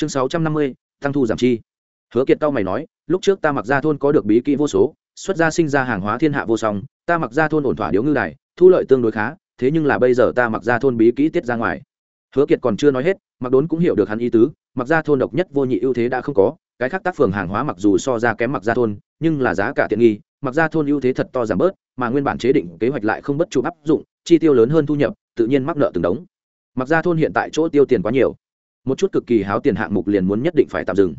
chương sáu trăm năm mươi, tăng thu giảm chi. Hứa kiệt tao mày nói, lúc trước ta mặc ra thôn có được bí kỹ vô số, xuất gia sinh ra hàng hóa thiên hạ vô song, ta mặc ra thôn ổn thỏa điếu ngư đài, thu lợi tương đối khá, thế nhưng là bây giờ ta mặc ra thôn bí kỹ tiết ra ngoài. Hứa kiệt còn chưa nói hết mặc đốn cũng hiểu được hắn ý tứ, mặc ra thôn độc nhất vô nhị ưu thế đã không có, cái khác tác phường hàng hóa mặc dù so ra kém mặc ra thôn, nhưng là giá cả tiện nghi, mặc ra thôn ưu thế thật to giảm bớt, mà nguyên bản chế định kế hoạch lại không bất chụp áp dụng, chi tiêu lớn hơn thu nhập, tự nhiên mắc nợ từng đống. Mặc ra thôn hiện tại chỗ tiêu tiền quá nhiều một chút cực kỳ háo tiền hạng mục liền muốn nhất định phải tạm dừng.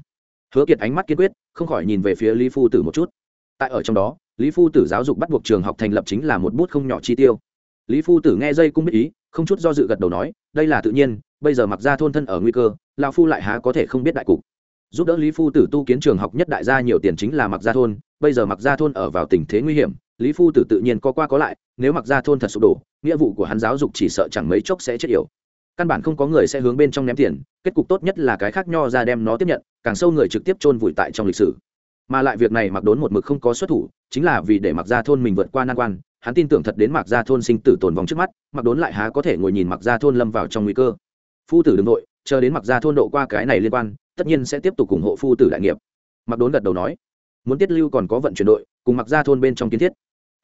Hứa kiệt ánh mắt kiên quyết, không khỏi nhìn về phía lý phu tử một chút. Tại ở trong đó, lý phu tử giáo dục bắt buộc trường học thành lập chính là một bút không nhỏ chi tiêu. Lý phu tử nghe dây cũng biết ý, không chút do dự gật đầu nói, đây là tự nhiên, bây giờ mặc ra thôn thân ở nguy cơ, lão phu lại há có thể không biết đại cục. Giúp đỡ lý phu tử tu kiến trường học nhất đại gia nhiều tiền chính là mặc gia thôn, bây giờ mặc gia thôn ở vào tình thế nguy hiểm, lý phu tử tự nhiên có qua có lại, nếu mặc gia thôn thật sụp đổ, nghĩa vụ của hắn giáo dục chỉ sợ chẳng mấy chốc sẽ chết yểu căn bản không có người sẽ hướng bên trong ném tiền, kết cục tốt nhất là cái khác nho ra đem nó tiếp nhận, càng sâu người trực tiếp chôn vùi tại trong lịch sử. Mà lại việc này mặc đốn một mực không có xuất thủ, chính là vì để mặc gia thôn mình vượt qua nan quan, hắn tin tưởng thật đến mặc gia thôn sinh tử tồn vong trước mắt mặc đốn lại há có thể ngồi nhìn mặc gia thôn lâm vào trong nguy cơ. Phu tử đ ư n g nội chờ đến mặc gia thôn độ qua cái này liên quan, tất nhiên sẽ tiếp tục ủng hộ phu tử đại nghiệp. Mặc đốn gật đầu nói, muốn tiết lưu còn có vận chuyển đội, cùng mặc gia thôn bên trong kiến thiết.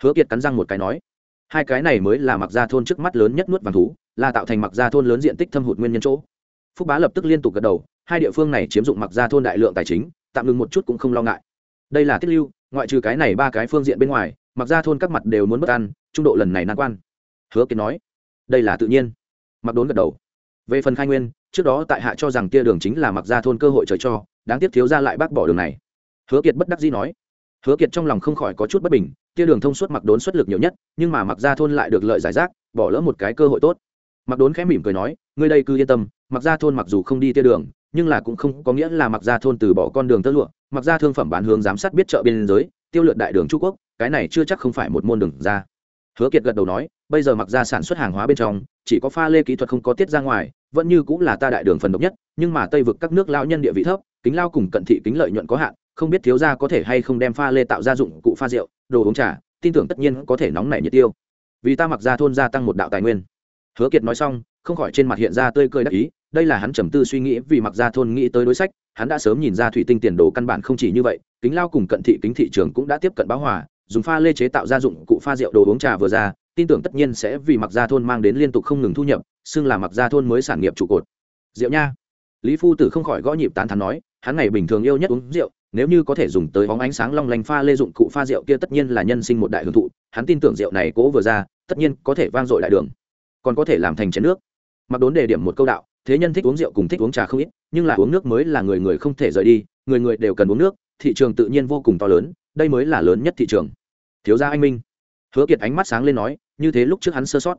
Hứa kiệt cắn răng một cái nói, hai cái này mới là mặc gia thôn trước mắt lớn nhất nuốt vàng thú là tạo thành mặc gia thôn lớn diện tích thâm hụt nguyên nhân chỗ. Phúc bá lập tức liên tục gật đầu, hai địa phương này chiếm dụng mặc gia thôn đại lượng tài chính, tạm ngừng một chút cũng không lo ngại. Đây là tiết lưu, ngoại trừ cái này ba cái phương diện bên ngoài, mặc gia thôn các mặt đều muốn bất ăn trung độ lần này nan quan. Hứa kiệt nói, đây là tự nhiên. Mặc đốn gật đầu. Về phần khai nguyên, trước đó tại hạ cho rằng tia đường chính là mặc gia thôn cơ hội trời cho, đáng tiếc thiếu ra lại bác bỏ đường này. Hứa kiệt bất đắc dĩ nói, hứa kiệt trong lòng không khỏi có chút bất bình tia đường thông suốt mặc đốn xuất lực nhiều nhất, nhưng mà mặc gia thôn lại được lợi giải rác, bỏ lỡ một cái cơ hội tốt mặc đốn khẽ mỉm cười nói, ngươi đây cứ yên tâm, mặc gia thôn mặc dù không đi tia đường, nhưng là cũng không có nghĩa là mặc gia thôn từ bỏ con đường tơ lụa. Mặc gia thương phẩm bán hướng giám sát biết chợ biên giới, tiêu lượt đại đường trung quốc, cái này chưa chắc không phải một môn đường ra. Hứa kiệt gật đầu nói, bây giờ mặc gia sản xuất hàng hóa bên trong, chỉ có pha lê kỹ thuật không có tiết ra ngoài, vẫn như cũng là ta đại đường phần độc nhất, nhưng mà tây vực các nước lao nhân địa vị thấp, kính lao cùng cận thị kính lợi nhuận có hạn, không biết thiếu gia có thể hay không đem pha lê tạo ra dụng cụ pha rượu, đồ uống trà, tin tưởng tất nhiên có thể nóng nảy nhiệt tiêu. Vì ta mặc gia thôn gia tăng một đạo tài nguyên hứa kiệt nói xong, không khỏi trên mặt hiện ra tươi cười đắc ý, đây là hắn trầm tư suy nghĩ vì mặc gia thôn nghĩ tới đối sách, hắn đã sớm nhìn ra thủy tinh tiền đồ căn bản không chỉ như vậy, kính lao cùng cận thị kính thị trường cũng đã tiếp cận báo hòa, dùng pha lê chế tạo ra dụng, cụ pha rượu đồ uống trà vừa ra, tin tưởng tất nhiên sẽ vì mặc gia thôn mang đến liên tục không ngừng thu nhập, xưng là mặc gia thôn mới sản nghiệp trụ cột. Rượu nha. Lý phu tử không khỏi gõ nhịp tán thán nói, hắn ngày bình thường yêu nhất uống rượu, nếu như có thể dùng tới bóng ánh sáng long lanh pha lê dụng cụ pha rượu kia tất nhiên là nhân sinh một đại hưởng thụ, hắn tin tưởng rượu này cố vừa ra, tất nhiên có thể vang dội đại đường còn có thể làm thành chén nước. Mặc đốn đề điểm một câu đạo, thế nhân thích uống rượu cùng thích uống trà không ít, nhưng là uống nước mới là người người không thể rời đi, người người đều cần uống nước, thị trường tự nhiên vô cùng to lớn, đây mới là lớn nhất thị trường. Thiếu gia anh minh. Hứa kiệt ánh mắt sáng lên nói, như thế lúc trước hắn sơ sót.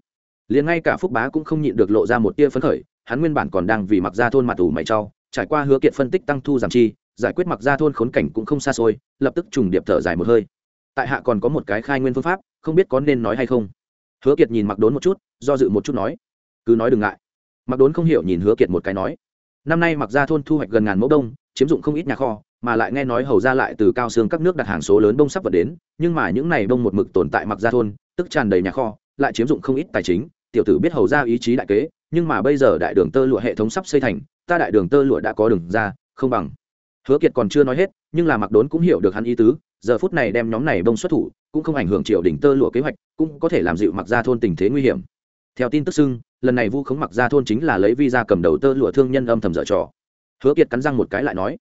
Liền ngay cả phúc bá cũng không nhịn được lộ ra một tia phấn khởi, hắn nguyên bản còn đang vì mặc ra thôn mặt ủ mày trau trải qua hứa kiệt phân tích tăng thu giảm chi, giải quyết mặc ra thôn khốn cảnh cũng không xa xôi, lập tức trùng điệp thở dài một hơi. Tại hạ còn có một cái khai nguyên phương pháp, không biết có nên nói hay không hứa kiệt nhìn mặc đốn một chút, do dự một chút nói, cứ nói đừng ngại. Mặc đốn không hiểu nhìn hứa kiệt một cái nói, năm nay mặc ra thôn thu hoạch gần ngàn mẫu đông, chiếm dụng không ít nhà kho, mà lại nghe nói hầu ra lại từ cao xương các nước đặt hàng số lớn bông sắp vật đến, nhưng mà những này bông một mực tồn tại mặc ra thôn, tức tràn đầy nhà kho, lại chiếm dụng không ít tài chính. Tiểu tử biết hầu ra ý chí đại kế, nhưng mà bây giờ đại đường tơ lụa hệ thống sắp xây thành, ta đại đường tơ lụa đã có đường ra, không bằng. Hứa kiệt còn chưa nói hết, nhưng là mặc đốn cũng hiểu được hắn ý tứ, giờ phút này đem nhóm này bông xuất thủ cũng không ảnh hưởng triều đình tơ lụa kế hoạch, cũng có thể làm dịu mặc ra thôn tình thế nguy hiểm. Theo tin tức xưng, lần này vu khống mặc ra thôn chính là lấy visa cầm đầu tơ lụa thương nhân âm thầm dở trò. Hứa kiệt cắn răng một cái lại nói,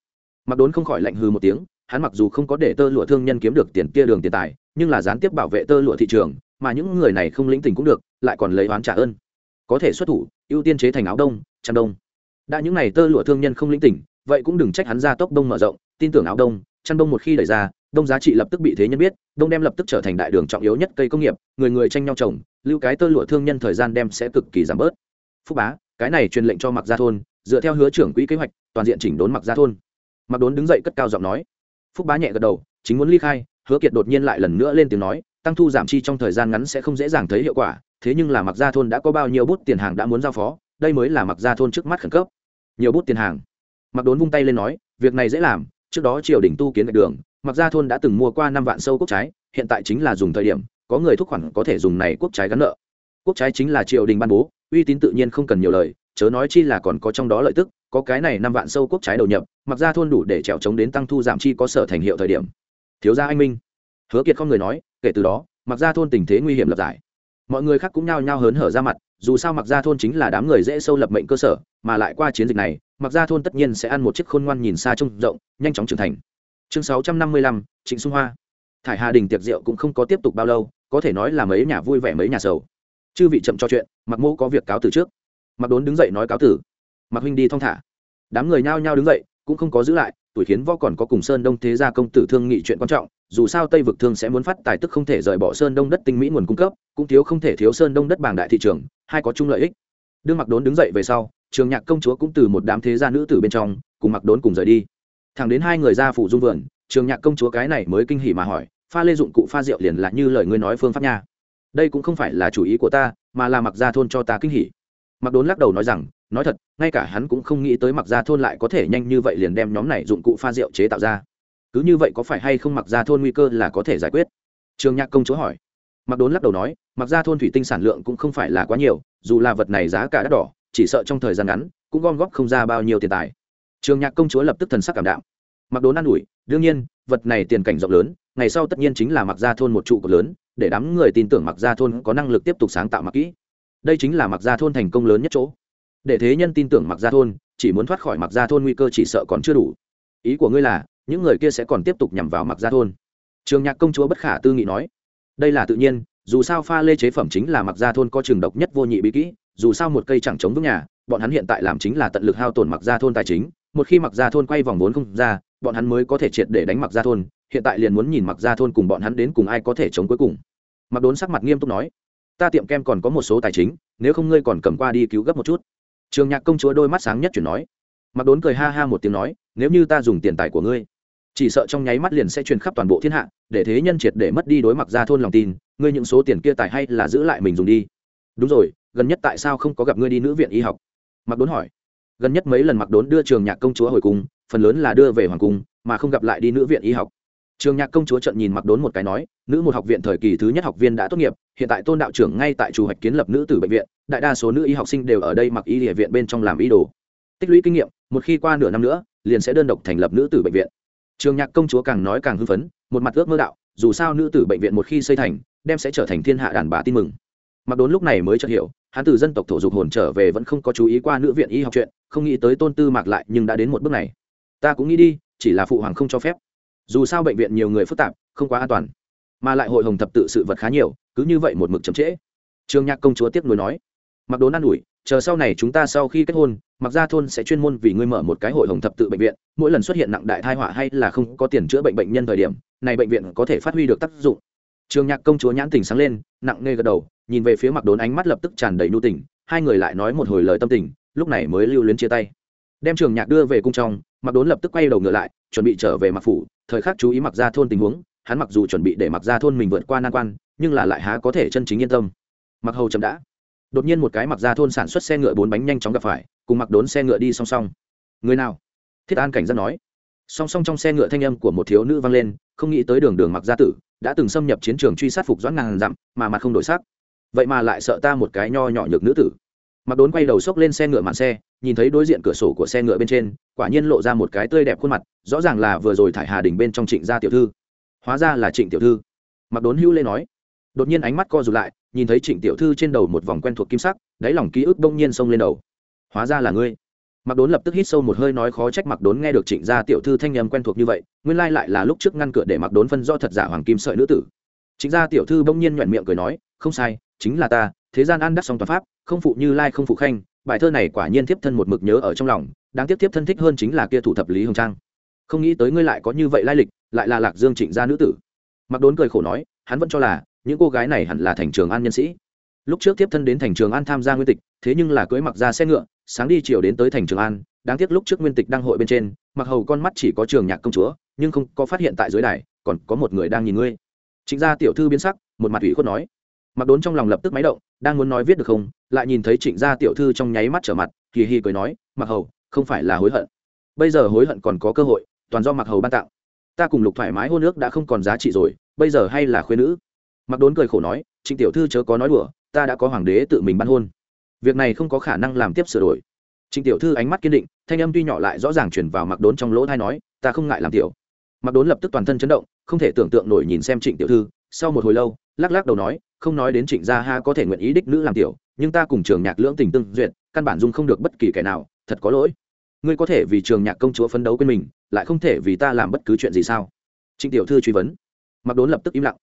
mặc đốn không khỏi lạnh hư một tiếng, hắn mặc dù không có để tơ lụa thương nhân kiếm được tiền kia đường tiền tài, nhưng là gián tiếp bảo vệ tơ lụa thị trường, mà những người này không lĩnh tình cũng được, lại còn lấy oán trả ơn. Có thể xuất thủ, ưu tiên chế thành áo đông, chăn đông. Đã những này tơ lụa thương nhân không lĩnh tình, vậy cũng đừng trách hắn ra tốc đông mở rộng, tin tưởng áo đông, chăn đông một khi đẩy ra đông giá trị lập tức bị thế nhân biết, đông đem lập tức trở thành đại đường trọng yếu nhất cây công nghiệp, người người tranh nhau trồng, lưu cái tơ lụa thương nhân thời gian đem sẽ cực kỳ giảm bớt. Phúc bá, cái này truyền lệnh cho mặc gia thôn, dựa theo hứa trưởng quỹ kế hoạch, toàn diện chỉnh đốn mặc gia thôn. Mặc đốn đứng dậy cất cao giọng nói. Phúc bá nhẹ gật đầu, chính muốn ly khai, hứa kiệt đột nhiên lại lần nữa lên tiếng nói, tăng thu giảm chi trong thời gian ngắn sẽ không dễ dàng thấy hiệu quả, thế nhưng là mặc gia thôn đã có bao nhiêu bút tiền hàng đã muốn giao phó, đây mới là mặc gia thôn trước mắt khẩn cấp. Nhiều bút tiền hàng. Mặc đốn vung tay lên nói, việc này dễ làm, trước đó triều đình tu kiến gạch đường mặc gia thôn đã từng mua qua năm vạn sâu quốc trái, hiện tại chính là dùng thời điểm, có người thúc khoản có thể dùng này quốc trái gắn nợ. Quốc trái chính là triều đình ban bố, uy tín tự nhiên không cần nhiều lời, chớ nói chi là còn có trong đó lợi tức, có cái này năm vạn sâu quốc trái đầu nhập, mặc ra thôn đủ để trèo chống đến tăng thu giảm chi có sở thành hiệu thời điểm. Thiếu gia anh minh. Hứa kiệt không người nói, kể từ đó, mặc ra thôn tình thế nguy hiểm lập giải. Mọi người khác cũng nhao nhao hớn hở ra mặt, dù sao mặc ra thôn chính là đám người dễ sâu lập mệnh cơ sở, mà lại qua chiến dịch này, mặc ra thôn tất nhiên sẽ ăn một chiếc khôn ngoan nhìn xa trông rộng, nhanh chóng trưởng thành chương sáu trăm năm mươi lăm, trịnh xuân hoa. Thải hà đình tiệc rượu cũng không có tiếp tục bao lâu, có thể nói là mấy nhà vui vẻ mấy nhà sầu. Chư vị chậm cho chuyện mặc mô có việc cáo từ trước. Mặc đốn đứng dậy nói cáo tử mặc huynh đi thong thả. Đám người nhao nhao đứng dậy, cũng không có giữ lại, tuổi khiến võ còn có cùng sơn đông thế gia công tử thương nghị chuyện quan trọng, dù sao tây vực thương sẽ muốn phát tài tức không thể rời bỏ sơn đông đất tinh mỹ nguồn cung cấp, cũng thiếu không thể thiếu sơn đông đất bảng đại thị trường, hai có chung lợi ích. Đương mặc đốn đứng dậy về sau, trường nhạc công chúa cũng từ một đám thế gia nữ tử bên trong, cùng mặc đốn cùng rời đi thẳng đến hai người ra phủ dung vườn, trường nhạc công chúa cái này mới kinh hỉ mà hỏi, pha lê dụng cụ pha rượu liền là như lời ngươi nói phương pháp nha. Đây cũng không phải là chủ ý của ta, mà là mặc gia thôn cho ta kinh hỉ. Mặc đốn lắc đầu nói rằng, nói thật, ngay cả hắn cũng không nghĩ tới mặc gia thôn lại có thể nhanh như vậy liền đem nhóm này dụng cụ pha rượu chế tạo ra. Cứ như vậy có phải hay không mặc gia thôn nguy cơ là có thể giải quyết? Trường nhạc công chúa hỏi. Mặc đốn lắc đầu nói mặc gia thôn thủy tinh sản lượng cũng không phải là quá nhiều, dù là vật này giá cả đắt đỏ, chỉ sợ trong thời gian ngắn cũng gom góp không ra bao nhiêu tiền tài trường nhạc công chúa lập tức thần sắc cảm đạo mặc đốn an ủi đương nhiên, vật này tiền cảnh rộng lớn, ngày sau tất nhiên chính là mặc gia thôn một trụ cột lớn, để đám người tin tưởng mặc gia thôn có năng lực tiếp tục sáng tạo mặc kỹ. Đây chính là mặc gia thôn thành công lớn nhất chỗ. Để thế nhân tin tưởng mặc gia thôn, chỉ muốn thoát khỏi mặc gia thôn nguy cơ chỉ sợ còn chưa đủ. Ý của ngươi là, những người kia sẽ còn tiếp tục nhằm vào mặc gia thôn. Trường nhạc công chúa bất khả tư nghị nói. Đây là tự nhiên, dù sao pha lê chế phẩm chính là mặc gia thôn có trường độc nhất vô nhị bí kỹ, dù sao một cây chẳng chống vững nhà, bọn hắn hiện tại làm chính là tận lực hao tổn mặc gia thôn tài chính một khi mặc gia thôn quay vòng vốn không ra, bọn hắn mới có thể triệt để đánh mặc gia thôn, hiện tại liền muốn nhìn mặc gia thôn cùng bọn hắn đến cùng ai có thể chống cuối cùng. Mặc đốn sắc mặt nghiêm túc nói, ta tiệm kem còn có một số tài chính, nếu không ngươi còn cầm qua đi cứu gấp một chút. Trường nhạc công chúa đôi mắt sáng nhất chuyển nói. Mặc đốn cười ha ha một tiếng nói, nếu như ta dùng tiền tài của ngươi, chỉ sợ trong nháy mắt liền sẽ truyền khắp toàn bộ thiên hạ, để thế nhân triệt để mất đi đối mặc gia thôn lòng tin, ngươi những số tiền kia tài hay là giữ lại mình dùng đi. Đúng rồi, gần nhất tại sao không có gặp ngươi đi nữ viện y học? Mặc đốn hỏi gần nhất mấy lần mặc đốn đưa trường nhạc công chúa hồi cung, phần lớn là đưa về hoàng cung, mà không gặp lại đi nữ viện y học. Trường nhạc công chúa trận nhìn mặc đốn một cái nói, nữ một học viện thời kỳ thứ nhất học viên đã tốt nghiệp, hiện tại tôn đạo trưởng ngay tại chủ hoạch kiến lập nữ tử bệnh viện, đại đa số nữ y học sinh đều ở đây mặc y địa viện bên trong làm y đồ. Tích lũy kinh nghiệm, một khi qua nửa năm nữa, liền sẽ đơn độc thành lập nữ tử bệnh viện. Trường nhạc công chúa càng nói càng hưng phấn, một mặt ước mơ đạo, dù sao nữ tử bệnh viện một khi xây thành, đem sẽ trở thành thiên hạ đàn bà tin mừng. Mặc đốn lúc này mới chợt hiểu hắn từ dân tộc thổ dục hồn trở về vẫn không có chú ý qua nữ viện y học chuyện, không nghĩ tới tôn tư mạc lại nhưng đã đến một bước này. Ta cũng nghĩ đi, chỉ là phụ hoàng không cho phép. Dù sao bệnh viện nhiều người phức tạp, không quá an toàn. Mà lại hội hồng thập tự sự vật khá nhiều, cứ như vậy một mực chậm trễ. Trương nhạc công chúa tiếp nối nói, mặc đốn an ủi chờ sau này chúng ta sau khi kết hôn, mặc ra thôn sẽ chuyên môn vì ngươi mở một cái hội hồng thập tự bệnh viện, mỗi lần xuất hiện nặng đại thai họa hay là không có tiền chữa bệnh bệnh nhân thời điểm, này bệnh viện có thể phát huy được tác dụng. Trường nhạc công chúa nhãn tình sáng lên, nặng nề gật đầu nhìn về phía mặc đốn ánh mắt lập tức tràn đầy nhu tình, hai người lại nói một hồi lời tâm tình, lúc này mới lưu luyến chia tay. Đem trường nhạc đưa về cung trong mặc đốn lập tức quay đầu ngựa lại, chuẩn bị trở về mặc phủ, thời khắc chú ý mặc ra thôn tình huống, hắn mặc dù chuẩn bị để mặc ra thôn mình vượt qua nan quan, nhưng là lại há có thể chân chính yên tâm. Mặc hầu chậm đã. Đột nhiên một cái mặc ra thôn sản xuất xe ngựa bốn bánh nhanh chóng gặp phải, cùng mặc đốn xe ngựa đi song song. Người nào? Thiết an cảnh giác nói. Song song trong xe ngựa thanh âm của một thiếu nữ vang lên, không nghĩ tới đường đường mặc gia tử, đã từng xâm nhập chiến trường truy sát phục doãn ngàn dặm, mà mặt không đổi sắc vậy mà lại sợ ta một cái nho nhỏ nhược nữ tử. Mặc đốn quay đầu xốc lên xe ngựa màn xe, nhìn thấy đối diện cửa sổ của xe ngựa bên trên, quả nhiên lộ ra một cái tươi đẹp khuôn mặt, rõ ràng là vừa rồi thải hà đình bên trong trịnh gia tiểu thư. Hóa ra là trịnh tiểu thư. Mặc đốn hữu lên nói. Đột nhiên ánh mắt co rụt lại, nhìn thấy trịnh tiểu thư trên đầu một vòng quen thuộc kim sắc, đáy lòng ký ức đông nhiên xông lên đầu. Hóa ra là ngươi. Mặc đốn lập tức hít sâu một hơi nói khó trách mặc đốn nghe được trịnh gia tiểu thư thanh nhầm quen thuộc như vậy, nguyên lai lại là lúc trước ngăn cửa để mặc đốn phân do thật giả hoàng kim sợi nữ tử. Trịnh gia tiểu thư bỗng nhiên nhoẹn miệng cười nói, không sai chính là ta, thế gian ăn đắc song toàn pháp, không phụ như lai, không phụ khanh, bài thơ này quả nhiên tiếp thân một mực nhớ ở trong lòng, đáng tiếp tiếp thân thích hơn chính là kia thủ thập lý hồng trang. Không nghĩ tới ngươi lại có như vậy lai lịch, lại là lạc dương trịnh gia nữ tử. Mặc đốn cười khổ nói, hắn vẫn cho là, những cô gái này hẳn là thành trường an nhân sĩ. Lúc trước tiếp thân đến thành trường an tham gia nguyên tịch, thế nhưng là cưới mặc ra xe ngựa, sáng đi chiều đến tới thành trường an, đáng tiếc lúc trước nguyên tịch đang hội bên trên, mặc hầu con mắt chỉ có trường nhạc công chúa, nhưng không có phát hiện tại dưới đài, còn có một người đang nhìn ngươi. Chính gia tiểu thư biến sắc, một mặt ủy khuất nói mặc đốn trong lòng lập tức máy động, đang muốn nói viết được không, lại nhìn thấy trịnh gia tiểu thư trong nháy mắt trở mặt kỳ hi cười nói, mặc hầu, không phải là hối hận. Bây giờ hối hận còn có cơ hội, toàn do mặc hầu ban tặng. Ta cùng lục thoải mái hôn ước đã không còn giá trị rồi, bây giờ hay là khuyên nữ. Mặc đốn cười khổ nói, trịnh tiểu thư chớ có nói đùa, ta đã có hoàng đế tự mình ban hôn. Việc này không có khả năng làm tiếp sửa đổi. Trịnh tiểu thư ánh mắt kiên định, thanh âm tuy nhỏ lại rõ ràng chuyển vào mặc đốn trong lỗ thai nói, ta không ngại làm tiểu. Mặc đốn lập tức toàn thân chấn động, không thể tưởng tượng nổi nhìn xem trịnh tiểu thư, sau một hồi lâu, lắc lắc đầu nói không nói đến trịnh gia ha có thể nguyện ý đích nữ làm tiểu, nhưng ta cùng trường nhạc lưỡng tình tương duyệt, căn bản dung không được bất kỳ kẻ nào, thật có lỗi. Ngươi có thể vì trường nhạc công chúa phấn đấu quên mình, lại không thể vì ta làm bất cứ chuyện gì sao? Trịnh tiểu thư truy vấn. Mặc đốn lập tức im lặng.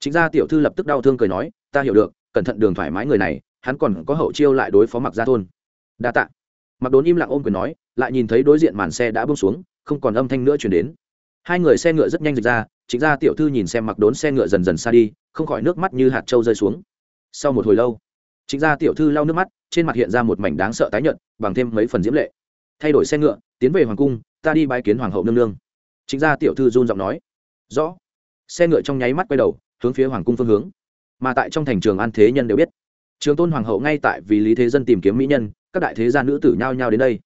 Chính gia tiểu thư lập tức đau thương cười nói, ta hiểu được, cẩn thận đường thoải mái người này, hắn còn có hậu chiêu lại đối phó mặc gia thôn. Đa tạ. Mặc đốn im lặng ôm quyền nói, lại nhìn thấy đối diện màn xe đã bông xuống, không còn âm thanh nữa chuyển đến hai người xe ngựa rất nhanh dịch ra, chính ra tiểu thư nhìn xem mặc đốn xe ngựa dần dần xa đi, không khỏi nước mắt như hạt trâu rơi xuống. Sau một hồi lâu, chính ra tiểu thư lau nước mắt, trên mặt hiện ra một mảnh đáng sợ tái nhợt, bằng thêm mấy phần diễm lệ. Thay đổi xe ngựa, tiến về hoàng cung, ta đi bái kiến hoàng hậu nương nương. Chính ra tiểu thư run giọng nói. Rõ. Xe ngựa trong nháy mắt quay đầu, hướng phía hoàng cung phương hướng. Mà tại trong thành trường an thế nhân đều biết. Trường tôn hoàng hậu ngay tại vì lý thế dân tìm kiếm mỹ nhân, các đại thế gia nữ tử nhao nhao đến đây.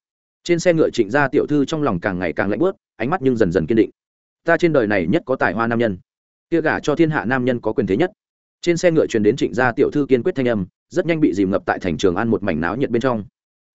Trên xe ngựa trịnh gia tiểu thư trong lòng càng ngày càng lạnh bớt ánh mắt nhưng dần dần kiên định ta trên đời này nhất có tài hoa nam nhân. Kia gả cho thiên hạ nam nhân có quyền thế nhất. Trên xe ngựa truyền đến trịnh gia tiểu thư kiên quyết thanh âm, rất nhanh bị dìm ngập tại thành trường ăn một mảnh náo nhiệt bên trong.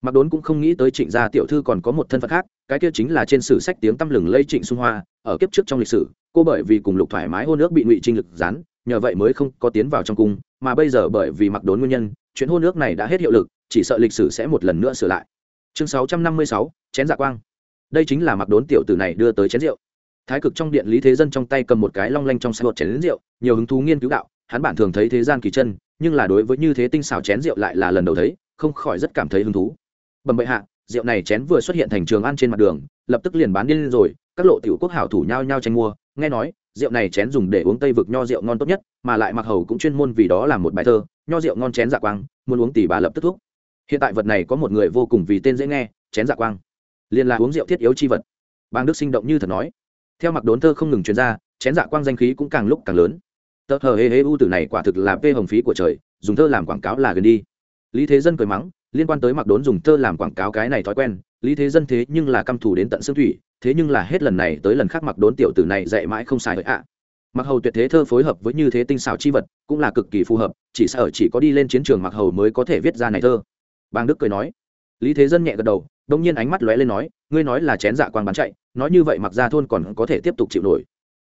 Mặc đốn cũng không nghĩ tới trịnh gia tiểu thư còn có một thân phận khác, cái kia chính là trên sử sách tiếng tăm lừng lây trịnh xuân hoa, ở kiếp trước trong lịch sử, cô bởi vì cùng lục thoải mái hôn ước bị ngụy trinh lực gián, nhờ vậy mới không có tiến vào trong cung, mà bây giờ bởi vì mặc đốn nguyên nhân, chuyện hôn ước này đã hết hiệu lực, chỉ sợ lịch sử sẽ một lần nữa sửa lại. Chương sáu trăm năm mươi sáu, chén dạ quang. Đây chính là mặc đốn tiểu tử này đưa tới chén rượu thái cực trong điện lý thế dân trong tay cầm một cái long lanh trong xe bột chén rượu, nhiều hứng thú nghiên cứu đạo, hắn bản thường thấy thế gian kỳ chân, nhưng là đối với như thế tinh xào chén rượu lại là lần đầu thấy, không khỏi rất cảm thấy hứng thú. Bẩm bệ hạ, rượu này chén vừa xuất hiện thành trường ăn trên mặt đường, lập tức liền bán điên rồi, các lộ tiểu quốc hảo thủ nhau nhau tranh mua, nghe nói, rượu này chén dùng để uống tây vực nho rượu ngon tốt nhất, mà lại mặc hầu cũng chuyên môn vì đó làm một bài thơ, nho rượu ngon chén dạ quang, muốn uống tỷ bà lập tức thuốc hiện tại vật này có một người vô cùng vì tên dễ nghe, chén dạ quang. Liền là uống rượu thiết yếu chi vật. Bang đức sinh động như thật nói theo mặc đốn thơ không ngừng truyền ra, chén dạ quang danh khí cũng càng lúc càng lớn. Tờ hờ hê hê u tử này quả thực là vê hồng phí của trời, dùng thơ làm quảng cáo là gần đi. Lý thế dân cười mắng, liên quan tới mặc đốn dùng thơ làm quảng cáo cái này thói quen, lý thế dân thế nhưng là căm thù đến tận xương thủy, thế nhưng là hết lần này tới lần khác mặc đốn tiểu tử này dạy mãi không xài hỡi ạ. Mặc hầu tuyệt thế thơ phối hợp với như thế tinh xảo chi vật, cũng là cực kỳ phù hợp, chỉ sợ chỉ có đi lên chiến trường mặc hầu mới có thể viết ra này thơ. Bang đức cười nói. Lý thế dân nhẹ gật đầu, đông nhiên ánh mắt lóe lên nói, ngươi nói là chén dạ quang bán chạy nói như vậy mặc ra thôn còn có thể tiếp tục chịu nổi.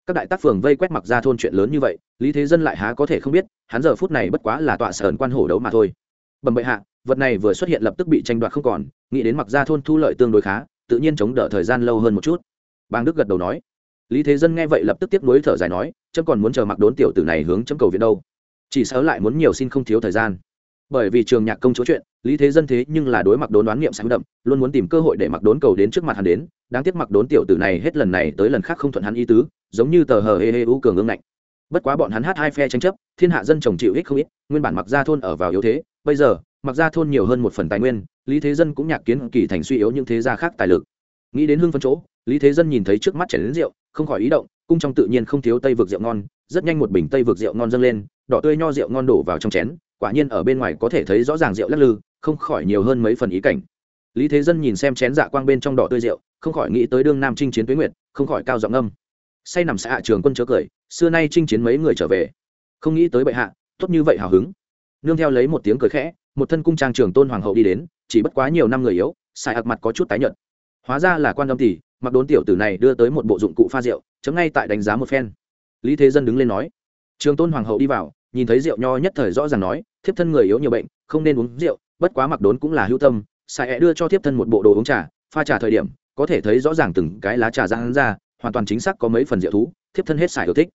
Các đại tác phường vây quét mặc ra thôn chuyện lớn như vậy, lý thế dân lại há có thể không biết, hắn giờ phút này bất quá là tọa sở quan hổ đấu mà thôi. Bẩm bệ hạ, vật này vừa xuất hiện lập tức bị tranh đoạt không còn, nghĩ đến mặc ra thôn thu lợi tương đối khá, tự nhiên chống đỡ thời gian lâu hơn một chút. Bang đức gật đầu nói. Lý thế dân nghe vậy lập tức tiếp nối thở dài nói, chấm còn muốn chờ mặc đốn tiểu tử này hướng chấm cầu viện đâu. Chỉ sợ lại muốn nhiều xin không thiếu thời gian bởi vì trường nhạc công chúa chuyện, lý thế dân thế nhưng là đối mặc đốn đoán nghiệm sáng đậm, luôn muốn tìm cơ hội để mặc đốn cầu đến trước mặt hắn đến, đáng tiếc mặc đốn tiểu tử này hết lần này tới lần khác không thuận hắn ý tứ, giống như tờ hờ hê hê u cường ương ngạnh. Bất quá bọn hắn hát hai phe tranh chấp, thiên hạ dân chồng chịu ích không ít, nguyên bản mặc gia thôn ở vào yếu thế, bây giờ, mặc gia thôn nhiều hơn một phần tài nguyên, lý thế dân cũng nhạc kiến kỳ thành suy yếu những thế gia khác tài lực. Nghĩ đến hương phân chỗ, lý thế dân nhìn thấy trước mắt chảy đến rượu, không khỏi ý động, cung trong tự nhiên không thiếu tây vực rượu ngon, rất nhanh một bình tây vực rượu ngon dâng lên, đỏ tươi nho rượu ngon đổ vào trong chén quả nhiên ở bên ngoài có thể thấy rõ ràng rượu lắc lư, không khỏi nhiều hơn mấy phần ý cảnh. Lý thế dân nhìn xem chén dạ quang bên trong đỏ tươi rượu, không khỏi nghĩ tới đương nam chinh chiến tuế nguyệt, không khỏi cao giọng âm say nằm xã trường quân chớ cười, xưa nay chinh chiến mấy người trở về. Không nghĩ tới bệ hạ, tốt như vậy hào hứng. Nương theo lấy một tiếng cười khẽ, một thân cung trang trường tôn hoàng hậu đi đến, chỉ bất quá nhiều năm người yếu xài ạc mặt có chút tái nhợt. Hóa ra là quan âm tỷ, mặc đốn tiểu tử này đưa tới một bộ dụng cụ pha rượu, chấm ngay tại đánh giá một phen. Lý thế dân đứng lên nói, trường tôn hoàng hậu đi vào nhìn thấy rượu nho nhất thời rõ ràng nói, thiếp thân người yếu nhiều bệnh, không nên uống rượu, bất quá mặc đốn cũng là hữu tâm. Sai e đưa cho thiếp thân một bộ đồ uống trà, pha trà thời điểm, có thể thấy rõ ràng từng cái lá trà ra hắn ra, hoàn toàn chính xác có mấy phần rượu thú, thiếp thân hết xài yêu thích.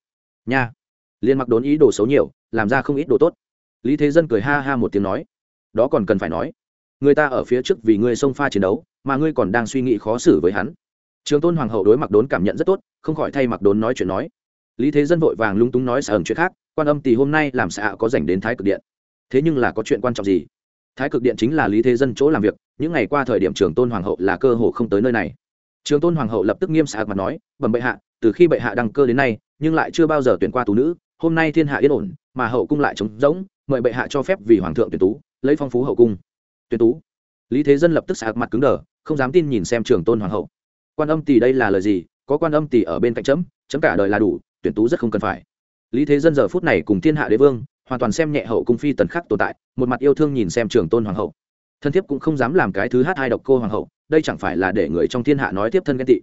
Nha. Liên mặc đốn ý đồ xấu nhiều, làm ra không ít đồ tốt. Lý thế dân cười ha ha một tiếng nói, đó còn cần phải nói. Người ta ở phía trước vì ngươi xông pha chiến đấu, mà ngươi còn đang suy nghĩ khó xử với hắn. Trường tôn hoàng hậu đối mặc đốn cảm nhận rất tốt, không khỏi thay mặc đốn nói chuyện nói lý thế dân vội vàng lung túng nói sở chuyện khác, quan âm thì hôm nay làm xạ có dành đến thái cực điện. Thế nhưng là có chuyện quan trọng gì? Thái cực điện chính là lý thế dân chỗ làm việc, những ngày qua thời điểm trường tôn hoàng hậu là cơ hồ không tới nơi này. Trường tôn hoàng hậu lập tức nghiêm xạ mặt nói, bẩm bệ hạ, từ khi bệ hạ đăng cơ đến nay, nhưng lại chưa bao giờ tuyển qua tú nữ, hôm nay thiên hạ yên ổn, mà hậu cung lại trống rỗng, mời bệ hạ cho phép vì hoàng thượng tuyển tú, lấy phong phú hậu cung. Tuyển tú? Lý thế dân lập tức xạ mặt cứng đờ, không dám tin nhìn xem trường tôn hoàng hậu. Quan âm tỷ đây là lời gì? Có quan âm tỷ ở bên cạnh chấm chấm cả đời là đủ tuyển tú rất không cần phải. Lý thế dân giờ phút này cùng thiên hạ đế vương, hoàn toàn xem nhẹ hậu cung phi tần khắc tồn tại, một mặt yêu thương nhìn xem trường tôn hoàng hậu. Thân thiết cũng không dám làm cái thứ hát hai độc cô hoàng hậu, đây chẳng phải là để người trong thiên hạ nói tiếp thân ghen tị.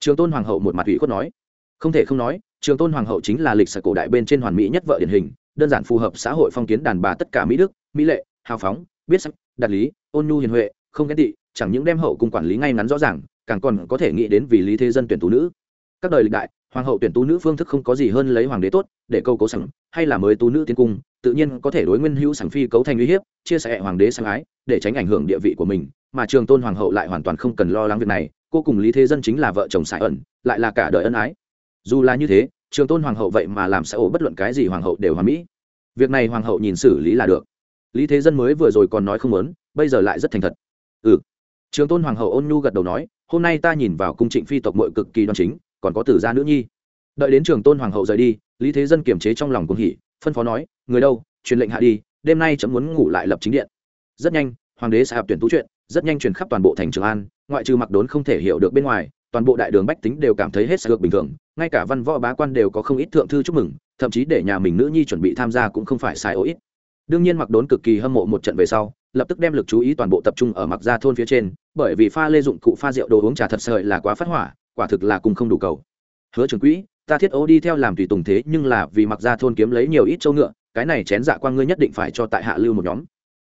Trường tôn hoàng hậu một mặt ủy khuất nói. Không thể không nói, trường tôn hoàng hậu chính là lịch sử cổ đại bên trên hoàn mỹ nhất vợ điển hình, đơn giản phù hợp xã hội phong kiến đàn bà tất cả mỹ đức, mỹ lệ, hào phóng, biết sắc, đạt lý, ôn nhu hiền huệ, không ghen tị, chẳng những đem hậu cùng quản lý ngay ngắn rõ ràng, càng còn có thể nghĩ đến vì lý thế dân tuyển tú nữ. Các đời lịch đại hoàng hậu tuyển tú nữ phương thức không có gì hơn lấy hoàng đế tốt, để câu cố sẵn, hay là mới tú nữ tiến cung, tự nhiên có thể đối nguyên hữu sẵn phi cấu thành uy hiếp, chia sẻ hoàng đế sang ái, để tránh ảnh hưởng địa vị của mình. Mà trường tôn hoàng hậu lại hoàn toàn không cần lo lắng việc này, cô cùng lý thế dân chính là vợ chồng sải ẩn, lại là cả đời ân ái. Dù là như thế, trường tôn hoàng hậu vậy mà làm xã ổ bất luận cái gì hoàng hậu đều hoàn mỹ. Việc này hoàng hậu nhìn xử lý là được. Lý thế dân mới vừa rồi còn nói không muốn, bây giờ lại rất thành thật. Ừ. Trường tôn hoàng hậu ôn nhu gật đầu nói, hôm nay ta nhìn vào cung trịnh phi tộc mội cực kỳ đoan chính còn có tử gia nữ nhi. Đợi đến trường tôn hoàng hậu rời đi, lý thế dân kiềm chế trong lòng cuồng hỉ, phân phó nói, người đâu, truyền lệnh hạ đi, đêm nay chấm muốn ngủ lại lập chính điện. Rất nhanh, hoàng đế sẽ hợp tuyển tú chuyện, rất nhanh truyền khắp toàn bộ thành trường an, ngoại trừ mặc đốn không thể hiểu được bên ngoài, toàn bộ đại đường bách tính đều cảm thấy hết sức bình thường, ngay cả văn võ bá quan đều có không ít thượng thư chúc mừng, thậm chí để nhà mình nữ nhi chuẩn bị tham gia cũng không phải sai ô ít. Đương nhiên mặc đốn cực kỳ hâm mộ một trận về sau, lập tức đem lực chú ý toàn bộ tập trung ở mặc gia thôn phía trên, bởi vì pha lê dụng cụ pha rượu đồ uống trà thật sợi là quá phát hỏa quả thực là cùng không đủ cầu. Hứa trường quỹ ta thiết ô đi theo làm tùy tùng thế nhưng là vì mặc gia thôn kiếm lấy nhiều ít châu ngựa cái này chén dạ quang ngươi nhất định phải cho tại hạ lưu một nhóm.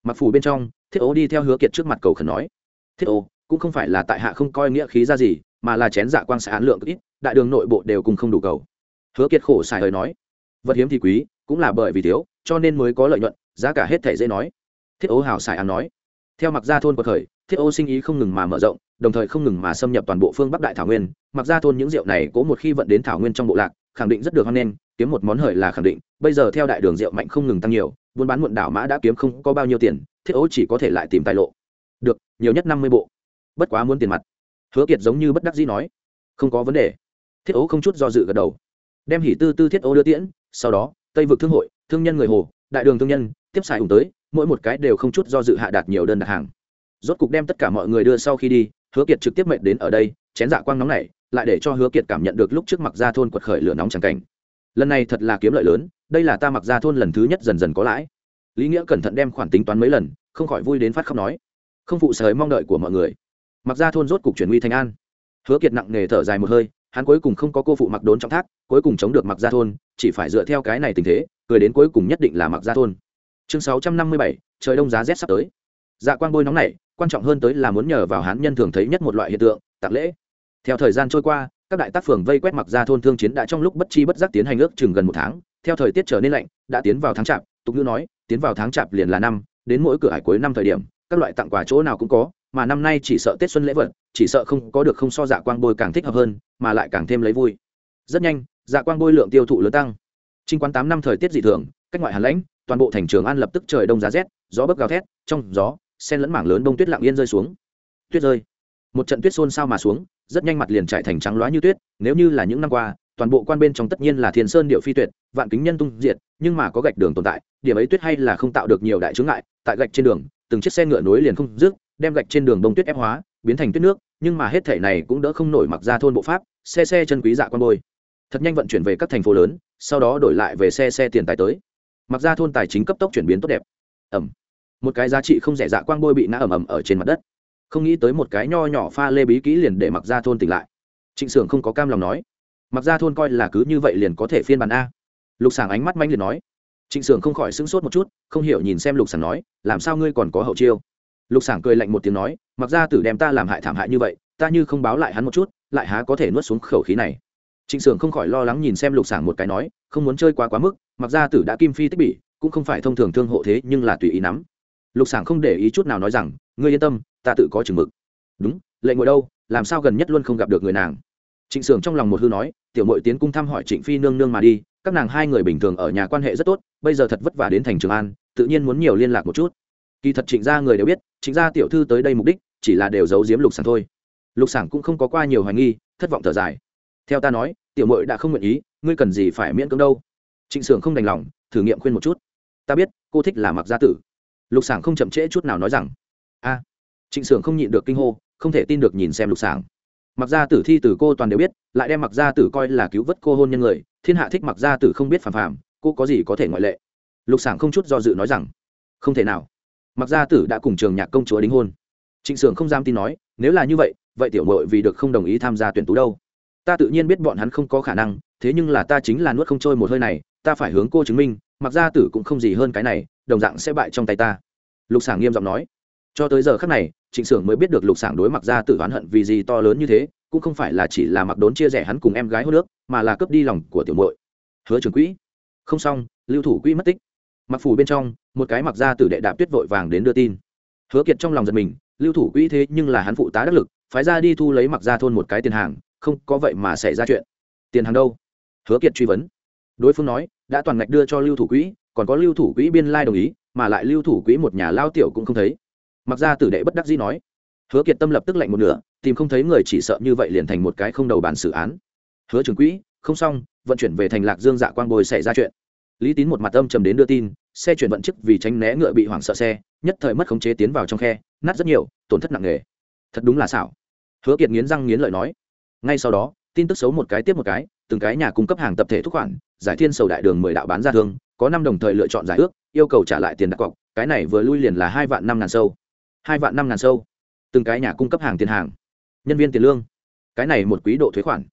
Mặc phủ bên trong thiết ô đi theo hứa kiệt trước mặt cầu khẩn nói thiết ô cũng không phải là tại hạ không coi nghĩa khí ra gì mà là chén dạ quang sẽ án lượng ít đại đường nội bộ đều cùng không đủ cầu. Hứa kiệt khổ xài hơi nói vật hiếm thì quý cũng là bởi vì thiếu cho nên mới có lợi nhuận giá cả hết thể dễ nói. Thiết ô hào xài án nói theo mặc gia thôn của khởi, thiết ô sinh ý không ngừng mà mở rộng đồng thời không ngừng mà xâm nhập toàn bộ phương bắc đại thảo nguyên, mặc ra thôn những rượu này cố một khi vận đến thảo nguyên trong bộ lạc, khẳng định rất được hoan nghênh, kiếm một món hời là khẳng định, bây giờ theo đại đường rượu mạnh không ngừng tăng nhiều, buôn bán muộn đảo mã đã kiếm không có bao nhiêu tiền, thiết ố chỉ có thể lại tìm tài lộ. Được, nhiều nhất năm mươi bộ. Bất quá muốn tiền mặt. Hứa kiệt giống như bất đắc dĩ nói. Không có vấn đề. Thiết ố không chút do dự gật đầu. Đem hỉ tư tư thiết ố đưa tiễn, sau đó, tây vực thương hội, thương nhân người hồ, đại đường thương nhân, tiếp xài ủng tới, mỗi một cái đều không chút do dự hạ đạt nhiều đơn đặt hàng. Rốt cục đem tất cả mọi người đưa sau khi đi hứa kiệt trực tiếp mệnh đến ở đây, chén dạ quang nóng này lại để cho hứa kiệt cảm nhận được lúc trước mặc ra thôn quật khởi lửa nóng chẳng cảnh. Lần này thật là kiếm lợi lớn, đây là ta mặc ra thôn lần thứ nhất dần dần có lãi. Lý nghĩa cẩn thận đem khoản tính toán mấy lần, không khỏi vui đến phát khóc nói. Không phụ sới mong đợi của mọi người. Mặc ra thôn rốt cục chuyển nguy thành an. Hứa kiệt nặng nề thở dài một hơi, hắn cuối cùng không có cô phụ mặc đốn trong thác, cuối cùng chống được mặc ra thôn, chỉ phải dựa theo cái này tình thế, cười đến cuối cùng nhất định là mặc ra thôn. Chương sáu trăm năm mươi bảy, trời đông giá rét sắp tới. Dạ quang bôi nóng này quan trọng hơn tới là muốn nhờ vào hán nhân thường thấy nhất một loại hiện tượng, tạc lễ. Theo thời gian trôi qua, các đại tác phường vây quét mặc ra thôn thương chiến đã trong lúc bất chi bất giác tiến hành ước chừng gần một tháng. Theo thời tiết trở nên lạnh, đã tiến vào tháng chạp, tục ngữ nói, tiến vào tháng chạp liền là năm, đến mỗi cửa hải cuối năm thời điểm, các loại tặng quà chỗ nào cũng có, mà năm nay chỉ sợ tết xuân lễ vật, chỉ sợ không có được không so dạ quang bôi càng thích hợp hơn, mà lại càng thêm lấy vui. Rất nhanh dạ quang bôi lượng tiêu thụ lớn tăng. Trinh quán tám năm thời tiết dị thường, cách ngoại hàn lãnh, toàn bộ thành trường an lập tức trời đông giá rét, gió bấc gào thét, trong gió sen lẫn mảng lớn bông tuyết lặng yên rơi xuống. Tuyết rơi. Một trận tuyết xôn sao mà xuống, rất nhanh mặt liền trải thành trắng loá như tuyết, nếu như là những năm qua, toàn bộ quan bên trong tất nhiên là thiên sơn điệu phi tuyệt, vạn kính nhân tung diệt, nhưng mà có gạch đường tồn tại, điểm ấy tuyết hay là không tạo được nhiều đại chướng ngại, tại gạch trên đường, từng chiếc xe ngựa nối liền không dứt, đem gạch trên đường bông tuyết ép hóa, biến thành tuyết nước, nhưng mà hết thể này cũng đỡ không nổi mặc ra thôn bộ pháp, xe xe chân quý dạ quan bôi. Thật nhanh vận chuyển về các thành phố lớn, sau đó đổi lại về xe xe tiền tài tới. Mặc ra thôn tài chính cấp tốc chuyển biến tốt đẹp. Ẩm một cái giá trị không rẻ dạ quang bôi bị nã ầm ầm ở trên mặt đất. Không nghĩ tới một cái nho nhỏ pha lê bí kỹ liền để mặc ra thôn tỉnh lại. Trịnh sưởng không có cam lòng nói. Mặc ra thôn coi là cứ như vậy liền có thể phiên bản a. Lục sảng ánh mắt manh liền nói. Trịnh sưởng không khỏi sững sốt một chút, không hiểu nhìn xem lục sảng nói, làm sao ngươi còn có hậu chiêu? Lục sảng cười lạnh một tiếng nói mặc ra tử đem ta làm hại thảm hại như vậy, ta như không báo lại hắn một chút, lại há có thể nuốt xuống khẩu khí này. Trịnh sưởng không khỏi lo lắng nhìn xem lục sảng một cái nói, không muốn chơi quá quá mức mặc ra tử đã kim phi tích bị cũng không phải thông thường thương hộ thế, nhưng là tùy ý nắm lục sảng không để ý chút nào nói rằng, ngươi yên tâm, ta tự có chừng mực. Đúng, lệ ngồi đâu, làm sao gần nhất luôn không gặp được người nàng? Trịnh sưởng trong lòng một hư nói, tiểu mội tiến cung thăm hỏi trịnh phi nương nương mà đi, các nàng hai người bình thường ở nhà quan hệ rất tốt, bây giờ thật vất vả đến thành trường an, tự nhiên muốn nhiều liên lạc một chút. Kỳ thật trịnh gia người đều biết, trịnh gia tiểu thư tới đây mục đích, chỉ là đều giấu giếm lục sảng thôi. Lục sảng cũng không có qua nhiều hoài nghi, thất vọng thở dài. Theo ta nói, tiểu mội đã không nguyện ý, ngươi cần gì phải miễn cưỡng đâu? Trịnh sưởng không đành lòng, thử nghiệm khuyên một chút. Ta biết, cô thích là mặc gia tử lục sảng không chậm trễ chút nào nói rằng, a, trịnh sưởng không nhịn được kinh hô, không thể tin được nhìn xem lục sảng. Mặc gia tử thi tử cô toàn đều biết, lại đem mặc gia tử coi là cứu vớt cô hôn nhân người, thiên hạ thích mặc gia tử không biết phàm phàm, cô có gì có thể ngoại lệ? Lục sảng không chút do dự nói rằng, không thể nào. Mặc gia tử đã cùng trường nhạc công chúa đính hôn. Trịnh sưởng không dám tin nói, nếu là như vậy vậy tiểu mội vì được không đồng ý tham gia tuyển tú đâu? Ta tự nhiên biết bọn hắn không có khả năng, thế nhưng là ta chính là nuốt không trôi một hơi này, ta phải hướng cô chứng minh mặc gia tử cũng không gì hơn cái này, đồng dạng sẽ bại trong tay ta. Lục sảng nghiêm giọng nói. Cho tới giờ khác này, trịnh sưởng mới biết được lục sảng đối mặc gia tử oán hận vì gì to lớn như thế, cũng không phải là chỉ là mặc đốn chia rẽ hắn cùng em gái hô nước mà là cướp đi lòng của tiểu muội. Hứa trưởng quỹ. Không xong, lưu thủ quỹ mất tích. Mặc phủ bên trong, một cái mặc gia tử đệ đạp tuyết vội vàng đến đưa tin. Hứa kiệt trong lòng giật mình, lưu thủ quỹ thế nhưng là hắn phụ tá đắc lực, phái ra đi thu lấy mặc gia thôn một cái tiền hàng, không có vậy mà xảy ra chuyện. Tiền hàng đâu? Hứa kiệt truy vấn. Đối phương nói đã toàn ngạch đưa cho lưu thủ quỹ, còn có lưu thủ quỹ biên lai đồng ý, mà lại lưu thủ quỹ một nhà lao tiểu cũng không thấy. Mặc ra tử đệ bất đắc dĩ nói, hứa kiệt tâm lập tức lạnh một nửa, tìm không thấy người chỉ sợ như vậy liền thành một cái không đầu bản xử án. Hứa trưởng quỹ, không xong, vận chuyển về thành lạc dương dạ quang bồi xảy ra chuyện. Lý tín một mặt âm trầm đến đưa tin, xe chuyển vận chức vì tránh né ngựa bị hoảng sợ xe, nhất thời mất khống chế tiến vào trong khe, nát rất nhiều, tổn thất nặng nề. Thật đúng là xảo. Hứa kiệt nghiến răng nghiến lợi nói. Ngay sau đó tin tức xấu một cái tiếp một cái, từng cái nhà cung cấp hàng tập thể thúc khoản, giải thiên sầu đại đường mười đạo bán ra thương, có năm đồng thời lựa chọn giải ước, yêu cầu trả lại tiền đặt cọc, cái này vừa lui liền là hai vạn năm ngàn sâu. Hai vạn năm ngàn sâu. Từng cái nhà cung cấp hàng tiền hàng, nhân viên tiền lương. Cái này một quý độ thuế khoản.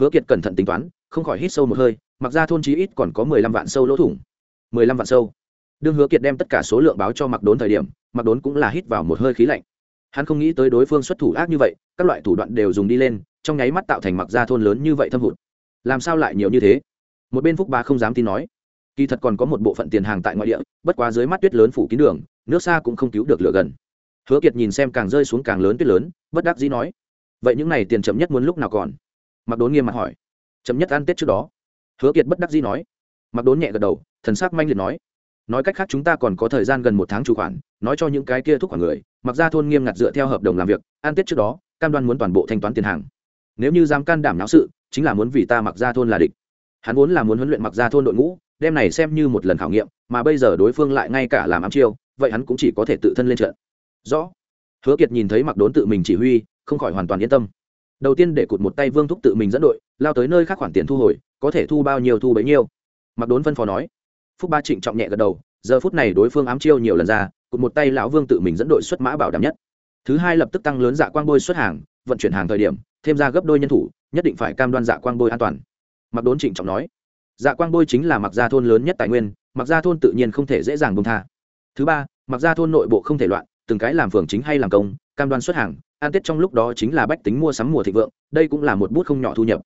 Hứa kiệt cẩn thận tính toán, không khỏi hít sâu một hơi, mặc ra thôn chí ít còn có mười lăm vạn sâu lỗ thủng. Mười lăm vạn sâu. Đương hứa kiệt đem tất cả số lượng báo cho mặc đốn thời điểm mặc đốn cũng là hít vào một hơi khí lạnh. Hắn không nghĩ tới đối phương xuất thủ ác như vậy, các loại thủ đoạn đều dùng đi lên trong nháy mắt tạo thành mặc ra thôn lớn như vậy thâm hụt. Làm sao lại nhiều như thế? Một bên phúc ba không dám tin nói. Kỳ thật còn có một bộ phận tiền hàng tại ngoại địa, bất quá dưới mắt tuyết lớn phủ kín đường, nước xa cũng không cứu được lửa gần. Hứa kiệt nhìn xem càng rơi xuống càng lớn tuyết lớn, bất đắc dĩ nói, vậy những n à y tiền chậm nhất muốn lúc nào còn? Mặc đốn nghiêm mặt hỏi. Chậm nhất ăn tết trước đó. Hứa kiệt bất đắc dĩ nói. Mặc đốn nhẹ gật đầu, thần s ắ c manh liệt nói nói cách khác chúng ta còn có thời gian gần một tháng chủ khoản, nói cho những cái kia thúc khoản người mặc ra thôn nghiêm ngặt dựa theo hợp đồng làm việc, ăn tết trước đó, cam đoan muốn toàn bộ thanh toán tiền hàng nếu như dám can đảm náo sự, chính là muốn vì ta mặc ra thôn là địch. Hắn vốn là muốn huấn luyện mặc ra thôn đội ngũ đem này xem như một lần khảo nghiệm, mà bây giờ đối phương lại ngay cả làm ám chiêu, vậy hắn cũng chỉ có thể tự thân lên trận. Rõ. Hứa kiệt nhìn thấy mặc đốn tự mình chỉ huy, không khỏi hoàn toàn yên tâm. Đầu tiên để cụt một tay vương thúc tự mình dẫn đội, lao tới nơi khác khoản tiền thu hồi, có thể thu bao nhiêu thu bấy nhiêu. Mặc đốn phân phó nói. Phúc ba trịnh trọng nhẹ gật đầu, giờ phút này đối phương ám chiêu nhiều lần ra, cụt một tay lão vương tự mình dẫn đội xuất mã bảo đảm nhất. Thứ hai lập tức tăng lớn dạ quang bôi xuất hàng vận chuyển hàng thời điểm, thêm ra gấp đôi nhân thủ, nhất định phải cam đoan dạ quang bôi an toàn. Mặc đốn trịnh trọng nói. Dạ quang bôi chính là mặc gia thôn lớn nhất tài nguyên mặc gia thôn tự nhiên không thể dễ dàng bông tha. Thứ ba mặc gia thôn nội bộ không thể loạn, từng cái làm phường chính hay làm công, cam đoan xuất hàng, an tết trong lúc đó chính là bách tính mua sắm mùa thịnh vượng, đây cũng là một bút không nhỏ thu nhập.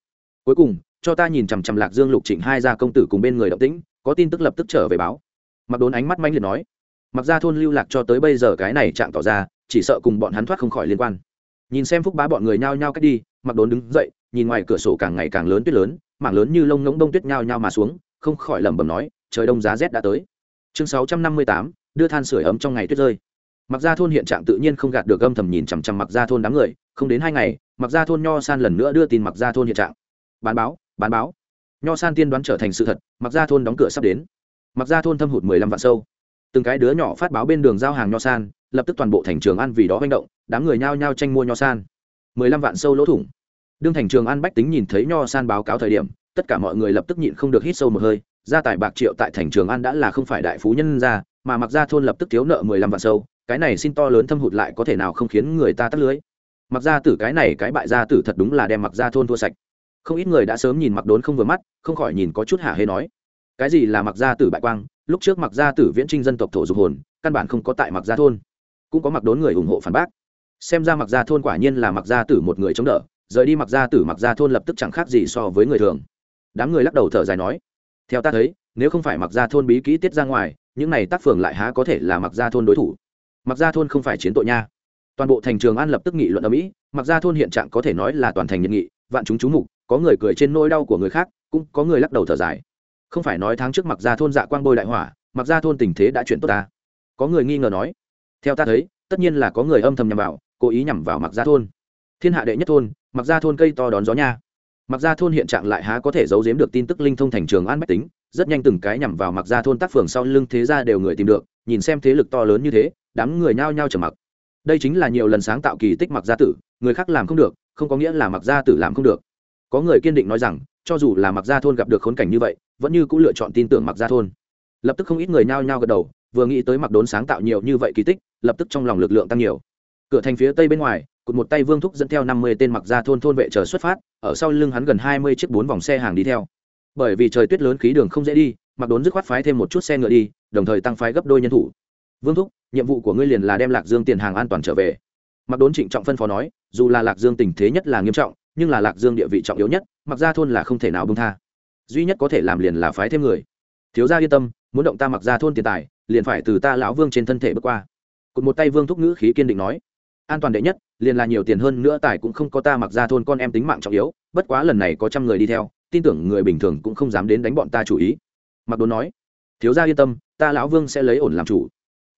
Cuối cùng, cho ta nhìn chằm chằm lạc dương lục trịnh hai gia công tử cùng bên người động tĩnh, có tin tức lập tức trở về báo. Mặc đốn ánh mắt manh liệt nói. Mặc gia thôn lưu lạc cho tới bây giờ cái này trạng tỏ ra, chỉ sợ cùng bọn hắn thoát không khỏi liên quan nhìn xem phúc bá bọn người nhao nhao cách đi, mặc đốn đứng dậy, nhìn ngoài cửa sổ càng ngày càng lớn tuyết lớn, mảng lớn như lông ngỗng đông tuyết nhao nhao mà xuống, không khỏi lẩm bẩm nói, trời đông giá rét đã tới. Chương sáu trăm năm mươi tám, đưa than sửa ấm trong ngày tuyết rơi. Mặc ra thôn hiện trạng tự nhiên không gạt được âm thầm nhìn chằm chằm mặc ra thôn đám người, không đến hai ngày, mặc ra thôn nho san lần nữa đưa tin mặc ra thôn hiện trạng. Bán báo bán báo. Nho san tiên đoán trở thành sự thật, mặc ra thôn đóng cửa sắp đến. Mặc ra thôn thâm hụt mười lăm vạn sâu. Từng cái đứa nhỏ phát báo bên đường giao hàng nho san lập tức toàn bộ thành trường ăn vì đó manh động, đám người nhao nhao tranh mua nho san. mười lăm vạn sâu lỗ thủng. Đương thành trường an bách tính nhìn thấy nho san báo cáo thời điểm, tất cả mọi người lập tức nhịn không được hít sâu một hơi, gia tài bạc triệu tại thành trường an đã là không phải đại phú nhân ra mà mặc ra thôn lập tức thiếu nợ mười lăm vạn sâu, cái này xin to lớn thâm hụt lại có thể nào không khiến người ta tắt lưới. Mặc ra tử cái này cái bại gia tử thật đúng là đem mặc ra thôn thua sạch. Không ít người đã sớm nhìn mặc đốn không vừa mắt, không khỏi nhìn có chút hả hê nói. Cái gì là mặc gia tử bại quang? Lúc trước mặc gia tử viễn trinh dân tộc thổ dục hồn, căn bản không có tại mặc gia thôn cũng có mặc đốn người ủng hộ phản bác. Xem ra mặc gia thôn quả nhiên là mặc gia tử một người chống đỡ, rời đi mặc gia tử mặc gia thôn lập tức chẳng khác gì so với người thường. Đám người lắc đầu thở dài nói, theo ta thấy, nếu không phải mặc gia thôn bí kỹ tiết ra ngoài, những này tác phường lại há có thể là mặc gia thôn đối thủ. Mặc gia thôn không phải chiến tội nha. Toàn bộ thành trường an lập tức nghị luận ở mỹ, mặc gia thôn hiện trạng có thể nói là toàn thành nhiệt nghị, vạn chúng chú mục, có người cười trên nỗi đau của người khác, cũng có người lắc đầu thở dài. Không phải nói tháng trước mặc gia thôn dạ quang bôi đại hỏa, mặc gia thôn tình thế đã chuyển tốt ta. Có người nghi ngờ nói theo ta thấy, tất nhiên là có người âm thầm nhằm vào, cố ý nhằm vào mặc gia thôn. Thiên hạ đệ nhất thôn mặc gia thôn cây to đón gió nha. Mặc gia thôn hiện trạng lại há có thể giấu giếm được tin tức linh thông thành trường an bách tính, rất nhanh từng cái nhằm vào mặc gia thôn tác phường sau lưng thế gia đều người tìm được, nhìn xem thế lực to lớn như thế, đám người nhao nhao trở mặc. Đây chính là nhiều lần sáng tạo kỳ tích mặc gia tử, người khác làm không được, không có nghĩa là mặc gia tử làm không được. Có người kiên định nói rằng, cho dù là mặc gia thôn gặp được khốn cảnh như vậy, vẫn như cũng lựa chọn tin tưởng mặc gia thôn. Lập tức không ít người nhao nhao gật đầu, vừa nghĩ tới mặc đốn sáng tạo nhiều như vậy kỳ tích lập tức trong lòng lực lượng tăng nhiều. Cửa thành phía tây bên ngoài, cụt một tay vương thúc dẫn theo năm mươi tên mặc ra thôn thôn vệ chờ xuất phát, ở sau lưng hắn gần hai mươi chiếc bốn vòng xe hàng đi theo. Bởi vì trời tuyết lớn khí đường không dễ đi, mặc đốn dứt khoát phái thêm một chút xe ngựa đi, đồng thời tăng phái gấp đôi nhân thủ. Vương thúc, nhiệm vụ của ngươi liền là đem lạc dương tiền hàng an toàn trở về. Mặc đốn trịnh trọng phân phó nói, dù là lạc dương tình thế nhất là nghiêm trọng, nhưng là lạc dương địa vị trọng yếu nhất, mặc ra thôn là không thể nào bông tha. Duy nhất có thể làm liền là phái thêm người. Thiếu gia yên tâm, muốn động ta mặc ra thôn tiền tài, liền phải từ ta lão vương trên thân thể bước qua cụt một tay vương thúc ngữ khí kiên định nói, an toàn đệ nhất, liền là nhiều tiền hơn nữa tài cũng không có ta mặc ra thôn con em tính mạng trọng yếu, bất quá lần này có trăm người đi theo, tin tưởng người bình thường cũng không dám đến đánh bọn ta chủ ý. Mặc đốn nói, thiếu gia yên tâm, ta lão vương sẽ lấy ổn làm chủ.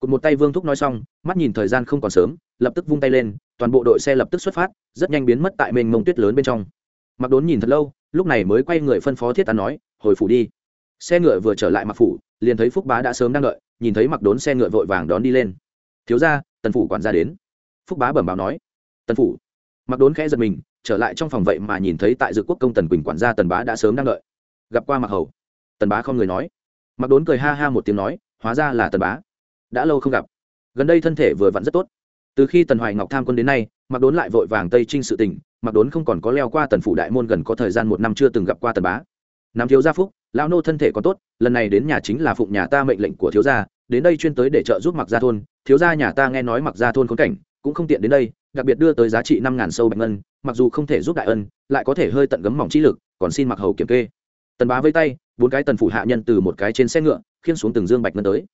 Cụt một tay vương thúc nói xong, mắt nhìn thời gian không còn sớm, lập tức vung tay lên, toàn bộ đội xe lập tức xuất phát, rất nhanh biến mất tại mênh mông tuyết lớn bên trong. Mặc đốn nhìn thật lâu, lúc này mới quay người phân phó thiết tán nói, hồi phủ đi. Xe ngựa vừa trở lại mặc phủ, liền thấy phúc bá đã sớm đang đợi, nhìn thấy mặc đốn xe ngựa vội vàng đón đi lên thiếu ra tần phủ quản gia đến. Phúc bá bẩm báo nói, tần phủ. Mặc đốn khẽ giật mình, trở lại trong phòng vậy mà nhìn thấy tại dự quốc công tần quỳnh quản gia tần bá đã sớm đang đợi. Gặp qua mặc hầu. Tần bá không người nói. Mặc đốn cười ha ha một tiếng nói, hóa ra là tần bá. Đã lâu không gặp. Gần đây thân thể vừa vặn rất tốt. Từ khi tần hoài ngọc tham quân đến nay, mặc đốn lại vội vàng tây trinh sự tình, mặc đốn không còn có leo qua tần phủ đại môn gần có thời gian một năm chưa từng gặp qua tần bá. Nam thiếu gia phúc, lão nô thân thể còn tốt, lần này đến nhà chính là phụng nhà ta mệnh lệnh của thiếu gia đến đây chuyên tới để trợ giúp mặc gia thôn, thiếu gia nhà ta nghe nói mặc gia thôn khốn cảnh, cũng không tiện đến đây, đặc biệt đưa tới giá trị năm ngàn sâu bạch ngân, mặc dù không thể giúp đại ân, lại có thể hơi tận gấm mỏng trí lực, còn xin mặc hầu kiểm kê. Tần bá với tay, bốn cái tần phủ hạ nhân từ một cái trên xe ngựa, khiên xuống từng dương bạch ngân tới.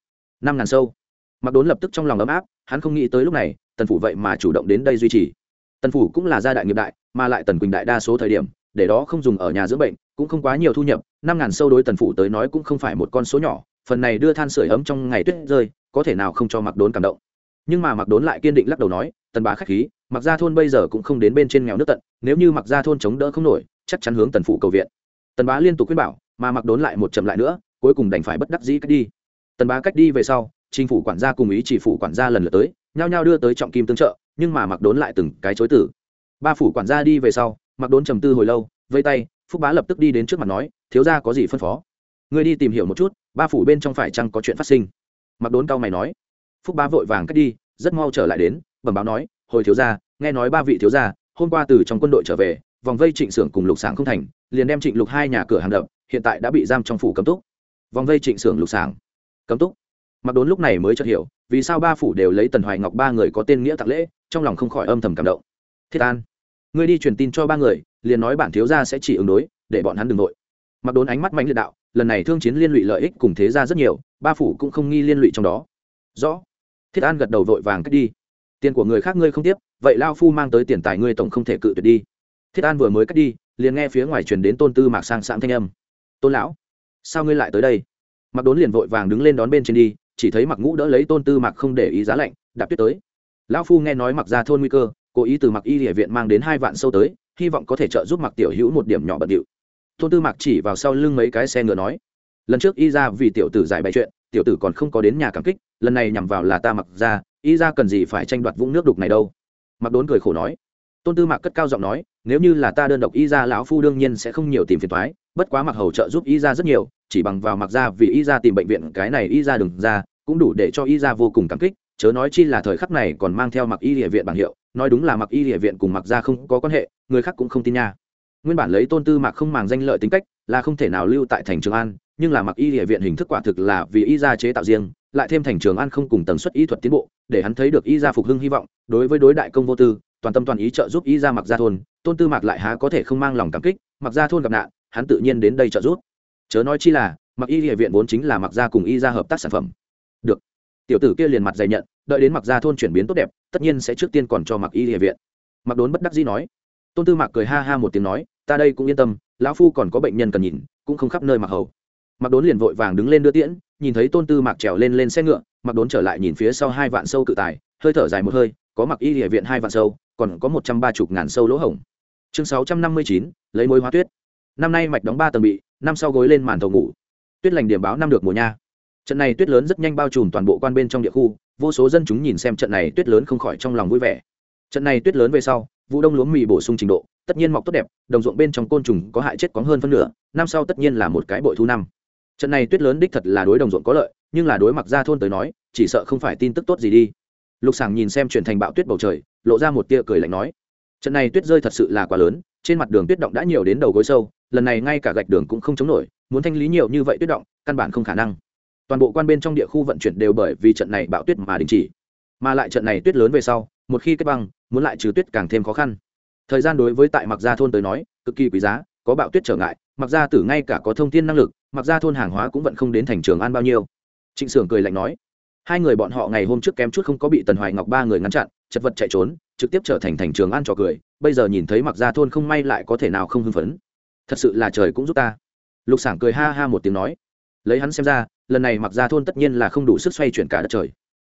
Năm ngàn sâu. Mặc đốn lập tức trong lòng ấm áp, hắn không nghĩ tới lúc này, tần phủ vậy mà chủ động đến đây duy trì. Tần phủ cũng là gia đại nghiệp đại, mà lại tần quỳnh đại đa số thời điểm, để đó không dùng ở nhà dưỡng bệnh, cũng không quá nhiều thu nhập, năm ngàn sâu đối tần phủ tới nói cũng không phải một con số nhỏ phần này đưa than sửa ấm trong ngày tuyết rơi, có thể nào không cho mặc đốn cảm động. Nhưng mà mặc đốn lại kiên định lắc đầu nói, tần bá khách khí mặc ra thôn bây giờ cũng không đến bên trên nghèo nước tận, nếu như mặc ra thôn chống đỡ không nổi, chắc chắn hướng tần phủ cầu viện. Tần bá liên tục khuyên bảo, mà mặc đốn lại một chậm lại nữa, cuối cùng đành phải bất đắc dĩ cách đi. Tần bá cách đi về sau chính phủ quản gia cùng ý chỉ phủ quản gia lần lượt tới, nhao nhao đưa tới trọng kim tương trợ, nhưng mà mặc đốn lại từng cái chối tử ba phủ quản gia đi về sau mặc đốn trầm tư hồi lâu, vây tay, phúc bá lập tức đi đến trước mặt nói, thiếu ra có gì phân phó? Ngươi đi tìm hiểu một chút, ba phủ bên trong phải chăng có chuyện phát sinh? Mặc đốn cao mày nói. Phúc bá vội vàng cất đi, rất mau trở lại đến, bẩm báo nói, hồi thiếu gia, nghe nói ba vị thiếu gia, hôm qua từ trong quân đội trở về, vòng vây trịnh xưởng cùng lục sảng không thành, liền đem trịnh lục hai nhà cửa hàng đập, hiện tại đã bị giam trong phủ cấm túc. Vòng vây trịnh xưởng lục sảng, cấm túc? Mặc đốn lúc này mới chợt hiểu, vì sao ba phủ đều lấy tần hoài ngọc ba người có tên nghĩa tặng lễ, trong lòng không khỏi âm thầm cảm động. Thiết an, ngươi đi truyền tin cho ba người, liền nói bản thiếu gia sẽ chỉ ứng đối, để bọn hắn đừng nội mặc đốn ánh mắt mạnh liệt đạo lần này thương chiến liên lụy lợi ích cùng thế ra rất nhiều, ba phủ cũng không nghi liên lụy trong đó. Rõ. Thiết an gật đầu vội vàng cách đi. Tiền của người khác ngươi không tiếp, vậy lao phu mang tới tiền tài ngươi tổng không thể cự tuyệt đi. Thiết an vừa mới cách đi, liền nghe phía ngoài truyền đến tôn tư mạc sang sáng thanh âm. Tôn lão, sao ngươi lại tới đây? Mặc đốn liền vội vàng đứng lên đón bên trên đi, chỉ thấy mặc ngũ đỡ lấy tôn tư mạc không để ý giá lạnh, đạp tuyết tới. Lão phu nghe nói mặc ra thôn nguy cơ, cố ý từ mặc y địa viện mang đến hai vạn sâu tới, hy vọng có thể trợ giúp mặc tiểu hữu một điểm nhỏ bận điệu tôn tư mạc chỉ vào sau lưng mấy cái xe ngựa nói, lần trước y ra vì tiểu tử giải bày chuyện, tiểu tử còn không có đến nhà cảm kích, lần này nhằm vào là ta mặc ra y ra cần gì phải tranh đoạt vũng nước đục này đâu? Mặc đốn cười khổ nói. Tôn tư mạc cất cao giọng nói, nếu như là ta đơn độc y ra lão phu đương nhiên sẽ không nhiều tìm phiền thoái bất quá mặc hầu trợ giúp y ra rất nhiều, chỉ bằng vào mặc ra vì y ra tìm bệnh viện cái này y ra đừng ra, cũng đủ để cho y ra vô cùng cảm kích, chớ nói chi là thời khắc này còn mang theo mặc y địa viện bảng hiệu, nói đúng là mặc y địa viện cùng mặc ra không có quan hệ, người khác cũng không tin nha nguyên bản lấy tôn tư mạc không màng danh lợi tính cách, là không thể nào lưu tại thành trường an, nhưng là mặc y địa viện hình thức quả thực là vì y gia chế tạo riêng, lại thêm thành trường an không cùng tần suất y thuật tiến bộ, để hắn thấy được y gia phục hưng hy vọng, đối với đối đại công vô tư, toàn tâm toàn ý trợ giúp y gia mặc gia thôn, tôn tư mạc lại há có thể không mang lòng cảm kích mặc gia thôn gặp nạn, hắn tự nhiên đến đây trợ giúp. Chớ nói chi là, mặc y địa viện vốn chính là mặc gia cùng y gia hợp tác sản phẩm. Được. Tiểu tử kia liền mặt dày nhận, đợi đến mặc gia thôn chuyển biến tốt đẹp, tất nhiên sẽ trước tiên còn cho mặc y địa viện. Mặc đốn bất đắc dĩ nói tôn tư mạc cười ha ha một tiếng nói, ta đây cũng yên tâm, lão phu còn có bệnh nhân cần nhìn, cũng không khắp nơi mặc hầu. Mặc đốn liền vội vàng đứng lên đưa tiễn, nhìn thấy tôn tư mạc trèo lên lên xe ngựa mặc đốn trở lại nhìn phía sau hai vạn sâu cự tài, hơi thở dài một hơi, có mặc y địa viện hai vạn sâu, còn có một trăm ba chục ngàn sâu lỗ hổng. Chương sáu trăm năm mươi chín, lấy mối hóa tuyết. Năm nay mạch đóng ba tầng bị, năm sau gối lên màn thầu ngủ. Tuyết lành điểm báo năm được mùa nha. Trận này tuyết lớn rất nhanh bao trùm toàn bộ quan bên trong địa khu, vô số dân chúng nhìn xem trận này tuyết lớn không khỏi trong lòng vui vẻ. Trận này tuyết lớn về sau vụ đông lúa mì bổ sung trình độ, tất nhiên mọc tốt đẹp, đồng ruộng bên trong côn trùng có hại chết có hơn phân nửa, năm sau tất nhiên là một cái bội thu năm. Trận này tuyết lớn đích thật là đối đồng ruộng có lợi, nhưng là đối mặt ra thôn tới nói, chỉ sợ không phải tin tức tốt gì đi. Lục sảng nhìn xem chuyển thành bão tuyết bầu trời, lộ ra một tia cười lạnh nói, trận này tuyết rơi thật sự là quá lớn, trên mặt đường tuyết động đã nhiều đến đầu gối sâu, lần này ngay cả gạch đường cũng không chống nổi, muốn thanh lý nhiều như vậy tuyết động, căn bản không khả năng. Toàn bộ quan bên trong địa khu vận chuyển đều bởi vì trận này bão tuyết mà đình chỉ. Mà lại trận này tuyết lớn về sau một khi kết băng, muốn lại trừ tuyết càng thêm khó khăn. Thời gian đối với tại mặc gia thôn tới nói, cực kỳ quý giá, có bão tuyết trở ngại mặc gia tử ngay cả có thông tin năng lực mặc gia thôn hàng hóa cũng vẫn không đến thành trường an bao nhiêu. Trịnh sưởng cười lạnh nói, hai người bọn họ ngày hôm trước kém chút không có bị tần hoài ngọc ba người ngăn chặn, chật vật chạy trốn, trực tiếp trở thành thành trường an trò cười, bây giờ nhìn thấy mặc gia thôn không may lại có thể nào không hưng phấn. Thật sự là trời cũng giúp ta. Lục sảng cười ha ha một tiếng nói, lấy hắn xem ra, lần này mặc gia thôn tất nhiên là không đủ sức xoay chuyển cả đất trời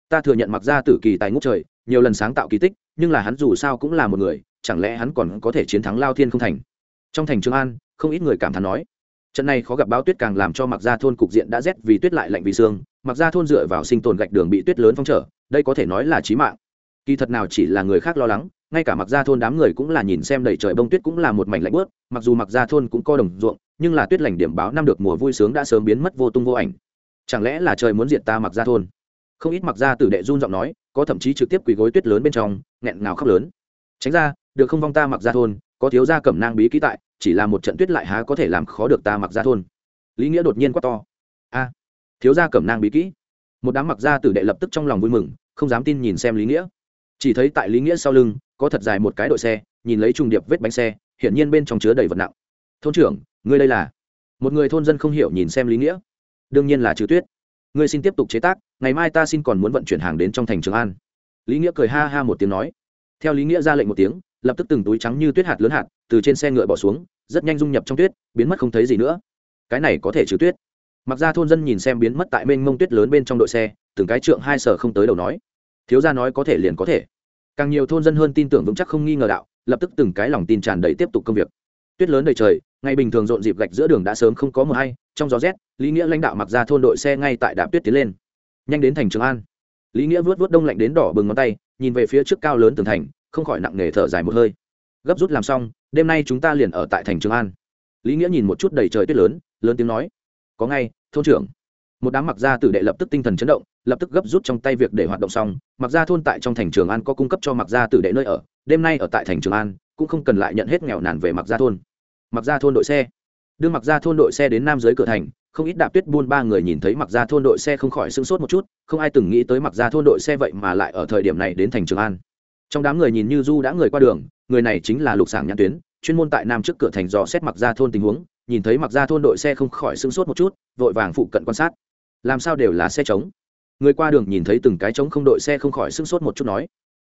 ta thừa nhận mặc gia tử kỳ tài ngốc trời, nhiều lần sáng tạo kỳ tích, nhưng là hắn dù sao cũng là một người, chẳng lẽ hắn còn có thể chiến thắng lao thiên không thành? Trong thành trường an, không ít người cảm thán nói, trận này khó gặp báo tuyết càng làm cho mặc gia thôn cục diện đã rét vì tuyết lại lạnh vì xương mặc gia thôn dựa vào sinh tồn gạch đường bị tuyết lớn phong trở, đây có thể nói là chí mạng. Kỳ thật nào chỉ là người khác lo lắng, ngay cả mặc gia thôn đám người cũng là nhìn xem đầy trời bông tuyết cũng là một mảnh lạnh bớt mặc dù mặc gia thôn cũng co đồng ruộng, nhưng là tuyết lành điểm báo năm được mùa vui sướng đã sớm biến mất vô tung vô ảnh. Chẳng lẽ là trời muốn diệt ta mặc gia thôn? Không ít mặc gia tử đệ run giọng nói, có thậm chí trực tiếp quỳ gối tuyết lớn bên trong, nghẹn ngào khóc lớn. Tránh ra, được không vong ta mặc gia thôn, có thiếu gia cẩm nang bí ký tại, chỉ là một trận tuyết lại há có thể làm khó được ta mặc gia thôn. Lý nghĩa đột nhiên quá to. A, thiếu gia cẩm nang bí kỹ. Một đám mặc gia tử đệ lập tức trong lòng vui mừng, không dám tin nhìn xem lý nghĩa. Chỉ thấy tại lý nghĩa sau lưng, có thật dài một cái đội xe, nhìn lấy trùng điệp vết bánh xe, hiển nhiên bên trong chứa đầy vật nặng. Thôn trưởng, ngươi đây là? Một người thôn dân không hiểu nhìn xem lý nghĩa. Đương nhiên là trừ tuyết. Ngươi xin tiếp tục chế tác ngày mai ta xin còn muốn vận chuyển hàng đến trong thành trường an. Lý nghĩa cười ha ha một tiếng nói. Theo lý nghĩa ra lệnh một tiếng, lập tức từng túi trắng như tuyết hạt lớn hạt, từ trên xe ngựa bỏ xuống, rất nhanh dung nhập trong tuyết, biến mất không thấy gì nữa. Cái này có thể trừ tuyết. Mặc ra thôn dân nhìn xem biến mất tại mênh mông tuyết lớn bên trong đội xe, từng cái trượng hai sở không tới đầu nói. Thiếu gia nói có thể liền có thể. Càng nhiều thôn dân hơn tin tưởng vững chắc không nghi ngờ đạo, lập tức từng cái lòng tin tràn đầy tiếp tục công việc. Tuyết lớn đầy trời, ngày bình thường rộn dịp gạch giữa đường đã sớm không có mưa hay, trong gió rét, lý nghĩa lãnh đạo mặc ra thôn đội xe ngay tại đạp tuyết tiến lên nhanh đến thành trường an lý nghĩa vớt vớt đông lạnh đến đỏ bừng ngón tay nhìn về phía trước cao lớn tường thành không khỏi nặng nề thở dài một hơi gấp rút làm xong đêm nay chúng ta liền ở tại thành trường an lý nghĩa nhìn một chút đầy trời tuyết lớn lớn tiếng nói có ngay thôn trưởng một đám mặc gia tử đệ lập tức tinh thần chấn động lập tức gấp rút trong tay việc để hoạt động xong mặc gia thôn tại trong thành trường an có cung cấp cho mặc gia tử đệ nơi ở đêm nay ở tại thành trường an cũng không cần lại nhận hết nghèo nàn về mặc gia thôn mặc gia thôn đội xe đưa mặc gia thôn đội xe đến nam giới cửa thành không ít đạp tuyết buôn ba người nhìn thấy mặc gia thôn đội xe không khỏi sưng sốt một chút, không ai từng nghĩ tới mặc gia thôn đội xe vậy mà lại ở thời điểm này đến thành trường an. Trong đám người nhìn như du đã người qua đường, người này chính là lục sảng nhãn tuyến, chuyên môn tại nam trước cửa thành dò xét mặc gia thôn tình huống, nhìn thấy mặc gia thôn đội xe không khỏi sưng sốt một chút, vội vàng phụ cận quan sát. Làm sao đều là xe trống? Người qua đường nhìn thấy từng cái trống không đội xe không khỏi sưng sốt một chút nói.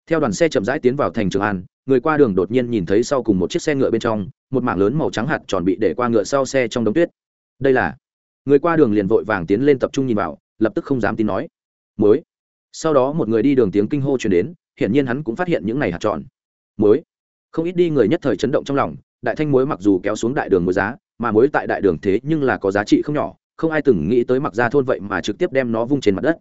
Theo đoàn xe chậm rãi tiến vào thành trường an, người qua đường đột nhiên nhìn thấy sau cùng một chiếc xe ngựa bên trong, một mảng lớn màu trắng hạt tròn bị để qua ngựa sau xe trong đống tuyết. Đây là người qua đường liền vội vàng tiến lên tập trung nhìn vào, lập tức không dám tin nói. Muối. Sau đó một người đi đường tiếng kinh hô chuyển đến, hiển nhiên hắn cũng phát hiện những này hạt tròn. Muối. Không ít đi người nhất thời chấn động trong lòng, đại thanh muối mặc dù kéo xuống đại đường muối giá, mà muối tại đại đường thế nhưng là có giá trị không nhỏ, không ai từng nghĩ tới mặc ra thôn vậy mà trực tiếp đem nó vung trên mặt đất.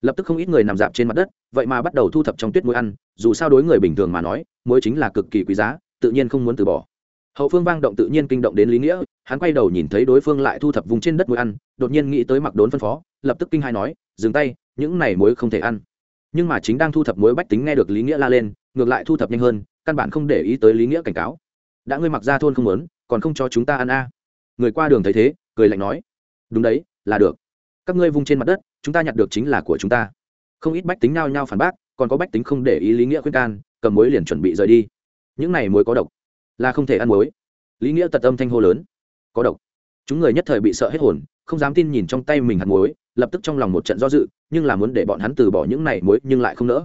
Lập tức không ít người nằm dạp trên mặt đất, vậy mà bắt đầu thu thập trong tuyết muối ăn, dù sao đối người bình thường mà nói, muối chính là cực kỳ quý giá, tự nhiên không muốn từ bỏ. Hậu phương vang động tự nhiên kinh động đến lý nghĩa hắn quay đầu nhìn thấy đối phương lại thu thập vùng trên đất muối ăn, đột nhiên nghĩ tới mặc đốn phân phó, lập tức kinh hai nói, dừng tay, những này muối không thể ăn. Nhưng mà chính đang thu thập muối bách tính nghe được lý nghĩa la lên, ngược lại thu thập nhanh hơn, căn bản không để ý tới lý nghĩa cảnh cáo. Đã ngươi mặc ra thôn không muốn, còn không cho chúng ta ăn a? Người qua đường thấy thế, cười lạnh nói, đúng đấy, là được. Các ngươi vung trên mặt đất, chúng ta nhặt được chính là của chúng ta. Không ít bách tính nao nhao phản bác, còn có bách tính không để ý lý nghĩa khuyên can, cầm muối liền chuẩn bị rời đi. Những này muối có độc, là không thể ăn muối. Lý nghĩa tật âm thanh hô lớn có độc. Chúng người nhất thời bị sợ hết hồn, không dám tin nhìn trong tay mình hạt muối, lập tức trong lòng một trận do dự, nhưng là muốn để bọn hắn từ bỏ những này muối nhưng lại không nỡ.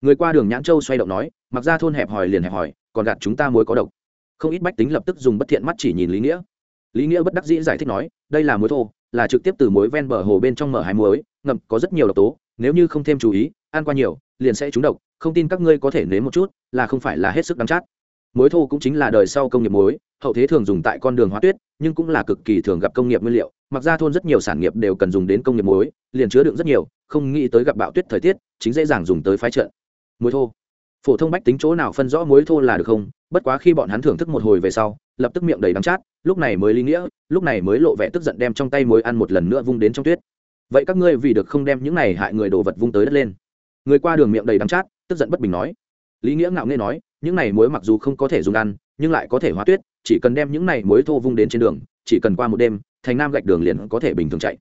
Người qua đường nhãn châu xoay động nói, mặc ra thôn hẹp hòi liền hẹp hòi, còn gạt chúng ta muối có độc. Không ít bách tính lập tức dùng bất thiện mắt chỉ nhìn lý nghĩa. Lý nghĩa bất đắc dĩ giải thích nói, đây là muối thô, là trực tiếp từ muối ven bờ hồ bên trong mở hai muối, ngậm có rất nhiều độc tố, nếu như không thêm chú ý, ăn qua nhiều, liền sẽ trúng độc. Không tin các ngươi có thể nếm một chút, là không phải là hết sức đắm chát muối thô cũng chính là đời sau công nghiệp muối, hậu thế thường dùng tại con đường hóa tuyết, nhưng cũng là cực kỳ thường gặp công nghiệp nguyên liệu. Mặc ra thôn rất nhiều sản nghiệp đều cần dùng đến công nghiệp muối, liền chứa đựng rất nhiều, không nghĩ tới gặp bạo tuyết thời tiết, chính dễ dàng dùng tới phái trận. Muối thô. Phổ thông bách tính chỗ nào phân rõ muối thô là được không? Bất quá khi bọn hắn thưởng thức một hồi về sau, lập tức miệng đầy đắng chát, lúc này mới lý nghĩa, lúc này mới lộ vẻ tức giận đem trong tay muối ăn một lần nữa vung đến trong tuyết. Vậy các ngươi vì được không đem những này hại người đồ vật vung tới đất lên. Người qua đường miệng đầy đắng chát, tức giận bất bình nói. Lý nghĩa ngạo nghe nói những này muối mặc dù không có thể dùng ăn, nhưng lại có thể hóa tuyết, chỉ cần đem những này muối thô vung đến trên đường, chỉ cần qua một đêm, thành nam gạch đường liền có thể bình thường chạy.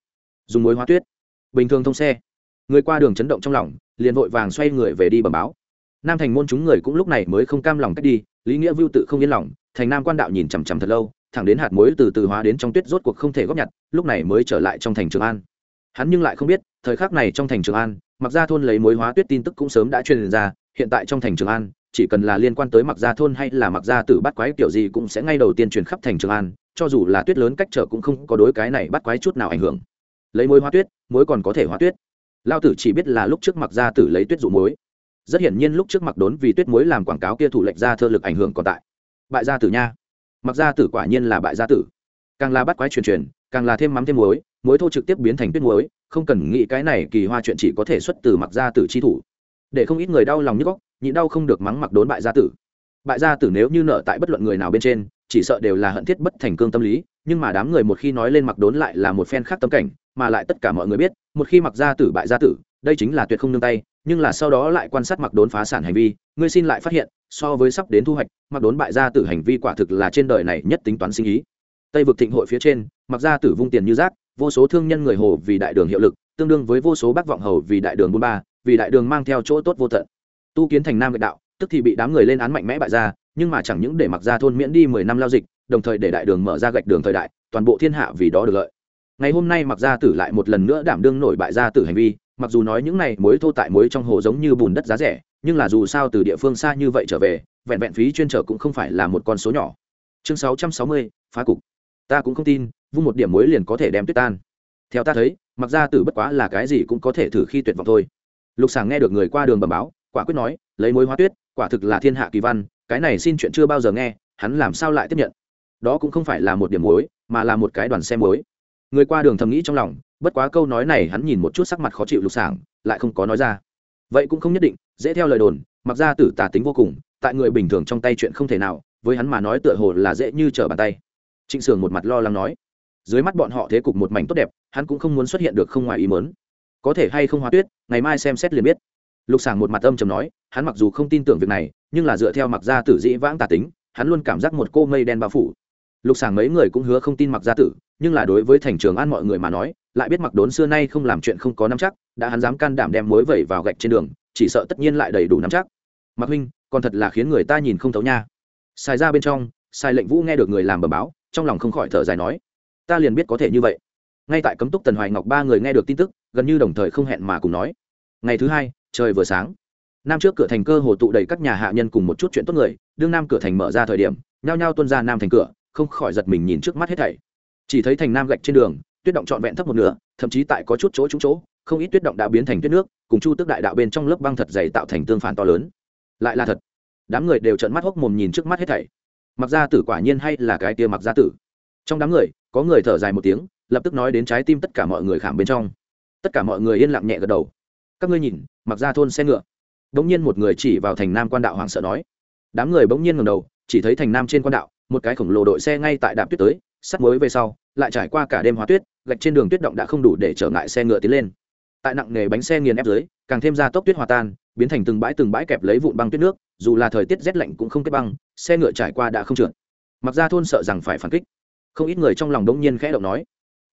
Dùng muối hóa tuyết. Bình thường thông xe. Người qua đường chấn động trong lòng, liền vội vàng xoay người về đi bẩm báo. Nam thành môn chúng người cũng lúc này mới không cam lòng cách đi, lý nghĩa vưu tự không yên lòng, thành nam quan đạo nhìn chằm chằm thật lâu, thẳng đến hạt muối từ từ hóa đến trong tuyết rốt cuộc không thể góp nhặt, lúc này mới trở lại trong thành trường an. Hắn nhưng lại không biết, thời khắc này trong thành trường an, mặc ra thôn lấy muối hóa tuyết tin tức cũng sớm đã truyền ra, hiện tại trong thành trường an chỉ cần là liên quan tới mặc gia thôn hay là mặc gia tử bắt quái kiểu gì cũng sẽ ngay đầu tiên truyền khắp thành trường an, cho dù là tuyết lớn cách trở cũng không có đối cái này bắt quái chút nào ảnh hưởng. Lấy muối hóa tuyết muối còn có thể hóa tuyết. Lao tử chỉ biết là lúc trước mặc gia tử lấy tuyết dụ muối rất hiển nhiên lúc trước mặc đốn vì tuyết muối làm quảng cáo kia thủ lệnh ra thơ lực ảnh hưởng còn tại. Bại gia tử nha. Mặc gia tử quả nhiên là bại gia tử. Càng là bắt quái truyền truyền, càng là thêm mắm thêm muối muối thô trực tiếp biến thành tuyết muối, không cần nghĩ cái này kỳ hoa chuyện chỉ có thể xuất từ mặc gia tử chi thủ. Để không ít người đau lòng như góc nhịn đau không được mắng mặc đốn bại gia tử. Bại gia tử nếu như nợ tại bất luận người nào bên trên, chỉ sợ đều là hận thiết bất thành cương tâm lý, nhưng mà đám người một khi nói lên mặc đốn lại là một phen khác tâm cảnh, mà lại tất cả mọi người biết, một khi mặc gia tử bại gia tử, đây chính là tuyệt không nương tay, nhưng là sau đó lại quan sát mặc đốn phá sản hành vi, ngươi xin lại phát hiện, so với sắp đến thu hoạch, mặc đốn bại gia tử hành vi quả thực là trên đời này nhất tính toán sinh ý. Tây vực thịnh hội phía trên, mặc gia tử vung tiền như rác, vô số thương nhân người hồ vì đại đường hiệu lực, tương đương với vô số bác vọng hầu vì đại đường buôn ba, vì đại đường mang theo chỗ tốt vô tận tu kiến thành nam gạch đạo, tức thì bị đám người lên án mạnh mẽ bại ra nhưng mà chẳng những để mặc ra thôn miễn đi mười năm lao dịch, đồng thời để đại đường mở ra gạch đường thời đại, toàn bộ thiên hạ vì đó được lợi. Ngày hôm nay mặc gia tử lại một lần nữa đảm đương nổi bại gia tử hành vi, mặc dù nói những này mối thô tại mối trong hồ giống như bùn đất giá rẻ, nhưng là dù sao từ địa phương xa như vậy trở về, vẹn vẹn phí chuyên trở cũng không phải là một con số nhỏ. Chương sáu trăm sáu mươi, phá cục. Ta cũng không tin, vung một điểm muối liền có thể đem tuyết tan. Theo ta thấy, mặc ra tử bất quá là cái gì cũng có thể thử khi tuyệt vọng thôi. Lục sàng nghe được người qua đường bầm báo quả quyết nói, lấy muối hóa tuyết, quả thực là thiên hạ kỳ văn, cái này xin chuyện chưa bao giờ nghe, hắn làm sao lại tiếp nhận? Đó cũng không phải là một điểm muối, mà là một cái đoàn xe muối. Người qua đường thầm nghĩ trong lòng, bất quá câu nói này hắn nhìn một chút sắc mặt khó chịu lục sàng lại không có nói ra. Vậy cũng không nhất định, dễ theo lời đồn, mặc ra tử tả tính vô cùng, tại người bình thường trong tay chuyện không thể nào, với hắn mà nói tựa hồ là dễ như trở bàn tay. Trịnh sường một mặt lo lắng nói. Dưới mắt bọn họ thế cục một mảnh tốt đẹp, hắn cũng không muốn xuất hiện được không ngoài ý mớn có thể hay không hóa tuyết, ngày mai xem xét liền biết lục Sảng một mặt âm chầm nói, hắn mặc dù không tin tưởng việc này, nhưng là dựa theo mặc gia tử dĩ vãng tà tính, hắn luôn cảm giác một cô mây đen bao phủ. Lục Sảng mấy người cũng hứa không tin mặc gia tử, nhưng là đối với thành trường an mọi người mà nói, lại biết mặc đốn xưa nay không làm chuyện không có nắm chắc, đã hắn dám can đảm đem mối vẩy vào gạch trên đường, chỉ sợ tất nhiên lại đầy đủ nắm chắc. Mặc huynh, còn thật là khiến người ta nhìn không thấu nha. Xài ra bên trong, sai lệnh vũ nghe được người làm bờ báo, trong lòng không khỏi thở dài nói, ta liền biết có thể như vậy. Ngay tại cấm túc tần hoài ngọc ba người nghe được tin tức, gần như đồng thời không hẹn mà cùng nói, ngày thứ hai trời vừa sáng. Nam trước cửa thành cơ hồ tụ đầy các nhà hạ nhân cùng một chút chuyện tốt người, đương nam cửa thành mở ra thời điểm, nhao nhao tuân ra nam thành cửa, không khỏi giật mình nhìn trước mắt hết thảy. Chỉ thấy thành nam gạch trên đường, tuyết động trọn vẹn thấp một nửa, thậm chí tại có chút chỗ trúng chỗ, không ít tuyết động đã biến thành tuyết nước, cùng chu tức đại đạo bên trong lớp băng thật dày tạo thành tương phản to lớn. Lại là thật, đám người đều trợn mắt hốc mồm nhìn trước mắt hết thảy. Mặc gia tử quả nhiên hay là cái tia mặc gia tử. Trong đám người, có người thở dài một tiếng, lập tức nói đến trái tim tất cả mọi người khảm bên trong. Tất cả mọi người yên lặng nhẹ gật đầu các ngươi nhìn, mặc ra thôn xe ngựa. Bỗng nhiên một người chỉ vào thành nam quan đạo hoàng sợ nói. Đám người bỗng nhiên ngầm đầu, chỉ thấy thành nam trên quan đạo, một cái khổng lồ đội xe ngay tại đạp tuyết tới, sắt mới về sau, lại trải qua cả đêm hóa tuyết, gạch trên đường tuyết động đã không đủ để trở ngại xe ngựa tiến lên. Tại nặng nghề bánh xe nghiền ép dưới, càng thêm ra tốc tuyết hòa tan, biến thành từng bãi từng bãi kẹp lấy vụn băng tuyết nước, dù là thời tiết rét lạnh cũng không kết băng, xe ngựa trải qua đã không trượt. Mặc ra thôn sợ rằng phải phản kích. Không ít người trong lòng đông nhiên khẽ động nói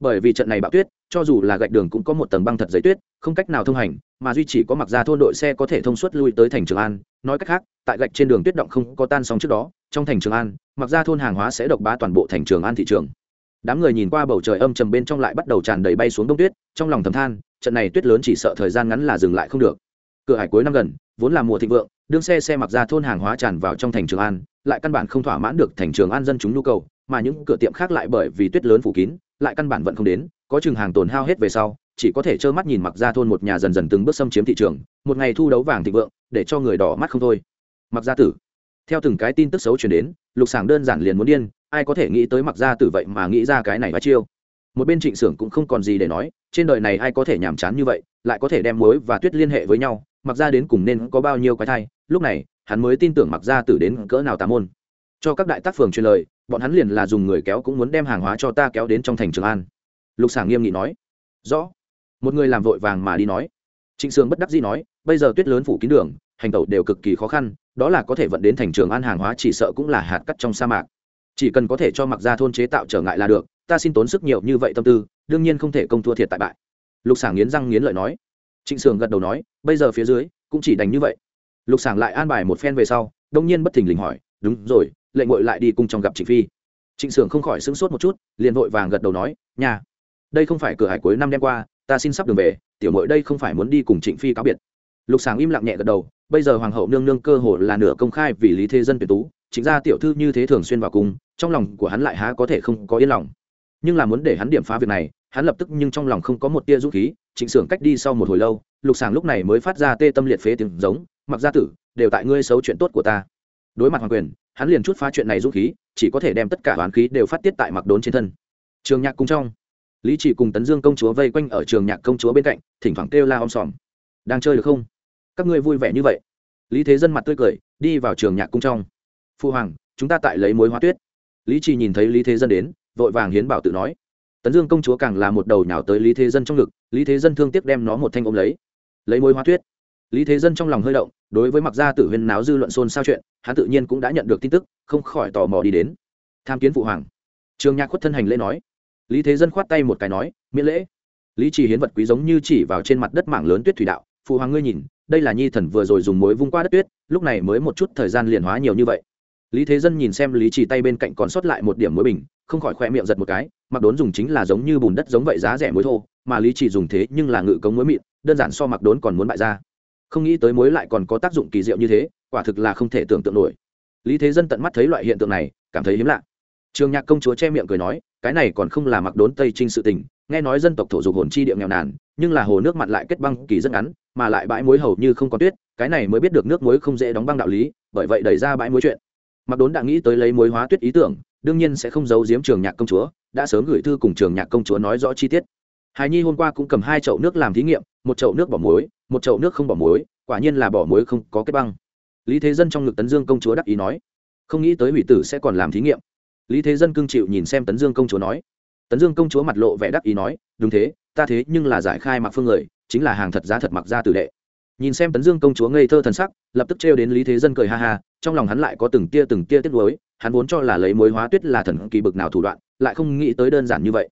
bởi vì trận này bão tuyết, cho dù là gạch đường cũng có một tầng băng thật giấy tuyết, không cách nào thông hành, mà duy chỉ có mặc ra thôn đội xe có thể thông suốt lui tới thành trường an. Nói cách khác, tại gạch trên đường tuyết động không có tan sóng trước đó, trong thành trường an, mặc ra thôn hàng hóa sẽ độc bá toàn bộ thành trường an thị trường. Đám người nhìn qua bầu trời âm trầm bên trong lại bắt đầu tràn đầy bay xuống đông tuyết, trong lòng thầm than, trận này tuyết lớn chỉ sợ thời gian ngắn là dừng lại không được. Cửa hải cuối năm gần, vốn là mùa thịnh vượng, đương xe xe mặc ra thôn hàng hóa tràn vào trong thành trường an, lại căn bản không thỏa mãn được thành trường an dân chúng nhu cầu, mà những cửa tiệm khác lại bởi vì tuyết lớn phủ kín lại căn bản vẫn không đến, có chừng hàng tồn hao hết về sau, chỉ có thể trơ mắt nhìn mặc ra thôn một nhà dần dần từng bước xâm chiếm thị trường, một ngày thu đấu vàng thịnh vượng, để cho người đỏ mắt không thôi. Mặc gia tử. Theo từng cái tin tức xấu chuyển đến, lục sàng đơn giản liền muốn điên, ai có thể nghĩ tới mặc gia tử vậy mà nghĩ ra cái này và chiêu. Một bên trịnh Sưởng cũng không còn gì để nói, trên đời này ai có thể nhàm chán như vậy, lại có thể đem muối và tuyết liên hệ với nhau, mặc ra đến cùng nên có bao nhiêu cái thai, lúc này, hắn mới tin tưởng mặc ra tử đến cỡ nào tà môn cho các đại tác phường truyền lời, bọn hắn liền là dùng người kéo cũng muốn đem hàng hóa cho ta kéo đến trong thành trường an. Lục sảng nghiêm nghị nói. Rõ. Một người làm vội vàng mà đi nói. Trịnh sương bất đắc dĩ nói, bây giờ tuyết lớn phủ kín đường, hành tẩu đều cực kỳ khó khăn, đó là có thể vận đến thành trường an hàng hóa chỉ sợ cũng là hạt cắt trong sa mạc. Chỉ cần có thể cho mặc ra thôn chế tạo trở ngại là được, ta xin tốn sức nhiều như vậy tâm tư, đương nhiên không thể công thua thiệt tại bại. Lục sảng nghiến răng nghiến lợi nói. Trịnh sương gật đầu nói, bây giờ phía dưới, cũng chỉ đành như vậy. Lục sảng lại an bài một phen về sau, đông nhiên bất thình lình hỏi, đúng rồi lệnh ngội lại đi cùng trong gặp trịnh phi. Trịnh sưởng không khỏi sững sốt một chút, liền vội vàng gật đầu nói nhà đây không phải cửa hải cuối năm đêm qua, ta xin sắp đường về, tiểu mội đây không phải muốn đi cùng trịnh phi cáo biệt. Lục Sảng im lặng nhẹ gật đầu, bây giờ hoàng hậu nương nương cơ hồ là nửa công khai vì lý thế dân tuyển tú, chính ra tiểu thư như thế thường xuyên vào cung trong lòng của hắn lại há có thể không có yên lòng. Nhưng là muốn để hắn điểm phá việc này, hắn lập tức nhưng trong lòng không có một tia dũng khí, trịnh sưởng cách đi sau một hồi lâu, lục sàng lúc này mới phát ra tê tâm liệt phế tiếng giống, mặc gia tử, đều tại ngươi xấu chuyện tốt của ta. Đối mặt hoàng quyền hắn liền chút phá chuyện này dũng khí, chỉ có thể đem tất cả hoán khí đều phát tiết tại mặc đốn trên thân. Trường nhạc cung trong, lý chỉ cùng tấn dương công chúa vây quanh ở trường nhạc công chúa bên cạnh, thỉnh thoảng kêu la om sòm. Đang chơi được không? Các ngươi vui vẻ như vậy. Lý thế dân mặt tươi cười, đi vào trường nhạc cung trong. Phu hoàng, chúng ta tại lấy mối hóa tuyết. Lý trì nhìn thấy lý thế dân đến, vội vàng hiến bảo tự nói. Tấn dương công chúa càng là một đầu nhào tới lý thế dân trong ngực, lý thế dân thương tiếc đem nó một thanh ôm lấy. Lấy mối hóa tuyết lý thế dân trong lòng hơi động, đối với mặc gia tử huyên náo dư luận xôn xao chuyện, hắn tự nhiên cũng đã nhận được tin tức, không khỏi tò mò đi đến. Tham kiến phụ hoàng. Trường nhạc khuất thân hành lễ nói. Lý thế dân khoát tay một cái nói, miễn lễ. Lý trì hiến vật quý giống như chỉ vào trên mặt đất mảng lớn tuyết thủy đạo, phụ hoàng ngươi nhìn, đây là nhi thần vừa rồi dùng muối vung qua đất tuyết, lúc này mới một chút thời gian liền hóa nhiều như vậy. Lý thế dân nhìn xem lý trì tay bên cạnh còn sót lại một điểm muối bình, không khỏi khoe miệng giật một cái, mặc đốn dùng chính là giống như bùn đất giống vậy giá rẻ muối thô, mà lý trì dùng thế nhưng là ngự cống muối mịn, đơn giản so mặc đốn còn muốn bại ra không nghĩ tới muối lại còn có tác dụng kỳ diệu như thế, quả thực là không thể tưởng tượng nổi. Lý thế dân tận mắt thấy loại hiện tượng này, cảm thấy hiếm lạ. Trường nhạc công chúa che miệng cười nói, cái này còn không là mặc đốn tây trinh sự tình, nghe nói dân tộc thổ dục hồn chi địa nghèo nàn, nhưng là hồ nước mặn lại kết băng kỳ rất ngắn, mà lại bãi muối hầu như không có tuyết, cái này mới biết được nước muối không dễ đóng băng đạo lý, bởi vậy đẩy ra bãi muối chuyện. Mặc đốn đã nghĩ tới lấy muối hóa tuyết ý tưởng, đương nhiên sẽ không giấu giếm trường nhạc công chúa, đã sớm gửi thư cùng trường nhạc công chúa nói rõ chi tiết hài nhi hôm qua cũng cầm hai chậu nước làm thí nghiệm, một chậu nước bỏ muối, một chậu nước không bỏ muối, quả nhiên là bỏ muối không có kết băng. Lý thế dân trong ngực tấn dương công chúa đắc ý nói, không nghĩ tới hủy tử sẽ còn làm thí nghiệm. Lý thế dân cưng chịu nhìn xem tấn dương công chúa nói. Tấn dương công chúa mặt lộ vẻ đắc ý nói, đúng thế, ta thế nhưng là giải khai mặc phương người, chính là hàng thật giá thật mặc ra tử đệ. Nhìn xem tấn dương công chúa ngây thơ thần sắc, lập tức trêu đến lý thế dân cười ha ha, trong lòng hắn lại có từng tia từng tia tiếc nuối, hắn vốn cho là lấy mối hóa tuyết là thần kỳ bực nào thủ đoạn, lại không nghĩ tới đơn giản như vậy.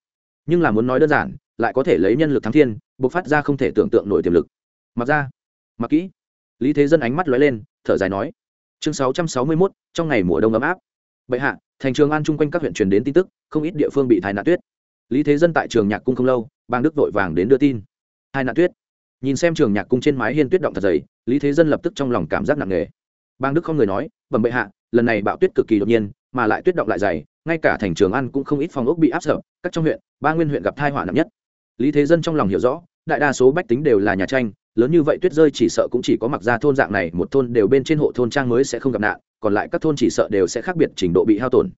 Nhưng là muốn nói đơn giản lại có thể lấy nhân lực thắng thiên, bộc phát ra không thể tưởng tượng nổi tiềm lực. Mặc ra, mặc kỹ. Lý thế dân ánh mắt lóe lên, thở dài nói. Chương sáu trăm sáu mươi mốt, trong ngày mùa đông ấm áp. Bệ hạ, thành trường an chung quanh các huyện truyền đến tin tức, không ít địa phương bị thái nạn tuyết. Lý thế dân tại trường nhạc cung không lâu, bang đức vội vàng đến đưa tin. Hai nạn tuyết. Nhìn xem trường nhạc cung trên mái hiên tuyết động thật dày, lý thế dân lập tức trong lòng cảm giác nặng nề. Bang đức không người nói, bẩm bệ hạ, lần này bão tuyết cực kỳ đột nhiên, mà lại tuyết động lại dày, ngay cả thành trường ăn cũng không ít phòng ốc bị áp sợ các trong huyện, ba nguyên huyện gặp thai họa nặng nhất lý thế dân trong lòng hiểu rõ, đại đa số bách tính đều là nhà tranh, lớn như vậy tuyết rơi chỉ sợ cũng chỉ có mặc ra thôn dạng này, một thôn đều bên trên hộ thôn trang mới sẽ không gặp nạn, còn lại các thôn chỉ sợ đều sẽ khác biệt trình độ bị hao tổn.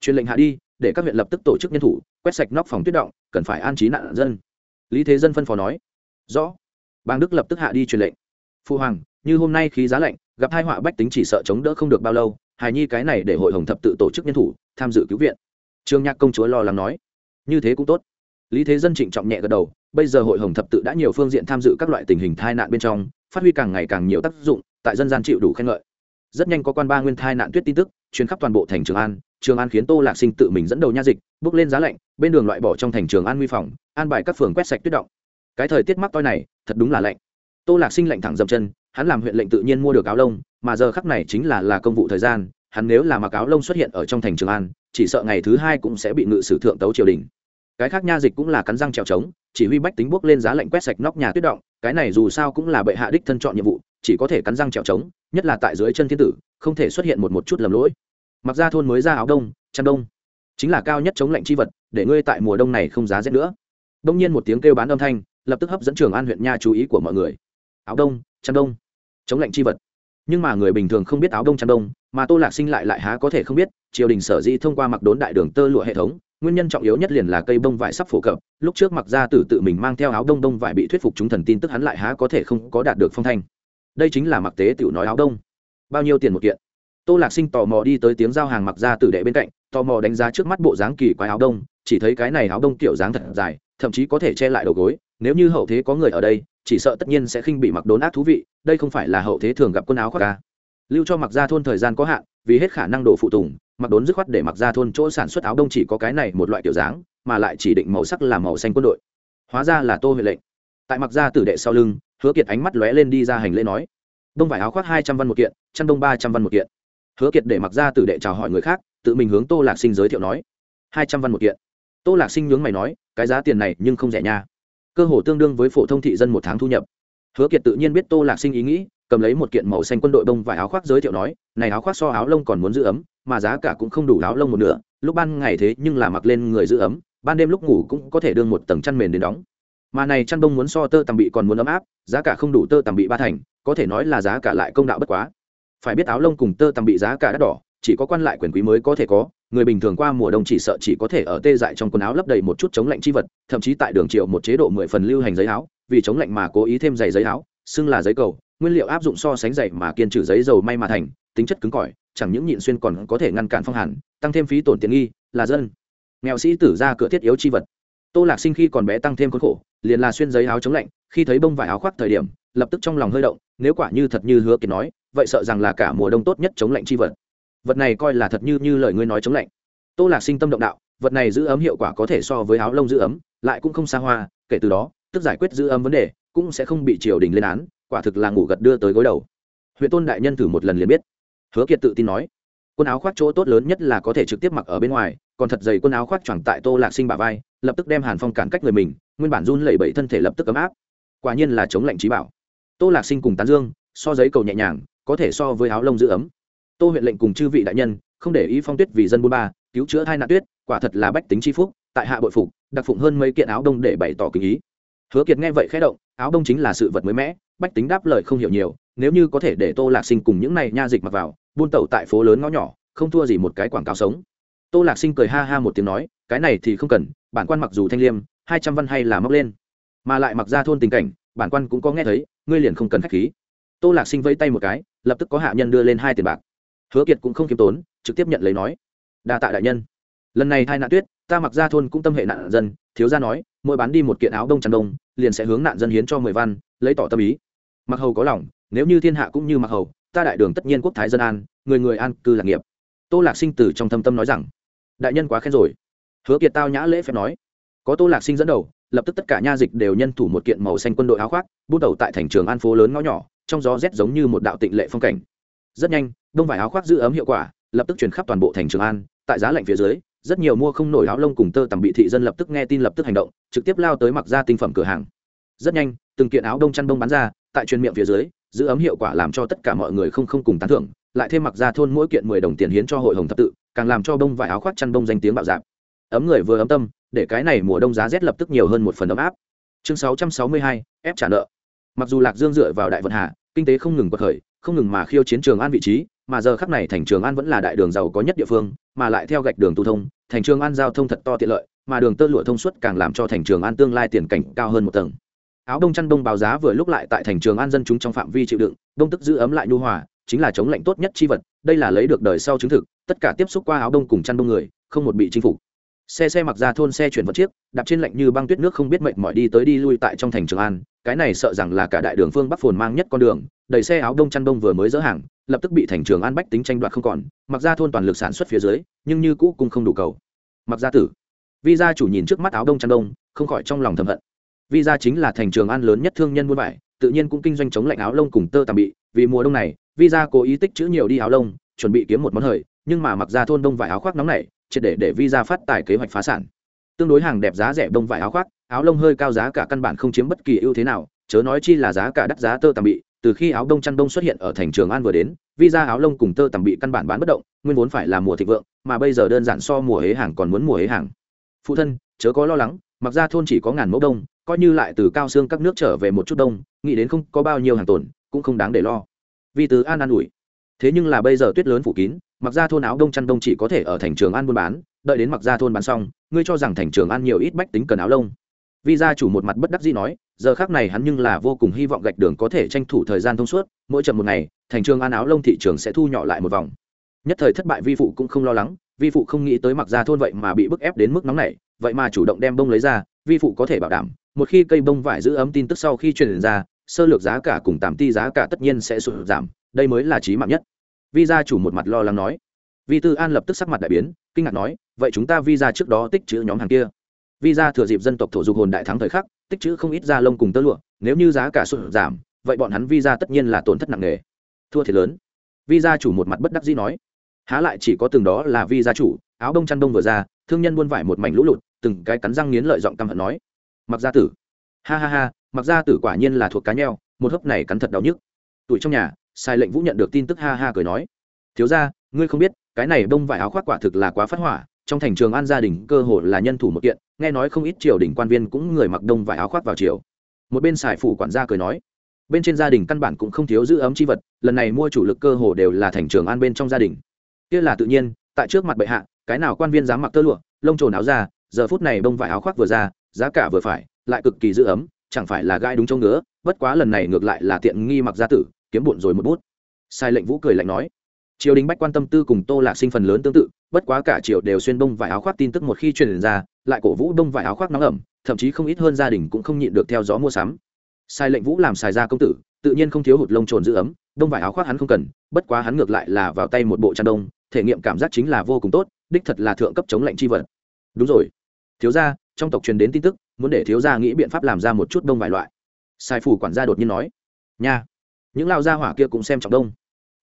Truyền lệnh hạ đi, để các huyện lập tức tổ chức nhân thủ, quét sạch nóc phòng tuyết động, cần phải an trí nạn dân. Lý thế dân phân phó nói, rõ. Bang đức lập tức hạ đi truyền lệnh. Phu hoàng, như hôm nay khí giá lạnh, gặp hai họa bách tính chỉ sợ chống đỡ không được bao lâu, hài nhi cái này để hội hồng thập tự tổ chức nhân thủ, tham dự cứu viện. Trương nhạc công chúa lo lắng nói, như thế cũng tốt lý thế dân trịnh trọng nhẹ gật đầu, bây giờ hội hồng thập tự đã nhiều phương diện tham dự các loại tình hình tai nạn bên trong, phát huy càng ngày càng nhiều tác dụng, tại dân gian chịu đủ khen ngợi. Rất nhanh có quan ba nguyên thai nạn tuyết tin tức chuyến khắp toàn bộ thành trường an. Trường an khiến tô lạc sinh tự mình dẫn đầu nha dịch, bước lên giá lạnh, bên đường loại bỏ trong thành trường an nguy phòng, an bài các phường quét sạch tuyết động. Cái thời tiết mắc toi này, thật đúng là lạnh. Tô lạc sinh lạnh thẳng dậm chân, hắn làm huyện lệnh tự nhiên mua được áo lông, mà giờ khắc này chính là là công vụ thời gian, hắn nếu là mặc áo lông xuất hiện ở trong thành trường an, chỉ sợ ngày thứ hai cũng sẽ bị ngự sử thượng tấu triều đình cái khác nha dịch cũng là cắn răng trèo trống, chỉ huy bách tính bước lên giá lạnh quét sạch nóc nhà tuyết động, cái này dù sao cũng là bệ hạ đích thân chọn nhiệm vụ, chỉ có thể cắn răng trèo trống, nhất là tại dưới chân thiên tử, không thể xuất hiện một một chút lầm lỗi. Mặc ra thôn mới ra áo đông, chăn đông, chính là cao nhất chống lạnh chi vật, để ngươi tại mùa đông này không giá rét nữa. Đông nhiên một tiếng kêu bán âm thanh, lập tức hấp dẫn trường an huyện nha chú ý của mọi người. Áo đông, chăn đông, chống lạnh chi vật. Nhưng mà người bình thường không biết áo đông chăn đông, mà tô lạc sinh lại lại há có thể không biết, triều đình sở dĩ thông qua mặc đốn đại đường tơ lụa hệ thống nguyên nhân trọng yếu nhất liền là cây bông vải sắp phổ cập, lúc trước mặc ra tử tự mình mang theo áo đông đông vải bị thuyết phục chúng thần tin tức hắn lại há có thể không có đạt được phong thanh. Đây chính là mặc tế tiểu nói áo đông. Bao nhiêu tiền một kiện? Tô lạc sinh tò mò đi tới tiếng giao hàng mặc ra tử đệ bên cạnh, tò mò đánh giá trước mắt bộ dáng kỳ quái áo đông, chỉ thấy cái này áo đông kiểu dáng thật dài, thậm chí có thể che lại đầu gối, nếu như hậu thế có người ở đây, chỉ sợ tất nhiên sẽ khinh bị mặc đốn ác thú vị, đây không phải là hậu thế thường gặp quần áo khoác ca. Lưu cho mặc ra thôn thời gian có hạn, vì hết khả năng đổ phụ tùng mặc đốn dứt khoát để mặc ra thôn chỗ sản xuất áo đông chỉ có cái này một loại kiểu dáng, mà lại chỉ định màu sắc là màu xanh quân đội. Hóa ra là tô huệ lệnh. Tại mặc ra tử đệ sau lưng, hứa kiệt ánh mắt lóe lên đi ra hành lễ nói, đông vải áo khoác hai trăm văn một kiện, chăn đông ba trăm văn một kiện. Hứa kiệt để mặc ra tử đệ chào hỏi người khác, tự mình hướng tô lạc sinh giới thiệu nói, hai trăm văn một kiện. Tô lạc sinh nhướng mày nói, cái giá tiền này nhưng không rẻ nha. Cơ hồ tương đương với phổ thông thị dân một tháng thu nhập. Hứa kiệt tự nhiên biết tô lạc sinh ý nghĩ, cầm lấy một kiện màu xanh quân đội bông vải áo khoác giới thiệu nói, này áo khoác so áo lông còn muốn giữ ấm mà giá cả cũng không đủ áo lông một nửa, lúc ban ngày thế nhưng là mặc lên người giữ ấm, ban đêm lúc ngủ cũng có thể đương một tầng chăn mền đến đóng. Mà này chăn đông muốn so tơ tằm bị còn muốn ấm áp, giá cả không đủ tơ tằm bị ba thành, có thể nói là giá cả lại công đạo bất quá. Phải biết áo lông cùng tơ tằm bị giá cả đắt đỏ, chỉ có quan lại quyền quý mới có thể có, người bình thường qua mùa đông chỉ sợ chỉ có thể ở tê dại trong quần áo lấp đầy một chút chống lạnh chi vật, thậm chí tại đường triệu một chế độ mười phần lưu hành giấy áo, vì chống lạnh mà cố ý thêm giày giấy áo, xưng là giấy cầu, nguyên liệu áp dụng so sánh dày mà kiên trừ giấy dầu may mà thành, tính chất cứng cỏi chẳng những nhịn xuyên còn có thể ngăn cản phong hàn, tăng thêm phí tổn tiền nghi, là dân. Nghèo sĩ tử ra cửa thiết yếu chi vật. Tô lạc sinh khi còn bé tăng thêm khốn khổ, liền là xuyên giấy áo chống lạnh, khi thấy bông vải áo khoác thời điểm, lập tức trong lòng hơi động, nếu quả như thật như hứa kiệt nói, vậy sợ rằng là cả mùa đông tốt nhất chống lạnh chi vật. Vật này coi là thật như như lời ngươi nói chống lạnh. Tô lạc sinh tâm động đạo, vật này giữ ấm hiệu quả có thể so với áo lông giữ ấm, lại cũng không xa hoa, kể từ đó, tức giải quyết giữ ấm vấn đề, cũng sẽ không bị triều đình lên án, quả thực là ngủ gật đưa tới gối đầu. Huyện tôn đại nhân thử một lần liền biết hứa kiệt tự tin nói, quần áo khoác chỗ tốt lớn nhất là có thể trực tiếp mặc ở bên ngoài, còn thật dày quần áo khoác choàng tại tô lạc sinh bà vai, lập tức đem hàn phong cản cách người mình, nguyên bản run lẩy bẩy thân thể lập tức ấm áp. Quả nhiên là chống lạnh trí bảo. Tô lạc sinh cùng tán dương, so giấy cầu nhẹ nhàng, có thể so với áo lông giữ ấm. Tô huyện lệnh cùng chư vị đại nhân, không để ý phong tuyết vì dân buôn ba, cứu chữa hai nạn tuyết, quả thật là bách tính c phúc, tại hạ bội phục, đặc phụng hơn mấy kiện áo đông để bày tỏ kinh ý. Hứa kiệt nghe vậy khẽ động, áo đông chính là sự vật mới mẻ, bách tính đáp lời không hiểu nhiều, nếu như có thể để tô lạc sinh cùng những này nha dịch mặc vào buôn tẩu tại phố lớn ngõ nhỏ, không thua gì một cái quảng cáo sống. Tô lạc sinh cười ha ha một tiếng nói, cái này thì không cần, bản quan mặc dù thanh liêm, hai trăm văn hay là móc lên. Mà lại mặc ra thôn tình cảnh, bản quan cũng có nghe thấy, ngươi liền không cần khách khí. Tô lạc sinh vẫy tay một cái, lập tức có hạ nhân đưa lên hai tiền bạc. Hứa kiệt cũng không kiêm tốn, trực tiếp nhận lấy nói, đa tạ đại nhân. Lần này hai nạn tuyết, ta mặc ra thôn cũng tâm hệ nạn dân, thiếu gia nói, mỗi bán đi một kiện áo đông tràn đông, liền sẽ hướng nạn dân hiến cho mười văn, lấy tỏ tâm ý. Mặc hầu có lòng, nếu như thiên hạ cũng như mặc hầu ta đại đường tất nhiên quốc thái dân an, người người an cư lạc nghiệp. Tô lạc sinh từ trong thâm tâm nói rằng, đại nhân quá khen rồi. Hứa kiệt tao nhã lễ phép nói, có tô lạc sinh dẫn đầu, lập tức tất cả nha dịch đều nhân thủ một kiện màu xanh quân đội áo khoác bút đầu tại thành trường an phố lớn ngõ nhỏ, trong gió rét giống như một đạo tịnh lệ phong cảnh. Rất nhanh, đông vải áo khoác giữ ấm hiệu quả, lập tức chuyển khắp toàn bộ thành trường an, tại giá lạnh phía dưới, rất nhiều mua không nổi áo lông cùng tơ tằm bị thị dân lập tức nghe tin lập tức hành động, trực tiếp lao tới mặc ra tinh phẩm cửa hàng. Rất nhanh, từng kiện áo đông chăn đông bán ra, tại truyền miệng phía dưới giữ ấm hiệu quả làm cho tất cả mọi người không không cùng tán thưởng, lại thêm mặc ra thôn mỗi kiện mười đồng tiền hiến cho hội hồng thập tự, càng làm cho bông vải áo khoác chăn bông danh tiếng bạo dạp ấm người vừa ấm tâm, để cái này mùa đông giá rét lập tức nhiều hơn một phần ấm áp. Chương sáu trăm sáu mươi hai, ép trả nợ. Mặc dù lạc dương dựa vào đại vận hạ kinh tế không ngừng bật khởi, không ngừng mà khiêu chiến trường an vị trí, mà giờ khắc này thành trường an vẫn là đại đường giàu có nhất địa phương, mà lại theo gạch đường tu thông, thành trường an giao thông thật to tiện lợi, mà đường tơ lụa thông suốt càng làm cho thành trường an tương lai tiền cảnh cao hơn một tầng áo đông chăn đông báo giá vừa lúc lại tại thành trường an dân chúng trong phạm vi chịu đựng, đông tức giữ ấm lại nhu hòa, chính là chống lạnh tốt nhất chi vật, đây là lấy được đời sau chứng thực, tất cả tiếp xúc qua áo đông cùng chăn đông người, không một bị chinh phục. Xe xe mặc ra thôn xe chuyển vật chiếc, đạp trên lạnh như băng tuyết nước không biết mệnh mỏi đi tới đi lui tại trong thành trường an, cái này sợ rằng là cả đại đường phương bắc phồn mang nhất con đường, đầy xe áo đông chăn đông vừa mới dỡ hàng, lập tức bị thành trường an bách tính tranh đoạt không còn, mặc ra thôn toàn lực sản xuất phía dưới, nhưng như cũ cũng không đủ cầu. Mặc gia tử. Vi gia chủ nhìn trước mắt áo đông chăn đông, không khỏi trong lòng thầm hận vi gia chính là thành trường an lớn nhất thương nhân buôn vải, tự nhiên cũng kinh doanh chống lạnh áo lông cùng tơ tàm bị, vì mùa đông này, vi gia cố ý tích chữ nhiều đi áo lông, chuẩn bị kiếm một món hời, nhưng mà mặc ra thôn đông vải áo khoác nóng này, triệt để để vi gia phát tài kế hoạch phá sản. Tương đối hàng đẹp giá rẻ đông vải áo khoác, áo lông hơi cao giá cả căn bản không chiếm bất kỳ ưu thế nào, chớ nói chi là giá cả đắt giá tơ tàm bị, từ khi áo đông chăn đông xuất hiện ở thành trường an vừa đến visa áo lông cùng tơ tằm bị căn bản bán bất động, nguyên vốn phải là mùa thịnh vượng, mà bây giờ đơn giản so mùa hế hàng còn muốn mùa hế hàng. Phụ thân, chớ có lo lắng, mặc ra thôn chỉ có ngàn mẫu đông coi như lại từ cao xương các nước trở về một chút đông, nghĩ đến không có bao nhiêu hàng tồn, cũng không đáng để lo. Vì từ an an ủi. Thế nhưng là bây giờ tuyết lớn phủ kín, mặc ra thôn áo đông chăn đông chỉ có thể ở thành trường an buôn bán, đợi đến mặc ra thôn bán xong, ngươi cho rằng thành trường an nhiều ít bách tính cần áo lông. Vì gia chủ một mặt bất đắc dĩ nói, giờ khác này hắn nhưng là vô cùng hy vọng gạch đường có thể tranh thủ thời gian thông suốt, mỗi chậm một ngày, thành trường an áo lông thị trường sẽ thu nhỏ lại một vòng. Nhất thời thất bại vi phụ cũng không lo lắng, vi phụ không nghĩ tới mặc ra thôn vậy mà bị bức ép đến mức nóng này vậy mà chủ động đem bông lấy ra, vi phụ có thể bảo đảm một khi cây bông vải giữ ấm tin tức sau khi truyền ra, sơ lược giá cả cùng tạm ti giá cả tất nhiên sẽ sụt giảm, đây mới là trí mạng nhất. Vi gia chủ một mặt lo lắng nói. Vi tư an lập tức sắc mặt đại biến, kinh ngạc nói, vậy chúng ta vi ra trước đó tích chữ nhóm hàng kia. Vi ra thừa dịp dân tộc thổ dục hồn đại thắng thời khắc, tích chữ không ít da lông cùng tơ lụa, nếu như giá cả sụt giảm, vậy bọn hắn vi ra tất nhiên là tổn thất nặng nề. Thua thiệt lớn. Vi gia chủ một mặt bất đắc dĩ nói. Há lại chỉ có từng đó là vi gia chủ, áo đông chăn đông vừa ra, thương nhân buôn vải một mảnh lũ lụt, từng cái cắn răng nghiến lợi giọng căm hận nói mặc gia tử. Ha ha ha, mặc gia tử quả nhiên là thuộc cá nheo, một hớp này cắn thật đau nhức. Tuổi trong nhà, sai lệnh vũ nhận được tin tức ha ha cười nói. Thiếu ra ngươi không biết, cái này bông vải áo khoác quả thực là quá phát hỏa, trong thành trường an gia đình cơ hồ là nhân thủ một kiện, nghe nói không ít triều đình quan viên cũng người mặc đông vải áo khoác vào triều. Một bên xài phủ quản gia cười nói, bên trên gia đình căn bản cũng không thiếu giữ ấm chi vật, lần này mua chủ lực cơ hồ đều là thành trường an bên trong gia đình. Kia là tự nhiên, tại trước mặt bệ hạ, cái nào quan viên dám mặc tơ lụa, lông trồn áo ra giờ phút này đông vải áo khoác vừa ra giá cả vừa phải, lại cực kỳ giữ ấm, chẳng phải là gai đúng chỗ ngứa, bất quá lần này ngược lại là tiện nghi mặc gia tử, kiếm bụn rồi một bút. Sai lệnh vũ cười lạnh nói. Triều đình bách quan tâm tư cùng tô lạc sinh phần lớn tương tự, bất quá cả triều đều xuyên bông vải áo khoác tin tức một khi truyền ra, lại cổ vũ bông vải áo khoác nóng ẩm, thậm chí không ít hơn gia đình cũng không nhịn được theo gió mua sắm. Sai lệnh vũ làm xài ra công tử, tự nhiên không thiếu hụt lông trồn giữ ấm đông vải áo khoác hắn không cần, bất quá hắn ngược lại là vào tay một bộ chăn đông, thể nghiệm cảm giác chính là vô cùng tốt, đích thật là thượng cấp chống lạnh chi vật. Đúng rồi. Thiếu gia trong tộc truyền đến tin tức, muốn để thiếu gia nghĩ biện pháp làm ra một chút đông vải loại. Sai phủ quản gia đột nhiên nói, nha, những lao gia hỏa kia cũng xem trọng đông.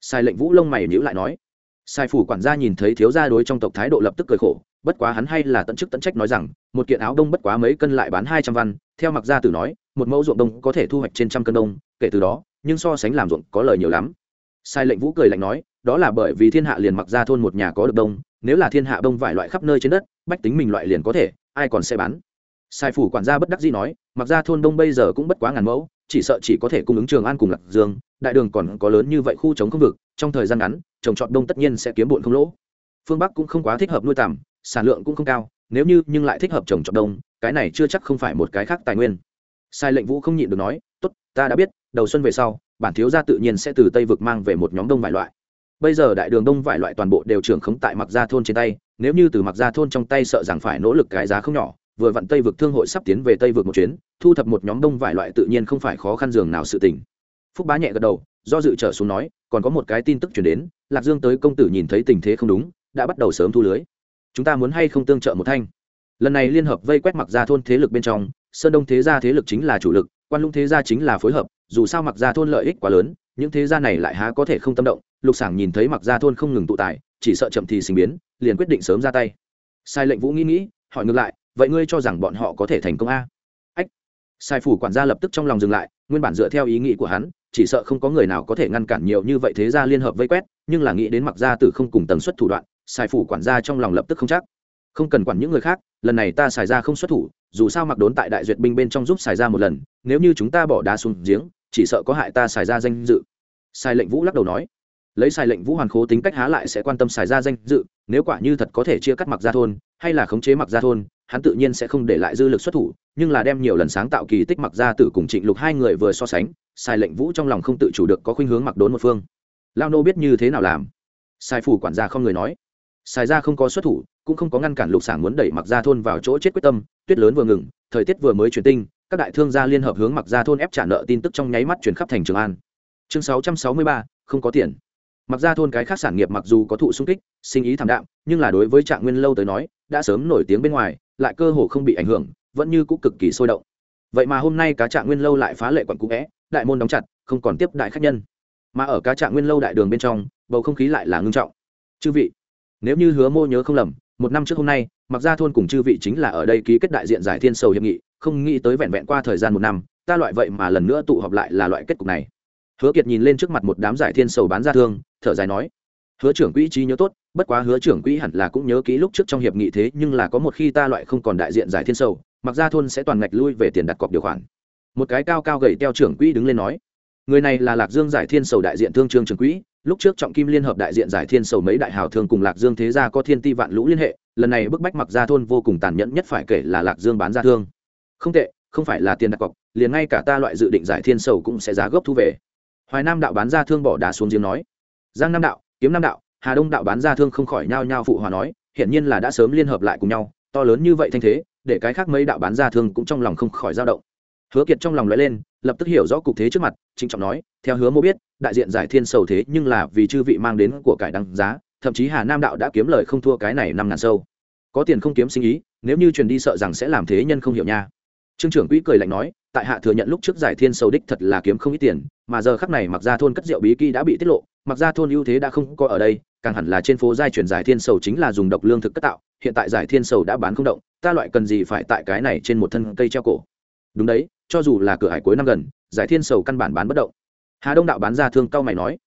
Sai lệnh vũ lông mày nhữ lại nói, sai phủ quản gia nhìn thấy thiếu gia đối trong tộc thái độ lập tức cười khổ, bất quá hắn hay là tận chức tận trách nói rằng, một kiện áo đông bất quá mấy cân lại bán hai trăm văn, theo mặc gia tử nói, một mẫu ruộng đông có thể thu hoạch trên trăm cân đông, kể từ đó, nhưng so sánh làm ruộng có lời nhiều lắm. Sai lệnh vũ cười lạnh nói, đó là bởi vì thiên hạ liền mặc ra thôn một nhà có được đông, nếu là thiên hạ đông vải loại khắp nơi trên đất, bách tính mình loại liền có thể ai còn sẽ bán? Sai phủ quản gia bất đắc dĩ nói, mặc ra thôn đông bây giờ cũng bất quá ngàn mẫu, chỉ sợ chỉ có thể cung ứng trường an cùng lạc dương, đại đường còn có lớn như vậy khu chống không vực, trong thời gian ngắn, trồng trọt đông tất nhiên sẽ kiếm bụn không lỗ. Phương bắc cũng không quá thích hợp nuôi tằm, sản lượng cũng không cao, nếu như nhưng lại thích hợp trồng trọt đông, cái này chưa chắc không phải một cái khác tài nguyên. Sai lệnh vũ không nhịn được nói, tốt, ta đã biết, đầu xuân về sau, bản thiếu gia tự nhiên sẽ từ tây vực mang về một nhóm đông vải loại. Bây giờ đại đường đông vải loại toàn bộ đều trưởng khống tại mặc gia thôn trên tay nếu như từ mặc gia thôn trong tay sợ rằng phải nỗ lực cái giá không nhỏ, vừa vặn tây vực thương hội sắp tiến về tây vực một chuyến, thu thập một nhóm đông vải loại tự nhiên không phải khó khăn giường nào sự tình. Phúc bá nhẹ gật đầu, do dự trở xuống nói, còn có một cái tin tức chuyển đến, lạc dương tới công tử nhìn thấy tình thế không đúng, đã bắt đầu sớm thu lưới. Chúng ta muốn hay không tương trợ một thanh? Lần này liên hợp vây quét mặc gia thôn thế lực bên trong, sơn đông thế gia thế lực chính là chủ lực, quan lũng thế gia chính là phối hợp, dù sao mặc gia thôn lợi ích quá lớn, những thế gia này lại há có thể không tâm động. Lục sảng nhìn thấy mặc gia thôn không ngừng tụ tài chỉ sợ chậm thì sinh biến, liền quyết định sớm ra tay. Sai lệnh vũ nghĩ nghĩ hỏi ngược lại, vậy ngươi cho rằng bọn họ có thể thành công a? Ách. Sai phủ quản gia lập tức trong lòng dừng lại, nguyên bản dựa theo ý nghĩ của hắn, chỉ sợ không có người nào có thể ngăn cản nhiều như vậy thế gia liên hợp vây quét, nhưng là nghĩ đến mặc gia tử không cùng tần suất thủ đoạn, sai phủ quản gia trong lòng lập tức không chắc. Không cần quản những người khác, lần này ta xài ra không xuất thủ, dù sao mặc đốn tại đại duyệt binh bên trong giúp xài ra một lần, nếu như chúng ta bỏ đá xuống giếng, chỉ sợ có hại ta xài ra danh dự. Sai lệnh vũ lắc đầu nói lấy sai lệnh vũ hoàn khố tính cách há lại sẽ quan tâm xài ra danh dự, nếu quả như thật có thể chia cắt mặc gia thôn, hay là khống chế mặc gia thôn, hắn tự nhiên sẽ không để lại dư lực xuất thủ, nhưng là đem nhiều lần sáng tạo kỳ tích mặc gia tử cùng trịnh lục hai người vừa so sánh sai lệnh vũ trong lòng không tự chủ được có khuynh hướng mặc đốn một phương. Lao nô biết như thế nào làm? Sai phủ quản gia không người nói. Sai ra không có xuất thủ, cũng không có ngăn cản lục sảng muốn đẩy mặc gia thôn vào chỗ chết quyết tâm, tuyết lớn vừa ngừng, thời tiết vừa mới chuyển tinh, các đại thương gia liên hợp hướng mặc gia thôn ép trả nợ tin tức trong nháy mắt chuyển khắp thành trường an. Chương sáu trăm sáu mươi ba, không có tiền mặc gia thôn cái khác sản nghiệp mặc dù có thụ sung kích, sinh ý thảm đạm, nhưng là đối với trạng nguyên lâu tới nói, đã sớm nổi tiếng bên ngoài, lại cơ hồ không bị ảnh hưởng, vẫn như cũ cực kỳ sôi động. Vậy mà hôm nay cá trạng nguyên lâu lại phá lệ quận cũ vẽ đại môn đóng chặt, không còn tiếp đại khách nhân. Mà ở cá trạng nguyên lâu đại đường bên trong, bầu không khí lại là ngưng trọng. Chư vị, nếu như hứa mô nhớ không lầm, một năm trước hôm nay, mặc ra thôn cùng chư vị chính là ở đây ký kết đại diện giải thiên sầu hiệp nghị, không nghĩ tới vẹn vẹn qua thời gian một năm, ta loại vậy mà lần nữa tụ họp lại là loại kết cục này hứa kiệt nhìn lên trước mặt một đám giải thiên sầu bán ra thương, thở dài nói, hứa trưởng quỹ trí nhớ tốt, bất quá hứa trưởng quỹ hẳn là cũng nhớ kỹ lúc trước trong hiệp nghị thế, nhưng là có một khi ta loại không còn đại diện giải thiên sầu, mặc ra thôn sẽ toàn ngạch lui về tiền đặt cọc điều khoản. Một cái cao cao gầy teo trưởng quỹ đứng lên nói, người này là lạc dương giải thiên sầu đại diện thương trương trưởng quỹ, lúc trước trọng kim liên hợp đại diện giải thiên sầu mấy đại hào thương cùng lạc dương thế gia có thiên ti vạn lũ liên hệ, lần này bức bách mặc gia thôn vô cùng tàn nhẫn nhất phải kể là lạc dương bán ra thương. Không tệ, không phải là tiền đặt cọc, liền ngay cả ta loại dự định giải thiên sầu cũng sẽ giá gốc thu về hoài nam đạo bán ra thương bỏ đá xuống giếng nói. Giang nam đạo, kiếm nam đạo, hà đông đạo bán ra thương không khỏi nhao nhao phụ hòa nói, hiển nhiên là đã sớm liên hợp lại cùng nhau, to lớn như vậy thanh thế, để cái khác mấy đạo bán ra thương cũng trong lòng không khỏi dao động. Hứa kiệt trong lòng lóe lên, lập tức hiểu rõ cục thế trước mặt, trịnh trọng nói, theo hứa mô biết, đại diện giải thiên sầu thế nhưng là vì chư vị mang đến của cải đăng giá, thậm chí hà nam đạo đã kiếm lời không thua cái này năm ngàn sâu. Có tiền không kiếm sinh ý, nếu như truyền đi sợ rằng sẽ làm thế nhân không hiểu nha trương trưởng quỹ cười lạnh nói, tại hạ thừa nhận lúc trước giải thiên sầu đích thật là kiếm không ít tiền, mà giờ khắc này mặc ra thôn cất rượu bí kỹ đã bị tiết lộ mặc ra thôn ưu thế đã không có ở đây, càng hẳn là trên phố giai chuyển giải thiên sầu chính là dùng độc lương thực cất tạo, hiện tại giải thiên sầu đã bán không động, ta loại cần gì phải tại cái này trên một thân cây treo cổ. Đúng đấy, cho dù là cửa hải cuối năm gần, giải thiên sầu căn bản bán bất động. Hà đông đạo bán ra thương cao mày nói,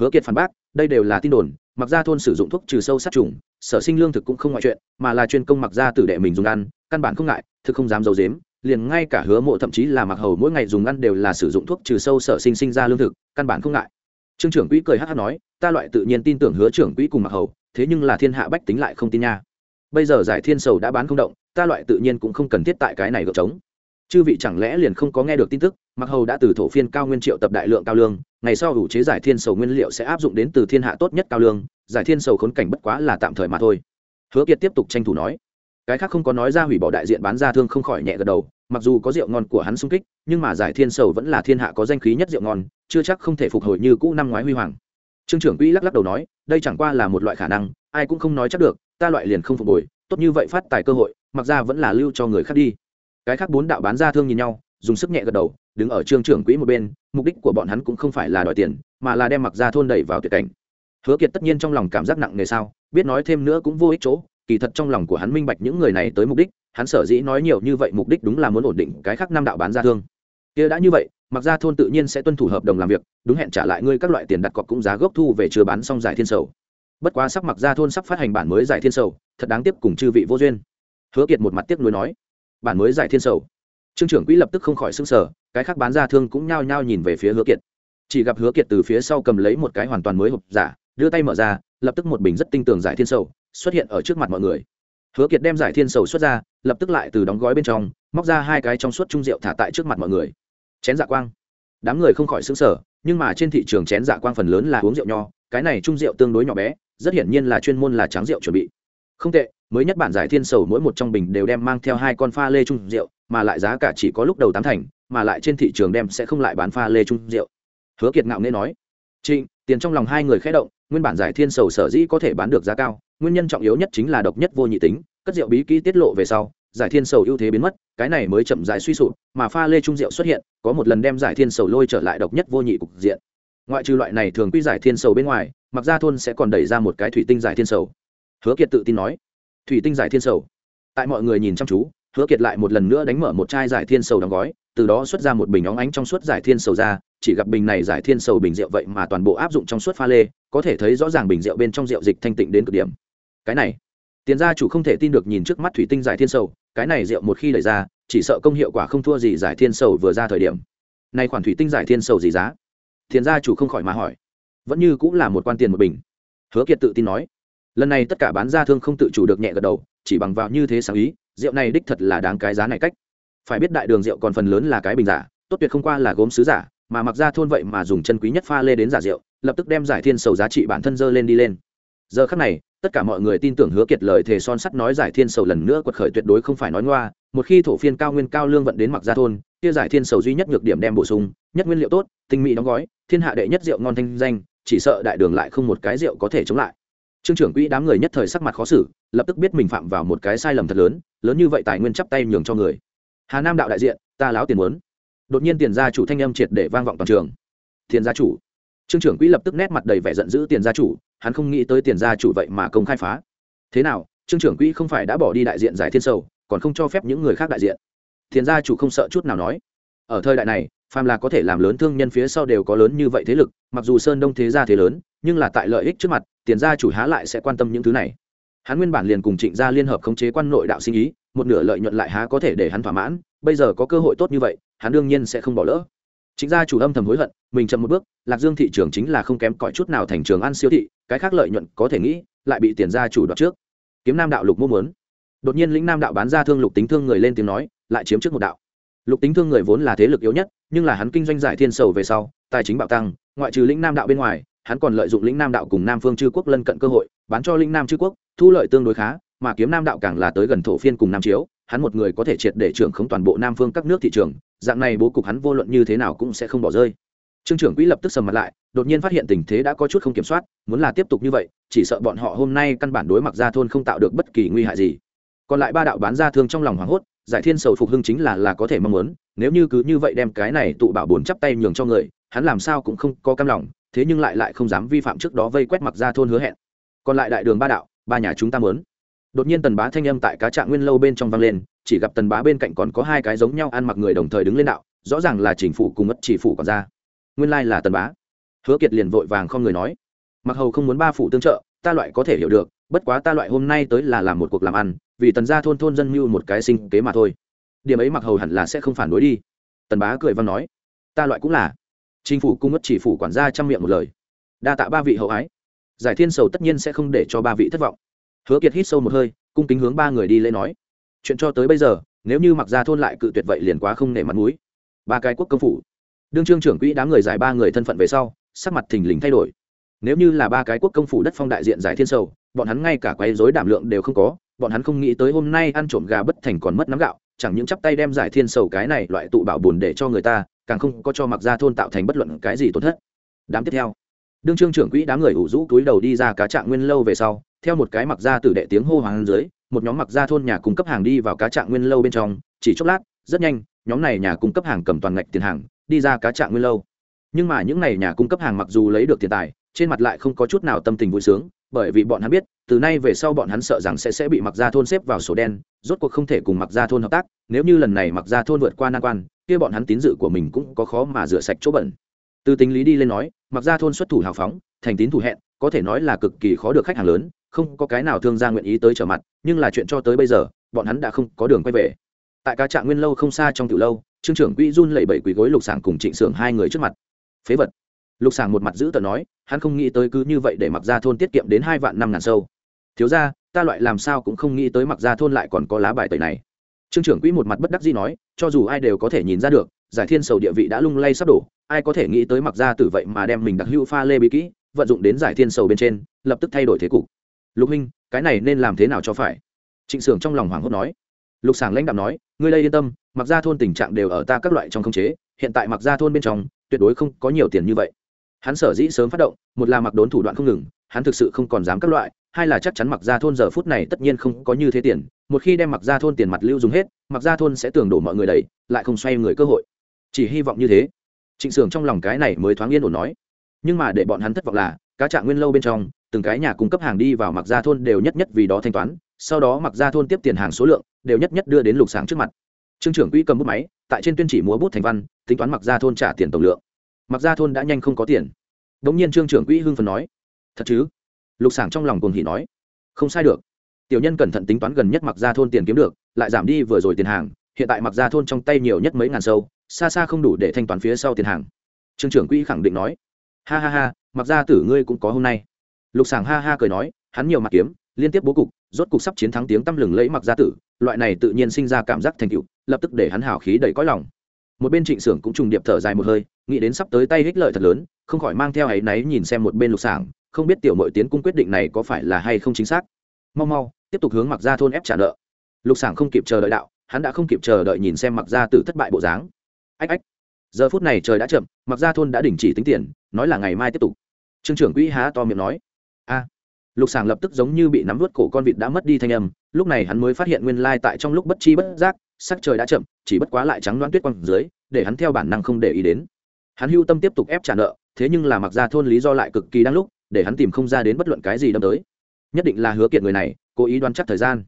hứa kiệt phản bác, đây đều là tin đồn mặc ra thôn sử dụng thuốc trừ sâu sát trùng, sở sinh lương thực cũng không ngoại chuyện, mà là chuyên công mặc ra tử đệ mình dùng ăn, căn bản không ngại, thực không dám giấu dếm liền ngay cả hứa mộ thậm chí là mặc hầu mỗi ngày dùng ăn đều là sử dụng thuốc trừ sâu sở sinh sinh ra lương thực, căn bản không ngại. Trương trưởng quỹ cười hát hát nói, ta loại tự nhiên tin tưởng hứa trưởng quỹ cùng mặc hầu, thế nhưng là thiên hạ bách tính lại không tin nha. Bây giờ giải thiên sầu đã bán không động, ta loại tự nhiên cũng không cần thiết tại cái này gợp trống. Chư vị chẳng lẽ liền không có nghe được tin tức, mặc hầu đã từ thổ phiên cao nguyên triệu tập đại lượng cao lương, ngày sau hữu chế giải thiên sầu nguyên liệu sẽ áp dụng đến từ thiên hạ tốt nhất cao lương, giải thiên sầu khốn cảnh bất quá là tạm thời mà thôi. Hứa kiệt tiếp tục tranh thủ nói cái khác không có nói ra hủy bỏ đại diện bán ra thương không khỏi nhẹ gật đầu, mặc dù có rượu ngon của hắn sung kích, nhưng mà giải thiên sầu vẫn là thiên hạ có danh khí nhất rượu ngon, chưa chắc không thể phục hồi như cũ năm ngoái huy hoàng. Trương trưởng quỹ lắc lắc đầu nói, đây chẳng qua là một loại khả năng, ai cũng không nói chắc được, ta loại liền không phục hồi, tốt như vậy phát tài cơ hội, mặc ra vẫn là lưu cho người khác đi. Cái khác bốn đạo bán ra thương nhìn nhau, dùng sức nhẹ gật đầu, đứng ở trương trưởng quỹ một bên, mục đích của bọn hắn cũng không phải là đòi tiền, mà là đem mặc ra thôn đẩy vào tuyệt cảnh. Hứa kiệt tất nhiên trong lòng cảm giác nặng nề sao, biết nói thêm nữa cũng vô ích chỗ kỳ thật trong lòng của hắn minh bạch những người này tới mục đích, hắn sở dĩ nói nhiều như vậy mục đích đúng là muốn ổn định cái khác năm đạo bán ra thương. Kia đã như vậy, mặc ra thôn tự nhiên sẽ tuân thủ hợp đồng làm việc, đúng hẹn trả lại ngươi các loại tiền đặt cọc cũng giá gốc thu về chưa bán xong giải thiên sầu. Bất quá sắp mặc ra thôn sắp phát hành bản mới giải thiên sầu, thật đáng tiếc cùng chư vị vô duyên. Hứa kiệt một mặt tiếc nuối nói, bản mới giải thiên sầu? Trương trưởng quỹ lập tức không khỏi s ư n g sở cái khác bán ra thương cũng nhao nhao nhìn về phía hứa kiệt. Chỉ gặp hứa kiệt từ phía sau cầm lấy một cái hoàn toàn mới hộp giả, đưa tay mở ra, lập tức một bình rất tinh tường giải thiên sầu xuất hiện ở trước mặt mọi người. Hứa kiệt đem giải thiên sầu xuất ra, lập tức lại từ đóng gói bên trong, móc ra hai cái trong suốt trung rượu thả tại trước mặt mọi người. Chén dạ quang. Đám người không khỏi xứng sở nhưng mà trên thị trường chén dạ quang phần lớn là uống rượu nho, cái này trung rượu tương đối nhỏ bé, rất hiển nhiên là chuyên môn là tráng rượu chuẩn bị. Không tệ, mới nhất bản giải thiên sầu mỗi một trong bình đều đem mang theo hai con pha lê trung rượu, mà lại giá cả chỉ có lúc đầu tám thành, mà lại trên thị trường đem sẽ không lại bán pha lê trung rượu. Hứa kiệt ngạo nghê nói, trịnh, tiền trong lòng hai người khẽ động, nguyên bản giải thiên sầu sở dĩ có thể bán được giá cao nguyên nhân trọng yếu nhất chính là độc nhất vô nhị tính, cất rượu bí kỹ tiết lộ về sau, giải thiên sầu ưu thế biến mất, cái này mới chậm dài suy sụp, mà pha lê trung rượu xuất hiện, có một lần đem giải thiên sầu lôi trở lại độc nhất vô nhị cục diện. Ngoại trừ loại này thường quy giải thiên sầu bên ngoài mặc ra thôn sẽ còn đẩy ra một cái thủy tinh giải thiên sầu. Hứa kiệt tự tin nói. Thủy tinh giải thiên sầu. Tại mọi người nhìn chăm chú, hứa kiệt lại một lần nữa đánh mở một chai giải thiên sầu đóng gói, từ đó xuất ra một bình óng ánh trong suốt giải thiên sầu ra, chỉ gặp bình này giải thiên sầu bình rượu vậy mà toàn bộ áp dụng trong suốt pha lê, có thể thấy rõ ràng bình rượu bên trong rượu dịch thanh tịnh đến cực điểm cái này. Tiền gia chủ không thể tin được nhìn trước mắt thủy tinh giải thiên sầu, cái này rượu một khi đẩy ra, chỉ sợ công hiệu quả không thua gì giải thiên sầu vừa ra thời điểm. Nay khoản thủy tinh giải thiên sầu gì giá? Tiền gia chủ không khỏi mà hỏi. Vẫn như cũng là một quan tiền một bình. Hứa kiệt tự tin nói. Lần này tất cả bán ra thương không tự chủ được nhẹ gật đầu, chỉ bằng vào như thế sáng ý, rượu này đích thật là đáng cái giá này cách. Phải biết đại đường rượu còn phần lớn là cái bình giả, tốt tuyệt không qua là gốm sứ giả, mà mặc ra thôn vậy mà dùng chân quý nhất pha lê đến giả rượu, lập tức đem giải thiên sầu giá trị bản thân dơ lên đi lên. Giờ khắc này tất cả mọi người tin tưởng hứa kiệt lời thề son sắt nói giải thiên sầu lần nữa quật khởi tuyệt đối không phải nói ngoa, một khi thổ phiên cao nguyên cao lương vận đến mặc gia thôn, kia giải thiên sầu duy nhất nhược điểm đem bổ sung, nhất nguyên liệu tốt, tinh mỹ đóng gói, thiên hạ đệ nhất rượu ngon thanh danh, chỉ sợ đại đường lại không một cái rượu có thể chống lại. Trương trưởng quỹ đám người nhất thời sắc mặt khó xử, lập tức biết mình phạm vào một cái sai lầm thật lớn lớn như vậy tài nguyên chắp tay nhường cho người. Hà nam đạo đại diện, ta láo tiền muốn. Đột nhiên tiền gia chủ thanh âm triệt để vang vọng toàn trường. Tiền gia chủ. Trương trưởng quỹ lập tức nét mặt đầy vẻ giận dữ, tiền gia chủ hắn không nghĩ tới tiền gia chủ vậy mà công khai phá. Thế nào, trương trưởng quỹ không phải đã bỏ đi đại diện giải thiên sầu, còn không cho phép những người khác đại diện? Tiền gia chủ không sợ chút nào nói. Ở thời đại này, phàm là có thể làm lớn thương nhân phía sau đều có lớn như vậy thế lực, mặc dù sơn đông thế gia thế lớn, nhưng là tại lợi ích trước mặt, tiền gia chủ há lại sẽ quan tâm những thứ này. Hắn nguyên bản liền cùng trịnh gia liên hợp khống chế quan nội đạo sinh ý, một nửa lợi nhuận lại há có thể để hắn thỏa mãn, bây giờ có cơ hội tốt như vậy, hắn đương nhiên sẽ không bỏ lỡ chính gia chủ âm thầm hối hận, mình chậm một bước, lạc dương thị trường chính là không kém cỏi chút nào thành trường ăn siêu thị, cái khác lợi nhuận có thể nghĩ, lại bị tiền gia chủ đoạt trước. Kiếm nam đạo lục mua muốn. Đột nhiên lĩnh nam đạo bán ra thương lục tính thương người lên tiếng nói, lại chiếm trước một đạo. Lục tính thương người vốn là thế lực yếu nhất, nhưng là hắn kinh doanh giải thiên sầu về sau, tài chính bạo tăng, ngoại trừ lĩnh nam đạo bên ngoài, hắn còn lợi dụng lĩnh nam đạo cùng nam phương chư quốc lân cận cơ hội, bán cho lĩnh nam chư quốc, thu lợi tương đối khá, mà kiếm nam đạo càng là tới gần thổ phiên cùng nam chiếu, hắn một người có thể triệt để trưởng khống toàn bộ nam phương các nước thị trường dạng này bố cục hắn vô luận như thế nào cũng sẽ không bỏ rơi. Trương trưởng quỹ lập tức sầm mặt lại, đột nhiên phát hiện tình thế đã có chút không kiểm soát, muốn là tiếp tục như vậy, chỉ sợ bọn họ hôm nay căn bản đối mặt ra thôn không tạo được bất kỳ nguy hại gì. Còn lại ba đạo bán ra thương trong lòng hoảng hốt, giải thiên sầu phục hưng chính là là có thể mong muốn, nếu như cứ như vậy đem cái này tụ bảo bốn chắp tay nhường cho người, hắn làm sao cũng không có cam lòng, thế nhưng lại lại không dám vi phạm trước đó vây quét mặc ra thôn hứa hẹn. Còn lại đại đường ba đạo, ba nhà chúng ta mớn đột nhiên tần bá thanh âm tại cá trạng nguyên lâu bên trong vang lên, chỉ gặp tần bá bên cạnh còn có hai cái giống nhau ăn mặc người đồng thời đứng lên đạo, rõ ràng là chính phủ cùng mất chỉ phủ còn ra. Nguyên lai là tần bá. Hứa kiệt liền vội vàng không người nói. Mặc hầu không muốn ba phủ tương trợ, ta loại có thể hiểu được, bất quá ta loại hôm nay tới là làm một cuộc làm ăn, vì tần gia thôn thôn dân mưu một cái sinh kế mà thôi. Điểm ấy mặc hầu hẳn là sẽ không phản đối đi. Tần bá cười văn nói. Ta loại cũng là. Chính phủ cung mất chỉ phủ quản gia chăm miệng một lời. Đa tạ ba vị hậu ái. Giải thiên sầu tất nhiên sẽ không để cho ba vị thất vọng hứa kiệt hít sâu một hơi, cung kính hướng ba người đi lễ nói. Chuyện cho tới bây giờ, nếu như mặc ra thôn lại cự tuyệt vậy liền quá không nể mặt mũi. Ba cái quốc công phủ. Đương trương trưởng quỹ đám người giải ba người thân phận về sau, sắc mặt thình lình thay đổi. Nếu như là ba cái quốc công phủ đất phong đại diện giải thiên sầu, bọn hắn ngay cả quấy dối đảm lượng đều không có, bọn hắn không nghĩ tới hôm nay ăn trộm gà bất thành còn mất nắm gạo, chẳng những chắp tay đem giải thiên sầu cái này loại tụ bảo buồn để cho người ta, càng không có cho mặc ra thôn tạo thành bất luận cái gì tổn thất. Đám tiếp theo. Đương trương trưởng quỹ đám người ủ rũ túi đầu đi ra cá trạng nguyên lâu về sau theo một cái mặc ra tử đệ tiếng hô hoáng dưới, một nhóm mặc ra thôn nhà cung cấp hàng đi vào cá trạng nguyên lâu bên trong, chỉ chốc lát, rất nhanh, nhóm này nhà cung cấp hàng cầm toàn ngạch tiền hàng, đi ra cá trạng nguyên lâu. Nhưng mà những này nhà cung cấp hàng mặc dù lấy được tiền tài, trên mặt lại không có chút nào tâm tình vui sướng, bởi vì bọn hắn biết, từ nay về sau bọn hắn sợ rằng sẽ sẽ bị mặc ra thôn xếp vào sổ đen, rốt cuộc không thể cùng mặc ra thôn hợp tác, nếu như lần này mặc ra thôn vượt qua nan quan, kia bọn hắn tín dự của mình cũng có khó mà rửa sạch chỗ bẩn. Từ tính lý đi lên nói, mặc ra thôn xuất thủ hào phóng, thành tín thủ hẹn, có thể nói là cực kỳ khó được khách hàng lớn không có cái nào thương gia nguyện ý tới trở mặt, nhưng là chuyện cho tới bây giờ, bọn hắn đã không có đường quay về. Tại cá trạng nguyên lâu không xa trong tiểu lâu, trương trưởng quỹ run lẩy bẩy quỳ gối lục sảng cùng trịnh sưởng hai người trước mặt. Phế vật. Lục sảng một mặt giữ tờ nói, hắn không nghĩ tới cứ như vậy để mặc ra thôn tiết kiệm đến hai vạn năm ngàn sâu. Thiếu ra ta loại làm sao cũng không nghĩ tới mặc ra thôn lại còn có lá bài tẩy này. Trương trưởng quỹ một mặt bất đắc dĩ nói, cho dù ai đều có thể nhìn ra được, giải thiên sầu địa vị đã lung lay sắp đổ, ai có thể nghĩ tới mặc ra từ vậy mà đem mình đặc hữu pha lê bí kỹ, vận dụng đến giải thiên sầu bên trên, lập tức thay đổi thế cục lục huynh, cái này nên làm thế nào cho phải? Trịnh sưởng trong lòng hoảng hốt nói. Lục sảng lãnh đạo nói, ngươi đây yên tâm mặc ra thôn tình trạng đều ở ta các loại trong không chế, hiện tại mặc ra thôn bên trong, tuyệt đối không có nhiều tiền như vậy. Hắn sở dĩ sớm phát động, một là mặc đốn thủ đoạn không ngừng, hắn thực sự không còn dám các loại, hai là chắc chắn mặc ra thôn giờ phút này tất nhiên không có như thế tiền, một khi đem mặc ra thôn tiền mặt lưu dùng hết mặc ra thôn sẽ tưởng đổ mọi người đầy, lại không xoay người cơ hội. Chỉ hy vọng như thế. Trịnh sưởng trong lòng cái này mới thoáng yên ổn nói. Nhưng mà để bọn hắn thất vọng là cá trạng nguyên lâu bên trong, từng cái nhà cung cấp hàng đi vào mặc gia thôn đều nhất nhất vì đó thanh toán, sau đó mặc gia thôn tiếp tiền hàng số lượng đều nhất nhất đưa đến lục sáng trước mặt. Trương trưởng quỹ cầm bút máy, tại trên tuyên chỉ múa bút thành văn, tính toán mặc gia thôn trả tiền tổng lượng. Mặc gia thôn đã nhanh không có tiền. Đ ỗ n g nhiên trương trưởng quỹ hưng phần nói, thật chứ? Lục sảng trong lòng cùng hỉ nói, không sai được. Tiểu nhân cẩn thận tính toán gần nhất mặc gia thôn tiền kiếm được, lại giảm đi vừa rồi tiền hàng. Hiện tại mặc gia thôn trong tay nhiều nhất mấy ngàn sâu, xa xa không đủ để thanh toán phía sau tiền hàng. Trương trưởng quỹ khẳng định nói, ha ha ha mặc gia tử ngươi cũng có hôm nay. Lục sảng ha ha cười nói, hắn nhiều mặt kiếm, liên tiếp bố cục, rốt cục sắp chiến thắng tiếng tăm lừng lẫy mặc gia tử, loại này tự nhiên sinh ra cảm giác thành tựu, lập tức để hắn hào khí đầy cõi lòng. Một bên trịnh sưởng cũng trùng điệp thở dài một hơi, nghĩ đến sắp tới tay hích lợi thật lớn, không khỏi mang theo áy náy nhìn xem một bên lục sảng, không biết tiểu mội tiến cung quyết định này có phải là hay không chính xác. Mau mau, tiếp tục hướng mặc gia thôn ép trả nợ. Lục sảng không kịp chờ đợi đạo, hắn đã không kịp chờ đợi nhìn xem mặc gia tử thất bại bộ dáng. Ách ách, giờ phút này trời đã chậm, mặc gia thôn đã đình chỉ tính tiền nói là ngày mai tiếp tục. Trương trưởng quỹ há to miệng nói. A. Lục sàng lập tức giống như bị nắm vớt cổ con vịt đã mất đi thanh âm, lúc này hắn mới phát hiện nguyên lai tại trong lúc bất chi bất giác, sắc trời đã chậm, chỉ bất quá lại trắng đoán tuyết quăng dưới, để hắn theo bản năng không để ý đến. Hắn hưu tâm tiếp tục ép trả nợ, thế nhưng là mặc ra thôn lý do lại cực kỳ đáng lúc, để hắn tìm không ra đến bất luận cái gì đâm tới. Nhất định là hứa kiệt người này, cố ý đoán chắc thời gian.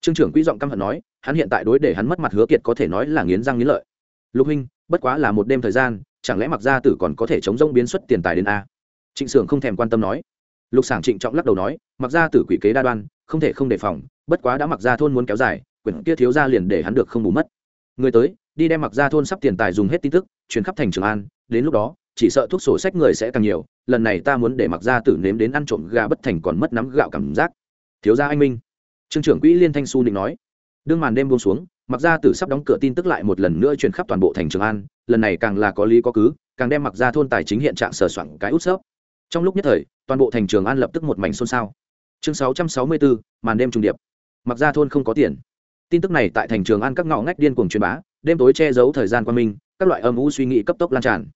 Trương trưởng quỹ giọng căm hận nói, hắn hiện tại đối để hắn mất mặt hứa kiệt có thể nói là nghiến răng nghiến lợi. Lục huynh bất quá là một đêm thời gian, chẳng lẽ mặc gia tử còn có thể chống rông biến xuất tiền tài đến a? Trịnh sưởng không thèm quan tâm nói. Lục sảng trịnh trọng lắc đầu nói, mặc gia tử quỷ kế đa đoan, không thể không đề phòng, bất quá đã mặc gia thôn muốn kéo dài, quyển kia thiếu ra liền để hắn được không bù mất. Người tới, đi đem mặc gia thôn sắp tiền tài dùng hết tin tức chuyển khắp thành trường an, đến lúc đó, chỉ sợ thuốc sổ sách người sẽ càng nhiều, lần này ta muốn để mặc gia tử nếm đến ăn trộm gà bất thành còn mất nắm gạo cảm giác. Thiếu gia anh minh. Trương trưởng quỹ liên thanh su định nói. Đương màn đêm buông xuống mặc gia tử sắp đóng cửa tin tức lại một lần nữa truyền khắp toàn bộ thành trường an, lần này càng là có lý có cứ, càng đem mặc gia thôn tài chính hiện trạng sờ soạn cái út xớp. Trong lúc nhất thời, toàn bộ thành trường an lập tức một mảnh xôn xao. Chương sáu trăm sáu mươi bốn màn đêm trung điệp. Mặc gia thôn không có tiền. Tin tức này tại thành trường An các ngõ ngách điên cuồng truyền bá, đêm tối che giấu thời gian qua minh các loại âm u suy nghĩ cấp tốc lan tràn.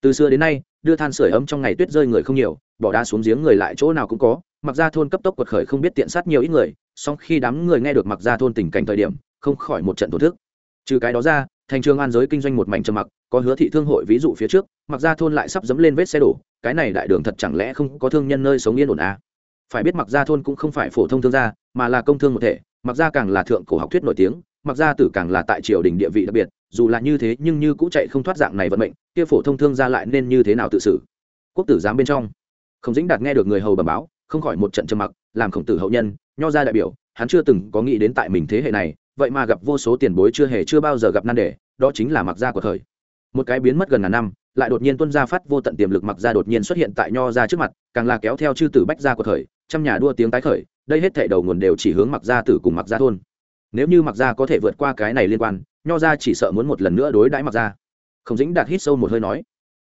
Từ xưa đến nay, đưa than sửa ấm trong ngày tuyết rơi người không nhiều, bỏ đá xuống giếng người lại chỗ nào cũng có. Mặc ra thôn cấp tốc quật khởi không biết tiện sát nhiều ít người, song khi đám người nghe được mặc ra thôn tình cảnh thời điểm không khỏi một trận tổn thức trừ cái đó ra, thành trường an giới kinh doanh một mảnh trầm mặc, có hứa thị thương hội ví dụ phía trước, mặc ra thôn lại sắp dẫm lên vết xe đổ, cái này đại đường thật chẳng lẽ không có thương nhân nơi sống yên ổn à? phải biết mặc ra thôn cũng không phải phổ thông thương gia, mà là công thương một thể, mặc ra càng là thượng cổ học thuyết nổi tiếng, mặc ra tử càng là tại triều đình địa vị đặc biệt, dù là như thế nhưng như cũ chạy không thoát dạng này vận mệnh, kia phổ thông thương gia lại nên như thế nào tự xử quốc tử giám bên trong không dĩnh đạt nghe được người hầu bẩm báo, không khỏi một trận trầm mặc, làm khổng tử hậu nhân, nho gia đại biểu, hắn chưa từng có nghĩ đến tại mình thế hệ này vậy mà gặp vô số tiền bối chưa hề chưa bao giờ gặp nan đề, đó chính là mặc gia của thời. Một cái biến mất gần ngàn năm, lại đột nhiên tuân ra phát vô tận tiềm lực mặc gia đột nhiên xuất hiện tại nho gia trước mặt, càng là kéo theo chư tử bách gia của thời, trăm nhà đua tiếng tái khởi, đây hết thảy đầu nguồn đều chỉ hướng mặc gia tử cùng mặc gia thôn. Nếu như mặc gia có thể vượt qua cái này liên quan, nho gia chỉ sợ muốn một lần nữa đối đãi mặc gia không dĩnh đạt hít sâu một hơi nói,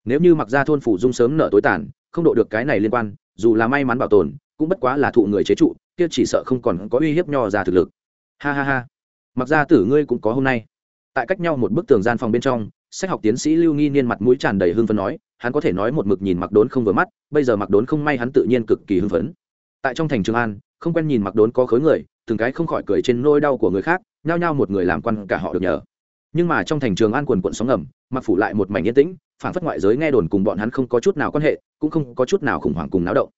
nếu như mặc gia thôn phủ dung sớm nở tối tàn, không độ được cái này liên quan, dù là may mắn bảo tồn, cũng bất quá là thụ người chế trụ, kia chỉ sợ không còn có uy hiếp nho ra thực lực. Ha ha ha mặc ra tử ngươi cũng có hôm nay. Tại cách nhau một bức tường gian phòng bên trong, sách học tiến sĩ lưu nghi niên mặt mũi tràn đầy hưng phấn nói, hắn có thể nói một mực nhìn mặc đốn không vừa mắt, bây giờ mặc đốn không may hắn tự nhiên cực kỳ hưng phấn. Tại trong thành trường an, không quen nhìn mặc đốn có khối người, từng cái không khỏi cười trên nôi đau của người khác, nhao nhao một người làm quan cả họ được nhờ. Nhưng mà trong thành trường an quần quận sóng ngầm mặc phủ lại một mảnh yên tĩnh, phản phất ngoại giới nghe đồn cùng bọn hắn không có chút nào quan hệ, cũng không có chút nào khủng hoảng cùng náo động.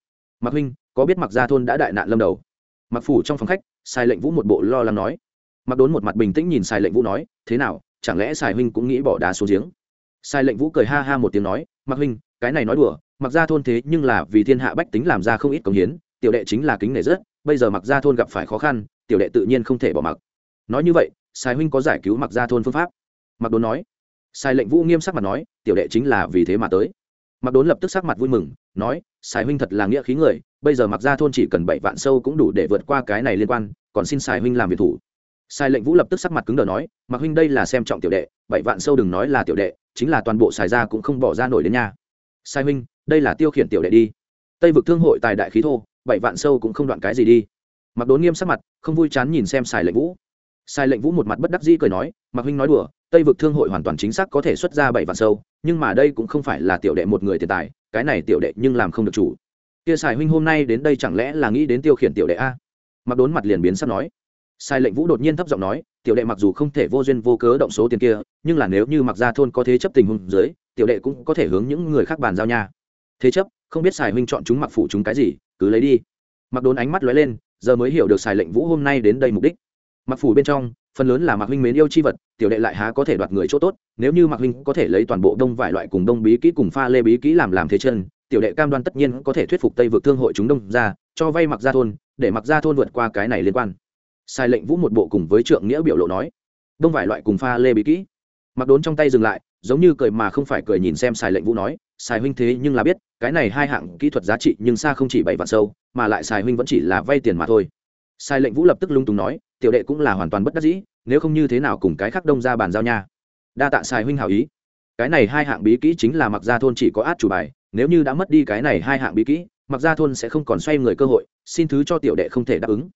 Mặc huynh, có biết mặc gia thôn đã đại nạn lâm đầu? Mặc phủ trong phòng khách, sai lệnh vũ một bộ lo lắng nói mặc đốn một mặt bình tĩnh nhìn sai lệnh vũ nói, thế nào, chẳng lẽ sai huynh cũng nghĩ bỏ đá xuống giếng? Sai lệnh vũ cười ha ha một tiếng nói, mặc huynh, cái này nói đùa, mặc gia thôn thế nhưng là vì thiên hạ bách tính làm ra không ít công hiến, tiểu đệ chính là kính nể rất, bây giờ mặc gia thôn gặp phải khó khăn, tiểu đệ tự nhiên không thể bỏ mặc. Nói như vậy, sai huynh có giải cứu mặc gia thôn phương pháp. Mặc đốn nói, sai lệnh vũ nghiêm sắc mặt nói, tiểu đệ chính là vì thế mà tới. Mặc đốn lập tức sắc mặt vui mừng, nói, sai huynh thật là nghĩa khí người, bây giờ mặc gia thôn chỉ cần bảy vạn sâu cũng đủ để vượt qua cái này liên quan, còn xin sai huynh làm việc thủ sai lệnh vũ lập tức sắc mặt cứng đờ nói mặc huynh đây là xem trọng tiểu đệ, bảy vạn sâu đừng nói là tiểu đệ, chính là toàn bộ xài ra cũng không bỏ ra nổi đến nhà sai huynh, đây là tiêu khiển tiểu đệ đi. Tây vực thương hội tài đại khí thô, bảy vạn sâu cũng không đoạn cái gì đi. Mặc đốn nghiêm sắc mặt, không vui chán nhìn xem sai lệnh vũ. Sai lệnh vũ một mặt bất đắc dĩ cười nói mặc huynh nói đùa, tây vực thương hội hoàn toàn chính xác có thể xuất ra bảy vạn sâu, nhưng mà đây cũng không phải là tiểu đệ một người tiền tài, cái này tiểu đệ nhưng làm không được chủ. Kia sài huynh hôm nay đến đây chẳng lẽ là nghĩ đến tiêu khiển tiểu đệ a? Mặc đốn mặt liền biến sắp nói sai lệnh vũ đột nhiên thấp giọng nói, tiểu đệ mặc dù không thể vô duyên vô cớ động số tiền kia, nhưng là nếu như mặc ra thôn có thế chấp tình huống dưới, tiểu đệ cũng có thể hướng những người khác bàn giao nha. Thế chấp? Không biết sài huynh chọn chúng mặc phụ chúng cái gì, cứ lấy đi. Mặc đốn ánh mắt lóe lên, giờ mới hiểu được sài lệnh vũ hôm nay đến đây mục đích. Mặc phủ bên trong, phần lớn là mặc huynh mến yêu chi vật, tiểu đệ lại há có thể đoạt người chỗ tốt, nếu như mặc huynh có thể lấy toàn bộ đông vải loại cùng đông bí kỹ cùng pha lê bí kỹ làm làm thế chân, tiểu đệ cam đoan tất nhiên có thể thuyết phục tây vượt thương hội chúng đông ra, cho vay mặc gia thôn, để mặc gia thôn vượt qua cái này liên quan sai lệnh vũ một bộ cùng với trượng nghĩa biểu lộ nói, đông vài loại cùng pha lê bí kỹ. Mặc đốn trong tay dừng lại, giống như cười mà không phải cười nhìn xem sai lệnh vũ nói, sai huynh thế nhưng là biết, cái này hai hạng kỹ thuật giá trị nhưng xa không chỉ bảy vạn sâu, mà lại sai huynh vẫn chỉ là vay tiền mà thôi. Sai lệnh vũ lập tức lung túng nói, tiểu đệ cũng là hoàn toàn bất đắc dĩ, nếu không như thế nào cùng cái khác đông ra bàn giao nha. Đa tạ sai huynh hảo ý. Cái này hai hạng bí kỹ chính là mặc gia thôn chỉ có át chủ bài, nếu như đã mất đi cái này hai hạng bí kỹ, mặc gia thôn sẽ không còn xoay người cơ hội, xin thứ cho tiểu đệ không thể đáp ứng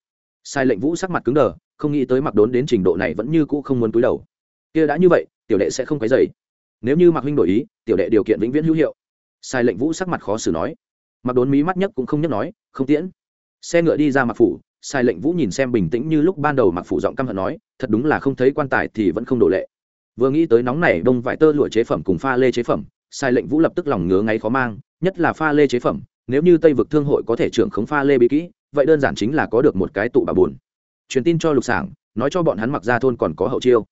sai lệnh vũ sắc mặt cứng đờ, không nghĩ tới mặc đốn đến trình độ này vẫn như cũ không muốn túi đầu. Kia đã như vậy, tiểu đệ sẽ không cái dày nếu như mặc huynh đổi ý, tiểu đệ điều kiện vĩnh viễn hữu hiệu. Sai lệnh vũ sắc mặt khó xử nói. Mặc đốn mí mắt nhất cũng không nhất nói, không tiễn. Xe ngựa đi ra mặc phủ, sai lệnh vũ nhìn xem bình tĩnh như lúc ban đầu mặc phủ giọng căm hận nói, thật đúng là không thấy quan tài thì vẫn không đổ lệ. Vừa nghĩ tới nóng này đông vải tơ lụa chế phẩm cùng pha lê chế phẩm, sai lệnh vũ lập tức lòng ngứa ngáy khó mang, nhất là pha lê chế phẩm, nếu như tây vực thương hội có thể trưởng khống pha lê bí kỹ vậy đơn giản chính là có được một cái tụ bà buồn. Truyền tin cho lục sảng, nói cho bọn hắn mặc ra thôn còn có hậu chiêu.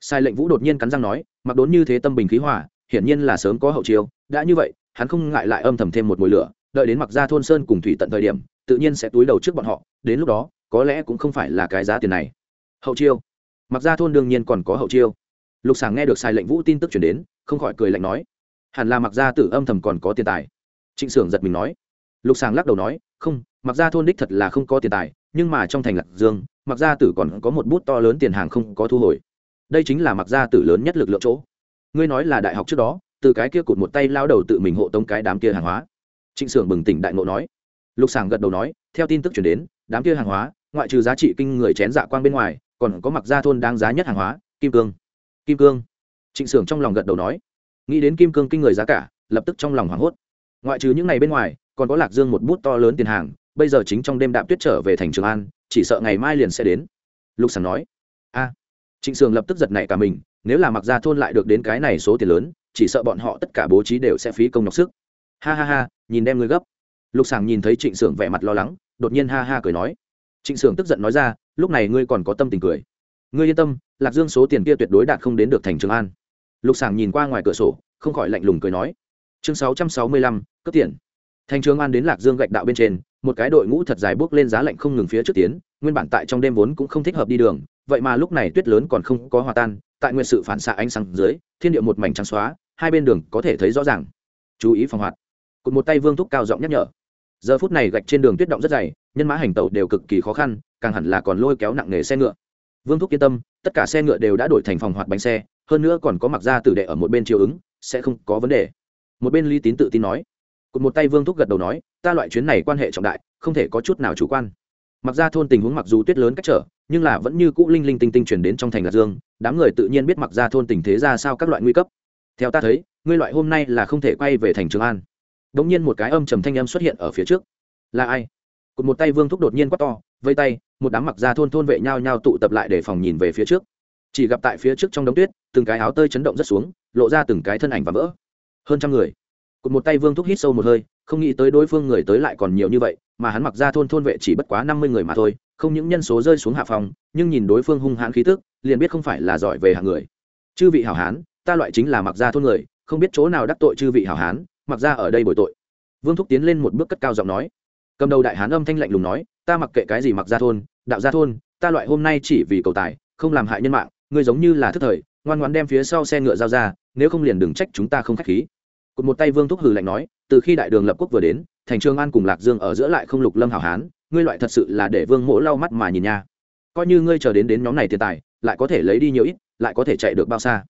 Sai lệnh vũ đột nhiên cắn răng nói, mặc đốn như thế tâm bình khí hòa, hiển nhiên là sớm có hậu chiêu. Đã như vậy, hắn không ngại lại âm thầm thêm một mùi lửa, đợi đến mặc ra thôn sơn cùng thủy tận thời điểm, tự nhiên sẽ túi đầu trước bọn họ. Đến lúc đó, có lẽ cũng không phải là cái giá tiền này. Hậu chiêu. Mặc ra thôn đương nhiên còn có hậu chiêu. Lục sảng nghe được sai lệnh vũ tin tức chuyển đến, không khỏi cười lạnh nói, hẳn là mặc gia tử âm thầm còn có tiền tài. Trịnh sưởng giật mình nói. Lục sàng lắc đầu nói không, mặc gia thôn đích thật là không có tiền tài, nhưng mà trong thành lạc dương, mặc gia tử còn có một bút to lớn tiền hàng không có thu hồi. Đây chính là mặc gia tử lớn nhất lực lượng chỗ. Ngươi nói là đại học trước đó, từ cái kia cụt một tay lao đầu tự mình hộ tống cái đám kia hàng hóa. Trịnh sưởng bừng tỉnh đại ngộ nói. Lục sàng gật đầu nói, theo tin tức chuyển đến, đám kia hàng hóa, ngoại trừ giá trị kinh người chén dạ quang bên ngoài, còn có mặc gia thôn đáng giá nhất hàng hóa, kim cương. Kim cương. Trịnh sưởng trong lòng gật đầu nói. Nghĩ đến kim cương kinh người giá cả, lập tức trong lòng hoảng hốt. Ngoại trừ những ngày bên ngoài còn có lạc dương một bút to lớn tiền hàng, bây giờ chính trong đêm đạm tuyết trở về thành trường an, chỉ sợ ngày mai liền sẽ đến. Lục sảng nói. A, trịnh sường lập tức giật nảy cả mình, nếu là mặc gia thôn lại được đến cái này số tiền lớn, chỉ sợ bọn họ tất cả bố trí đều sẽ phí công nhọc sức. Ha ha ha, nhìn đem ngươi gấp. Lục sảng nhìn thấy trịnh sưởng vẻ mặt lo lắng, đột nhiên ha ha cười nói. Trịnh sưởng tức giận nói ra, lúc này ngươi còn có tâm tình cười. Ngươi yên tâm, lạc dương số tiền kia tuyệt đối đạt không đến được thành trường an. Lục sảng nhìn qua ngoài cửa sổ, không khỏi lạnh lùng cười nói. Chương sáu trăm sáu mươi lăm cấp tiền thành trường an đến lạc dương gạch đạo bên trên, một cái đội ngũ thật dài bước lên giá lạnh không ngừng phía trước tiến, nguyên bản tại trong đêm vốn cũng không thích hợp đi đường, vậy mà lúc này tuyết lớn còn không có hòa tan, tại Nguyên sự phản xạ ánh sáng dưới, thiên địa một mảnh trắng xóa, hai bên đường có thể thấy rõ ràng. Chú ý phòng hoạt. Cụt một tay vương thúc cao giọng nhắc nhở. Giờ phút này gạch trên đường tuyết động rất dày, nhân mã hành tẩu đều cực kỳ khó khăn, càng hẳn là còn lôi kéo nặng nghề xe ngựa. Vương thúc yên tâm, tất cả xe ngựa đều đã đổi thành phòng hoạt bánh xe, hơn nữa còn có mặc ra tử đệ ở một bên chiều ứng, sẽ không có vấn đề. Một bên ly tín tự tin nói cụt một tay vương thúc gật đầu nói, ta loại chuyến này quan hệ trọng đại, không thể có chút nào chủ quan. Mặc ra thôn tình huống mặc dù tuyết lớn cách trở, nhưng là vẫn như cũ linh linh tinh tinh chuyển đến trong thành lạc dương, đám người tự nhiên biết mặc ra thôn tình thế ra sao các loại nguy cấp. Theo ta thấy, ngươi loại hôm nay là không thể quay về thành trường an. Đ ỗ n g nhiên một cái âm trầm thanh âm xuất hiện ở phía trước. Là ai? Cụt một tay vương thúc đột nhiên quát to, vây tay, một đám mặc ra thôn thôn vệ nhau nhau tụ tập lại để phòng nhìn về phía trước. Chỉ gặp tại phía trước trong đống tuyết, từng cái áo tơi chấn động rất xuống, lộ ra từng cái thân ảnh và vỡ. Hơn trăm người cụt một tay vương thúc hít sâu một hơi, không nghĩ tới đối phương người tới lại còn nhiều như vậy, mà hắn mặc ra thôn thôn vệ chỉ bất quá năm mươi người mà thôi, không những nhân số rơi xuống hạ phòng, nhưng nhìn đối phương hung hãn khí tức, liền biết không phải là giỏi về hạng người. Chư vị hảo hán, ta loại chính là mặc ra thôn người, không biết chỗ nào đắc tội chư vị hảo hán, mặc ra ở đây bồi tội. Vương thúc tiến lên một bước cất cao giọng nói. Cầm đầu đại hán âm thanh lạnh lùng nói, ta mặc kệ cái gì mặc ra thôn, đạo gia thôn, ta loại hôm nay chỉ vì cầu tài, không làm hại nhân mạng, ngươi giống như là thức thời, ngoan ngoãn đem phía sau xe ngựa giao ra, nếu không liền đừng trách chúng ta không khách khí cụt một tay vương thúc hừ lạnh nói, từ khi đại đường lập quốc vừa đến, thành trường an cùng lạc dương ở giữa lại không lục lâm hảo hán, ngươi loại thật sự là để vương mỗ lau mắt mà nhìn nha. Coi như ngươi chờ đến đến nhóm này tiền tài, lại có thể lấy đi nhiều ít, lại có thể chạy được bao xa.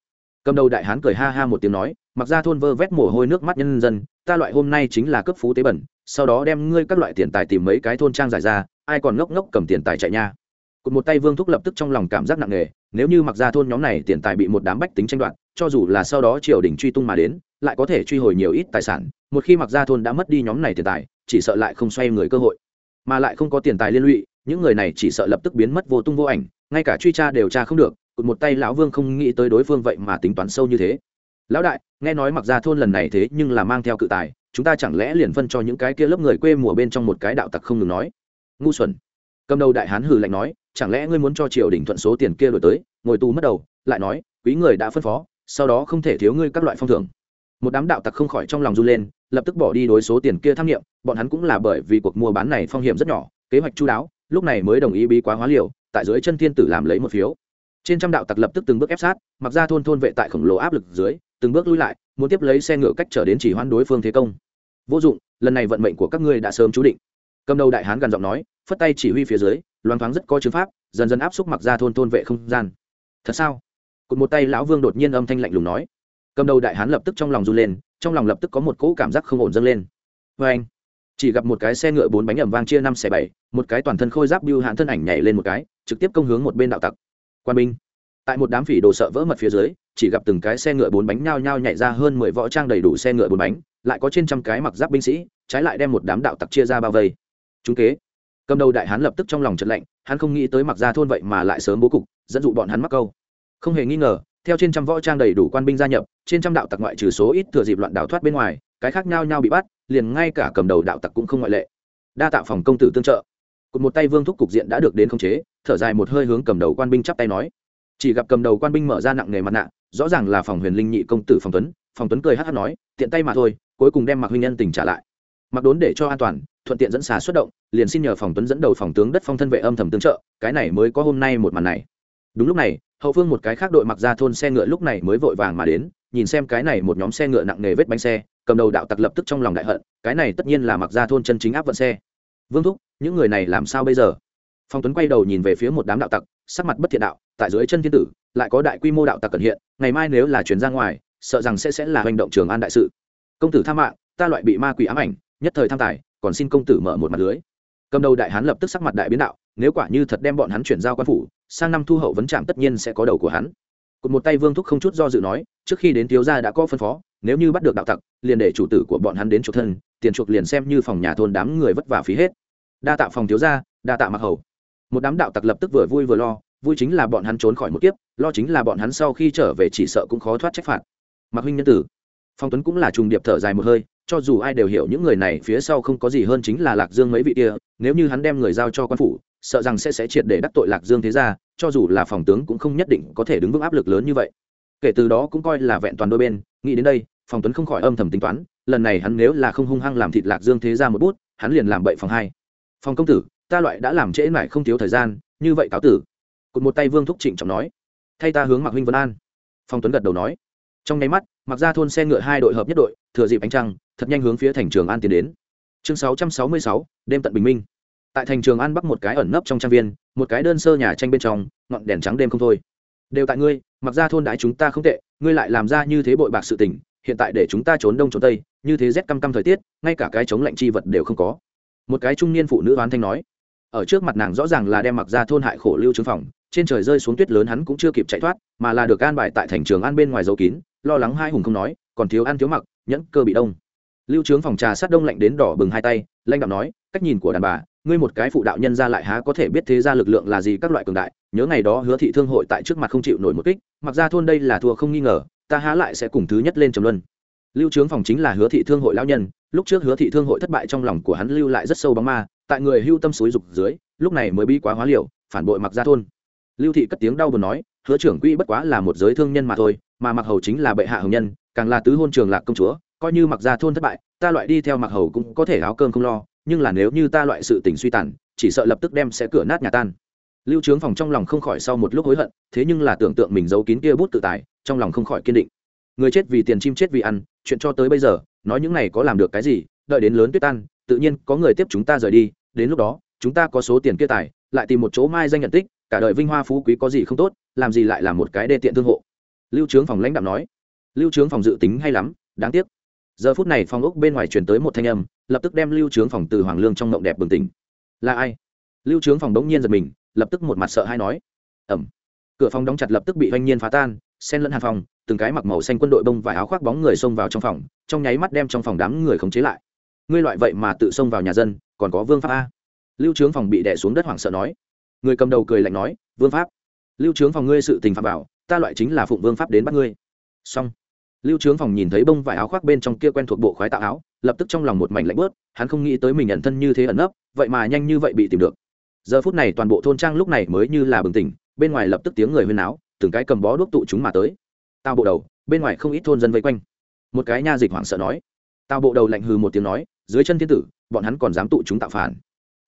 Cầm đầu đại hán cười ha ha một tiếng nói, mặc ra thôn vơ vét mồ hôi nước mắt nhân dân, ta loại hôm nay chính là cấp phú tế bẩn, sau đó đem ngươi các loại tiền tài tìm mấy cái thôn trang giải ra, ai còn ngốc ngốc cầm tiền tài chạy nha. Cụt một tay vương thúc lập tức trong lòng cảm giác nặng nề, nếu như mặc ra thôn nhóm này tiền tài bị một đám bách tính tranh đoạt, cho dù là sau đó triều đình truy tung mà đến lại có thể truy hồi nhiều ít tài sản, một khi mặc ra thôn đã mất đi nhóm này tiền tài, chỉ sợ lại không xoay người cơ hội. Mà lại không có tiền tài liên lụy, những người này chỉ sợ lập tức biến mất vô tung vô ảnh, ngay cả truy tra đều tra không được, cụt một tay lão vương không nghĩ tới đối phương vậy mà tính toán sâu như thế. Lão đại, nghe nói mặc ra thôn lần này thế nhưng là mang theo cự tài, chúng ta chẳng lẽ liền phân cho những cái kia lớp người quê mùa bên trong một cái đạo tặc không ngừng nói? Ngu xuẩn. Cầm đầu đại hán hừ lạnh nói, chẳng lẽ ngươi muốn cho triều đình thuận số tiền kia đổi tới, ngồi tù mất đầu, lại nói, quý người đã phân phó, sau đó không thể thiếu ngươi các loại phong thưởng một đám đạo tặc không khỏi trong lòng run lên, lập tức bỏ đi đối số tiền kia tham nghiệm, bọn hắn cũng là bởi vì cuộc mua bán này phong hiểm rất nhỏ, kế hoạch chú đáo, lúc này mới đồng ý bí quá hóa liều, tại dưới chân thiên tử làm lấy một phiếu. Trên trăm đạo tặc lập tức từng bước ép sát, mặc ra thôn thôn vệ tại khổng lồ áp lực dưới, từng bước lui lại, muốn tiếp lấy xe ngựa cách trở đến chỉ hoan đối phương thế công. Vô dụng, lần này vận mệnh của các ngươi đã sớm chú định. Cầm đầu đại hán gần giọng nói, phất tay chỉ huy phía dưới loan thoáng rất có chứng pháp, dần dần áp xúc mặc ra thôn thôn vệ không gian. Thật sao? Cụt một tay lão vương đột nhiên âm thanh lạnh lùng nói cầm đầu đại hán lập tức trong lòng run lên, trong lòng lập tức có một cỗ cảm giác không ổn dâng lên. Vê anh, chỉ gặp một cái xe ngựa bốn bánh ẩm vang chia năm xẻ bảy, một cái toàn thân khôi giáp biêu hạn thân ảnh nhảy lên một cái, trực tiếp công hướng một bên đạo tặc. Quan binh, tại một đám phỉ đồ sợ vỡ mật phía dưới, chỉ gặp từng cái xe ngựa bốn bánh nhao nhao nhảy ra hơn mười võ trang đầy đủ xe ngựa bốn bánh, lại có trên trăm cái mặc giáp binh sĩ, trái lại đem một đám đạo tặc chia ra bao vây. Chúng kế, cầm đầu đại hán lập tức trong lòng trận lạnh, hắn không nghĩ tới mặc ra thôn vậy mà lại sớm bố cục, dẫn dụ bọn hắn mắc câu. Không hề nghi ngờ theo trên trăm võ trang đầy đủ quan binh gia nhập, trên trăm đạo tặc ngoại trừ số ít thừa dịp loạn đào thoát bên ngoài, cái khác nhau nhau bị bắt, liền ngay cả cầm đầu đạo tặc cũng không ngoại lệ. Đa tạo phòng công tử tương trợ. Cụt một tay vương thúc cục diện đã được đến khống chế, thở dài một hơi hướng cầm đầu quan binh chắp tay nói. Chỉ gặp cầm đầu quan binh mở ra nặng nghề mặt nạ, rõ ràng là phòng huyền linh nhị công tử phòng tuấn phòng tuấn cười hát hát nói, tiện tay mà thôi, cuối cùng đem mặc huynh nhân tình trả lại. Mặc đốn để cho an toàn, thuận tiện dẫn xà xuất động, liền xin nhờ phòng tuấn dẫn đầu phòng tướng đất phong thân vệ âm thầm tương trợ, cái này mới có hôm nay một màn này. Đúng lúc này hậu phương một cái khác đội mặc ra thôn xe ngựa lúc này mới vội vàng mà đến, nhìn xem cái này một nhóm xe ngựa nặng nề vết bánh xe, cầm đầu đạo tặc lập tức trong lòng đại hận, cái này tất nhiên là mặc ra thôn chân chính áp vận xe. Vương thúc, những người này làm sao bây giờ? Phong tuấn quay đầu nhìn về phía một đám đạo tặc, sắc mặt bất thiện đạo, tại dưới chân thiên tử, lại có đại quy mô đạo tặc cẩn hiện, ngày mai nếu là chuyển ra ngoài, sợ rằng sẽ sẽ là hành động trường an đại sự. Công tử tham mạng, ta loại bị ma quỷ ám ảnh, nhất thời tham tài, còn xin công tử mở một mặt lưới. Cầm đầu đại hán lập tức sắc mặt đại biến đạo, nếu quả như thật đem bọn hắn chuyển giao quan phủ sang năm thu hậu vấn trạm tất nhiên sẽ có đầu của hắn. Cụt một tay vương thúc không chút do dự nói, trước khi đến thiếu gia đã có phân phó, nếu như bắt được đạo tặc, liền để chủ tử của bọn hắn đến chuộc thân, tiền chuộc liền xem như phòng nhà thôn đám người vất vả phí hết. Đa tạ phòng thiếu gia, đa tạ mặc hầu. Một đám đạo tặc lập tức vừa vui vừa lo, vui chính là bọn hắn trốn khỏi một kiếp, lo chính là bọn hắn sau khi trở về chỉ sợ cũng khó thoát trách phạt. Mặc huynh nhân tử. Phong tuấn cũng là trùng điệp thở dài một hơi, cho dù ai đều hiểu những người này phía sau không có gì hơn chính là lạc dương mấy vị kia, nếu như hắn đem người giao cho quan phủ sợ rằng sẽ sẽ triệt để đắc tội lạc dương thế gia, cho dù là phòng tướng cũng không nhất định có thể đứng vững áp lực lớn như vậy. Kể từ đó cũng coi là vẹn toàn đôi bên nghĩ đến đây phòng tuấn không khỏi âm thầm tính toán lần này hắn nếu là không hung hăng làm thịt lạc dương thế ra một bút hắn liền làm bậy phòng hai. Phòng công tử ta loại đã làm trễ mãi không thiếu thời gian như vậy cáo tử. Cụt một tay vương thúc trịnh trọng nói. Thay ta hướng mặc huynh vân an. Phong tuấn gật đầu nói. Trong nháy mắt mặc ra thôn xe ngựa hai đội hợp nhất đội thừa dịp ánh trăng thật nhanh hướng phía thành trường an tiến đến. Chương sáu trăm sáu mươi sáu đêm tận bình minh tại thành trường an bắc một cái ẩn nấp trong trang viên, một cái đơn sơ nhà tranh bên trong, ngọn đèn trắng đêm không thôi. Đều tại ngươi, mặc ra thôn đãi chúng ta không tệ, ngươi lại làm ra như thế bội bạc sự tình, hiện tại để chúng ta trốn đông trốn tây, như thế rét căm căm thời tiết, ngay cả cái chống lạnh chi vật đều không có. Một cái trung niên phụ nữ oán thanh nói. Ở trước mặt nàng rõ ràng là đem mặc ra thôn hại khổ lưu trướng phòng, trên trời rơi xuống tuyết lớn hắn cũng chưa kịp chạy thoát, mà là được an bài tại thành trường an bên ngoài dấu kín, lo lắng hai hùng không nói, còn thiếu ăn thiếu mặc, nhẫn cơ bị đông. Lưu trướng phòng trà sát đông lạnh đến đỏ bừng hai tay lanh đạo nói, cách nhìn của đàn bà ngươi một cái phụ đạo nhân ra lại há có thể biết thế ra lực lượng là gì các loại cường đại, nhớ ngày đó hứa thị thương hội tại trước mặt không chịu nổi một kích, mặc ra thôn đây là thua không nghi ngờ, ta há lại sẽ cùng thứ nhất lên trầm luân. Lưu trướng phòng chính là hứa thị thương hội lão nhân, lúc trước hứa thị thương hội thất bại trong lòng của hắn lưu lại rất sâu bóng ma, tại người hưu tâm suối dục dưới, lúc này mới bi quá hóa liều, phản bội mặc ra thôn. Lưu thị cất tiếng đau buồn nói, hứa trưởng quỹ bất quá là một giới thương nhân mà thôi, mà mặc hầu chính là bệ hạ hồng nhân, càng là tứ hôn trường lạc công chúa, coi như mặc ra thôn thất bại, ta loại đi theo mặc hầu cũng có thể áo cơm không lo nhưng là nếu như ta loại sự tình suy tàn, chỉ sợ lập tức đem sẽ cửa nát nhà tan. Lưu trướng phòng trong lòng không khỏi sau một lúc hối hận, thế nhưng là tưởng tượng mình giấu kín kia bút tự tài, trong lòng không khỏi kiên định. Người chết vì tiền chim chết vì ăn, chuyện cho tới bây giờ, nói những này có làm được cái gì, đợi đến lớn tuyết tan, tự nhiên có người tiếp chúng ta rời đi, đến lúc đó, chúng ta có số tiền kia tài, lại tìm một chỗ mai danh nhận tích, cả đời vinh hoa phú quý có gì không tốt, làm gì lại là một cái đê tiện thương hộ. Lưu trướng phòng lãnh đạo nói. Lưu trướng phòng dự tính hay lắm, đáng tiếc. Giờ phút này phòng ốc bên ngoài truyền tới một thanh âm lập tức đem lưu trướng phòng từ hoàng lương trong mộng đẹp bừng tỉnh. Là ai? Lưu trướng phòng đống nhiên giật mình, lập tức một mặt sợ hay nói. Ẩm. Cửa phòng đóng chặt lập tức bị oanh nhiên phá tan, sen lẫn hàn phòng, từng cái mặc màu xanh quân đội bông và áo khoác bóng người xông vào trong phòng, trong nháy mắt đem trong phòng đám người khống chế lại. Ngươi loại vậy mà tự xông vào nhà dân, còn có vương pháp a? Lưu trướng phòng bị đẻ xuống đất hoảng sợ nói. Người cầm đầu cười lạnh nói, vương pháp. Lưu trướng phòng ngươi sự tình phạm bảo ta loại chính là phụng vương pháp đến bắt ngươi. Xong. Lưu trướng phòng nhìn thấy bông vải áo khoác bên trong kia quen thuộc bộ khoái tạo áo lập tức trong lòng một mảnh lạnh bớt, hắn không nghĩ tới mình ẩn thân như thế ẩn nấp, vậy mà nhanh như vậy bị tìm được. Giờ phút này toàn bộ thôn trang lúc này mới như là bừng tỉnh, bên ngoài lập tức tiếng người huyên náo, từng cái cầm bó đuốc tụ chúng mà tới. Tao bộ đầu, bên ngoài không ít thôn dân vây quanh. Một cái nha dịch hoảng sợ nói. Tao bộ đầu lạnh hừ một tiếng nói, dưới chân thiên tử, bọn hắn còn dám tụ chúng tạo phản.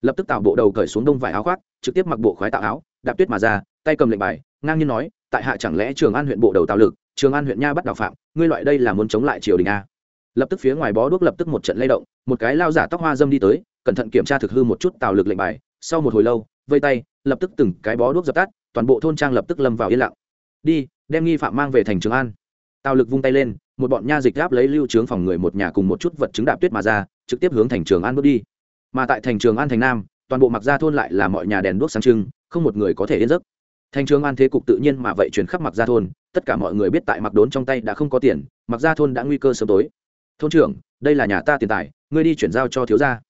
Lập tức tạo bộ đầu cởi xuống đông vải áo khoác, trực tiếp mặc bộ khoái tạo áo, đạp tuyết mà ra, tay cầm lệnh bài, ngang nhiên nói, tại hạ chẳng lẽ trường an huyện bộ đầu tạo lực, trường an huyện nha bắt đào phạm, ngươi loại đây là muốn chống lại triều đình a? Lập tức phía ngoài bó đuốc lập tức một trận lay động, một cái lao giả tóc hoa dâm đi tới, cẩn thận kiểm tra thực hư một chút tạo lực lệnh bài, sau một hồi lâu, vây tay, lập tức từng cái bó đuốc dập tắt, toàn bộ thôn trang lập tức lâm vào yên lặng. Đi, đem nghi phạm mang về thành trường an. Tào lực vung tay lên, một bọn nha dịch gáp lấy lưu trướng phòng người một nhà cùng một chút vật chứng đạp tuyết mà ra, trực tiếp hướng thành trường an bước đi. Mà tại thành trường an thành nam, toàn bộ mặc gia thôn lại là mọi nhà đèn đuốc sáng trưng, không một người có thể yên giấc. Thành trường an thế cục tự nhiên mà vậy chuyển khắp mặc gia thôn, tất cả mọi người biết tại mặc đốn trong tay đã không có tiền, mặc gia thôn đã nguy cơ sớm tối thôn trưởng, đây là nhà ta tiền tài, ngươi đi chuyển giao cho thiếu gia.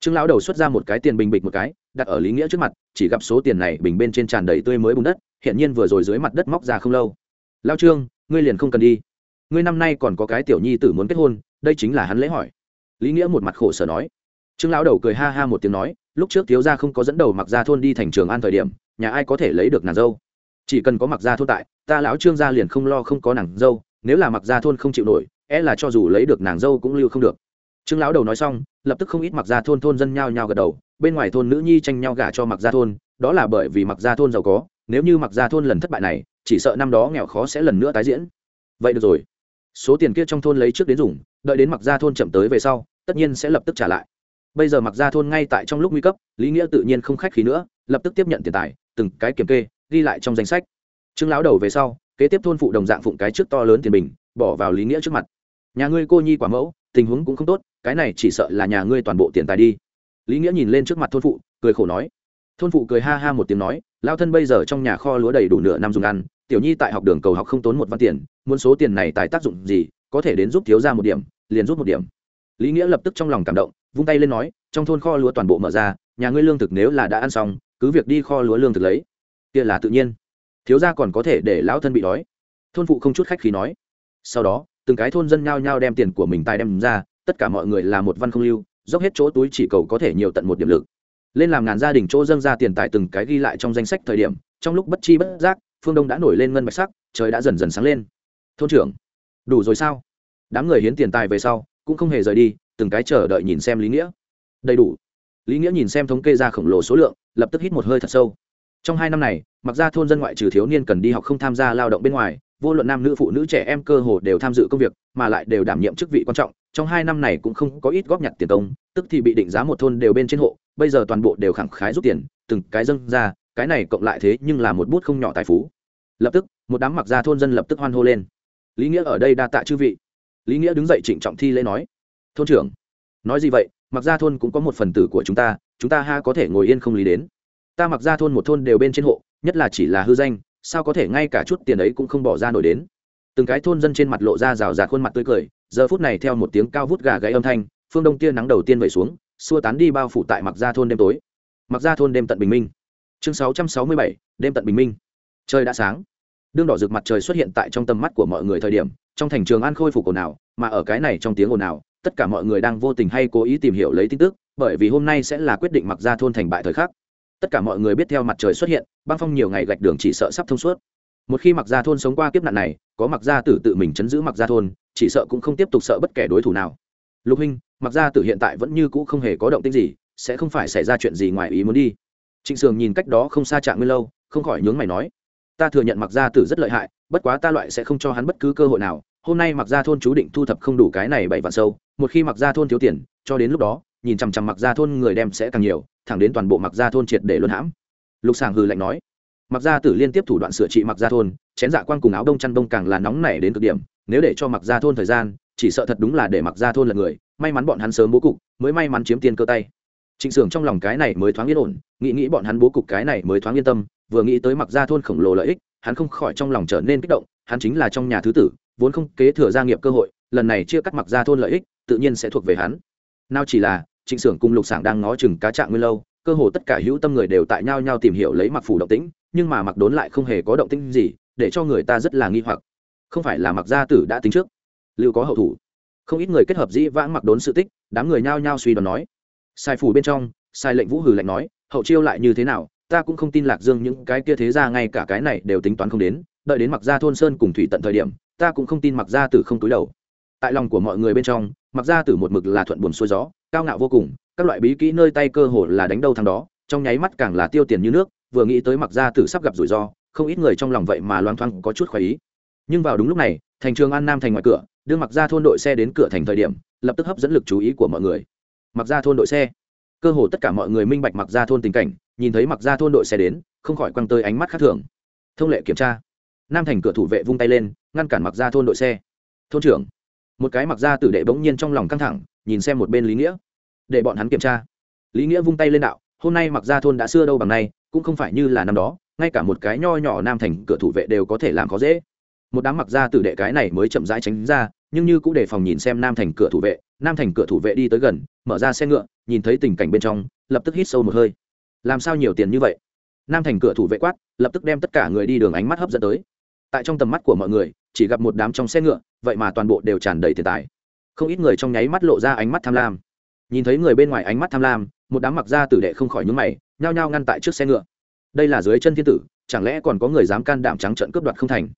Trương lão đầu xuất ra một cái tiền bình bịch một cái, đặt ở lý nghĩa trước mặt, chỉ gặp số tiền này bình bên trên tràn đầy tươi mới bùn đất hiện nhiên vừa rồi dưới mặt đất móc ra không lâu. Lao trương, ngươi liền không cần đi. Ngươi năm nay còn có cái tiểu nhi tử muốn kết hôn, đây chính là hắn lễ hỏi. Lý nghĩa một mặt khổ sở nói. Trương lão đầu cười ha ha một tiếng nói, lúc trước thiếu gia không có dẫn đầu mặc ra thôn đi thành trường an thời điểm, nhà ai có thể lấy được nàng dâu? Chỉ cần có mặc ra thôn tại, ta lão trương gia liền không lo không có nàng dâu, nếu là mặc ra thôn không chịu nổi e là cho dù lấy được nàng dâu cũng lưu không được. Trương lão đầu nói xong, lập tức không ít mặc gia thôn thôn dân nhao nhao gật đầu, bên ngoài thôn nữ nhi tranh nhau gả cho mặc gia thôn, đó là bởi vì mặc gia thôn giàu có, nếu như mặc gia thôn lần thất bại này, chỉ sợ năm đó nghèo khó sẽ lần nữa tái diễn. Vậy được rồi. Số tiền kia trong thôn lấy trước đến dùng, đợi đến mặc gia thôn chậm tới về sau, tất nhiên sẽ lập tức trả lại. Bây giờ mặc gia thôn ngay tại trong lúc nguy cấp, lý nghĩa tự nhiên không khách khí nữa, lập tức tiếp nhận tiền tài, từng cái kiểm kê, ghi lại trong danh sách. Trương lão đầu về sau, kế tiếp thôn phụ đồng dạng phụng cái trước to lớn tiền bình, bỏ vào lý nghĩa trước mặt nhà ngươi cô nhi quả mẫu, tình huống cũng không tốt, cái này chỉ sợ là nhà ngươi toàn bộ tiền tài đi. Lý nghĩa nhìn lên trước mặt thôn phụ, cười khổ nói. Thôn phụ cười ha ha một tiếng nói lao thân bây giờ trong nhà kho lúa đầy đủ nửa năm dùng ăn, tiểu nhi tại học đường cầu học không tốn một văn tiền, muốn số tiền này tài tác dụng gì, có thể đến giúp thiếu ra một điểm, liền giúp một điểm. Lý nghĩa lập tức trong lòng cảm động, vung tay lên nói, trong thôn kho lúa toàn bộ mở ra, nhà ngươi lương thực nếu là đã ăn xong, cứ việc đi kho lúa lương thực lấy. Kia là tự nhiên. Thiếu ra còn có thể để lão thân bị đói. Thôn phụ không chút khách khí nói. Sau đó từng cái thôn dân nhao nhao đem tiền của mình tài đem ra, tất cả mọi người là một văn không lưu, dốc hết chỗ túi chỉ cầu có thể nhiều tận một điểm lực. Lên làm ngàn gia đình chỗ dâng ra tiền tài từng cái ghi lại trong danh sách thời điểm, trong lúc bất chi bất giác, phương đông đã nổi lên ngân bạch sắc, trời đã dần dần sáng lên. Thôn trưởng, đủ rồi sao? Đám người hiến tiền tài về sau, cũng không hề rời đi, từng cái chờ đợi nhìn xem lý nghĩa. Đầy đủ. Lý nghĩa nhìn xem thống kê ra khổng lồ số lượng, lập tức hít một hơi thật sâu. Trong hai năm này, mặc ra thôn dân ngoại trừ thiếu niên cần đi học không tham gia lao động bên ngoài vô luận nam nữ phụ nữ trẻ em cơ hồ đều tham dự công việc, mà lại đều đảm nhiệm chức vị quan trọng, trong hai năm này cũng không có ít góp nhặt tiền công, tức thì bị định giá một thôn đều bên trên hộ, bây giờ toàn bộ đều khẳng khái rút tiền, từng cái dâng ra, cái này cộng lại thế nhưng là một bút không nhỏ tài phú. Lập tức, một đám mặc gia thôn dân lập tức hoan hô lên. Lý nghĩa ở đây đa tạ chư vị. Lý nghĩa đứng dậy trịnh trọng thi lễ nói, thôn trưởng, nói gì vậy? Mặc gia thôn cũng có một phần tử của chúng ta chúng ta ha có thể ngồi yên không lý đến. Ta mặc gia thôn một thôn đều bên trên hộ, nhất là chỉ là hư danh sao có thể ngay cả chút tiền ấy cũng không bỏ ra nổi đến? Từng cái thôn dân trên mặt lộ ra rào rạt khuôn mặt tươi cười, giờ phút này theo một tiếng cao vút gà gãy âm thanh, phương đông tia nắng đầu tiên vẩy xuống, xua tán đi bao phủ tại mặc ra thôn đêm tối. Mặc ra thôn đêm tận bình minh. Chương sáu trăm sáu mươi bảy, đêm tận bình minh. Trời đã sáng. Đương đỏ rực mặt trời xuất hiện tại trong tầm mắt của mọi người thời điểm, trong thành trường an khôi phục ồn ào, mà ở cái này trong tiếng ồn ào, tất cả mọi người đang vô tình hay cố ý tìm hiểu lấy tin tức, bởi vì hôm nay sẽ là quyết định mặc ra thôn thành bại thời khắc tất cả mọi người biết theo mặt trời xuất hiện, băng phong nhiều ngày gạch đường chỉ sợ sắp thông suốt. Một khi mặc gia thôn sống qua kiếp nạn này, có mặc gia tử tự mình chấn giữ mặc gia thôn, chỉ sợ cũng không tiếp tục sợ bất kể đối thủ nào. Lục huynh mặc gia tử hiện tại vẫn như cũ không hề có động tĩnh gì, sẽ không phải xảy ra chuyện gì ngoài ý muốn đi. Trịnh sường nhìn cách đó không xa trạng nguyên lâu, không khỏi nhướng mày nói, ta thừa nhận mặc gia tử rất lợi hại, bất quá ta loại sẽ không cho hắn bất cứ cơ hội nào. Hôm nay mặc gia thôn chú định thu thập không đủ cái này bảy vạn sâu, một khi mặc gia thôn thiếu tiền, cho đến lúc đó nhìn chằm chằm mặc gia thôn người đem sẽ càng nhiều, thẳng đến toàn bộ mặc gia thôn triệt để luân hãm. Lục sàng hừ lạnh nói, mặc gia tử liên tiếp thủ đoạn sửa trị mặc gia thôn, chén dạ quan cùng áo đông chăn đông càng là nóng nảy đến cực điểm, nếu để cho mặc gia thôn thời gian, chỉ sợ thật đúng là để mặc gia thôn là người, may mắn bọn hắn sớm bố cục, mới may mắn chiếm tiền cơ tay. Trịnh sưởng trong lòng cái này mới thoáng yên ổn, nghĩ nghĩ bọn hắn bố cục cái này mới thoáng yên tâm, vừa nghĩ tới mặc gia thôn khổng lồ lợi ích, hắn không khỏi trong lòng trở nên kích động, hắn chính là trong nhà thứ tử, vốn không kế thừa gia nghiệp cơ hội, lần này chia cắt mặc gia thôn lợi ích, tự nhiên sẽ thuộc về hắn. Nào chỉ là trịnh sưởng cùng lục sảng đang ngó chừng cá trạng nguyên lâu, cơ hồ tất cả hữu tâm người đều tại nhau nhau tìm hiểu lấy mặc phủ động tĩnh, nhưng mà mặc đốn lại không hề có động tĩnh gì, để cho người ta rất là nghi hoặc. Không phải là mặc gia tử đã tính trước, lưu có hậu thủ. Không ít người kết hợp dĩ vãng mặc đốn sự tích, đám người nhao nhao suy đoán nói. Sai phủ bên trong, sai lệnh vũ hử lệnh nói, hậu chiêu lại như thế nào, ta cũng không tin lạc dương những cái kia thế ra ngay cả cái này đều tính toán không đến, đợi đến mặc gia thôn sơn cùng thủy tận thời điểm, ta cũng không tin mặc gia tử không túi đầu. Tại lòng của mọi người bên trong mặc gia tử một mực là thuận buồn xuôi gió cao ngạo vô cùng, các loại bí kỹ nơi tay cơ hồ là đánh đâu thằng đó, trong nháy mắt càng là tiêu tiền như nước, vừa nghĩ tới mặc gia tử sắp gặp rủi ro, không ít người trong lòng vậy mà loang thoang có chút khoái ý. Nhưng vào đúng lúc này, thành trường an nam thành ngoài cửa, đưa mặc ra thôn đội xe đến cửa thành thời điểm, lập tức hấp dẫn lực chú ý của mọi người. Mặc ra thôn đội xe. Cơ hồ tất cả mọi người minh bạch mặc ra thôn tình cảnh, nhìn thấy mặc ra thôn đội xe đến, không khỏi quăng tơi ánh mắt khác thường. Thông lệ kiểm tra. Nam thành cửa thủ vệ vung tay lên, ngăn cản mặc ra thôn đội xe. Thôn trưởng. Một cái mặc ra tử đệ bỗng nhiên trong lòng căng thẳng, nhìn xem một bên lý nghĩa để bọn hắn kiểm tra. Lý nghĩa vung tay lên đạo, hôm nay mặc ra thôn đã xưa đâu bằng nay, cũng không phải như là năm đó, ngay cả một cái nho nhỏ nam thành cửa thủ vệ đều có thể làm khó dễ. Một đám mặc ra tử đệ cái này mới chậm rãi tránh ra, nhưng như cũng đề phòng nhìn xem nam thành cửa thủ vệ, nam thành cửa thủ vệ đi tới gần, mở ra xe ngựa, nhìn thấy tình cảnh bên trong, lập tức hít sâu một hơi. Làm sao nhiều tiền như vậy? Nam thành cửa thủ vệ quát, lập tức đem tất cả người đi đường ánh mắt hấp dẫn tới. Tại trong tầm mắt của mọi người, chỉ gặp một đám trong xe ngựa, vậy mà toàn bộ đều tràn đầy tiền tài. Không ít người trong nháy mắt lộ ra ánh mắt tham lam nhìn thấy người bên ngoài ánh mắt tham lam, một đám mặc ra tử đệ không khỏi nhúng mày, nhao nhao ngăn tại trước xe ngựa. Đây là dưới chân thiên tử, chẳng lẽ còn có người dám can đảm trắng trận cướp đoạt không thành?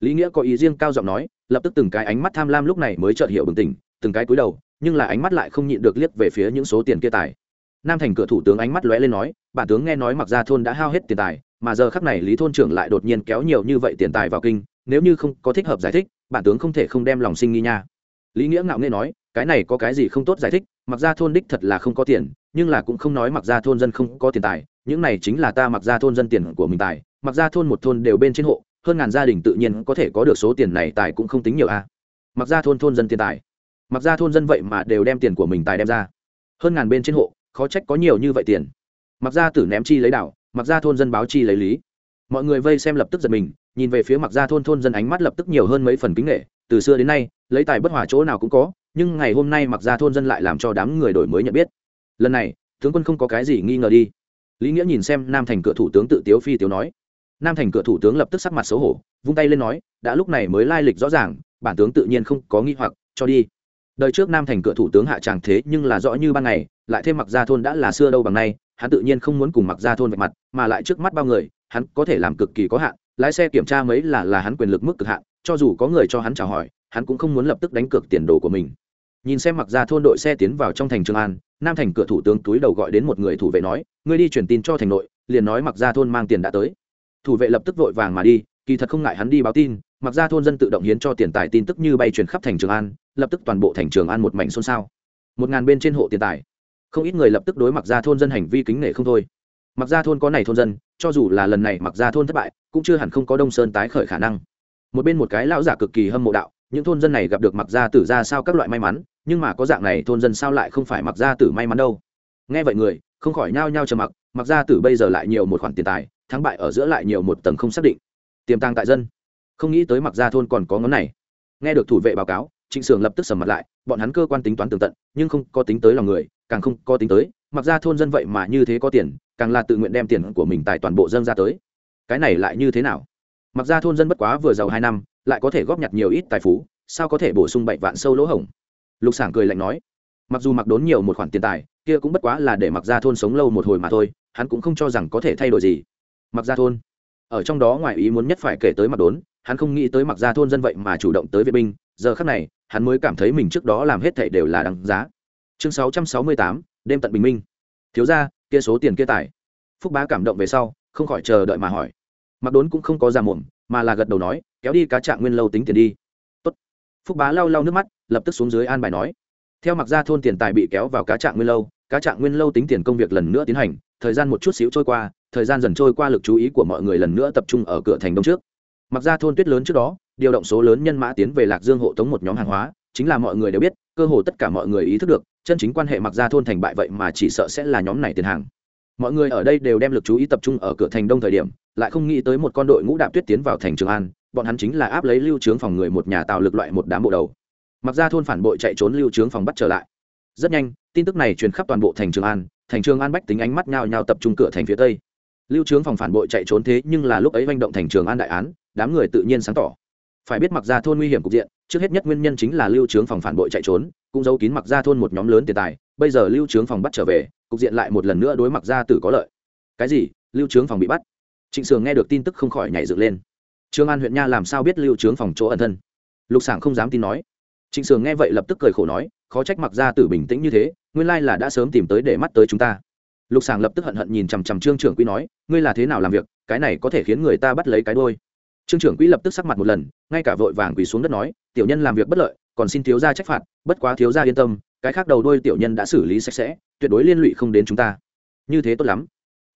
Lý nghĩa có ý riêng cao giọng nói, lập tức từng cái ánh mắt tham lam lúc này mới chợt hiểu bừng tỉnh, từng cái cúi đầu, nhưng là ánh mắt lại không nhịn được liếc về phía những số tiền kia tài. Nam thành cửa thủ tướng ánh mắt lóe lên nói, bản tướng nghe nói mặc ra thôn đã hao hết tiền tài, mà giờ khắc này lý thôn trưởng lại đột nhiên kéo nhiều như vậy tiền tài vào kinh, nếu như không có thích hợp giải thích, bản tướng không thể không đem lòng sinh nghi nha. Lý nghĩa ngạo nghe nói cái này có cái gì không tốt giải thích, mặc ra thôn đích thật là không có tiền, nhưng là cũng không nói mặc ra thôn dân không có tiền tài, những này chính là ta mặc ra thôn dân tiền của mình tài, mặc ra thôn một thôn đều bên trên hộ, hơn ngàn gia đình tự nhiên có thể có được số tiền này tài cũng không tính nhiều a. Mặc ra thôn thôn dân tiền tài. Mặc ra thôn dân vậy mà đều đem tiền của mình tài đem ra. Hơn ngàn bên trên hộ, khó trách có nhiều như vậy tiền. Mặc gia tử ném chi lấy đảo, mặc gia thôn dân báo chi lấy lý. Mọi người vây xem lập tức giật mình, nhìn về phía mặc gia thôn thôn dân ánh mắt lập tức nhiều hơn mấy phần kính nghệ từ xưa đến nay, lấy tài bất hòa chỗ nào cũng có nhưng ngày hôm nay mặc gia thôn dân lại làm cho đám người đổi mới nhận biết. Lần này, tướng quân không có cái gì nghi ngờ đi. Lý nghĩa nhìn xem nam thành cửa thủ tướng tự tiếu phi tiếu nói. Nam thành cửa thủ tướng lập tức sắc mặt xấu hổ, vung tay lên nói, đã lúc này mới lai lịch rõ ràng, bản tướng tự nhiên không có nghi hoặc, cho đi. Đời trước nam thành cửa thủ tướng hạ tràng thế nhưng là rõ như ban ngày, lại thêm mặc gia thôn đã là xưa đâu bằng nay, hắn tự nhiên không muốn cùng mặc gia thôn vạch mặt, mà lại trước mắt bao người, hắn có thể làm cực kỳ có hạn, lái xe kiểm tra mấy là là hắn quyền lực mức cực hạn, cho dù có người cho hắn chào hỏi, hắn cũng không muốn lập tức đánh cược tiền đồ của mình nhìn xem mặc gia thôn đội xe tiến vào trong thành trường an, nam thành cửa thủ tướng túi đầu gọi đến một người thủ vệ nói, ngươi đi truyền tin cho thành nội, liền nói mặc gia thôn mang tiền đã tới. Thủ vệ lập tức vội vàng mà đi, kỳ thật không ngại hắn đi báo tin, mặc gia thôn dân tự động hiến cho tiền tài tin tức như bay truyền khắp thành trường an, lập tức toàn bộ thành trường an một mảnh xôn xao. Một ngàn bên trên hộ tiền tài. Không ít người lập tức đối mặc gia thôn dân hành vi kính nể không thôi. Mặc gia thôn có này thôn dân, cho dù là lần này mặc gia thôn thất bại, cũng chưa hẳn không có đông sơn tái khởi khả năng. Một bên một cái lão giả cực kỳ hâm mộ đạo, những thôn dân này gặp được mặc gia tử ra sao các loại may mắn nhưng mà có dạng này thôn dân sao lại không phải mặc gia tử may mắn đâu? Nghe vậy người, không khỏi nhao nhao trầm mặc mặc gia tử bây giờ lại nhiều một khoản tiền tài, thắng bại ở giữa lại nhiều một tầng không xác định. Tiềm tàng tại dân. Không nghĩ tới mặc gia thôn còn có ngón này. Nghe được thủ vệ báo cáo, trịnh sường lập tức sầm mặt lại, bọn hắn cơ quan tính toán tường tận, nhưng không có tính tới lòng người, càng không có tính tới, mặc ra thôn dân vậy mà như thế có tiền, càng là tự nguyện đem tiền của mình tại toàn bộ dân ra tới. Cái này lại như thế nào? Mặc ra thôn dân bất quá vừa giàu hai năm, lại có thể góp nhặt nhiều ít tài phú, sao có thể bổ sung bảy vạn sâu lỗ hổng? Lục sảng cười lạnh nói, mặc dù mặc đốn nhiều một khoản tiền tài, kia cũng bất quá là để mặc ra thôn sống lâu một hồi mà thôi, hắn cũng không cho rằng có thể thay đổi gì. Mặc ra thôn, ở trong đó ngoài ý muốn nhất phải kể tới mặc đốn, hắn không nghĩ tới mặc ra thôn dân vậy mà chủ động tới vệ binh, giờ khắc này, hắn mới cảm thấy mình trước đó làm hết thảy đều là đáng giá. Chương sáu trăm sáu mươi tám, đêm tận bình minh. Thiếu ra kia số tiền kia tài. Phúc bá cảm động về sau, không khỏi chờ đợi mà hỏi. Mặc đốn cũng không có ra mồm, mà là gật đầu nói, kéo đi cá trạng nguyên lâu tính tiền đi phúc bá lau lau nước mắt, lập tức xuống dưới an bài nói. Theo mặc ra thôn tiền tài bị kéo vào cá trạng nguyên lâu, cá trạng nguyên lâu tính tiền công việc lần nữa tiến hành, thời gian một chút xíu trôi qua, thời gian dần trôi qua lực chú ý của mọi người lần nữa tập trung ở cửa thành đông trước. Mặc ra thôn tuyết lớn trước đó, điều động số lớn nhân mã tiến về lạc dương hộ tống một nhóm hàng hóa, chính là mọi người đều biết, cơ hồ tất cả mọi người ý thức được, chân chính quan hệ mặc ra thôn thành bại vậy mà chỉ sợ sẽ là nhóm này tiền hàng. Mọi người ở đây đều đem lực chú ý tập trung ở cửa thành đông thời điểm, lại không nghĩ tới một con đội ngũ đạp tuyết tiến vào thành trường an bọn hắn chính là áp lấy lưu trướng phòng người một nhà tạo lực loại một đám bộ đầu. Mặc ra thôn phản bội chạy trốn lưu trướng phòng bắt trở lại. Rất nhanh, tin tức này truyền khắp toàn bộ thành trường an, thành trường an bách tính ánh mắt nhao nhao tập trung cửa thành phía tây. Lưu trướng phòng phản bội chạy trốn thế nhưng là lúc ấy manh động thành trường an đại án, đám người tự nhiên sáng tỏ. Phải biết mặc ra thôn nguy hiểm cục diện, trước hết nhất nguyên nhân chính là lưu trướng phòng phản bội chạy trốn, cũng giấu kín mặc ra thôn một nhóm lớn tiền tài, bây giờ lưu trướng phòng bắt trở về, cục diện lại một lần nữa đối mặc ra tử có lợi. Cái gì? Lưu trướng phòng bị bắt. Trịnh sường nghe được tin tức không khỏi nhảy dựng lên trương an huyện nha làm sao biết lưu trướng phòng chỗ ẩn thân? Lục sảng không dám tin nói. Trịnh sường nghe vậy lập tức cười khổ nói, khó trách mặc ra tử bình tĩnh như thế, nguyên lai là đã sớm tìm tới để mắt tới chúng ta. Lục sảng lập tức hận hận nhìn chằm chằm trương trưởng quý nói, ngươi là thế nào làm việc, cái này có thể khiến người ta bắt lấy cái đôi trương trưởng quỹ lập tức sắc mặt một lần, ngay cả vội vàng quỳ xuống đất nói, tiểu nhân làm việc bất lợi, còn xin thiếu gia trách phạt, bất quá thiếu gia yên tâm, cái khác đầu đôi tiểu nhân đã xử lý sạch sẽ, tuyệt đối liên lụy không đến chúng ta. Như thế tốt lắm.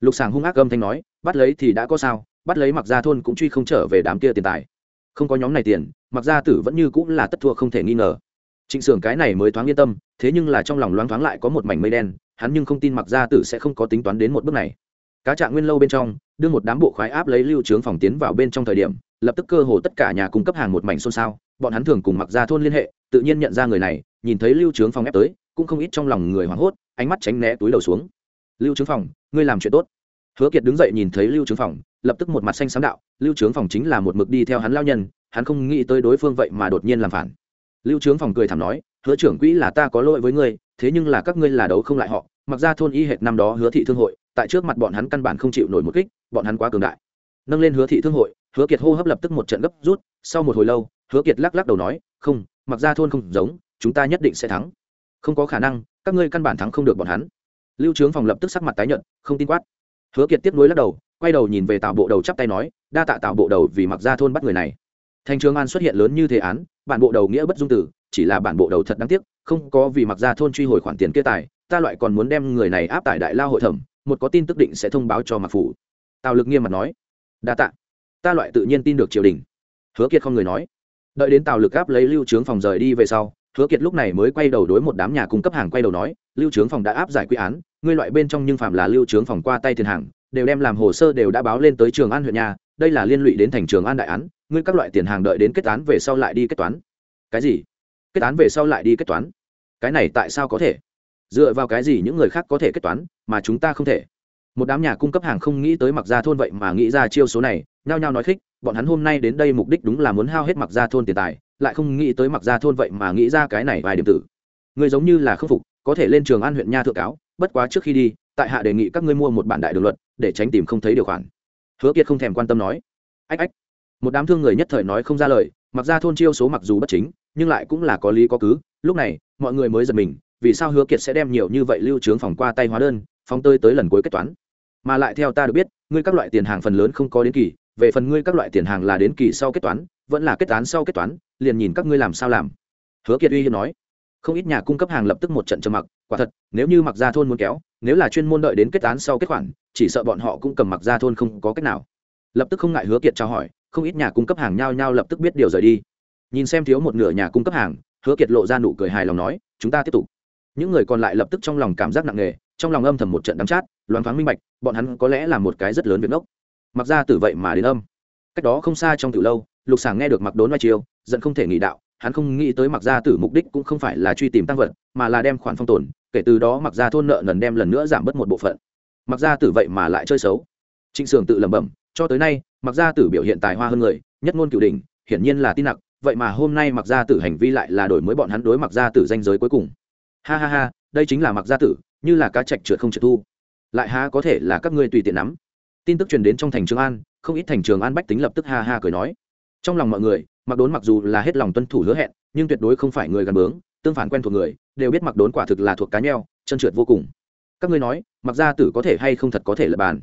Lục sàng hung ác âm thanh nói, bắt lấy thì đã có sao bắt lấy mặc gia thôn cũng truy không trở về đám kia tiền tài. Không có nhóm này tiền mặc gia tử vẫn như cũng là tất thua không thể nghi ngờ. Trịnh sưởng cái này mới thoáng yên tâm, thế nhưng là trong lòng loáng thoáng lại có một mảnh mây đen, hắn nhưng không tin mặc gia tử sẽ không có tính toán đến một bước này. Cá trạng nguyên lâu bên trong, đưa một đám bộ khoái áp lấy lưu trướng phòng tiến vào bên trong thời điểm, lập tức cơ hồ tất cả nhà cung cấp hàng một mảnh xôn xao, bọn hắn thường cùng mặc gia thôn liên hệ, tự nhiên nhận ra người này, nhìn thấy lưu trướng phòng ép tới, cũng không ít trong lòng người hoảng hốt, ánh mắt tránh né túi đầu xuống. Lưu trướng phòng, ngươi làm chuyện tốt hứa kiệt đứng dậy nhìn thấy lưu trướng phòng, lập tức một mặt xanh sáng đạo, lưu trướng phòng chính là một mực đi theo hắn lao nhân, hắn không nghĩ tới đối phương vậy mà đột nhiên làm phản. Lưu trướng phòng cười thảm nói, hứa trưởng quỹ là ta có lỗi với ngươi, thế nhưng là các ngươi là đấu không lại họ, mặc ra thôn y hệt năm đó hứa thị thương hội, tại trước mặt bọn hắn căn bản không chịu nổi một kích, bọn hắn quá cường đại. Nâng lên hứa thị thương hội, hứa kiệt hô hấp lập tức một trận gấp rút, sau một hồi lâu, hứa kiệt lắc lắc đầu nói, không, mặc ra thôn không giống, chúng ta nhất định sẽ thắng. Không có khả năng, các ngươi căn bản thắng không được bọn hắn. Lưu trướng phòng lập tức sắc mặt tái nhận không tin quát hứa kiệt tiếp nối lắc đầu, quay đầu nhìn về tào bộ đầu chắp tay nói, đa tạ tào bộ đầu vì mặc ra thôn bắt người này. Thành trường an xuất hiện lớn như thế án, bản bộ đầu nghĩa bất dung tử, chỉ là bản bộ đầu thật đáng tiếc, không có vì mặc ra thôn truy hồi khoản tiền kia tài, ta loại còn muốn đem người này áp tại đại lao hội thẩm, một có tin tức định sẽ thông báo cho mặc phủ. Tào lực nghiêm mặt nói, đa tạ, ta loại tự nhiên tin được triều đình. Hứa kiệt không người nói. Đợi đến tào lực áp lấy lưu trướng phòng rời đi về sau, hứa kiệt lúc này mới quay đầu đối một đám nhà cung cấp hàng quay đầu nói, lưu trướng phòng đã áp giải quy án ngươi loại bên trong nhưng phạm là lưu trướng phòng qua tay tiền hàng, đều đem làm hồ sơ đều đã báo lên tới trường an huyện nhà, đây là liên lụy đến thành trường an đại án, ngươi các loại tiền hàng đợi đến kết án về sau lại đi kết toán. Cái gì? Kết án về sau lại đi kết toán? Cái này tại sao có thể? Dựa vào cái gì những người khác có thể kết toán, mà chúng ta không thể? Một đám nhà cung cấp hàng không nghĩ tới mặc gia thôn vậy mà nghĩ ra chiêu số này, nhao nhao nói thích bọn hắn hôm nay đến đây mục đích đúng là muốn hao hết mặc gia thôn tiền tài, lại không nghĩ tới mặc gia thôn vậy mà nghĩ ra cái này vài điểm tử. Người giống như là khâm phục, có thể lên trường an huyện nha thượng cáo bất quá trước khi đi, tại hạ đề nghị các ngươi mua một bản đại đường luật, để tránh tìm không thấy điều khoản. Hứa kiệt không thèm quan tâm nói. Ách ách. Một đám thương người nhất thời nói không ra lời, mặc ra thôn chiêu số mặc dù bất chính, nhưng lại cũng là có lý có cứ. Lúc này, mọi người mới giật mình, vì sao hứa kiệt sẽ đem nhiều như vậy lưu trướng phòng qua tay hóa đơn, phóng tơi tới lần cuối kết toán? Mà lại theo ta được biết, ngươi các loại tiền hàng phần lớn không có đến kỳ, về phần ngươi các loại tiền hàng là đến kỳ sau kết toán, vẫn là kết toán sau kết toán, liền nhìn các ngươi làm sao làm. Hứa kiệt uy hiếp nói. Không ít nhà cung cấp hàng lập tức một trận trầm mặc quả thật, nếu như mặc ra thôn muốn kéo, nếu là chuyên môn đợi đến kết án sau kết khoản, chỉ sợ bọn họ cũng cầm mặc ra thôn không có cách nào. Lập tức không ngại hứa kiệt trao hỏi, không ít nhà cung cấp hàng nhao nhao lập tức biết điều rời đi. Nhìn xem thiếu một nửa nhà cung cấp hàng, hứa kiệt lộ ra nụ cười hài lòng nói, chúng ta tiếp tục. Những người còn lại lập tức trong lòng cảm giác nặng nề, trong lòng âm thầm một trận đắm chát, loáng thoáng minh bạch, bọn hắn có lẽ là một cái rất lớn việc ngốc. Mặc ra từ vậy mà đến âm. Cách đó không xa trong từ lâu, lục sàng nghe được mặc đốn vai chiêu giận không thể nghỉ đạo hắn không nghĩ tới mặc Gia tử mục đích cũng không phải là truy tìm tăng vật, mà là đem khoản phong tồn, kể từ đó mặc Gia thôn nợ nần đem lần nữa giảm bớt một bộ phận. Mặc Gia tử vậy mà lại chơi xấu. Trịnh sường tự lẩm bẩm, cho tới nay, mặc Gia tử biểu hiện tài hoa hơn người, nhất ngôn cửu đình hiển nhiên là tin nặc, vậy mà hôm nay mặc Gia tử hành vi lại là đổi mới bọn hắn đối mặc Gia tử danh giới cuối cùng. Ha ha ha, đây chính là mặc gia tử, như là cá trạch trượt không trượt thu. Lại há có thể là các ngươi tùy tiện nắm? Tin tức truyền đến trong thành trường an, không ít thành trường an bách tính lập tức ha ha cười nói. Trong lòng mọi người mặc đốn mặc dù là hết lòng tuân thủ hứa hẹn, nhưng tuyệt đối không phải người gần bướng, tương phản quen thuộc người, đều biết mặc đốn quả thực là thuộc cá nheo, chân trượt vô cùng. Các ngươi nói, mặc gia tử có thể hay không thật có thể là bàn?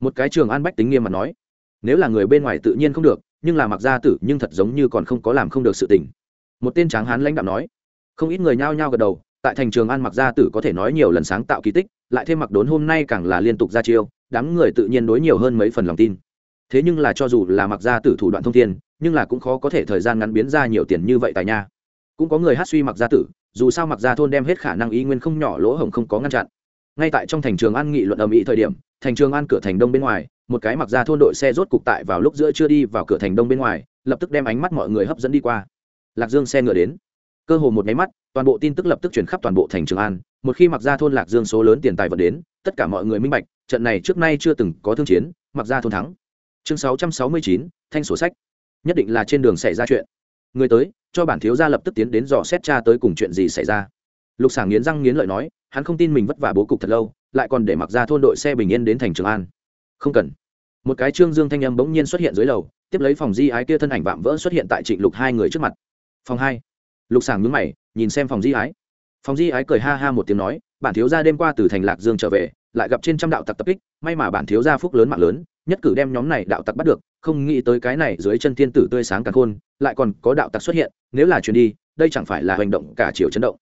Một cái trường an bách tính nghiêm mà nói, nếu là người bên ngoài tự nhiên không được, nhưng là mặc gia tử nhưng thật giống như còn không có làm không được sự tình. Một tên tráng hán lãnh đạo nói, không ít người nhao nhao gật đầu, tại thành trường an mặc gia tử có thể nói nhiều lần sáng tạo kỳ tích, lại thêm mặc đốn hôm nay càng là liên tục ra chiêu, đám người tự nhiên đối nhiều hơn mấy phần lòng tin. Thế nhưng là cho dù là mặc gia tử thủ đoạn thông thiên nhưng là cũng khó có thể thời gian ngắn biến ra nhiều tiền như vậy tại nhà cũng có người hát suy mặc gia tử, dù sao mặc gia thôn đem hết khả năng ý nguyên không nhỏ lỗ hổng không có ngăn chặn. Ngay tại trong thành trường an nghị luận ầm ĩ thời điểm, thành trường an cửa thành đông bên ngoài, một cái mặc gia thôn đội xe rốt cục tại vào lúc giữa chưa đi vào cửa thành đông bên ngoài, lập tức đem ánh mắt mọi người hấp dẫn đi qua. Lạc dương xe ngựa đến. Cơ hồ một máy mắt, toàn bộ tin tức lập tức chuyển khắp toàn bộ thành trường an. Một khi mặc ra thôn lạc dương số lớn tiền tài vật đến, tất cả mọi người minh bạch, trận này trước nay chưa từng có thương chiến, mặc ra thôn thắng. Chương sáu trăm sáu mươi chín, thanh sổ sách nhất định là trên đường xảy ra chuyện. Người tới, cho bản thiếu gia lập tức tiến đến dò xét cha tới cùng chuyện gì xảy ra. Lục sảng nghiến răng nghiến lợi nói, hắn không tin mình vất vả bố cục thật lâu, lại còn để mặc ra thôn đội xe bình yên đến thành trường an. Không cần. Một cái trương dương thanh âm bỗng nhiên xuất hiện dưới lầu, tiếp lấy phòng di ái kia thân ảnh vạm vỡ xuất hiện tại trịnh lục hai người trước mặt. Phòng hai. Lục sảng nhướng mày, nhìn xem phòng di ái. Phòng di ái cười ha ha một tiếng nói, bản thiếu gia đêm qua từ thành lạc dương trở về lại gặp trên trăm đạo tặc tập kích, may mà bản thiếu gia phúc lớn mạng lớn, nhất cử đem nhóm này đạo tặc bắt được, không nghĩ tới cái này dưới chân thiên tử tươi sáng càng khôn, lại còn có đạo tặc xuất hiện, nếu là chuyền đi, đây chẳng phải là hành động cả chiều chấn động.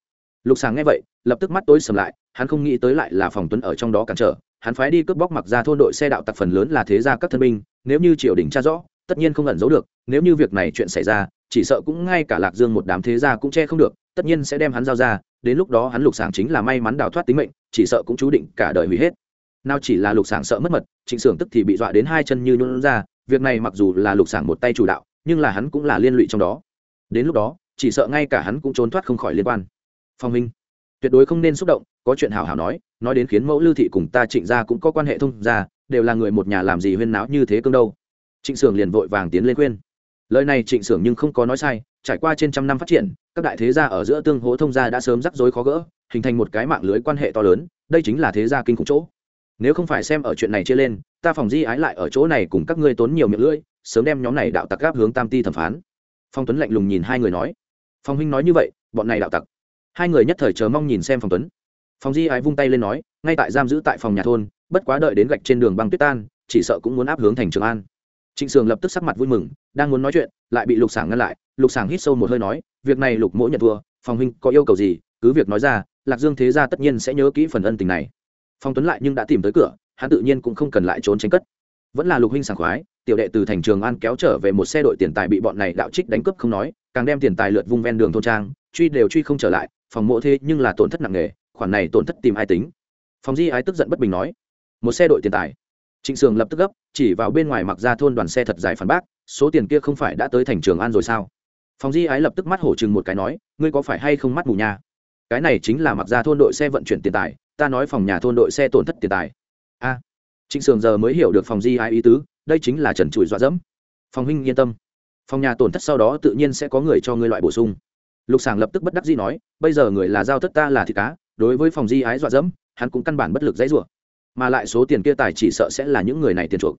Lục sàng nghe vậy, lập tức mắt tối sầm lại, hắn không nghĩ tới lại là phòng tuấn ở trong đó cản trở, hắn phái đi cướp bóc mặc ra thôn đội xe đạo tặc phần lớn là thế gia các thân binh, nếu như triều đình tra rõ, tất nhiên không ẩn giấu được, nếu như việc này chuyện xảy ra, chỉ sợ cũng ngay cả lạc dương một đám thế gia cũng che không được, tất nhiên sẽ đem hắn giao ra, đến lúc đó hắn lục sảng chính là may mắn đào thoát tính mệnh chỉ sợ cũng chú định cả đời hủy hết. Nào chỉ là lục sảng sợ mất mật, trịnh sưởng tức thì bị dọa đến hai chân như nhún ra, việc này mặc dù là lục sảng một tay chủ đạo, nhưng là hắn cũng là liên lụy trong đó. Đến lúc đó, chỉ sợ ngay cả hắn cũng trốn thoát không khỏi liên quan. Phong minh, tuyệt đối không nên xúc động, có chuyện hào hào nói nói đến khiến mẫu lưu thị cùng ta trịnh gia cũng có quan hệ thông gia, đều là người một nhà làm gì huyên náo như thế cương đâu. Trịnh sưởng liền vội vàng tiến lên khuyên. Lời này trịnh sưởng nhưng không có nói sai, trải qua trên trăm năm phát triển, các đại thế gia ở giữa tương hỗ thông gia đã sớm rắc rối khó gỡ hình thành một cái mạng lưới quan hệ to lớn, đây chính là thế gia kinh khủng chỗ. Nếu không phải xem ở chuyện này chia lên, ta phòng di ái lại ở chỗ này cùng các ngươi tốn nhiều miệng lưỡi, sớm đem nhóm này đạo tặc gáp hướng tam ti thẩm phán. Phong tuấn lạnh lùng nhìn hai người nói. Phong huynh nói như vậy, bọn này đạo tặc. Hai người nhất thời chờ mong nhìn xem phong tuấn. Phong di ái vung tay lên nói, ngay tại giam giữ tại phòng nhà thôn, bất quá đợi đến gạch trên đường băng tuyết tan, chỉ sợ cũng muốn áp hướng thành trường an. Trịnh sường lập tức sắc mặt vui mừng, đang muốn nói chuyện, lại bị lục sảng ngăn lại. Lục sảng hít sâu một hơi nói, việc này lục mỗi nhận thua, phòng huynh có yêu cầu gì, cứ việc nói ra lạc dương thế gia tất nhiên sẽ nhớ kỹ phần ân tình này. Phong tuấn lại nhưng đã tìm tới cửa, hắn tự nhiên cũng không cần lại trốn tránh cất. Vẫn là lục huynh sảng khoái, tiểu đệ từ thành trường an kéo trở về một xe đội tiền tài bị bọn này đạo trích đánh cướp không nói, càng đem tiền tài lượt vung ven đường thôn trang, truy đều truy không trở lại, phòng mộ thế nhưng là tổn thất nặng nề, khoản này tổn thất tìm ai tính. Phòng di ái tức giận bất bình nói, một xe đội tiền tài. Trịnh sường lập tức gấp, chỉ vào bên ngoài mặc ra thôn đoàn xe thật dài phản bác, số tiền kia không phải đã tới thành trường an rồi sao? Phòng di ái lập tức mắt hổ chừng một cái nói, ngươi có phải hay không mắt mù nha? Cái này chính là mặc ra thôn đội xe vận chuyển tiền tài, ta nói phòng nhà thôn đội xe tổn thất tiền tài. A, trịnh sường giờ mới hiểu được phòng di ái ý tứ, đây chính là trần trụi dọa dẫm. Phòng huynh yên tâm. Phòng nhà tổn thất sau đó tự nhiên sẽ có người cho ngươi loại bổ sung. Lục sàng lập tức bất đắc dĩ nói, bây giờ người là giao thất ta là thịt cá, đối với phòng di ái dọa dẫm, hắn cũng căn bản bất lực dãy rủa. Mà lại số tiền kia tài chỉ sợ sẽ là những người này tiền chuộc.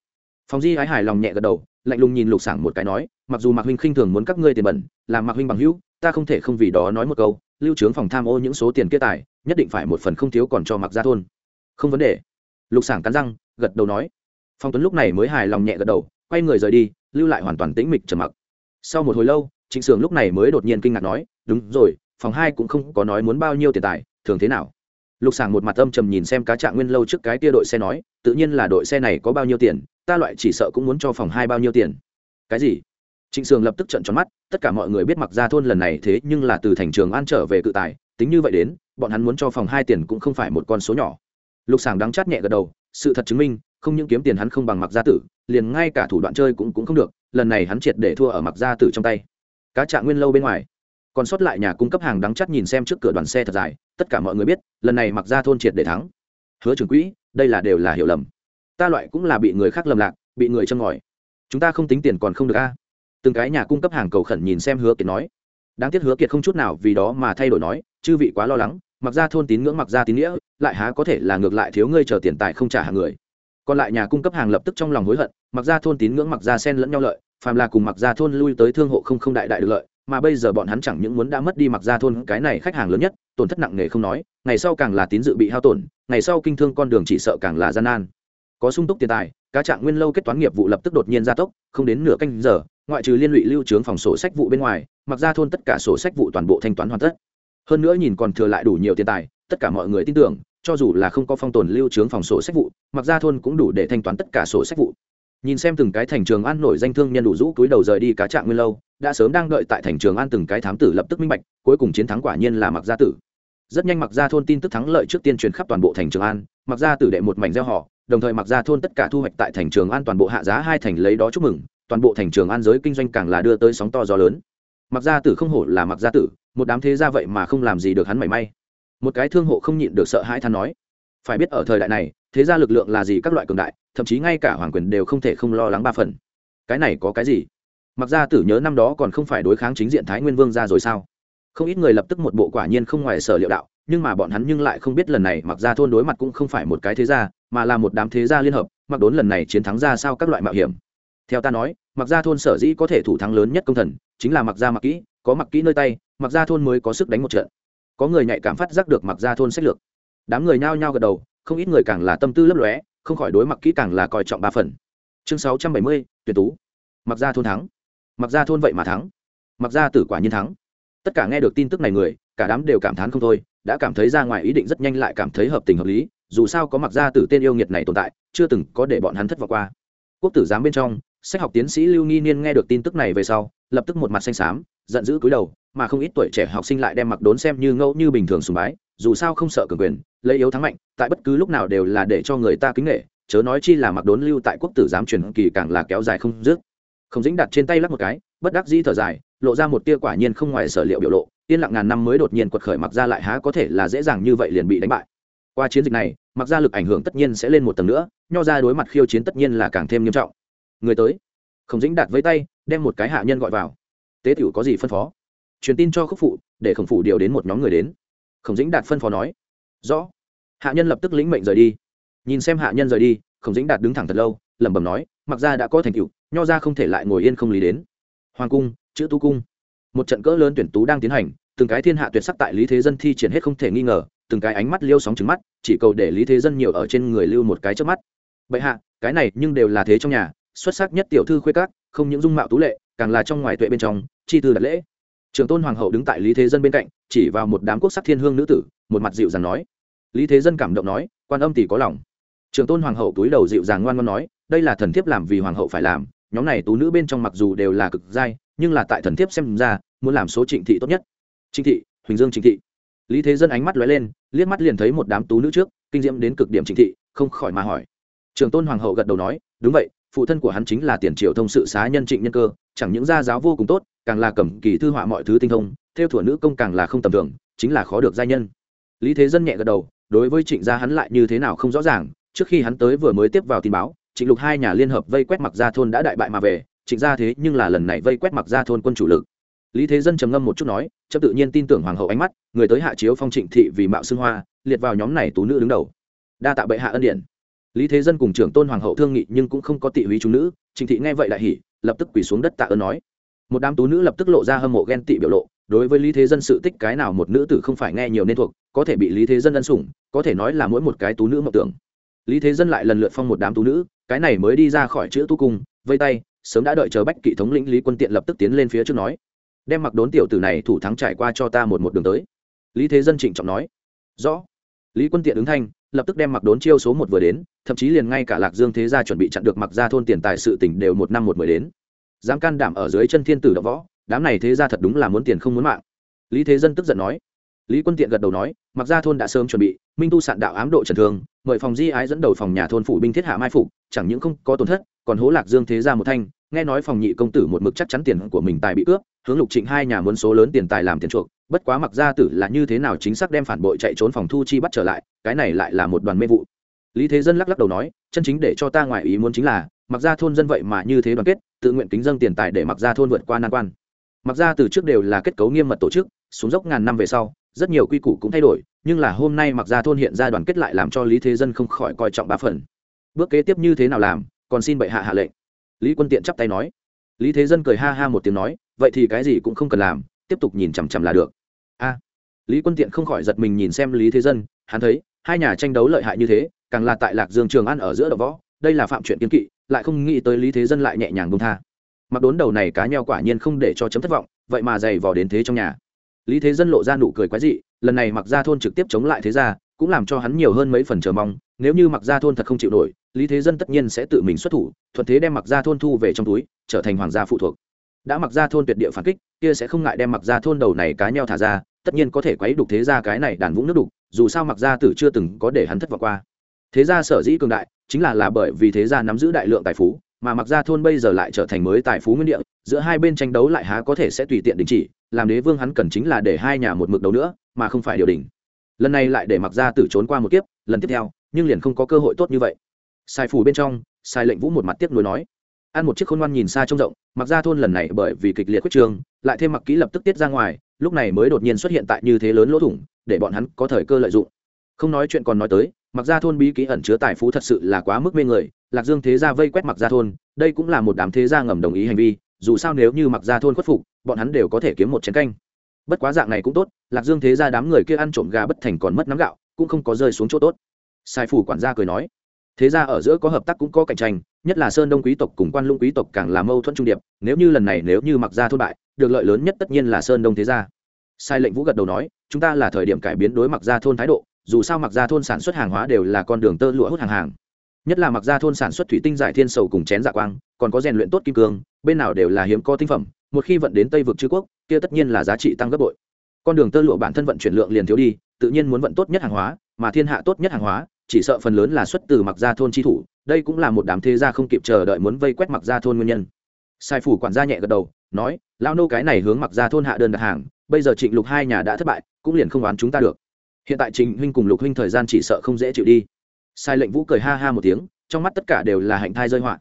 Phòng di ái hài lòng nhẹ gật đầu, lạnh lùng nhìn lục sảng một cái nói, mặc dù mạc huynh khinh thường muốn các ngươi tiền bẩn, làm mạc huynh bằng hữu, ta không thể không vì đó nói một câu lưu trướng phòng tham ô những số tiền kia tài, nhất định phải một phần không thiếu còn cho mặc gia thôn. Không vấn đề. Lục sảng cắn răng, gật đầu nói. Phong tuấn lúc này mới hài lòng nhẹ gật đầu, quay người rời đi, lưu lại hoàn toàn tĩnh mịch trầm mặc. Sau một hồi lâu, trịnh sường lúc này mới đột nhiên kinh ngạc nói, đúng rồi, phòng hai cũng không có nói muốn bao nhiêu tiền tài, thường thế nào? Lục Sảng một mặt âm trầm nhìn xem cá trạng nguyên lâu trước cái tia đội xe nói, tự nhiên là đội xe này có bao nhiêu tiền, ta loại chỉ sợ cũng muốn cho phòng hai bao nhiêu tiền. Cái gì? Trịnh sường lập tức trợn tròn mắt, tất cả mọi người biết mặc gia thôn lần này thế nhưng là từ thành trường an trở về cự tài, tính như vậy đến, bọn hắn muốn cho phòng hai tiền cũng không phải một con số nhỏ. Lục Sảng đắng chát nhẹ gật đầu, sự thật chứng minh, không những kiếm tiền hắn không bằng mặc gia tử, liền ngay cả thủ đoạn chơi cũng cũng không được, lần này hắn triệt để thua ở mặc gia tử trong tay. Cá trạng nguyên lâu bên ngoài, còn sót lại nhà cung cấp hàng đắng chát nhìn xem trước cửa đoàn xe thật dài, tất cả mọi người biết, lần này mặc gia thôn triệt để thắng. Hứa trưởng quỹ, đây là đều là hiểu lầm. Ta loại cũng là bị người khác lầm lạc, bị người châm ngòi. Chúng ta không tính tiền còn không được a từng cái nhà cung cấp hàng cầu khẩn nhìn xem hứa kiệt nói. Đáng tiếc hứa kiệt không chút nào vì đó mà thay đổi nói, chư vị quá lo lắng, mặc ra thôn tín ngưỡng mặc ra tín nghĩa, lại há có thể là ngược lại thiếu ngươi chờ tiền tài không trả hàng người. Còn lại nhà cung cấp hàng lập tức trong lòng hối hận, mặc ra thôn tín ngưỡng mặc ra sen lẫn nhau lợi, phàm là cùng mặc ra thôn lui tới thương hộ không không đại đại được lợi, mà bây giờ bọn hắn chẳng những muốn đã mất đi mặc ra thôn cái này khách hàng lớn nhất, tổn thất nặng nề không nói, ngày sau càng là tín dự bị hao tổn, ngày sau kinh thương con đường chỉ sợ càng là gian nan. Có sung túc tiền tài cá trạng nguyên lâu kết toán nghiệp vụ lập tức đột nhiên gia tốc, không đến nửa canh giờ, ngoại trừ liên lụy lưu trướng phòng sổ sách vụ bên ngoài, mặc ra thôn tất cả sổ sách vụ toàn bộ thanh toán hoàn tất. Hơn nữa nhìn còn thừa lại đủ nhiều tiền tài, tất cả mọi người tin tưởng, cho dù là không có phong tồn lưu trướng phòng sổ sách vụ, mặc ra thôn cũng đủ để thanh toán tất cả sổ sách vụ. Nhìn xem từng cái thành trường an nổi danh thương nhân đủ rũ túi đầu rời đi cá trạng nguyên lâu, đã sớm đang đợi tại thành trường an từng cái thám tử lập tức minh bạch, cuối cùng chiến thắng quả nhiên là mặc gia tử. Rất nhanh mặc gia thôn tin tức thắng lợi trước tiên truyền khắp toàn bộ thành trường an, mặc gia tử đệ một mảnh gieo họ đồng thời mặc gia thôn tất cả thu hoạch tại thành trường an toàn bộ hạ giá hai thành lấy đó chúc mừng, toàn bộ thành trường an giới kinh doanh càng là đưa tới sóng to gió lớn. Mặc gia tử không hổ là mặc gia tử, một đám thế gia vậy mà không làm gì được hắn mảy may. Một cái thương hộ không nhịn được sợ hãi than nói, phải biết ở thời đại này, thế gia lực lượng là gì các loại cường đại, thậm chí ngay cả hoàng quyền đều không thể không lo lắng ba phần. Cái này có cái gì? Mặc gia tử nhớ năm đó còn không phải đối kháng chính diện thái nguyên vương ra rồi sao? Không ít người lập tức một bộ quả nhiên không ngoài sở liệu đạo, nhưng mà bọn hắn nhưng lại không biết lần này mặc ra thôn đối mặt cũng không phải một cái thế gia mà là một đám thế gia liên hợp, mặc đốn lần này chiến thắng ra sao các loại mạo hiểm. Theo ta nói, mặc gia thôn sở dĩ có thể thủ thắng lớn nhất công thần, chính là mặc gia mặc kỹ, có mặc kỹ nơi tay, mặc gia thôn mới có sức đánh một trận. Có người nhạy cảm phát giác được mặc gia thôn sách lược. Đám người nhao nhao gật đầu, không ít người càng là tâm tư lấp lóe, không khỏi đối mặc kỹ càng là coi trọng ba phần. Chương sáu trăm bảy mươi, tuyển tú. Mặc gia thôn thắng. Mặc gia thôn vậy mà thắng. Mặc gia tử quả nhiên thắng. Tất cả nghe được tin tức này người, cả đám đều cảm thán không thôi, đã cảm thấy ra ngoài ý định rất nhanh lại cảm thấy hợp tình hợp lý dù sao có mặc gia tử tên yêu nghiệt này tồn tại, chưa từng có để bọn hắn thất vọng qua. Quốc tử giám bên trong, sách học tiến sĩ lưu nghi niên nghe được tin tức này về sau, lập tức một mặt xanh xám, giận dữ cúi đầu, mà không ít tuổi trẻ học sinh lại đem mặc đốn xem như ngẫu như bình thường sùng bái, dù sao không sợ cường quyền, lấy yếu thắng mạnh, tại bất cứ lúc nào đều là để cho người ta kính nghệ, chớ nói chi là mặc đốn lưu tại quốc tử giám truyền kỳ càng là kéo dài không dứt. Không dính đặt trên tay lắc một cái, bất đắc dĩ thở dài, lộ ra một tia quả nhiên không ngoài sở liệu biểu lộ, yên lặng ngàn năm mới đột nhiên quật khởi mặc ra lại há có thể là dễ dàng như vậy liền bị đánh bại. Qua chiến dịch này mặc ra lực ảnh hưởng tất nhiên sẽ lên một tầng nữa, nho ra đối mặt khiêu chiến tất nhiên là càng thêm nghiêm trọng. Người tới. Khổng dĩnh đạt với tay, đem một cái hạ nhân gọi vào. Tế tiểu có gì phân phó? Truyền tin cho khúc phụ, để khổng phụ điều đến một nhóm người đến. Khổng dĩnh đạt phân phó nói. Rõ. Hạ nhân lập tức lĩnh mệnh rời đi. Nhìn xem hạ nhân rời đi, khổng dĩnh đạt đứng thẳng thật lâu, lẩm bẩm nói, mặc ra đã có thành tựu, nho ra không thể lại ngồi yên không lý đến. Hoàng cung, chữ tú cung. Một trận cỡ lớn tuyển tú đang tiến hành, từng cái thiên hạ tuyệt sắc tại lý thế dân thi triển hết không thể nghi ngờ từng cái ánh mắt liêu sóng trứng mắt, chỉ cầu để lý thế dân nhiều ở trên người lưu một cái trước mắt. Bệ hạ, cái này nhưng đều là thế trong nhà, xuất sắc nhất tiểu thư khuê các, không những dung mạo tú lệ, càng là trong ngoài tuệ bên trong, chi thư đặt lễ. Trường tôn hoàng hậu đứng tại lý thế dân bên cạnh, chỉ vào một đám quốc sắc thiên hương nữ tử, một mặt dịu dàng nói. Lý thế dân cảm động nói, quan âm tỷ có lòng. Trường tôn hoàng hậu túi đầu dịu dàng ngoan ngoan nói, đây là thần thiếp làm vì hoàng hậu phải làm, nhóm này tú nữ bên trong mặc dù đều là cực giai nhưng là tại thần thiếp xem ra, muốn làm số trịnh thị tốt nhất. Trịnh thị, huỳnh dương trịnh thị lý thế dân ánh mắt lóe lên, liếc mắt liền thấy một đám tú nữ trước, kinh diễm đến cực điểm trịnh thị, không khỏi mà hỏi. Trường tôn hoàng hậu gật đầu nói, đúng vậy, phụ thân của hắn chính là tiền triều thông sự xá nhân trịnh nhân cơ, chẳng những gia giáo vô cùng tốt, càng là cầm kỳ thư họa mọi thứ tinh thông, theo thuở nữ công càng là không tầm thường, chính là khó được gia nhân. Lý thế dân nhẹ gật đầu, đối với trịnh gia hắn lại như thế nào không rõ ràng, trước khi hắn tới vừa mới tiếp vào tin báo, trịnh lục hai nhà liên hợp vây quét mặc gia thôn đã đại bại mà về, trịnh gia thế nhưng là lần này vây quét mặc gia thôn quân chủ lực lý thế dân trầm ngâm một chút nói chấp tự nhiên tin tưởng hoàng hậu ánh mắt, người tới hạ chiếu phong trịnh thị vì mạo xưng hoa, liệt vào nhóm này tú nữ đứng đầu. Đa tạ bệ hạ ân điển. Lý thế dân cùng trưởng tôn hoàng hậu thương nghị nhưng cũng không có tị húy chúng nữ, trịnh thị nghe vậy đại hỉ, lập tức quỳ xuống đất tạ ơn nói. Một đám tú nữ lập tức lộ ra hâm mộ ghen tị biểu lộ, đối với lý thế dân sự tích cái nào một nữ tử không phải nghe nhiều nên thuộc, có thể bị lý thế dân ân sủng, có thể nói là mỗi một cái tú nữ mộng tưởng. Lý thế dân lại lần lượt phong một đám tú nữ, cái này mới đi ra khỏi chữ tu cung, vây tay, sớm đã đợi chờ bách kỵ thống lĩnh lý quân tiện lập tức tiến lên phía trước nói đem mặc đốn tiểu tử này thủ thắng trải qua cho ta một một đường tới. Lý thế dân trịnh trọng nói. Rõ. Lý quân tiện ứng thanh, lập tức đem mặc đốn chiêu số một vừa đến, thậm chí liền ngay cả lạc dương thế gia chuẩn bị chặn được mặc ra thôn tiền tài sự tỉnh đều một năm một mười đến. Dám can đảm ở dưới chân thiên tử đ võ, đám này thế gia thật đúng là muốn tiền không muốn mạng. Lý thế dân tức giận nói. Lý quân tiện gật đầu nói, mặc ra thôn đã sớm chuẩn bị, minh tu sạn đạo ám độ trần thương, mời phòng di ái dẫn đầu phòng nhà thôn phủ binh thiết hạ mai phục, chẳng những không có tổn thất, còn hố lạc dương thế gia một thanh nghe nói phòng nhị công tử một mực chắc chắn tiền của mình tài bị cướp, hướng lục trịnh hai nhà muốn số lớn tiền tài làm tiền chuộc, bất quá mặc gia tử là như thế nào chính xác đem phản bội chạy trốn phòng thu chi bắt trở lại, cái này lại là một đoàn mê vụ. Lý thế dân lắc lắc đầu nói, chân chính để cho ta ngoại ý muốn chính là, mặc gia thôn dân vậy mà như thế đoàn kết, tự nguyện kính dâng tiền tài để mặc gia thôn vượt qua nan quan. Mặc gia từ trước đều là kết cấu nghiêm mật tổ chức, xuống dốc ngàn năm về sau, rất nhiều quy củ cũng thay đổi, nhưng là hôm nay mặc gia thôn hiện ra đoàn kết lại làm cho lý thế dân không khỏi coi trọng ba phần. Bước kế tiếp như thế nào làm, còn xin bệ hạ hạ lệnh lý quân tiện chắp tay nói. Lý thế dân cười ha ha một tiếng nói, vậy thì cái gì cũng không cần làm, tiếp tục nhìn chằm chằm là được. A. Lý quân tiện không khỏi giật mình nhìn xem lý thế dân, hắn thấy, hai nhà tranh đấu lợi hại như thế, càng là tại lạc dương trường ăn ở giữa đ võ, đây là phạm chuyện kiên kỵ, lại không nghĩ tới lý thế dân lại nhẹ nhàng bông tha. Mặc đốn đầu này cá nheo quả nhiên không để cho chấm thất vọng, vậy mà dày vò đến thế trong nhà. Lý thế dân lộ ra nụ cười quái dị, lần này mặc ra thôn trực tiếp chống lại thế gia, cũng làm cho hắn nhiều hơn mấy phần chờ mong nếu như mặc gia thôn thật không chịu nổi, lý thế dân tất nhiên sẽ tự mình xuất thủ, thuận thế đem mặc gia thôn thu về trong túi, trở thành hoàng gia phụ thuộc. Đã mặc gia thôn tuyệt địa phản kích, kia sẽ không ngại đem mặc gia thôn đầu này cá nhau thả ra, tất nhiên có thể quấy đục thế ra cái này đàn vũng nước đục, dù sao mặc gia tử chưa từng có để hắn thất vọng qua. Thế gia sở dĩ cường đại, chính là là bởi vì thế gia nắm giữ đại lượng tài phú, mà mặc gia thôn bây giờ lại trở thành mới tài phú nguyên địa, giữa hai bên tranh đấu lại há có thể sẽ tùy tiện đình chỉ, làm đế vương hắn cần chính là để hai nhà một mực đấu nữa, mà không phải điều đình. Lần này lại để mặc gia tử trốn qua một kiếp, lần tiếp theo nhưng liền không có cơ hội tốt như vậy. Sai phủ bên trong, sai lệnh vũ một mặt tiếc nuối nói. Ăn một chiếc khôn ngoan nhìn xa trông rộng, mặc ra thôn lần này bởi vì kịch liệt quyết trường, lại thêm mặc kỹ lập tức tiết ra ngoài, lúc này mới đột nhiên xuất hiện tại như thế lớn lỗ thủng, để bọn hắn có thời cơ lợi dụng. Không nói chuyện còn nói tới, mặc ra thôn bí ký ẩn chứa tài phú thật sự là quá mức mê người, lạc dương thế gia vây quét mặc ra thôn, đây cũng là một đám thế gia ngầm đồng ý hành vi, dù sao nếu như mặc ra thôn khuất phục, bọn hắn đều có thể kiếm một chén canh. Bất quá dạng này cũng tốt, lạc dương thế gia đám người kia ăn trộm gà bất thành còn mất nắm gạo, cũng không có rơi xuống chỗ tốt sai phủ quản gia cười nói, thế ra ở giữa có hợp tác cũng có cạnh tranh, nhất là sơn đông quý tộc cùng quan lũng quý tộc càng là mâu thuẫn trung điệp, nếu như lần này nếu như mặc ra thôn bại, được lợi lớn nhất tất nhiên là sơn đông thế gia. Sai lệnh vũ gật đầu nói, chúng ta là thời điểm cải biến đối mặc ra thôn thái độ, dù sao mặc ra thôn sản xuất hàng hóa đều là con đường tơ lụa hút hàng hàng. Nhất là mặc ra thôn sản xuất thủy tinh giải thiên sầu cùng chén dạ quang, còn có rèn luyện tốt kim cương, bên nào đều là hiếm có tinh phẩm, một khi vận đến tây vực chư quốc, kia tất nhiên là giá trị tăng gấp bội. Con đường tơ lụa bản thân vận chuyển lượng liền thiếu đi, tự nhiên muốn vận tốt nhất hàng hóa, mà thiên hạ tốt nhất hàng hóa chỉ sợ phần lớn là xuất từ mặc gia thôn chi thủ, đây cũng là một đám thế gia không kịp chờ đợi muốn vây quét mặc gia thôn nguyên nhân. Sai phủ quản gia nhẹ gật đầu, nói lao nô cái này hướng mặc gia thôn hạ đơn đặt hàng, bây giờ trịnh lục hai nhà đã thất bại, cũng liền không oán chúng ta được. Hiện tại trịnh huynh cùng lục huynh thời gian chỉ sợ không dễ chịu đi. Sai lệnh vũ cười ha ha một tiếng, trong mắt tất cả đều là hạnh thai rơi họa.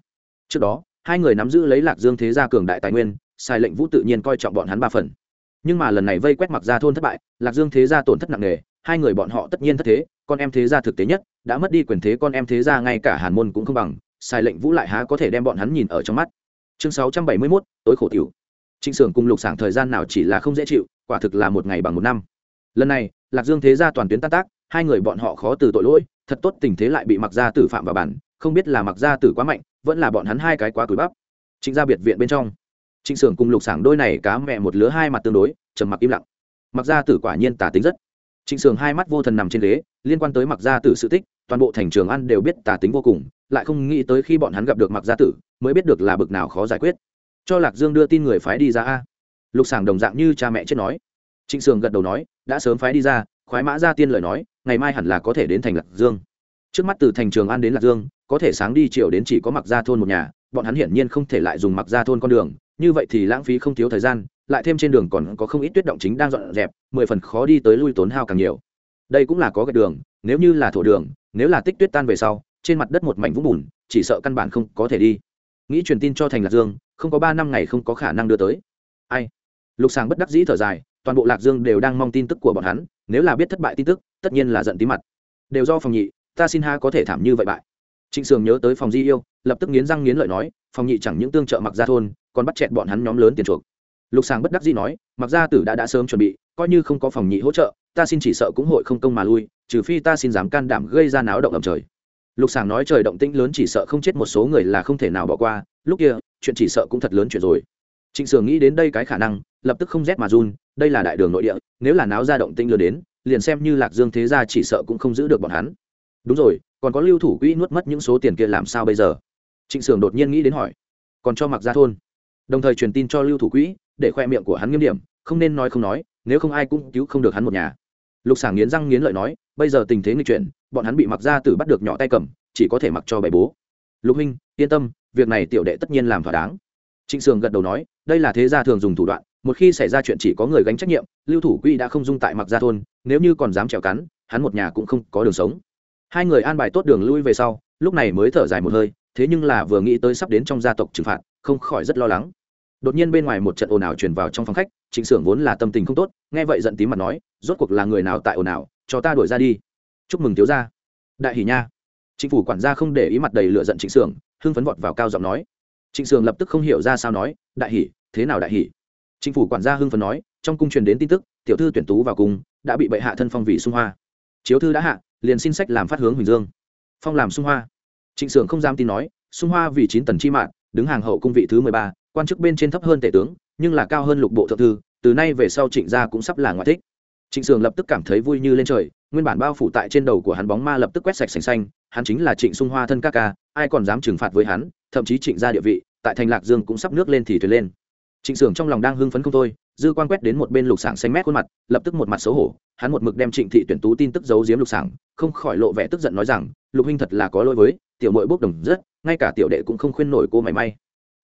Trước đó, hai người nắm giữ lấy lạc dương thế gia cường đại tài nguyên, sai lệnh vũ tự nhiên coi trọng bọn hắn ba phần nhưng mà lần này vây quét mặc gia thôn thất bại lạc dương thế gia tổn thất nặng nề hai người bọn họ tất nhiên thất thế con em thế gia thực tế nhất đã mất đi quyền thế con em thế gia ngay cả hàn môn cũng không bằng sai lệnh vũ lại há có thể đem bọn hắn nhìn ở trong mắt. Chương sáu trăm bảy mươi 671, tối khổ tiểu. Trịnh sưởng cùng lục sảng thời gian nào chỉ là không dễ chịu quả thực là một ngày bằng một năm. Lần này lạc dương thế gia toàn tuyến tan tác hai người bọn họ khó từ tội lỗi thật tốt tình thế lại bị mặc gia tử phạm vào bản không biết là mặc gia tử quá mạnh vẫn là bọn hắn hai cái quá cúi bắp. Trịnh gia biệt viện bên trong trịnh sưởng cùng lục sảng đôi này cá mẹ một lứa hai mặt tương đối, trầm mặc im lặng. Mặc gia tử quả nhiên tả tính rất. Trịnh sưởng hai mắt vô thần nằm trên ghế, liên quan tới mặc gia tử sự tích, toàn bộ thành trường ăn đều biết tà tính vô cùng, lại không nghĩ tới khi bọn hắn gặp được mặc gia tử, mới biết được là bực nào khó giải quyết. Cho lạc dương đưa tin người phái đi ra a. Lục sảng đồng dạng như cha mẹ chết nói. Trịnh sường gật đầu nói, đã sớm phái đi ra, khoái mã ra tiên lời nói, ngày mai hẳn là có thể đến thành lạc dương. Trước mắt từ thành trường an đến lạc dương, có thể sáng đi chiều đến chỉ có mặc Gia thôn một nhà, bọn hắn hiển nhiên không thể lại dùng mặc Gia thôn con đường như vậy thì lãng phí không thiếu thời gian, lại thêm trên đường còn có không ít tuyết động chính đang dọn dẹp, mười phần khó đi tới lui tốn hao càng nhiều. Đây cũng là có gạch đường, nếu như là thổ đường, nếu là tích tuyết tan về sau, trên mặt đất một mảnh vũng bùn, chỉ sợ căn bản không có thể đi. Nghĩ truyền tin cho thành lạc dương, không có ba năm ngày không có khả năng đưa tới. Ai? Lục sàng bất đắc dĩ thở dài, toàn bộ lạc dương đều đang mong tin tức của bọn hắn, nếu là biết thất bại tin tức, tất nhiên là giận tí mặt. Đều do phòng nhị, ta xin ha có thể thảm như vậy bại. Trịnh sường nhớ tới phòng di yêu, lập tức nghiến răng nghiến lợi nói phòng nhị chẳng những tương trợ mặc ra thôn, còn bắt chẹt bọn hắn nhóm lớn tiền chuộc. Lục sàng bất đắc dĩ nói mặc gia tử đã đã sớm chuẩn bị, coi như không có phòng nhị hỗ trợ, ta xin chỉ sợ cũng hội không công mà lui, trừ phi ta xin dám can đảm gây ra náo động ầm trời. Lục sàng nói trời động tĩnh lớn chỉ sợ không chết một số người là không thể nào bỏ qua, lúc kia, chuyện chỉ sợ cũng thật lớn chuyện rồi. Trịnh sường nghĩ đến đây cái khả năng, lập tức không rét mà run, đây là đại đường nội địa, nếu là náo ra động tĩnh lớn đến, liền xem như lạc dương thế gia chỉ sợ cũng không giữ được bọn hắn. Đúng rồi, còn có lưu thủ quỹ nuốt mất những số tiền kia làm sao bây giờ? Trịnh sường đột nhiên nghĩ đến hỏi, còn cho mặc ra thôn? Đồng thời truyền tin cho lưu thủ quỹ, để khoe miệng của hắn nghiêm điểm, không nên nói không nói, nếu không ai cũng cứu không được hắn một nhà. Lục sảng nghiến răng nghiến lợi nói, bây giờ tình thế nghịch chuyển, bọn hắn bị mặc ra từ bắt được nhỏ tay cầm, chỉ có thể mặc cho bảy bố. Lục huynh, yên tâm, việc này tiểu đệ tất nhiên làm thỏa đáng. Trịnh sường gật đầu nói, đây là thế gia thường dùng thủ đoạn, một khi xảy ra chuyện chỉ có người gánh trách nhiệm, lưu thủ quy đã không dung tại mặc gia thôn, nếu như còn dám trèo cắn, hắn một nhà cũng không có đường sống. Hai người an bài tốt đường lui về sau lúc này mới thở dài một hơi, thế nhưng là vừa nghĩ tới sắp đến trong gia tộc trừng phạt, không khỏi rất lo lắng. Đột nhiên bên ngoài một trận ồn ào truyền vào trong phòng khách, trịnh sưởng vốn là tâm tình không tốt, nghe vậy giận tím mặt nói, rốt cuộc là người nào tại ồn ào, cho ta đuổi ra đi. Chúc mừng thiếu gia. Đại hỷ nha. Chính phủ quản gia không để ý mặt đầy lựa giận trịnh sưởng, hưng phấn vọt vào cao giọng nói. Trịnh sưởng lập tức không hiểu ra sao nói, đại hỷ thế nào đại hỷ chính phủ quản gia hưng phấn nói, trong cung truyền đến tin tức, tiểu thư tuyển tú vào cung, đã bị bệ hạ thân phong vị sung hoa. Chiếu thư đã hạ, liền xin sách làm phát hướng huỳnh dương phong làm sung hoa. Trịnh sưởng không dám tin nói, sung hoa vì chín tần chi mạng, đứng hàng hậu cung vị thứ mười ba, quan chức bên trên thấp hơn tể tướng, nhưng là cao hơn lục bộ thượng thư, từ nay về sau trịnh gia cũng sắp là ngoại thích. Trịnh sường lập tức cảm thấy vui như lên trời, nguyên bản bao phủ tại trên đầu của hắn bóng ma lập tức quét sạch sành xanh, hắn chính là trịnh sung hoa thân các ca, ai còn dám trừng phạt với hắn, thậm chí trịnh gia địa vị, tại thành lạc dương cũng sắp nước lên thì thuyền lên trịnh sường trong lòng đang hưng phấn không thôi, dư quan quét đến một bên lục sảng xanh mét khuôn mặt, lập tức một mặt xấu hổ, hắn một mực đem trịnh thị tuyển tú tin tức giấu giếm lục sảng, không khỏi lộ vẻ tức giận nói rằng, lục huynh thật là có lỗi với, tiểu mội bốc đồng rất, ngay cả tiểu đệ cũng không khuyên nổi cô mảy may.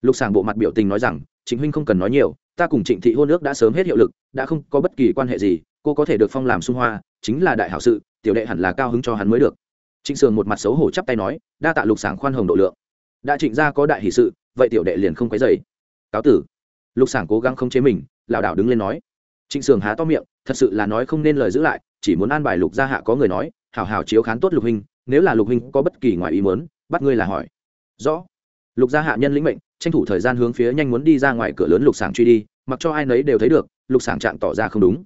Lục sảng bộ mặt biểu tình nói rằng, trịnh huynh không cần nói nhiều, ta cùng trịnh thị hôn ước đã sớm hết hiệu lực, đã không có bất kỳ quan hệ gì, cô có thể được phong làm sung hoa, chính là đại hảo sự, tiểu đệ hẳn là cao hứng cho hắn mới được. Trịnh Sường một mặt xấu hổ chắp tay nói, đa tạ lục sảng khoan hồng độ lượng. Đã trịnh gia có đại hỷ sự, vậy tiểu đệ liền không quấy dày cáo tử lục sảng cố gắng không chế mình, lảo đảo đứng lên nói. Trịnh Sường há to miệng, thật sự là nói không nên lời giữ lại, chỉ muốn an bài lục gia hạ có người nói, hảo hảo chiếu khán tốt lục huynh, nếu là lục huynh có bất kỳ ngoài ý mớn bắt ngươi là hỏi. Rõ. Lục gia hạ nhân lĩnh mệnh, tranh thủ thời gian hướng phía nhanh muốn đi ra ngoài cửa lớn lục sảng truy đi, mặc cho ai nấy đều thấy được, lục sảng trạng tỏ ra không đúng.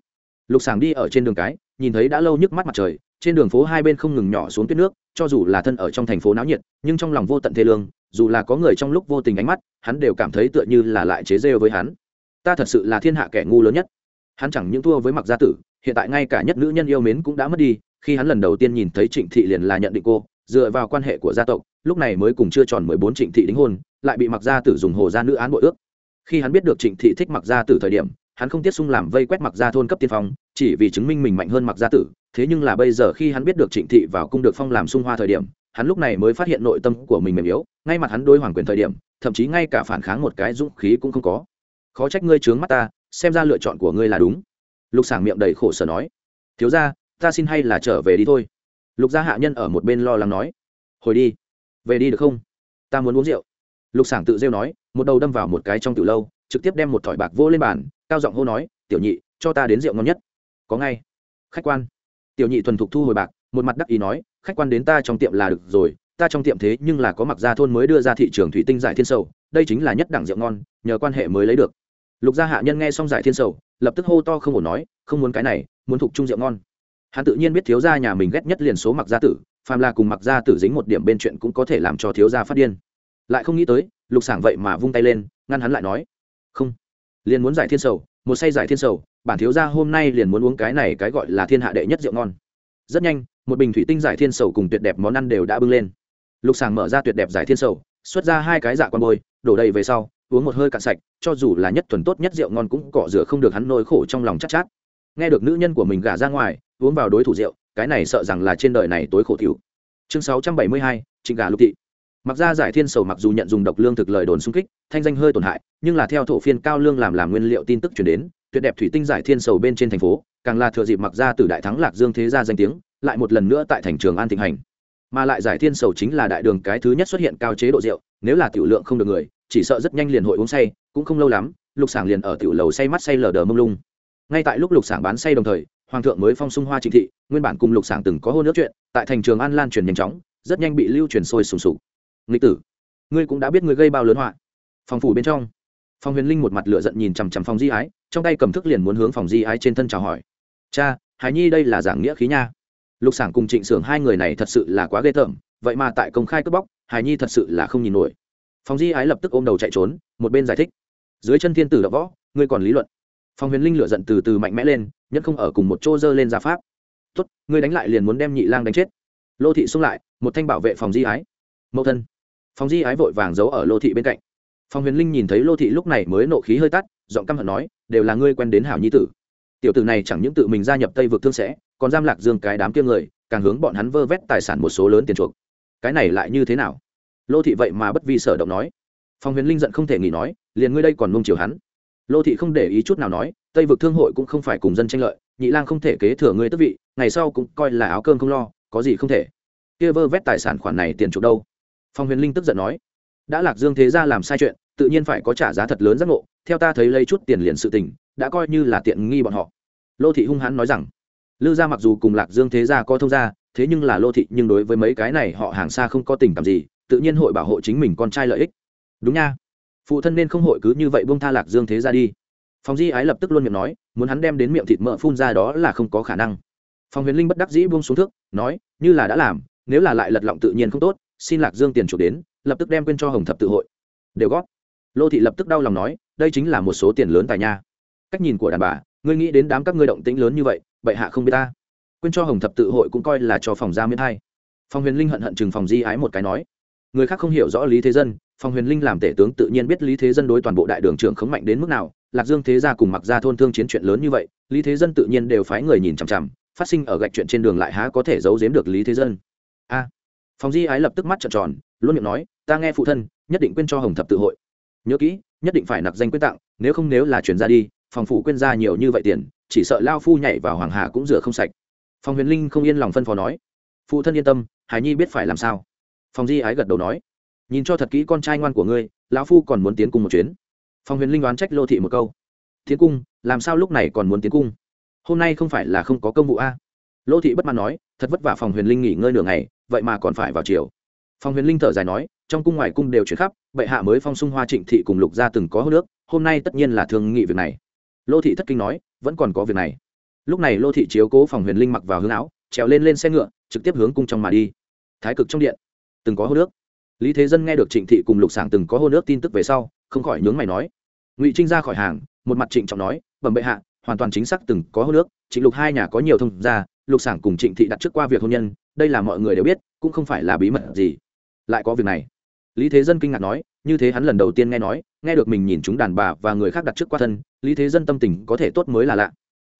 Lục sảng đi ở trên đường cái, nhìn thấy đã lâu nhức mắt mặt trời, trên đường phố hai bên không ngừng nhỏ xuống tuyết nước, cho dù là thân ở trong thành phố náo nhiệt, nhưng trong lòng vô tận thê lương, dù là có người trong lúc vô tình ánh mắt hắn đều cảm thấy tựa như là lại chế rêu với hắn. Ta thật sự là thiên hạ kẻ ngu lớn nhất. Hắn chẳng những thua với mặc gia tử, hiện tại ngay cả nhất nữ nhân yêu mến cũng đã mất đi, khi hắn lần đầu tiên nhìn thấy trịnh thị liền là nhận định cô, dựa vào quan hệ của gia tộc, lúc này mới cùng chưa tròn mười bốn trịnh thị đính hôn, lại bị mặc gia tử dùng hồ gia nữ án bội ước. Khi hắn biết được trịnh thị thích mặc gia tử thời điểm, hắn không tiếc sung làm vây quét mặc gia thôn cấp tiên phong, chỉ vì chứng minh mình mạnh hơn mặc gia tử, thế nhưng là bây giờ khi hắn biết được trịnh thị vào cung được phong làm sung hoa thời điểm, hắn lúc này mới phát hiện nội tâm của mình mềm yếu, ngay mặt hắn đối hoàng quyền thời điểm thậm chí ngay cả phản kháng một cái dũng khí cũng không có. Khó trách ngươi trướng mắt ta, xem ra lựa chọn của ngươi là đúng. Lục sảng miệng đầy khổ sở nói. Thiếu ra ta xin hay là trở về đi thôi. Lục gia hạ nhân ở một bên lo lắng nói. Hồi đi. Về đi được không? Ta muốn uống rượu. Lục sảng tự rêu nói, một đầu đâm vào một cái trong tiểu lâu, trực tiếp đem một thỏi bạc vô lên bàn, cao giọng hô nói, tiểu nhị, cho ta đến rượu ngon nhất. Có ngay. Khách quan. Tiểu nhị thuần thục thu hồi bạc, một mặt đắc ý nói, khách quan đến ta trong tiệm là được rồi ta trong tiệm thế nhưng là có mặc gia thôn mới đưa ra thị trường thủy tinh giải thiên sầu, đây chính là nhất đẳng rượu ngon, nhờ quan hệ mới lấy được. Lục gia hạ nhân nghe xong giải thiên sầu, lập tức hô to không ổn nói, không muốn cái này, muốn thục chung rượu ngon. Hắn tự nhiên biết thiếu gia nhà mình ghét nhất liền số mặc gia tử, phàm là cùng mặc gia tử dính một điểm bên chuyện cũng có thể làm cho thiếu gia phát điên. Lại không nghĩ tới, lục sảng vậy mà vung tay lên, ngăn hắn lại nói, không, liền muốn giải thiên sầu, một say giải thiên sầu, bản thiếu gia hôm nay liền muốn uống cái này cái gọi là thiên hạ đệ nhất rượu ngon. Rất nhanh, một bình thủy tinh giải thiên sầu cùng tuyệt đẹp món ăn đều đã bưng lên lục sảng mở ra tuyệt đẹp giải thiên sầu xuất ra hai cái dạ quan bôi đổ đầy về sau uống một hơi cạn sạch cho dù là nhất thuần tốt nhất rượu ngon cũng cọ rửa không được hắn nỗi khổ trong lòng chắc chát, chát. Nghe được nữ nhân của mình gả ra ngoài uống vào đối thủ rượu cái này sợ rằng là trên đời này tối khổ thiểu. chương sáu trăm bảy mươi hai trịnh gà lục thị. Mặc ra giải thiên sầu mặc dù nhận dùng độc lương thực lời đồn xung kích thanh danh hơi tổn hại nhưng là theo thổ phiên cao lương làm làm nguyên liệu tin tức chuyển đến tuyệt đẹp thủy tinh giải thiên sầu bên trên thành phố càng là thừa dịp mặc ra từ đại thắng lạc dương thế gia danh tiếng lại một lần nữa tại thành trường an thịnh hành mà lại giải thiên sầu chính là đại đường cái thứ nhất xuất hiện cao chế độ rượu, nếu là tiểu lượng không được người, chỉ sợ rất nhanh liền hội uống say, cũng không lâu lắm, lục sảng liền ở tiểu lầu say mắt say lờ đờ mông lung. Ngay tại lúc lục sảng bán say đồng thời, hoàng thượng mới phong sung hoa trịnh thị, nguyên bản cùng lục sảng từng có hôn nước chuyện, tại thành trường an lan truyền nhanh chóng, rất nhanh bị lưu truyền sôi sùng sục. Nghịch tử, ngươi cũng đã biết ngươi gây bao lớn họa. Phòng phủ bên trong phòng huyền linh một mặt lửa giận nhìn chằm chằm phòng di ái, trong tay cầm thức liền muốn hướng phòng di ái trên thân chào hỏi. Cha, hải nhi đây là giảng nghĩa khí nha lục sảng cùng trịnh sưởng hai người này thật sự là quá ghê tởm, vậy mà tại công khai cướp bóc, hải nhi thật sự là không nhìn nổi. Phòng di ái lập tức ôm đầu chạy trốn, một bên giải thích. Dưới chân thiên tử đ võ, ngươi còn lý luận. Phòng huyền linh lửa giận từ từ mạnh mẽ lên nhất không ở cùng một chỗ dơ lên ra pháp. Tốt, ngươi đánh lại liền muốn đem nhị lang đánh chết. Lô thị xung lại, một thanh bảo vệ phòng di ái. Mẫu thân. Phòng di ái vội vàng giấu ở lô thị bên cạnh. Phòng huyền linh nhìn thấy lô thị lúc này mới nộ khí hơi tắt, giọng căm hận nói, đều là ngươi quen đến hảo nhi tử. Tiểu tử này chẳng những tự mình gia nhập tây vực thương sẽ còn giam lạc dương cái đám kia người, càng hướng bọn hắn vơ vét tài sản một số lớn tiền chuộc. Cái này lại như thế nào? Lô thị vậy mà bất vi sở động nói. Phòng huyền linh giận không thể nghỉ nói, liền ngươi đây còn mông chiều hắn. Lô thị không để ý chút nào nói, tây vực thương hội cũng không phải cùng dân tranh lợi, nhị lang không thể kế thừa ngươi tức vị, ngày sau cũng coi là áo cơm không lo, có gì không thể. Kia vơ vét tài sản khoản này tiền chuộc đâu? Phong huyền linh tức giận nói. Đã lạc dương thế ra làm sai chuyện, tự nhiên phải có trả giá thật lớn giác ngộ, theo ta thấy lấy chút tiền liền sự tình, đã coi như là tiện nghi bọn họ. Lô thị hung hãn nói rằng lư gia mặc dù cùng lạc dương thế gia có thông gia, thế nhưng là lô thị nhưng đối với mấy cái này họ hàng xa không có tình cảm gì, tự nhiên hội bảo hộ chính mình con trai lợi ích. Đúng nha. Phụ thân nên không hội cứ như vậy bông tha lạc dương thế ra đi. Phòng di ái lập tức luôn miệng nói, muốn hắn đem đến miệng thịt mỡ phun ra đó là không có khả năng. Phòng huyền linh bất đắc dĩ buông xuống thước, nói, như là đã làm, nếu là lại lật lọng tự nhiên không tốt, xin lạc dương tiền chuộc đến, lập tức đem quên cho hồng thập tự hội. Đều gót lô thị lập tức đau lòng nói, đây chính là một số tiền lớn tài nha. Cách nhìn của đàn bà ngươi nghĩ đến đám các ngươi động tĩnh lớn như vậy, bệ hạ không biết ta. Quên cho hồng thập tự hội cũng coi là cho phòng gia miễn hai phòng huyền linh hận hận chừng phòng di ái một cái nói. Người khác không hiểu rõ lý thế dân phòng huyền linh làm tể tướng tự nhiên biết lý thế dân đối toàn bộ đại đường trưởng khống mạnh đến mức nào, lạc dương thế gia cùng mặc ra thôn thương chiến chuyện lớn như vậy, lý thế dân tự nhiên đều phái người nhìn chằm chằm, phát sinh ở gạch chuyện trên đường lại há có thể giấu giếm được lý thế dân. A. Phòng di ái lập tức mắt trợn tròn, luôn miệng nói, ta nghe phụ thân, nhất định quên cho hồng thập tự hội. Nhớ kỹ, nhất định phải nạp danh quyết tặng, nếu không nếu là chuyển ra đi phòng phủ quên ra nhiều như vậy tiền, chỉ sợ lao phu nhảy vào hoàng hà cũng rửa không sạch. Phòng huyền linh không yên lòng phân phó nói, phụ thân yên tâm, hải nhi biết phải làm sao. Phòng di ái gật đầu nói, nhìn cho thật kỹ con trai ngoan của ngươi, lão phu còn muốn tiến cung một chuyến. Phòng huyền linh đoán trách lô thị một câu, tiến cung, làm sao lúc này còn muốn tiến cung? Hôm nay không phải là không có công vụ a? Lô thị bất mãn nói, thật vất vả phòng huyền linh nghỉ ngơi nửa ngày, vậy mà còn phải vào chiều phòng huyền linh thở dài nói, trong cung ngoài cung đều chuyển khắp, bệ hạ mới phong sung hoa trịnh thị cùng lục gia từng có hô nước hôm nay tất nhiên là thương nghị việc này lô thị thất kinh nói, vẫn còn có việc này. Lúc này lô thị chiếu cố phòng huyền linh mặc vào hướng áo, trèo lên lên xe ngựa, trực tiếp hướng cung trong mà đi. Thái cực trong điện, từng có hô nước. Lý thế dân nghe được trịnh thị cùng lục sảng từng có hô nước tin tức về sau, không khỏi nhướng mày nói, ngụy trinh ra khỏi hàng, một mặt trịnh trọng nói, bẩm bệ hạ, hoàn toàn chính xác từng có hô nước, trịnh lục hai nhà có nhiều thông gia, lục sảng cùng trịnh thị đặt trước qua việc hôn nhân, đây là mọi người đều biết, cũng không phải là bí mật gì. Lại có việc này. Lý thế dân kinh ngạc nói, như thế hắn lần đầu tiên nghe nói nghe được mình nhìn chúng đàn bà và người khác đặt trước qua thân, lý thế dân tâm tình có thể tốt mới là lạ.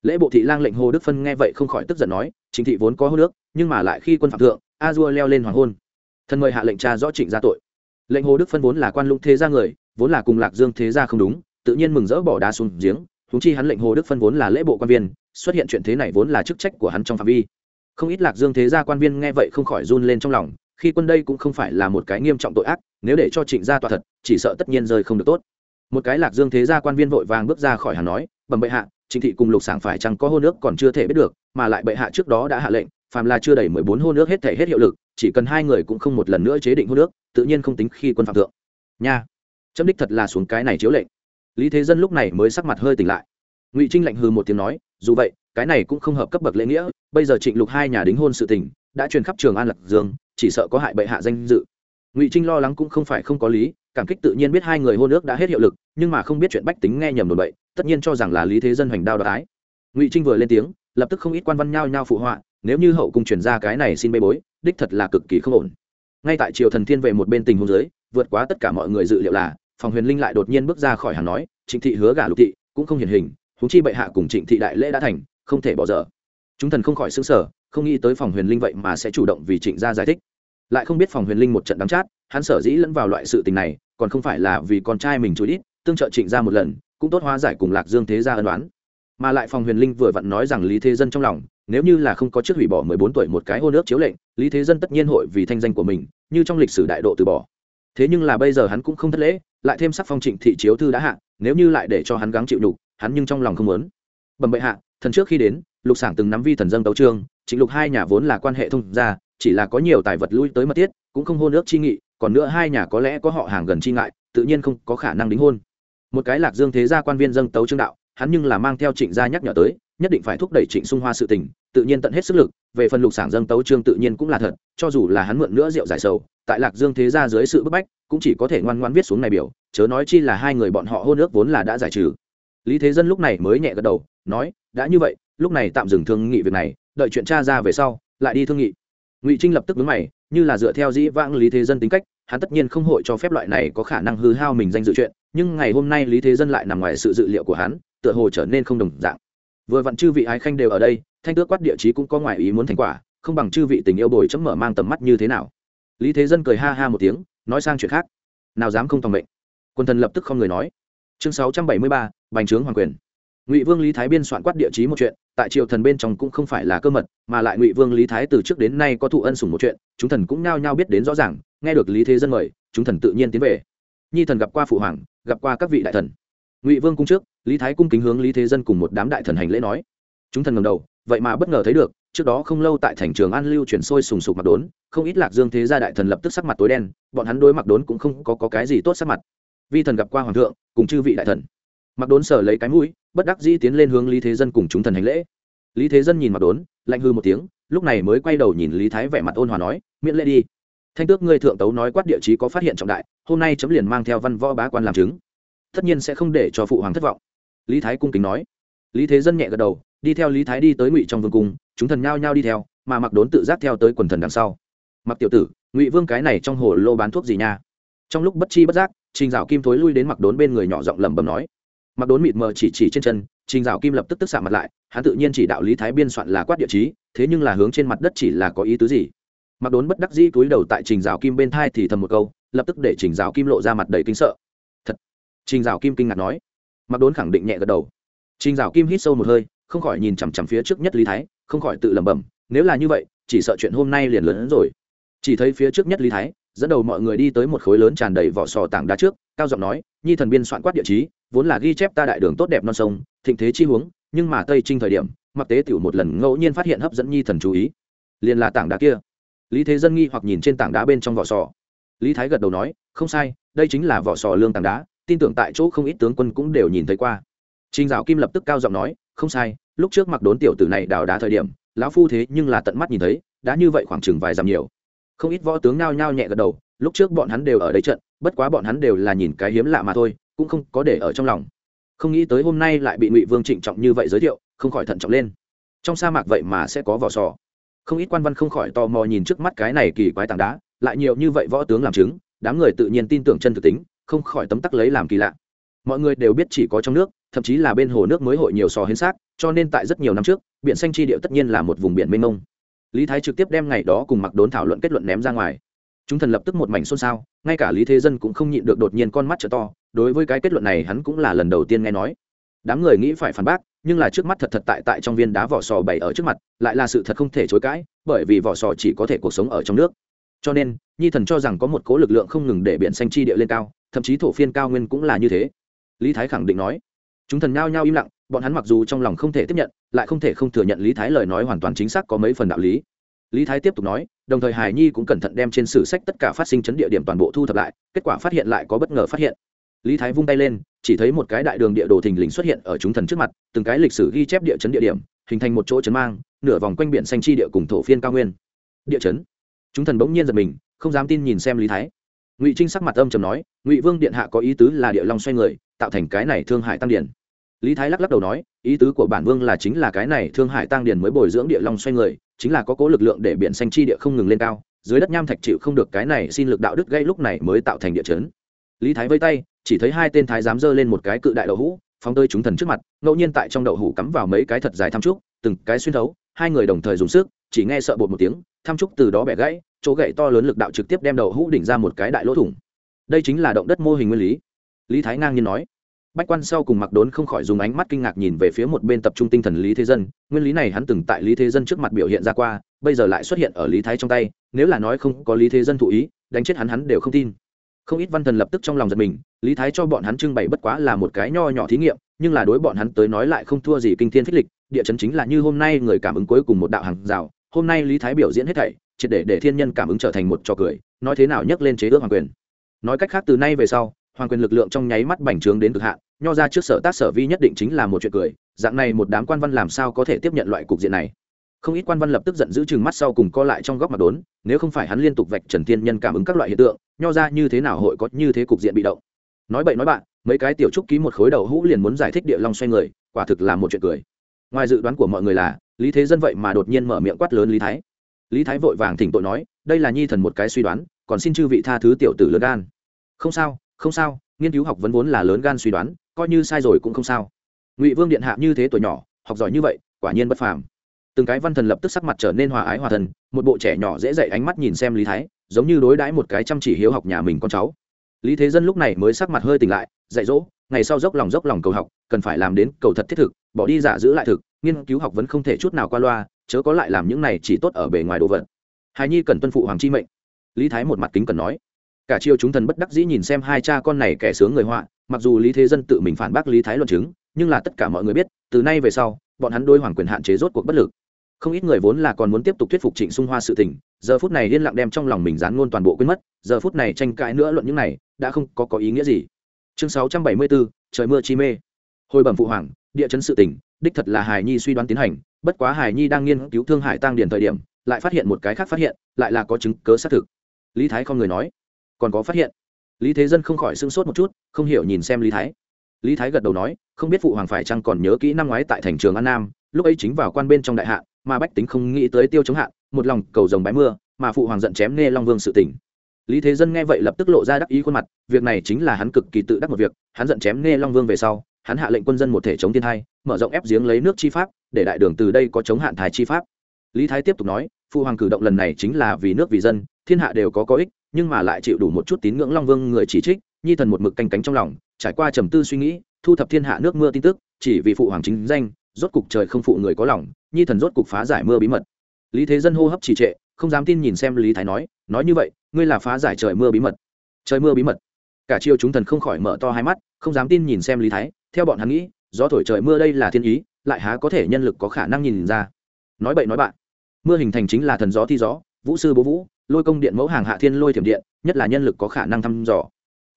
Lễ bộ thị lang lệnh hồ đức phân nghe vậy không khỏi tức giận nói, Chính thị vốn có hô nước nhưng mà lại khi quân phạm thượng, a dua leo lên hoàng hôn. Thần mời hạ lệnh tra rõ trịnh ra tội. Lệnh hồ đức phân vốn là quan lũng thế gia người, vốn là cùng lạc dương thế gia không đúng, tự nhiên mừng rỡ bỏ đá xuống giếng. Húng chi hắn lệnh hồ đức phân vốn là lễ bộ quan viên, xuất hiện chuyện thế này vốn là chức trách của hắn trong phạm vi. Không ít lạc dương thế gia quan viên nghe vậy không khỏi run lên trong lòng, khi quân đây cũng không phải là một cái nghiêm trọng tội ác, nếu để cho trịnh gia tòa thật chỉ sợ tất nhiên rơi không được tốt. Một cái lạc dương thế gia quan viên vội vàng bước ra khỏi hà nói, bẩm bệ hạ, trịnh thị cùng lục sảng phải chăng có hôn nước còn chưa thể biết được, mà lại bệ hạ trước đó đã hạ lệnh, phàm là chưa đầy mười bốn hôn nước hết thể hết hiệu lực, chỉ cần hai người cũng không một lần nữa chế định hôn nước tự nhiên không tính khi quân phạm thượng. Nha. Chấm đích thật là xuống cái này chiếu lệnh. Lý thế dân lúc này mới sắc mặt hơi tỉnh lại. Ngụy trinh lạnh hư một tiếng nói, dù vậy, cái này cũng không hợp cấp bậc lễ nghĩa, bây giờ trịnh lục hai nhà đính hôn sự tình, đã truyền khắp trường an lạc dương, chỉ sợ có hại bệ hạ danh dự ngụy trinh lo lắng cũng không phải không có lý cảm kích tự nhiên biết hai người hôn ước đã hết hiệu lực nhưng mà không biết chuyện bách tính nghe nhầm đồn bậy tất nhiên cho rằng là lý thế dân hoành đao đoái ngụy trinh vừa lên tiếng lập tức không ít quan văn nhao nhao phụ họa nếu như hậu cung chuyển ra cái này xin bê bối đích thật là cực kỳ không ổn ngay tại triều thần thiên về một bên tình hôn giới, vượt quá tất cả mọi người dự liệu là phòng huyền linh lại đột nhiên bước ra khỏi hàng nói trịnh thị hứa gả lục thị cũng không hiển hình húng chi bệ hạ cùng trịnh thị đại lễ đã thành không thể bỏ dở chúng thần không khỏi xứng sở không nghĩ tới phòng huyền linh vậy mà sẽ chủ động vì trịnh gia giải thích lại không biết phòng huyền linh một trận đắng chát, hắn sở dĩ lẫn vào loại sự tình này, còn không phải là vì con trai mình chú ít tương trợ trịnh gia một lần, cũng tốt hóa giải cùng lạc dương thế gia ân đoán mà lại phòng huyền linh vừa vặn nói rằng lý thế dân trong lòng, nếu như là không có trước hủy bỏ mười bốn tuổi một cái hô nước chiếu lệnh, lý thế dân tất nhiên hội vì thanh danh của mình, như trong lịch sử đại độ từ bỏ. Thế nhưng là bây giờ hắn cũng không thất lễ, lại thêm sắc phong trịnh thị chiếu thư đã hạ, nếu như lại để cho hắn gắng chịu nhục, hắn nhưng trong lòng không muốn. Bẩm bệ hạ, thần trước khi đến, lục sảng từng nắm vi thần dân tấu trương trịnh lục hai nhà vốn là quan hệ thông gia chỉ là có nhiều tài vật lui tới mật tiết cũng không hôn ước chi nghị, còn nữa hai nhà có lẽ có họ hàng gần chi ngại, tự nhiên không có khả năng đính hôn. Một cái lạc dương thế gia quan viên dâng tấu trương đạo, hắn nhưng là mang theo trịnh gia nhắc nhở tới, nhất định phải thúc đẩy trịnh sung hoa sự tình, tự nhiên tận hết sức lực, về phần lục sản dâng tấu trương tự nhiên cũng là thật, cho dù là hắn mượn nữa rượu giải sầu, tại lạc dương thế gia dưới sự bức bách, cũng chỉ có thể ngoan ngoan viết xuống này biểu, chớ nói chi là hai người bọn họ hôn ước vốn là đã giải trừ. Lý thế dân lúc này mới nhẹ gật đầu, nói, đã như vậy, lúc này tạm dừng thương nghị việc này, đợi chuyện tra ra về sau, lại đi thương nghị ngụy trinh lập tức vướng mày như là dựa theo dĩ vãng lý thế dân tính cách hắn tất nhiên không hội cho phép loại này có khả năng hư hao mình danh dự chuyện nhưng ngày hôm nay lý thế dân lại nằm ngoài sự dự liệu của hắn tựa hồ trở nên không đồng dạng vừa vặn chư vị ái khanh đều ở đây thanh tước quát địa chí cũng có ngoài ý muốn thành quả không bằng chư vị tình yêu bồi chấm mở mang tầm mắt như thế nào lý thế dân cười ha ha một tiếng nói sang chuyện khác nào dám không tòng mệnh quân thần lập tức không người nói chương sáu trăm bảy mươi ba bành trướng hoàng quyền ngụy vương lý thái biên soạn quát địa chí một chuyện tại triều thần bên trong cũng không phải là cơ mật mà lại ngụy vương lý thái từ trước đến nay có thụ ân sủng một chuyện chúng thần cũng nao nhao biết đến rõ ràng nghe được lý thế dân mời chúng thần tự nhiên tiến về nhi thần gặp qua phụ hoàng gặp qua các vị đại thần ngụy vương cung trước lý thái cung kính hướng lý thế dân cùng một đám đại thần hành lễ nói chúng thần ngầm đầu vậy mà bất ngờ thấy được trước đó không lâu tại thành trường an lưu chuyển sôi sùng sục mặc đốn không ít lạc dương thế gia đại thần lập tức sắc mặt tối đen bọn hắn đối mặc đốn cũng không có, có cái gì tốt sắc mặt vi thần gặp qua hoàng thượng cùng chư vị đại thần mặc đốn sở lấy cái mũi, bất đắc dĩ tiến lên hướng lý thế dân cùng chúng thần hành lễ. Lý thế dân nhìn mặc đốn, lạnh hư một tiếng, lúc này mới quay đầu nhìn lý thái vẻ mặt ôn hòa nói, miễn lễ đi. Thanh tước ngươi thượng tấu nói quát địa chí có phát hiện trọng đại, hôm nay chấm liền mang theo văn võ bá quan làm chứng. Tất nhiên sẽ không để cho phụ hoàng thất vọng. Lý thái cung kính nói. Lý thế dân nhẹ gật đầu, đi theo lý thái đi tới ngụy trong vương cung, chúng thần nhao nhao đi theo, mà mặc đốn tự giác theo tới quần thần đằng sau. Mặc tiểu tử, ngụy vương cái này trong hồ lô bán thuốc gì nha? Trong lúc bất chi bất giác, trình dạo kim thối lui đến mặc đốn bên người nhỏ giọng lẩm bẩm nói mặc đốn mịt mờ chỉ chỉ trên chân, trình dạo kim lập tức tức xạ mặt lại, hắn tự nhiên chỉ đạo lý thái biên soạn là quát địa chí, thế nhưng là hướng trên mặt đất chỉ là có ý tứ gì? Mặc đốn bất đắc dĩ túi đầu tại trình dạo kim bên thai thì thầm một câu, lập tức để trình dạo kim lộ ra mặt đầy kinh sợ. Thật. Trình dạo kim kinh ngạc nói. Mặc đốn khẳng định nhẹ gật đầu. Trình dạo kim hít sâu một hơi, không khỏi nhìn chằm chằm phía trước nhất lý thái, không khỏi tự lẩm bẩm, nếu là như vậy, chỉ sợ chuyện hôm nay liền lớn hơn rồi. Chỉ thấy phía trước nhất lý thái, dẫn đầu mọi người đi tới một khối lớn tràn đầy vỏ sò tảng đá trước, cao giọng nói, nhi thần biên soạn quát địa chí vốn là ghi chép ta đại đường tốt đẹp non sông thịnh thế chi huống nhưng mà tây trinh thời điểm mặc tế tiểu một lần ngẫu nhiên phát hiện hấp dẫn nhi thần chú ý. Liền là tảng đá kia. Lý thế dân nghi hoặc nhìn trên tảng đá bên trong vỏ sò. Lý thái gật đầu nói không sai đây chính là vỏ sò lương tảng đá tin tưởng tại chỗ không ít tướng quân cũng đều nhìn thấy qua. Trình Dạo Kim lập tức cao giọng nói, không sai, lúc trước mặc đốn tiểu tử này đào đá thời điểm, lão phu thế nhưng là tận mắt nhìn thấy, đã như vậy khoảng chừng vài dặm nhiều. Không ít võ tướng nao nhao nhẹ gật đầu, lúc trước bọn hắn đều ở đây trận, bất quá bọn hắn đều là nhìn cái hiếm lạ mà thôi, cũng không có để ở trong lòng. Không nghĩ tới hôm nay lại bị Ngụy Vương trịnh trọng như vậy giới thiệu, không khỏi thận trọng lên. Trong sa mạc vậy mà sẽ có vỏ sò. Không ít quan văn không khỏi tò mò nhìn trước mắt cái này kỳ quái tảng đá, lại nhiều như vậy võ tướng làm chứng, đám người tự nhiên tin tưởng chân thực tính, không khỏi tấm tắc lấy làm kỳ lạ. Mọi người đều biết chỉ có trong nước, thậm chí là bên hồ nước mới hội nhiều sò hiến xác cho nên tại rất nhiều năm trước biển xanh chi điệu tất nhiên là một vùng biển mênh mông lý thái trực tiếp đem ngày đó cùng mặc đốn thảo luận kết luận ném ra ngoài chúng thần lập tức một mảnh xôn xao ngay cả lý thế dân cũng không nhịn được đột nhiên con mắt trở to đối với cái kết luận này hắn cũng là lần đầu tiên nghe nói. Đám người nghĩ phải phản bác, nhưng là trước mắt thật thật tại tại trong viên đá vỏ sò bày ở trước mặt, lại là sự thật không thể chối cãi, bởi vì vỏ sò chỉ có thể cuộc sống ở trong nước. Cho nên, nhi thần cho rằng có một cố lực lượng không ngừng để biển xanh chi địa lên cao, thậm chí thổ phiên cao nguyên cũng là như thế. Lý thái khẳng định nói. Chúng thần nhao nhao im lặng, bọn hắn mặc dù trong lòng không thể tiếp nhận, lại không thể không thừa nhận lý thái lời nói hoàn toàn chính xác có mấy phần đạo lý. Lý thái tiếp tục nói, đồng thời hải nhi cũng cẩn thận đem trên sử sách tất cả phát sinh chấn địa điểm toàn bộ thu thập lại, kết quả phát hiện lại có bất ngờ phát hiện lý thái vung tay lên, chỉ thấy một cái đại đường địa đồ thình lình xuất hiện ở chúng thần trước mặt, từng cái lịch sử ghi chép địa chấn địa điểm, hình thành một chỗ chấn mang, nửa vòng quanh biển xanh chi địa cùng thổ phiên cao nguyên. Địa chấn. Chúng thần bỗng nhiên giật mình, không dám tin nhìn xem lý thái. Ngụy trinh sắc mặt âm trầm nói, ngụy vương điện hạ có ý tứ là địa long xoay người, tạo thành cái này thương hại tăng điển lý thái lắc lắc đầu nói, ý tứ của bản vương là chính là cái này thương hải tăng điển mới bồi dưỡng địa long xoay người, chính là có cố lực lượng để biển xanh chi địa không ngừng lên cao, dưới đất nham thạch chịu không được cái này xin lực đạo đức gây lúc này mới tạo thành địa chấn. Lý thái vây tay chỉ thấy hai tên thái giám giơ lên một cái cự đại đậu hũ, phóng tơi chúng thần trước mặt, ngẫu nhiên tại trong đậu hũ cắm vào mấy cái thật dài thăm trúc, từng cái xuyên thấu, hai người đồng thời dùng sức, chỉ nghe sợ bột một tiếng, tham trúc từ đó bẻ gãy, chỗ gậy to lớn lực đạo trực tiếp đem đậu hũ đỉnh ra một cái đại lỗ thủng. Đây chính là động đất mô hình nguyên lý. Lý thái ngang nhiên nói. Bách quan sau cùng mặc đốn không khỏi dùng ánh mắt kinh ngạc nhìn về phía một bên tập trung tinh thần lý thế dân, nguyên lý này hắn từng tại lý thế dân trước mặt biểu hiện ra qua, bây giờ lại xuất hiện ở lý thái trong tay, nếu là nói không có lý thế dân thụ ý, đánh chết hắn hắn đều không tin không ít văn thần lập tức trong lòng giật mình, lý thái cho bọn hắn trưng bày bất quá là một cái nho nhỏ thí nghiệm, nhưng là đối bọn hắn tới nói lại không thua gì kinh thiên phích lịch, địa chấn chính là như hôm nay người cảm ứng cuối cùng một đạo hàng rào, hôm nay lý thái biểu diễn hết thảy, triệt để để thiên nhân cảm ứng trở thành một trò cười, nói thế nào nhắc lên chế ước hoàng quyền. Nói cách khác từ nay về sau, hoàng quyền lực lượng trong nháy mắt bành trướng đến cực hạn, nho ra trước sở tác sở vi nhất định chính là một chuyện cười, dạng này một đám quan văn làm sao có thể tiếp nhận loại cục diện này? Không ít quan văn lập tức giận giữ chừng mắt sau cùng co lại trong góc mặt đốn, nếu không phải hắn liên tục vạch trần thiên nhân cảm ứng các loại hiện tượng nho ra như thế nào hội có như thế cục diện bị động. Nói bậy nói bạn, mấy cái tiểu trúc ký một khối đầu hũ liền muốn giải thích địa long xoay người, quả thực là một chuyện cười. Ngoài dự đoán của mọi người là, lý thế dân vậy mà đột nhiên mở miệng quát lớn lý thái. Lý thái vội vàng thỉnh tội nói, đây là nhi thần một cái suy đoán, còn xin chư vị tha thứ tiểu tử lớn gan. Không sao không sao, nghiên cứu học vấn vốn là lớn gan suy đoán, coi như sai rồi cũng không sao. Ngụy vương điện hạ như thế tuổi nhỏ, học giỏi như vậy, quả nhiên bất phàm. Từng cái văn thần lập tức sắc mặt trở nên hòa ái hòa thần, một bộ trẻ nhỏ dễ dậy ánh mắt nhìn xem lý thái giống như đối đãi một cái chăm chỉ hiếu học nhà mình con cháu. Lý thế dân lúc này mới sắc mặt hơi tỉnh lại, dạy dỗ, ngày sau dốc lòng dốc lòng cầu học, cần phải làm đến cầu thật thiết thực, bỏ đi giả giữ lại thực, nghiên cứu học vẫn không thể chút nào qua loa, chớ có lại làm những này chỉ tốt ở bề ngoài đồ vật. Hài nhi cần tuân phụ hoàng chi mệnh. Lý thái một mặt kính cần nói. Cả triều chúng thần bất đắc dĩ nhìn xem hai cha con này kẻ sướng người họa, mặc dù lý thế dân tự mình phản bác lý thái luận chứng, nhưng là tất cả mọi người biết, từ nay về sau, bọn hắn đôi hoàng quyền hạn chế rốt cuộc bất lực. Không ít người vốn là còn muốn tiếp tục thuyết phục trịnh sung hoa sự tình giờ phút này yên lặng đem trong lòng mình dán ngôn toàn bộ quên mất, giờ phút này tranh cãi nữa luận những này, đã không có có ý nghĩa gì. Chương sáu trăm bảy mươi bốn trời mưa chi mê. Hồi bẩm phụ hoàng, địa chấn sự tỉnh đích thật là hải nhi suy đoán tiến hành, bất quá hải nhi đang nghiên cứu thương hải tăng điền thời điểm, lại phát hiện một cái khác phát hiện, lại là có chứng cớ xác thực. Lý thái không người nói. Còn có phát hiện. Lý thế dân không khỏi sưng sốt một chút, không hiểu nhìn xem lý thái. Lý thái gật đầu nói, không biết phụ hoàng phải chăng còn nhớ kỹ năm ngoái tại thành trường an nam, lúc ấy chính vào quan bên trong đại hạ, mà bách tính không nghĩ tới tiêu chống hạn một lòng cầu rồng bái mưa, mà phụ hoàng giận chém nghe long vương sự tỉnh lý thế dân nghe vậy lập tức lộ ra đắc ý khuôn mặt, việc này chính là hắn cực kỳ tự đắc một việc, hắn giận chém nghe long vương về sau, hắn hạ lệnh quân dân một thể chống thiên thai, mở rộng ép giếng lấy nước chi pháp, để đại đường từ đây có chống hạn thái chi pháp. Lý thái tiếp tục nói, phụ hoàng cử động lần này chính là vì nước vì dân, thiên hạ đều có có ích, nhưng mà lại chịu đủ một chút tín ngưỡng long vương người chỉ trích, nhi thần một mực canh cánh trong lòng, trải qua trầm tư suy nghĩ, thu thập thiên hạ nước mưa tin tức, chỉ vì phụ hoàng chính danh, rốt cục trời không phụ người có lòng, nhi thần rốt cục phá giải mưa bí mật lý thế dân hô hấp trì trệ, không dám tin nhìn xem lý thái nói nói như vậy, ngươi là phá giải trời mưa bí mật. Trời mưa bí mật. Cả chiều chúng thần không khỏi mở to hai mắt, không dám tin nhìn xem lý thái, theo bọn hắn nghĩ, gió thổi trời mưa đây là thiên ý, lại há có thể nhân lực có khả năng nhìn ra. Nói bậy nói bạn. Mưa hình thành chính là thần gió thi gió, vũ sư bố vũ, lôi công điện mẫu hàng hạ thiên lôi thiểm điện, nhất là nhân lực có khả năng thăm dò.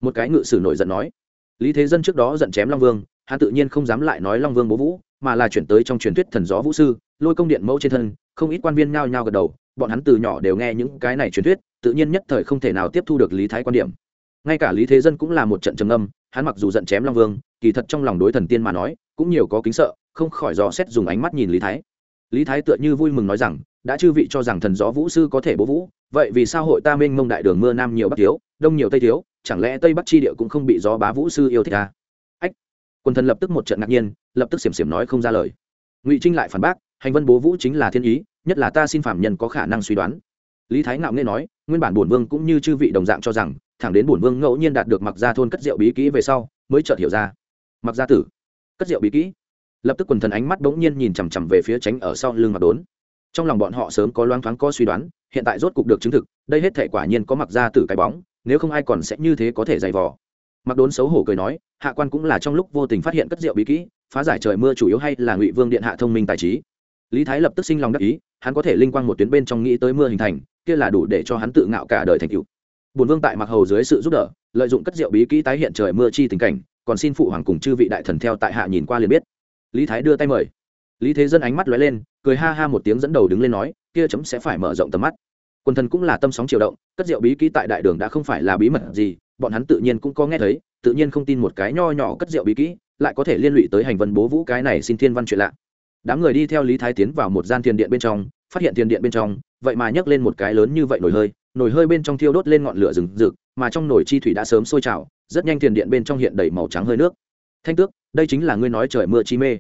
Một cái ngự sử nổi giận nói, lý thế dân trước đó giận chém long vương, hắn tự nhiên không dám lại nói long vương bố vũ, mà là chuyển tới trong truyền thuyết thần gió vũ sư lôi công điện mẫu trên thân, không ít quan viên nhao nhao gật đầu, bọn hắn từ nhỏ đều nghe những cái này truyền thuyết, tự nhiên nhất thời không thể nào tiếp thu được lý thái quan điểm. Ngay cả lý thế dân cũng là một trận trầm âm hắn mặc dù giận chém long vương, kỳ thật trong lòng đối thần tiên mà nói, cũng nhiều có kính sợ, không khỏi dò xét dùng ánh mắt nhìn lý thái. Lý thái tựa như vui mừng nói rằng, đã chư vị cho rằng thần gió vũ sư có thể bố vũ, vậy vì sao hội ta mênh mông đại đường mưa nam nhiều bắc thiếu, đông nhiều tây thiếu, chẳng lẽ tây bắc chi địa cũng không bị gió bá vũ sư yêu thích à? ách! Quân thần lập tức một trận ngạc nhiên, lập tức xiềm xiềm nói không ra lời. Ngụy trinh lại phản bác hành vân bố vũ chính là thiên ý, nhất là ta xin phạm nhân có khả năng suy đoán. Lý thái ngạo nghe nói, nguyên bản bổn vương cũng như chư vị đồng dạng cho rằng, thẳng đến bổn vương ngẫu nhiên đạt được mặc gia thôn cất rượu bí kỹ về sau, mới chợt hiểu ra. Mặc gia tử, cất rượu bí kỹ. Lập tức quần thần ánh mắt bỗng nhiên nhìn chằm chằm về phía tránh ở sau lưng mặc đốn. Trong lòng bọn họ sớm có loáng thoáng có suy đoán, hiện tại rốt cục được chứng thực, đây hết thể quả nhiên có mặc gia tử cái bóng, nếu không ai còn sẽ như thế có thể dày vò. Mặc đốn xấu hổ cười nói, hạ quan cũng là trong lúc vô tình phát hiện cất rượu bí kỹ, phá giải trời mưa chủ yếu hay là ngụy vương điện hạ thông minh tài trí lý thái lập tức sinh lòng đắc ý, hắn có thể linh quang một tuyến bên trong nghĩ tới mưa hình thành, kia là đủ để cho hắn tự ngạo cả đời thành cựu bùn vương tại mặc hầu dưới sự giúp đỡ, lợi dụng cất rượu bí kỹ tái hiện trời mưa chi tình cảnh, còn xin phụ hoàng cùng chư vị đại thần theo tại hạ nhìn qua liền biết. Lý thái đưa tay mời. Lý thế dân ánh mắt lóe lên, cười ha ha một tiếng dẫn đầu đứng lên nói, kia chấm sẽ phải mở rộng tầm mắt. Quần thần cũng là tâm sóng chiều động, cất rượu bí kỹ tại đại đường đã không phải là bí mật gì, bọn hắn tự nhiên cũng có nghe thấy, tự nhiên không tin một cái nho nhỏ cất rượu bí kỹ, lại có thể liên lụy tới hành vân bố vũ cái này xin thiên văn chuyện lạ đám người đi theo lý thái tiến vào một gian thiền điện bên trong, phát hiện thiền điện bên trong, vậy mà nhấc lên một cái lớn như vậy nồi hơi nồi hơi bên trong thiêu đốt lên ngọn lửa rừng rực, mà trong nồi chi thủy đã sớm sôi trào, rất nhanh thiền điện bên trong hiện đầy màu trắng hơi nước. Thanh tước, đây chính là ngươi nói trời mưa chi mê.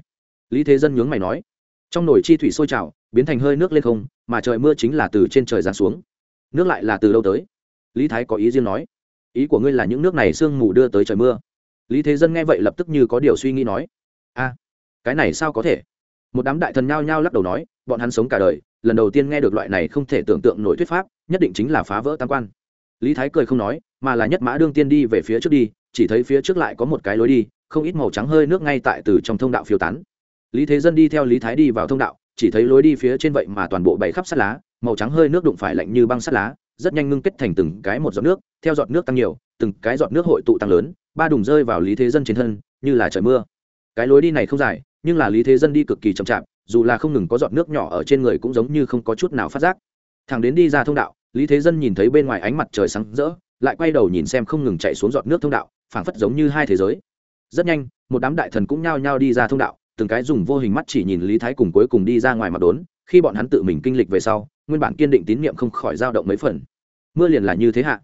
Lý thế dân nhướng mày nói. Trong nồi chi thủy sôi trào, biến thành hơi nước lên không, mà trời mưa chính là từ trên trời giáng xuống. Nước lại là từ đâu tới? Lý thái có ý riêng nói. Ý của ngươi là những nước này sương mù đưa tới trời mưa. Lý thế dân nghe vậy lập tức như có điều suy nghĩ nói. A, cái này sao có thể? Một đám đại thần nhao nhao lắc đầu nói, bọn hắn sống cả đời, lần đầu tiên nghe được loại này không thể tưởng tượng nổi thuyết pháp, nhất định chính là phá vỡ tam quan. Lý thái cười không nói, mà là nhất mã đương tiên đi về phía trước đi, chỉ thấy phía trước lại có một cái lối đi, không ít màu trắng hơi nước ngay tại từ trong thông đạo phiêu tán. Lý thế dân đi theo lý thái đi vào thông đạo, chỉ thấy lối đi phía trên vậy mà toàn bộ bày khắp sắt lá, màu trắng hơi nước đụng phải lạnh như băng sắt lá, rất nhanh ngưng kết thành từng cái một giọt nước, theo giọt nước tăng nhiều, từng cái giọt nước hội tụ tăng lớn, ba đùng rơi vào lý thế dân trên thân, như là trời mưa. Cái lối đi này không dài nhưng là lý thế dân đi cực kỳ chậm chạp, dù là không ngừng có giọt nước nhỏ ở trên người cũng giống như không có chút nào phát giác. Thằng đến đi ra thông đạo, lý thế dân nhìn thấy bên ngoài ánh mặt trời sáng rỡ, lại quay đầu nhìn xem không ngừng chạy xuống giọt nước thông đạo, phảng phất giống như hai thế giới. Rất nhanh, một đám đại thần cũng nhao nhao đi ra thông đạo, từng cái dùng vô hình mắt chỉ nhìn lý thái cùng cuối cùng đi ra ngoài mặt đốn, khi bọn hắn tự mình kinh lịch về sau, nguyên bản kiên định tín nhiệm không khỏi dao động mấy phần. Mưa liền là như thế hạ.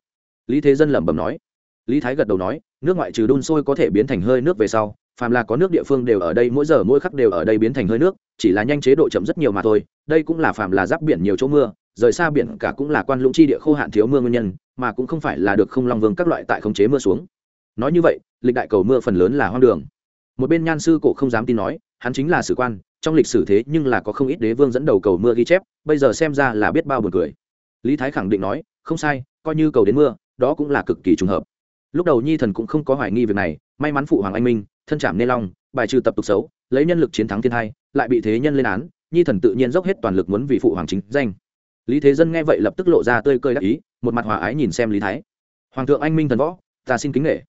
Lý thế dân lẩm bẩm nói. Lý thái gật đầu nói, nước ngoại trừ đun sôi có thể biến thành hơi nước về sau phàm là có nước địa phương đều ở đây, mỗi giờ mỗi khắc đều ở đây biến thành hơi nước, chỉ là nhanh chế độ chậm rất nhiều mà thôi. Đây cũng là phàm là giáp biển nhiều chỗ mưa, rời xa biển cả cũng là quan lũng chi địa khô hạn thiếu mưa nguyên nhân, mà cũng không phải là được không long vương các loại tại khống chế mưa xuống. Nói như vậy, lịch đại cầu mưa phần lớn là hoang đường. Một bên nhan sư cổ không dám tin nói, hắn chính là sử quan, trong lịch sử thế nhưng là có không ít đế vương dẫn đầu cầu mưa ghi chép, bây giờ xem ra là biết bao buồn cười. Lý thái khẳng định nói, không sai, coi như cầu đến mưa, đó cũng là cực kỳ trùng hợp. Lúc đầu nhi thần cũng không có hoài nghi việc này may mắn phụ hoàng anh minh, thân trảm nê long, bài trừ tập tục xấu, lấy nhân lực chiến thắng thiên hai lại bị thế nhân lên án, nhi thần tự nhiên dốc hết toàn lực muốn vì phụ hoàng chính danh. Lý thế dân nghe vậy lập tức lộ ra tươi cơi đắc ý, một mặt hòa ái nhìn xem lý thái. Hoàng thượng anh minh thần võ, ta xin kính nghệ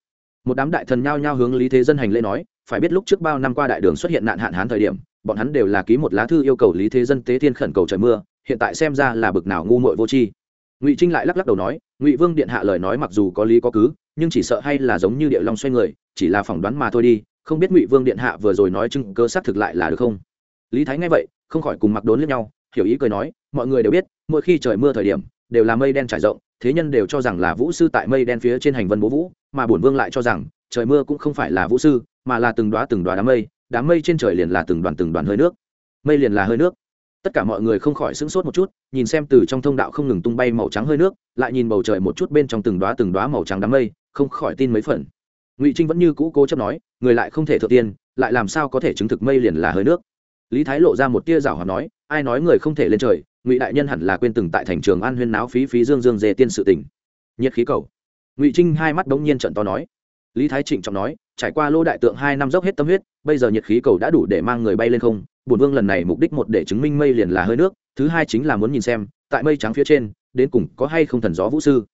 một đám đại thần nhao nhao hướng lý thế dân hành lễ nói, phải biết lúc trước bao năm qua đại đường xuất hiện nạn hạn hán thời điểm, bọn hắn đều là ký một lá thư yêu cầu lý thế dân tế thiên khẩn cầu trời mưa, hiện tại xem ra là bực nào ngu muội vô tri. Ngụy trinh lại lắc lắc đầu nói, ngụy vương điện hạ lời nói mặc dù có lý có cứ nhưng chỉ sợ hay là giống như địa long xoay người, chỉ là phỏng đoán mà thôi đi, không biết ngụy vương điện hạ vừa rồi nói chứng cơ xác thực lại là được không? Lý thái nghe vậy, không khỏi cùng mặc đốn lẫn nhau, hiểu ý cười nói, mọi người đều biết, mỗi khi trời mưa thời điểm, đều là mây đen trải rộng, thế nhân đều cho rằng là vũ sư tại mây đen phía trên hành vân bố vũ, mà bổn vương lại cho rằng, trời mưa cũng không phải là vũ sư, mà là từng đoá từng đoá đám mây đám mây trên trời liền là từng đoàn từng đoàn hơi nước. Mây liền là hơi nước. Tất cả mọi người không khỏi sững sốt một chút, nhìn xem từ trong thông đạo không ngừng tung bay màu trắng hơi nước, lại nhìn bầu trời một chút bên trong từng đoá từng đoá màu trắng đám mây không khỏi tin mấy phần. Ngụy trinh vẫn như cũ cố chấp nói, người lại không thể thượng tiên lại làm sao có thể chứng thực mây liền là hơi nước. Lý thái lộ ra một tia rào hòa nói, ai nói người không thể lên trời, ngụy đại nhân hẳn là quên từng tại thành trường an huyên náo phí phí dương dương dề tiên sự tỉnh nhiệt khí cầu. Ngụy trinh hai mắt đống nhiên trận to nói. Lý thái trịnh trọng nói, trải qua lô đại tượng hai năm dốc hết tâm huyết, bây giờ nhiệt khí cầu đã đủ để mang người bay lên không bùn vương lần này mục đích một để chứng minh mây liền là hơi nước, thứ hai chính là muốn nhìn xem, tại mây trắng phía trên, đến cùng có hay không thần gió vũ sư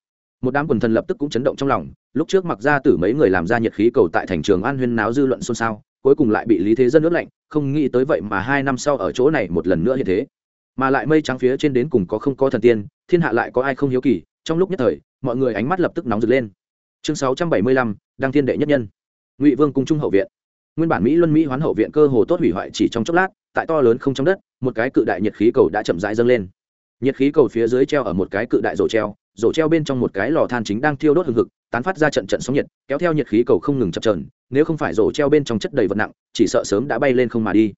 một đám quần thần lập tức cũng chấn động trong lòng, lúc trước mặc ra tử mấy người làm ra nhiệt khí cầu tại thành trường an huyên náo dư luận xôn xao, cuối cùng lại bị lý thế dân ướt lạnh, không nghĩ tới vậy mà hai năm sau ở chỗ này một lần nữa như thế. Mà lại mây trắng phía trên đến cùng có không có thần tiên, thiên hạ lại có ai không hiếu kỳ, trong lúc nhất thời, mọi người ánh mắt lập tức nóng rực lên. Chương sáu trăm bảy mươi lăm, đăng thiên đệ nhất nhân. Ngụy vương cung trung hậu viện. Nguyên bản mỹ luân mỹ hoán hậu viện cơ hồ tốt hủy hoại chỉ trong chốc lát, tại to lớn không trong đất, một cái cự đại nhiệt khí cầu đã chậm rãi dâng lên. Nhiệt khí cầu phía dưới treo ở một cái cự đại rổ treo rổ treo bên trong một cái lò than chính đang thiêu đốt hừng hực, tán phát ra trận trận sóng nhiệt, kéo theo nhiệt khí cầu không ngừng chập trờn nếu không phải rổ treo bên trong chất đầy vật nặng, chỉ sợ sớm đã bay lên không mà đi.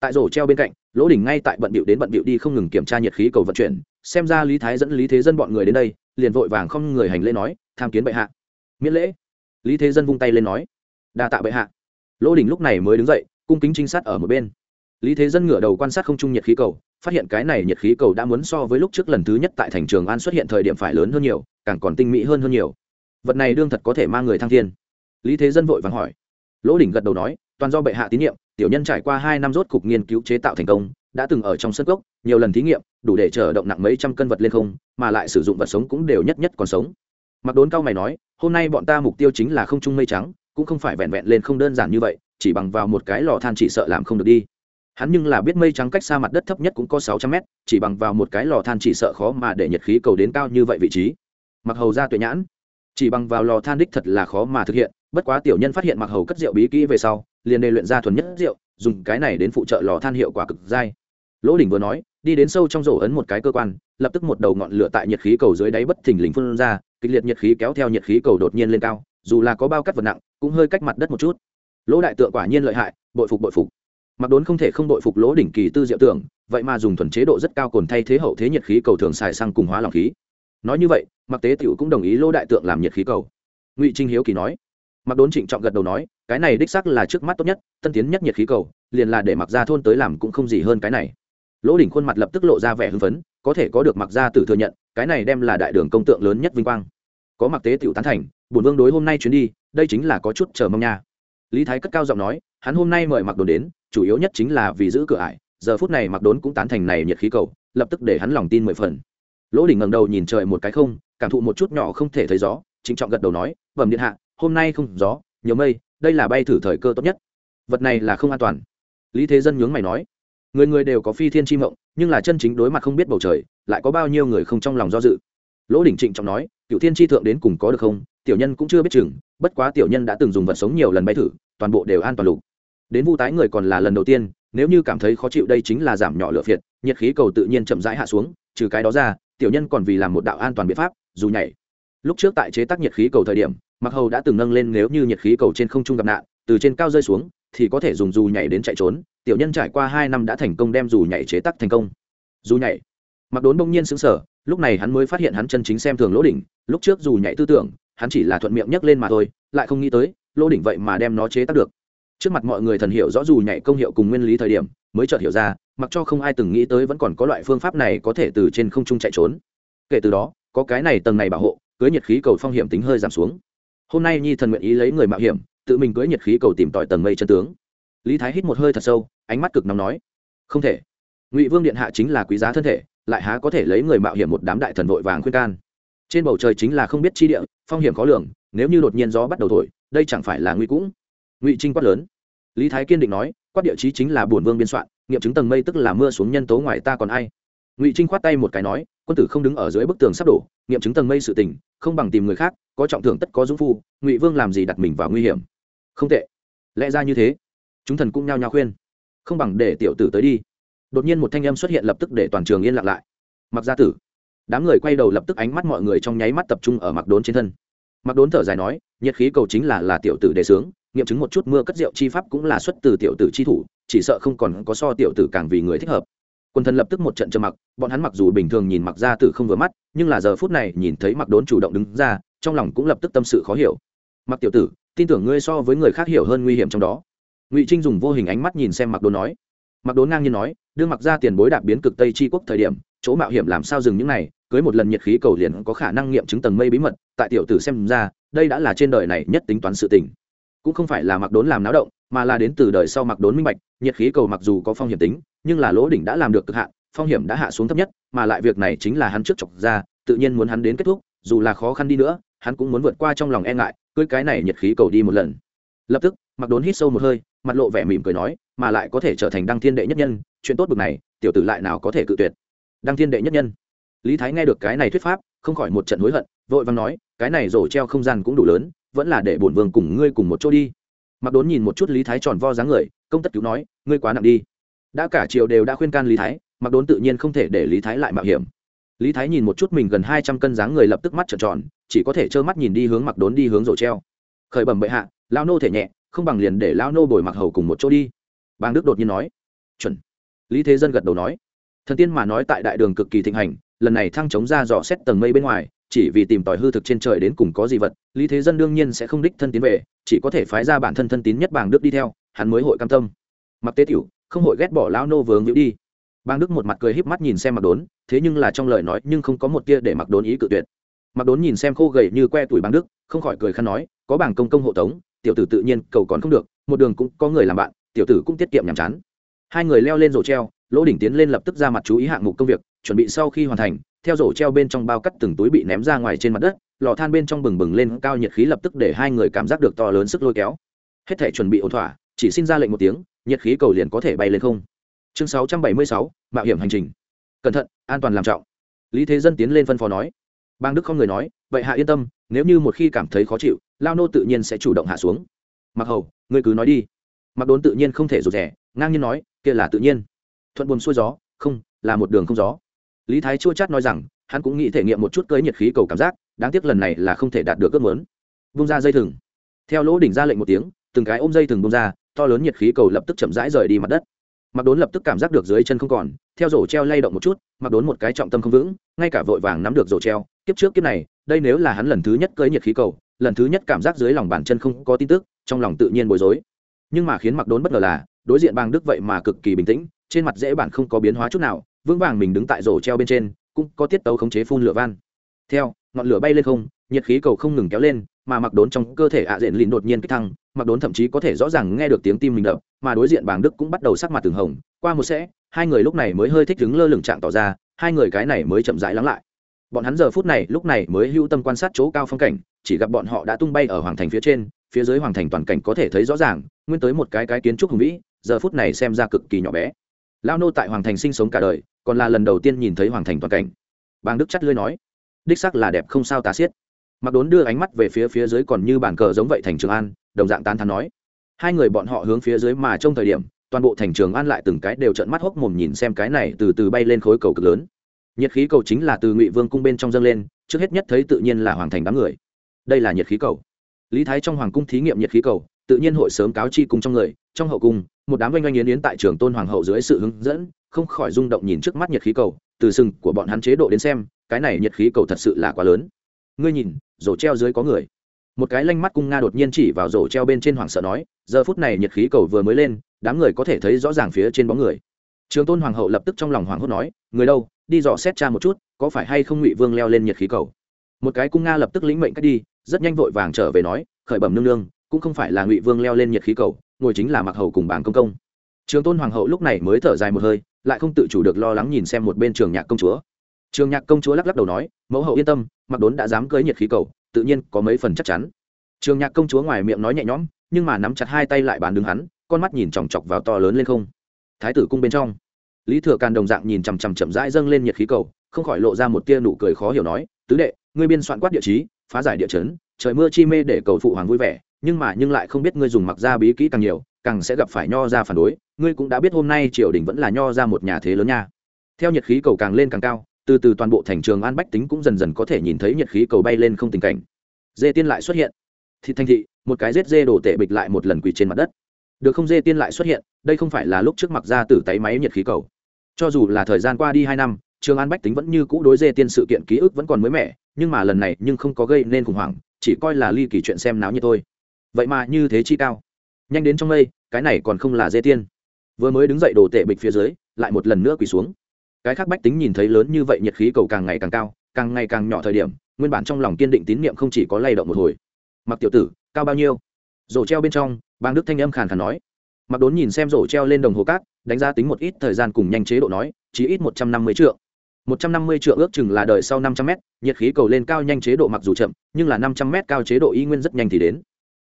Tại rổ treo bên cạnh, lỗ đỉnh ngay tại bận bịu đến bận bịu đi không ngừng kiểm tra nhiệt khí cầu vận chuyển, xem ra lý thái dẫn lý thế dân bọn người đến đây, liền vội vàng không người hành lễ nói, tham kiến bệ hạ. Miễn lễ. Lý thế dân vung tay lên nói, đa tạ bệ hạ. Lỗ đỉnh lúc này mới đứng dậy, cung kính trinh sát ở một bên lý thế dân ngửa đầu quan sát không trung nhiệt khí cầu phát hiện cái này nhiệt khí cầu đã muốn so với lúc trước lần thứ nhất tại thành trường an xuất hiện thời điểm phải lớn hơn nhiều càng còn tinh mỹ hơn hơn nhiều. Vật này đương thật có thể mang người thăng thiên. Lý thế dân vội vàng hỏi. Lỗ đỉnh gật đầu nói toàn do bệ hạ tín nhiệm tiểu nhân trải qua hai năm rốt cục nghiên cứu chế tạo thành công đã từng ở trong sân cốc, nhiều lần thí nghiệm đủ để chở động nặng mấy trăm cân vật lên không mà lại sử dụng vật sống cũng đều nhất nhất còn sống. Mặc đốn cao mày nói hôm nay bọn ta mục tiêu chính là không trung mây trắng cũng không phải vẹn vẹn lên không đơn giản như vậy chỉ bằng vào một cái lò than chỉ sợ làm không được đi hắn nhưng là biết mây trắng cách xa mặt đất thấp nhất cũng có sáu trăm mét, chỉ bằng vào một cái lò than chỉ sợ khó mà để nhiệt khí cầu đến cao như vậy vị trí. Mặc hầu ra tuệ nhãn. Chỉ bằng vào lò than đích thật là khó mà thực hiện, bất quá tiểu nhân phát hiện mặc hầu cất rượu bí kỹ về sau, liền đề luyện ra thuần nhất rượu, dùng cái này đến phụ trợ lò than hiệu quả cực dai. Lỗ đỉnh vừa nói, đi đến sâu trong rổ ấn một cái cơ quan, lập tức một đầu ngọn lửa tại nhiệt khí cầu dưới đáy bất thình lình phun ra, kịch liệt nhiệt khí kéo theo nhiệt khí cầu đột nhiên lên cao, dù là có bao cắt vật nặng, cũng hơi cách mặt đất một chút. Lỗ đại tượng quả nhiên lợi hại, bội phục bội phục mặc đốn không thể không đội phục lỗ đỉnh kỳ tư diệu tưởng, vậy mà dùng thuần chế độ rất cao cồn thay thế hậu thế nhiệt khí cầu thường xài sang cùng hóa lỏng khí. Nói như vậy mặc tế tiểu cũng đồng ý lỗ đại tượng làm nhiệt khí cầu. Ngụy trinh hiếu kỳ nói. Mặc đốn trịnh trọng gật đầu nói, cái này đích xác là trước mắt tốt nhất, tân tiến nhất nhiệt khí cầu, liền là để mặc ra thôn tới làm cũng không gì hơn cái này. Lỗ đỉnh khuôn mặt lập tức lộ ra vẻ hưng phấn, có thể có được mặc ra tử thừa nhận, cái này đem là đại đường công tượng lớn nhất vinh quang. Có mặc tế tiểu tán thành, bổn vương đối hôm nay chuyến đi, đây chính là có chút chờ mong nha. Lý thái cất cao giọng nói, hắn hôm nay mời mặc đồn đến chủ yếu nhất chính là vì giữ cửa ải, giờ phút này mặc đốn cũng tán thành này nhiệt khí cầu, lập tức để hắn lòng tin mười phần. Lỗ đỉnh ngẩng đầu nhìn trời một cái không, cảm thụ một chút nhỏ không thể thấy gió, trịnh trọng gật đầu nói bẩm điện hạ, hôm nay không gió, nhiều mây, đây là bay thử thời cơ tốt nhất. Vật này là không an toàn. Lý thế dân nhướng mày nói, người người đều có phi thiên chi mộng, nhưng là chân chính đối mặt không biết bầu trời, lại có bao nhiêu người không trong lòng do dự? Lỗ đỉnh trịnh trọng nói, cựu thiên chi thượng đến cùng có được không? Tiểu nhân cũng chưa biết chừng, bất quá tiểu nhân đã từng dùng vật sống nhiều lần bay thử, toàn bộ đều an toàn lục đến vu tái người còn là lần đầu tiên, nếu như cảm thấy khó chịu đây chính là giảm nhỏ lửa phiệt, nhiệt khí cầu tự nhiên chậm rãi hạ xuống, trừ cái đó ra, tiểu nhân còn vì làm một đạo an toàn biện pháp, dù nhảy. Lúc trước tại chế tác nhiệt khí cầu thời điểm mặc hầu đã từng nâng lên nếu như nhiệt khí cầu trên không trung gặp nạn, từ trên cao rơi xuống, thì có thể dùng dù nhảy đến chạy trốn, tiểu nhân trải qua hai năm đã thành công đem dù nhảy chế tác thành công. Dù nhảy. Mặc đốn bỗng nhiên xứng sở lúc này hắn mới phát hiện hắn chân chính xem thường lỗ đỉnh, lúc trước dù nhảy tư tưởng, hắn chỉ là thuận miệng nhấc lên mà thôi, lại không nghĩ tới, lỗ đỉnh vậy mà đem nó chế tác được trước mặt mọi người thần hiểu rõ dù nhảy công hiệu cùng nguyên lý thời điểm, mới chợt hiểu ra, mặc cho không ai từng nghĩ tới vẫn còn có loại phương pháp này có thể từ trên không trung chạy trốn. Kể từ đó, có cái này tầng này bảo hộ, cưới nhiệt khí cầu phong hiểm tính hơi giảm xuống. Hôm nay nhi thần nguyện ý lấy người mạo hiểm, tự mình cưới nhiệt khí cầu tìm tòi tầng mây chân tướng. Lý thái hít một hơi thật sâu, ánh mắt cực nóng nói, không thể. Ngụy vương điện hạ chính là quý giá thân thể, lại há có thể lấy người mạo hiểm một đám đại thần vội vàng khuyên can. Trên bầu trời chính là không biết chi địa, phong hiểm khó lường, nếu như đột nhiên gió bắt đầu thổi, đây chẳng phải là nguy cũng ngụy trinh quát lớn lý thái kiên định nói quát địa chí chính là bổn vương biên soạn nghiệm chứng tầng mây tức là mưa xuống nhân tố ngoài ta còn ai ngụy trinh khoát tay một cái nói quân tử không đứng ở dưới bức tường sắp đổ nghiệm chứng tầng mây sự tình không bằng tìm người khác có trọng thưởng tất có dũng phu ngụy vương làm gì đặt mình vào nguy hiểm không tệ lẽ ra như thế chúng thần cũng nhao nhao khuyên không bằng để tiểu tử tới đi đột nhiên một thanh âm xuất hiện lập tức để toàn trường yên lặng lại mặc gia tử đám người quay đầu lập tức ánh mắt mọi người trong nháy mắt tập trung ở mặc đốn trên thân mặc đốn thở dài nói nhiệt khí cầu chính là là tiểu tử đề sướng nghiệm chứng một chút mưa cất rượu chi pháp cũng là xuất từ tiểu tử chi thủ, chỉ sợ không còn có so tiểu tử càng vì người thích hợp. Quân thần lập tức một trận trầm mặc, bọn hắn mặc dù bình thường nhìn mặc gia tử không vừa mắt, nhưng là giờ phút này nhìn thấy mặc đốn chủ động đứng ra, trong lòng cũng lập tức tâm sự khó hiểu. Mặc tiểu tử, tin tưởng ngươi so với người khác hiểu hơn nguy hiểm trong đó. Ngụy trinh dùng vô hình ánh mắt nhìn xem mặc đốn nói. Mặc đốn ngang nhiên nói, đưa mặc ra tiền bối đạp biến cực tây tri quốc thời điểm, chỗ mạo hiểm làm sao dừng những này, cưới một lần nhiệt khí cầu liền có khả năng nghiệm chứng tầng mây bí mật, tại tiểu tử xem ra, đây đã là trên đời này nhất tính toán sự tình cũng không phải là mặc đốn làm náo động, mà là đến từ đời sau mặc đốn minh bạch, nhiệt khí cầu mặc dù có phong hiểm tính, nhưng là lỗ đỉnh đã làm được cực hạn, phong hiểm đã hạ xuống thấp nhất, mà lại việc này chính là hắn trước chọc ra, tự nhiên muốn hắn đến kết thúc, dù là khó khăn đi nữa, hắn cũng muốn vượt qua trong lòng e ngại, cưới cái này nhiệt khí cầu đi một lần. Lập tức, mặc đốn hít sâu một hơi, mặt lộ vẻ mỉm cười nói, mà lại có thể trở thành đăng thiên đệ nhất nhân, chuyện tốt bực này, tiểu tử lại nào có thể cự tuyệt. Đăng thiên đệ nhất nhân. Lý thái nghe được cái này thuyết pháp, không khỏi một trận hối hận, vội vàng nói, cái này rổ treo không gian cũng đủ lớn vẫn là để bổn vương cùng ngươi cùng một chỗ đi. Mặc đốn nhìn một chút lý thái tròn vo dáng người, công tất cứu nói, ngươi quá nặng đi. Đã cả triều đều đã khuyên can lý thái, mặc đốn tự nhiên không thể để lý thái lại mạo hiểm. Lý thái nhìn một chút mình gần hai trăm cân dáng người lập tức mắt trợn tròn, chỉ có thể trơ mắt nhìn đi hướng mặc đốn đi hướng rổ treo. Khởi bẩm bệ hạ lao nô thể nhẹ, không bằng liền để lao nô bồi mặc hầu cùng một chỗ đi. Bang đức đột nhiên nói. Chuẩn. Lý thế dân gật đầu nói. Thần tiên mà nói tại đại đường cực kỳ thịnh hành, lần này thăng chống ra dò xét tầng mây bên ngoài chỉ vì tìm tòi hư thực trên trời đến cùng có gì vật, lý thế dân đương nhiên sẽ không đích thân tiến về, chỉ có thể phái ra bản thân thân tín nhất bàng đức đi theo, hắn mới hội cam tâm. Mặc tế tiểu, không hội ghét bỏ Lão nô vướng nhiễu đi. Bang đức một mặt cười híp mắt nhìn xem mặc đốn, thế nhưng là trong lời nói nhưng không có một tia để mặc đốn ý cự tuyệt. Mặc đốn nhìn xem khô gầy như que tuổi bang đức, không khỏi cười khăn nói, có bảng công công hộ tống, tiểu tử tự nhiên cầu còn không được, một đường cũng có người làm bạn, tiểu tử cũng tiết kiệm nhàm chán. Hai người leo lên rổ treo, lỗ đỉnh tiến lên lập tức ra mặt chú ý hạng mục công việc, chuẩn bị sau khi hoàn thành theo rổ treo bên trong bao cắt từng túi bị ném ra ngoài trên mặt đất lò than bên trong bừng bừng lên cao nhiệt khí lập tức để hai người cảm giác được to lớn sức lôi kéo. Hết thể chuẩn bị ổn thỏa chỉ xin ra lệnh một tiếng nhiệt khí cầu liền có thể bay lên không. Chương 676, mạo hiểm hành trình. Cẩn thận an toàn làm trọng. Lý thế dân tiến lên phân phó nói. Bang đức không người nói vậy hạ yên tâm nếu như một khi cảm thấy khó chịu lao nô tự nhiên sẽ chủ động hạ xuống. Mặc hầu ngươi cứ nói đi. Mặc đốn tự nhiên không thể rụt rẻ ngang nhiên nói kia là tự nhiên. Thuận buồm xuôi gió không là một đường không gió lý thái chua chát nói rằng, hắn cũng nghĩ thể nghiệm một chút cưới nhiệt khí cầu cảm giác, đáng tiếc lần này là không thể đạt được ước muốn. Vung ra dây thừng. Theo lỗ đỉnh ra lệnh một tiếng, từng cái ôm dây thừng bung ra, to lớn nhiệt khí cầu lập tức chậm rãi rời đi mặt đất. Mặc đốn lập tức cảm giác được dưới chân không còn, theo rổ treo lay động một chút mặc đốn một cái trọng tâm không vững, ngay cả vội vàng nắm được rổ treo, kiếp trước kiếp này, đây nếu là hắn lần thứ nhất cưới nhiệt khí cầu, lần thứ nhất cảm giác dưới lòng bàn chân không có tin tức, trong lòng tự nhiên bối rối. Nhưng mà khiến mặc đốn bất ngờ là, đối diện bang đức vậy mà cực kỳ bình tĩnh, trên mặt dễ bản không có biến hóa chút nào vững vàng mình đứng tại rổ treo bên trên, cũng có tiết tấu khống chế phun lửa van. Theo, ngọn lửa bay lên không, nhiệt khí cầu không ngừng kéo lên, mà mặc đốn trong cơ thể ạ diện lìn đột nhiên kích thăng, mặc đốn thậm chí có thể rõ ràng nghe được tiếng tim mình đập, mà đối diện bàng đức cũng bắt đầu sắc mặt từng hồng, qua một sẽ, hai người lúc này mới hơi thích đứng lơ lửng trạng tỏ ra, hai người cái này mới chậm rãi lắng lại. Bọn hắn giờ phút này, lúc này mới hưu tâm quan sát chỗ cao phong cảnh, chỉ gặp bọn họ đã tung bay ở hoàng thành phía trên, phía dưới hoàng thành toàn cảnh có thể thấy rõ ràng, nguyên tới một cái cái kiến trúc hùng vĩ, giờ phút này xem ra cực kỳ nhỏ bé lao nô tại hoàng thành sinh sống cả đời, còn là lần đầu tiên nhìn thấy hoàng thành toàn cảnh. Bàng đức chắt lưới nói, đích sắc là đẹp không sao tá xiết. Mặc đốn đưa ánh mắt về phía phía dưới còn như bàn cờ giống vậy thành trường an, đồng dạng tan thắn nói, hai người bọn họ hướng phía dưới mà trong thời điểm, toàn bộ thành trường an lại từng cái đều trận mắt hốc mồm nhìn xem cái này từ từ bay lên khối cầu cực lớn. Nhiệt khí cầu chính là từ ngụy vương cung bên trong dâng lên, trước hết nhất thấy tự nhiên là hoàng thành đám người. Đây là nhiệt khí cầu. Lý thái trong hoàng cung thí nghiệm nhiệt khí cầu, tự nhiên hội sớm cáo chi cùng trong người, trong hậu cung một đám oanh oanh yến yến tại trường tôn hoàng hậu dưới sự hướng dẫn, không khỏi rung động nhìn trước mắt nhiệt khí cầu, từ sừng của bọn hắn chế độ đến xem, cái này nhiệt khí cầu thật sự là quá lớn. Ngươi nhìn, rổ treo dưới có người. Một cái lanh mắt cung nga đột nhiên chỉ vào rổ treo bên trên hoàng sợ nói, giờ phút này nhiệt khí cầu vừa mới lên, đám người có thể thấy rõ ràng phía trên bóng người. Trường tôn hoàng hậu lập tức trong lòng hoàng hốt nói, người đâu, đi dò xét cha một chút, có phải hay không ngụy vương leo lên nhiệt khí cầu. Một cái cung nga lập tức lĩnh mệnh cách đi, rất nhanh vội vàng trở về nói, khởi bẩm nương nương, cũng không phải là ngụy vương leo lên nhiệt khí cầu ngồi chính là mặc hầu cùng bảng công công. Trường tôn hoàng hậu lúc này mới thở dài một hơi, lại không tự chủ được lo lắng nhìn xem một bên trường nhạc công chúa. Trường nhạc công chúa lắc lắc đầu nói, mẫu hậu yên tâm mặc đốn đã dám cưới nhiệt khí cầu, tự nhiên có mấy phần chắc chắn. Trường nhạc công chúa ngoài miệng nói nhẹ nhõm, nhưng mà nắm chặt hai tay lại bàn đứng hắn, con mắt nhìn chòng chọc vào to lớn lên không. Thái tử cung bên trong, lý thừa càn đồng dạng nhìn chằm chằm chậm rãi dâng lên nhiệt khí cầu, không khỏi lộ ra một tia nụ cười khó hiểu nói, tứ đệ, ngươi biên soạn quát địa chí, phá giải địa chấn, trời mưa chi mê để cầu phụ hoàng vui vẻ nhưng mà nhưng lại không biết ngươi dùng mặc gia bí kỹ càng nhiều, càng sẽ gặp phải nho ra phản đối. Ngươi cũng đã biết hôm nay triều đình vẫn là nho ra một nhà thế lớn nha. Theo nhiệt khí cầu càng lên càng cao, từ từ toàn bộ thành trường an bách tính cũng dần dần có thể nhìn thấy nhiệt khí cầu bay lên không tình cảnh. Dê tiên lại xuất hiện. Thị thanh thị, một cái rết dê đổ tệ bịch lại một lần quỳ trên mặt đất. Được không dê tiên lại xuất hiện, đây không phải là lúc trước mặc ra từ tay máy nhiệt khí cầu. Cho dù là thời gian qua đi hai năm, trường an bách tính vẫn như cũ đối dê tiên sự kiện ký ức vẫn còn mới mẻ, nhưng mà lần này nhưng không có gây nên khủng hoảng, chỉ coi là ly kỳ chuyện xem náo như thôi vậy mà như thế chi cao. Nhanh đến trong mây, cái này còn không là dê tiên. Vừa mới đứng dậy đồ tệ bịch phía dưới, lại một lần nữa quỳ xuống. Cái khác bách tính nhìn thấy lớn như vậy nhiệt khí cầu càng ngày càng cao, càng ngày càng nhỏ thời điểm, nguyên bản trong lòng kiên định tín nhiệm không chỉ có lay động một hồi. Mặc tiểu tử, cao bao nhiêu? Rổ treo bên trong, bang đức thanh âm khàn khàn nói. Mặc đốn nhìn xem rổ treo lên đồng hồ cát, đánh giá tính một ít thời gian cùng nhanh chế độ nói, chỉ ít một trăm năm mươi triệu một trăm năm mươi triệu ước chừng là đời sau năm trăm m nhiệt khí cầu lên cao nhanh chế độ mặc dù chậm, nhưng là năm trăm m cao chế độ y nguyên rất nhanh thì đến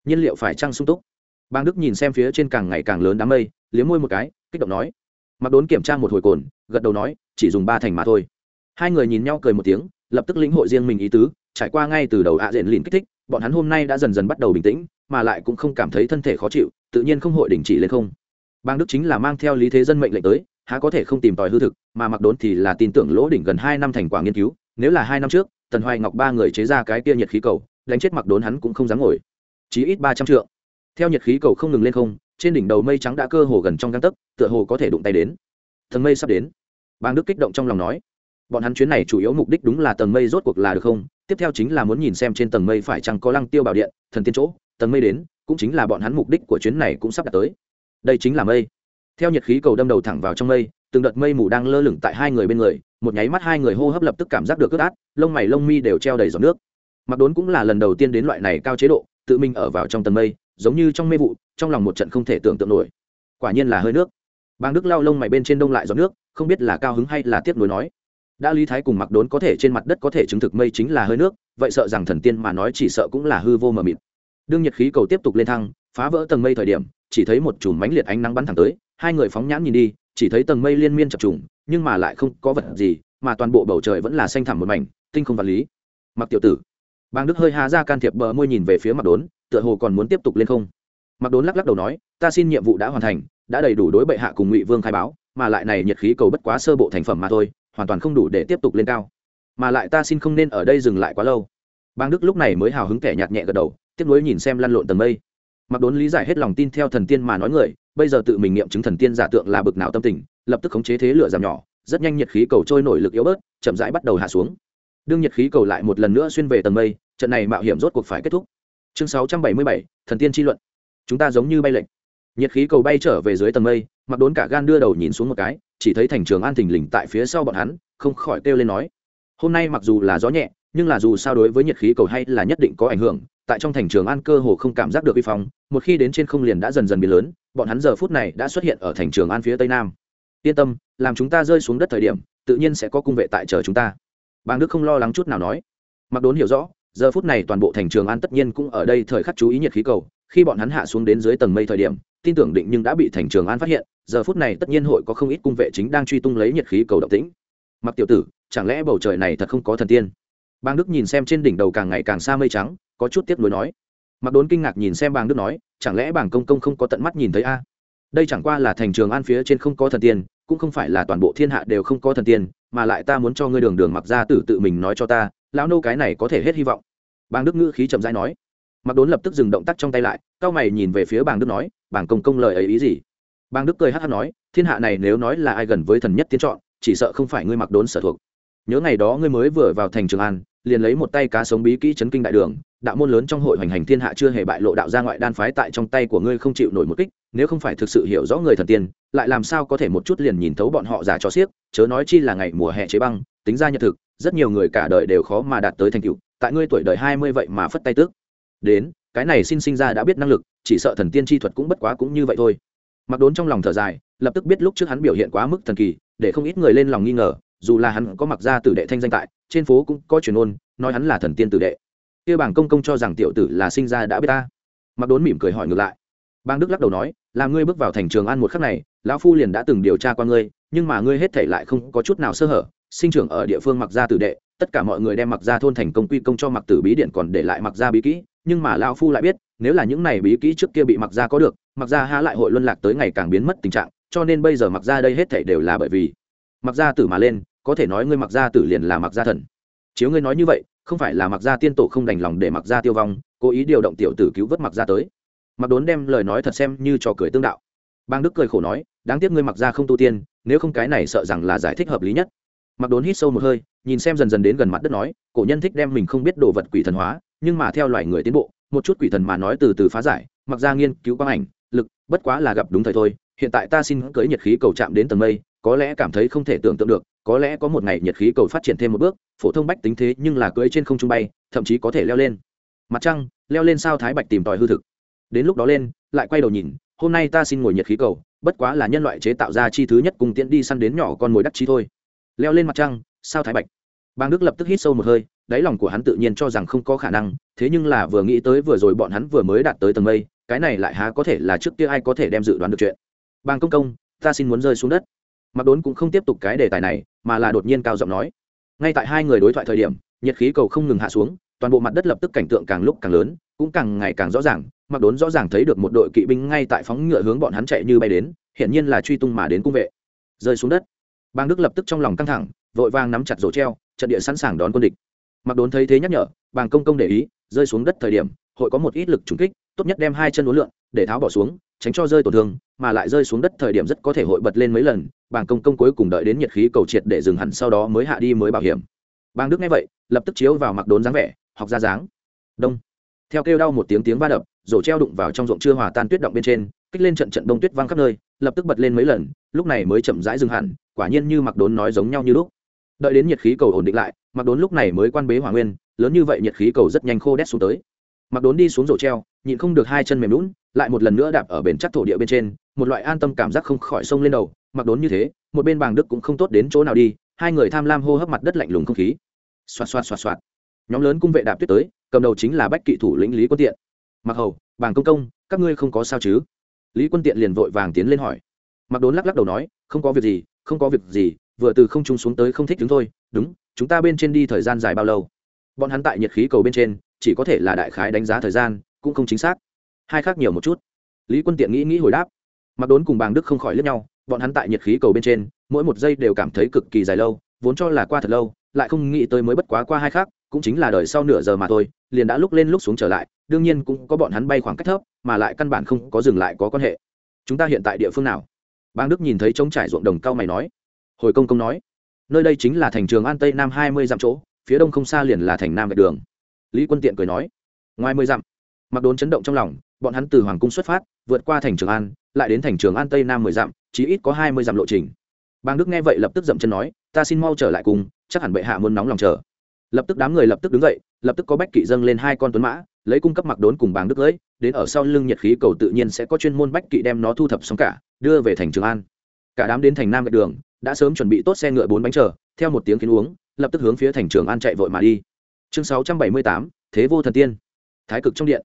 nhiên liệu phải trăng sung túc. Bang đức nhìn xem phía trên càng ngày càng lớn đám mây, liếm môi một cái, kích động nói. Mặc đốn kiểm tra một hồi cồn, gật đầu nói, chỉ dùng ba thành mà thôi. Hai người nhìn nhau cười một tiếng, lập tức lĩnh hội riêng mình ý tứ, trải qua ngay từ đầu ạ diện lìn kích thích, bọn hắn hôm nay đã dần dần bắt đầu bình tĩnh, mà lại cũng không cảm thấy thân thể khó chịu, tự nhiên không hội đình chỉ lên không. Bang đức chính là mang theo lý thế dân mệnh lệnh tới, há có thể không tìm tòi hư thực, mà mặc đốn thì là tin tưởng lỗ đỉnh gần hai năm thành quả nghiên cứu, nếu là hai năm trước, tần hoài ngọc ba người chế ra cái kia nhiệt khí cầu, đánh chết mặc đốn hắn cũng không dám ngồi chí ít ba trăm triệu theo nhiệt khí cầu không ngừng lên không, trên đỉnh đầu mây trắng đã cơ hồ gần trong găng tấc, tựa hồ có thể đụng tay đến. Thần mây sắp đến. Bang đức kích động trong lòng nói. Bọn hắn chuyến này chủ yếu mục đích đúng là tầng mây rốt cuộc là được không? Tiếp theo chính là muốn nhìn xem trên tầng mây phải chăng có lăng tiêu bảo điện, thần tiên chỗ. Tầng mây đến, cũng chính là bọn hắn mục đích của chuyến này cũng sắp đạt tới. Đây chính là mây. Theo nhiệt khí cầu đâm đầu thẳng vào trong mây, từng đợt mây mù đang lơ lửng tại hai người bên người, một nháy mắt hai người hô hấp lập tức cảm giác được ướt át, lông mày lông mi đều treo đầy giọt nước. Mặc đốn cũng là lần đầu tiên đến loại này cao chế độ tự mình ở vào trong tầng mây, giống như trong mê vụ, trong lòng một trận không thể tưởng tượng nổi. Quả nhiên là hơi nước. Bang đức lao lông mày bên trên đông lại giọt nước, không biết là cao hứng hay là tiếc nuối nói. Đã lý thái cùng mặc đốn có thể trên mặt đất có thể chứng thực mây chính là hơi nước, vậy sợ rằng thần tiên mà nói chỉ sợ cũng là hư vô mờ mịt. Đương nhiệt khí cầu tiếp tục lên thăng, phá vỡ tầng mây thời điểm, chỉ thấy một chùm mánh liệt ánh nắng bắn thẳng tới, hai người phóng nhãn nhìn đi, chỉ thấy tầng mây liên miên chập trùng, nhưng mà lại không có vật gì, mà toàn bộ bầu trời vẫn là xanh thẳm một mảnh, tinh không vật lý. Mặc tiểu tử bang đức hơi há ra can thiệp bờ môi nhìn về phía mặc đốn, tựa hồ còn muốn tiếp tục lên không. Mặc đốn lắc lắc đầu nói, ta xin nhiệm vụ đã hoàn thành, đã đầy đủ đối bệ hạ cùng ngụy vương khai báo, mà lại này nhiệt khí cầu bất quá sơ bộ thành phẩm mà thôi, hoàn toàn không đủ để tiếp tục lên cao. Mà lại ta xin không nên ở đây dừng lại quá lâu. Bang đức lúc này mới hào hứng kẻ nhạt nhẹ gật đầu, tiếp nối nhìn xem lăn lộn tầng mây. Mặc đốn lý giải hết lòng tin theo thần tiên mà nói người, bây giờ tự mình nghiệm chứng thần tiên giả tượng là bực nào tâm tình, lập tức khống chế thế lửa giảm nhỏ, rất nhanh nhiệt khí cầu trôi nổi lực yếu bớt, chậm rãi bắt đầu hạ xuống đương nhiệt khí cầu lại một lần nữa xuyên về tầng mây, trận này mạo hiểm rốt cuộc phải kết thúc. Chương sáu trăm bảy mươi bảy, thần tiên tri luận. Chúng ta giống như bay lệnh nhiệt khí cầu bay trở về dưới tầng mây, mặc đốn cả gan đưa đầu nhìn xuống một cái, chỉ thấy thành trường an thình lình tại phía sau bọn hắn, không khỏi kêu lên nói. Hôm nay mặc dù là gió nhẹ, nhưng là dù sao đối với nhiệt khí cầu hay là nhất định có ảnh hưởng, tại trong thành trường an cơ hồ không cảm giác được vi phong, một khi đến trên không liền đã dần dần biến lớn, bọn hắn giờ phút này đã xuất hiện ở thành trường an phía tây nam. Yên tâm, làm chúng ta rơi xuống đất thời điểm, tự nhiên sẽ có cung vệ tại chờ chúng ta bàng đức không lo lắng chút nào nói. Mặc đốn hiểu rõ, giờ phút này toàn bộ thành trường an tất nhiên cũng ở đây thời khắc chú ý nhiệt khí cầu. Khi bọn hắn hạ xuống đến dưới tầng mây thời điểm, tin tưởng định nhưng đã bị thành trường an phát hiện, giờ phút này tất nhiên hội có không ít cung vệ chính đang truy tung lấy nhiệt khí cầu động tĩnh. Mặc tiểu tử, chẳng lẽ bầu trời này thật không có thần tiên? Bang đức nhìn xem trên đỉnh đầu càng ngày càng xa mây trắng, có chút tiếc nuối nói. Mặc đốn kinh ngạc nhìn xem bang đức nói, chẳng lẽ Bàng công công không có tận mắt nhìn thấy a? Đây chẳng qua là thành trường an phía trên không có thần tiên, cũng không phải là toàn bộ thiên hạ đều không có thần tiên mà lại ta muốn cho ngươi đường đường mặc ra tử tự mình nói cho ta, lão nô cái này có thể hết hy vọng. Bang đức ngữ khí chậm rãi nói. Mặc đốn lập tức dừng động tác trong tay lại, cao mày nhìn về phía bàng đức nói, bàng công công lời ấy ý gì? Bang đức cười hát hát nói, thiên hạ này nếu nói là ai gần với thần nhất tiên chọn, chỉ sợ không phải ngươi mặc đốn sở thuộc. Nhớ ngày đó ngươi mới vừa vào thành trường an, liền lấy một tay cá sống bí kỹ chấn kinh đại đường đạo môn lớn trong hội hoành hành thiên hạ chưa hề bại lộ đạo gia ngoại đan phái tại trong tay của ngươi không chịu nổi một kích, nếu không phải thực sự hiểu rõ người thần tiên, lại làm sao có thể một chút liền nhìn thấu bọn họ giả cho xiếc, chớ nói chi là ngày mùa hè chế băng, tính ra nhật thực, rất nhiều người cả đời đều khó mà đạt tới thành tựu, tại ngươi tuổi đời hai mươi vậy mà phất tay tước. Đến, cái này xin sinh ra đã biết năng lực, chỉ sợ thần tiên chi thuật cũng bất quá cũng như vậy thôi. Mặc đốn trong lòng thở dài, lập tức biết lúc trước hắn biểu hiện quá mức thần kỳ, để không ít người lên lòng nghi ngờ, dù là hắn có mặc ra tử đệ thanh danh tại, trên phố cũng có truyền ôn, nói hắn là thần tiên tử đệ kia bảng công công cho rằng tiểu tử là sinh ra đã biết ta. Mặc đốn mỉm cười hỏi ngược lại. Bang đức lắc đầu nói, là ngươi bước vào thành trường an một khắc này, lão phu liền đã từng điều tra qua ngươi, nhưng mà ngươi hết thể lại không có chút nào sơ hở. Sinh trưởng ở địa phương mặc gia tử đệ, tất cả mọi người đem mặc gia thôn thành công quy công cho mặc tử bí điện còn để lại mặc gia bí kỹ, nhưng mà lão phu lại biết, nếu là những này bí kỹ trước kia bị mặc gia có được mặc gia há lại hội luân lạc tới ngày càng biến mất tình trạng, cho nên bây giờ mặc gia đây hết thể đều là bởi vì mặc gia tử mà lên, có thể nói ngươi mặc gia tử liền là mặc gia thần. Chiếu ngươi nói như vậy không phải là mặc gia tiên tổ không đành lòng để mặc gia tiêu vong, cố ý điều động tiểu tử cứu vớt mặc gia tới. Mặc đốn đem lời nói thật xem như trò cười tương đạo. Bang đức cười khổ nói, đáng tiếc ngươi mặc gia không tu tiên, nếu không cái này sợ rằng là giải thích hợp lý nhất. Mặc đốn hít sâu một hơi, nhìn xem dần dần đến gần mặt đất nói, cổ nhân thích đem mình không biết đồ vật quỷ thần hóa, nhưng mà theo loài người tiến bộ, một chút quỷ thần mà nói từ từ phá giải, mặc ra nghiên cứu quang ảnh, lực, bất quá là gặp đúng thời thôi, hiện tại ta xin cưới nhiệt khí cầu chạm đến tầng mây có lẽ cảm thấy không thể tưởng tượng được, có lẽ có một ngày nhiệt khí cầu phát triển thêm một bước, phổ thông bách tính thế nhưng là cưỡi trên không trung bay, thậm chí có thể leo lên. Mặt trăng, leo lên sao thái bạch tìm tòi hư thực. Đến lúc đó lên, lại quay đầu nhìn, hôm nay ta xin ngồi nhiệt khí cầu, bất quá là nhân loại chế tạo ra chi thứ nhất cùng tiễn đi săn đến nhỏ con mồi đắc chi thôi. Leo lên mặt trăng, sao thái bạch. Bang đức lập tức hít sâu một hơi, đáy lòng của hắn tự nhiên cho rằng không có khả năng, thế nhưng là vừa nghĩ tới vừa rồi bọn hắn vừa mới đạt tới tầng mây, cái này lại há có thể là trước kia ai có thể đem dự đoán được chuyện. Bang công công, ta xin muốn rơi xuống đất mặc đốn cũng không tiếp tục cái đề tài này, mà là đột nhiên cao giọng nói. Ngay tại hai người đối thoại thời điểm, nhiệt khí cầu không ngừng hạ xuống, toàn bộ mặt đất lập tức cảnh tượng càng lúc càng lớn, cũng càng ngày càng rõ ràng, mặc đốn rõ ràng thấy được một đội kỵ binh ngay tại phóng ngựa hướng bọn hắn chạy như bay đến, hiển nhiên là truy tung mà đến cung vệ. Rơi xuống đất bang đức lập tức trong lòng căng thẳng, vội vàng nắm chặt rổ treo, trận địa sẵn sàng đón quân địch. Mặc đốn thấy thế nhắc nhở, bàng công công để ý, rơi xuống đất thời điểm, hội có một ít lực trúng kích, tốt nhất đem hai chân uốn lượn, để tháo bỏ xuống, tránh cho rơi tổn thương mà lại rơi xuống đất thời điểm rất có thể hội bật lên mấy lần, bàng công công cuối cùng đợi đến nhiệt khí cầu triệt để dừng hẳn sau đó mới hạ đi mới bảo hiểm. Bàng đức nghe vậy, lập tức chiếu vào mặc đốn dáng vẻ, học ra dáng. Đông. Theo kêu đau một tiếng tiếng va đập, rổ treo đụng vào trong ruộng chưa hòa tan tuyết động bên trên, kích lên trận trận đông tuyết văng khắp nơi, lập tức bật lên mấy lần, lúc này mới chậm rãi dừng hẳn, quả nhiên như mặc đốn nói giống nhau như lúc. Đợi đến nhiệt khí cầu ổn định lại, mặc đốn lúc này mới quan bế hỏa nguyên, lớn như vậy nhiệt khí cầu rất nhanh khô đét xuống tới. Mặc đốn đi xuống rổ treo, nhịn không được hai chân mềm lún lại một lần nữa đạp ở bền chắc thổ địa bên trên một loại an tâm cảm giác không khỏi sông lên đầu, mặc đốn như thế, một bên bàng đức cũng không tốt đến chỗ nào đi, hai người tham lam hô hấp mặt đất lạnh lùng không khí. Xoạt xoạt xoạt xoạt. Nhóm lớn cung vệ đạp tuyết tới, cầm đầu chính là bách kỵ thủ lĩnh lý quân tiện. Mặc hầu, bàng công công, các ngươi không có sao chứ? Lý quân tiện liền vội vàng tiến lên hỏi. Mặc đốn lắc lắc đầu nói, không có việc gì, không có việc gì, vừa từ không trung xuống tới không thích chúng thôi, đúng, chúng ta bên trên đi thời gian dài bao lâu? Bọn hắn tại nhiệt khí cầu bên trên, chỉ có thể là đại khái đánh giá thời gian, cũng không chính xác. Hai khác nhiều một chút. Lý quân tiện nghĩ nghĩ hồi đáp mặc đốn cùng bàng đức không khỏi lướt nhau, bọn hắn tại nhiệt khí cầu bên trên, mỗi một giây đều cảm thấy cực kỳ dài lâu, vốn cho là qua thật lâu, lại không nghĩ tới mới bất quá qua hai khác cũng chính là đời sau nửa giờ mà thôi, liền đã lúc lên lúc xuống trở lại, đương nhiên cũng có bọn hắn bay khoảng cách thấp, mà lại căn bản không có dừng lại có quan hệ. Chúng ta hiện tại địa phương nào? Bang đức nhìn thấy trống trải ruộng đồng cao mày nói. Hồi công công nói. Nơi đây chính là thành trường an tây nam hai mươi dặm chỗ, phía đông không xa liền là thành nam gạch đường. Lý quân tiện cười nói. Ngoài mười dặm, mặc đốn chấn động trong lòng bọn hắn từ hoàng cung xuất phát, vượt qua thành trường an, lại đến thành trường an tây nam mười dặm chỉ ít có hai mươi dặm lộ trình. Bang đức nghe vậy lập tức dậm chân nói, ta xin mau trở lại cùng, chắc hẳn bệ hạ muốn nóng lòng chờ. Lập tức đám người lập tức đứng dậy, lập tức có bách kỵ dâng lên hai con tuấn mã, lấy cung cấp mặc đốn cùng bàng đức lưỡi đến ở sau lưng nhiệt khí cầu tự nhiên sẽ có chuyên môn bách kỵ đem nó thu thập xong cả, đưa về thành trường an. Cả đám đến thành nam gạch đường, đã sớm chuẩn bị tốt xe ngựa bốn bánh chờ, theo một tiếng kiến uống, lập tức hướng phía thành trường an chạy vội mà đi. Chương sáu trăm bảy mươi tám, thế vô thần tiên. Thái cực trong điện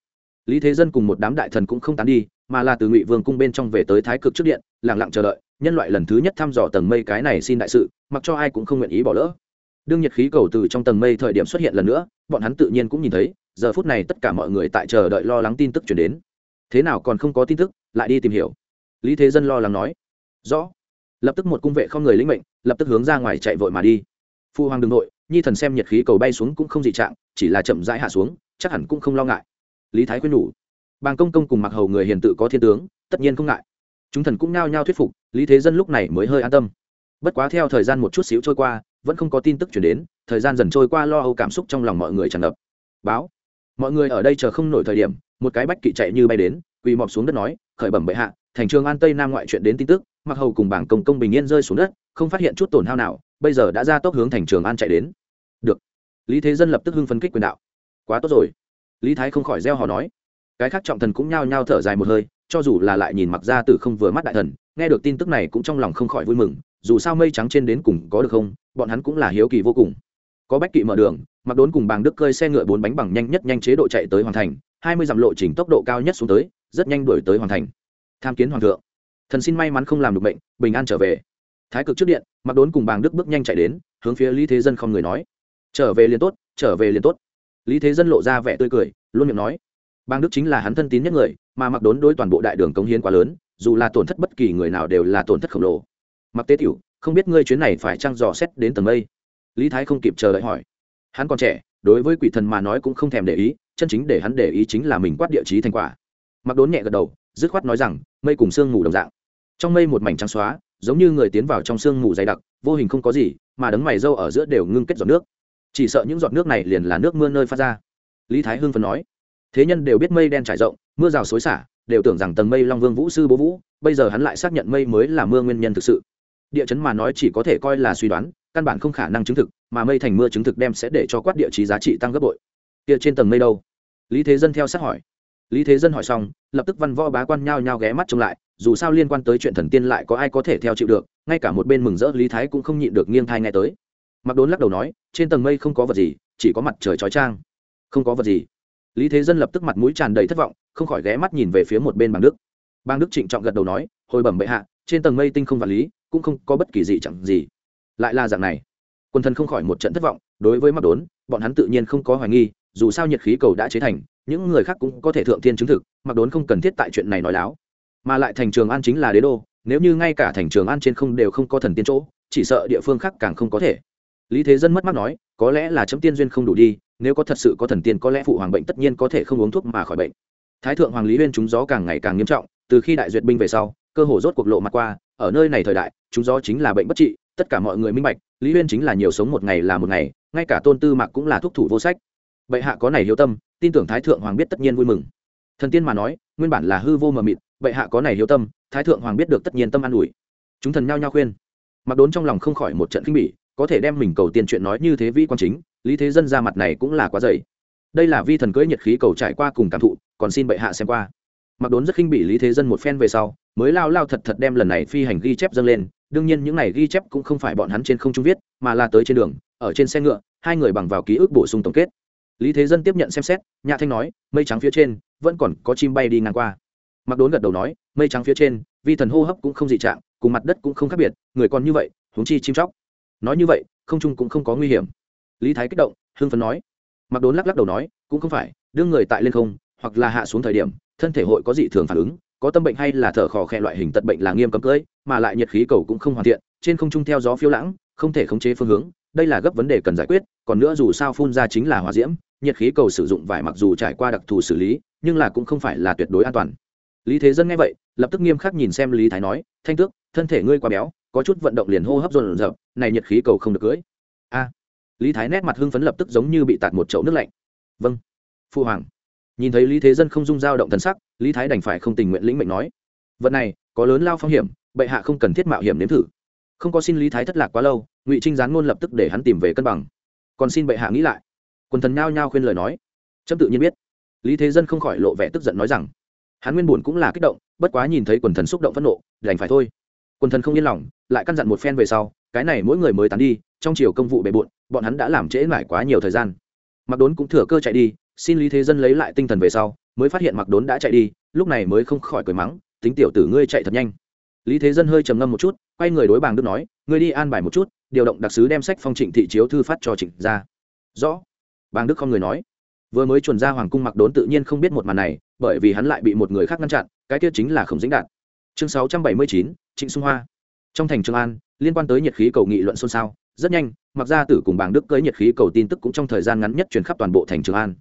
lý thế dân cùng một đám đại thần cũng không tán đi, mà là từ ngụy vương cung bên trong về tới thái cực trước điện lẳng lặng chờ đợi, nhân loại lần thứ nhất thăm dò tầng mây cái này xin đại sự, mặc cho ai cũng không nguyện ý bỏ lỡ. Đương nhiệt khí cầu từ trong tầng mây thời điểm xuất hiện lần nữa, bọn hắn tự nhiên cũng nhìn thấy, giờ phút này tất cả mọi người tại chờ đợi lo lắng tin tức chuyển đến. Thế nào còn không có tin tức, lại đi tìm hiểu. Lý thế dân lo lắng nói. Rõ. Lập tức một cung vệ không người lĩnh mệnh, lập tức hướng ra ngoài chạy vội mà đi. Phu hoàng đường nội nhi thần xem nhiệt khí cầu bay xuống cũng không dị trạng, chỉ là chậm rãi hạ xuống, chắc hẳn cũng không lo ngại lý thái khuyên nhủ. Bàng công công cùng mặc hầu người hiền tự có thiên tướng, tất nhiên không ngại. Chúng thần cũng nao nhao thuyết phục, lý thế dân lúc này mới hơi an tâm. Bất quá theo thời gian một chút xíu trôi qua, vẫn không có tin tức chuyển đến, thời gian dần trôi qua lo âu cảm xúc trong lòng mọi người tràn ngập. Báo. Mọi người ở đây chờ không nổi thời điểm, một cái bách kỵ chạy như bay đến, quỳ mọp xuống đất nói, khởi bẩm bệ hạ, thành trường an tây nam ngoại chuyện đến tin tức mặc hầu cùng bảng công công bình yên rơi xuống đất, không phát hiện chút tổn hao nào, bây giờ đã ra tốc hướng thành trường an chạy đến. Được. Lý thế dân lập tức hưng phấn kích quyền đạo. Quá tốt rồi lý thái không khỏi gieo hò nói. Cái khác trọng thần cũng nhao nhao thở dài một hơi, cho dù là lại nhìn mặc ra từ không vừa mắt đại thần, nghe được tin tức này cũng trong lòng không khỏi vui mừng, dù sao mây trắng trên đến cùng có được không, bọn hắn cũng là hiếu kỳ vô cùng. Có bách kỵ mở đường, mặc đốn cùng bàng đức cơi xe ngựa bốn bánh bằng nhanh nhất nhanh chế độ chạy tới hoàn thành, hai mươi dặm lộ trình tốc độ cao nhất xuống tới, rất nhanh đuổi tới hoàn thành. Tham kiến hoàng thượng. Thần xin may mắn không làm được bệnh, bình an trở về. Thái cực trước điện, mặc đốn cùng bàng đức bước nhanh chạy đến, hướng phía lý thế dân không người nói. Trở về liền tốt, trở về liền tốt lý thế dân lộ ra vẻ tươi cười, luôn miệng nói Bang đức chính là hắn thân tín nhất người, mà mặc đốn đối toàn bộ đại đường cống hiến quá lớn, dù là tổn thất bất kỳ người nào đều là tổn thất khổng lồ. Mặc tế tiểu, không biết ngươi chuyến này phải trăng dò xét đến tầng mây? Lý thái không kịp chờ đợi hỏi. Hắn còn trẻ, đối với quỷ thần mà nói cũng không thèm để ý, chân chính để hắn để ý chính là mình quát địa chí thành quả. Mặc đốn nhẹ gật đầu, dứt khoát nói rằng, mây cùng sương mù đồng dạng. Trong mây một mảnh trắng xóa, giống như người tiến vào trong sương mù dày đặc, vô hình không có gì, mà đấng mày râu ở giữa đều ngưng kết giọt nước chỉ sợ những giọt nước này liền là nước mưa nơi phát ra. Lý thái hưng phần nói. Thế nhân đều biết mây đen trải rộng, mưa rào xối xả, đều tưởng rằng tầng mây long vương vũ sư bố vũ, bây giờ hắn lại xác nhận mây mới là mưa nguyên nhân thực sự. Địa chấn mà nói chỉ có thể coi là suy đoán, căn bản không khả năng chứng thực, mà mây thành mưa chứng thực đem sẽ để cho quát địa chí giá trị tăng gấp bội. Kia trên tầng mây đâu? Lý thế dân theo sát hỏi. Lý thế dân hỏi xong, lập tức văn võ bá quan nhao nhao ghé mắt trông lại, dù sao liên quan tới chuyện thần tiên lại có ai có thể theo chịu được, ngay cả một bên mừng rỡ lý thái cũng không nhịn được nghiêng thai nghe tới mặc đốn lắc đầu nói, trên tầng mây không có vật gì, chỉ có mặt trời trói trang không có vật gì. Lý thế dân lập tức mặt mũi tràn đầy thất vọng, không khỏi ghé mắt nhìn về phía một bên bàng đức. Bàng đức trịnh trọng gật đầu nói, hồi bẩm bệ hạ, trên tầng mây tinh không vật lý, cũng không có bất kỳ gì chẳng gì. Lại là dạng này quân thần không khỏi một trận thất vọng, đối với mặc đốn, bọn hắn tự nhiên không có hoài nghi, dù sao nhiệt khí cầu đã chế thành, những người khác cũng có thể thượng thiên chứng thực, mặc đốn không cần thiết tại chuyện này nói láo. Mà lại thành trường an chính là đế đô, nếu như ngay cả thành trường an trên không đều không có thần tiên chỗ, chỉ sợ địa phương khác càng không có thể lý thế dân mất mắt nói, có lẽ là chấm tiên duyên không đủ đi, nếu có thật sự có thần tiên có lẽ phụ hoàng bệnh tất nhiên có thể không uống thuốc mà khỏi bệnh. Thái thượng hoàng lý huyên chúng gió càng ngày càng nghiêm trọng, từ khi đại duyệt binh về sau, cơ hồ rốt cuộc lộ mặt qua, ở nơi này thời đại chúng gió chính là bệnh bất trị, tất cả mọi người minh bạch, lý huyên chính là nhiều sống một ngày là một ngày, ngay cả tôn tư mạc cũng là thuốc thủ vô sách. Bệ hạ có này hiếu tâm, tin tưởng thái thượng hoàng biết tất nhiên vui mừng. Thần tiên mà nói, nguyên bản là hư vô mờ mịt, bệ hạ có này hiếu tâm, thái thượng hoàng biết được tất nhiên tâm an ủi. Chúng thần nhao nhao khuyên. Mặc đốn trong lòng không khỏi một trận kinh bỉ có thể đem mình cầu tiền chuyện nói như thế vi quan chính, lý thế dân ra mặt này cũng là quá dày. Đây là vi thần cưỡi nhiệt khí cầu trải qua cùng cảm thụ, còn xin bệ hạ xem qua. Mặc đốn rất khinh bị lý thế dân một phen về sau, mới lao lao thật thật đem lần này phi hành ghi chép dâng lên. Đương nhiên những này ghi chép cũng không phải bọn hắn trên không trung viết, mà là tới trên đường, ở trên xe ngựa, hai người bằng vào ký ức bổ sung tổng kết. Lý thế dân tiếp nhận xem xét nhà thanh nói, mây trắng phía trên, vẫn còn có chim bay đi ngang qua. Mặc đốn gật đầu nói, mây trắng phía trên, vi thần hô hấp cũng không dị trạng, cùng mặt đất cũng không khác biệt, người còn như vậy, huống chi chim chóc nói như vậy, không trung cũng không có nguy hiểm. Lý thái kích động, hưng phấn nói. Mặc đốn lắc lắc đầu nói, cũng không phải đương người tại lên không, hoặc là hạ xuống thời điểm, thân thể hội có dị thường phản ứng, có tâm bệnh hay là thở khò khe loại hình tật bệnh là nghiêm cấm cưỡi mà lại nhiệt khí cầu cũng không hoàn thiện, trên không trung theo gió phiêu lãng, không thể khống chế phương hướng, đây là gấp vấn đề cần giải quyết, còn nữa dù sao phun ra chính là hòa diễm, nhiệt khí cầu sử dụng vải mặc dù trải qua đặc thù xử lý, nhưng là cũng không phải là tuyệt đối an toàn. Lý thế dân nghe vậy, lập tức nghiêm khắc nhìn xem lý thái nói, thanh tước, thân thể ngươi quá béo có chút vận động liền hô hấp dồn dập này nhiệt khí cầu không được cưỡi. A. Lý thái nét mặt hưng phấn lập tức giống như bị tạt một chậu nước lạnh. Vâng. Phu hoàng. Nhìn thấy lý thế dân không dung dao động thần sắc, lý thái đành phải không tình nguyện lĩnh mệnh nói. Vật này, có lớn lao phong hiểm, bệ hạ không cần thiết mạo hiểm nếm thử. Không có xin lý thái thất lạc quá lâu, ngụy trinh gián ngôn lập tức để hắn tìm về cân bằng. Còn xin bệ hạ nghĩ lại. Quần thần nhao nhao khuyên lời nói. Trâm tự nhiên biết. Lý thế dân không khỏi lộ vẻ tức giận nói rằng, hắn nguyên buồn cũng là kích động, bất quá nhìn thấy quần thần xúc động phẫn nộ, đành phải thôi quần thần không yên lòng, lại căn dặn một phen về sau, cái này mỗi người mới tán đi, trong chiều công vụ bề bộn, bọn hắn đã làm trễ mải quá nhiều thời gian. Mặc đốn cũng thừa cơ chạy đi, xin lý thế dân lấy lại tinh thần về sau, mới phát hiện mặc đốn đã chạy đi, lúc này mới không khỏi cười mắng, tính tiểu tử ngươi chạy thật nhanh. Lý thế dân hơi trầm ngâm một chút, quay người đối bàng đức nói, ngươi đi an bài một chút, điều động đặc sứ đem sách phong trịnh thị chiếu thư phát cho trịnh ra rõ. Bàng đức không người nói. Vừa mới chuẩn ra hoàng cung mặc đốn tự nhiên không biết một màn này, bởi vì hắn lại bị một người khác ngăn chặn, cái kia chính là khổng dĩnh đạt. Chương sáu trăm bảy mươi chín trịnh Xuân hoa. Trong thành trường an, liên quan tới nhiệt khí cầu nghị luận xôn xao, rất nhanh mặc gia tử cùng bàng đức cưới nhiệt khí cầu tin tức cũng trong thời gian ngắn nhất truyền khắp toàn bộ thành trường an.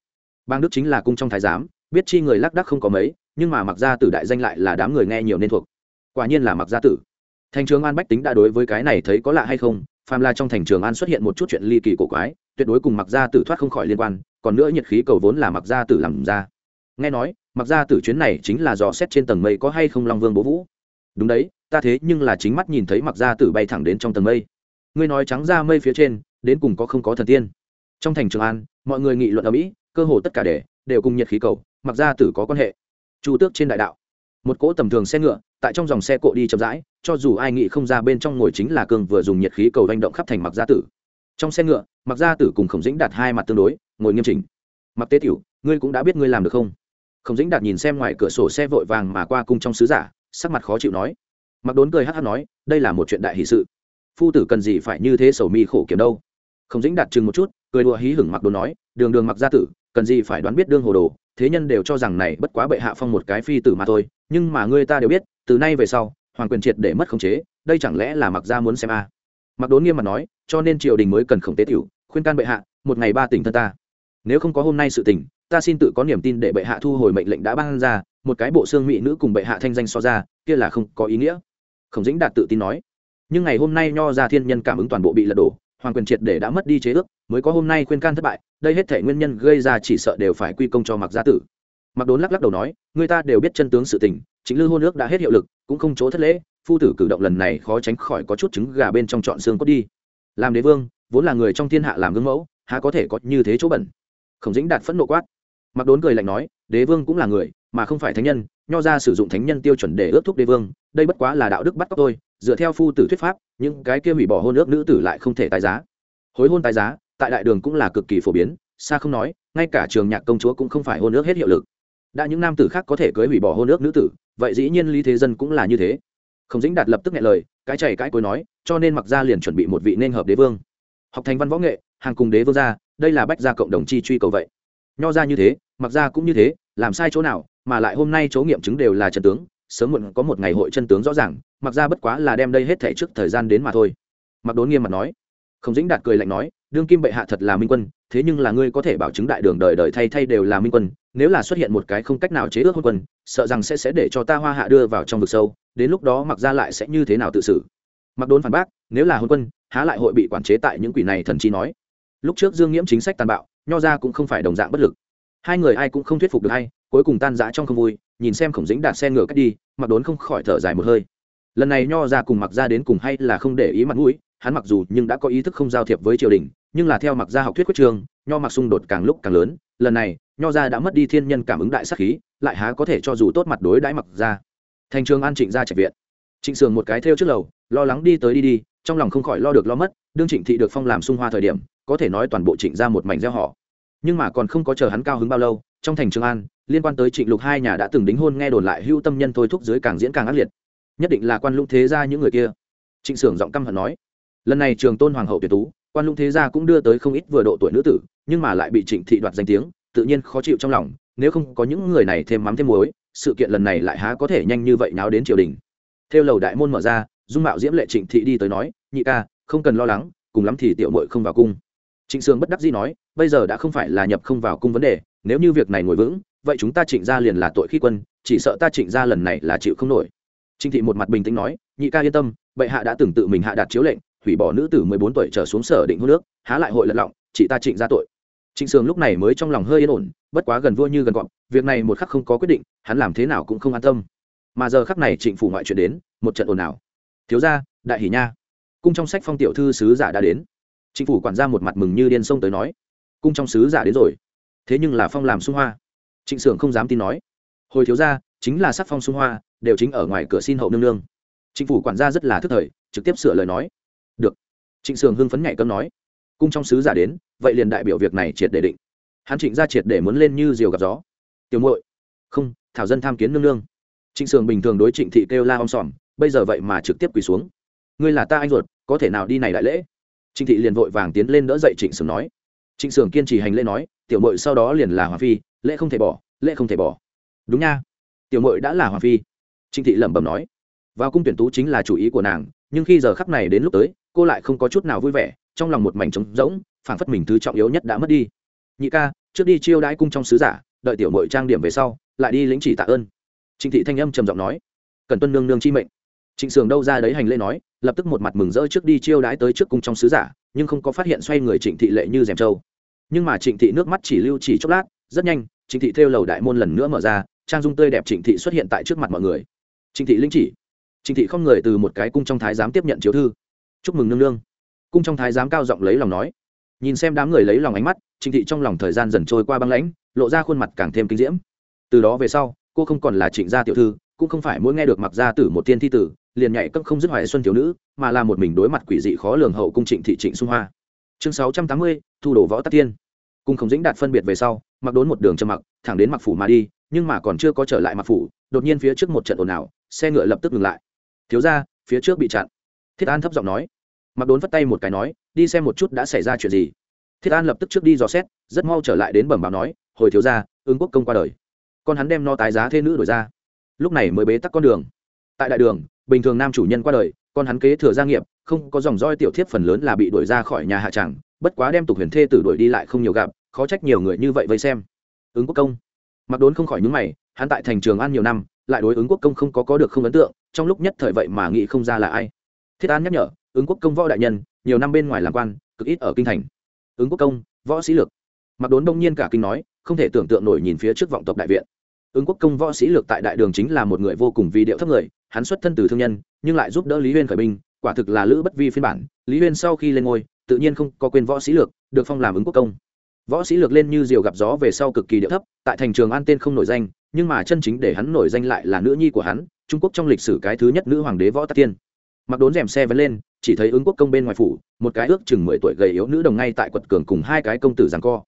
Bàng đức chính là cung trong thái giám, biết chi người lác đắc không có mấy, nhưng mà mặc gia tử đại danh lại là đám người nghe nhiều nên thuộc. Quả nhiên là mặc gia tử. Thành trường an bách tính đã đối với cái này thấy có lạ hay không, phàm là trong thành trường an xuất hiện một chút chuyện ly kỳ cổ quái, tuyệt đối cùng mặc gia tử thoát không khỏi liên quan, còn nữa nhiệt khí cầu vốn là mặc gia tử làm ra. Nghe nói mặc gia tử chuyến này chính là dò xét trên tầng mây có hay không long vương bố vũ. Đúng đấy ta thế nhưng là chính mắt nhìn thấy mặc gia tử bay thẳng đến trong tầng mây. Ngươi nói trắng ra mây phía trên, đến cùng có không có thần tiên? Trong thành trường an, mọi người nghị luận ở mỹ, cơ hồ tất cả để đều cùng nhiệt khí cầu, mặc gia tử có quan hệ. Chu tước trên đại đạo. Một cỗ tầm thường xe ngựa, tại trong dòng xe cộ đi chậm rãi, cho dù ai nghĩ không ra bên trong ngồi chính là cường vừa dùng nhiệt khí cầu hành động khắp thành mặc gia tử. Trong xe ngựa, mặc gia tử cùng khổng dĩnh đạt hai mặt tương đối, ngồi nghiêm chỉnh. Mặc tế tiểu, ngươi cũng đã biết ngươi làm được không? Khổng dĩnh đạt nhìn xem ngoài cửa sổ xe vội vàng mà qua cung trong sứ giả, sắc mặt khó chịu nói mặc đốn cười hát hát nói, đây là một chuyện đại hỷ sự. Phu tử cần gì phải như thế sầu mi khổ kiếm đâu? Không dĩnh đạt chừng một chút, cười đùa hí hửng mặc đốn nói, đường đường mặc gia tử, cần gì phải đoán biết đương hồ đồ, thế nhân đều cho rằng này bất quá bệ hạ phong một cái phi tử mà thôi, nhưng mà ngươi ta đều biết, từ nay về sau, hoàng quyền triệt để mất khống chế, đây chẳng lẽ là mặc gia muốn xem a? À. mặc đốn nghiêm mặt nói, cho nên triều đình mới cần khổng tế tiểu, khuyên can bệ hạ, một ngày ba tỉnh thân ta. Nếu không có hôm nay sự tình ta xin tự có niềm tin để bệ hạ thu hồi mệnh lệnh đã ban ra, một cái bộ xương mỹ nữ cùng bệ hạ thanh danh so ra, kia là không có ý nghĩa khổng dĩnh đạt tự tin nói, nhưng ngày hôm nay nho ra thiên nhân cảm ứng toàn bộ bị lật đổ, hoàng quyền triệt để đã mất đi chế ước, mới có hôm nay khuyên can thất bại, đây hết thể nguyên nhân gây ra chỉ sợ đều phải quy công cho mặc gia tử. Mặc đốn lắc lắc đầu nói, người ta đều biết chân tướng sự tình, chính lư hôn ước đã hết hiệu lực, cũng không chỗ thất lễ, phu tử cử động lần này khó tránh khỏi có chút trứng gà bên trong trọn xương cốt đi. Làm đế vương, vốn là người trong thiên hạ làm gương mẫu, há có thể có như thế chỗ bẩn? Khổng dĩnh đạt phẫn nộ quát. Mặc đốn cười lạnh nói, đế vương cũng là người, mà không phải thánh nhân nho ra sử dụng thánh nhân tiêu chuẩn để ước thúc đế vương, đây bất quá là đạo đức bắt cóc tôi dựa theo phu tử thuyết pháp, những cái kia hủy bỏ hôn ước nữ tử lại không thể tái giá. Hối hôn tái giá, tại đại đường cũng là cực kỳ phổ biến, xa không nói, ngay cả trường nhạc công chúa cũng không phải hôn ước hết hiệu lực. Đã những nam tử khác có thể cưới hủy bỏ hôn ước nữ tử, vậy dĩ nhiên lý thế dân cũng là như thế. Không dĩnh đạt lập tức nghe lời, cái chảy cái cối nói, cho nên mặc ra liền chuẩn bị một vị nên hợp đế vương. Học thành văn võ nghệ, hàng cùng đế vương gia đây là bách gia cộng đồng chi truy cầu vậy. Nho ra như thế, mặc ra cũng như thế làm sai chỗ nào, mà lại hôm nay chỗ nghiệm chứng đều là chân tướng, sớm muộn có một ngày hội chân tướng rõ ràng, mặc ra bất quá là đem đây hết thể trước thời gian đến mà thôi. Mặc đốn nghiêm mặt nói. Không dĩnh đạt cười lạnh nói, đương kim bệ hạ thật là minh quân, thế nhưng là ngươi có thể bảo chứng đại đường đời đời thay thay đều là minh quân, nếu là xuất hiện một cái không cách nào chế ước hôn quân, sợ rằng sẽ sẽ để cho ta hoa hạ đưa vào trong vực sâu, đến lúc đó mặc ra lại sẽ như thế nào tự xử? Mặc đốn phản bác, nếu là hôn quân, há lại hội bị quản chế tại những quỷ này thần chi nói. Lúc trước dương nghiễm chính sách tàn bạo, nho ra cũng không phải đồng dạng bất lực hai người ai cũng không thuyết phục được hay, cuối cùng tan rã trong không vui, nhìn xem khổng dĩnh đạt xe ngựa cách đi mặc đốn không khỏi thở dài một hơi. Lần này nho ra cùng mặc ra đến cùng hay là không để ý mặt mũi, hắn mặc dù nhưng đã có ý thức không giao thiệp với triều đình, nhưng là theo mặc gia học thuyết quyết trường, nho mặc xung đột càng lúc càng lớn, lần này, nho gia đã mất đi thiên nhân cảm ứng đại sắc khí, lại há có thể cho dù tốt mặt đối đãi mặc ra thành trường an trịnh ra trạch viện. Trịnh sường một cái theo trước lầu, lo lắng đi tới đi đi, trong lòng không khỏi lo được lo mất, đương trịnh thị được phong làm sung hoa thời điểm, có thể nói toàn bộ trịnh ra một mảnh gieo họ nhưng mà còn không có chờ hắn cao hứng bao lâu, trong thành trường an, liên quan tới trịnh lục hai nhà đã từng đính hôn nghe đồn lại hưu tâm nhân thôi thúc dưới càng diễn càng ác liệt. Nhất định là quan lũng thế ra những người kia. Trịnh sưởng giọng căm hận nói, lần này trường tôn hoàng hậu tuyệt tú, quan lũng thế gia cũng đưa tới không ít vừa độ tuổi nữ tử, nhưng mà lại bị trịnh thị đoạt danh tiếng, tự nhiên khó chịu trong lòng, nếu không có những người này thêm mắm thêm muối, sự kiện lần này lại há có thể nhanh như vậy náo đến triều đình. Theo lầu đại môn mở ra, dung mạo diễm lệ trịnh thị đi tới nói, nhị ca, không cần lo lắng, cùng lắm thì tiểu mội không vào cung trịnh sương bất đắc dĩ nói, bây giờ đã không phải là nhập không vào cung vấn đề, nếu như việc này ngồi vững, vậy chúng ta trịnh gia liền là tội khi quân, chỉ sợ ta trịnh gia lần này là chịu không nổi. Trịnh thị một mặt bình tĩnh nói, nhị ca yên tâm, bệ hạ đã từng tự mình hạ đạt chiếu lệnh, hủy bỏ nữ tử mười bốn tuổi trở xuống sở định hôn nước há lại hội lật lọng chị ta trịnh ra tội. Trịnh sương lúc này mới trong lòng hơi yên ổn, bất quá gần vua như gần gọn việc này một khắc không có quyết định, hắn làm thế nào cũng không an tâm. Mà giờ khắc này trịnh phủ ngoại chuyện đến, một trận ồn ào. Thiếu gia, đại hỷ nha, cung trong sách phong tiểu thư sứ giả đã đến. Chính phủ quản gia một mặt mừng như điên sông tới nói, cung trong sứ giả đến rồi. Thế nhưng là phong làm sung hoa. Trịnh sưởng không dám tin nói, hồi thiếu gia, chính là sắc phong sung hoa, đều chính ở ngoài cửa xin hậu nương nương. Chính phủ quản gia rất là thức thời, trực tiếp sửa lời nói, được. Trịnh sưởng hưng phấn nhảy cấm nói, cung trong sứ giả đến, vậy liền đại biểu việc này triệt để định. Hắn trịnh ra triệt để muốn lên như diều gặp gió. Tiểu muội. Không, thảo dân tham kiến nương nương. Trịnh sường bình thường đối trịnh thị kêu la om sòm, bây giờ vậy mà trực tiếp quỳ xuống. Ngươi là ta anh ruột, có thể nào đi này đại lễ? Trịnh thị liền vội vàng tiến lên đỡ dậy trịnh sường nói. Trịnh sường kiên trì hành lễ nói, tiểu muội sau đó liền là hoàng phi, lễ không thể bỏ, lễ không thể bỏ. Đúng nha. Tiểu muội đã là hoàng phi. Trịnh thị lẩm bẩm nói. Vào cung tuyển tú chính là chủ ý của nàng, nhưng khi giờ khắc này đến lúc tới, cô lại không có chút nào vui vẻ, trong lòng một mảnh trống rỗng, phảng phất mình thứ trọng yếu nhất đã mất đi. Nhị ca, trước đi chiêu đãi cung trong sứ giả, đợi tiểu mội trang điểm về sau, lại đi lĩnh chỉ tạ ơn. Trịnh thị thanh âm trầm giọng nói. Cần tuân nương nương chi mệnh trịnh sường đâu ra đấy hành lễ nói, lập tức một mặt mừng rỡ trước đi chiêu đãi tới trước cung trong sứ giả, nhưng không có phát hiện xoay người trịnh thị lệ như dèm trâu. Nhưng mà trịnh thị nước mắt chỉ lưu chỉ chốc lát, rất nhanh, trịnh thị theo lầu đại môn lần nữa mở ra, trang dung tươi đẹp trịnh thị xuất hiện tại trước mặt mọi người. Trịnh thị linh chỉ. Trịnh thị không người từ một cái cung trong thái giám tiếp nhận chiếu thư. Chúc mừng nương nương. Cung trong thái giám cao giọng lấy lòng nói. Nhìn xem đám người lấy lòng ánh mắt, trịnh thị trong lòng thời gian dần trôi qua băng lãnh, lộ ra khuôn mặt càng thêm kinh diễm. Từ đó về sau, cô không còn là trịnh gia tiểu thư, cũng không phải mỗi nghe được mặc gia tử một tiên thi tử liền nhảy cấp không dứt hoài xuân thiếu nữ, mà là một mình đối mặt quỷ dị khó lường hậu cung trịnh thị trịnh xung hoa. Chương sáu trăm tám mươi, thu đổ võ tắc tiên. Cung không dĩnh đạt phân biệt về sau, mặc đốn một đường trầm mặc, thẳng đến mặc phủ mà đi, nhưng mà còn chưa có trở lại mặc phủ, đột nhiên phía trước một trận ồn ào, xe ngựa lập tức ngừng lại. Thiếu ra phía trước bị chặn. Thiết an thấp giọng nói. Mặc đốn vất tay một cái nói, đi xem một chút đã xảy ra chuyện gì. Thiết an lập tức trước đi dò xét, rất mau trở lại đến bẩm báo nói, hồi thiếu ra ứng quốc công qua đời. Con hắn đem no tái giá thê nữ đổi ra. Lúc này mới bế tắc con đường tại đại đường, bình thường nam chủ nhân qua đời, con hắn kế thừa gia nghiệp, không có dòng roi tiểu thiếp phần lớn là bị đuổi ra khỏi nhà hạ tràng bất quá đem tục huyền thê tử đuổi đi lại không nhiều gặp, khó trách nhiều người như vậy vây xem. Ứng quốc công. Mặc đốn không khỏi nhúng mày, hắn tại thành trường an nhiều năm, lại đối ứng quốc công không có có được không ấn tượng, trong lúc nhất thời vậy mà nghĩ không ra là ai. Thiết an nhắc nhở, ứng quốc công võ đại nhân, nhiều năm bên ngoài làm quan, cực ít ở kinh thành. Ứng quốc công, võ sĩ lược mặc đốn đông nhiên cả kinh nói, không thể tưởng tượng nổi nhìn phía trước vọng tộc đại viện ứng quốc công võ sĩ lược tại đại đường chính là một người vô cùng vi điệu thấp người, hắn xuất thân từ thương nhân, nhưng lại giúp đỡ lý huyên khởi binh, quả thực là lữ bất vi phiên bản. Lý huyên sau khi lên ngôi, tự nhiên không có quên võ sĩ lược, được phong làm ứng quốc công. Võ sĩ lược lên như diều gặp gió về sau cực kỳ điệu thấp, tại thành trường an tên không nổi danh, nhưng mà chân chính để hắn nổi danh lại là nữ nhi của hắn, trung quốc trong lịch sử cái thứ nhất nữ hoàng đế võ tắc tiên. Mặc đốn rèm xe vẫn lên, chỉ thấy ứng quốc công bên ngoài phủ, một cái ước chừng mười tuổi gầy yếu nữ đồng ngay tại quật cường cùng hai cái công tử giằng co.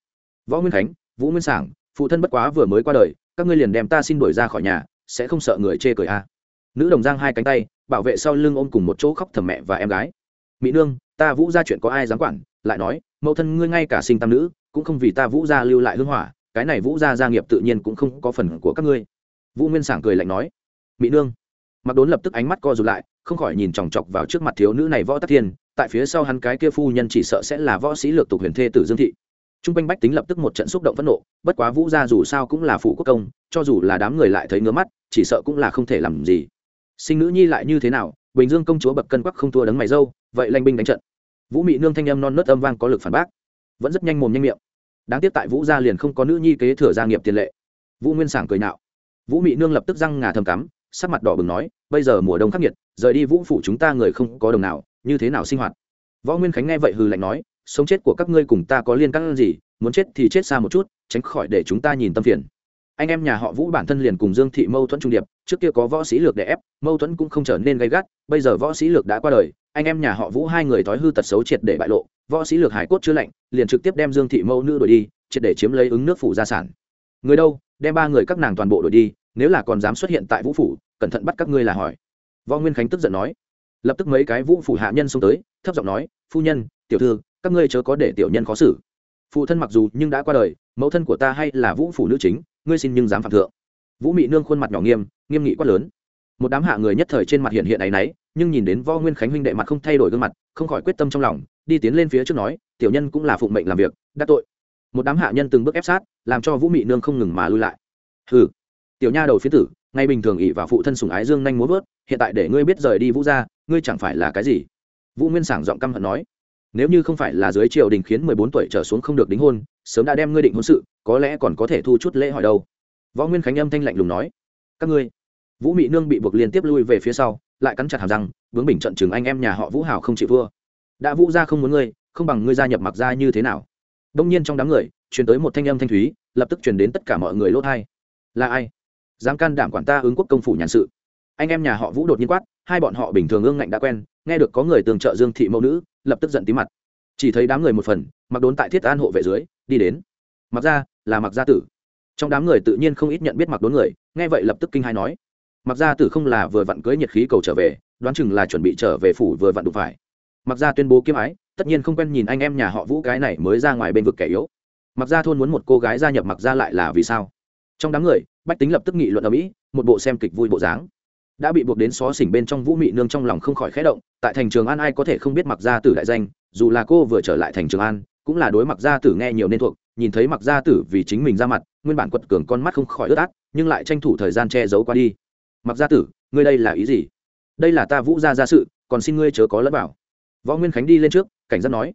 Võ nguyên khánh, vũ nguyên sảng, phụ thân bất quá vừa mới qua đời các ngươi liền đem ta xin đuổi ra khỏi nhà, sẽ không sợ người chê cười a à. nữ đồng giang hai cánh tay, bảo vệ sau lưng ôm cùng một chỗ khóc thầm mẹ và em gái. Mỹ nương, ta vũ ra chuyện có ai dám quản? Lại nói, mẫu thân ngươi ngay cả sinh tam nữ, cũng không vì ta vũ gia lưu lại hưng hỏa, cái này vũ gia gia nghiệp tự nhiên cũng không có phần của các ngươi. Vũ nguyên sảng cười lạnh nói mỹ nương. Mặc đốn lập tức ánh mắt co rụt lại, không khỏi nhìn chòng chọc vào trước mặt thiếu nữ này võ tắc thiên, tại phía sau hắn cái kia phu nhân chỉ sợ sẽ là võ sĩ lược tục huyền thê tử dương thị. Trung quanh bách tính lập tức một trận xúc động phẫn nộ, bất quá vũ gia dù sao cũng là phụ quốc công, cho dù là đám người lại thấy ngứa mắt, chỉ sợ cũng là không thể làm gì. Sinh nữ nhi lại như thế nào, bình dương công chúa bậc cân quắc không thua đấng mày dâu, vậy lanh binh đánh trận. Vũ mị nương thanh âm non nớt âm vang có lực phản bác, vẫn rất nhanh mồm nhanh miệng. Đáng tiếc tại vũ gia liền không có nữ nhi kế thừa gia nghiệp tiền lệ. Vũ nguyên sảng cười nạo vũ mị nương lập tức răng ngà thầm cắm, sắc mặt đỏ bừng nói, bây giờ mùa đông khắc nghiệt, rời đi vũ phủ chúng ta người không có đồng nào, như thế nào sinh hoạt? Võ nguyên khánh nghe vậy hừ lạnh nói sống chết của các ngươi cùng ta có liên căn gì, muốn chết thì chết xa một chút, tránh khỏi để chúng ta nhìn tâm phiền. Anh em nhà họ vũ bản thân liền cùng dương thị mâu thuẫn trung điệp, trước kia có võ sĩ lược để ép, mâu thuẫn cũng không trở nên gay gắt, bây giờ võ sĩ lược đã qua đời, anh em nhà họ vũ hai người thói hư tật xấu triệt để bại lộ, võ sĩ lược hải cốt chưa lạnh, liền trực tiếp đem dương thị mâu nữ đổi đi, triệt để chiếm lấy ứng nước phủ gia sản. Người đâu, đem ba người các nàng toàn bộ đổi đi, nếu là còn dám xuất hiện tại vũ phủ, cẩn thận bắt các ngươi là hỏi. Võ nguyên khánh tức giận nói. Lập tức mấy cái vũ phủ hạ nhân xông tới, thấp giọng nói, phu nhân, tiểu thư các ngươi chớ có để tiểu nhân khó xử. Phụ thân mặc dù nhưng đã qua đời, mẫu thân của ta hay là vũ phủ nữ chính, ngươi xin nhưng dám phạm thượng. Vũ mị nương khuôn mặt nhỏ nghiêm nghiêm nghị quát lớn. Một đám hạ người nhất thời trên mặt hiện hiện ấ y n ấ y nhưng nhìn đến võ nguyên khánh huynh đệ mặt không thay đổi gương mặt, không khỏi quyết tâm trong lòng, đi tiến lên phía trước nói, tiểu nhân cũng là phụng mệnh làm việc đắc tội. Một đám hạ nhân từng bước ép sát, làm cho vũ mị nương không ngừng mà lui lại. Ừ tiểu nha đầu phía tử, ngay bình thường ỷ và phụ thân sùng ái dương nhanh muốn vớt, hiện tại để ngươi biết rời đi vũ gia, ngươi chẳng phải là cái gì? Vũ nguyên sảng giọng căm hận nói nếu như không phải là dưới triều đình khiến mười bốn tuổi trở xuống không được đính hôn, sớm đã đem ngươi định hôn sự, có lẽ còn có thể thu chút lễ hỏi đâu. Võ nguyên khánh âm thanh lạnh lùng nói. Các ngươi. Vũ mị nương bị buộc liên tiếp lui về phía sau, lại cắn chặt hàm răng, vướng bình trận chừng anh em nhà họ vũ hào không chịu vua. đã vũ ra không muốn ngươi, không bằng ngươi gia nhập mặc ra như thế nào? Đông nhiên trong đám người, truyền tới một thanh âm thanh thúy, lập tức truyền đến tất cả mọi người lốt hai. Là ai? Dám can đảm quản ta ứng quốc công phủ nhàn sự? Anh em nhà họ vũ đột nhiên quát hai bọn họ bình thường ương ngạnh đã quen, nghe được có người tường trợ dương thị mẫu nữ, lập tức giận tí mặt. Chỉ thấy đám người một phần, mặc đốn tại thiết an hộ vệ dưới, đi đến. Mặc ra, là mặc gia tử. Trong đám người tự nhiên không ít nhận biết mặc đốn người, nghe vậy lập tức kinh hai nói. Mặc gia tử không là vừa vặn cưới nhiệt khí cầu trở về, đoán chừng là chuẩn bị trở về phủ vừa vặn đụng phải. Mặc gia tuyên bố kiếm ái, tất nhiên không quen nhìn anh em nhà họ vũ cái này mới ra ngoài bên vực kẻ yếu. Mặc gia thôn muốn một cô gái gia nhập mặc gia lại là vì sao? Trong đám người, bách tính lập tức nghị luận ở mỹ, một bộ xem kịch vui bộ dáng đã bị buộc đến xó xỉnh bên trong vũ mị nương trong lòng không khỏi khẽ động, tại thành trường an ai có thể không biết mặc gia tử đại danh, dù là cô vừa trở lại thành trường an, cũng là đối mặc gia tử nghe nhiều nên thuộc, nhìn thấy mặc gia tử vì chính mình ra mặt, nguyên bản quật cường con mắt không khỏi ướt át, nhưng lại tranh thủ thời gian che giấu qua đi. Mặc gia tử, ngươi đây là ý gì? Đây là ta vũ gia gia sự, còn xin ngươi chớ có lẫn bảo võ nguyên khánh đi lên trước, cảnh giác nói.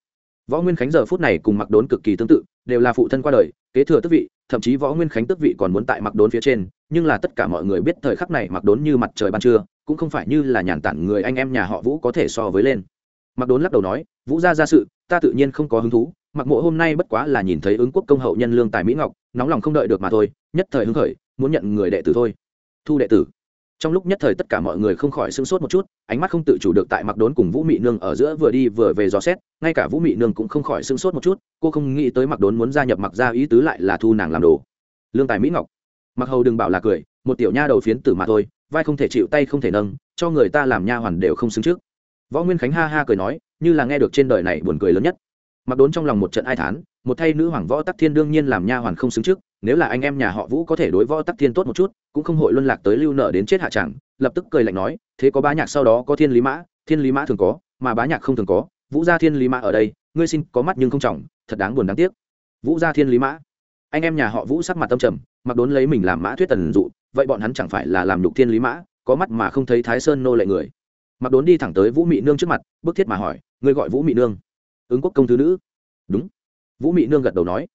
Võ nguyên khánh giờ phút này cùng mặc đốn cực kỳ tương tự, đều là phụ thân qua đời, kế thừa tước vị thậm chí võ nguyên khánh tước vị còn muốn tại mặc đốn phía trên, nhưng là tất cả mọi người biết thời khắc này mặc đốn như mặt trời ban trưa, cũng không phải như là nhàn tản người anh em nhà họ vũ có thể so với lên. Mặc đốn lắc đầu nói, vũ gia ra sự, ta tự nhiên không có hứng thú, mặc mộ hôm nay bất quá là nhìn thấy ứng quốc công hậu nhân lương tài mỹ ngọc, nóng lòng không đợi được mà thôi, nhất thời hứng khởi, muốn nhận người đệ tử thôi. Thu đệ tử trong lúc nhất thời tất cả mọi người không khỏi sưng sốt một chút, ánh mắt không tự chủ được tại mặc đốn cùng vũ mị nương ở giữa vừa đi vừa về dò xét, ngay cả vũ mị nương cũng không khỏi sưng sốt một chút, cô không nghĩ tới mặc đốn muốn gia nhập mặc ra ý tứ lại là thu nàng làm đồ. Lương tài mỹ ngọc. Mặc hầu đừng bảo là cười, một tiểu nha đầu phiến tử mà thôi, vai không thể chịu tay không thể nâng, cho người ta làm nha hoàn đều không xứng trước. Võ nguyên khánh ha ha cười nói, như là nghe được trên đời này buồn cười lớn nhất mặc đốn trong lòng một trận ai thán, một thay nữ hoàng võ tắc thiên đương nhiên làm nha hoàn không xứng trước, nếu là anh em nhà họ vũ có thể đối võ tắc thiên tốt một chút, cũng không hội luân lạc tới lưu nợ đến chết hạ chẳng, lập tức cười lạnh nói, thế có bá nhạc sau đó có thiên lý mã, thiên lý mã thường có, mà bá nhạc không thường có, vũ gia thiên lý mã ở đây, ngươi xin có mắt nhưng không trọng, thật đáng buồn đáng tiếc. Vũ gia thiên lý mã? Anh em nhà họ vũ sắc mặt tâm trầm, mặc đốn lấy mình làm mã thuyết tần dụ, vậy bọn hắn chẳng phải là làm nhục thiên lý mã, có mắt mà không thấy thái sơn nô lệ người. Mặc đốn đi thẳng tới vũ mị nương trước mặt, bức thiết mà hỏi, ngươi gọi vũ mị nương? Ứng quốc công thứ nữ. Đúng. Vũ mị nương gật đầu nói.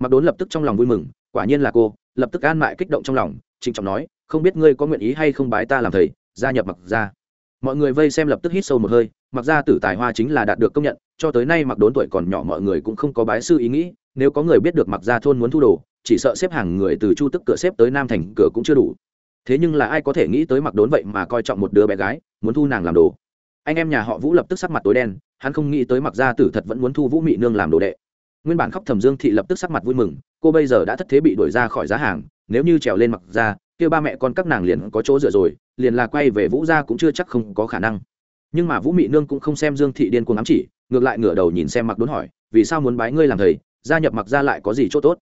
Mặc đốn lập tức trong lòng vui mừng, quả nhiên là cô, lập tức an mại kích động trong lòng, trịnh trọng nói, không biết ngươi có nguyện ý hay không bái ta làm thầy, gia nhập mặc gia. Mọi người vây xem lập tức hít sâu một hơi, mặc gia tử tài hoa chính là đạt được công nhận, cho tới nay mặc đốn tuổi còn nhỏ mọi người cũng không có bái sư ý nghĩ, nếu có người biết được mặc gia thôn muốn thu đồ, chỉ sợ xếp hàng người từ chu tức cửa xếp tới nam thành cửa cũng chưa đủ. Thế nhưng là ai có thể nghĩ tới mặc đốn vậy mà coi trọng một đứa bé gái, muốn thu nàng làm đồ. Anh em nhà họ vũ lập tức sắc mặt tối đen hắn không nghĩ tới mặc gia tử thật vẫn muốn thu vũ mị nương làm đồ đệ. Nguyên bản khóc thầm dương thị lập tức sắc mặt vui mừng cô bây giờ đã thất thế bị đuổi ra khỏi giá hàng nếu như trèo lên mặc Gia, kêu ba mẹ con các nàng liền có chỗ dựa rồi liền là quay về vũ gia cũng chưa chắc không có khả năng. Nhưng mà vũ mị nương cũng không xem dương thị điên cuồng ám chỉ ngược lại ngửa đầu nhìn xem mặc đốn hỏi vì sao muốn bái ngươi làm thầy gia nhập mặc gia lại có gì chỗ tốt?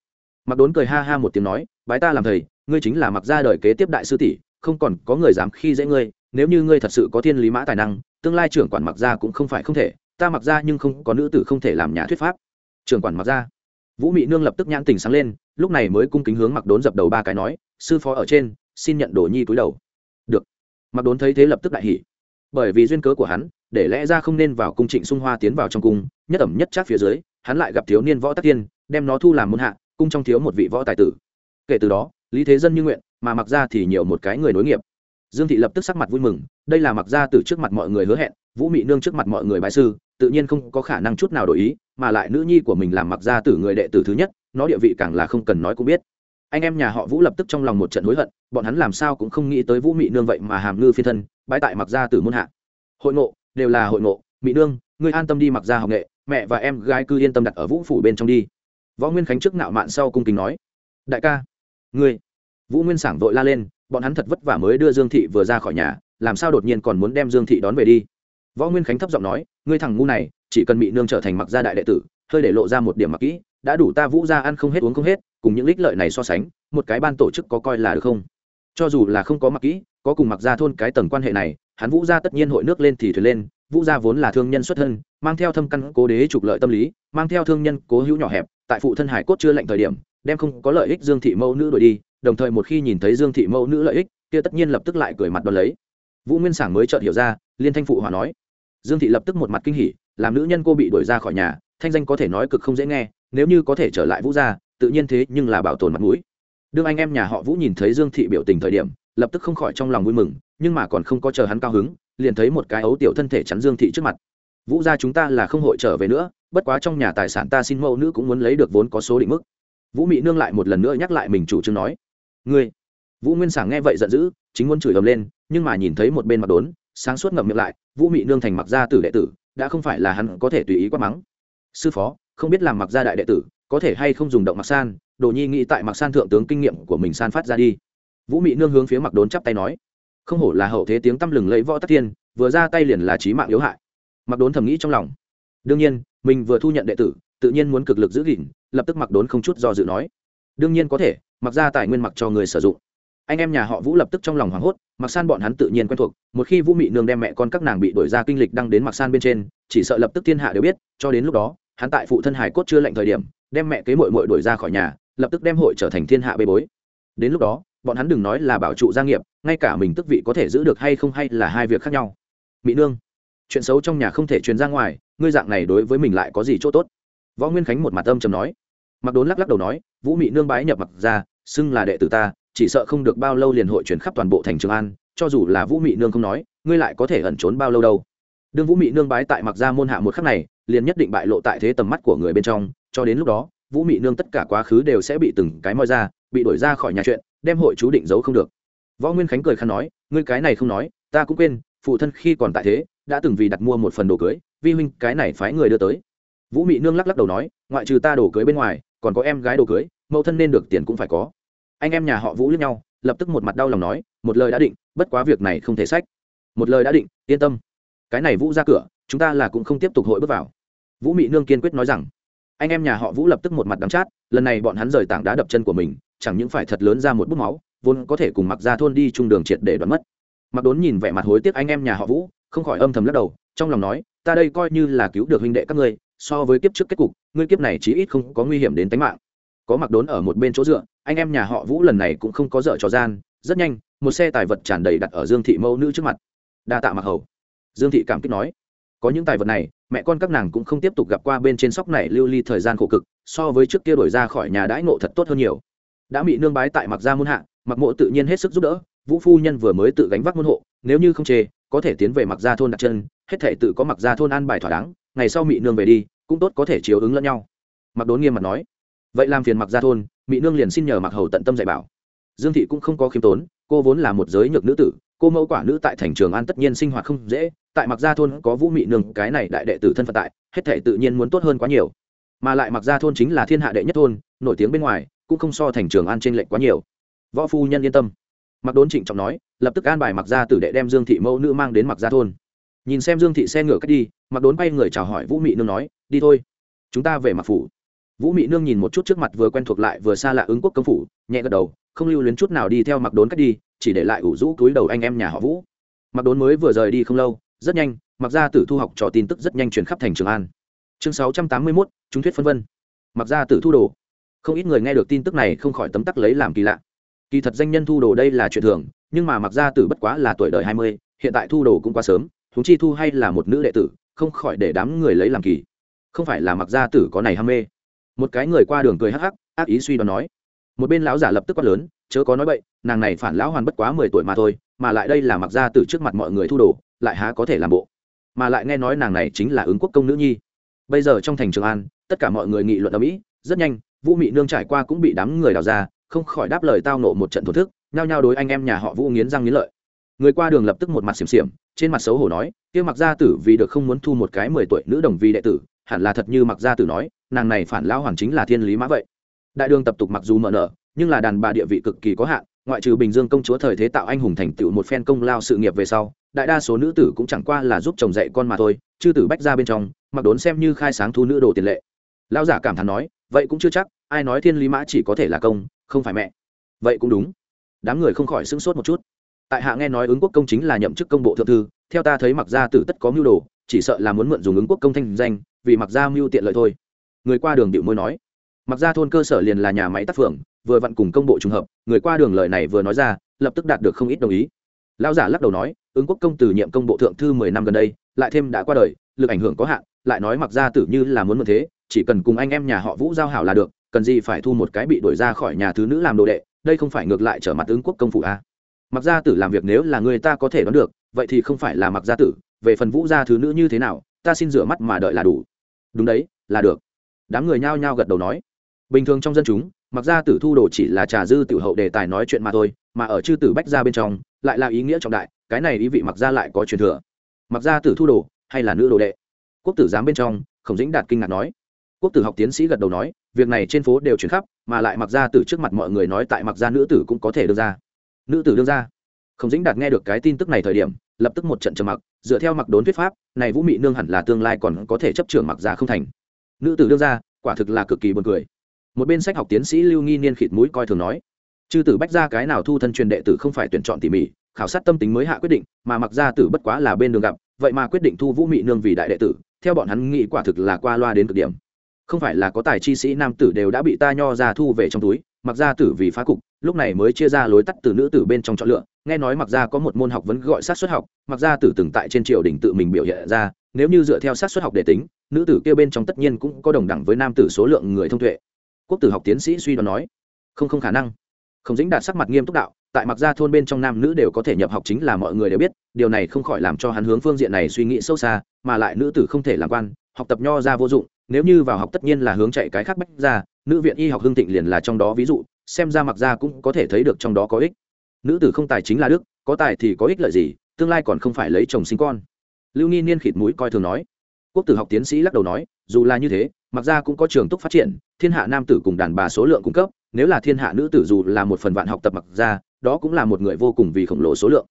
Mặc đốn cười ha ha một tiếng nói bái ta làm thầy ngươi chính là mặc gia đời kế tiếp đại sư tỷ không còn có người dám khi dễ ngươi nếu như ngươi thật sự có thiên lý mã tài năng tương lai trưởng quản mặc gia cũng không phải không thể ta mặc gia nhưng không có nữ tử không thể làm nhà thuyết pháp. Trưởng quản mặc gia vũ mị nương lập tức nhãn tình sáng lên, lúc này mới cung kính hướng mặc đốn dập đầu ba cái nói, sư phó ở trên, xin nhận đồ nhi túi đầu. Được. Mặc đốn thấy thế lập tức đại hỉ. Bởi vì duyên cớ của hắn, để lẽ ra không nên vào cung trịnh sung hoa tiến vào trong cung, nhất ẩm nhất chắc phía dưới, hắn lại gặp thiếu niên võ tắc tiên, đem nó thu làm môn hạ, cung trong thiếu một vị võ tài tử. Kể từ đó, lý thế dân như nguyện, mà mặc ra thì nhiều một cái người nối nghiệp. Dương thị lập tức sắc mặt vui mừng, đây là mặc ra từ trước mặt mọi người hứa hẹn, vũ mị nương trước mặt mọi người bại sư tự nhiên không có khả năng chút nào đổi ý, mà lại nữ nhi của mình làm mặc ra từ người đệ tử thứ nhất, nó địa vị càng là không cần nói cũng biết. Anh em nhà họ vũ lập tức trong lòng một trận hối hận, bọn hắn làm sao cũng không nghĩ tới vũ mị nương vậy mà hàm ngư phiên thân bãi tại mặc ra từ môn hạ. Hội ngộ, đều là hội ngộ, mị nương, ngươi an tâm đi mặc ra học nghệ, mẹ và em gái cứ yên tâm đặt ở vũ phủ bên trong đi. Võ nguyên khánh trước nạo mạn sau cung kính nói. Đại ca, ngươi. Vũ nguyên sảng vội la lên, bọn hắn thật vất vả mới đưa dương thị vừa ra khỏi nhà, làm sao đột nhiên còn muốn đem dương thị đón về đi? Võ nguyên khánh thấp giọng nói ngươi thằng ngu này, chỉ cần bị nương trở thành mặc gia đại đệ tử, hơi để lộ ra một điểm mặc kỹ, đã đủ ta vũ ra ăn không hết uống không hết, cùng những lích lợi này so sánh, một cái ban tổ chức có coi là được không? Cho dù là không có mặc kỹ, có cùng mặc gia thôn cái tầng quan hệ này, hắn vũ gia tất nhiên hội nước lên thì thuyền lên, vũ gia vốn là thương nhân xuất thân, mang theo thâm căn cố đế trục lợi tâm lý, mang theo thương nhân cố hữu nhỏ hẹp, tại phụ thân hải cốt chưa lệnh thời điểm, đem không có lợi ích dương thị mẫu nữ đổi đi, đồng thời một khi nhìn thấy dương thị mẫu nữ lợi ích, kia tất nhiên lập tức lại cười mặt đón lấy. Vũ nguyên sảng mới chợt hiểu ra, liên thanh phụ hòa nói dương thị lập tức một mặt kinh hỉ, làm nữ nhân cô bị đuổi ra khỏi nhà, thanh danh có thể nói cực không dễ nghe, nếu như có thể trở lại vũ gia, tự nhiên thế nhưng là bảo tồn mặt mũi. Đương anh em nhà họ vũ nhìn thấy dương thị biểu tình thời điểm, lập tức không khỏi trong lòng vui mừng, nhưng mà còn không có chờ hắn cao hứng, liền thấy một cái ấu tiểu thân thể chắn dương thị trước mặt. Vũ gia chúng ta là không hội trở về nữa, bất quá trong nhà tài sản ta xin mẫu nữ cũng muốn lấy được vốn có số định mức. Vũ mị nương lại một lần nữa nhắc lại mình chủ trương nói, ngươi. Vũ nguyên sảng nghe vậy giận dữ, chính muốn chửi ầm lên, nhưng mà nhìn thấy một bên mặt đốn, sáng suốt ngậm miệng lại vũ mị nương thành mặc gia tử đệ tử, đã không phải là hắn có thể tùy ý quát mắng. Sư phó, không biết làm mặc gia đại đệ tử, có thể hay không dùng động mặc san? Đồ nhi nghĩ tại mặc san thượng tướng kinh nghiệm của mình san phát ra đi. Vũ mị nương hướng phía mặc đốn chắp tay nói, không hổ là hậu thế tiếng tăm lừng lẫy võ tắc thiên vừa ra tay liền là trí mạng yếu hại. Mặc đốn thầm nghĩ trong lòng. Đương nhiên, mình vừa thu nhận đệ tử, tự nhiên muốn cực lực giữ gìn, lập tức mặc đốn không chút do dự nói, đương nhiên có thể, mặc ra tài nguyên mặc cho người sử dụng anh em nhà họ vũ lập tức trong lòng hoảng hốt mặc san bọn hắn tự nhiên quen thuộc, một khi vũ mị nương đem mẹ con các nàng bị đổi ra kinh lịch đăng đến mặc san bên trên, chỉ sợ lập tức thiên hạ đều biết, cho đến lúc đó, hắn tại phụ thân hải cốt chưa lệnh thời điểm, đem mẹ kế mội mội đổi ra khỏi nhà, lập tức đem hội trở thành thiên hạ bê bối. Đến lúc đó, bọn hắn đừng nói là bảo trụ gia nghiệp, ngay cả mình tức vị có thể giữ được hay không hay là hai việc khác nhau. Mỹ nương, chuyện xấu trong nhà không thể truyền ra ngoài, ngươi dạng này đối với mình lại có gì chỗ tốt? Võ nguyên khánh một mặt âm trầm nói. Mặc đốn lắc lắc đầu nói, vũ mị nương bái nhập mặc ra xưng là đệ tử ta chỉ sợ không được bao lâu liền hội chuyển khắp toàn bộ thành trường an, cho dù là vũ mị nương không nói, ngươi lại có thể ẩn trốn bao lâu đâu. Đương vũ mị nương bái tại mặc gia môn hạ một khắc này, liền nhất định bại lộ tại thế tầm mắt của người bên trong, cho đến lúc đó, vũ mị nương tất cả quá khứ đều sẽ bị từng cái moi ra, bị đổi ra khỏi nhà chuyện, đem hội chú định giấu không được. Võ nguyên khánh cười khăn nói, ngươi cái này không nói, ta cũng quên, phụ thân khi còn tại thế, đã từng vì đặt mua một phần đồ cưới, vi huynh cái này phái người đưa tới. Vũ mị nương lắc lắc đầu nói, ngoại trừ ta đồ cưới bên ngoài, còn có em gái đồ cưới, mẫu thân nên được tiền cũng phải có anh em nhà họ vũ lướt nhau, lập tức một mặt đau lòng nói, một lời đã định, bất quá việc này không thể sách. Một lời đã định, yên tâm. Cái này vũ ra cửa, chúng ta là cũng không tiếp tục hội bước vào. Vũ mị nương kiên quyết nói rằng. Anh em nhà họ vũ lập tức một mặt đắm chát, lần này bọn hắn rời tảng đá đập chân của mình, chẳng những phải thật lớn ra một bút máu, vốn có thể cùng mặc ra thôn đi chung đường triệt để đoán mất. Mặc đốn nhìn vẻ mặt hối tiếc anh em nhà họ vũ, không khỏi âm thầm lắc đầu, trong lòng nói, ta đây coi như là cứu được huynh đệ các ngươi, so với kiếp trước kết cục, ngươi kiếp này chí ít không có nguy hiểm đến tính mạng có mặc đốn ở một bên chỗ dựa, anh em nhà họ vũ lần này cũng không có dở trò gian, rất nhanh, một xe tài vật tràn đầy đặt ở dương thị mẫu nữ trước mặt. Đa tạ mặc hầu. Dương thị cảm kích nói, có những tài vật này, mẹ con các nàng cũng không tiếp tục gặp qua bên trên sóc này lưu ly thời gian khổ cực, so với trước kia đổi ra khỏi nhà đãi ngộ thật tốt hơn nhiều. Đã bị nương bái tại mặc gia muôn hạ mặc mộ tự nhiên hết sức giúp đỡ, vũ phu nhân vừa mới tự gánh vác môn hộ, nếu như không chê, có thể tiến về mặc gia thôn đặt chân, hết thể tự có mặc gia thôn an bài thỏa đáng, ngày sau mị nương về đi, cũng tốt có thể chiếu ứng lẫn nhau. Mặc đốn nghiêm mặt nói vậy làm phiền mặc gia thôn mỹ nương liền xin nhờ mặc hầu tận tâm dạy bảo. Dương thị cũng không có khiêm tốn, cô vốn là một giới nhược nữ tử, cô mẫu quả nữ tại thành trường an tất nhiên sinh hoạt không dễ, tại mặc gia thôn có vũ mị nương, cái này đại đệ tử thân phận tại, hết thể tự nhiên muốn tốt hơn quá nhiều. Mà lại mặc gia thôn chính là thiên hạ đệ nhất thôn, nổi tiếng bên ngoài, cũng không so thành trường an trên lệnh quá nhiều. Võ phu nhân yên tâm. Mặc đốn trịnh trọng nói, lập tức an bài mặc gia tử đệ đem dương thị mẫu nữ mang đến mặc gia thôn. Nhìn xem dương thị xe ngựa cách đi mặc đốn bay người chào hỏi vũ mị nương nói, đi thôi, chúng ta về mặc phủ vũ mị nương nhìn một chút trước mặt vừa quen thuộc lại vừa xa lạ ứng quốc công phủ, nhẹ gật đầu, không lưu luyến chút nào đi theo mặc đốn cách đi, chỉ để lại ủ rũ túi đầu anh em nhà họ vũ. Mặc đốn mới vừa rời đi không lâu, rất nhanh mặc gia tử thu học trò tin tức rất nhanh chuyển khắp thành trường an. Chương sáu trăm tám mươi mốt, chúng thuyết phân vân. Mặc gia tử thu đồ. Không ít người nghe được tin tức này không khỏi tấm tắc lấy làm kỳ lạ. Kỳ thật danh nhân thu đồ đây là chuyện thường, nhưng mà mặc gia tử bất quá là tuổi đời hai mươi, hiện tại thu đồ cũng quá sớm thúng chi thu hay là một nữ đệ tử, không khỏi để đám người lấy làm kỳ. Không phải là mặc gia tử có này ham mê một cái người qua đường cười hắc hắc, ác ý suy đoán nói. Một bên lão giả lập tức quát lớn, chớ có nói bậy, nàng này phản lão hoàn bất quá mười tuổi mà thôi, mà lại đây là mặc gia tử trước mặt mọi người thu đồ, lại há có thể làm bộ. Mà lại nghe nói nàng này chính là ứng quốc công nữ nhi. Bây giờ trong thành trường an, tất cả mọi người nghị luận ở mỹ rất nhanh, vũ mị nương trải qua cũng bị đám người đào ra, không khỏi đáp lời tao nộ một trận thổ thức, nhao nhao đối anh em nhà họ vũ nghiến răng nghiến lợi. Người qua đường lập tức một mặt xiểm xiểm, trên mặt xấu hổ nói, kia mặc gia tử vì được không muốn thu một cái mười tuổi nữ đồng vi đệ tử, hẳn là thật như mặc gia tử nói nàng này phản lao hoàn chính là thiên lý mã vậy. Đại đường tập tục mặc dù mở nở, nhưng là đàn bà địa vị cực kỳ có hạn, ngoại trừ bình dương công chúa thời thế tạo anh hùng thành tựu một phen công lao sự nghiệp về sau, đại đa số nữ tử cũng chẳng qua là giúp chồng dạy con mà thôi, chư tử bách ra bên trong, mặc đốn xem như khai sáng thu nữ đồ tiền lệ. Lao giả cảm thán nói, vậy cũng chưa chắc, ai nói thiên lý mã chỉ có thể là công, không phải mẹ. Vậy cũng đúng. Đám người không khỏi sững sốt một chút. Tại hạ nghe nói ứng quốc công chính là nhậm chức công bộ thượng thư, theo ta thấy mặc gia tử tất có mưu đồ, chỉ sợ là muốn mượn dùng ứng quốc công thanh danh, vì mặc gia mưu tiện lợi thôi người qua đường điệu môi nói. Mặc ra thôn cơ sở liền là nhà máy tác phường, vừa vặn cùng công bộ trùng hợp, người qua đường lời này vừa nói ra, lập tức đạt được không ít đồng ý. Lão giả lắc đầu nói, ứng quốc công từ nhiệm công bộ thượng thư mười năm gần đây, lại thêm đã qua đời, lực ảnh hưởng có hạn, lại nói mặc ra tử như là muốn mượn thế, chỉ cần cùng anh em nhà họ vũ giao hảo là được, cần gì phải thu một cái bị đuổi ra khỏi nhà thứ nữ làm đồ đệ, đây không phải ngược lại trở mặt ứng quốc công phủ a à. mặc gia tử làm việc nếu là người ta có thể đoán được, vậy thì không phải là mặc gia tử, về phần vũ gia thứ nữ như thế nào, ta xin rửa mắt mà đợi là đủ. Đúng đấy, là được đám người nhao nhao gật đầu nói. Bình thường trong dân chúng, mặc gia tử thu đồ chỉ là trà dư tiểu hậu đề tài nói chuyện mà thôi, mà ở chư tử bách gia bên trong, lại là ý nghĩa trọng đại, cái này ý vị mặc gia lại có truyền thừa. Mặc gia tử thu đồ, hay là nữ đồ đệ? Quốc tử giám bên trong, khổng dĩnh đạt kinh ngạc nói. Quốc tử học tiến sĩ gật đầu nói, việc này trên phố đều chuyển khắp, mà lại mặc ra từ trước mặt mọi người nói tại mặc ra nữ tử cũng có thể đưa ra. Nữ tử đưa ra. Khổng dĩnh đạt nghe được cái tin tức này thời điểm, lập tức một trận trầm mặc, dựa theo mặc đốn thuyết pháp, này vũ mị nương hẳn là tương lai còn có thể chấp trưởng mặc ra không thành nữ tử đưa ra, quả thực là cực kỳ buồn cười. Một bên sách học tiến sĩ lưu nghi niên khịt mũi coi thường nói, chư tử bách ra cái nào thu thân truyền đệ tử không phải tuyển chọn tỉ mỉ, khảo sát tâm tính mới hạ quyết định, mà mặc ra tử bất quá là bên đường gặp, vậy mà quyết định thu vũ mị nương vì đại đệ tử, theo bọn hắn nghĩ quả thực là qua loa đến cực điểm. Không phải là có tài chi sĩ nam tử đều đã bị ta nho ra thu về trong túi, mặc ra tử vì phá cục, lúc này mới chia ra lối tắt từ nữ tử bên trong chọn lựa, nghe nói mặc ra có một môn học vẫn gọi sát xuất học, mặc ra tử từng tại trên triều đình tự mình biểu hiện ra nếu như dựa theo sát xuất học để tính, nữ tử kia bên trong tất nhiên cũng có đồng đẳng với nam tử số lượng người thông tuệ. Quốc tử học tiến sĩ suy đoán nói, không không khả năng. Không dính đạt sắc mặt nghiêm túc đạo, tại mặc gia thôn bên trong nam nữ đều có thể nhập học chính là mọi người đều biết, điều này không khỏi làm cho hắn hướng phương diện này suy nghĩ sâu xa, mà lại nữ tử không thể làm quan, học tập nho ra vô dụng, nếu như vào học tất nhiên là hướng chạy cái khác bách ra, nữ viện y học hưng thịnh liền là trong đó ví dụ, xem ra mặc ra cũng có thể thấy được trong đó có ích. Nữ tử không tài chính là đức, có tài thì có ích lợi gì, tương lai còn không phải lấy chồng sinh con lưu nghi niên khịt mũi coi thường nói. Quốc tử học tiến sĩ lắc đầu nói, dù là như thế, mặc ra cũng có trường túc phát triển, thiên hạ nam tử cùng đàn bà số lượng cung cấp, nếu là thiên hạ nữ tử dù là một phần vạn học tập mặc ra, đó cũng là một người vô cùng vì khổng lồ số lượng.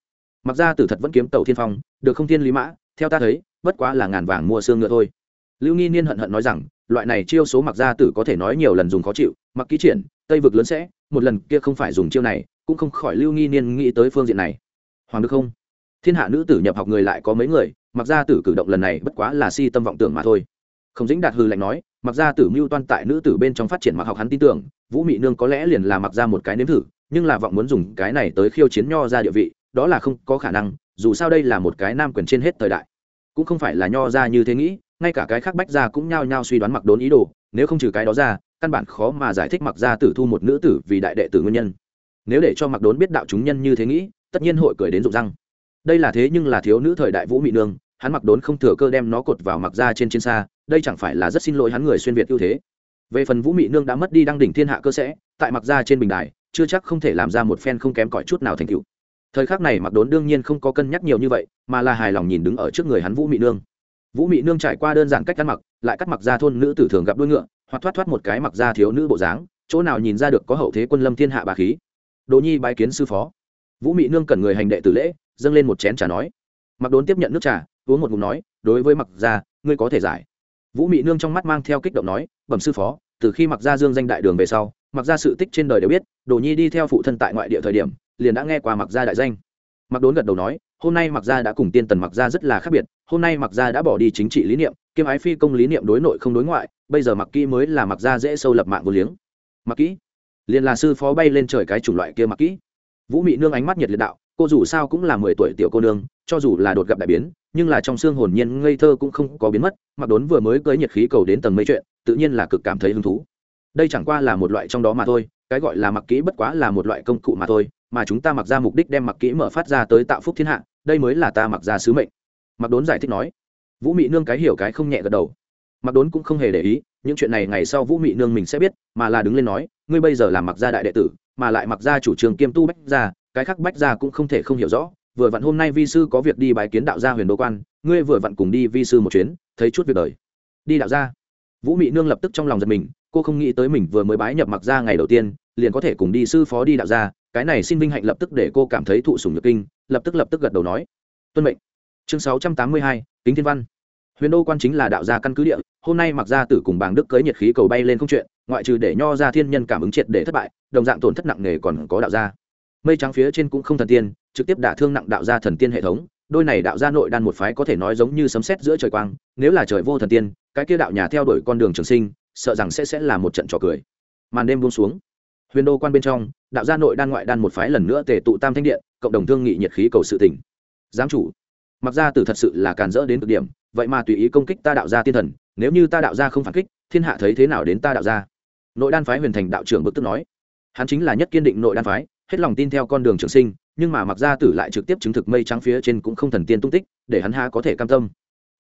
Mặc ra tử thật vẫn kiếm tàu thiên phong, được không thiên lý mã, theo ta thấy, bất quá là ngàn vàng mua xương ngựa thôi. Lưu nghi niên hận hận nói rằng, loại này chiêu số mặc ra tử có thể nói nhiều lần dùng khó chịu, mặc ký triển, tây vực lớn sẽ, một lần kia không phải dùng chiêu này, cũng không khỏi lưu nghi niên nghĩ tới phương diện này. Hoàng được không? Thiên hạ nữ tử nhập học người lại có mấy người mặc gia tử cử động lần này bất quá là si tâm vọng tưởng mà thôi. Không dĩnh đạt hư lạnh nói, mặc gia tử mưu toan tại nữ tử bên trong phát triển mặc học hắn tin tưởng, vũ mị nương có lẽ liền là mặc ra một cái nếm thử, nhưng là vọng muốn dùng cái này tới khiêu chiến nho ra địa vị, đó là không có khả năng, dù sao đây là một cái nam quyền trên hết thời đại. Cũng không phải là nho ra như thế nghĩ, ngay cả cái khác bách ra cũng nhao nhao suy đoán mặc đốn ý đồ, nếu không trừ cái đó ra, căn bản khó mà giải thích mặc ra tử thu một nữ tử vì đại đệ tử nguyên nhân. Nếu để cho mặc đốn biết đạo chúng nhân như thế nghĩ, tất nhiên hội cười đến rụng răng đây là thế nhưng là thiếu nữ thời đại vũ mị nương, hắn mặc đốn không thừa cơ đem nó cột vào mặc ra trên trên xa, đây chẳng phải là rất xin lỗi hắn người xuyên việt ưu thế. Về phần vũ mị nương đã mất đi đăng đỉnh thiên hạ cơ sẽ, tại mặc ra trên bình đài, chưa chắc không thể làm ra một phen không kém cỏi chút nào thành tựu. Thời khắc này mặc đốn đương nhiên không có cân nhắc nhiều như vậy, mà là hài lòng nhìn đứng ở trước người hắn vũ mị nương. Vũ mị nương trải qua đơn giản cách cắt mặc, lại cắt mặc ra thôn nữ tử thường gặp đuôi ngựa, hoặc thoát thoát một cái mặc ra thiếu nữ bộ dáng, chỗ nào nhìn ra được có hậu thế quân lâm thiên hạ bà khí. Đồ nhi bái kiến sư phó. Vũ mị nương cần người hành đệ tử lễ dâng lên một chén trà nói. Mặc đốn tiếp nhận nước trà, uống một ngụm nói, đối với mặc gia, ngươi có thể giải. Vũ mị nương trong mắt mang theo kích động nói, bẩm sư phó, từ khi mặc gia dương danh đại đường về sau, mặc gia sự tích trên đời đều biết, đồ nhi đi theo phụ thân tại ngoại địa thời điểm, liền đã nghe qua mặc gia đại danh. Mặc đốn gật đầu nói, hôm nay mặc gia đã cùng tiên tần mặc gia rất là khác biệt, hôm nay mặc gia đã bỏ đi chính trị lý niệm, kiêm ái phi công lý niệm đối nội không đối ngoại, bây giờ mặc kỹ mới là mặc gia dễ sâu lập mạng vô liếng. Mặc kỹ? Liền là sư phó bay lên trời cái chủng loại kia mặc kỹ. Vũ mị nương ánh mắt nhiệt liệt đạo cô dù sao cũng là mười tuổi tiểu cô nương, cho dù là đột gặp đại biến, nhưng là trong xương hồn nhiên ngây thơ cũng không có biến mất, mặc đốn vừa mới cưới nhiệt khí cầu đến tầng mấy chuyện, tự nhiên là cực cảm thấy hứng thú. Đây chẳng qua là một loại trong đó mà thôi, cái gọi là mặc kỹ bất quá là một loại công cụ mà thôi, mà chúng ta mặc ra mục đích đem mặc kỹ mở phát ra tới tạo phúc thiên hạ, đây mới là ta mặc ra sứ mệnh. Mặc đốn giải thích nói. Vũ mị nương cái hiểu cái không nhẹ gật đầu. Mặc đốn cũng không hề để ý, những chuyện này ngày sau vũ mị nương mình sẽ biết, mà là đứng lên nói, ngươi bây giờ là mặc gia đại đệ tử, mà lại mặc gia chủ trường kiêm tu bách gia cái khác bách gia cũng không thể không hiểu rõ, vừa vặn hôm nay vi sư có việc đi bái kiến đạo gia huyền đô quan, ngươi vừa vặn cùng đi vi sư một chuyến, thấy chút việc đời. Đi đạo gia. Vũ mị nương lập tức trong lòng giật mình, cô không nghĩ tới mình vừa mới bái nhập mặc gia ngày đầu tiên, liền có thể cùng đi sư phó đi đạo gia, cái này xin vinh hạnh lập tức để cô cảm thấy thụ sùng nhược kinh, lập tức lập tức gật đầu nói. Tuân mệnh. Chương sáu trăm tám mươi hai, kính thiên văn. Huyền đô quan chính là đạo gia căn cứ địa, hôm nay mặc gia tử cùng bàng đức cưới nhiệt khí cầu bay lên không chuyện, ngoại trừ để nho ra thiên nhân cảm ứng triệt để thất bại, đồng dạng tổn thất nặng nề còn có đạo gia mây trắng phía trên cũng không thần tiên, trực tiếp đả thương nặng đạo gia thần tiên hệ thống, đôi này đạo gia nội đan một phái có thể nói giống như sấm sét giữa trời quang, nếu là trời vô thần tiên, cái kia đạo nhà theo đuổi con đường trường sinh, sợ rằng sẽ sẽ là một trận trò cười. Màn đêm buông xuống, huyền đô quan bên trong, đạo gia nội đan ngoại đan một phái lần nữa tề tụ tam thanh điện, cộng đồng thương nghị nhiệt khí cầu sự tỉnh giám chủ, mặc ra tử thật sự là càn rỡ đến cực điểm, vậy mà tùy ý công kích ta đạo gia tiên thần, nếu như ta đạo gia không phản kích, thiên hạ thấy thế nào đến ta đạo gia? Nội đan phái huyền thành đạo trưởng bực tức nói, hắn chính là nhất kiên định nội đan phái hết lòng tin theo con đường trường sinh, nhưng mà mặc gia tử lại trực tiếp chứng thực mây trắng phía trên cũng không thần tiên tung tích, để hắn ha có thể cam tâm.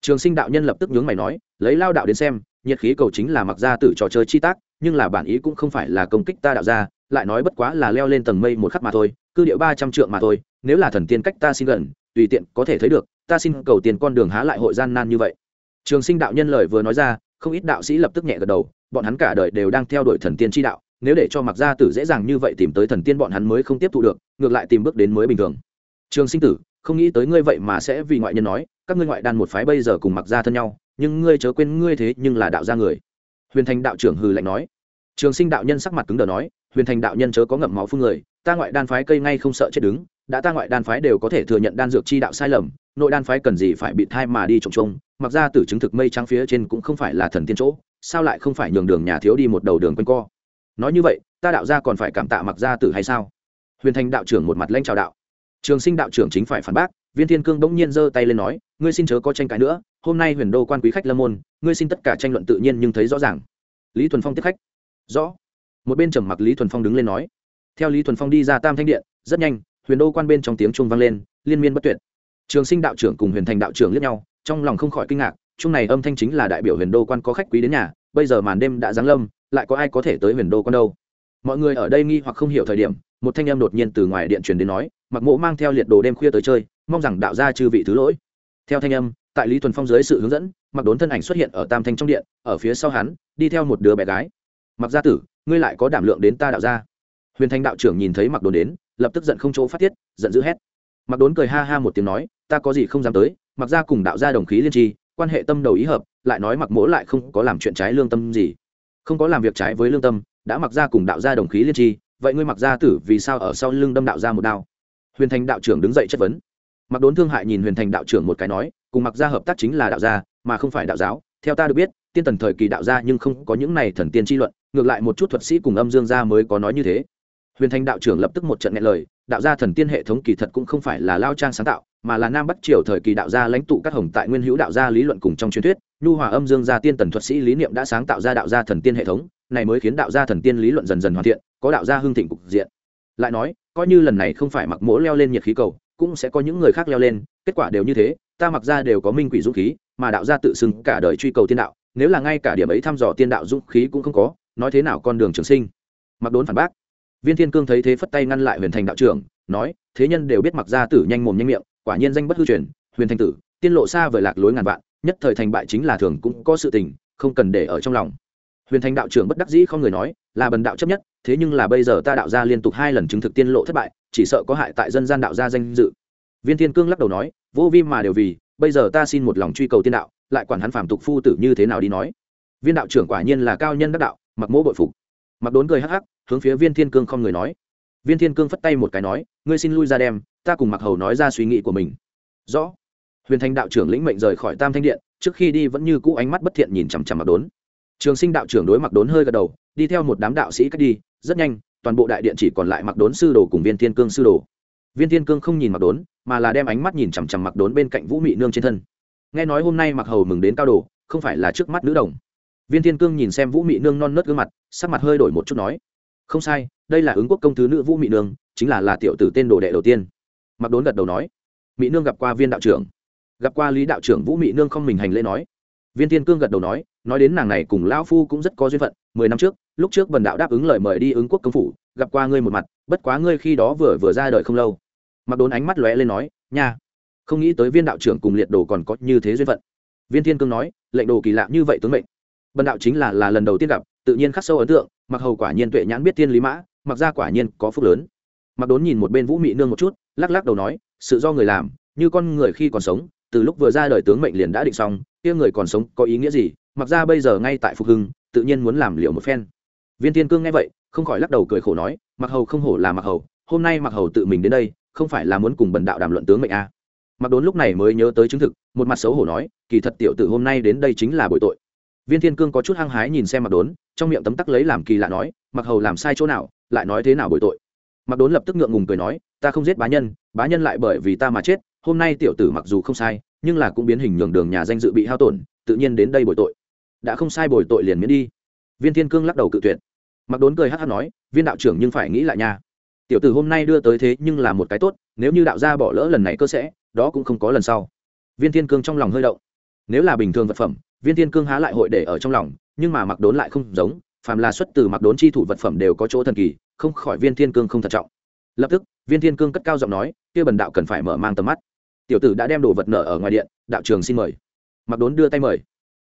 Trường sinh đạo nhân lập tức nhướng mày nói, lấy lao đạo đến xem, nhiệt khí cầu chính là mặc gia tử trò chơi chi tác, nhưng là bản ý cũng không phải là công kích ta đạo gia, lại nói bất quá là leo lên tầng mây một khắc mà thôi cư điệu ba trăm trượng mà thôi, nếu là thần tiên cách ta xin gần, tùy tiện có thể thấy được, ta xin cầu tiền con đường há lại hội gian nan như vậy. Trường sinh đạo nhân lời vừa nói ra, không ít đạo sĩ lập tức nhẹ gật đầu, bọn hắn cả đời đều đang theo đuổi thần tiên chi đạo nếu để cho mặc gia tử dễ dàng như vậy tìm tới thần tiên bọn hắn mới không tiếp thu được, ngược lại tìm bước đến mới bình thường. Trường sinh tử, không nghĩ tới ngươi vậy mà sẽ vì ngoại nhân nói, các ngươi ngoại đan một phái bây giờ cùng mặc gia thân nhau, nhưng ngươi chớ quên ngươi thế nhưng là đạo gia người. Huyền thành đạo trưởng hừ lạnh nói. Trường sinh đạo nhân sắc mặt cứng đờ nói, huyền thành đạo nhân chớ có ngậm máu phun người, ta ngoại đan phái cây ngay không sợ chết đứng, đã ta ngoại đan phái đều có thể thừa nhận đan dược chi đạo sai lầm, nội đan phái cần gì phải bị thai mà đi trồng trông mặc ra tử chứng thực mây trắng phía trên cũng không phải là thần tiên chỗ, sao lại không phải nhường đường nhà thiếu đi một đầu đường quanh co nói như vậy, ta đạo gia còn phải cảm tạ mặc gia tử hay sao? Huyền thành đạo trưởng một mặt lanh chào đạo. Trường sinh đạo trưởng chính phải phản bác, viên thiên cương bỗng nhiên giơ tay lên nói, ngươi xin chớ có tranh cãi nữa, hôm nay huyền đô quan quý khách lâm môn, ngươi xin tất cả tranh luận tự nhiên nhưng thấy rõ ràng. Lý thuần phong tiếp khách. Rõ. Một bên trầm mặc lý thuần phong đứng lên nói. Theo lý thuần phong đi ra tam thanh điện, rất nhanh, huyền đô quan bên trong tiếng trung vang lên, liên miên bất tuyệt. Trường sinh đạo trưởng cùng huyền thành đạo trưởng liếc nhau, trong lòng không khỏi kinh ngạc, chung này âm thanh chính là đại biểu huyền đô quan có khách quý đến nhà, bây giờ màn đêm đã giáng lâm lại có ai có thể tới huyền đô con đâu. Mọi người ở đây nghi hoặc không hiểu thời điểm, một thanh em đột nhiên từ ngoài điện truyền đến nói mặc mộ mang theo liệt đồ đêm khuya tới chơi, mong rằng đạo gia chư vị thứ lỗi. Theo thanh âm, tại lý thuần phong dưới sự hướng dẫn mặc đốn thân ảnh xuất hiện ở tam thanh trong điện, ở phía sau hắn, đi theo một đứa bé gái. Mặc gia tử, ngươi lại có đảm lượng đến ta đạo gia. Huyền thanh đạo trưởng nhìn thấy mặc đốn đến, lập tức giận không chỗ phát tiết, giận dữ hét. Mặc đốn cười ha ha một tiếng nói, ta có gì không dám tới mặc gia cùng đạo gia đồng khí liên tri, quan hệ tâm đầu ý hợp, lại nói mặc mỗ lại không có làm chuyện trái lương tâm gì không có làm việc trái với lương tâm, đã mặc gia cùng đạo gia đồng khí liên tri, vậy ngươi mặc gia tử vì sao ở sau lưng đâm đạo gia một đao? Huyền thành đạo trưởng đứng dậy chất vấn. Mặc đốn thương hại nhìn huyền thành đạo trưởng một cái nói, cùng mặc gia hợp tác chính là đạo gia, mà không phải đạo giáo. Theo ta được biết, tiên tần thời kỳ đạo gia nhưng không có những này thần tiên tri luận, ngược lại một chút thuật sĩ cùng âm dương gia mới có nói như thế. Huyền thành đạo trưởng lập tức một trận nghe lời, đạo gia thần tiên hệ thống kỳ thật cũng không phải là lao trang sáng tạo, mà là nam bắc triều thời kỳ đạo gia lãnh tụ các hồng tại nguyên hữu đạo gia lý luận cùng trong truyền thuyết nhu hòa âm dương gia tiên tần thuật sĩ lý niệm đã sáng tạo ra đạo gia thần tiên hệ thống, này mới khiến đạo gia thần tiên lý luận dần dần hoàn thiện, có đạo gia hưng thịnh cục diện. Lại nói, coi như lần này không phải mặc mỗ leo lên nhiệt khí cầu, cũng sẽ có những người khác leo lên, kết quả đều như thế, ta mặc ra đều có minh quỷ dũng khí, mà đạo gia tự xưng cả đời truy cầu tiên đạo, nếu là ngay cả điểm ấy thăm dò tiên đạo dũng khí cũng không có, nói thế nào con đường trường sinh? Mặc đốn phản bác. Viên thiên cương thấy thế phất tay ngăn lại huyền thành đạo trưởng, nói, thế nhân đều biết mặc gia tử nhanh mồm nhanh miệng, quả nhiên danh bất hư truyền, huyền thành tử, tiên lộ xa vời lạc lối ngàn vạn nhất thời thành bại chính là thường cũng có sự tình, không cần để ở trong lòng. Huyền thành đạo trưởng bất đắc dĩ không người nói, là bần đạo chấp nhất, thế nhưng là bây giờ ta đạo gia liên tục hai lần chứng thực tiên lộ thất bại, chỉ sợ có hại tại dân gian đạo gia danh dự. Viên thiên cương lắc đầu nói, vô vi mà đều vì, bây giờ ta xin một lòng truy cầu tiên đạo, lại quản hắn phàm tục phu tử như thế nào đi nói. Viên đạo trưởng quả nhiên là cao nhân đắc đạo, mặc mỗ bội phục. Mặc đốn cười hắc hắc, hướng phía viên thiên cương không người nói. Viên thiên cương phất tay một cái nói, ngươi xin lui ra đem, ta cùng mặc hầu nói ra suy nghĩ của mình. Rõ huyền Thanh đạo trưởng lĩnh mệnh rời khỏi tam thanh điện, trước khi đi vẫn như cũ ánh mắt bất thiện nhìn chằm chằm mặc đốn. Trường sinh đạo trưởng đối mặc đốn hơi gật đầu, đi theo một đám đạo sĩ cách đi, rất nhanh, toàn bộ đại điện chỉ còn lại mặc đốn sư đồ cùng viên thiên cương sư đồ. Viên thiên cương không nhìn mặc đốn, mà là đem ánh mắt nhìn chằm chằm mặc đốn bên cạnh vũ mị nương trên thân. Nghe nói hôm nay mặc hầu mừng đến cao đồ, không phải là trước mắt nữ đồng. Viên thiên cương nhìn xem vũ mị nương non nớt gương mặt, sắc mặt hơi đổi một chút nói, không sai, đây là ứng quốc công thứ nữ vũ mị nương, chính là là tiểu tử tên đồ đệ đầu tiên. Mặc đốn gật đầu nói. Mỹ nương gặp qua viên đạo trưởng gặp qua lý đạo trưởng vũ mị nương không mình hành lễ nói. Viên thiên cương gật đầu nói nói đến nàng này cùng lão phu cũng rất có duyên phận, mười năm trước, lúc trước vần đạo đáp ứng lời mời đi ứng quốc công phủ, gặp qua ngươi một mặt, bất quá ngươi khi đó vừa vừa ra đời không lâu. Mặc đốn ánh mắt lóe lên nói, nha, không nghĩ tới viên đạo trưởng cùng liệt đồ còn có như thế duyên phận. Viên thiên cương nói, lệnh đồ kỳ lạ như vậy tướng mệnh. Vần đạo chính là là lần đầu tiên gặp, tự nhiên khắc sâu ấn tượng, mặc hầu quả nhiên tuệ nhãn biết tiên lý mã, mặc ra quả nhiên có phúc lớn. Mặc đốn nhìn một bên vũ mị nương một chút, lắc lắc đầu nói, sự do người làm, như con người khi còn sống từ lúc vừa ra đời tướng mệnh liền đã định xong, kia người còn sống có ý nghĩa gì? Mặc ra bây giờ ngay tại phục hưng, tự nhiên muốn làm liệu một phen. Viên tiên cương nghe vậy, không khỏi lắc đầu cười khổ nói, mặc hầu không hổ là mặc hầu, hôm nay mặc hầu tự mình đến đây, không phải là muốn cùng bần đạo đàm luận tướng mệnh a à. mặc đốn lúc này mới nhớ tới chứng thực, một mặt xấu hổ nói, kỳ thật tiểu tử hôm nay đến đây chính là bội tội. Viên thiên cương có chút hăng hái nhìn xem mặc đốn, trong miệng tấm tắc lấy làm kỳ lạ nói, mặc hầu làm sai chỗ nào, lại nói thế nào bội tội? Mặc đốn lập tức ngượng ngùng cười nói, ta không giết bá nhân bá nhân lại bởi vì ta mà chết hôm nay tiểu tử mặc dù không sai, nhưng là cũng biến hình nhường đường nhà danh dự bị hao tổn, tự nhiên đến đây bồi tội. Đã không sai bồi tội liền miễn đi. Viên thiên cương lắc đầu cự tuyệt. Mặc đốn cười hát hát nói, viên đạo trưởng nhưng phải nghĩ lại nha. Tiểu tử hôm nay đưa tới thế nhưng là một cái tốt, nếu như đạo gia bỏ lỡ lần này cơ sẽ, đó cũng không có lần sau. Viên thiên cương trong lòng hơi động. Nếu là bình thường vật phẩm, viên thiên cương há lại hội để ở trong lòng, nhưng mà mặc đốn lại không giống, phàm là xuất từ mặc đốn chi thủ vật phẩm đều có chỗ thần kỳ, không khỏi viên thiên cương không thận trọng. Lập tức, viên thiên cương cất cao giọng nói, kia bần đạo cần phải mở mang tầm mắt tiểu tử đã đem đồ vật nở ở ngoài điện, đạo trường xin mời. Mặc đốn đưa tay mời.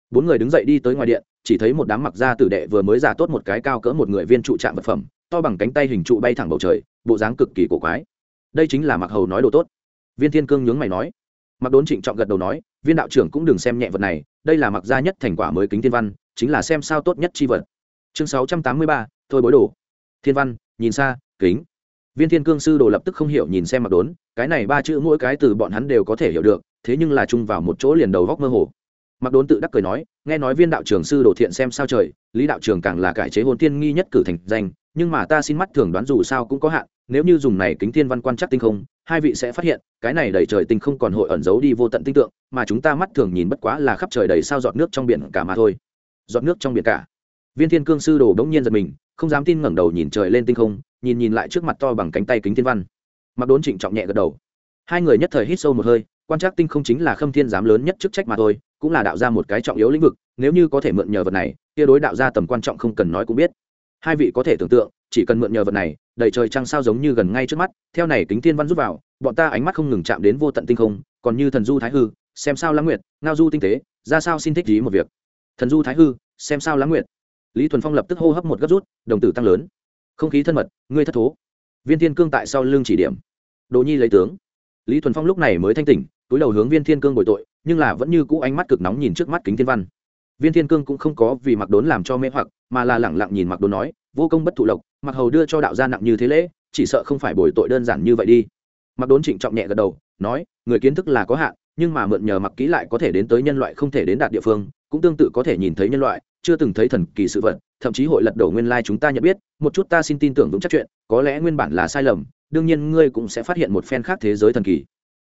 Bốn người đứng dậy đi tới ngoài điện, chỉ thấy một đám mặc gia tử đệ vừa mới giả tốt một cái cao cỡ một người viên trụ trạm vật phẩm, to bằng cánh tay hình trụ bay thẳng bầu trời, bộ dáng cực kỳ cổ quái. Đây chính là mặc hầu nói đồ tốt. Viên thiên cương nhướng mày nói. Mặc đốn trịnh trọng gật đầu nói, viên đạo trưởng cũng đừng xem nhẹ vật này, đây là mặc gia nhất thành quả mới kính thiên văn, chính là xem sao tốt nhất chi vật. Chương sáu trăm tám mươi ba, thôi bối đồ. Thiên văn, nhìn xa, kính viên thiên cương sư đồ lập tức không hiểu nhìn xem mặc đốn, cái này ba chữ mỗi cái từ bọn hắn đều có thể hiểu được, thế nhưng là chung vào một chỗ liền đầu góc mơ hồ. Mặc đốn tự đắc cười nói, nghe nói viên đạo trường sư đồ thiện xem sao trời, lý đạo trường càng là cải chế hồn tiên nghi nhất cử thành danh, nhưng mà ta xin mắt thường đoán dù sao cũng có hạn, nếu như dùng này kính thiên văn quan chắc tinh không, hai vị sẽ phát hiện, cái này đầy trời tinh không còn hội ẩn giấu đi vô tận tinh tượng, mà chúng ta mắt thường nhìn bất quá là khắp trời đầy sao giọt nước trong biển cả mà thôi. Giọt nước trong biển cả. Viên thiên cương sư đồ đống nhiên giật mình, không dám tin ngẩng đầu nhìn trời lên tinh không nhìn nhìn lại trước mặt to bằng cánh tay kính thiên văn. Mặc đốn trịnh trọng nhẹ gật đầu. Hai người nhất thời hít sâu một hơi, quan trắc tinh không chính là khâm thiên giám lớn nhất chức trách mà thôi, cũng là đạo ra một cái trọng yếu lĩnh vực, nếu như có thể mượn nhờ vật này, kia đối đạo ra tầm quan trọng không cần nói cũng biết. Hai vị có thể tưởng tượng, chỉ cần mượn nhờ vật này, đầy trời trăng sao giống như gần ngay trước mắt, theo này kính thiên văn rút vào, bọn ta ánh mắt không ngừng chạm đến vô tận tinh không, còn như thần du thái hư, xem sao lãng nguyệt, ngao du tinh tế, ra sao xin thích ý một việc. Thần du thái hư, xem sao lãng nguyệt. Lý thuần phong lập tức hô hấp một gấp rút, đồng tử tăng lớn không khí thân mật, ngươi thất thố. Viên thiên cương tại sau lưng chỉ điểm. Đồ nhi lấy tướng. Lý thuần phong lúc này mới thanh tỉnh, túi đầu hướng viên thiên cương bồi tội, nhưng là vẫn như cũ ánh mắt cực nóng nhìn trước mắt kính thiên văn. Viên thiên cương cũng không có vì mặc đốn làm cho mê hoặc, mà là lẳng lặng nhìn mặc đốn nói, vô công bất thụ lộc mặc hầu đưa cho đạo gia nặng như thế lễ, chỉ sợ không phải bồi tội đơn giản như vậy đi. Mặc đốn trịnh trọng nhẹ gật đầu, nói, người kiến thức là có hạn, nhưng mà mượn nhờ mặc kỹ lại có thể đến tới nhân loại không thể đến đạt địa phương, cũng tương tự có thể nhìn thấy nhân loại chưa từng thấy thần kỳ sự vật, thậm chí hội lật đổ nguyên lai chúng ta nhận biết, một chút ta xin tin tưởng vững chắc chuyện, có lẽ nguyên bản là sai lầm, đương nhiên ngươi cũng sẽ phát hiện một phen khác thế giới thần kỳ.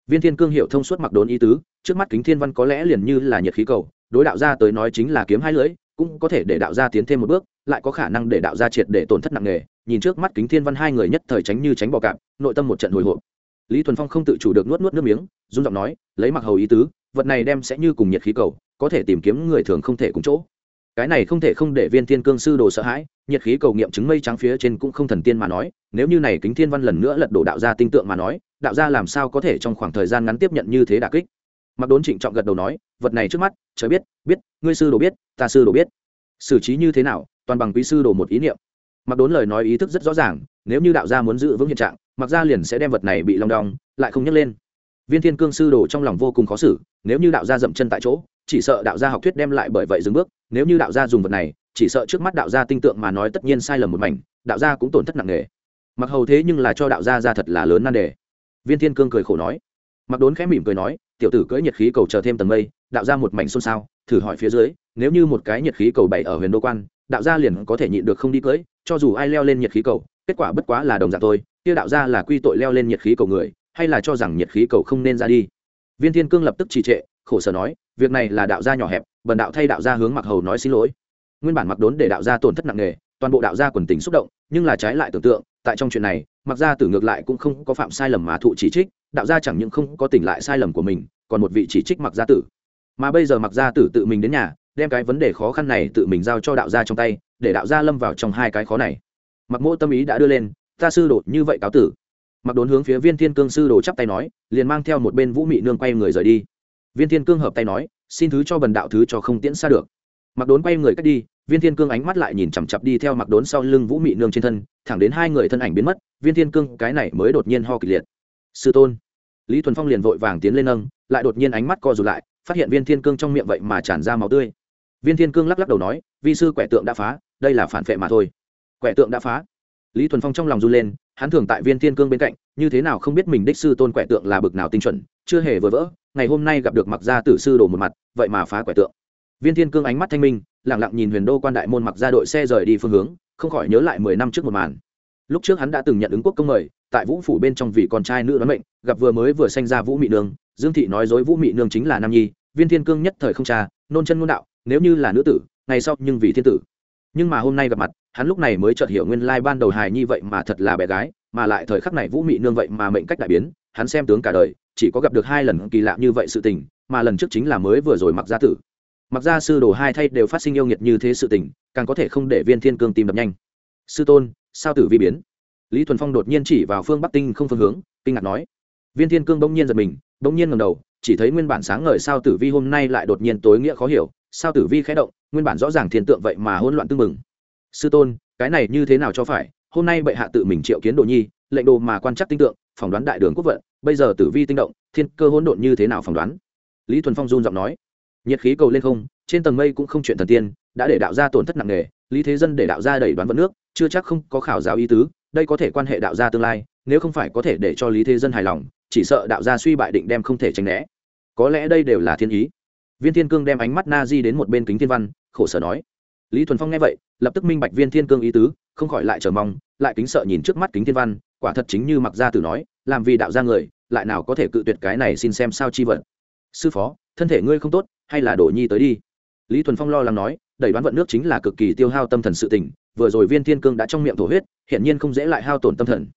Viên thiên cương hiểu thông suốt mặc đốn ý tứ, trước mắt kính thiên văn có lẽ liền như là nhiệt khí cầu, đối đạo gia tới nói chính là kiếm hai lưỡi, cũng có thể để đạo gia tiến thêm một bước, lại có khả năng để đạo gia triệt để tổn thất nặng nề, nhìn trước mắt kính thiên văn hai người nhất thời tránh như tránh bò cạp, nội tâm một trận hồi hộp. Lý thuần phong không tự chủ được nuốt nuốt nước miếng dung giọng nói, lấy mặc hầu ý tứ, vật này đem sẽ như cùng nhiệt khí cầu, có thể tìm kiếm người thường không thể cùng chỗ cái này không thể không để viên thiên cương sư đồ sợ hãi, nhiệt khí cầu nghiệm chứng mây trắng phía trên cũng không thần tiên mà nói, nếu như này kính thiên văn lần nữa lật đổ đạo gia tinh tượng mà nói, đạo gia làm sao có thể trong khoảng thời gian ngắn tiếp nhận như thế đà kích? Mặc đốn trịnh trọng gật đầu nói, vật này trước mắt, trời biết biết, ngươi sư đồ biết, ta sư đồ biết. Xử trí như thế nào, toàn bằng quý sư đồ một ý niệm. Mặc đốn lời nói ý thức rất rõ ràng, nếu như đạo gia muốn giữ vững hiện trạng, mặc gia liền sẽ đem vật này bị long đong, lại không nhấc lên. Viên thiên cương sư đồ trong lòng vô cùng khó xử, nếu như đạo gia dậm chân tại chỗ chỉ sợ đạo gia học thuyết đem lại bởi vậy dừng bước, nếu như đạo gia dùng vật này, chỉ sợ trước mắt đạo gia tinh tượng mà nói tất nhiên sai lầm một mảnh, đạo gia cũng tổn thất nặng nề. Mặc hầu thế nhưng là cho đạo gia ra thật là lớn nan đề. Viên thiên cương cười khổ nói. Mặc đốn khẽ mỉm cười nói, tiểu tử cưỡi nhiệt khí cầu chờ thêm tầng mây, đạo gia một mảnh xôn xao, thử hỏi phía dưới, nếu như một cái nhiệt khí cầu bày ở huyền đô quan, đạo gia liền có thể nhịn được không đi cưỡi, cho dù ai leo lên nhiệt khí cầu, kết quả bất quá là đồng dạng thôi, kia đạo gia là quy tội leo lên nhiệt khí cầu người, hay là cho rằng nhiệt khí cầu không nên ra đi. Viên thiên cương lập tức trì trệ, khổ sở nói việc này là đạo gia nhỏ hẹp, bần đạo thay đạo gia hướng mặc hầu nói xin lỗi. Nguyên bản mặc đốn để đạo gia tổn thất nặng nề, toàn bộ đạo gia quần tình xúc động, nhưng là trái lại tưởng tượng, tại trong chuyện này, mặc gia tử ngược lại cũng không có phạm sai lầm mà thụ chỉ trích, đạo gia chẳng những không có tỉnh lại sai lầm của mình, còn một vị chỉ trích mặc gia tử. Mà bây giờ mặc gia tử tự mình đến nhà, đem cái vấn đề khó khăn này tự mình giao cho đạo gia trong tay, để đạo gia lâm vào trong hai cái khó này. Mặc mô tâm ý đã đưa lên, ta sư đột như vậy cáo tử. Mặc đốn hướng phía viên thiên cương sư đồ chắp tay nói, liền mang theo một bên vũ mị nương quay người rời đi viên thiên cương hợp tay nói, xin thứ cho bần đạo thứ cho không tiễn xa được. Mặc đốn quay người cách đi, viên thiên cương ánh mắt lại nhìn chằm chặp đi theo mặc đốn sau lưng vũ mị nương trên thân, thẳng đến hai người thân ảnh biến mất, viên thiên cương cái này mới đột nhiên ho kịch liệt. Sư tôn. Lý thuần phong liền vội vàng tiến lên nâng, lại đột nhiên ánh mắt co rụt lại, phát hiện viên thiên cương trong miệng vậy mà tràn ra máu tươi. Viên thiên cương lắc lắc đầu nói, vi sư quẻ tượng đã phá, đây là phản vệ mà thôi. Quẻ tượng đã phá? Lý thuần phong trong lòng run lên, hắn thường tại viên thiên cương bên cạnh, như thế nào không biết mình đích sư tôn quẻ tượng là bực nào tinh chuẩn, chưa hề vỡ vỡ ngày hôm nay gặp được mặc gia tử sư đổ một mặt, vậy mà phá quẻ tượng. Viên thiên cương ánh mắt thanh minh lẳng lặng nhìn huyền đô quan đại môn mặc ra đội xe rời đi phương hướng, không khỏi nhớ lại mười năm trước một màn. Lúc trước hắn đã từng nhận ứng quốc công mời, tại vũ phủ bên trong vì con trai nữ đoán mệnh, gặp vừa mới vừa sanh ra vũ mị nương, dương thị nói dối vũ mị nương chính là nam nhi, viên thiên cương nhất thời không cha nôn chân ngôn đạo, nếu như là nữ tử, ngày sau nhưng vì thiên tử. Nhưng mà hôm nay gặp mặt, hắn lúc này mới chợt hiểu nguyên lai ban đầu hài nhi vậy mà thật là bé gái, mà lại thời khắc này vũ mị nương vậy mà mệnh cách đại biến, hắn xem tướng cả đời chỉ có gặp được hai lần kỳ lạ như vậy sự tình, mà lần trước chính là mới vừa rồi mặc gia tử. Mặc gia sư đồ hai thay đều phát sinh yêu nghiệt như thế sự tình, càng có thể không để viên thiên cương tìm đập nhanh. Sư tôn, sao tử vi biến? Lý thuần phong đột nhiên chỉ vào phương bắc tinh không phương hướng, kinh ngạc nói. Viên thiên cương bỗng nhiên giật mình, bỗng nhiên ngầm đầu, chỉ thấy nguyên bản sáng ngời sao tử vi hôm nay lại đột nhiên tối nghĩa khó hiểu, sao tử vi khẽ động, nguyên bản rõ ràng thiên tượng vậy mà hỗn loạn tưng mừng sư tôn, cái này như thế nào cho phải, hôm nay bệ hạ tự mình triệu kiến đồ nhi, lệnh đồ mà quan chắc tinh tượng, phỏng đoán đại đường quốc vận bây giờ tử vi tinh động, thiên cơ hỗn độn như thế nào phỏng đoán? Lý thuần phong run giọng nói. Nhiệt khí cầu lên không, trên tầng mây cũng không chuyện thần tiên, đã để đạo gia tổn thất nặng nề, lý thế dân để đạo gia đẩy đoán vận nước, chưa chắc không có khảo giáo ý tứ, đây có thể quan hệ đạo gia tương lai, nếu không phải có thể để cho lý thế dân hài lòng, chỉ sợ đạo gia suy bại định đem không thể tránh né. Có lẽ đây đều là thiên ý. Viên thiên cương đem ánh mắt na di đến một bên kính thiên văn, khổ sở nói. Lý thuần phong nghe vậy, lập tức minh bạch viên thiên cương ý tứ không khỏi lại chờ mong, lại kính sợ nhìn trước mắt kính thiên văn, quả thật chính như mặc gia tử nói, làm vì đạo gia người, lại nào có thể cự tuyệt cái này xin xem sao chi vật. Sư phó, thân thể ngươi không tốt, hay là đổ nhi tới đi? Lý thuần phong lo lắng nói, đẩy đoán vận nước chính là cực kỳ tiêu hao tâm thần sự tình, vừa rồi viên thiên cương đã trong miệng thổ huyết hiện nhiên không dễ lại hao tổn tâm thần.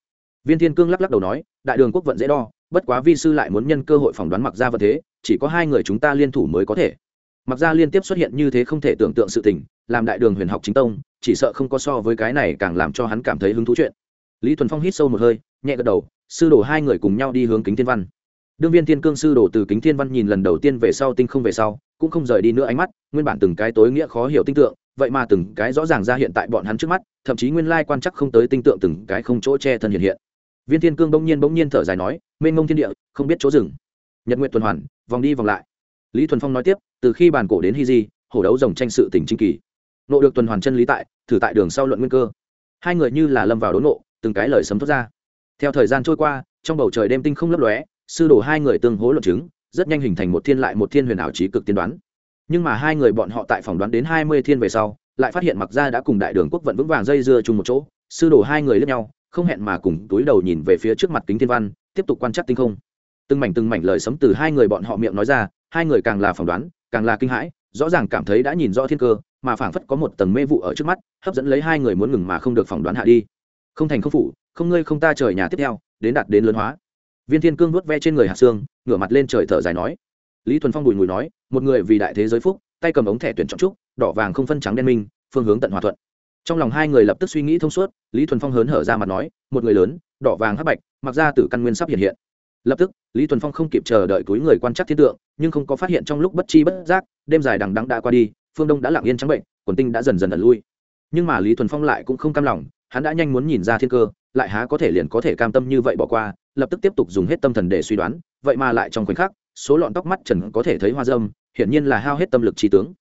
Viên thiên cương lắc lắc đầu nói, đại đường quốc vận dễ đo, bất quá vi sư lại muốn nhân cơ hội phỏng đoán mặc gia vận thế, chỉ có hai người chúng ta liên thủ mới có thể. Mặc gia liên tiếp xuất hiện như thế không thể tưởng tượng sự tình làm đại đường huyền học chính tông, chỉ sợ không có so với cái này càng làm cho hắn cảm thấy hứng thú chuyện. Lý thuần phong hít sâu một hơi, nhẹ gật đầu, sư đồ hai người cùng nhau đi hướng kính thiên văn. Đương viên thiên cương sư đồ từ kính thiên văn nhìn lần đầu tiên về sau tinh không về sau, cũng không rời đi nữa ánh mắt, nguyên bản từng cái tối nghĩa khó hiểu tinh tượng, vậy mà từng cái rõ ràng ra hiện tại bọn hắn trước mắt, thậm chí nguyên lai quan chắc không tới tinh tượng từng cái không chỗ che thân hiện hiện. Viên thiên cương bỗng nhiên bỗng nhiên thở dài nói, mênh mông thiên địa, không biết chỗ dừng. Nhật nguyện tuần hoàn, vòng đi vòng lại. Lý thuần phong nói tiếp, từ khi bàn cổ đến hy di, hổ đấu rồng tranh sự tỉnh trinh kỳ nộ được tuần hoàn chân lý tại, thử tại đường sau luận nguyên cơ. Hai người như là lâm vào đốn nộ, từng cái lời sấm thốt ra. Theo thời gian trôi qua, trong bầu trời đêm tinh không lấp lóe, sư đồ hai người tương hố luận chứng, rất nhanh hình thành một thiên lại một thiên huyền ảo trí cực tiên đoán. Nhưng mà hai người bọn họ tại phỏng đoán đến hai mươi thiên về sau, lại phát hiện mặc ra đã cùng đại đường quốc vận vững vàng dây dưa chung một chỗ, sư đồ hai người lẫn nhau, không hẹn mà cùng túi đầu nhìn về phía trước mặt kính thiên văn, tiếp tục quan trắc tinh không. Từng mảnh từng mảnh lời sấm từ hai người bọn họ miệng nói ra, hai người càng là phỏng đoán, càng là kinh hãi, rõ ràng cảm thấy đã nhìn rõ thiên cơ mà phảng phất có một tầng mê vụ ở trước mắt, hấp dẫn lấy hai người muốn ngừng mà không được phỏng đoán hạ đi. Không thành không phụ không ngươi không ta trời nhà tiếp theo, đến đạt đến lớn hóa. Viên thiên cương vuốt ve trên người hạ xương ngửa mặt lên trời thở dài nói. Lý thuần phong bùi ngùi nói, một người vì đại thế giới phúc, tay cầm ống thẻ tuyển chọn trúc, đỏ vàng không phân trắng đen minh, phương hướng tận hòa thuận. Trong lòng hai người lập tức suy nghĩ thông suốt, lý thuần phong hớn hở ra mặt nói, một người lớn, đỏ vàng hắc bạch, mặc ra từ căn nguyên sắp hiện hiện. Lập tức, lý thuần phong không kịp chờ đợi túi người quan trắc thiên tượng, nhưng không có phát hiện trong lúc bất chi bất giác, đêm dài đằng đắng đã qua đi phương đông đã lặng yên trắng bệnh, quần tinh đã dần dần ẩn lui. Nhưng mà lý thuần phong lại cũng không cam lòng, hắn đã nhanh muốn nhìn ra thiên cơ, lại há có thể liền có thể cam tâm như vậy bỏ qua, lập tức tiếp tục dùng hết tâm thần để suy đoán, vậy mà lại trong khoảnh khắc, số lọn tóc mắt trần có thể thấy hoa dâm, hiển nhiên là hao hết tâm lực trí tướng.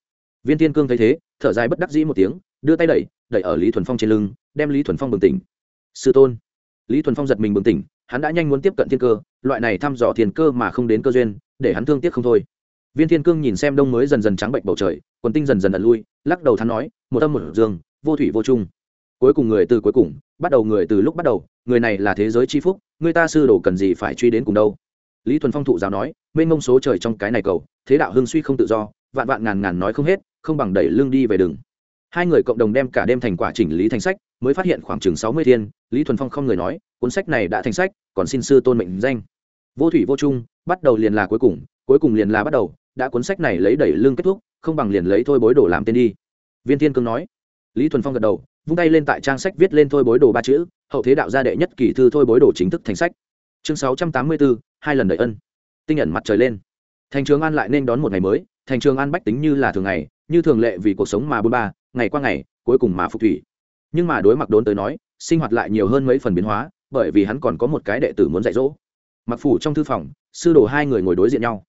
Viên thiên cương thấy thế, thở dài bất đắc dĩ một tiếng, đưa tay đẩy đẩy ở lý thuần phong trên lưng, đem lý thuần phong bừng tỉnh. Sư tôn. Lý thuần phong giật mình bừng tỉnh, hắn đã nhanh muốn tiếp cận thiên cơ, loại này thăm dò thiên cơ mà không đến cơ duyên, để hắn thương tiếc không thôi viên thiên cương nhìn xem đông mới dần dần trắng bệnh bầu trời, quần tinh dần dần ẩn lui, lắc đầu hắn nói, một âm một dương, vô thủy vô chung cuối cùng người từ cuối cùng, bắt đầu người từ lúc bắt đầu, người này là thế giới c h i phúc, người ta sư đồ cần gì phải truy đến cùng đâu? Lý thuần phong thụ giáo nói, mênh mông số trời trong cái này cầu, thế đạo hưng suy không tự do, vạn vạn ngàn ngàn nói không hết, không bằng đẩy lưng đi về đường. Hai người cộng đồng đem cả đêm thành quả chỉnh lý thành sách, mới phát hiện khoảng chừng sáu mươi thiên, lý thuần phong không người nói, cuốn sách này đã thành sách, còn xin sư tôn mệnh danh. Vô thủy vô chung bắt đầu liền là cuối cùng cuối cùng liền là bắt đầu đã cuốn sách này lấy đẩy lưng kết thúc, không bằng liền lấy thôi bối đồ làm tên đi. Viên thiên cương nói. Lý thuần phong gật đầu, vung tay lên tại trang sách viết lên thôi bối đồ ba chữ, hậu thế đạo gia đệ nhất kỳ thư thôi bối đồ chính thức thành sách. Chương sáu trăm tám mươi bốn hai lần đợi ân. Tinh ẩn mặt trời lên. Thành trường an lại nên đón một ngày mới, thành trường an bách tính như là thường ngày, như thường lệ vì cuộc sống mà bôn ba, ngày qua ngày, cuối cùng mà phục thủy. Nhưng mà đối mặt đốn tới nói, sinh hoạt lại nhiều hơn mấy phần biến hóa, bởi vì hắn còn có một cái đệ tử muốn dạy dỗ. Mặc phủ trong thư phòng, sư đồ hai người ngồi đối diện nhau.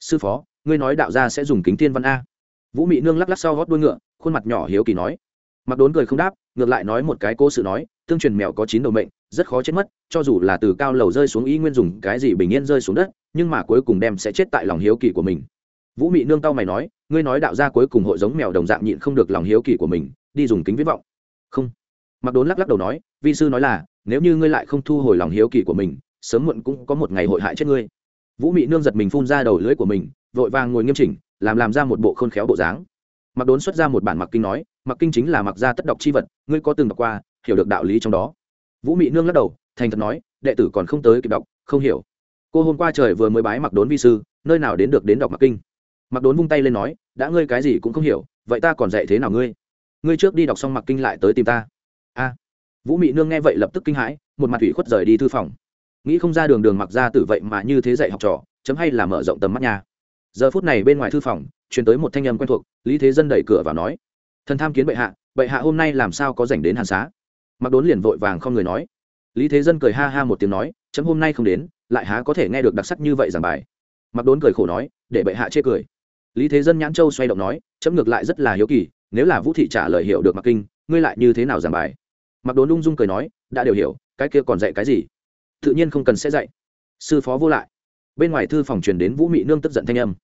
Sư phó ngươi nói đạo gia sẽ dùng kính thiên văn a. Vũ mị nương lắc lắc sau gót đuôi ngựa, khuôn mặt nhỏ hiếu kỳ nói. Mặc đốn cười không đáp, ngược lại nói một cái cố sự nói, tương truyền mèo có chín đầu mệnh, rất khó chết mất, cho dù là từ cao lầu rơi xuống ý nguyên dùng cái gì bình yên rơi xuống đất, nhưng mà cuối cùng đem sẽ chết tại lòng hiếu kỳ của mình. Vũ mị nương tao mày nói, ngươi nói đạo gia cuối cùng hội giống mèo đồng dạng nhịn không được lòng hiếu kỳ của mình, đi dùng kính viết vọng. Không. Mặc đốn lắc lắc đầu nói, vi sư nói là, nếu như ngươi lại không thu hồi lòng hiếu kỳ của mình, sớm muộn cũng có một ngày hội hại chết ngươi. Vũ mị nương giật mình phun ra đầu lưỡi của mình vội vàng ngồi nghiêm chỉnh, làm làm ra một bộ khôn khéo bộ dáng. Mặc đốn xuất ra một bản mặc kinh nói mặc kinh chính là mặc gia tất đọc chi vật, ngươi có từng đọc qua, hiểu được đạo lý trong đó. Vũ mị nương lắc đầu, thành thật nói, đệ tử còn không tới kịp đọc, không hiểu. Cô hôm qua trời vừa mới bái mặc đốn vi sư, nơi nào đến được đến đọc mặc kinh? Mặc đốn vung tay lên nói, đã ngươi cái gì cũng không hiểu, vậy ta còn dạy thế nào ngươi? Ngươi trước đi đọc xong mặc kinh lại tới tìm ta. A. Vũ mị nương nghe vậy lập tức kinh hãi, một mặt ủy khuất rời đi thư phòng. Nghĩ không ra đường đường mặc ra tử vậy mà như thế dạy học trò, chấm hay là mở rộng tầm mắt nhà giờ phút này bên ngoài thư phòng, truyền tới một thanh âm quen thuộc, lý thế dân đẩy cửa vào nói, thần tham kiến bệ hạ bệ hạ hôm nay làm sao có dành đến hàn xá? Mặc đốn liền vội vàng không người nói. Lý thế dân cười ha ha một tiếng nói, chấm hôm nay không đến, lại há có thể nghe được đặc sắc như vậy giảng bài. Mặc đốn cười khổ nói, để bệ hạ chê cười. Lý thế dân nhãn châu xoay động nói, chấm ngược lại rất là hiếu kỳ, nếu là vũ thị trả lời hiểu được mặc kinh, ngươi lại như thế nào giảng bài? Mặc đốn ung dung cười nói, đã đều hiểu, cái kia còn dạy cái gì? Tự nhiên không cần sẽ dạy. Sư phó vô lại. Bên ngoài thư phòng truyền đến vũ mị nương tức giận thanh âm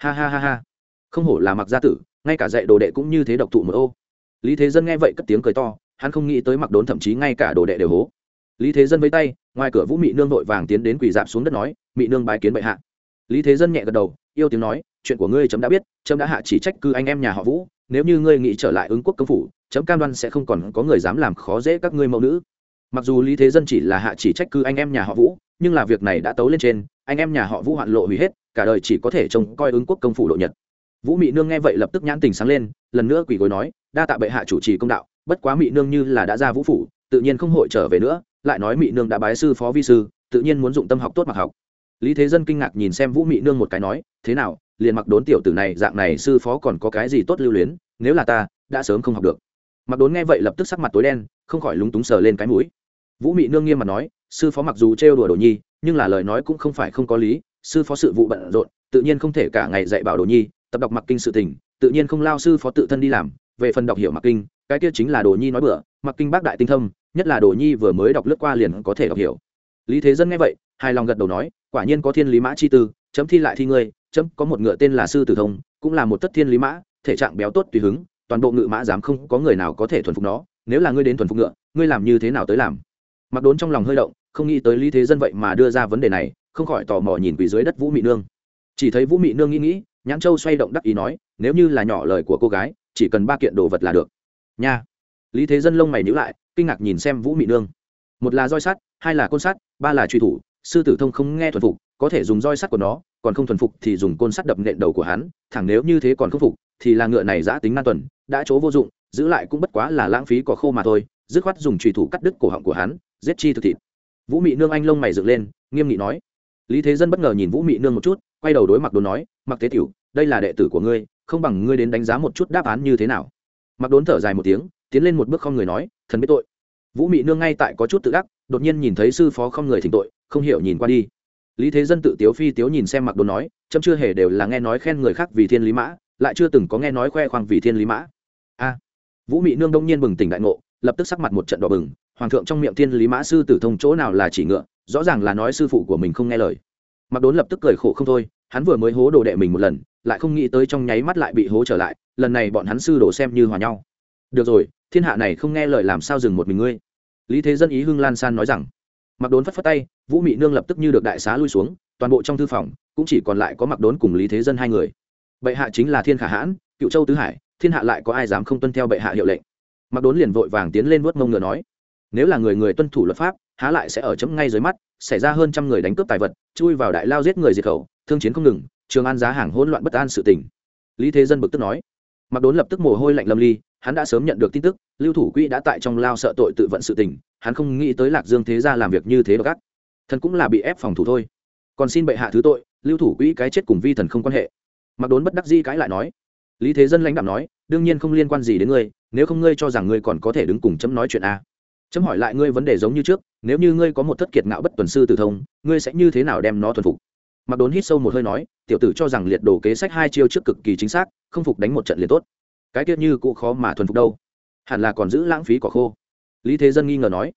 ha ha ha ha. Không hổ là mặc gia tử, ngay cả dạy đồ đệ cũng như thế độc thụ một ô. Lý thế dân nghe vậy cất tiếng cười to, hắn không nghĩ tới mặc đốn thậm chí ngay cả đồ đệ đều hố. Lý thế dân với tay, ngoài cửa vũ mị nương vội vàng tiến đến quỳ dạp xuống đất nói, mị nương bái kiến bệ hạ. Lý thế dân nhẹ gật đầu, yêu tiếng nói, chuyện của ngươi chấm đã biết, chấm đã hạ chỉ trách cư anh em nhà họ vũ, nếu như ngươi nghĩ trở lại ứng quốc công phủ, chấm cam đoan sẽ không còn có người dám làm khó dễ các ngươi mẫu nữ. Mặc dù lý thế dân chỉ là hạ chỉ trách cư anh em nhà họ vũ, nhưng là việc này đã tấu lên trên, anh em nhà họ vũ hoạn lộ hủy hết cả đời chỉ có thể trông coi ứng quốc công phủ độ nhật. Vũ mị nương nghe vậy lập tức nhãn tình sáng lên, lần nữa quỳ gối nói, đa tạ bệ hạ chủ trì công đạo, bất quá mị nương như là đã ra vũ phủ, tự nhiên không hội trở về nữa, lại nói mị nương đã bái sư phó vi sư, tự nhiên muốn dụng tâm học tốt mặc học. Lý thế dân kinh ngạc nhìn xem vũ mị nương một cái nói, thế nào, liền mặc đốn tiểu tử này, dạng này sư phó còn có cái gì tốt lưu luyến, nếu là ta, đã sớm không học được. Mặc đốn nghe vậy lập tức sắc mặt tối đen, không khỏi lúng túng sờ lên cái mũi. Vũ mị nương nghiêm mặt nói, sư phó mặc dù trêu đùa đồ nhi, nhưng là lời nói cũng không phải không có lý sư phó sự vụ bận rộn, tự nhiên không thể cả ngày dạy bảo đồ nhi, tập đọc mặc kinh sự tình, tự nhiên không lao sư phó tự thân đi làm, về phần đọc hiểu mặc kinh, cái kia chính là đồ nhi nói bữa mặc kinh bác đại tinh thâm, nhất là đồ nhi vừa mới đọc lướt qua liền có thể đọc hiểu. Lý thế dân nghe vậy, hài lòng gật đầu nói, quả nhiên có thiên lý mã chi tư, chấm thi lại thi ngươi, chấm có một ngựa tên là sư tử thông, cũng là một tất thiên lý mã, thể trạng béo tốt tùy hứng, toàn bộ ngựa mã dám không có người nào có thể thuần phục nó, nếu là ngươi đến thuần phục ngựa, ngươi làm như thế nào tới làm? Mặc đốn trong lòng hơi động, không nghĩ tới lý thế dân vậy mà đưa ra vấn đề này không khỏi tò mò nhìn quỳ dưới đất vũ mị nương. Chỉ thấy vũ mị nương nghĩ nghĩ, nhãn châu xoay động đắc ý nói, nếu như là nhỏ lời của cô gái, chỉ cần ba kiện đồ vật là được. Nha. Lý thế dân lông mày nhữ lại, kinh ngạc nhìn xem vũ mị nương. Một là roi sắt, hai là côn sắt, ba là truy thủ. Sư tử thông không nghe thuần phục, có thể dùng roi sắt của nó, còn không thuần phục thì dùng côn sắt đập nện đầu của hắn, thẳng nếu như thế còn không phục, thì là ngựa này giã tính nan tuần, đã chỗ vô dụng, giữ lại cũng bất quá là lãng phí cỏ khô mà thôi, dứt khoát dùng trùy thủ cắt đứt cổ họng của hắn, giết chi thực thịt. Vũ mị nương anh lông mày dựng lên, nghiêm nghị nói lý thế dân bất ngờ nhìn vũ mị nương một chút, quay đầu đối mặc đốn nói mặc tế tiểu, đây là đệ tử của ngươi, không bằng ngươi đến đánh giá một chút đáp án như thế nào. Mặc đốn thở dài một tiếng, tiến lên một bước không người nói, thần biết tội. Vũ mị nương ngay tại có chút tự đắc, đột nhiên nhìn thấy sư phó không người thỉnh tội, không hiểu nhìn qua đi. Lý thế dân tự tiếu phi tiếu nhìn xem mặc đốn nói trâm chưa hề đều là nghe nói khen người khác vì thiên lý mã, lại chưa từng có nghe nói khoe khoang vì thiên lý mã. A. Vũ mị nương đông nhiên bừng tỉnh đại ngộ, lập tức sắc mặt một trận đỏ bừng, hoàng thượng trong miệng thiên lý mã sư tử thông chỗ nào là chỉ ngựa rõ ràng là nói sư phụ của mình không nghe lời. Mặc đốn lập tức cười khổ không thôi, hắn vừa mới hố đồ đệ mình một lần, lại không nghĩ tới trong nháy mắt lại bị hố trở lại, lần này bọn hắn sư đổ xem như hòa nhau. Được rồi, thiên hạ này không nghe lời làm sao dừng một mình ngươi? Lý thế dân ý hưng lan san nói rằng. Mặc đốn phất phất tay, vũ mị nương lập tức như được đại xá lui xuống, toàn bộ trong thư phòng, cũng chỉ còn lại có mặc đốn cùng lý thế dân hai người. Bệ hạ chính là thiên khả hãn, cựu châu tứ hải, thiên hạ lại có ai dám không tuân theo bệ hạ hiệu lệnh? Mặc đốn liền vội vàng tiến lên vuốt mông ngựa nói. Nếu là người người tuân thủ luật pháp há lại sẽ ở chấm ngay dưới mắt xảy ra hơn trăm người đánh cướp tài vật chui vào đại lao giết người diệt khẩu thương chiến không ngừng trường an giá hàng hỗn loạn bất an sự tình. Lý thế dân bực tức nói. Mặc đốn lập tức mồ hôi lạnh lâm ly hắn đã sớm nhận được tin tức lưu thủ quỹ đã tại trong lao sợ tội tự vận sự tình hắn không nghĩ tới lạc dương thế ra làm việc như thế đó gắt, thần cũng là bị ép phòng thủ thôi. Còn xin bệ hạ thứ tội lưu thủ quỹ cái chết cùng vi thần không quan hệ. Mặc đốn bất đắc di cãi lại nói. Lý thế dân lãnh đạo nói đương nhiên không liên quan gì đến ngươi nếu không ngươi cho rằng ngươi còn có thể đứng cùng chấm nói chuyện a chấm hỏi lại ngươi vấn đề giống như trước, nếu như ngươi có một thất kiệt ngạo bất tuần sư tử thông, ngươi sẽ như thế nào đem nó thuần phục? Mặc đốn hít sâu một hơi nói, tiểu tử cho rằng liệt đồ kế sách hai chiêu trước cực kỳ chính xác, không phục đánh một trận liền tốt. Cái tiết như cụ khó mà thuần phục đâu. Hẳn là còn giữ lãng phí cỏ khô. Lý thế dân nghi ngờ nói.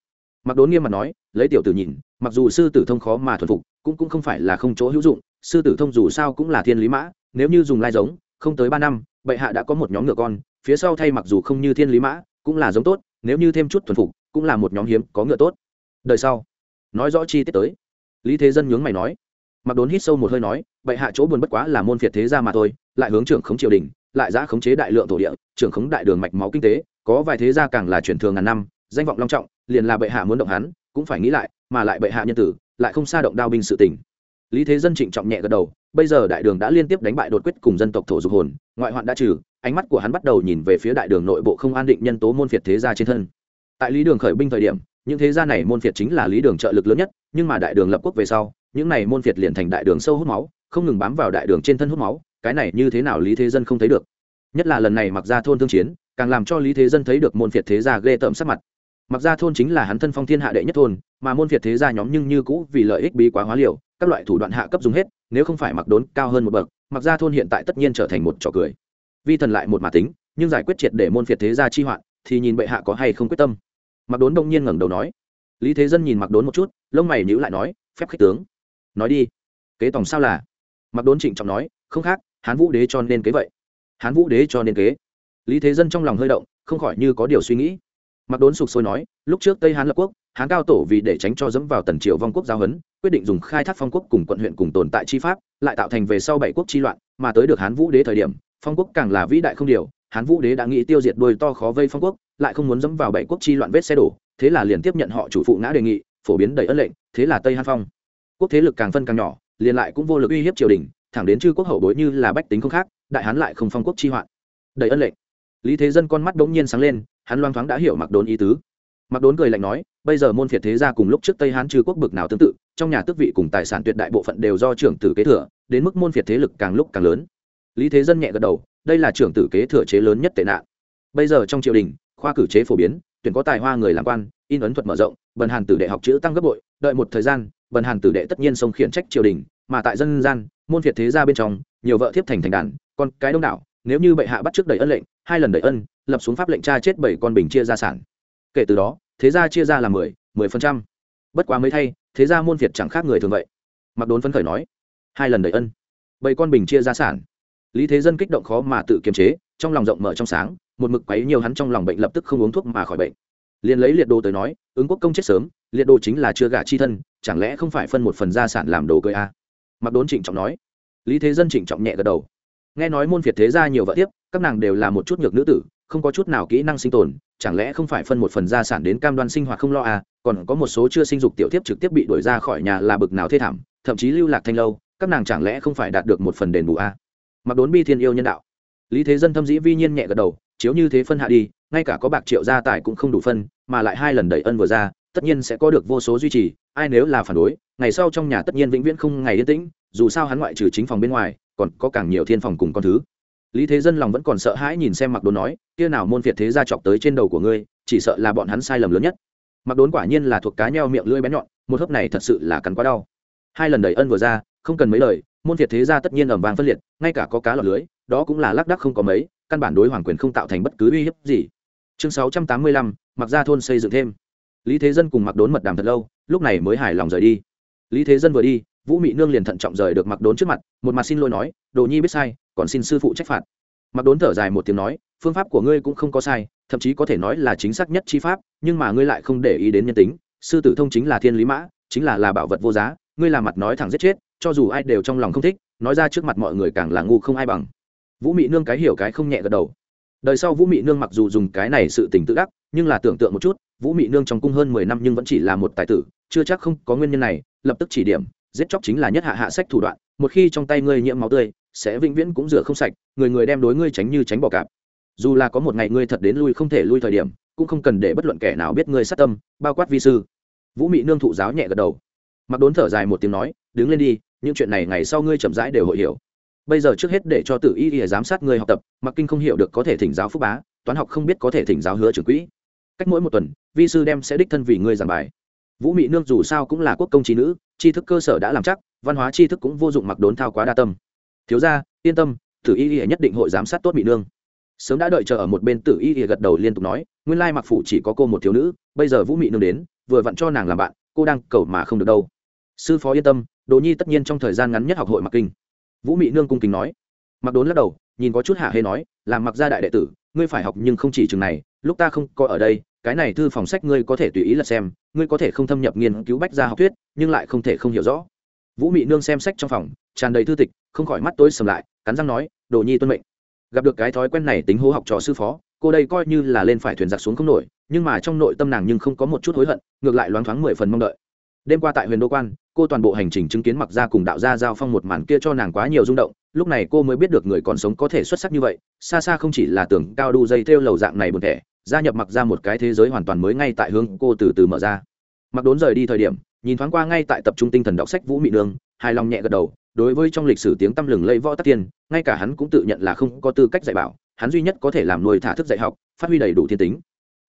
Mặc đốn nghiêm mặt nói, lấy tiểu tử nhìn, mặc dù sư tử thông khó mà thuần phục, cũng cũng không phải là không chỗ hữu dụng, sư tử thông dù sao cũng là thiên lý mã, nếu như dùng lai giống, không tới ba năm, bệ hạ đã có một nhóm ngựa con, phía sau thay mặc dù không như thiên lý mã, cũng là giống tốt nếu như thêm chút thuần phục, cũng là một nhóm hiếm có ngựa tốt. Đời sau, nói rõ chi tiết tới. Lý thế dân nhướng mày nói. Mặc đốn hít sâu một hơi nói vậy hạ chỗ buồn bất quá là môn phiệt thế gia mà thôi, lại hướng trưởng khống triều đình, lại giã khống chế đại lượng thổ địa, trưởng khống đại đường mạch máu kinh tế, có vài thế gia càng là truyền thường ngàn năm, danh vọng long trọng, liền là bệ hạ muốn động hắn, cũng phải nghĩ lại, mà lại bệ hạ nhân tử, lại không xa động đao binh sự tình. Lý thế dân trịnh trọng nhẹ gật đầu, bây giờ đại đường đã liên tiếp đánh bại đột quyết cùng dân tộc thổ dục hồn, ngoại hoạn đã trừ ánh mắt của hắn bắt đầu nhìn về phía đại đường nội bộ không an định nhân tố môn phiệt thế gia trên thân. Tại lý đường khởi binh thời điểm, những thế gia này môn phiệt chính là lý đường trợ lực lớn nhất, nhưng mà đại đường lập quốc về sau, những này môn phiệt liền thành đại đường sâu hút máu, không ngừng bám vào đại đường trên thân hút máu, cái này như thế nào lý thế dân không thấy được? Nhất là lần này mặc ra thôn thương chiến, càng làm cho lý thế dân thấy được môn phiệt thế gia ghê tởm sắc mặt. Mặc ra thôn chính là hắn thân phong thiên hạ đệ nhất thôn, mà môn phiệt thế gia nhóm nhưng như cũ vì lợi ích bí quá hóa liều, các loại thủ đoạn hạ cấp dùng hết, nếu không phải mặc đốn cao hơn một bậc mặc ra thôn hiện tại tất nhiên trở thành một trò cười vi thần lại một mà tính, nhưng giải quyết triệt để môn phiệt thế gia chi hoạn, thì nhìn bệ hạ có hay không quyết tâm. Mặc đốn đông nhiên ngẩng đầu nói. Lý thế dân nhìn mặc đốn một chút, lông mày nhữ lại nói, phép khích tướng. Nói đi. Kế tổng sao là? Mặc đốn trịnh trọng nói, không khác, hán vũ đế cho nên kế vậy. Hán vũ đế cho nên kế. Lý thế dân trong lòng hơi động, không khỏi như có điều suy nghĩ. Mặc đốn sục sôi nói, lúc trước tây hán lập quốc, hán cao tổ vì để tránh cho dẫm vào tần triều vong quốc giao hấn quyết định dùng khai thác phong quốc cùng quận huyện cùng tồn tại chi pháp, lại tạo thành về sau bảy quốc chi loạn, mà tới được hán vũ đế thời điểm phong quốc càng là vĩ đại không điều, hán vũ đế đã nghĩ tiêu diệt đôi to khó vây phong quốc, lại không muốn dẫm vào bảy quốc chi loạn vết xe đổ, thế là liền tiếp nhận họ chủ phụ ngã đề nghị, phổ biến đầy ân lệnh, thế là tây hán phong. Quốc thế lực càng phân càng nhỏ, liền lại cũng vô lực uy hiếp triều đình, thẳng đến chư quốc hậu bối như là bách tính không khác, đại hán lại không phong quốc chi hoạn. Đầy ân lệnh. Lý thế dân con mắt bỗng nhiên sáng lên, hắn loang thoáng đã hiểu mặc đốn ý tứ. Mặc đốn cười lạnh nói, bây giờ môn phiệt thế gia cùng lúc trước tây hán chư quốc bực nào tương tự, trong nhà tước vị cùng tài sản tuyệt đại bộ phận đều do trưởng tử kế thừa, đến mức môn phiệt thế lực càng lúc càng lớn lý thế dân nhẹ gật đầu, đây là trưởng tử kế thừa chế lớn nhất tệ nạn. Bây giờ trong triều đình, khoa cử chế phổ biến, tuyển có tài hoa người làm quan, in ấn thuật mở rộng, bần hàn tử đệ học chữ tăng gấp bội, đợi một thời gian, bần hàn tử đệ tất nhiên sông khiển trách triều đình, mà tại dân gian, môn phiệt thế gia bên trong, nhiều vợ thiếp thành thành đàn, con cái đông đảo, nếu như bệ hạ bắt trước đầy ân lệnh, hai lần đầy ân, lập xuống pháp lệnh cha chết bảy con bình chia gia sản. Kể từ đó, thế gia chia ra là mười mười phần trăm. Bất quá mới thay, thế gia môn việt chẳng khác người thường vậy. Mặc đốn phấn khởi nói, hai lần đầy ân, bảy con bình chia gia sản lý thế dân kích động khó mà tự kiềm chế, trong lòng rộng mở trong sáng, một mực quấy nhiều hắn trong lòng bệnh lập tức không uống thuốc mà khỏi bệnh liền lấy liệt đồ tới nói, ứng quốc công chết sớm, liệt đồ chính là chưa gả chi thân, chẳng lẽ không phải phân một phần gia sản làm đồ cười a à? mặc đốn trịnh trọng nói lý thế dân trịnh trọng nhẹ gật đầu nghe nói môn việt thế gia nhiều vợ tiếp, các nàng đều là một chút nhược nữ tử, không có chút nào kỹ năng sinh tồn, chẳng lẽ không phải phân một phần gia sản đến cam đoan sinh hoạt không lo à còn có một số chưa sinh dục tiểu tiếp trực tiếp bị đuổi ra khỏi nhà là bực nào thê thảm, thậm chí lưu lạc thanh lâu, các nàng chẳng lẽ không phải đạt được một phần đền bù à? Mặc đốn bi thiên yêu nhân đạo. Lý thế dân thâm dĩ vi nhiên nhẹ gật đầu, chiếu như thế phân hạ đi, ngay cả có bạc triệu gia tài cũng không đủ phân, mà lại hai lần đẩy ân vừa ra, tất nhiên sẽ có được vô số duy trì, ai nếu là phản đối, ngày sau trong nhà tất nhiên vĩnh viễn không ngày yên tĩnh, dù sao hắn ngoại trừ chính phòng bên ngoài, còn có càng nhiều thiên phòng cùng con thứ. Lý thế dân lòng vẫn còn sợ hãi nhìn xem mặc đốn nói, kia nào môn việt thế gia chọc tới trên đầu của ngươi, chỉ sợ là bọn hắn sai lầm lớn nhất. Mặc đốn quả nhiên là thuộc cá nheo miệng lưỡi bén nhọn, một hớp này thật sự là cắn quá đau. Hai lần đẩy ân vừa ra, không cần mấy lời môn thiệt thế gia tất nhiên ẩm vàng phân liệt, ngay cả có cá lọt lưới, đó cũng là lác đắc không có mấy, căn bản đối hoàng quyền không tạo thành bất cứ uy hiếp gì. Chương sáu trăm tám mươi lăm, mặc ra thôn xây dựng thêm. Lý thế dân cùng mặc đốn mật đàm thật lâu, lúc này mới hài lòng rời đi. Lý thế dân vừa đi, vũ mị nương liền thận trọng rời được mặc đốn trước mặt, một mặt xin lỗi nói, đồ nhi biết sai, còn xin sư phụ trách phạt. Mặc đốn thở dài một tiếng nói, phương pháp của ngươi cũng không có sai, thậm chí có thể nói là chính xác nhất chi pháp, nhưng mà ngươi lại không để ý đến nhân tính, sư tử thông chính là thiên lý mã, chính là là bảo vật vô giá, ngươi làm mặt nói thẳng giết chết cho dù ai đều trong lòng không thích, nói ra trước mặt mọi người càng là ngu không ai bằng. Vũ mị nương cái hiểu cái không nhẹ gật đầu. Đời sau vũ mị nương mặc dù dùng cái này sự tình tự đắc, nhưng là tưởng tượng một chút, vũ mị nương trong cung hơn mười năm nhưng vẫn chỉ là một tài tử, chưa chắc không có nguyên nhân này, lập tức chỉ điểm, giết chóc chính là nhất hạ hạ sách thủ đoạn, một khi trong tay ngươi nhiễm máu tươi, sẽ vĩnh viễn cũng rửa không sạch, người người đem đối ngươi tránh như tránh bỏ cạp. Dù là có một ngày ngươi thật đến lui không thể lui thời điểm, cũng không cần để bất luận kẻ nào biết ngươi sát tâm, bao quát vi sư. Vũ mị nương thụ giáo nhẹ gật đầu. Mặc đốn thở dài một tiếng nói, đứng lên đi những chuyện này ngày sau ngươi chậm rãi đều hội hiểu. Bây giờ trước hết để cho tự y y giám sát ngươi học tập, mặc kinh không hiểu được có thể thỉnh giáo phúc bá, toán học không biết có thể thỉnh giáo hứa trưởng quỹ. Cách mỗi một tuần, vi sư đem sẽ đích thân vì ngươi giảng bài. Vũ mị nương dù sao cũng là quốc công trí nữ, tri thức cơ sở đã làm chắc, văn hóa tri thức cũng vô dụng mặc đốn thao quá đa tâm. Thiếu ra yên tâm tử y y nhất định hội giám sát tốt mị nương. Sớm đã đợi chờ ở một bên tử y y gật đầu liên tục nói, nguyên lai mặc phủ chỉ có cô một thiếu nữ, bây giờ vũ mị nương đến, vừa vặn cho nàng làm bạn, cô đang cầu mà không được đâu. Sư phó yên tâm đồ nhi tất nhiên trong thời gian ngắn nhất học hội mặc kinh. Vũ mị nương cung kính nói. Mặc đốn lắc đầu, nhìn có chút hạ hê nói, làm mặc gia đại đệ tử, ngươi phải học nhưng không chỉ chừng này, lúc ta không có ở đây, cái này thư phòng sách ngươi có thể tùy ý là xem, ngươi có thể không thâm nhập nghiên cứu bách gia học thuyết, nhưng lại không thể không hiểu rõ. Vũ mị nương xem sách trong phòng, tràn đầy thư tịch, không khỏi mắt tối sầm lại, cắn răng nói đồ nhi tuân mệnh. Gặp được cái thói quen này tính hố học trò sư phó, cô đây coi như là lên phải thuyền giặc xuống không nổi, nhưng mà trong nội tâm nàng nhưng không có một chút hối hận, ngược lại loáng thoáng mười phần mong đợi đêm qua tại huyền đô quan, cô toàn bộ hành trình chứng kiến mặc ra cùng đạo gia giao phong một màn kia cho nàng quá nhiều rung động, lúc này cô mới biết được người còn sống có thể xuất sắc như vậy, xa xa không chỉ là tưởng cao đu dây theo lầu dạng này buồn thẻ, gia nhập mặc ra một cái thế giới hoàn toàn mới ngay tại hướng cô từ từ mở ra. Mặc đốn rời đi thời điểm, nhìn thoáng qua ngay tại tập trung tinh thần đọc sách vũ mị nương hài lòng nhẹ gật đầu, đối với trong lịch sử tiếng tăm lừng lẫy võ tắc tiên, ngay cả hắn cũng tự nhận là không có tư cách dạy bảo, hắn duy nhất có thể làm nuôi thả thức dạy học, phát huy đầy đủ thiên tính.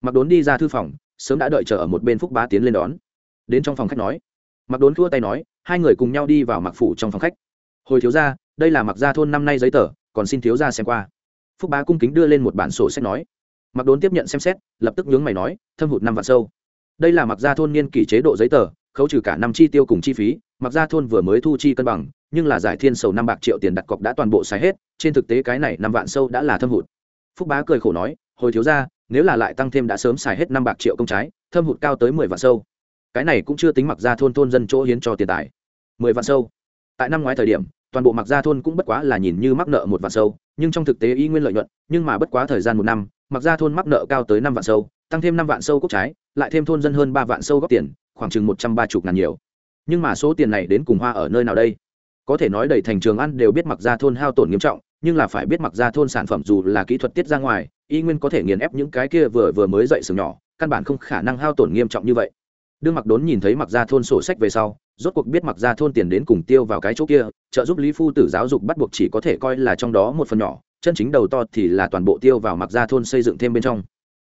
Mặc đốn đi ra thư phòng, sớm đã đợi chờ ở một bên phúc bá tiến lên đón đến trong phòng khách nói. Mặc đốn thua tay nói, hai người cùng nhau đi vào mặc phủ trong phòng khách. Hồi thiếu gia, đây là mặc gia thôn năm nay giấy tờ, còn xin thiếu gia xem qua. Phúc bá cung kính đưa lên một bản sổ sách nói. Mặc đốn tiếp nhận xem xét, lập tức nhướng mày nói, thâm hụt năm vạn sâu. Đây là mặc gia thôn niên kỷ chế độ giấy tờ, khấu trừ cả năm chi tiêu cùng chi phí mặc gia thôn vừa mới thu chi cân bằng, nhưng là giải thiên sầu năm bạc triệu tiền đặt cọc đã toàn bộ xài hết, trên thực tế cái này năm vạn sâu đã là thâm hụt. Phúc bá cười khổ nói, hồi thiếu gia, nếu là lại tăng thêm đã sớm xài hết năm bạc triệu công trái, thâm hụt cao tới mười vạn sâu cái này cũng chưa tính mặc gia thôn thôn dân chỗ hiến cho tiền tài. Mười vạn sâu. Tại năm ngoái thời điểm, toàn bộ mặc gia thôn cũng bất quá là nhìn như mắc nợ một vạn sâu, nhưng trong thực tế y nguyên lợi nhuận, nhưng mà bất quá thời gian một năm, mặc gia thôn mắc nợ cao tới năm vạn sâu, tăng thêm năm vạn sâu cốc trái, lại thêm thôn dân hơn ba vạn sâu góp tiền, khoảng chừng một trăm ba mươi ngàn nhiều. Nhưng mà số tiền này đến cùng hoa ở nơi nào đây? Có thể nói đầy thành trường ăn đều biết mặc gia thôn hao tổn nghiêm trọng, nhưng là phải biết mặc gia thôn sản phẩm dù là kỹ thuật tiết ra ngoài, y nguyên có thể nghiền ép những cái kia vừa vừa mới dậy sừng nhỏ, căn bản không khả năng hao tổn nghiêm trọng như vậy đương mặc đốn nhìn thấy mặc gia thôn sổ sách về sau, rốt cuộc biết mặc gia thôn tiền đến cùng tiêu vào cái chỗ kia, trợ giúp lý phu tử giáo dục bắt buộc chỉ có thể coi là trong đó một phần nhỏ, chân chính đầu to thì là toàn bộ tiêu vào mặc gia thôn xây dựng thêm bên trong.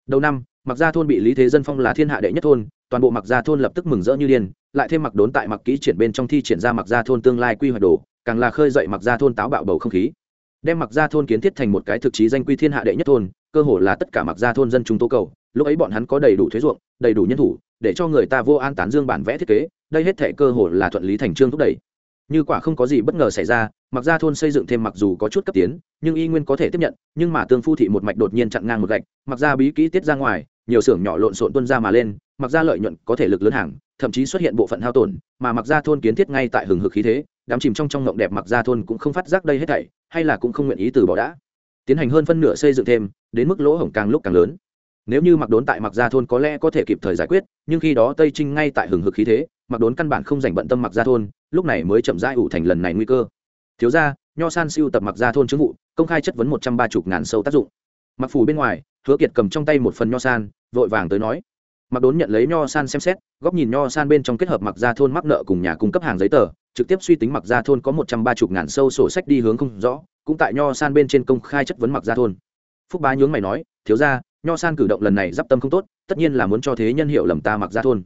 Đầu năm, mặc gia thôn bị lý thế dân phong là thiên hạ đệ nhất thôn, toàn bộ mặc gia thôn lập tức mừng rỡ như điên, lại thêm mặc đốn tại mặc kỹ triển bên trong thi triển ra mặc gia thôn tương lai quy hoạch đồ, càng là khơi dậy mặc gia thôn táo bạo bầu không khí. Đem mặc gia thôn kiến thiết thành một cái thực chí danh quy thiên hạ đệ nhất thôn, cơ hồ là tất cả mặc gia thôn dân chúng tố cầu, lúc ấy bọn hắn có đầy đủ thuế ruộng, đầy đủ nhân thủ để cho người ta vô an tán dương bản vẽ thiết kế, đây hết thể cơ hội là thuận lý thành trương thúc đẩy. Như quả không có gì bất ngờ xảy ra, mặc ra thôn xây dựng thêm mặc dù có chút cấp tiến, nhưng y nguyên có thể tiếp nhận, nhưng mà tương phu thị một mạch đột nhiên chặn ngang một gạch, mặc ra bí kỹ tiết ra ngoài, nhiều xưởng nhỏ lộn xộn tuân ra mà lên, mặc ra lợi nhuận có thể lực lớn hàng, thậm chí xuất hiện bộ phận hao tổn, mà mặc ra thôn kiến thiết ngay tại hừng hực khí thế, đám chìm trong trong ngộng đẹp mặc ra thôn cũng không phát giác đây hết thảy, hay là cũng không nguyện ý từ bỏ đã. Tiến hành hơn phân nửa xây dựng thêm, đến mức lỗ hổng càng lúc càng lớn nếu như mặc đốn tại mặc gia thôn có lẽ có thể kịp thời giải quyết, nhưng khi đó tây trinh ngay tại hừng hực khí thế mặc đốn căn bản không dành bận tâm mặc gia thôn, lúc này mới chậm rãi ủ thành lần này nguy cơ. Thiếu ra nho san siêu tập mặc gia thôn chứng vụ, công khai chất vấn một trăm ba mươi ngàn sâu tác dụng. Mặc phủ bên ngoài, hứa kiệt cầm trong tay một phần nho san, vội vàng tới nói. Mặc đốn nhận lấy nho san xem xét, góc nhìn nho san bên trong kết hợp mặc gia thôn mắc nợ cùng nhà cung cấp hàng giấy tờ, trực tiếp suy tính mặc gia thôn có một trăm ba mươi ngàn sâu sổ sách đi hướng không rõ, cũng tại nho san bên trên công khai chất vấn mặc gia thôn. Phúc bá nhướng mày nói, thiếu ra nho san cử động lần này d i p tâm không tốt, tất nhiên là muốn cho thế nhân hiệu lầm ta mặc gia thôn.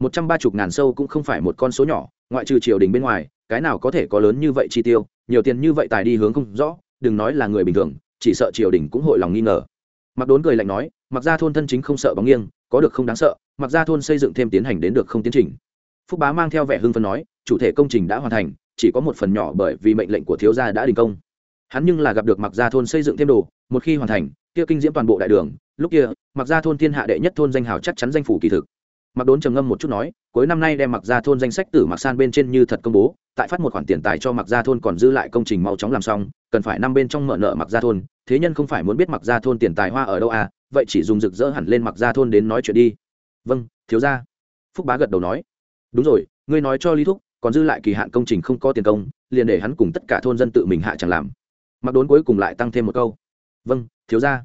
Một trăm ba mươi ngàn sâu cũng không phải một con số nhỏ, ngoại trừ triều đình bên ngoài, cái nào có thể có lớn như vậy chi tiêu, nhiều tiền như vậy tài đi hướng không rõ, đừng nói là người bình thường, chỉ sợ triều đình cũng hội lòng nghi ngờ. Mặc đốn cười lạnh nói, mặc ra thôn thân chính không sợ bóng nghiêng, có được không đáng sợ, mặc ra thôn xây dựng thêm tiến hành đến được không tiến trình. Phúc bá mang theo vẻ hưng phân nói, chủ thể công trình đã hoàn thành, chỉ có một phần nhỏ bởi vì mệnh lệnh của thiếu gia đã đình công. Hắn nhưng là gặp được mặc gia thôn xây dựng thêm đồ, một khi hoàn thành kia kinh diễm toàn bộ đại đường, lúc kia mặc gia thôn thiên hạ đệ nhất thôn danh hào chắc chắn danh phủ kỳ thực. Mặc đốn trầm ngâm một chút nói, cuối năm nay đem mặc gia thôn danh sách tử mặc san bên trên như thật công bố, tại phát một khoản tiền tài cho mặc gia thôn còn dư lại công trình mau chóng làm xong, cần phải năm bên trong mở nợ mặc gia thôn, thế nhân không phải muốn biết mặc gia thôn tiền tài hoa ở đâu à vậy chỉ dùng rực rỡ hẳn lên mặc gia thôn đến nói chuyện đi. Vâng thiếu gia. Phúc bá gật đầu nói. Đúng rồi, ngươi nói cho lý thúc, còn dư lại kỳ hạn công trình không có tiền công, liền để hắn cùng tất cả thôn dân tự mình hạ chẳng làm. Mặc đốn cuối cùng lại tăng thêm một câu. Vâng thiếu gia.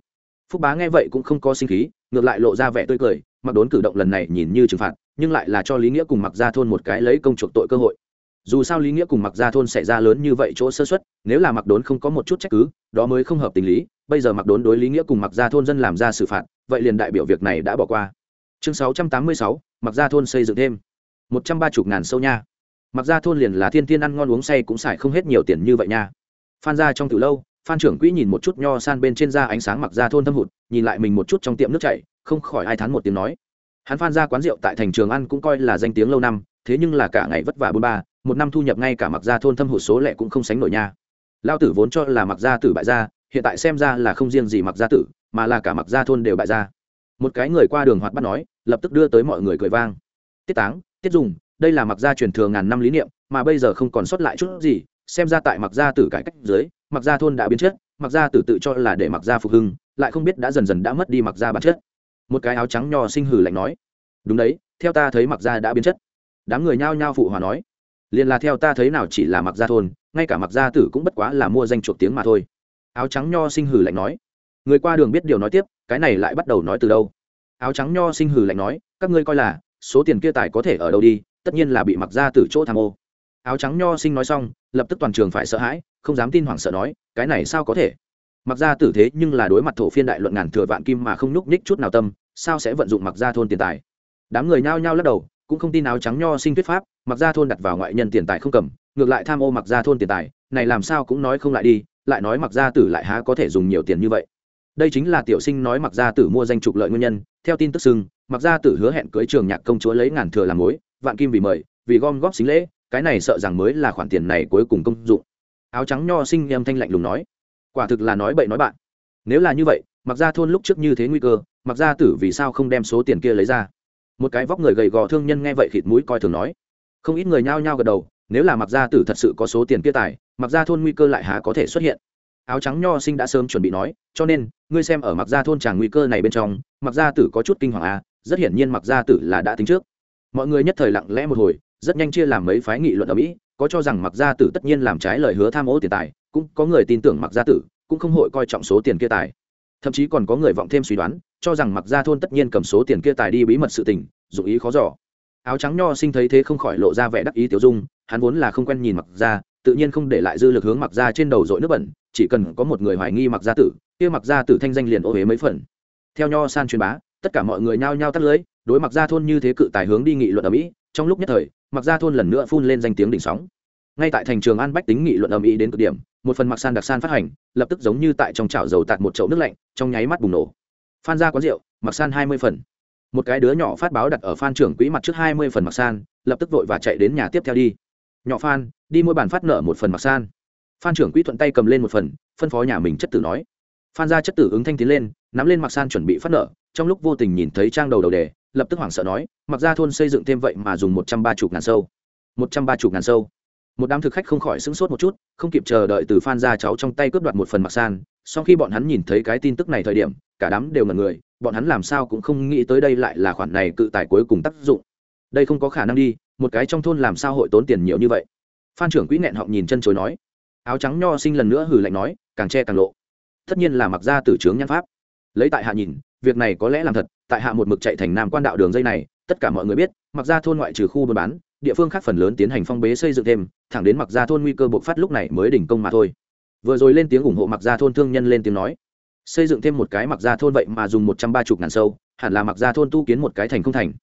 Phúc bá nghe vậy cũng không có sinh khí, ngược lại lộ ra vẻ tươi cười, mặc đốn cử động lần này nhìn như trừng phạt, nhưng lại là cho lý nghĩa cùng mặc gia thôn một cái lấy công chuộc tội cơ hội. Dù sao lý nghĩa cùng mặc gia thôn xảy ra lớn như vậy chỗ sơ xuất nếu là mặc đốn không có một chút trách cứ, đó mới không hợp tình lý, bây giờ mặc đốn đối lý nghĩa cùng mặc gia thôn dân làm ra xử phạt, vậy liền đại biểu việc này đã bỏ qua. Chương sáu trăm tám mươi sáu mặc gia thôn xây dựng thêm. một trăm ba mươi ngàn sâu nha. Mặc gia thôn liền là thiên thiên ăn ngon uống say cũng xài không hết nhiều tiền như vậy nha. Phan ra trong từ lâu phan trưởng quỹ nhìn một chút nho san bên trên da ánh sáng mặc ra thôn thâm hụt, nhìn lại mình một chút trong tiệm nước chảy, không khỏi ai thán một tiếng nói. Hắn phan ra quán rượu tại thành trường ăn cũng coi là danh tiếng lâu năm, thế nhưng là cả ngày vất vả bôn ba, một năm thu nhập ngay cả mặc ra thôn thâm hụt số lệ cũng không sánh nổi nha. Lao tử vốn cho là mặc gia tử bại gia hiện tại xem ra là không riêng gì mặc gia tử, mà là cả mặc gia thôn đều bại gia một cái người qua đường hoạt bắt nói, lập tức đưa tới mọi người cười vang. Tiết táng, tiết dùng đây là mặc gia truyền thừa ngàn năm lý niệm, mà bây giờ không còn sót lại chút gì, xem ra tại mặc gia tử cải cách dưới mặc gia thôn đã biến chất, mặc gia tử tự cho là để mặc gia phục hưng, lại không biết đã dần dần đã mất đi mặc gia bản chất. Một cái áo trắng nho sinh hử lạnh nói, đúng đấy, theo ta thấy mặc gia đã biến chất. Đám người nhao nhao phụ hòa nói, liền là theo ta thấy nào chỉ là mặc gia thôn, ngay cả mặc gia tử cũng bất quá là mua danh chuộc tiếng mà thôi. Áo trắng nho sinh hử lạnh nói, người qua đường biết điều nói tiếp, cái này lại bắt đầu nói từ đâu? Áo trắng nho sinh hử lạnh nói, các ngươi coi là, số tiền kia tài có thể ở đâu đi, tất nhiên là bị mặc gia tử chỗ tham ô. Áo trắng nho sinh nói xong, lập tức toàn trường phải sợ hãi không dám tin hoảng sợ nói, cái này sao có thể? Mặc ra tử thế nhưng là đối mặt thổ phiên đại luận ngàn thừa vạn kim mà không nhúc nhích chút nào tâm, sao sẽ vận dụng mặc ra thôn tiền tài? Đám người nhao nhao lắc đầu, cũng không tin áo trắng nho sinh thuyết pháp, mặc ra thôn đặt vào ngoại nhân tiền tài không cầm, ngược lại tham ô mặc ra thôn tiền tài, này làm sao cũng nói không lại đi, lại nói mặc ra tử lại há có thể dùng nhiều tiền như vậy. Đây chính là tiểu sinh nói mặc gia tử mua danh trục lợi nguyên nhân, theo tin tức xưng, mặc gia tử hứa hẹn cưới trường nhạc công chúa lấy ngàn thừa làm mối, vạn kim vì mời, vì gom góp xính lễ, cái này sợ rằng mới là khoản tiền này cuối cùng công dụng áo trắng nho sinh em thanh lạnh lùng nói. Quả thực là nói bậy nói bạn. Nếu là như vậy mặc ra thôn lúc trước như thế nguy cơ mặc ra tử vì sao không đem số tiền kia lấy ra? Một cái vóc người gầy gò thương nhân nghe vậy khịt mũi coi thường nói. Không ít người nhao nhao gật đầu nếu là mặc gia tử thật sự có số tiền kia tài mặc gia thôn nguy cơ lại há có thể xuất hiện. Áo trắng nho sinh đã sớm chuẩn bị nói cho nên ngươi xem ở mặc gia thôn tràng nguy cơ này bên trong mặc gia tử có chút kinh hoàng à, rất hiển nhiên mặc gia tử là đã tính trước. Mọi người nhất thời lặng lẽ một hồi rất nhanh chia làm mấy phái nghị luận ở mỹ, có cho rằng mặc gia tử tất nhiên làm trái lời hứa tham ô tiền tài, cũng có người tin tưởng mặc gia tử, cũng không hội coi trọng số tiền kia tài. Thậm chí còn có người vọng thêm suy đoán, cho rằng mặc gia thôn tất nhiên cầm số tiền kia tài đi bí mật sự tình, dụng ý khó giỏ áo trắng nho sinh thấy thế không khỏi lộ ra vẻ đắc ý tiểu dung, hắn vốn là không quen nhìn mặc gia, tự nhiên không để lại dư lực hướng mặc gia trên đầu dội nước bẩn, chỉ cần có một người hoài nghi mặc gia tử, kia mặc gia tử thanh danh liền ô huế mấy phần. Theo nho san truyền bá, tất cả mọi người nhao nhao tắt lưới, đối mặc gia thôn như thế cự tài hướng đi nghị luận ở mỹ, trong lúc nhất thời mặc gia thôn lần nữa phun lên danh tiếng đỉnh sóng. Ngay tại thành trường an bách tính nghị luận ầm ĩ đến cực điểm, một phần mặc san đặc san phát hành, lập tức giống như tại trong chảo dầu tạt một chậu nước lạnh, trong nháy mắt bùng nổ. Phan ra quán rượu mặc san hai mươi phần. Một cái đứa nhỏ phát báo đặt ở phan trưởng quỹ mặt trước hai mươi phần mặc san, lập tức vội và chạy đến nhà tiếp theo đi. Nhỏ phan, đi mua bàn phát nợ một phần mặc san. Phan trưởng quỹ thuận tay cầm lên một phần, phân phó nhà mình chất tử nói. Phan ra chất tử ứng thanh tiến lên, nắm lên mặc san chuẩn bị phát nợ, trong lúc vô tình nhìn thấy trang đầu đầu đề lập tức hoảng sợ nói, mặc ra thôn xây dựng thêm vậy mà dùng một trăm ba chục ngàn sâu. Một trăm ba chục ngàn sâu. Một đám thực khách không khỏi sững sốt một chút, không kịp chờ đợi từ phan ra cháu trong tay cướp đoạt một phần mặc san sau khi bọn hắn nhìn thấy cái tin tức này thời điểm, cả đám đều ngần người, bọn hắn làm sao cũng không nghĩ tới đây lại là khoản này cự tài cuối cùng tác dụng. Đây không có khả năng đi, một cái trong thôn làm sao hội tốn tiền nhiều như vậy. Phan trưởng quỹ nghẹn họng nhìn chân chối nói. Áo trắng nho sinh lần nữa hừ lạnh nói, càng che càng lộ. Tất nhiên là mặc ra từ trướng nhan pháp. Lấy tại hạ nhìn việc này có lẽ làm thật, tại hạ một mực chạy thành nam quan đạo đường dây này, tất cả mọi người biết, mặc ra thôn ngoại trừ khu buôn bán, địa phương khác phần lớn tiến hành phong bế xây dựng thêm, thẳng đến mặc ra thôn nguy cơ bộc phát lúc này mới đỉnh công mà thôi. Vừa rồi lên tiếng ủng hộ mặc ra thôn thương nhân lên tiếng nói, xây dựng thêm một cái mặc ra thôn vậy mà dùng một trăm ba mươi ngàn sâu, hẳn là mặc ra thôn tu kiến một cái thành không thành.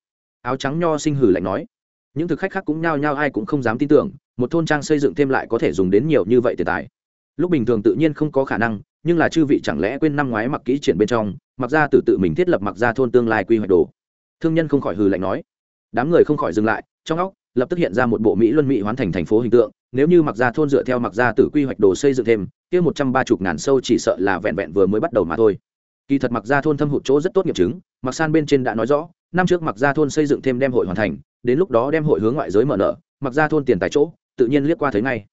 Áo trắng nho sinh hử lạnh nói, những thực khách khác cũng nhao nhao ai cũng không dám tin tưởng, một thôn trang xây dựng thêm lại có thể dùng đến nhiều như vậy tiền tài. Lúc bình thường tự nhiên không có khả năng nhưng là chư vị chẳng lẽ quên năm ngoái mặc kỹ triển bên trong, mặc ra tự tự mình thiết lập mặc ra thôn tương lai quy hoạch đồ. Thương nhân không khỏi hừ lạnh nói. Đám người không khỏi dừng lại, trong óc, lập tức hiện ra một bộ mỹ luân mỹ hoán thành thành phố hình tượng, nếu như mặc ra thôn dựa theo mặc ra tử quy hoạch đồ xây dựng thêm, kia một trăm ba chục ngàn sâu chỉ sợ là vẹn vẹn vừa mới bắt đầu mà thôi. Kỳ thật mặc ra thôn thâm hụt chỗ rất tốt nghiệp chứng, mặc san bên trên đã nói rõ, năm trước mặc ra thôn xây dựng thêm đem hội hoàn thành, đến lúc đó đem hội hướng ngoại giới mở nợ, mặc ra thôn tiền tại chỗ, tự nhiên liếc qua thấy ngay.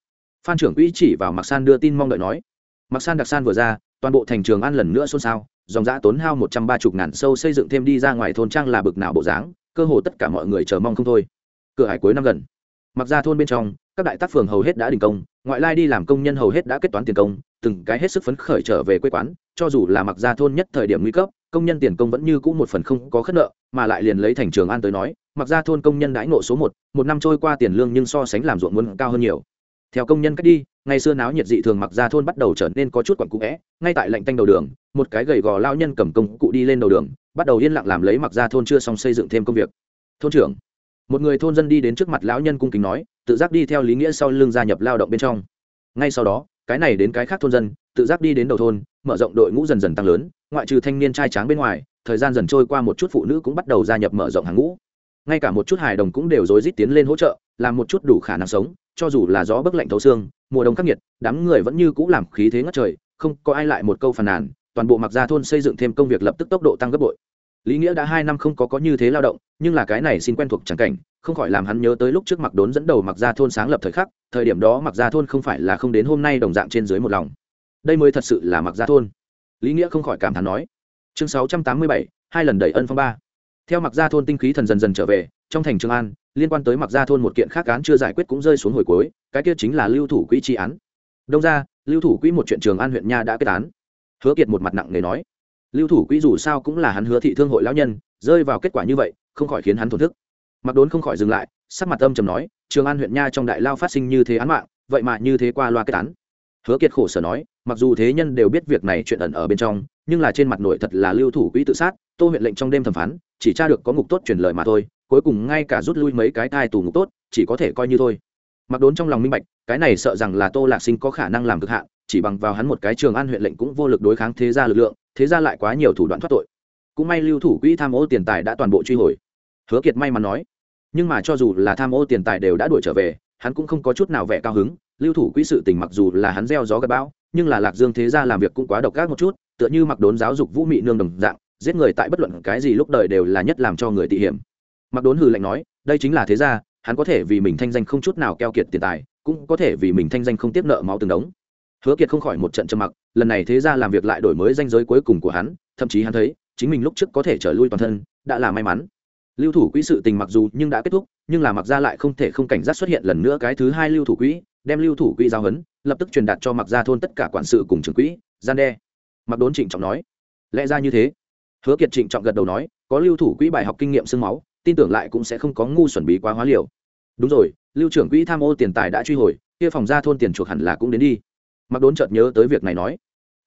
Phan trưởng quỹ chỉ vào mặc san đưa tin mong đợi nói mặc san đặc san vừa ra, toàn bộ thành trường ăn lần nữa xôn xao, dòng giã tốn hao một trăm ba mươi ngàn sâu xây dựng thêm đi ra ngoài thôn trang là bực nào bộ dáng, cơ hồ tất cả mọi người chờ mong không thôi. Cửa hải cuối năm gần. Mặc ra thôn bên trong, các đại tác phường hầu hết đã đình công, ngoại lai đi làm công nhân hầu hết đã kết toán tiền công, từng cái hết sức phấn khởi trở về quê quán, cho dù là mặc ra thôn nhất thời điểm nguy cấp, công nhân tiền công vẫn như cũ một phần không có khất nợ, mà lại liền lấy thành trường an tới nói, mặc ra thôn công nhân đãi nộ số một một năm trôi qua tiền lương nhưng so sánh làm ruộng muốn cao hơn nhiều. Theo công nhân cách đi ngày xưa náo nhiệt dị thường mặc ra thôn bắt đầu trở nên có chút quặn cũ vẽ. Ngay tại lạnh tanh đầu đường, một cái gầy gò lao nhân cầm công cụ đi lên đầu đường, bắt đầu yên lặng làm lấy mặc ra thôn chưa xong xây dựng thêm công việc. Thôn trưởng. Một người thôn dân đi đến trước mặt lão nhân cung kính nói, tự giác đi theo lý nghĩa sau lưng gia nhập lao động bên trong. Ngay sau đó, cái này đến cái khác thôn dân, tự giác đi đến đầu thôn, mở rộng đội ngũ dần dần tăng lớn, ngoại trừ thanh niên trai tráng bên ngoài, thời gian dần trôi qua một chút phụ nữ cũng bắt đầu gia nhập mở rộng hàng ngũ. Ngay cả một chút hài đồng cũng đều rối rít tiến lên hỗ trợ, làm một chút đủ khả năng sống cho dù là gió bấc lạnh thấu xương, mùa đông khắc nghiệt, đám người vẫn như cũ làm khí thế ngất trời, không có ai lại một câu phàn nàn, toàn bộ mặc ra thôn xây dựng thêm công việc lập tức tốc độ tăng gấp bội. Lý nghĩa đã hai năm không có có như thế lao động, nhưng là cái này xin quen thuộc chẳng cảnh, không khỏi làm hắn nhớ tới lúc trước mặc đốn dẫn đầu mặc ra thôn sáng lập thời khắc, thời điểm đó mặc ra thôn không phải là không đến hôm nay đồng dạng trên dưới một lòng. Đây mới thật sự là mặc ra thôn. Lý nghĩa không khỏi cảm thán nói, chương sáu trăm tám mươi bảy, hai lần đẩy ân phong ba theo mặc gia thôn tinh khí thần dần dần trở về, trong thành trường an, liên quan tới mặc gia thôn một kiện khác án chưa giải quyết cũng rơi xuống hồi cuối, cái kia chính là lưu thủ quỹ tri án. Đông ra, lưu thủ quỹ một chuyện trường an huyện nha đã kết án. Hứa kiệt một mặt nặng nề nói, lưu thủ quỹ dù sao cũng là hắn hứa thị thương hội lão nhân, rơi vào kết quả như vậy, không khỏi khiến hắn thổn thức. Mặc đốn không khỏi dừng lại, sắc mặt âm trầm nói, trường an huyện nha trong đại lao phát sinh như thế án mạng, vậy mà như thế qua loa kết án. Hứa kiệt khổ sở nói mặc dù thế nhân đều biết việc này chuyện ẩn ở bên trong, nhưng là trên mặt nội thật là lưu thủ quỹ tự sát, tô huyện lệnh trong đêm thẩm phán, chỉ tra được có ngục tốt truyền lời mà thôi, cuối cùng ngay cả rút lui mấy cái thai tù ngục tốt, chỉ có thể coi như thôi. Mặc đốn trong lòng minh bạch, cái này sợ rằng là tô lạc sinh có khả năng làm cực hạn, chỉ bằng vào hắn một cái trường an huyện lệnh cũng vô lực đối kháng thế gia lực lượng, thế gia lại quá nhiều thủ đoạn thoát tội. Cũng may lưu thủ quỹ tham ô tiền tài đã toàn bộ truy hồi. Hứa kiệt may mắn nói, nhưng mà cho dù là tham ô tiền tài đều đã đuổi trở về, hắn cũng không có chút nào vẻ cao hứng, lưu thủ quỹ sự tình mặc dù là hắn gieo gió gặp bão nhưng là lạc dương thế gia làm việc cũng quá độc ác một chút, tựa như mặc đốn giáo dục vũ mị nương đồng dạng, giết người tại bất luận cái gì lúc đời đều là nhất làm cho người tị hiểm. Mặc đốn hừ lạnh nói, đây chính là thế gia, hắn có thể vì mình thanh danh không chút nào keo kiệt tiền tài, cũng có thể vì mình thanh danh không tiếp nợ máu từng đống. Hứa kiệt không khỏi một trận trầm mặc, lần này thế gia làm việc lại đổi mới danh giới cuối cùng của hắn, thậm chí hắn thấy, chính mình lúc trước có thể trở lui toàn thân, đã là may mắn. Lưu thủ quỹ sự tình mặc dù nhưng đã kết thúc, nhưng là mặc ra lại không thể không cảnh giác xuất hiện lần nữa cái thứ hai lưu thủ quỹ, đem lưu thủ quỹ giao hấn lập tức truyền đạt cho mặc gia thôn tất cả quản sự cùng trưởng quỹ, gian đe. Mặc đốn trịnh trọng nói. Lẽ ra như thế. Hứa kiệt trịnh trọng gật đầu nói, có lưu thủ quỹ bài học kinh nghiệm sương máu, tin tưởng lại cũng sẽ không có ngu chuẩn bị quá hóa liều. Đúng rồi, lưu trưởng quỹ tham ô tiền tài đã truy hồi, kia phòng ra thôn tiền chuộc hẳn là cũng đến đi. Mặc đốn chợt nhớ tới việc này nói.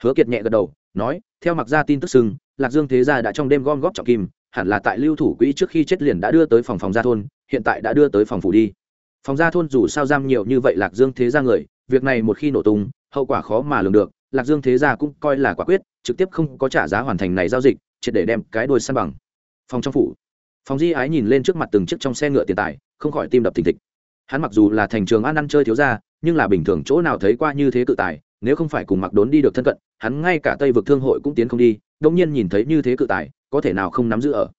Hứa kiệt nhẹ gật đầu, nói, theo mặc gia tin tức sưng lạc dương thế gia đã trong đêm gom góp trọng kim, hẳn là tại lưu thủ quỹ trước khi chết liền đã đưa tới phòng phòng gia thôn, hiện tại đã đưa tới phòng phủ đi. Phòng gia thôn dù sao giam nhiều như vậy lạc dương thế gia người việc này một khi nổ tung, hậu quả khó mà lường được, lạc dương thế gia cũng coi là quả quyết, trực tiếp không có trả giá hoàn thành này giao dịch, triệt để đem cái đôi săn bằng. Phòng trong phủ. Phòng di ái nhìn lên trước mặt từng chiếc trong xe ngựa tiền tài, không khỏi tim đập thình thịch. Hắn mặc dù là thành trường ăn ăn chơi thiếu gia, nhưng là bình thường chỗ nào thấy qua như thế cự tài, nếu không phải cùng mặc đốn đi được thân cận, hắn ngay cả tây vực thương hội cũng tiến không đi đông nhiên nhìn thấy như thế cự tài, có thể nào không nắm giữ ở?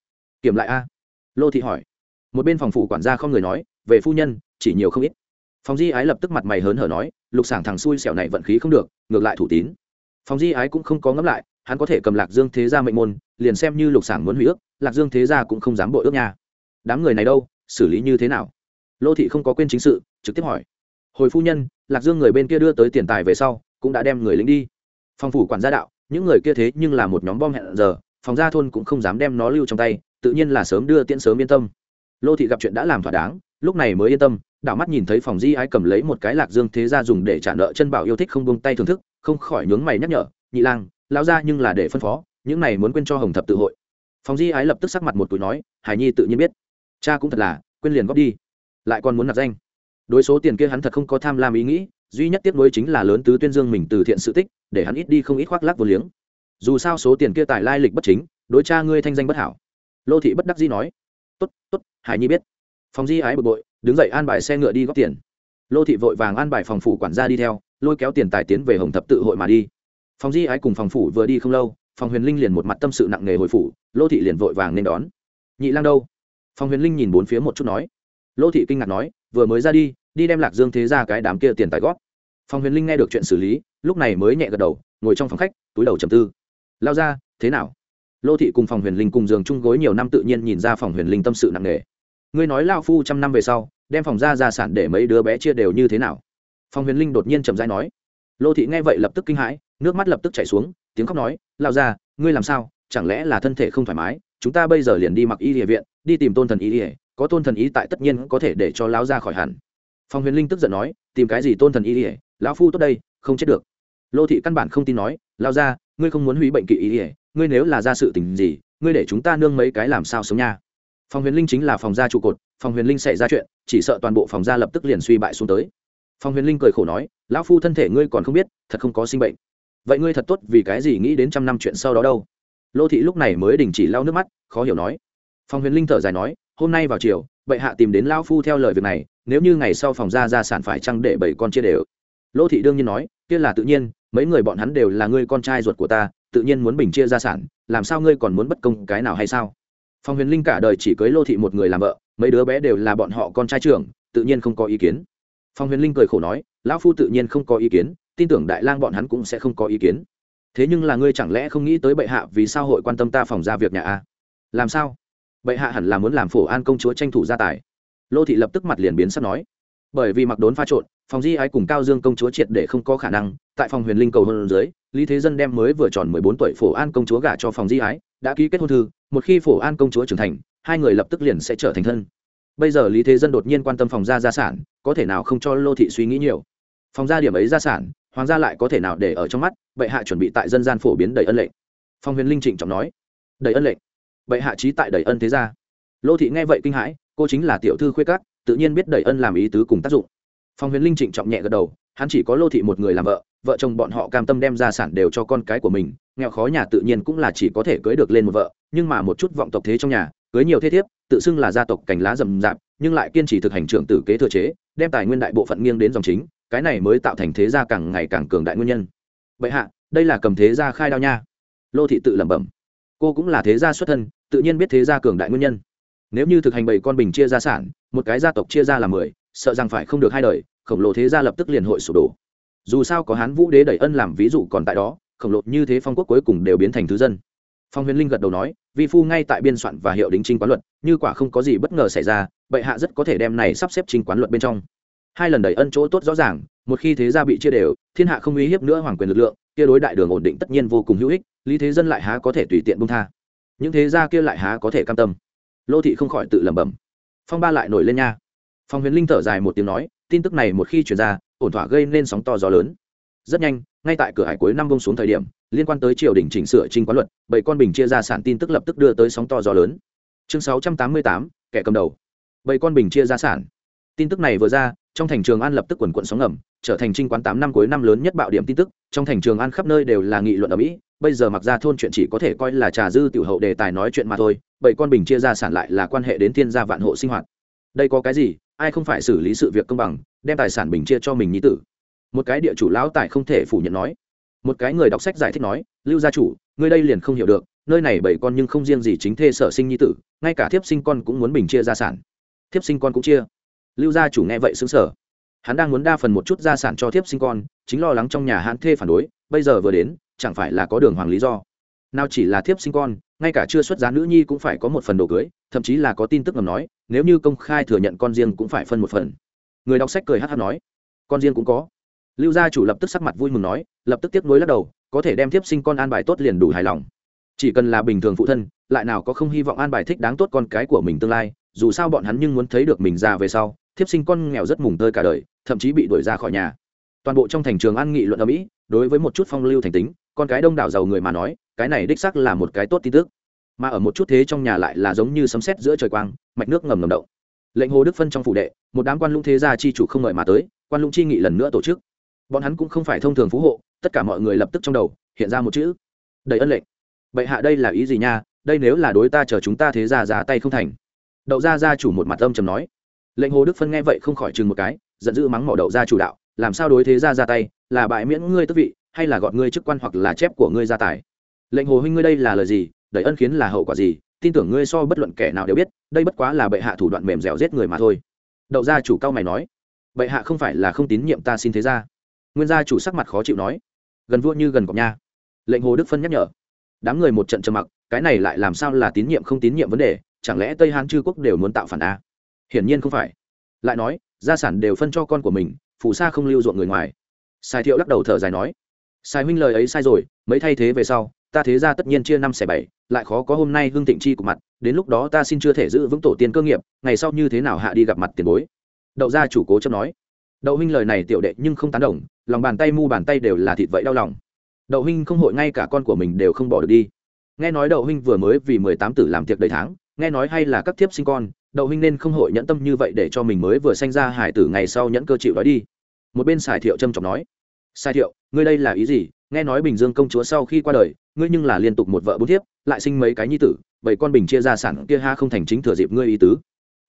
Kiểm lại a. Lô thị hỏi. Một bên phòng phủ quản gia không người nói, về phu nhân, chỉ nhiều không ít. Phòng di ái lập tức mặt mày hớn hở nói lục sảng thằng xui xẻo này vận khí không được, ngược lại thủ tín. Phòng di ái cũng không có ngẫm lại, hắn có thể cầm lạc dương thế gia mệnh môn, liền xem như lục sảng muốn hủy ước, lạc dương thế gia cũng không dám bội ước nha. Đám người này đâu, xử lý như thế nào? Lô thị không có quên chính sự, trực tiếp hỏi. Hồi phu nhân, lạc dương người bên kia đưa tới tiền tài về sau, cũng đã đem người lính đi. Phòng phủ quản gia đạo, những người kia thế nhưng là một nhóm bom hẹn giờ, phòng gia thôn cũng không dám đem nó lưu trong tay, tự nhiên là sớm đưa tiễn sớm yên tâm. Lô thị gặp chuyện đã làm thỏa đáng, lúc này mới yên tâm đảo mắt nhìn thấy phòng di ái cầm lấy một cái lạc dương thế gia dùng để trả nợ chân bảo yêu thích không buông tay thưởng thức, không khỏi nhướng mày nhắc nhở, nhị lang lao ra nhưng là để phân phó, những này muốn quên cho hồng thập tự hội. Phòng di ái lập tức sắc mặt một túi nói, hải nhi tự nhiên biết. Cha cũng thật là, quên liền góp đi. Lại còn muốn nạp danh. Đối số tiền kia hắn thật không có tham lam ý nghĩ, duy nhất tiếp nối chính là lớn tứ tuyên dương mình từ thiện sự tích, để hắn ít đi không ít khoác lác vô liếng. Dù sao số tiền kia tài lai lịch bất chính, đối cha ngươi thanh danh bất hảo. Lô thị bất đắc dĩ nói, tốt tốt, hải nhi biết phòng di ái bực bội, đứng dậy an bài xe ngựa đi góp tiền. Lô thị vội vàng an bài phòng phủ quản gia đi theo, lôi kéo tiền tài tiến về hồng thập tự hội mà đi. Phòng di ái cùng phòng phủ vừa đi không lâu, phòng huyền linh liền một mặt tâm sự nặng nề hồi phủ, lô thị liền vội vàng nên đón. Nhị lang đâu? Phòng huyền linh nhìn bốn phía một chút nói. Lô thị kinh ngạc nói, vừa mới ra đi đi đem lạc dương thế ra cái đám kia tiền tài góp. Phòng huyền linh nghe được chuyện xử lý, lúc này mới nhẹ gật đầu, ngồi trong phòng khách, túi đầu trầm tư. Lao ra, thế nào? Lô thị cùng phòng huyền linh cùng giường chung gối nhiều năm tự nhiên nhìn ra phòng huyền linh tâm sự nặng nề ngươi nói lao phu trăm năm về sau, đem phòng ra gia sản để mấy đứa bé chia đều như thế nào? Phòng huyền linh đột nhiên chậm dãi nói. Lô thị nghe vậy lập tức kinh hãi, nước mắt lập tức chảy xuống, tiếng khóc nói lao ra ngươi làm sao? Chẳng lẽ là thân thể không thoải mái? Chúng ta bây giờ liền đi mặc y địa viện, đi tìm tôn thần y địa có tôn thần y tại tất nhiên có thể để cho lão ra khỏi hẳn. Phòng huyền linh tức giận nói, tìm cái gì tôn thần y địa lão phu tốt đây, không chết được. Lô thị căn bản không tin nói lao ra ngươi không muốn hủy bệnh kỵ y địa ngươi nếu là ra sự tình gì, ngươi để chúng ta nương mấy cái làm sao sống nha? Phòng huyền linh chính là phòng gia trụ cột, phòng huyền linh xảy ra chuyện, chỉ sợ toàn bộ phòng gia lập tức liền suy bại xuống tới. Phòng huyền linh cười khổ nói, lão phu thân thể ngươi còn không biết, thật không có sinh bệnh. Vậy ngươi thật tốt vì cái gì nghĩ đến trăm năm chuyện sau đó đâu? Lô thị lúc này mới đình chỉ lau nước mắt, khó hiểu nói. Phòng huyền linh thở dài nói, hôm nay vào chiều, bệ hạ tìm đến lão phu theo lời việc này, nếu như ngày sau phòng gia gia sản phải chăng để bảy con chia đều? Lô thị đương nhiên nói, kia là tự nhiên, mấy người bọn hắn đều là ngươi con trai ruột của ta, tự nhiên muốn bình chia gia sản, làm sao ngươi còn muốn bất công cái nào hay sao? Phong huyền linh cả đời chỉ cưới lô thị một người làm vợ, mấy đứa bé đều là bọn họ con trai trưởng, tự nhiên không có ý kiến. Phong huyền linh cười khổ nói, lão phu tự nhiên không có ý kiến, tin tưởng đại lang bọn hắn cũng sẽ không có ý kiến. Thế nhưng là ngươi chẳng lẽ không nghĩ tới bệ hạ vì sao hội quan tâm ta phòng ra việc nhà a? Làm sao? Bệ hạ hẳn là muốn làm phổ an công chúa tranh thủ gia tài. Lô thị lập tức mặt liền biến sắp nói. Bởi vì mặc đốn pha trộn, phòng di ái cùng cao dương công chúa triệt để không có khả năng, tại phòng huyền linh cầu hôn dưới, lý thế dân đem mới vừa tròn mười bốn tuổi phổ an công chúa gả cho phòng di ái đã ký kết hôn thư, một khi phổ an công chúa trưởng thành, hai người lập tức liền sẽ trở thành thân. Bây giờ lý thế dân đột nhiên quan tâm phòng gia gia sản, có thể nào không cho lô thị suy nghĩ nhiều? Phòng gia điểm ấy gia sản, hoàng gia lại có thể nào để ở trong mắt, bệ hạ chuẩn bị tại dân gian phổ biến đầy ân lệnh. Phong huyền linh trịnh trọng nói, đầy ân lệnh. Bệ hạ trí tại đầy ân thế gia. Lô thị nghe vậy kinh hãi, cô chính là tiểu thư khuê cát tự nhiên biết đầy ân làm ý tứ cùng tác dụng. Phong huyền linh trịnh trọng nhẹ gật đầu, hắn chỉ có lô thị một người làm vợ vợ chồng bọn họ cam tâm đem gia sản đều cho con cái của mình, nghèo khó nhà tự nhiên cũng là chỉ có thể cưới được lên một vợ, nhưng mà một chút vọng tộc thế trong nhà, cưới nhiều thế thiếp, tự xưng là gia tộc cành lá rầm rạp, nhưng lại kiên trì thực hành trưởng tử kế thừa chế, đem tài nguyên đại bộ phận nghiêng đến dòng chính, cái này mới tạo thành thế gia càng ngày càng cường đại nguyên nhân. Bệ hạ, đây là cầm thế gia khai đao nha. Lô thị tự lẩm bẩm. Cô cũng là thế gia xuất thân, tự nhiên biết thế gia cường đại nguyên nhân. Nếu như thực hành bảy con bình chia gia sản, một cái gia tộc chia ra là mười, sợ rằng phải không được hai đời, khổng lồ thế gia lập tức liền hội sụp đổ dù sao có hán vũ đế đẩy ân làm ví dụ còn tại đó, khổng lồ như thế phong quốc cuối cùng đều biến thành thứ dân. Phong huyền linh gật đầu nói, vi phu ngay tại biên soạn và hiệu đính trinh quán luật, như quả không có gì bất ngờ xảy ra, bệ hạ rất có thể đem này sắp xếp trinh quán luật bên trong. Hai lần đẩy ân chỗ tốt rõ ràng, một khi thế gia bị chia đều, thiên hạ không uy hiếp nữa hoàng quyền lực lượng, kia đối đại đường ổn định tất nhiên vô cùng hữu ích, lý thế dân lại há có thể tùy tiện bung tha. Những thế gia kia lại há có thể cam tâm. Lô thị không khỏi tự lẩm bẩm. Phong ba lại nổi lên nha. Phong huyền linh thở dài một tiếng nói tin tức này một khi chuyển ra, ổn thỏa gây nên sóng to gió lớn. Rất nhanh, ngay tại cửa hải cuối năm bông xuống thời điểm, liên quan tới triều đình chỉnh sửa trinh quán luật, bảy con bình chia ra sản tin tức lập tức đưa tới sóng to gió lớn. Chương sáu trăm tám mươi tám, kẻ cầm đầu. Bảy con bình chia ra sản. Tin tức này vừa ra, trong thành trường an lập tức quần quận sóng ngầm, trở thành trinh quán tám năm cuối năm lớn nhất bạo điểm tin tức, trong thành trường an khắp nơi đều là nghị luận ở mỹ, bây giờ mặc ra thôn chuyện chỉ có thể coi là trà dư tiểu hậu đề tài nói chuyện mà thôi, bảy con bình chia ra sản lại là quan hệ đến thiên gia vạn hộ sinh hoạt. Đây có cái gì? Ai không phải xử lý sự việc công bằng, đem tài sản bình chia cho mình nhi tử. Một cái địa chủ lão tài không thể phủ nhận nói. Một cái người đọc sách giải thích nói, lưu gia chủ, ngươi đây liền không hiểu được, nơi này bảy con nhưng không riêng gì chính thê sở sinh nhi tử, ngay cả thiếp sinh con cũng muốn bình chia gia sản. Thiếp sinh con cũng chia. Lưu gia chủ nghe vậy xứng sở hắn đang muốn đa phần một chút gia sản cho thiếp sinh con, chính lo lắng trong nhà hắn thê phản đối, bây giờ vừa đến, chẳng phải là có đường hoàng lý do nào chỉ là thiếp sinh con, ngay cả chưa xuất giá nữ nhi cũng phải có một phần đồ cưới, thậm chí là có tin tức ngầm nói, nếu như công khai thừa nhận con riêng cũng phải phân một phần. Người đọc sách cười hát hát nói, con riêng cũng có. Lưu gia chủ lập tức sắc mặt vui mừng nói, lập tức tiếp nối lắc đầu, có thể đem tiếp sinh con an bài tốt liền đủ hài lòng. Chỉ cần là bình thường phụ thân, lại nào có không hy vọng an bài thích đáng tốt con cái của mình tương lai, dù sao bọn hắn nhưng muốn thấy được mình già về sau, thiếp sinh con nghèo rất mùng tơi cả đời, thậm chí bị đuổi ra khỏi nhà. Toàn bộ trong thành trường an nghị luận ở mỹ đối với một chút phong lưu thành tính, con cái đông đảo giàu người mà nói cái này đích xác là một cái tốt tin tức. Mà ở một chút thế trong nhà lại là giống như sấm sét giữa trời quang, mạch nước ngầm ngầm động. Lệnh hồ đức phân trong phủ đệ, một đám quan lũng thế gia chi chủ không ngợi mà tới, quan lũng chi nghị lần nữa tổ chức. Bọn hắn cũng không phải thông thường phú hộ, tất cả mọi người lập tức trong đầu hiện ra một chữ, đầy ân lệnh. Bệ hạ đây là ý gì nha? Đây nếu là đối ta chờ chúng ta thế ra ra tay không thành. Đậu gia gia chủ một mặt âm trầm nói. Lệnh hồ đức phân nghe vậy không khỏi chừng một cái, giận dữ mắng mỏ đậu gia chủ đạo, làm sao đối thế ra ra tay, là bại miễn ngươi tức vị, hay là gọt ngươi chức quan hoặc là chép của ngươi gia tài? Lệnh hồ huynh ngươi đây là lời gì? Đẩy ân khiến là hậu quả gì? Tin tưởng ngươi so bất luận kẻ nào đều biết, đây bất quá là bệ hạ thủ đoạn mềm dẻo giết người mà thôi. Đậu gia chủ cao mày nói, bệ hạ không phải là không tín nhiệm ta xin thế ra nguyên gia chủ sắc mặt khó chịu nói, gần vua như gần cọc nha. Lệnh hồ đức phân nhắc nhở, đám người một trận trầm mặc, cái này lại làm sao là tín nhiệm không tín nhiệm vấn đề, chẳng lẽ tây hán chư quốc đều muốn tạo phản a? Hiển nhiên không phải. Lại nói, gia sản đều phân cho con của mình, phù sa không lưu ruộng người ngoài. Sai thiệu lắc đầu thở dài nói, sai huynh lời ấy sai rồi, mấy thay thế về sau ta thế ra tất nhiên chia năm xẻ bảy, lại khó có hôm nay hương thịnh chi của mặt, đến lúc đó ta xin chưa thể giữ vững tổ tiên cơ nghiệp, ngày sau như thế nào hạ đi gặp mặt tiền bối. Đậu gia chủ cố chấp nói. Đậu huynh lời này tiểu đệ nhưng không tán đồng, lòng bàn tay mu bàn tay đều là thịt vậy đau lòng. Đậu huynh không hội ngay cả con của mình đều không bỏ được đi. Nghe nói đậu huynh vừa mới vì mười tám tử làm tiệc đầy tháng, nghe nói hay là các thiếp sinh con, đậu huynh nên không hội nhẫn tâm như vậy để cho mình mới vừa sanh ra hải tử ngày sau nhẫn cơ chịu đói đi. Một bên xài thiệu trâm trọng nói. Sai thiệu, ngươi đây là ý gì? Nghe nói bình dương công chúa sau khi qua đời, ngươi nhưng là liên tục một vợ bốn thiếp, lại sinh mấy cái nhi tử bảy con bình chia gia sản kia ha không thành chính thừa dịp ngươi ý tứ.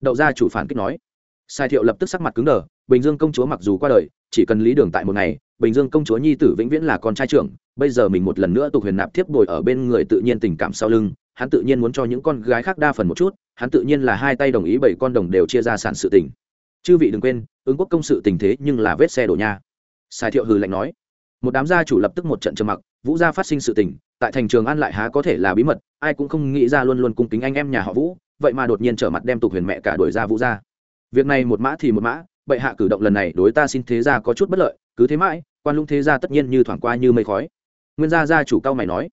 Đậu gia chủ phản kích nói. Sai thiệu lập tức sắc mặt cứng đờ, bình dương công chúa mặc dù qua đời, chỉ cần lý đường tại một ngày, bình dương công chúa nhi tử vĩnh viễn là con trai trưởng, bây giờ mình một lần nữa tục huyền nạp tiếp bồi ở bên người tự nhiên tình cảm sau lưng, hắn tự nhiên muốn cho những con gái khác đa phần một chút, hắn tự nhiên là hai tay đồng ý bảy con đồng đều chia ra sản sự tình. Chư vị đừng quên, ứng quốc công sự tình thế nhưng là vết xe đổ nha. Sai thiệu hừ lạnh nói một đám gia chủ lập tức một trận trầm mặc, vũ gia phát sinh sự tình, tại thành trường an lại há có thể là bí mật, ai cũng không nghĩ ra luôn luôn cung kính anh em nhà họ vũ, vậy mà đột nhiên trở mặt đem tục huyền mẹ cả đuổi ra vũ gia. Việc này một mã thì một mã, bệ hạ cử động lần này đối ta xin thế gia có chút bất lợi, cứ thế mãi, quan lũng thế gia tất nhiên như thoảng qua như mây khói. Nguyên gia gia chủ cao mày nói,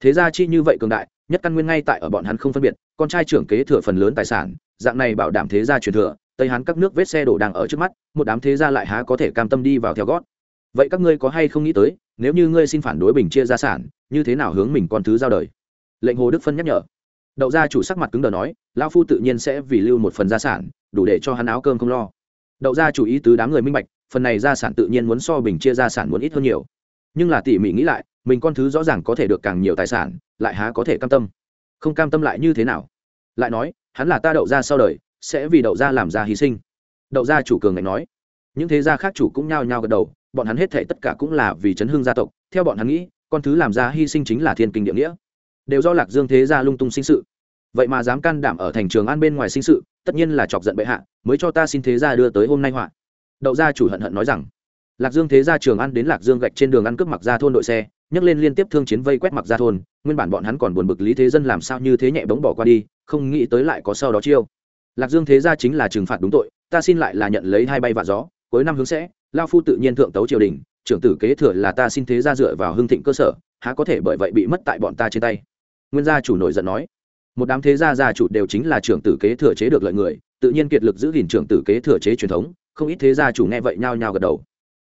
thế gia chi như vậy cường đại, nhất căn nguyên ngay tại ở bọn hắn không phân biệt, con trai trưởng kế thừa phần lớn tài sản, dạng này bảo đảm thế gia truyền thừa, tây hán các nước vết xe đổ đang ở trước mắt, một đám thế gia lại há có thể cam tâm đi vào theo gót vậy các ngươi có hay không nghĩ tới, nếu như ngươi xin phản đối bình chia gia sản, như thế nào hướng mình con thứ giao đời? Lệnh hồ đức phân nhắc nhở. Đậu gia chủ sắc mặt cứng đờ nói lao phu tự nhiên sẽ vì lưu một phần gia sản, đủ để cho hắn áo cơm không lo. Đậu gia chủ ý tứ đám người minh bạch, phần này gia sản tự nhiên muốn so bình chia gia sản muốn ít hơn nhiều. Nhưng là tỉ mỉ nghĩ lại, mình con thứ rõ ràng có thể được càng nhiều tài sản, lại há có thể cam tâm. Không cam tâm lại như thế nào? Lại nói, hắn là ta đậu gia sau đời, sẽ vì đậu gia làm ra hy sinh. Đậu gia chủ cường ngạch nói. Những thế gia khác chủ cũng nhao nhao gật đầu bọn hắn hết thể tất cả cũng là vì chấn hương gia tộc, theo bọn hắn nghĩ, con thứ làm ra hy sinh chính là thiên kinh địa nghĩa. Đều do lạc dương thế gia lung tung sinh sự. Vậy mà dám can đảm ở thành trường an bên ngoài sinh sự, tất nhiên là chọc giận bệ hạ, mới cho ta xin thế gia đưa tới hôm nay họa. Đậu gia chủ hận hận nói rằng, lạc dương thế gia trường ăn đến lạc dương gạch trên đường ăn cướp mặc ra thôn đội xe, nhấc lên liên tiếp thương chiến vây quét mặc ra thôn, nguyên bản bọn hắn còn buồn bực lý thế dân làm sao như thế nhẹ bóng bỏ qua đi, không nghĩ tới lại có sau đó chiêu. Lạc dương thế gia chính là trừng phạt đúng tội, ta xin lại là nhận lấy hai bay và gió, cuối năm hướng sẽ lao phu tự nhiên thượng tấu triều đình trưởng tử kế thừa là ta xin thế gia dựa vào hưng thịnh cơ sở há có thể bởi vậy bị mất tại bọn ta trên tay? Nguyên gia chủ nổi giận nói. Một đám thế gia gia chủ đều chính là trưởng tử kế thừa chế được lợi người tự nhiên kiệt lực giữ gìn trưởng tử kế thừa chế truyền thống không ít thế gia chủ nghe vậy nhao nhao gật đầu.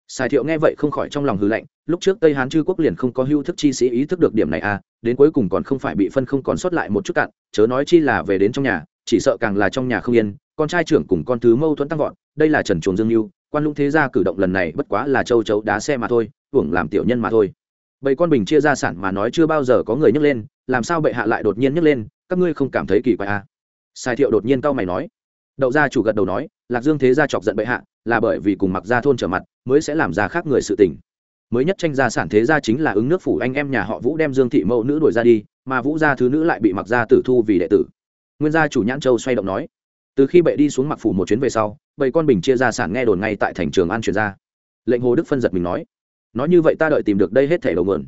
Sài Thiệu nghe vậy không khỏi trong lòng hư lạnh, lúc trước Tây Hán chư quốc liền không có hưu thức chi sĩ ý thức được điểm này à, đến cuối cùng còn không phải bị phân không còn sót lại một chút cạn, chớ nói chi là về đến trong nhà, chỉ sợ càng là trong nhà không yên, con trai trưởng cùng con thứ mâu thuẫn tăng vọt, đây là Trần Chuồng Dương Nưu, quan lũng thế gia cử động lần này bất quá là châu chấu đá xe mà thôi, hưởng làm tiểu nhân mà thôi. Bầy con bình chia gia sản mà nói chưa bao giờ có người nhấc lên, làm sao bệ hạ lại đột nhiên nhấc lên, các ngươi không cảm thấy kỳ quái à? Sai Thiệu đột nhiên cau mày nói. Đậu gia chủ gật đầu nói, Lạc Dương thế gia chọc giận bệ hạ, là bởi vì cùng mặc gia thôn trở mặt mới sẽ làm ra khác người sự tình mới nhất tranh gia sản thế gia chính là ứng nước phủ anh em nhà họ vũ đem dương thị mẫu nữ đuổi ra đi mà vũ gia thứ nữ lại bị mặc gia tử thu vì đệ tử nguyên gia chủ nhãn châu xoay động nói từ khi bệ đi xuống mặc phủ một chuyến về sau bảy con bình chia ra sản nghe đồn ngay tại thành trường an truyền ra. Lệnh hồ đức phân giật mình nói nói như vậy ta đợi tìm được đây hết thể đầu nguồn.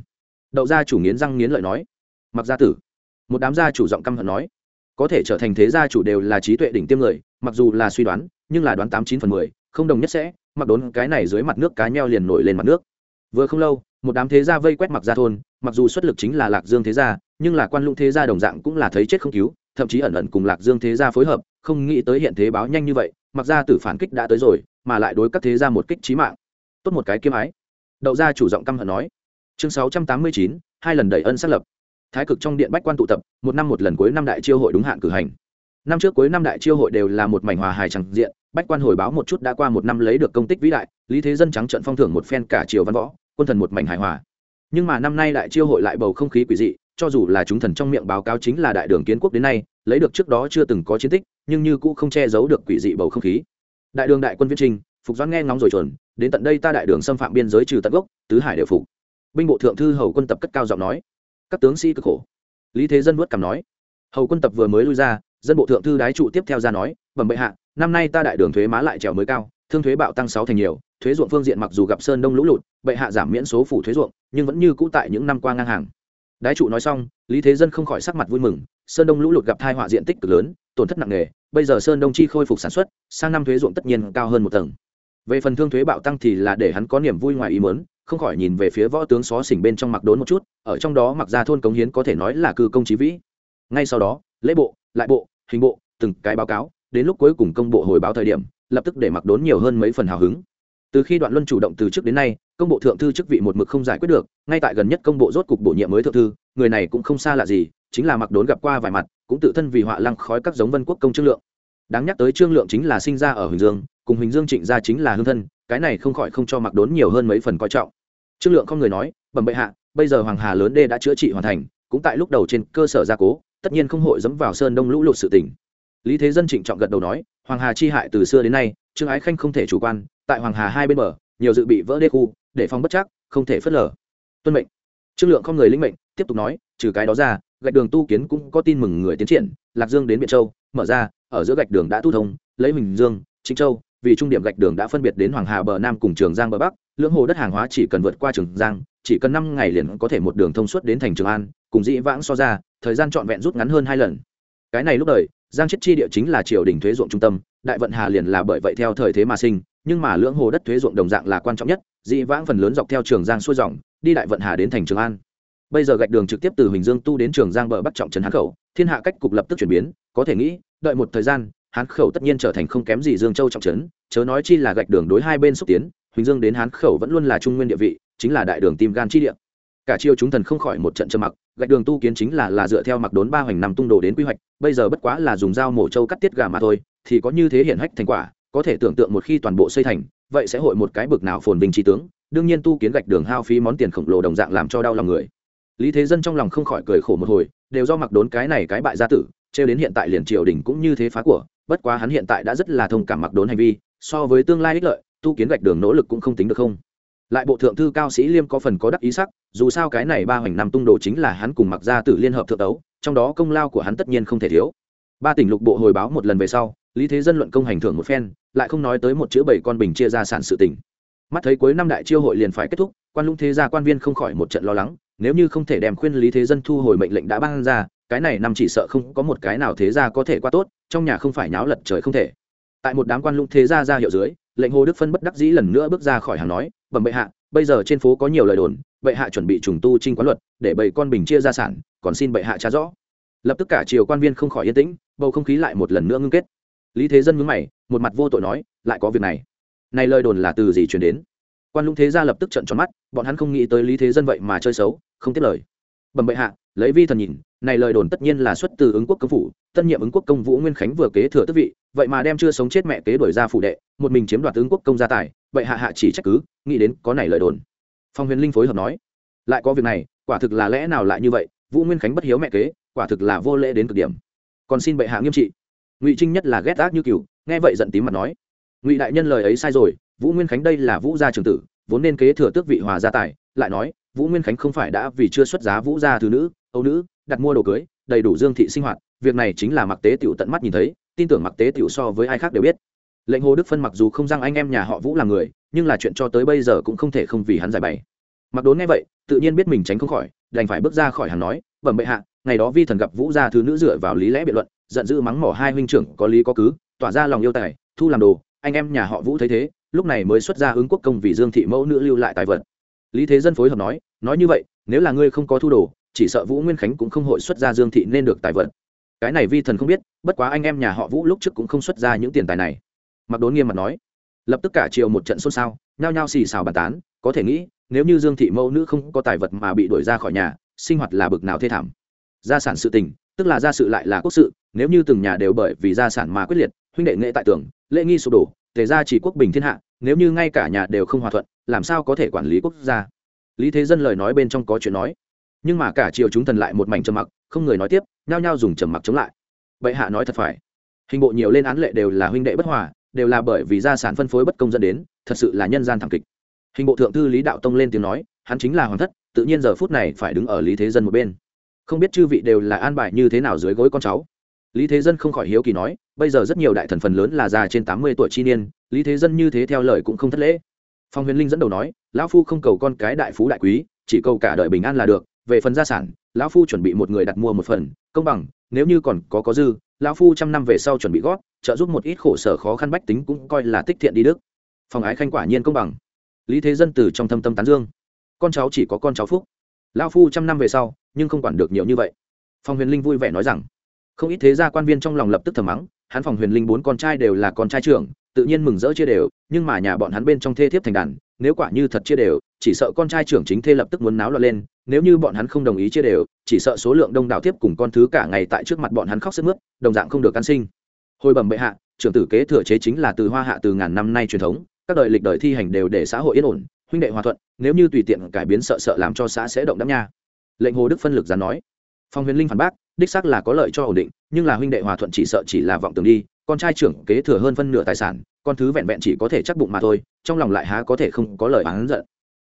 Đậu gia chủ nghiến răng nghiến lợi nói, mặc gia tử. Một đám gia chủ giọng căm hận nói, có thể trở thành thế gia chủ đều là trí tuệ đỉnh tiêm người, mặc dù là suy đoán, nhưng là đoán tám chín phần mười, không đồng nhất sẽ, mặc đốn cái này dưới mặt nước cá nheo liền nổi lên mặt nước. Vừa không lâu, một đám thế gia vây quét mặc gia thôn, mặc dù xuất lực chính là lạc dương thế gia, nhưng là quan lũng thế gia đồng dạng cũng là thấy chết không cứu thậm chí ẩn ẩn cùng lạc dương thế gia phối hợp, không nghĩ tới hiện thế báo nhanh như vậy, mặc gia tử phản kích đã tới rồi, mà lại đối các thế gia một kích trí mạng. Tốt một cái kiếm ái. Đậu gia chủ giọng căm hận nói. Chương sáu trăm tám mươi chín, hai lần đẩy ân xác lập. Thái cực trong điện bách quan tụ tập, một năm một lần cuối năm đại chiêu hội đúng hạn cử hành. Năm trước cuối năm đại chiêu hội đều là một mảnh hòa hài chẳng diện, bách quan hồi báo một chút đã qua một năm lấy được công tích vĩ đại, lý thế dân trắng trận phong thưởng một phen cả triều văn võ, quân thần một mảnh hài hòa. Nhưng mà năm nay đại chiêu hội lại bầu không khí quỷ dị cho dù là chúng thần trong miệng báo cáo chính là đại đường kiến quốc đến nay, lấy được trước đó chưa từng có chiến tích, nhưng như cũ không che giấu được quỷ dị bầu không khí. Đại đường đại quân viễn trinh phục doãn nghe ngóng rồi chuẩn, đến tận đây ta đại đường xâm phạm biên giới trừ tận gốc, tứ hải đều phục. Binh bộ thượng thư hầu quân tập cất cao giọng nói. Các tướng sĩ cực khổ. Lý thế dân vớt cảm nói. Hầu quân tập vừa mới lui ra, dân bộ thượng thư đái trụ tiếp theo ra nói, bẩm bệ hạ, năm nay ta đại đường thuế má lại trèo mới cao, thương thuế bạo tăng sáu thành nhiều, thuế ruộng phương diện mặc dù gặp sơn đông lũ lụt, bệ hạ giảm miễn số phủ thuế ruộng, nhưng vẫn như cũ tại những năm qua ngang hàng đái trụ nói xong lý thế dân không khỏi sắc mặt vui mừng sơn đông lũ lụt gặp tai họa diện tích cực lớn tổn thất nặng nề bây giờ sơn đông chi khôi phục sản xuất sang năm thuế ruộng tất nhiên cao hơn một tầng. Về phần thương thuế bạo tăng thì là để hắn có niềm vui ngoài ý muốn, không khỏi nhìn về phía võ tướng xó xỉnh bên trong mặc đốn một chút ở trong đó mặc ra thôn cống hiến có thể nói là cư công trí vĩ. Ngay sau đó lễ bộ lại bộ hình bộ từng cái báo cáo đến lúc cuối cùng công bộ hồi báo thời điểm lập tức để mặc đốn nhiều hơn mấy phần hào hứng. Từ khi đoạn luân chủ động từ trước đến nay công bộ thượng thư chức vị một mực không giải quyết được, ngay tại gần nhất công bộ rốt cục bổ nhiệm mới thượng thư, người này cũng không xa lạ gì, chính là mặc đốn gặp qua vài mặt, cũng tự thân vì họa lăng khói các giống vân quốc công trương lượng. Đáng nhắc tới trương lượng chính là sinh ra ở huỳnh dương, cùng huỳnh dương trịnh gia chính là hương thân, cái này không khỏi không cho mặc đốn nhiều hơn mấy phần coi trọng. Trương lượng không người nói, bẩm bệ hạ, bây giờ hoàng hà lớn đê đã chữa trị hoàn thành, cũng tại lúc đầu trên cơ sở gia cố, tất nhiên không hội dẫm vào sơn đông lũ lụt sự tỉnh lý thế dân trịnh trọng gật đầu nói, hoàng hà chi hại từ xưa đến nay, trương ái khanh không thể chủ quan, tại hoàng hà hai bên bờ nhiều dự bị vỡ đê khu, để phòng bất chắc, không thể phớt lờ. Tuân mệnh. Trương lượng không người linh mệnh, tiếp tục nói, trừ cái đó ra, gạch đường tu kiến cũng có tin mừng người tiến triển, lạc dương đến biện châu, mở ra, ở giữa gạch đường đã tu thông, lấy bình dương chính châu, vì trung điểm gạch đường đã phân biệt đến hoàng hà bờ nam cùng trường giang bờ bắc, lưỡng hồ đất hàng hóa chỉ cần vượt qua trường giang, chỉ cần năm ngày liền có thể một đường thông suốt đến thành trường an, cùng dĩ vãng so ra, thời gian trọn vẹn rút ngắn hơn hai lần. Cái này lúc đời giang chết chi địa chính là triều đình thuế ruộng trung tâm, đại vận hà liền là bởi vậy theo thời thế mà sinh, nhưng mà lưỡng hồ đất thuế ruộng đồng dạng là quan trọng nhất, dị vãng phần lớn dọc theo trường giang xuôi dòng, đi đại vận hà đến thành trường an. Bây giờ gạch đường trực tiếp từ huỳnh dương tu đến trường giang bờ bắc trọng trấn hán khẩu, thiên hạ cách cục lập tức chuyển biến, có thể nghĩ, đợi một thời gian, hán khẩu tất nhiên trở thành không kém gì dương châu trọng trấn, chớ nói chi là gạch đường đối hai bên xúc tiến, huỳnh dương đến hán khẩu vẫn luôn là trung nguyên địa vị, chính là đại đường tim gan chi địa cả chiêu chúng thần không khỏi một trận trầm mặc, gạch đường tu kiến chính là là dựa theo mặc đốn ba hoành nằm tung đồ đến quy hoạch, bây giờ bất quá là dùng dao mổ trâu cắt tiết gà mà thôi, thì có như thế hiển hách thành quả, có thể tưởng tượng một khi toàn bộ xây thành, vậy sẽ hội một cái bực nào phồn vinh trí tướng, đương nhiên tu kiến gạch đường hao phí món tiền khổng lồ đồng dạng làm cho đau lòng người. Lý thế dân trong lòng không khỏi cười khổ một hồi, đều do mặc đốn cái này cái bại gia tử, trêu đến hiện tại liền triều đình cũng như thế phá của, bất quá hắn hiện tại đã rất là thông cảm mặc đốn hành vi, so với tương lai ích lợi, tu kiến gạch đường nỗ lực cũng không tính được không lại bộ thượng thư cao sĩ liêm có phần có đắc ý sắc, dù sao cái này ba hoành năm tung đồ chính là hắn cùng mặc gia tử liên hợp thượng đấu trong đó công lao của hắn tất nhiên không thể thiếu. Ba tỉnh lục bộ hồi báo một lần về sau, lý thế dân luận công hành thưởng một phen, lại không nói tới một chữ bảy con bình chia ra sản sự tỉnh mắt thấy cuối năm đại chiêu hội liền phải kết thúc, quan lũng thế gia quan viên không khỏi một trận lo lắng, nếu như không thể đem khuyên lý thế dân thu hồi mệnh lệnh đã ban ra, cái này năm chỉ sợ không có một cái nào thế gia có thể qua tốt, trong nhà không phải nháo lật trời không thể. Tại một đám quan lũng thế gia ra hiệu dưới, lệnh hồ đức phân bất đắc dĩ lần nữa bước ra khỏi hàng nói bẩm bệ hạ, bây giờ trên phố có nhiều lời đồn, bệ hạ chuẩn bị trùng tu trinh quán luật, để bảy con bình chia gia sản, còn xin bệ hạ trả rõ. Lập tức cả triều quan viên không khỏi yên tĩnh, bầu không khí lại một lần nữa ngưng kết. Lý thế dân mướn mày, một mặt vô tội nói, lại có việc này. Này lời đồn là từ gì truyền đến? Quan lũng thế gia lập tức trận tròn mắt, bọn hắn không nghĩ tới lý thế dân vậy mà chơi xấu, không tiếp lời. Bẩm bệ hạ, lấy vi thần nhìn, này lời đồn tất nhiên là xuất từ ứng quốc công phủ, tân nhiệm ứng quốc công vũ nguyên khánh vừa kế thừa tước vị, vậy mà đem chưa sống chết mẹ kế đổi ra phủ đệ một mình chiếm đoạt tướng quốc công gia tài, vậy hạ hạ chỉ trách cứ, nghĩ đến có này lời đồn. Phong huyền linh phối hợp nói, lại có việc này, quả thực là lẽ nào lại như vậy, vũ nguyên khánh bất hiếu mẹ kế, quả thực là vô lễ đến cực điểm. Còn xin bệ hạ nghiêm trị. Ngụy trinh nhất là ghét ác như cừu, nghe vậy giận tím mặt nói, ngụy đại nhân lời ấy sai rồi, vũ nguyên khánh đây là vũ gia trường tử, vốn nên kế thừa tước vị hòa gia tài, lại nói, vũ nguyên khánh không phải đã vì chưa xuất giá vũ gia thứ nữ âu nữ, đặt mua đồ cưới, đầy đủ dương thị sinh hoạt, việc này chính là mặc tế tiểu tận mắt nhìn thấy, tin tưởng mặc tế tiểu so với ai khác đều biết lệnh hồ đức phân mặc dù không rằng anh em nhà họ vũ là người, nhưng là chuyện cho tới bây giờ cũng không thể không vì hắn giải bày. Mặc đốn nghe vậy, tự nhiên biết mình tránh không khỏi, đành phải bước ra khỏi hắn nói, bẩm bệ hạ, ngày đó vi thần gặp vũ gia thứ nữ dựa vào lý lẽ biện luận, giận dữ mắng mỏ hai huynh trưởng, có lý có cứ, tỏa ra lòng yêu tài, thu làm đồ, anh em nhà họ vũ thấy thế, lúc này mới xuất ra ứng quốc công vì dương thị mẫu nữ lưu lại tài vật. Lý thế dân phối hợp nói nói như vậy, nếu là ngươi không có thu đồ, chỉ sợ vũ nguyên khánh cũng không hội xuất ra dương thị nên được tài vật. Cái này vi thần không biết, bất quá anh em nhà họ vũ lúc trước cũng không xuất ra những tiền tài này mặc đốn nghiêm mặt nói, lập tức cả chiều một trận xôn xao, nhao nhao xì xào bàn tán, có thể nghĩ, nếu như dương thị mẫu nữ không có tài vật mà bị đuổi ra khỏi nhà, sinh hoạt là bực nào thê thảm. Gia sản sự tình, tức là gia sự lại là quốc sự, nếu như từng nhà đều bởi vì gia sản mà quyết liệt, huynh đệ nghệ tại tưởng lễ nghi sụp đổ, tề ra chỉ quốc bình thiên hạ, nếu như ngay cả nhà đều không hòa thuận, làm sao có thể quản lý quốc gia? Lý thế dân lời nói bên trong có chuyện nói, nhưng mà cả triều chúng thần lại một mảnh trầm mặc, không người nói tiếp, nhao nhao dùng trầm mặc chống lại. Bệ hạ nói thật phải, hình bộ nhiều lên án lệ đều là huynh đệ bất hòa đều là bởi vì gia sản phân phối bất công dẫn đến, thật sự là nhân gian thảm kịch. Hình bộ thượng thư lý đạo tông lên tiếng nói, hắn chính là hoàng thất, tự nhiên giờ phút này phải đứng ở lý thế dân một bên. Không biết chư vị đều là an bài như thế nào dưới gối con cháu. Lý thế dân không khỏi hiếu kỳ nói, bây giờ rất nhiều đại thần phần lớn là già trên tám mươi tuổi chi niên, lý thế dân như thế theo lời cũng không thất lễ. Phong huyền linh dẫn đầu nói, lão phu không cầu con cái đại phú đại quý, chỉ cầu cả đời bình an là được. Về phần gia sản, lão phu chuẩn bị một người đặt mua một phần, công bằng, nếu như còn có có dư lão phu trăm năm về sau chuẩn bị gót, trợ giúp một ít khổ sở khó khăn bách tính cũng coi là tích thiện đi đức. Phòng ái khanh quả nhiên công bằng. Lý thế dân từ trong thâm tâm tán dương. Con cháu chỉ có con cháu phúc. Lão phu trăm năm về sau, nhưng không quản được nhiều như vậy. Phòng huyền linh vui vẻ nói rằng, không ít thế gia quan viên trong lòng lập tức thầm mắng, hắn phòng huyền linh bốn con trai đều là con trai trưởng, tự nhiên mừng rỡ chia đều, nhưng mà nhà bọn hắn bên trong thê thiếp thành đàn nếu quả như thật chia đều, chỉ sợ con trai trưởng chính thê lập tức muốn náo loạn lên, nếu như bọn hắn không đồng ý chia đều, chỉ sợ số lượng đông đảo tiếp cùng con thứ cả ngày tại trước mặt bọn hắn khóc sức mướt, đồng dạng không được can sinh. Hồi bẩm bệ hạ, trưởng tử kế thừa chế chính là từ hoa hạ từ ngàn năm nay truyền thống, các đời lịch đời thi hành đều để xã hội yên ổn, huynh đệ hòa thuận, nếu như tùy tiện cải biến sợ sợ làm cho xã sẽ động đắm nha. Lệnh hồ đức phân lực gián nói. Phong huyền linh phản bác đích xác là có lợi cho ổn định, nhưng là huynh đệ hòa thuận chỉ sợ chỉ là vọng tưởng đi, con trai trưởng kế thừa hơn phân nửa tài sản, con thứ vẹn vẹn chỉ có thể chắc bụng mà thôi, trong lòng lại há có thể không có lời oán giận.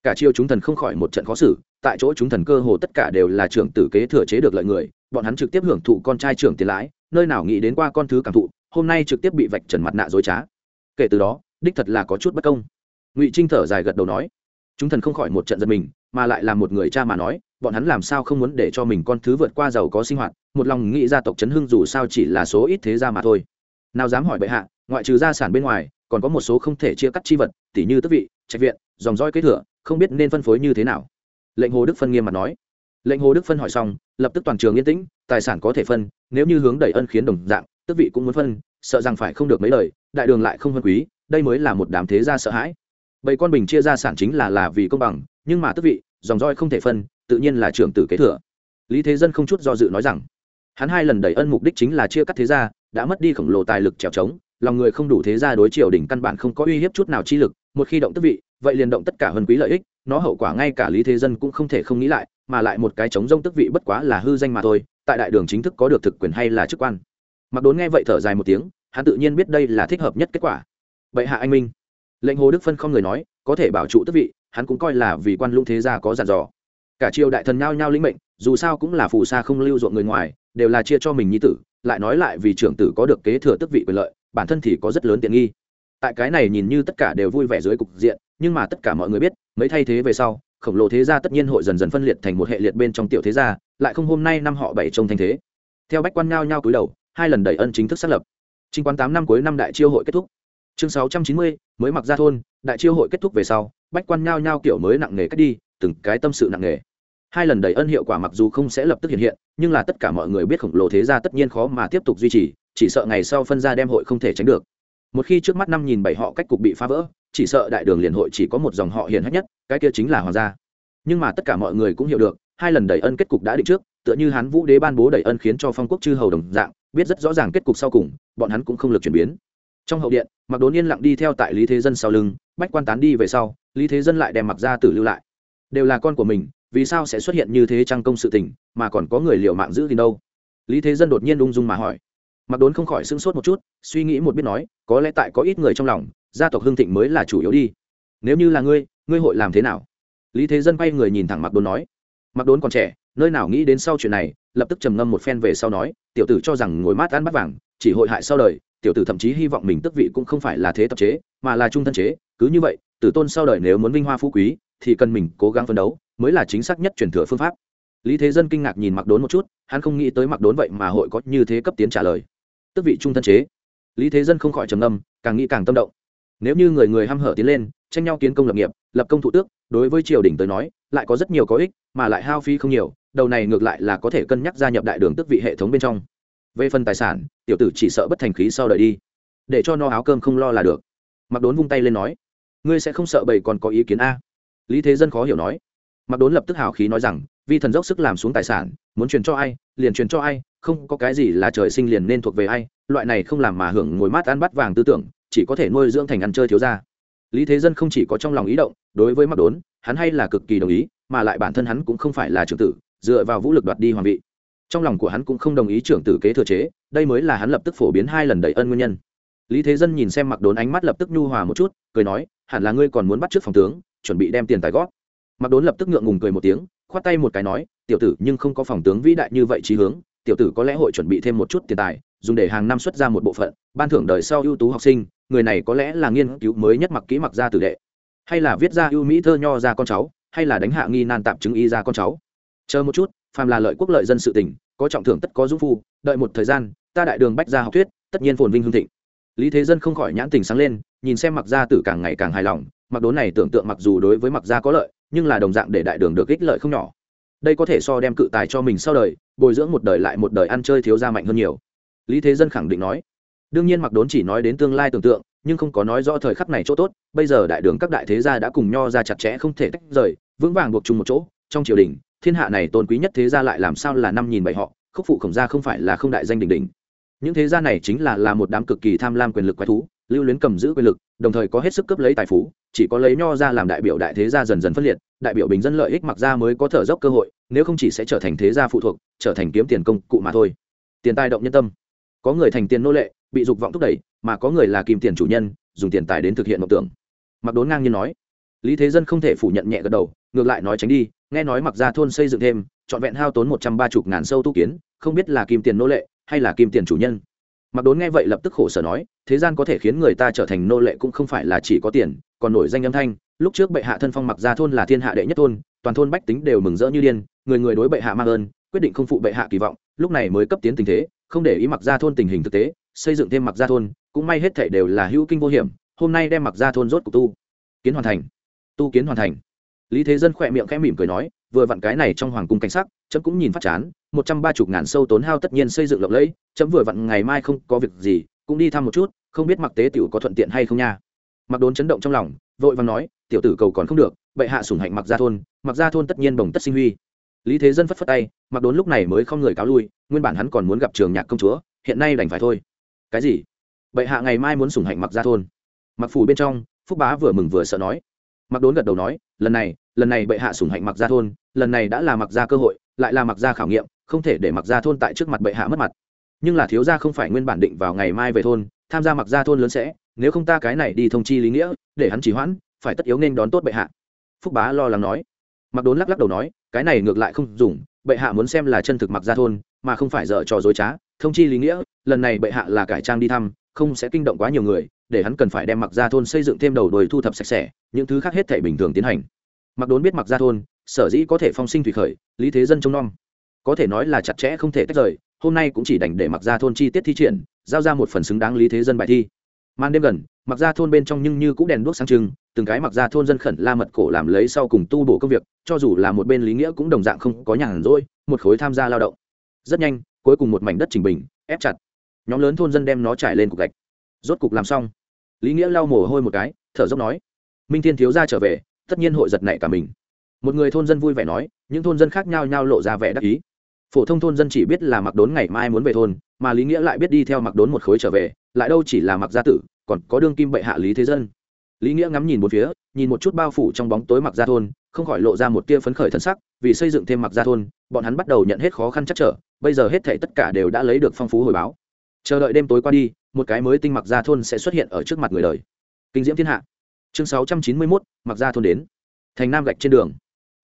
Cả chiêu chúng thần không khỏi một trận khó xử, tại chỗ chúng thần cơ hồ tất cả đều là trưởng tử kế thừa chế được lợi người, bọn hắn trực tiếp hưởng thụ con trai trưởng tiền lãi, nơi nào nghĩ đến qua con thứ cảm thụ, hôm nay trực tiếp bị vạch trần mặt nạ dối trá. Kể từ đó, đích thật là có chút bất công. Ngụy trinh thở dài gật đầu nói. Chúng thần không khỏi một trận giật mình, mà lại là một người cha mà nói bọn hắn làm sao không muốn để cho mình con thứ vượt qua giàu có sinh hoạt, một lòng nghĩ gia tộc chấn hưng dù sao chỉ là số ít thế gia mà thôi. Nào dám hỏi bệ hạ, ngoại trừ gia sản bên ngoài, còn có một số không thể chia cắt chi vật, tỉ như tước vị, trạch viện, dòng roi kế thừa, không biết nên phân phối như thế nào. Lệnh hồ đức phân nghiêm mặt nói. Lệnh hồ đức phân hỏi xong, lập tức toàn trường yên tĩnh, tài sản có thể phân, nếu như hướng đẩy ân khiến đồng dạng, tước vị cũng muốn phân, sợ rằng phải không được mấy lời, đại đường lại không vân quý, đây mới là một đám thế gia sợ hãi. Bảy con bình chia gia sản chính là là vì công bằng, nhưng mà tước vị, dòng roi không thể phân tự nhiên là trưởng tử kế thừa. Lý thế dân không chút do dự nói rằng, hắn hai lần đẩy ân mục đích chính là chia cắt thế gia, đã mất đi khổng lồ tài lực trèo trống, lòng người không đủ thế gia đối triều đỉnh căn bản không có uy hiếp chút nào chi lực, một khi động tức vị, vậy liền động tất cả hân quý lợi ích, nó hậu quả ngay cả lý thế dân cũng không thể không nghĩ lại, mà lại một cái chống rông tức vị bất quá là hư danh mà thôi, tại đại đường chính thức có được thực quyền hay là chức quan. Mặc đốn nghe vậy thở dài một tiếng, hắn tự nhiên biết đây là thích hợp nhất kết quả. Vậy hạ anh minh. Lệnh hồ đức phân không người nói, có thể bảo trụ tức vị, hắn cũng coi là vì quan lũng thế gia có giàn dò cả triều đại thần nhao nhao lĩnh mệnh, dù sao cũng là phù sa không lưu ruộng người ngoài, đều là chia cho mình nhi tử, lại nói lại vì trưởng tử có được kế thừa tức vị quyền lợi, bản thân thì có rất lớn tiện nghi. Tại cái này nhìn như tất cả đều vui vẻ dưới cục diện, nhưng mà tất cả mọi người biết, mấy thay thế về sau, khổng lồ thế gia tất nhiên hội dần dần phân liệt thành một hệ liệt bên trong tiểu thế gia, lại không hôm nay năm họ bảy trông thanh thế. Theo bách quan nhao nhao cúi đầu, hai lần đẩy ân chính thức xác lập. Trinh quán tám năm cuối năm đại chiêu hội kết thúc. Chương sáu trăm chín mươi, mới mặc ra thôn, đại chiêu hội kết thúc về sau, bách quan nhao nhao kiểu mới nặng nghề cách đi, từng cái tâm sự nặng nghề hai lần đẩy ân hiệu quả mặc dù không sẽ lập tức hiện hiện, nhưng là tất cả mọi người biết khổng lồ thế gia tất nhiên khó mà tiếp tục duy trì, chỉ sợ ngày sau phân ra đem hội không thể tránh được. Một khi trước mắt năm nhìn bảy họ cách cục bị phá vỡ, chỉ sợ đại đường liền hội chỉ có một dòng họ hiền hách nhất, cái kia chính là hoàng gia. Nhưng mà tất cả mọi người cũng hiểu được, hai lần đẩy ân kết cục đã định trước, tựa như hán vũ đế ban bố đẩy ân khiến cho phong quốc chư hầu đồng dạng, biết rất rõ ràng kết cục sau cùng, bọn hắn cũng không lực chuyển biến. Trong hậu điện mặc đốn yên lặng đi theo tại lý thế dân sau lưng, bách quan tán đi về sau, lý thế dân lại đem mặc ra tử lưu lại. Đều là con của mình vì sao sẽ xuất hiện như thế trang công sự tình, mà còn có người liệu mạng giữ thì đâu? Lý thế dân đột nhiên ung dung mà hỏi. Mặc đốn không khỏi sững sốt một chút, suy nghĩ một biết nói, có lẽ tại có ít người trong lòng, gia tộc hưng thịnh mới là chủ yếu đi. Nếu như là ngươi ngươi hội làm thế nào? Lý thế dân quay người nhìn thẳng mặc đốn nói. Mặc đốn còn trẻ, nơi nào nghĩ đến sau chuyện này, lập tức trầm ngâm một phen về sau nói, tiểu tử cho rằng ngồi mát ăn bắt vàng, chỉ hội hại sau đời, tiểu tử thậm chí hy vọng mình tức vị cũng không phải là thế tập chế, mà là trung thân chế, cứ như vậy, tử tôn sau đời nếu muốn vinh hoa phú quý thì cần mình cố gắng phấn đấu, mới là chính xác nhất truyền thừa phương pháp. Lý thế dân kinh ngạc nhìn mặc đốn một chút, hắn không nghĩ tới mặc đốn vậy mà hội có như thế cấp tiến trả lời. Tức vị trung thân chế. Lý thế dân không khỏi trầm ngâm, càng nghĩ càng tâm động. Nếu như người người h hở tiến lên, tranh nhau kiến công lập nghiệp, lập công thủ tước, đối với triều đình tới nói, lại có rất nhiều có ích, mà lại hao phí không nhiều, đầu này ngược lại là có thể cân nhắc gia nhập đại đường tức vị hệ thống bên trong. Về phần tài sản, tiểu tử chỉ sợ bất thành khí sau đợi đi. Để cho no áo cơm không lo là được. Mặc đốn vung tay lên nói, ngươi sẽ không sợ bầy còn có ý kiến a lý thế dân khó hiểu nói. Mặc đốn lập tức hào khí nói rằng, vi thần dốc sức làm xuống tài sản, muốn truyền cho ai, liền truyền cho ai, không có cái gì là trời sinh liền nên thuộc về ai, loại này không làm mà hưởng ngồi mát ăn bắt vàng tư tưởng, chỉ có thể nuôi dưỡng thành ăn chơi thiếu ra lý thế dân không chỉ có trong lòng ý động, đối với mặc đốn, hắn hay là cực kỳ đồng ý, mà lại bản thân hắn cũng không phải là trưởng tử, dựa vào vũ lực đoạt đi hoàng vị. Trong lòng của hắn cũng không đồng ý trưởng tử kế thừa chế, đây mới là hắn lập tức phổ biến hai lần đẩy ân nguyên nhân. Lý thế dân nhìn xem mặc đốn ánh mắt lập tức nhu hòa một chút, cười nói, hẳn là ngươi còn muốn bắt trước phòng tướng chuẩn bị đem tiền tài gót mặc đốn lập tức ngượng ngùng cười một tiếng, khoát tay một cái nói, tiểu tử, nhưng không có phòng tướng vĩ đại như vậy trí hướng, tiểu tử có lẽ hội chuẩn bị thêm một chút tiền tài, dùng để hàng năm xuất ra một bộ phận, ban thưởng đời sau ưu tú học sinh, người này có lẽ là nghiên cứu mới nhất mặc kỹ mặc ra tử đệ. Hay là viết ra ưu mỹ thơ nho ra con cháu, hay là đánh hạ nghi nan tạm chứng y ra con cháu. Chờ một chút, phàm là lợi quốc lợi dân sự tỉnh có trọng thưởng tất có dũng phu, đợi một thời gian, ta đại đường bách ra học thuyết, tất nhiên phồn vinh hương thịnh. Lý thế dân không khỏi nhãn tình sáng lên nhìn xem mặc gia tử càng ngày càng hài lòng, mặc đốn này tưởng tượng mặc dù đối với mặc gia có lợi, nhưng là đồng dạng để đại đường được ích lợi không nhỏ. Đây có thể so đem cự tài cho mình sau đời, bồi dưỡng một đời lại một đời ăn chơi thiếu gia mạnh hơn nhiều. Lý thế dân khẳng định nói, đương nhiên mặc đốn chỉ nói đến tương lai tưởng tượng, nhưng không có nói rõ thời khắc này chỗ tốt, bây giờ đại đường các đại thế gia đã cùng nho ra chặt chẽ không thể tách rời, vững vàng buộc chung một chỗ, trong triều đình, thiên hạ này tôn quý nhất thế gia lại làm sao là năm nghìn bảy họ, khúc phụ khổng gia không phải là không đại danh đỉnh đỉnh. Những thế gia này chính là là một đám cực kỳ tham lam quyền lực quái thú lưu luyến cầm giữ quyền lực, đồng thời có hết sức cấp lấy tài phú, chỉ có lấy nho ra làm đại biểu đại thế gia dần dần phân liệt, đại biểu bình dân lợi ích mặc ra mới có thở dốc cơ hội, nếu không chỉ sẽ trở thành thế gia phụ thuộc, trở thành kiếm tiền công cụ mà thôi. Tiền tài động nhân tâm. Có người thành tiền nô lệ, bị dục vọng thúc đẩy, mà có người là kim tiền chủ nhân, dùng tiền tài đến thực hiện mộng tưởng. Mặc đốn ngang nhiên nói. Lý thế dân không thể phủ nhận nhẹ gật đầu, ngược lại nói tránh đi, nghe nói mặc ra thôn xây dựng thêm, trọn vẹn hao tốn một trăm ba mươi ngàn sâu tu kiến, không biết là kim tiền nô lệ, hay là kim tiền chủ nhân. Mặc đốn nghe vậy lập tức khổ sở nói thế gian có thể khiến người ta trở thành nô lệ cũng không phải là chỉ có tiền, còn nổi danh âm thanh. Lúc trước bệ hạ thân phong mặc ra thôn là thiên hạ đệ nhất thôn, toàn thôn bách tính đều mừng rỡ như điên, người người đối bệ hạ mang ơn, quyết định không phụ bệ hạ kỳ vọng, lúc này mới cấp tiến tình thế, không để ý mặc ra thôn tình hình thực tế, xây dựng thêm mặc ra thôn, cũng may hết thảy đều là hữu kinh vô hiểm, hôm nay đem mặc ra thôn rốt của tu. Kiến hoàn thành. Tu kiến hoàn thành. Lý thế dân khỏe miệng khẽ mỉm cười nói, vừa vặn cái này trong hoàng cung cảnh sắc, chấm cũng nhìn phát chán, một trăm ba chục ngàn sâu tốn hao tất nhiên xây dựng lộng lẫy, chấm vừa vặn ngày mai không có việc gì cũng đi thăm một chút, không biết mặc tế tiểu có thuận tiện hay không nha. Mặc đốn chấn động trong lòng, vội vàng nói, tiểu tử cầu còn không được, bệ hạ sủng hạnh mặc gia thôn mặc gia thôn tất nhiên bồng tất sinh huy. Lý thế dân phất phất tay mặc đốn lúc này mới không người cáo lui, nguyên bản hắn còn muốn gặp trường nhạc công chúa, hiện nay đành phải thôi. Cái gì? Bệ hạ ngày mai muốn sủng hạnh mặc gia thôn? Mặc phủ bên trong, phúc bá vừa mừng vừa sợ nói. Mặc đốn gật đầu nói, lần này lần này bệ hạ sủng hạnh mặc gia thôn, lần này đã là mặc gia cơ hội, lại là mặc gia khảo nghiệm, không thể để mặc gia thôn tại trước mặt bệ hạ mất mặt nhưng là thiếu gia không phải nguyên bản định vào ngày mai về thôn, tham gia mặc gia thôn lớn sẽ, nếu không ta cái này đi thông chi lý nghĩa, để hắn chỉ hoãn, phải tất yếu nên đón tốt bệ hạ. Phúc bá lo lắng nói. Mặc đốn lắc lắc đầu nói, cái này ngược lại không dùng, bệ hạ muốn xem là chân thực mặc gia thôn, mà không phải dở trò dối trá, thông chi lý nghĩa, lần này bệ hạ là cải trang đi thăm, không sẽ kinh động quá nhiều người, để hắn cần phải đem mặc gia thôn xây dựng thêm đầu đồi thu thập sạch sẽ, những thứ khác hết thể bình thường tiến hành. Mặc đốn biết mặc gia thôn, sở dĩ có thể phong sinh thủy khởi, lý thế dân trông nom. Có thể nói là chặt chẽ không thể tách rời hôm nay cũng chỉ đành để mặc ra thôn chi tiết thi triển, giao ra một phần xứng đáng lý thế dân bài thi. Màn đêm gần, mặc ra thôn bên trong nhưng như cũng đèn đuốc sáng trưng, từng cái mặc ra thôn dân khẩn la mật cổ làm lấy sau cùng tu bổ công việc, cho dù là một bên lý nghĩa cũng đồng dạng không có nhàn rỗi, một khối tham gia lao động. Rất nhanh, cuối cùng một mảnh đất trình bình, ép chặt. Nhóm lớn thôn dân đem nó trải lên cục gạch. Rốt cục làm xong. Lý nghĩa lau mồ hôi một cái, thở dốc nói, minh thiên thiếu ra trở về, tất nhiên hội giật nảy cả mình. Một người thôn dân vui vẻ nói, những thôn dân khác nhau nhau lộ ra vẻ đắc ý phổ thông thôn dân chỉ biết là mặc đốn ngày mai muốn về thôn, mà lý nghĩa lại biết đi theo mặc đốn một khối trở về, lại đâu chỉ là mặc gia tử, còn có đương kim bệ hạ lý thế dân. Lý nghĩa ngắm nhìn một phía, nhìn một chút bao phủ trong bóng tối mặc gia thôn, không khỏi lộ ra một tia phấn khởi thân sắc, vì xây dựng thêm mặc gia thôn, bọn hắn bắt đầu nhận hết khó khăn chắc trở, bây giờ hết thể tất cả đều đã lấy được phong phú hồi báo. Chờ đợi đêm tối qua đi, một cái mới tinh mặc gia thôn sẽ xuất hiện ở trước mặt người đời. Kinh diễm thiên hạ. Chương sáu trăm chín mươi mốt, mặc gia thôn đến. Thành nam gạch trên đường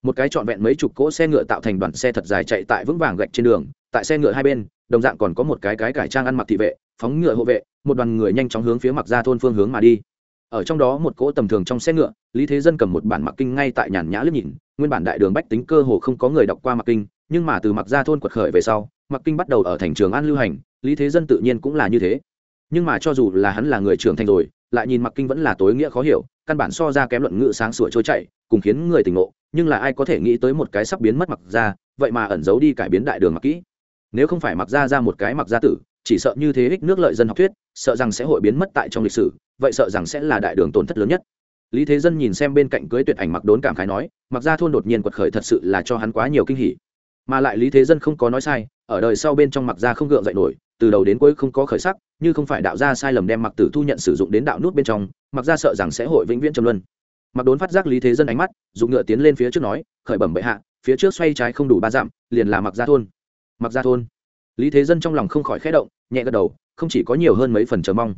một cái trọn vẹn mấy chục cỗ xe ngựa tạo thành đoàn xe thật dài chạy tại vững vàng gạch trên đường, tại xe ngựa hai bên, đồng dạng còn có một cái cái cải trang ăn mặc thị vệ, phóng ngựa hộ vệ, một đoàn người nhanh chóng hướng phía mặc gia thôn phương hướng mà đi. Ở trong đó một cỗ tầm thường trong xe ngựa, lý thế dân cầm một bản mặc kinh ngay tại nhàn nhã liếc nhìn, nguyên bản đại đường bách tính cơ hồ không có người đọc qua mặc kinh, nhưng mà từ mặc gia thôn quật khởi về sau, mặc kinh bắt đầu ở thành trường an lưu hành, lý thế dân tự nhiên cũng là như thế. Nhưng mà cho dù là hắn là người trưởng thành rồi, lại nhìn mặc kinh vẫn là tối nghĩa khó hiểu căn bản so ra kém luận ngữ sáng sủa trôi chảy, cùng khiến người tỉnh ngộ, nhưng là ai có thể nghĩ tới một cái sắp biến mất mặc ra vậy mà ẩn giấu đi cải biến đại đường mặc kỹ. Nếu không phải mặc ra ra một cái mặc gia tử, chỉ sợ như thế ích nước lợi dân học thuyết, sợ rằng sẽ hội biến mất tại trong lịch sử, vậy sợ rằng sẽ là đại đường tổn thất lớn nhất. Lý thế dân nhìn xem bên cạnh cưới tuyệt ảnh mặc đốn cảm khái nói, mặc ra thôn đột nhiên quật khởi thật sự là cho hắn quá nhiều kinh hỉ. Mà lại lý thế dân không có nói sai, ở đời sau bên trong mặc ra không gượng dậy nổi, từ đầu đến cuối không có khởi sắc như không phải đạo gia sai lầm đem mặc tử thu nhận sử dụng đến đạo nút bên trong, mặc ra sợ rằng sẽ hội vĩnh viễn trầm luân. Mặc đốn phát giác lý thế dân ánh mắt, dùng ngựa tiến lên phía trước nói, khởi bẩm bệ hạ, phía trước xoay trái không đủ ba dặm, liền là mặc gia thôn. Mặc gia thôn. Lý thế dân trong lòng không khỏi khẽ động, nhẹ gật đầu, không chỉ có nhiều hơn mấy phần chờ mong.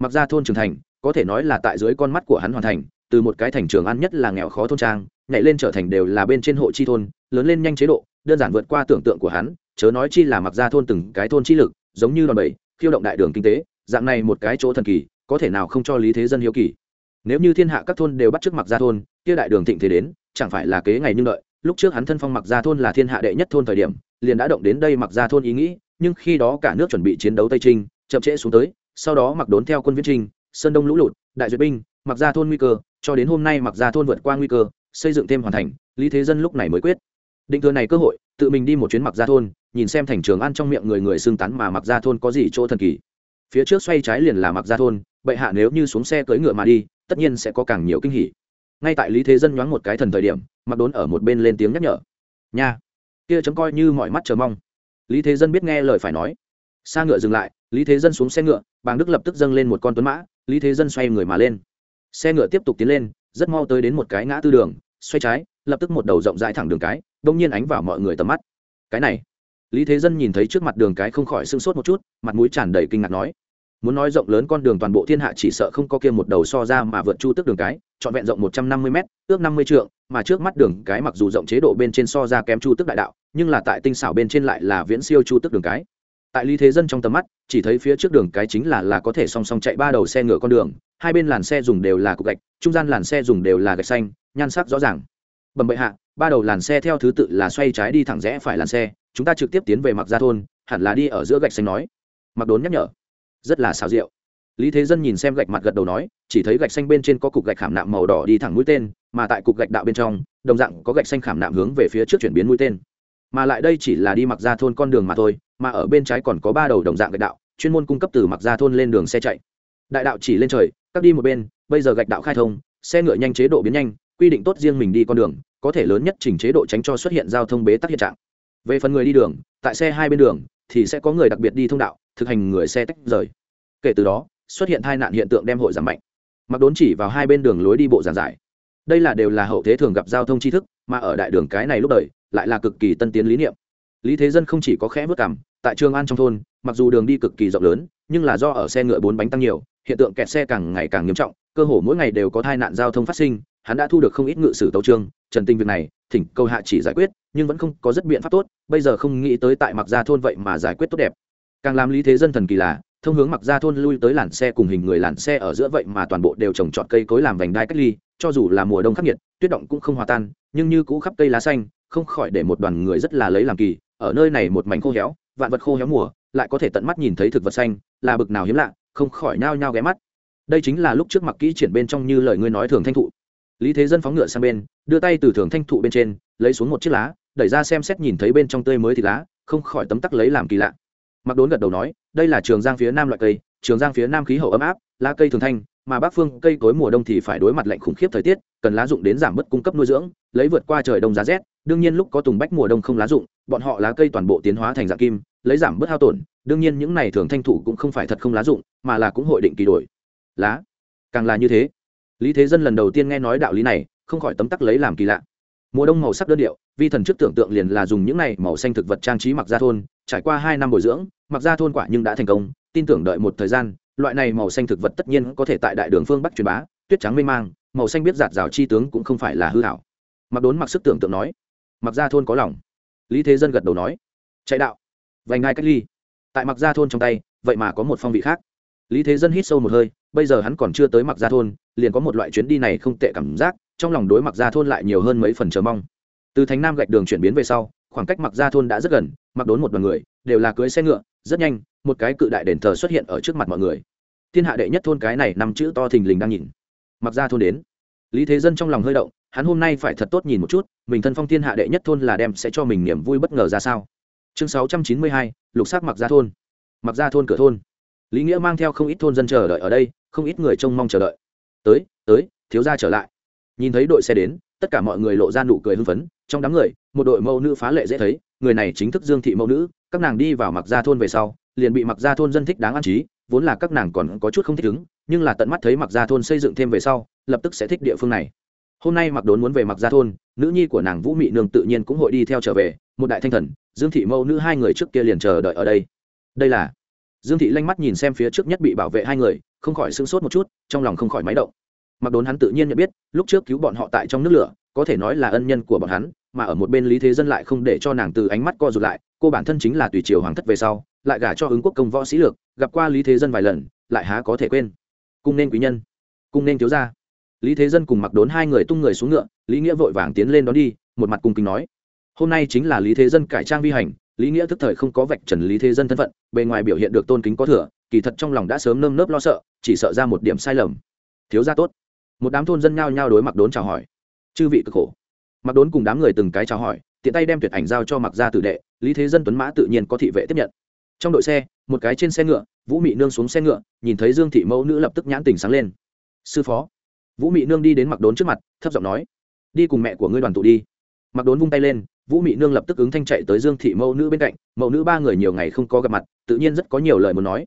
Mặc gia thôn trưởng thành, có thể nói là tại dưới con mắt của hắn hoàn thành, từ một cái thành trường ăn nhất là nghèo khó thôn trang, nhảy lên trở thành đều là bên trên hộ chi thôn, lớn lên nhanh chế độ, đơn giản vượt qua tưởng tượng của hắn, chớ nói chi là mặc gia thôn từng cái thôn chi lực, giống như đòn bẩy khiêu động đại đường kinh tế, dạng này một cái chỗ thần kỳ, có thể nào không cho lý thế dân hiếu kỳ? Nếu như thiên hạ các thôn đều bắt trước mặc gia thôn, kia đại đường thịnh thế đến, chẳng phải là kế ngày nhưng đợi, lúc trước hắn thân phong mặc gia thôn là thiên hạ đệ nhất thôn thời điểm, liền đã động đến đây mặc gia thôn ý nghĩ, nhưng khi đó cả nước chuẩn bị chiến đấu tây trinh, chậm trễ xuống tới, sau đó mặc đốn theo quân viễn trinh, sơn đông lũ lụt, đại duyệt binh mặc gia thôn nguy cơ, cho đến hôm nay mặc gia thôn vượt qua nguy cơ, xây dựng thêm hoàn thành, lý thế dân lúc này mới quyết. Định thừa này cơ hội, tự mình đi một chuyến mặc gia thôn nhìn xem thành trường ăn trong miệng người người xương tán mà mặc gia thôn có gì chỗ thần kỳ. Phía trước xoay trái liền là mặc gia thôn, bệ hạ nếu như xuống xe cưỡi ngựa mà đi, tất nhiên sẽ có càng nhiều kinh hỉ. Ngay tại lý thế dân nhoáng một cái thần thời điểm, mặc đốn ở một bên lên tiếng nhắc nhở. Nha. Kia chấm coi như mọi mắt chờ mong. Lý thế dân biết nghe lời phải nói. Xa ngựa dừng lại, lý thế dân xuống xe ngựa, bàng đức lập tức dâng lên một con tuấn mã, lý thế dân xoay người mà lên. Xe ngựa tiếp tục tiến lên, rất mau tới đến một cái ngã tư đường, xoay trái, lập tức một đầu rộng rãi thẳng đường cái, đông nhiên ánh vào mọi người tầm mắt. Cái này lý thế dân nhìn thấy trước mặt đường cái không khỏi sưng sốt một chút, mặt mũi tràn đầy kinh ngạc nói, muốn nói rộng lớn con đường toàn bộ thiên hạ chỉ sợ không có kia một đầu so ra mà vượt chu tức đường cái, trọn vẹn rộng một trăm năm mươi m ước năm mươi trượng, mà trước mắt đường cái mặc dù rộng chế độ bên trên so ra kém chu tức đại đạo, nhưng là tại tinh xảo bên trên lại là viễn siêu chu tức đường cái. Tại lý thế dân trong tầm mắt, chỉ thấy phía trước đường cái chính là là có thể song song chạy ba đầu xe ngựa con đường, hai bên làn xe dùng đều là cục gạch, trung gian làn xe dùng đều là gạch xanh, nhan sắc rõ ràng. Bẩm bệ hạ, ba đầu làn xe theo thứ tự là xoay trái đi thẳng rẽ phải làn xe chúng ta trực tiếp tiến về mặc gia thôn, hẳn là đi ở giữa gạch xanh nói. Mặc đốn nhắc nhở. Rất là xào rượu lý thế dân nhìn xem gạch mặt gật đầu nói, chỉ thấy gạch xanh bên trên có cục gạch khảm nạm màu đỏ đi thẳng mũi tên, mà tại cục gạch đạo bên trong, đồng dạng có gạch xanh khảm nạm hướng về phía trước chuyển biến mũi tên. Mà lại đây chỉ là đi mặc ra thôn con đường mà thôi, mà ở bên trái còn có ba đầu đồng dạng gạch đạo, chuyên môn cung cấp từ mặc ra thôn lên đường xe chạy. Đại đạo chỉ lên trời cắt đi một bên, bây giờ gạch đạo khai thông, xe ngựa nhanh chế độ biến nhanh, quy định tốt riêng mình đi con đường, có thể lớn nhất chỉnh chế độ tránh cho xuất hiện giao thông bế tắc hiện trạng về phần người đi đường, tại xe hai bên đường, thì sẽ có người đặc biệt đi thông đạo, thực hành người xe tách rời. Kể từ đó, xuất hiện tai nạn hiện tượng đem hội giảm mạnh. Mặc đốn chỉ vào hai bên đường lối đi bộ giàn giải. Đây là đều là hậu thế thường gặp giao thông tri thức, mà ở đại đường cái này lúc đời, lại là cực kỳ tân tiến lý niệm. Lý thế dân không chỉ có khẽ vất cảm tại trường an trong thôn, mặc dù đường đi cực kỳ rộng lớn, nhưng là do ở xe ngựa bốn bánh tăng nhiều, hiện tượng kẹt xe càng ngày càng nghiêm trọng, cơ hồ mỗi ngày đều có tai nạn giao thông phát sinh hắn đã thu được không ít ngự sử tấu trương trần tình việc này, thỉnh câu hạ chỉ giải quyết, nhưng vẫn không có rất biện pháp tốt, bây giờ không nghĩ tới tại mặc gia thôn vậy mà giải quyết tốt đẹp. Càng làm lý thế dân thần kỳ là, thông hướng mặc gia thôn lui tới làn xe cùng hình người làn xe ở giữa vậy mà toàn bộ đều trồng trọt cây cối làm vành đai cách ly, cho dù là mùa đông khắc nghiệt, tuyết động cũng không hòa tan, nhưng như cũ khắp cây lá xanh, không khỏi để một đoàn người rất là lấy làm kỳ, ở nơi này một mảnh khô héo, vạn vật khô héo mùa, lại có thể tận mắt nhìn thấy thực vật xanh, là bực nào hiếm lạ, không khỏi nao nhao ghé mắt. Đây chính là lúc trước mặc kỹ triển bên trong như lời ngươi nói thường thanh thụ lý thế dân phóng ngựa sang bên, đưa tay từ thường thanh thụ bên trên, lấy xuống một chiếc lá, đẩy ra xem xét nhìn thấy bên trong tươi mới thì lá, không khỏi tấm tắc lấy làm kỳ lạ. Mặc đốn gật đầu nói, đây là trường giang phía nam loại cây, trường giang phía nam khí hậu ấm áp, lá cây thường thanh, mà bắc phương cây cối mùa đông thì phải đối mặt lạnh khủng khiếp thời tiết, cần lá dụng đến giảm bớt cung cấp nuôi dưỡng, lấy vượt qua trời đông giá rét, đương nhiên lúc có tùng bách mùa đông không lá dụng, bọn họ lá cây toàn bộ tiến hóa thành dạng kim, lấy giảm bớt hao tổn, đương nhiên những này thường thanh thủ cũng không phải thật không lá dụng, mà là cũng hội định kỳ đổi. Lá, càng là như thế lý thế dân lần đầu tiên nghe nói đạo lý này, không khỏi tấm tắc lấy làm kỳ lạ. Mùa đông màu sắc đơn điệu, vi thần trước tưởng tượng liền là dùng những này màu xanh thực vật trang trí mặc ra thôn, trải qua hai năm bồi dưỡng mặc ra thôn quả nhưng đã thành công, tin tưởng đợi một thời gian, loại này màu xanh thực vật tất nhiên có thể tại đại đường phương bắc truyền bá, tuyết trắng mê mang, màu xanh biết giạt rào chi tướng cũng không phải là hư hảo. Mặc đốn mặc sức tưởng tượng nói mặc ra thôn có lòng. Lý thế dân gật đầu nói, chạy đạo. Vành ngai cách ly. Tại mặc ra thôn trong tay, vậy mà có một phong vị khác lý thế dân hít sâu một hơi, bây giờ hắn còn chưa tới mặc gia thôn, liền có một loại chuyến đi này không tệ cảm giác, trong lòng đối mặc gia thôn lại nhiều hơn mấy phần chờ mong. Từ thành nam gạch đường chuyển biến về sau, khoảng cách mặc gia thôn đã rất gần, mặc đốn một đoàn người, đều là cưới xe ngựa, rất nhanh, một cái cự đại đền thờ xuất hiện ở trước mặt mọi người. Thiên hạ đệ nhất thôn cái này nằm chữ to thình lình đang nhìn. Mặc gia thôn đến. Lý thế dân trong lòng hơi động, hắn hôm nay phải thật tốt nhìn một chút, mình thân phong thiên hạ đệ nhất thôn là đem sẽ cho mình niềm vui bất ngờ ra sao. Chương sáu trăm chín mươi hai, lục xác mặc gia thôn. Mặc gia thôn cửa thôn lý nghĩa mang theo không ít thôn dân chờ đợi ở đây, không ít người trông mong chờ đợi. Tới tới, thiếu gia trở lại. Nhìn thấy đội xe đến, tất cả mọi người lộ ra nụ cười hưng phấn, trong đám người, một đội mẫu nữ phá lệ dễ thấy, người này chính thức dương thị mẫu nữ, các nàng đi vào mặc gia thôn về sau, liền bị mặc gia thôn dân thích đáng an trí, vốn là các nàng còn có chút không thích ứng, nhưng là tận mắt thấy mặc gia thôn xây dựng thêm về sau, lập tức sẽ thích địa phương này. Hôm nay mặc đốn muốn về mặc gia thôn, nữ nhi của nàng vũ mị nương tự nhiên cũng hội đi theo trở về, một đại thanh thần, dương thị mẫu nữ hai người trước kia liền chờ đợi ở đây. Đây là dương thị lanh mắt nhìn xem phía trước nhất bị bảo vệ hai người, không khỏi sững sốt một chút, trong lòng không khỏi máy động. Mặc đốn hắn tự nhiên nhận biết, lúc trước cứu bọn họ tại trong nước lửa, có thể nói là ân nhân của bọn hắn, mà ở một bên lý thế dân lại không để cho nàng từ ánh mắt co rụt lại, cô bản thân chính là tùy triều hoàng thất về sau, lại gả cho ứng quốc công võ sĩ lược, gặp qua lý thế dân vài lần, lại há có thể quên. Cung nên quý nhân, cung nên thiếu gia. Lý thế dân cùng mặc đốn hai người tung người xuống ngựa, lý nghĩa vội vàng tiến lên đón đi, một mặt cung kính nói, hôm nay chính là lý thế dân cải trang vi hành lý nghĩa tức thời không có vạch trần lý thế dân thân phận, bề ngoài biểu hiện được tôn kính có thừa, kỳ thật trong lòng đã sớm nơm nớp lo sợ, chỉ sợ ra một điểm sai lầm. Thiếu gia tốt. Một đám thôn dân nhao nhao đối mặc đốn chào hỏi. Chư vị cực khổ. Mặc đốn cùng đám người từng cái chào hỏi, tiện tay đem tuyệt ảnh giao cho mặc gia tử đệ, lý thế dân tuấn mã tự nhiên có thị vệ tiếp nhận. Trong đội xe, một cái trên xe ngựa, vũ mị nương xuống xe ngựa, nhìn thấy dương thị mẫu nữ lập tức nhãn tình sáng lên. Sư phó. Vũ mị nương đi đến mặc đốn trước mặt, thấp giọng nói, đi cùng mẹ của ngươi đoàn tụ đi. Mặc đốn vung tay lên vũ mị nương lập tức ứng thanh chạy tới dương thị mẫu nữ bên cạnh, mẫu nữ ba người nhiều ngày không có gặp mặt, tự nhiên rất có nhiều lời muốn nói.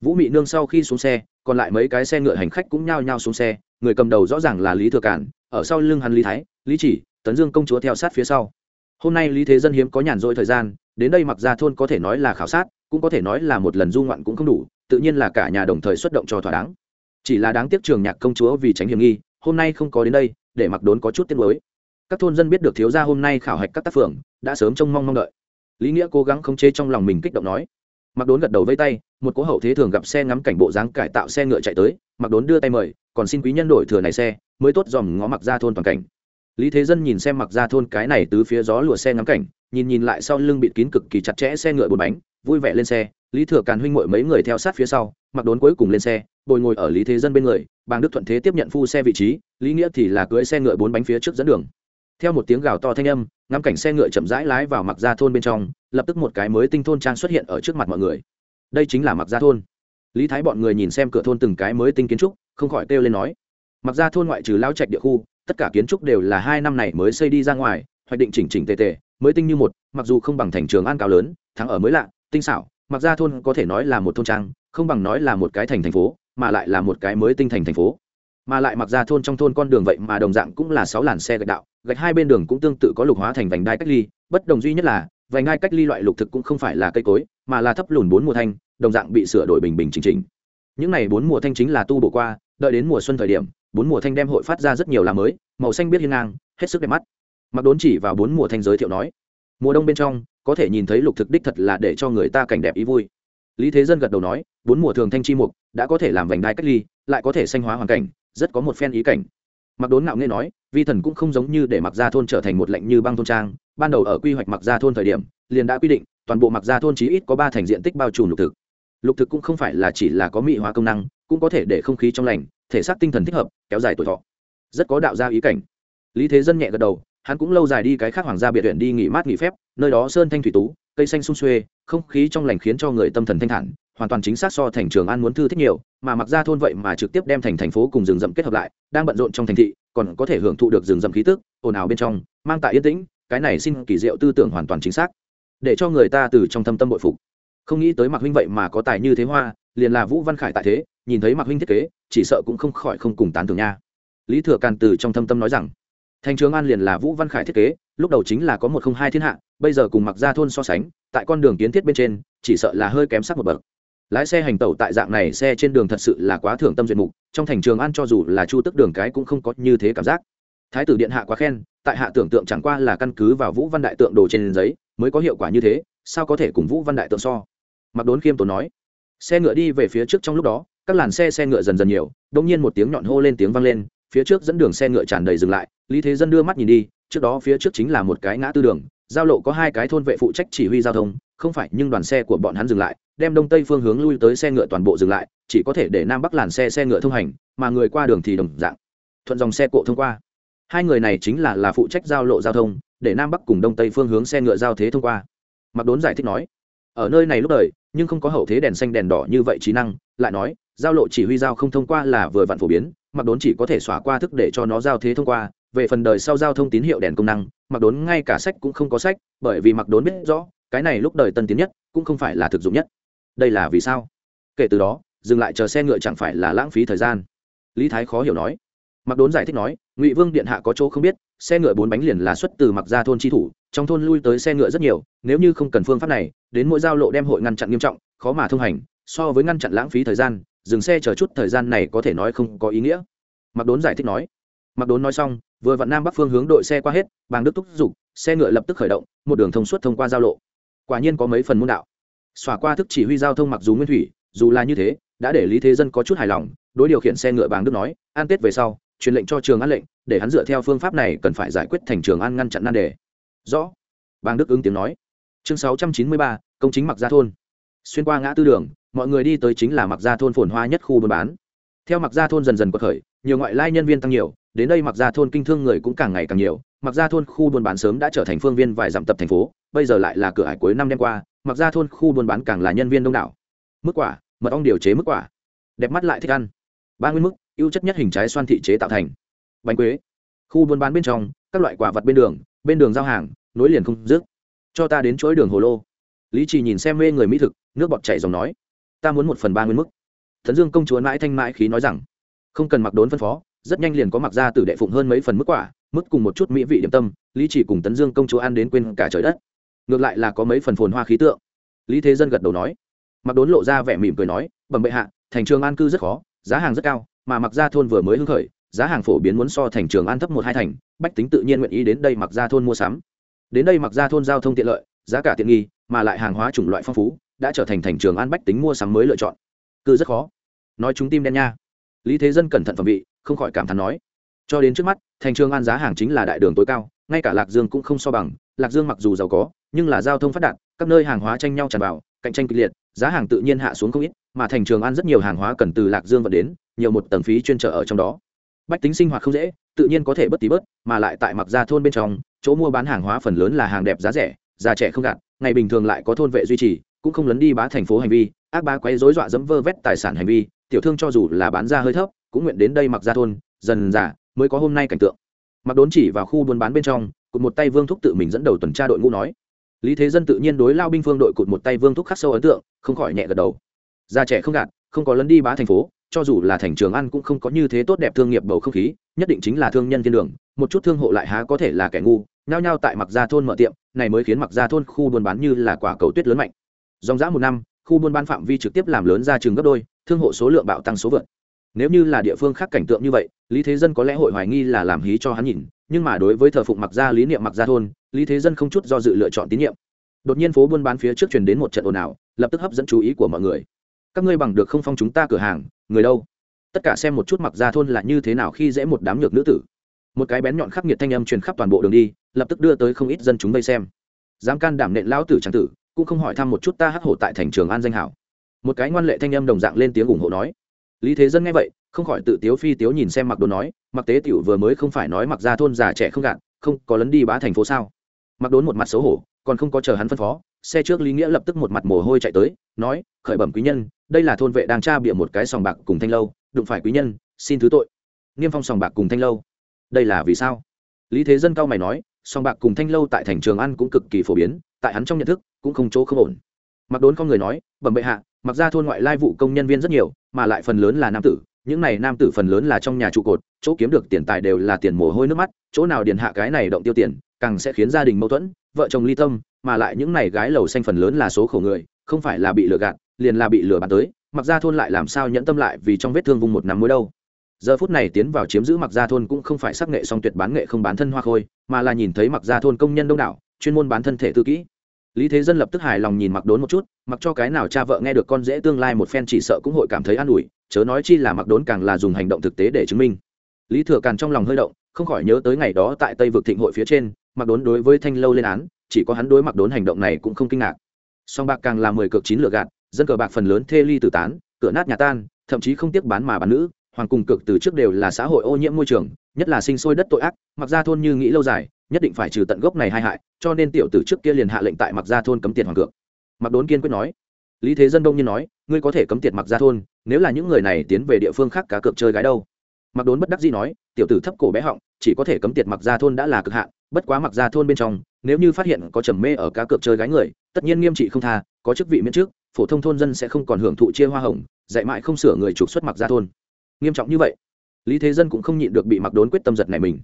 Vũ mị nương sau khi xuống xe, còn lại mấy cái xe ngựa hành khách cũng nhao nhao xuống xe, người cầm đầu rõ ràng là lý thừa cản, ở sau lưng hắn lý thái, lý chỉ, tấn dương công chúa theo sát phía sau. Hôm nay lý thế dân hiếm có nhàn rỗi thời gian, đến đây mặc ra thôn có thể nói là khảo sát, cũng có thể nói là một lần du ngoạn cũng không đủ, tự nhiên là cả nhà đồng thời xuất động cho thỏa đáng. Chỉ là đáng tiếc trường nhạc công chúa vì tránh hiểm nghi, hôm nay không có đến đây, để mặc đốn có chút tiếc mới các thôn dân biết được thiếu gia hôm nay khảo hạch các tác phường, đã sớm trông mong mong đợi. Lý nghĩa cố gắng khống chế trong lòng mình kích động nói. Mặc đốn gật đầu vây tay, một cố hậu thế thường gặp xe ngắm cảnh bộ dáng cải tạo xe ngựa chạy tới mặc đốn đưa tay mời, còn xin quý nhân đổi thừa này xe, mới tốt dòm ngó mặc ra thôn toàn cảnh. Lý thế dân nhìn xem mặc ra thôn cái này từ phía gió lùa xe ngắm cảnh, nhìn nhìn lại sau lưng bịt kín cực kỳ chặt chẽ xe ngựa bột bánh, vui vẻ lên xe, lý thừa càn huynh mội mấy người theo sát phía sau mặc đốn cuối cùng lên xe, bồi ngồi ở lý thế dân bên người, bàng đức thuận thế tiếp nhận phu xe vị trí, lý nghĩa thì là cưới xe ngựa bốn bánh phía trước dẫn đường theo một tiếng gào to thanh âm, ngắm cảnh xe ngựa chậm rãi lái vào mặc ra thôn bên trong, lập tức một cái mới tinh thôn trang xuất hiện ở trước mặt mọi người. Đây chính là mặc ra thôn. Lý thái bọn người nhìn xem cửa thôn từng cái mới tinh kiến trúc, không khỏi kêu lên nói mặc ra thôn ngoại trừ lao trạch địa khu, tất cả kiến trúc đều là hai năm này mới xây đi ra ngoài, hoạch định chỉnh chỉnh tề tề, mới tinh như một, mặc dù không bằng thành trường an cao lớn, thắng ở mới lạ, tinh xảo mặc ra thôn có thể nói là một thôn trang, không bằng nói là một cái thành thành phố, mà lại là một cái mới tinh thành thành phố mà lại mặc ra thôn trong thôn con đường vậy mà đồng dạng cũng là sáu làn xe gạch đạo, gạch hai bên đường cũng tương tự có lục hóa thành vành đai cách ly, bất đồng duy nhất là, vành đai cách ly loại lục thực cũng không phải là cây cối, mà là thấp lùn bốn mùa thanh, đồng dạng bị sửa đổi bình bình chỉnh chỉnh. Những n à y bốn mùa thanh chính là tu bổ qua, đợi đến mùa xuân thời điểm, bốn mùa thanh đem hội phát ra rất nhiều lá mới, màu xanh biết hiên ngang, hết sức đẹp mắt. Mặc đốn chỉ vào bốn mùa thanh giới thiệu nói, mùa đông bên trong, có thể nhìn thấy lục thực đích thật là để cho người ta cảnh đẹp ý vui. Lý thế dân gật đầu nói, bốn mùa thường thanh chi mục, đã có thể làm vành đai cách ly, lại có thể xanh hóa hoàn cảnh rất có một phen ý cảnh. Mặc đốn ngạo nghe nói, vi thần cũng không giống như để mặc gia thôn trở thành một lệnh như băng thôn trang. Ban đầu ở quy hoạch mặc gia thôn thời điểm, liền đã quy định, toàn bộ mặc gia thôn chí ít có ba thành diện tích bao trùm lục thực. Lục thực cũng không phải là chỉ là có mỹ hóa công năng, cũng có thể để không khí trong lành, thể xác tinh thần thích hợp, kéo dài tuổi thọ. Rất có đạo gia ý cảnh. Lý thế dân nhẹ gật đầu, hắn cũng lâu dài đi cái khác hoàng gia biệt viện đi nghỉ mát nghỉ phép, nơi đó sơn thanh thủy tú cây xanh sung xuê, không khí trong lành khiến cho người tâm thần thanh thản, hoàn toàn chính xác so thành trường an muốn thư thích nhiều, mà mặc ra thôn vậy mà trực tiếp đem thành thành phố cùng rừng rậm kết hợp lại, đang bận rộn trong thành thị, còn có thể hưởng thụ được rừng rậm khí tức, ồn ào bên trong, mang tại yên tĩnh, cái này xin kỳ diệu tư tưởng hoàn toàn chính xác. Để cho người ta từ trong thâm tâm bội phục. Không nghĩ tới mặc huynh vậy mà có tài như thế hoa, liền là vũ văn khải tại thế, nhìn thấy mặc huynh thiết kế, chỉ sợ cũng không khỏi không cùng tán tưởng nha. Lý thừa càn từ trong thâm tâm nói rằng, thành trường an liền là vũ văn khải thiết kế lúc đầu chính là có một không hai thiên hạ, bây giờ cùng mặc ra thôn so sánh, tại con đường kiến thiết bên trên, chỉ sợ là hơi kém sắc một bậc. Lái xe hành tẩu tại dạng này xe trên đường thật sự là quá thưởng tâm duyệt mục, trong thành trường ăn cho dù là chu tức đường cái cũng không có như thế cảm giác. Thái tử điện hạ quá khen, tại hạ tưởng tượng chẳng qua là căn cứ vào vũ văn đại tượng đồ trên giấy, mới có hiệu quả như thế, sao có thể cùng vũ văn đại tượng so? Mặc đốn khiêm tốn nói. Xe ngựa đi về phía trước trong lúc đó, các làn xe xe ngựa dần dần nhiều đông nhiên một tiếng nhọn hô lên tiếng vang lên, phía trước dẫn đường xe ngựa tràn đầy dừng lại, lý thế dân đưa mắt nhìn đi trước đó phía trước chính là một cái ngã tư đường, giao lộ có hai cái thôn vệ phụ trách chỉ huy giao thông, không phải, nhưng đoàn xe của bọn hắn dừng lại, đem đông tây phương hướng lui tới xe ngựa toàn bộ dừng lại, chỉ có thể để nam bắc làn xe xe ngựa thông hành, mà người qua đường thì đồng dạng. Thuận dòng xe cộ thông qua. Hai người này chính là là phụ trách giao lộ giao thông, để nam bắc cùng đông tây phương hướng xe ngựa giao thế thông qua. Mặc đốn giải thích nói, ở nơi này lúc đời, nhưng không có hậu thế đèn xanh đèn đỏ như vậy trí năng. Lại nói, giao lộ chỉ huy giao không thông qua là vừa vặn phổ biến mặc đốn chỉ có thể xóa qua thức để cho nó giao thế thông qua về phần đời sau giao thông tín hiệu đèn công năng mặc đốn ngay cả sách cũng không có sách, bởi vì mặc đốn biết rõ, cái này lúc đời tân tiến nhất, cũng không phải là thực dụng nhất. Đây là vì sao? Kể từ đó, dừng lại chờ xe ngựa chẳng phải là lãng phí thời gian. Lý thái khó hiểu nói. Mặc đốn giải thích nói, ngụy vương điện hạ có chỗ không biết, xe ngựa bốn bánh liền là xuất từ mặc ra thôn tri thủ, trong thôn lui tới xe ngựa rất nhiều, nếu như không cần phương pháp này, đến mỗi giao lộ đem hội ngăn chặn nghiêm trọng, khó mà thông hành, so với ngăn chặn lãng phí thời gian, dừng xe chờ chút thời gian này có thể nói không có ý nghĩa. Mặc đốn giải thích nói mặc đốn nói xong, vừa vặn nam bắc phương hướng đội xe qua hết, bàng đức thúc giục, xe ngựa lập tức khởi động, một đường thông suốt thông qua giao lộ. Quả nhiên có mấy phần môn đạo. Xòa qua thức chỉ huy giao thông mặc dù nguyên thủy, dù là như thế, đã để lý thế dân có chút hài lòng, đối điều khiển xe ngựa bàng đức nói, an tết về sau, truyền lệnh cho trường an lệnh, để hắn dựa theo phương pháp này cần phải giải quyết thành trường an ngăn chặn nan đề. Rõ. Bàng đức ứng tiếng nói. Chương sáu trăm chín mươi ba, công chính mặc gia thôn. Xuyên qua ngã tư đường, mọi người đi tới chính là mặc gia thôn phồn hoa nhất khu buôn bán theo mặc gia thôn dần dần quật khởi, nhiều ngoại lai nhân viên tăng nhiều, đến đây mặc gia thôn kinh thương người cũng càng ngày càng nhiều. Mặc gia thôn khu buôn bán sớm đã trở thành phương viên vài dặm tập thành phố, bây giờ lại là cửa hải cuối năm đêm qua mặc gia thôn khu buôn bán càng là nhân viên đông đảo. Mức quả, mật ong điều chế mức quả. Đẹp mắt lại thích ăn. Ba nguyên mức, ưu chất nhất hình trái xoan thị chế tạo thành. Bánh quế. Khu buôn bán bên trong, các loại quả vật bên đường bên đường giao hàng, nối liền không dứt. Cho ta đến chuỗi đường hồ lô. Lý trì nhìn xem mê người mỹ thực, nước bọt chảy dòng nói. Ta muốn một phần ba nguyên mức. Thần dương công chúa mãi thanh mãi khí nói rằng, không cần mặc đốn phân phó, rất nhanh liền có mặc ra từ đệ phụng hơn mấy phần mức quả, mức cùng một chút mỹ vị điểm tâm, lý chỉ cùng tấn dương công chúa ăn đến quên cả trời đất. Ngược lại là có mấy phần phồn hoa khí tượng. Lý thế dân gật đầu nói, mặc đốn lộ ra vẻ mỉm cười nói, bẩm bệ hạ, thành trường an cư rất khó, giá hàng rất cao, mà mặc ra thôn vừa mới hưng khởi, giá hàng phổ biến muốn so thành trường an thấp một hai thành, bách tính tự nhiên nguyện ý đến đây mặc ra thôn mua sắm. Đến đây mặc ra thôn giao thông tiện lợi, giá cả tiện nghi, mà lại hàng hóa chủng loại phong phú, đã trở thành thành trường an bách tính mua sắm mới lựa chọn. Cư rất khó nói chúng tim đen nha. Lý thế dân cẩn thận phẩm vị, không khỏi cảm thán nói. Cho đến trước mắt, thành trường an giá hàng chính là đại đường tối cao, ngay cả lạc dương cũng không so bằng. Lạc dương mặc dù giàu có, nhưng là giao thông phát đạt, các nơi hàng hóa tranh nhau tràn vào, cạnh tranh kịch liệt, giá hàng tự nhiên hạ xuống không ít, mà thành trường an rất nhiều hàng hóa cần từ lạc dương vận đến, nhiều một tầng phí chuyên trở ở trong đó. Bách tính sinh hoạt không dễ, tự nhiên có thể bất tí bớt, mà lại tại mặc gia thôn bên trong, chỗ mua bán hàng hóa phần lớn là hàng đẹp giá rẻ, già trẻ không gạt, ngày bình thường lại có thôn vệ duy trì, cũng không lấn đi bá thành phố hành vi, ác bá quấy rối dọa dẫm vơ vét tài sản hành vi tiểu thương cho dù là bán ra hơi thấp, cũng nguyện đến đây mặc gia thôn, dần giả mới có hôm nay cảnh tượng. Mặc đốn chỉ vào khu buôn bán bên trong, cụt một tay vương thúc tự mình dẫn đầu tuần tra đội ngũ nói. Lý thế dân tự nhiên đối lao binh phương đội cụt một tay vương thúc khắc sâu ấn tượng, không khỏi nhẹ gật đầu. Già trẻ không gạt, không có lấn đi bá thành phố, cho dù là thành trường ăn cũng không có như thế tốt đẹp thương nghiệp bầu không khí, nhất định chính là thương nhân thiên đường, một chút thương hộ lại há có thể là kẻ ngu, nhao nhao tại mặc gia thôn mở tiệm, này mới khiến mặc gia thôn khu buôn bán như là quả cầu tuyết lớn mạnh. Dòng dã một năm khu buôn bán phạm vi trực tiếp làm lớn ra trường gấp đôi, thương hộ số lượng bạo tăng số vượt. Nếu như là địa phương khác cảnh tượng như vậy, lý thế dân có lẽ hội hoài nghi là làm hí cho hắn nhìn, nhưng mà đối với thờ phụng mặc gia, lý niệm mặc gia thôn, lý thế dân không chút do dự lựa chọn tín nhiệm. Đột nhiên phố buôn bán phía trước truyền đến một trận ồn ào, lập tức hấp dẫn chú ý của mọi người. Các ngươi bằng được không phong chúng ta cửa hàng, người đâu? Tất cả xem một chút mặc gia thôn là như thế nào khi dễ một đám nhược nữ tử. Một cái bén nhọn khắc nghiệt thanh âm truyền khắp toàn bộ đường đi, lập tức đưa tới không ít dân chúng vây xem. Dám can đảm nện lão tử tràng tử cũng không hỏi thăm một chút ta hắc hổ tại thành trường an danh hảo. Một cái ngoan lệ thanh âm đồng dạng lên tiếng ủng hộ nói. Lý thế dân nghe vậy, không khỏi tự tiếu phi tiếu nhìn xem mặc đồ nói mặc tế tiểu vừa mới không phải nói mặc ra thôn già trẻ không gạn không, có lấn đi bá thành phố sao? Mặc đốn một mặt xấu hổ, còn không có chờ hắn phân phó, xe trước lý nghĩa lập tức một mặt mồ hôi chạy tới, nói, khởi bẩm quý nhân, đây là thôn vệ đang tra bịa một cái sòng bạc cùng thanh lâu, đụng phải quý nhân, xin thứ tội. Niêm phong sòng bạc cùng thanh lâu. Đây là vì sao? Lý thế dân cao mày nói, sòng bạc cùng thanh lâu tại thành trường ăn cũng cực kỳ phổ biến, tại hắn trong nhận thức cũng không chỗ không ổn. Mặc đốn không người nói, bẩm bệ hạ, mặc ra thôn ngoại lai vụ công nhân viên rất nhiều, mà lại phần lớn là nam tử, những này nam tử phần lớn là trong nhà trụ cột, chỗ kiếm được tiền tài đều là tiền mồ hôi nước mắt, chỗ nào điền hạ cái này động tiêu tiền, càng sẽ khiến gia đình mâu thuẫn, vợ chồng ly tâm, mà lại những này gái lầu xanh phần lớn là số khổ người, không phải là bị lừa gạt, liền là bị lừa bán tới, mặc ra thôn lại làm sao nhẫn tâm lại vì trong vết thương vùng một năm mới đâu. Giờ phút này tiến vào chiếm giữ mặc gia thôn cũng không phải sắc nghệ song tuyệt bán nghệ không bán thân hoa khôi, mà là nhìn thấy mặc gia thôn công nhân đông đảo, chuyên môn bán thân thể tư kỹ lý thế dân lập tức hài lòng nhìn mặc đốn một chút mặc cho cái nào cha vợ nghe được con dễ tương lai một phen chỉ sợ cũng hội cảm thấy an ủi, chớ nói chi là mặc đốn càng là dùng hành động thực tế để chứng minh. Lý thừa càn trong lòng hơi động, không khỏi nhớ tới ngày đó tại tây vực thịnh hội phía trên mặc đốn đối với thanh lâu lên án, chỉ có hắn đối mặc đốn hành động này cũng không kinh ngạc. Song bạc càng là mười cực chín lựa gạt, dân cờ bạc phần lớn thê ly tử tán, cửa nát nhà tan, thậm chí không tiếc bán mà bán nữ, hoàng cùng cực từ trước đều là xã hội ô nhiễm môi trường, nhất là sinh sôi đất tội ác, mặc ra thôn như nghĩ lâu dài nhất định phải trừ tận gốc này hai hại, cho nên tiểu tử trước kia liền hạ lệnh tại mặc gia thôn cấm tiền hoàng cược mặc đốn kiên quyết nói. Lý thế dân đông nhiên nói, ngươi có thể cấm tiệt mặc gia thôn, nếu là những người này tiến về địa phương khác cá cược chơi gái đâu? Mặc đốn bất đắc dĩ nói, tiểu tử thấp cổ bé họng, chỉ có thể cấm tiệt mặc gia thôn đã là cực hạn, bất quá mặc gia thôn bên trong, nếu như phát hiện có trầm mê ở cá cược chơi gái người, tất nhiên nghiêm trị không tha, có chức vị miễn trước, phổ thông thôn dân sẽ không còn hưởng thụ chia hoa hồng, dạy mãi không sửa người trục xuất mặc gia thôn. Nghiêm trọng như vậy, lý thế dân cũng không nhịn được bị mặc đốn quyết tâm giật này mình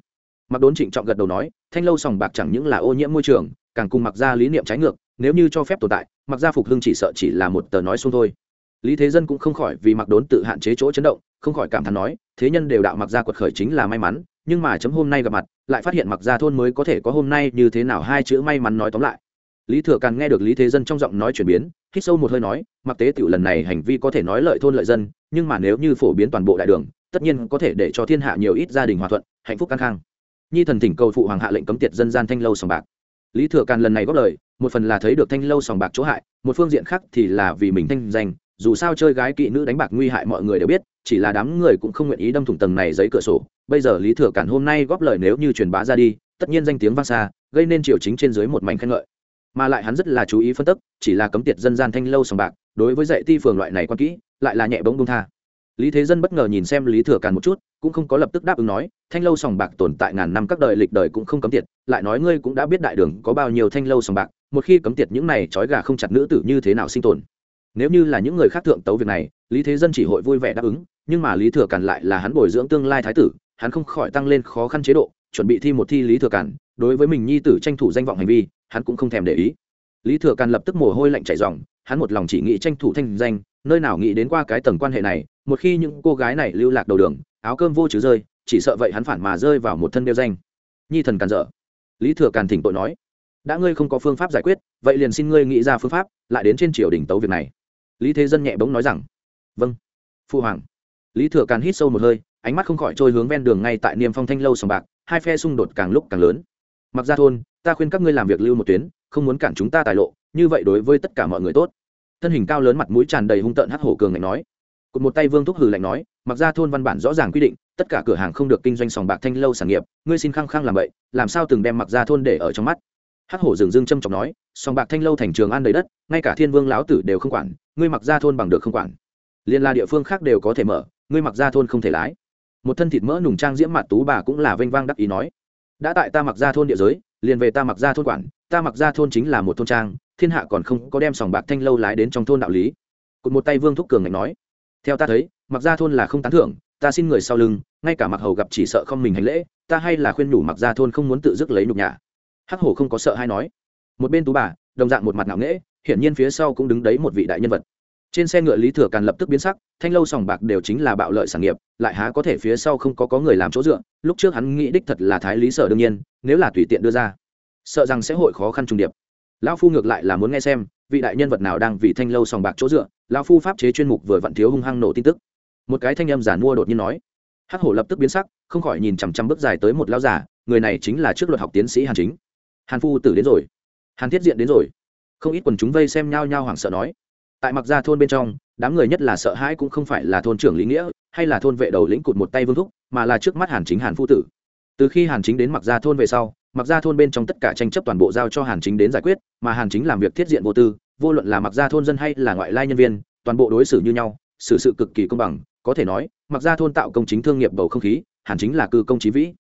mặc đốn trịnh trọng gật đầu nói, thanh lâu sòng bạc chẳng những là ô nhiễm môi trường, càng cùng mặc ra lý niệm trái ngược, nếu như cho phép tồn tại mặc ra phục hưng chỉ sợ chỉ là một tờ nói xuông thôi. Lý thế dân cũng không khỏi vì mặc đốn tự hạn chế chỗ chấn động, không khỏi cảm thán nói, thế nhân đều đạo mặc ra quật khởi chính là may mắn, nhưng mà chấm hôm nay gặp mặt, lại phát hiện mặc ra thôn mới có thể có hôm nay như thế nào hai chữ may mắn nói tóm lại. Lý thừa càng nghe được lý thế dân trong giọng nói chuyển biến, hít sâu một hơi nói mặc tế tiểu lần này hành vi có thể nói lợi thôn lợi dân, nhưng mà nếu như phổ biến toàn bộ đại đường, tất nhiên có thể để cho thiên hạ nhiều ít gia đình hòa thuận, hạnh phúc căng khang nhi thần thỉnh cầu phụ hoàng hạ lệnh cấm tiệt dân gian thanh lâu sòng bạc. Lý thừa càn lần này góp lời, một phần là thấy được thanh lâu sòng bạc chỗ hại, một phương diện khác thì là vì mình thanh danh, dù sao chơi gái kỵ nữ đánh bạc nguy hại mọi người đều biết, chỉ là đám người cũng không nguyện ý đâm thủng tầng này giấy cửa sổ. Bây giờ lý thừa càn hôm nay góp lời nếu như truyền bá ra đi, tất nhiên danh tiếng vang xa, gây nên triều chính trên dưới một mảnh khen ngợi. Mà lại hắn rất là chú ý phân tích chỉ là cấm tiệt dân gian thanh lâu sòng bạc, đối với dạy ti phường loại này quan kỹ, lại là nhẹ bỗng bông tha lý thế dân bất ngờ nhìn xem lý thừa càn một chút, cũng không có lập tức đáp ứng nói, thanh lâu sòng bạc tồn tại ngàn năm các đời lịch đời cũng không cấm tiệt, lại nói ngươi cũng đã biết đại đường có bao nhiêu thanh lâu sòng bạc, một khi cấm tiệt những này trói gà không chặt nữ tử như thế nào sinh tồn? Nếu như là những người khác thượng tấu việc này, lý thế dân chỉ hội vui vẻ đáp ứng, nhưng mà lý thừa càn lại là hắn bồi dưỡng tương lai thái tử, hắn không khỏi tăng lên khó khăn chế độ, chuẩn bị thi một thi lý thừa càn, đối với mình nhi tử tranh thủ danh vọng hành vi, hắn cũng không thèm để ý. Lý thừa càn lập tức mồ hôi lạnh chảy dòng hắn một lòng chỉ nghĩ tranh thủ thanh danh, nơi nào nghĩ đến qua cái tầng quan hệ này, một khi những cô gái này lưu lạc đầu đường, áo cơm vô chứ rơi, chỉ sợ vậy hắn phản mà rơi vào một thân đeo danh. Nhi thần càn dở lý thừa càn thỉnh tội nói, đã ngươi không có phương pháp giải quyết, vậy liền xin ngươi nghĩ ra phương pháp, lại đến trên triều đình tấu việc này. Lý thế dân nhẹ bỗng nói rằng vâng. Phu hoàng. Lý thừa càn hít sâu một hơi, ánh mắt không khỏi trôi hướng ven đường ngay tại niêm phong thanh lâu sòng bạc, hai phe xung đột càng lúc càng lớn. Mặc ra thôn, ta khuyên các ngươi làm việc lưu một tuyến, không muốn cản chúng ta tài lộ, như vậy đối với tất cả mọi người tốt thân hình cao lớn mặt mũi tràn đầy hung tợn hắc hổ cường ngạnh nói. Cụt một tay vương thúc hừ lạnh nói, mặc ra thôn văn bản rõ ràng quy định, tất cả cửa hàng không được kinh doanh sòng bạc thanh lâu sản nghiệp, ngươi xin khăng khăng làm vậy làm sao từng đem mặc ra thôn để ở trong mắt. Hắc hổ dừng dưng châm trọng nói, sòng bạc thanh lâu thành trường an đầy đất, ngay cả thiên vương lão tử đều không quản, ngươi mặc ra thôn bằng được không quản. Liên la địa phương khác đều có thể mở, ngươi mặc ra thôn không thể lái. Một thân thịt mỡ nùng trang diễm mặt tú bà cũng là vênh vang đắc ý nói, đã tại ta mặc ra thôn địa giới, liền về ta mặc ra thôn quản, ta mặc ra thôn chính là một thôn trang thiên hạ còn không có đem sòng bạc thanh lâu lái đến trong thôn đạo lý. Cụt một tay vương thúc cường ngạch nói, theo ta thấy, mặc ra thôn là không tán thưởng, ta xin người sau lưng, ngay cả mặc hầu gặp chỉ sợ không mình hành lễ, ta hay là khuyên nhủ mặc ra thôn không muốn tự dứt lấy nhục nhã. Hắc hổ không có sợ hay nói. Một bên tú bà, đồng dạng một mặt ngạo nghễ, hiển nhiên phía sau cũng đứng đấy một vị đại nhân vật. Trên xe ngựa lý thừa càn lập tức biến sắc, thanh lâu sòng bạc đều chính là bạo lợi sản nghiệp, lại há có thể phía sau không có có người làm chỗ dựa, lúc trước hắn nghĩ đích thật là thái lý sở đương nhiên, nếu là tùy tiện đưa ra, sợ rằng sẽ hội khó khăn trùng điệp lão phu ngược lại là muốn nghe xem, vị đại nhân vật nào đang vì thanh lâu sòng bạc chỗ dựa, lão phu pháp chế chuyên mục vừa vặn thiếu hung hăng nổ tin tức. Một cái thanh âm giản mua đột nhiên nói. Hắc hổ lập tức biến sắc, không khỏi nhìn chằm chằm bước dài tới một lão giả người này chính là trước luật học tiến sĩ hàn chính. Hàn phu tử đến rồi. Hàn thiết diện đến rồi. Không ít quần chúng vây xem nhau nhau hoảng sợ nói. Tại mặc gia thôn bên trong, đám người nhất là sợ hãi cũng không phải là thôn trưởng lý nghĩa, hay là thôn vệ đầu lĩnh cụt một tay vương thúc, mà là trước mắt hàn chính hàn phu tử từ khi hàn chính đến mặc gia thôn về sau mặc gia thôn bên trong tất cả tranh chấp toàn bộ giao cho hàn chính đến giải quyết, mà hàn chính làm việc thiết diện vô tư, vô luận là mặc gia thôn dân hay là ngoại lai nhân viên, toàn bộ đối xử như nhau, xử sự cực kỳ công bằng. Có thể nói mặc gia thôn tạo công chính thương nghiệp bầu không khí, hàn chính là cư công trí vĩ.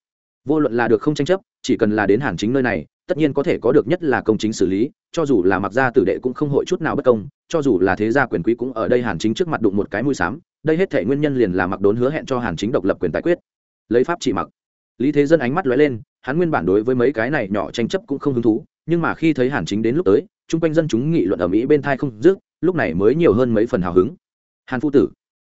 Vô luận là được không tranh chấp, chỉ cần là đến hàn chính nơi này, tất nhiên có thể có được nhất là công chính xử lý, cho dù là mặc gia tử đệ cũng không hội chút nào bất công, cho dù là thế gia quyền quý cũng ở đây hàn chính trước mặt đụng một cái mũi xám, đây hết thể nguyên nhân liền là mặc đốn hứa hẹn cho hàn chính độc lập quyền tài quyết. Lấy pháp chỉ mặc lý thế dân ánh mắt lóe lên, hắn nguyên bản đối với mấy cái này nhỏ tranh chấp cũng không hứng thú, nhưng mà khi thấy hàn chính đến lúc tới, chung quanh dân chúng nghị luận ở mỹ bên thai không dứt, lúc này mới nhiều hơn mấy phần hào hứng. Hàn phu tử,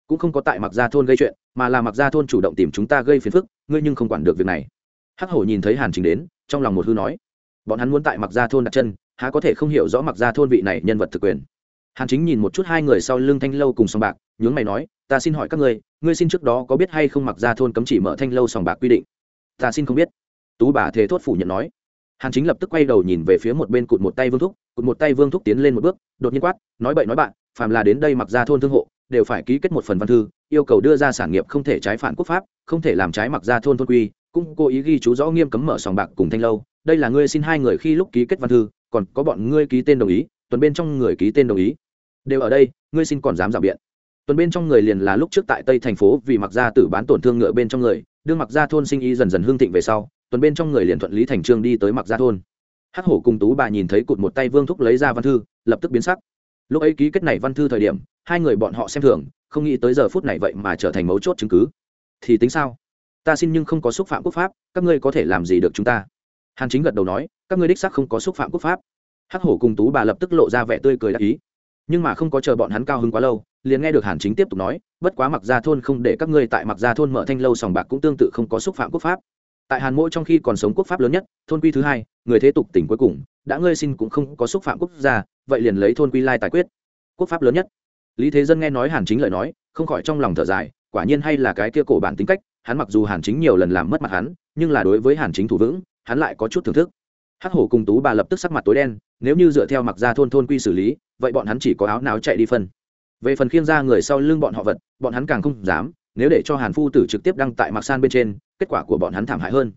cũng không có tại mặc gia thôn gây chuyện, mà là mặc gia thôn chủ động tìm chúng ta gây phiền phức, ngươi nhưng không quản được việc này. Hắc hổ nhìn thấy hàn chính đến, trong lòng một hư nói, bọn hắn muốn tại mặc gia thôn đặt chân, há có thể không hiểu rõ mặc gia thôn vị này nhân vật thực quyền. Hàn chính nhìn một chút hai người sau lưng thanh lâu cùng sòng bạc, nhướng mày nói, ta xin hỏi các ngươi ngươi xin trước đó có biết hay không mặc gia thôn cấm chỉ mở thanh lâu sòng bạc quy định? Ta xin không biết. Tú bà thề thốt phủ nhận nói. Hàn chính lập tức quay đầu nhìn về phía một bên cụt một tay vương thúc, cụt một tay vương thúc tiến lên một bước, đột nhiên quát, nói bậy nói bạn, phàm là đến đây mặc gia thôn thương hộ, đều phải ký kết một phần văn thư, yêu cầu đưa ra sản nghiệp không thể trái phản quốc pháp, không thể làm trái mặc gia thôn thôn quy, cũng cố ý ghi chú rõ nghiêm cấm mở sòng bạc cùng thanh lâu. Đây là ngươi xin hai người khi lúc ký kết văn thư, còn có bọn ngươi ký tên đồng ý, tuần bên trong người ký tên đồng ý. Đều ở đây, ngươi xin còn dám rào biện. Tuần bên trong người liền là lúc trước tại tây thành phố vì mặc gia tử bán tổn thương ngựa bên trong người đương mặc gia thôn sinh ý dần dần hương thịnh về sau, tuần bên trong người liền thuận lý thành trương đi tới mặc gia thôn. Hắc hổ cùng tú bà nhìn thấy cụt một tay vương thúc lấy ra văn thư, lập tức biến sắc. Lúc ấy ký kết này văn thư thời điểm, hai người bọn họ xem thường, không nghĩ tới giờ phút này vậy mà trở thành mấu chốt chứng cứ. Thì tính sao? Ta xin nhưng không có xúc phạm quốc pháp, các ngươi có thể làm gì được chúng ta? Hàn chính gật đầu nói, các ngươi đích xác không có xúc phạm quốc pháp. Hắc hổ cùng tú bà lập tức lộ ra vẻ tươi cười đắc ý. Nhưng mà không có chờ bọn hắn cao hứng quá lâu liền nghe được hàn chính tiếp tục nói, bất quá mặc gia thôn không để các ngươi tại mặc gia thôn mở thanh lâu sòng bạc cũng tương tự không có xúc phạm quốc pháp. Tại hàn Mỗ trong khi còn sống quốc pháp lớn nhất, thôn quy thứ hai, người thế tục tỉnh cuối cùng, đã ngươi xin cũng không có xúc phạm quốc gia, vậy liền lấy thôn quy lai tài quyết. Quốc pháp lớn nhất. Lý thế dân nghe nói hàn chính lời nói, không khỏi trong lòng thở dài, quả nhiên hay là cái kia cổ bản tính cách, hắn mặc dù hàn chính nhiều lần làm mất mặt hắn, nhưng là đối với hàn chính thủ vững, hắn lại có chút thưởng thức. Hắc hổ cùng tú bà lập tức sắc mặt tối đen, nếu như dựa theo mặc ra thôn thôn quy xử lý, vậy bọn hắn chỉ có áo nào chạy đi phân về phần khiêng ra người sau lưng bọn họ vật, bọn hắn càng không dám, nếu để cho hàn phu tử trực tiếp đăng tại mặc san bên trên, kết quả của bọn hắn thảm hại hơn.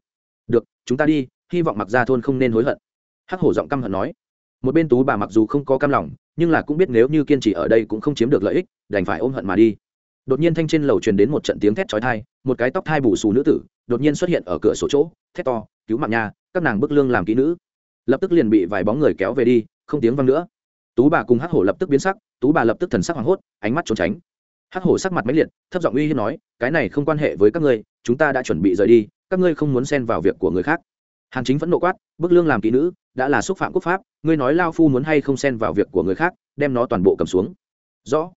Được, chúng ta đi, hy vọng mặc ra thôn không nên hối hận. Hắc hổ giọng căm hận nói. Một bên tú bà mặc dù không có cam lòng, nhưng là cũng biết nếu như kiên trì ở đây cũng không chiếm được lợi ích, đành phải ôm hận mà đi. Đột nhiên thanh trên lầu truyền đến một trận tiếng thét chói tai, một cái tóc thai bù xù nữ tử, đột nhiên xuất hiện ở cửa sổ chỗ, thét to, cứu mạng nha, các nàng bức lương làm kỹ nữ. Lập tức liền bị vài bóng người kéo về đi, không tiếng văng nữa tú bà cùng hắc hổ lập tức biến sắc, tú bà lập tức thần sắc hoảng hốt, ánh mắt trốn tránh. Hắc hổ sắc mặt máy liệt, thấp giọng uy hiếp nói, cái này không quan hệ với các ngươi, chúng ta đã chuẩn bị rời đi, các ngươi không muốn xen vào việc của người khác. Hàn chính vẫn nộ quát, bức lương làm kỹ nữ, đã là xúc phạm quốc pháp, ngươi nói lao phu muốn hay không xen vào việc của người khác, đem nó toàn bộ cầm xuống. Rõ.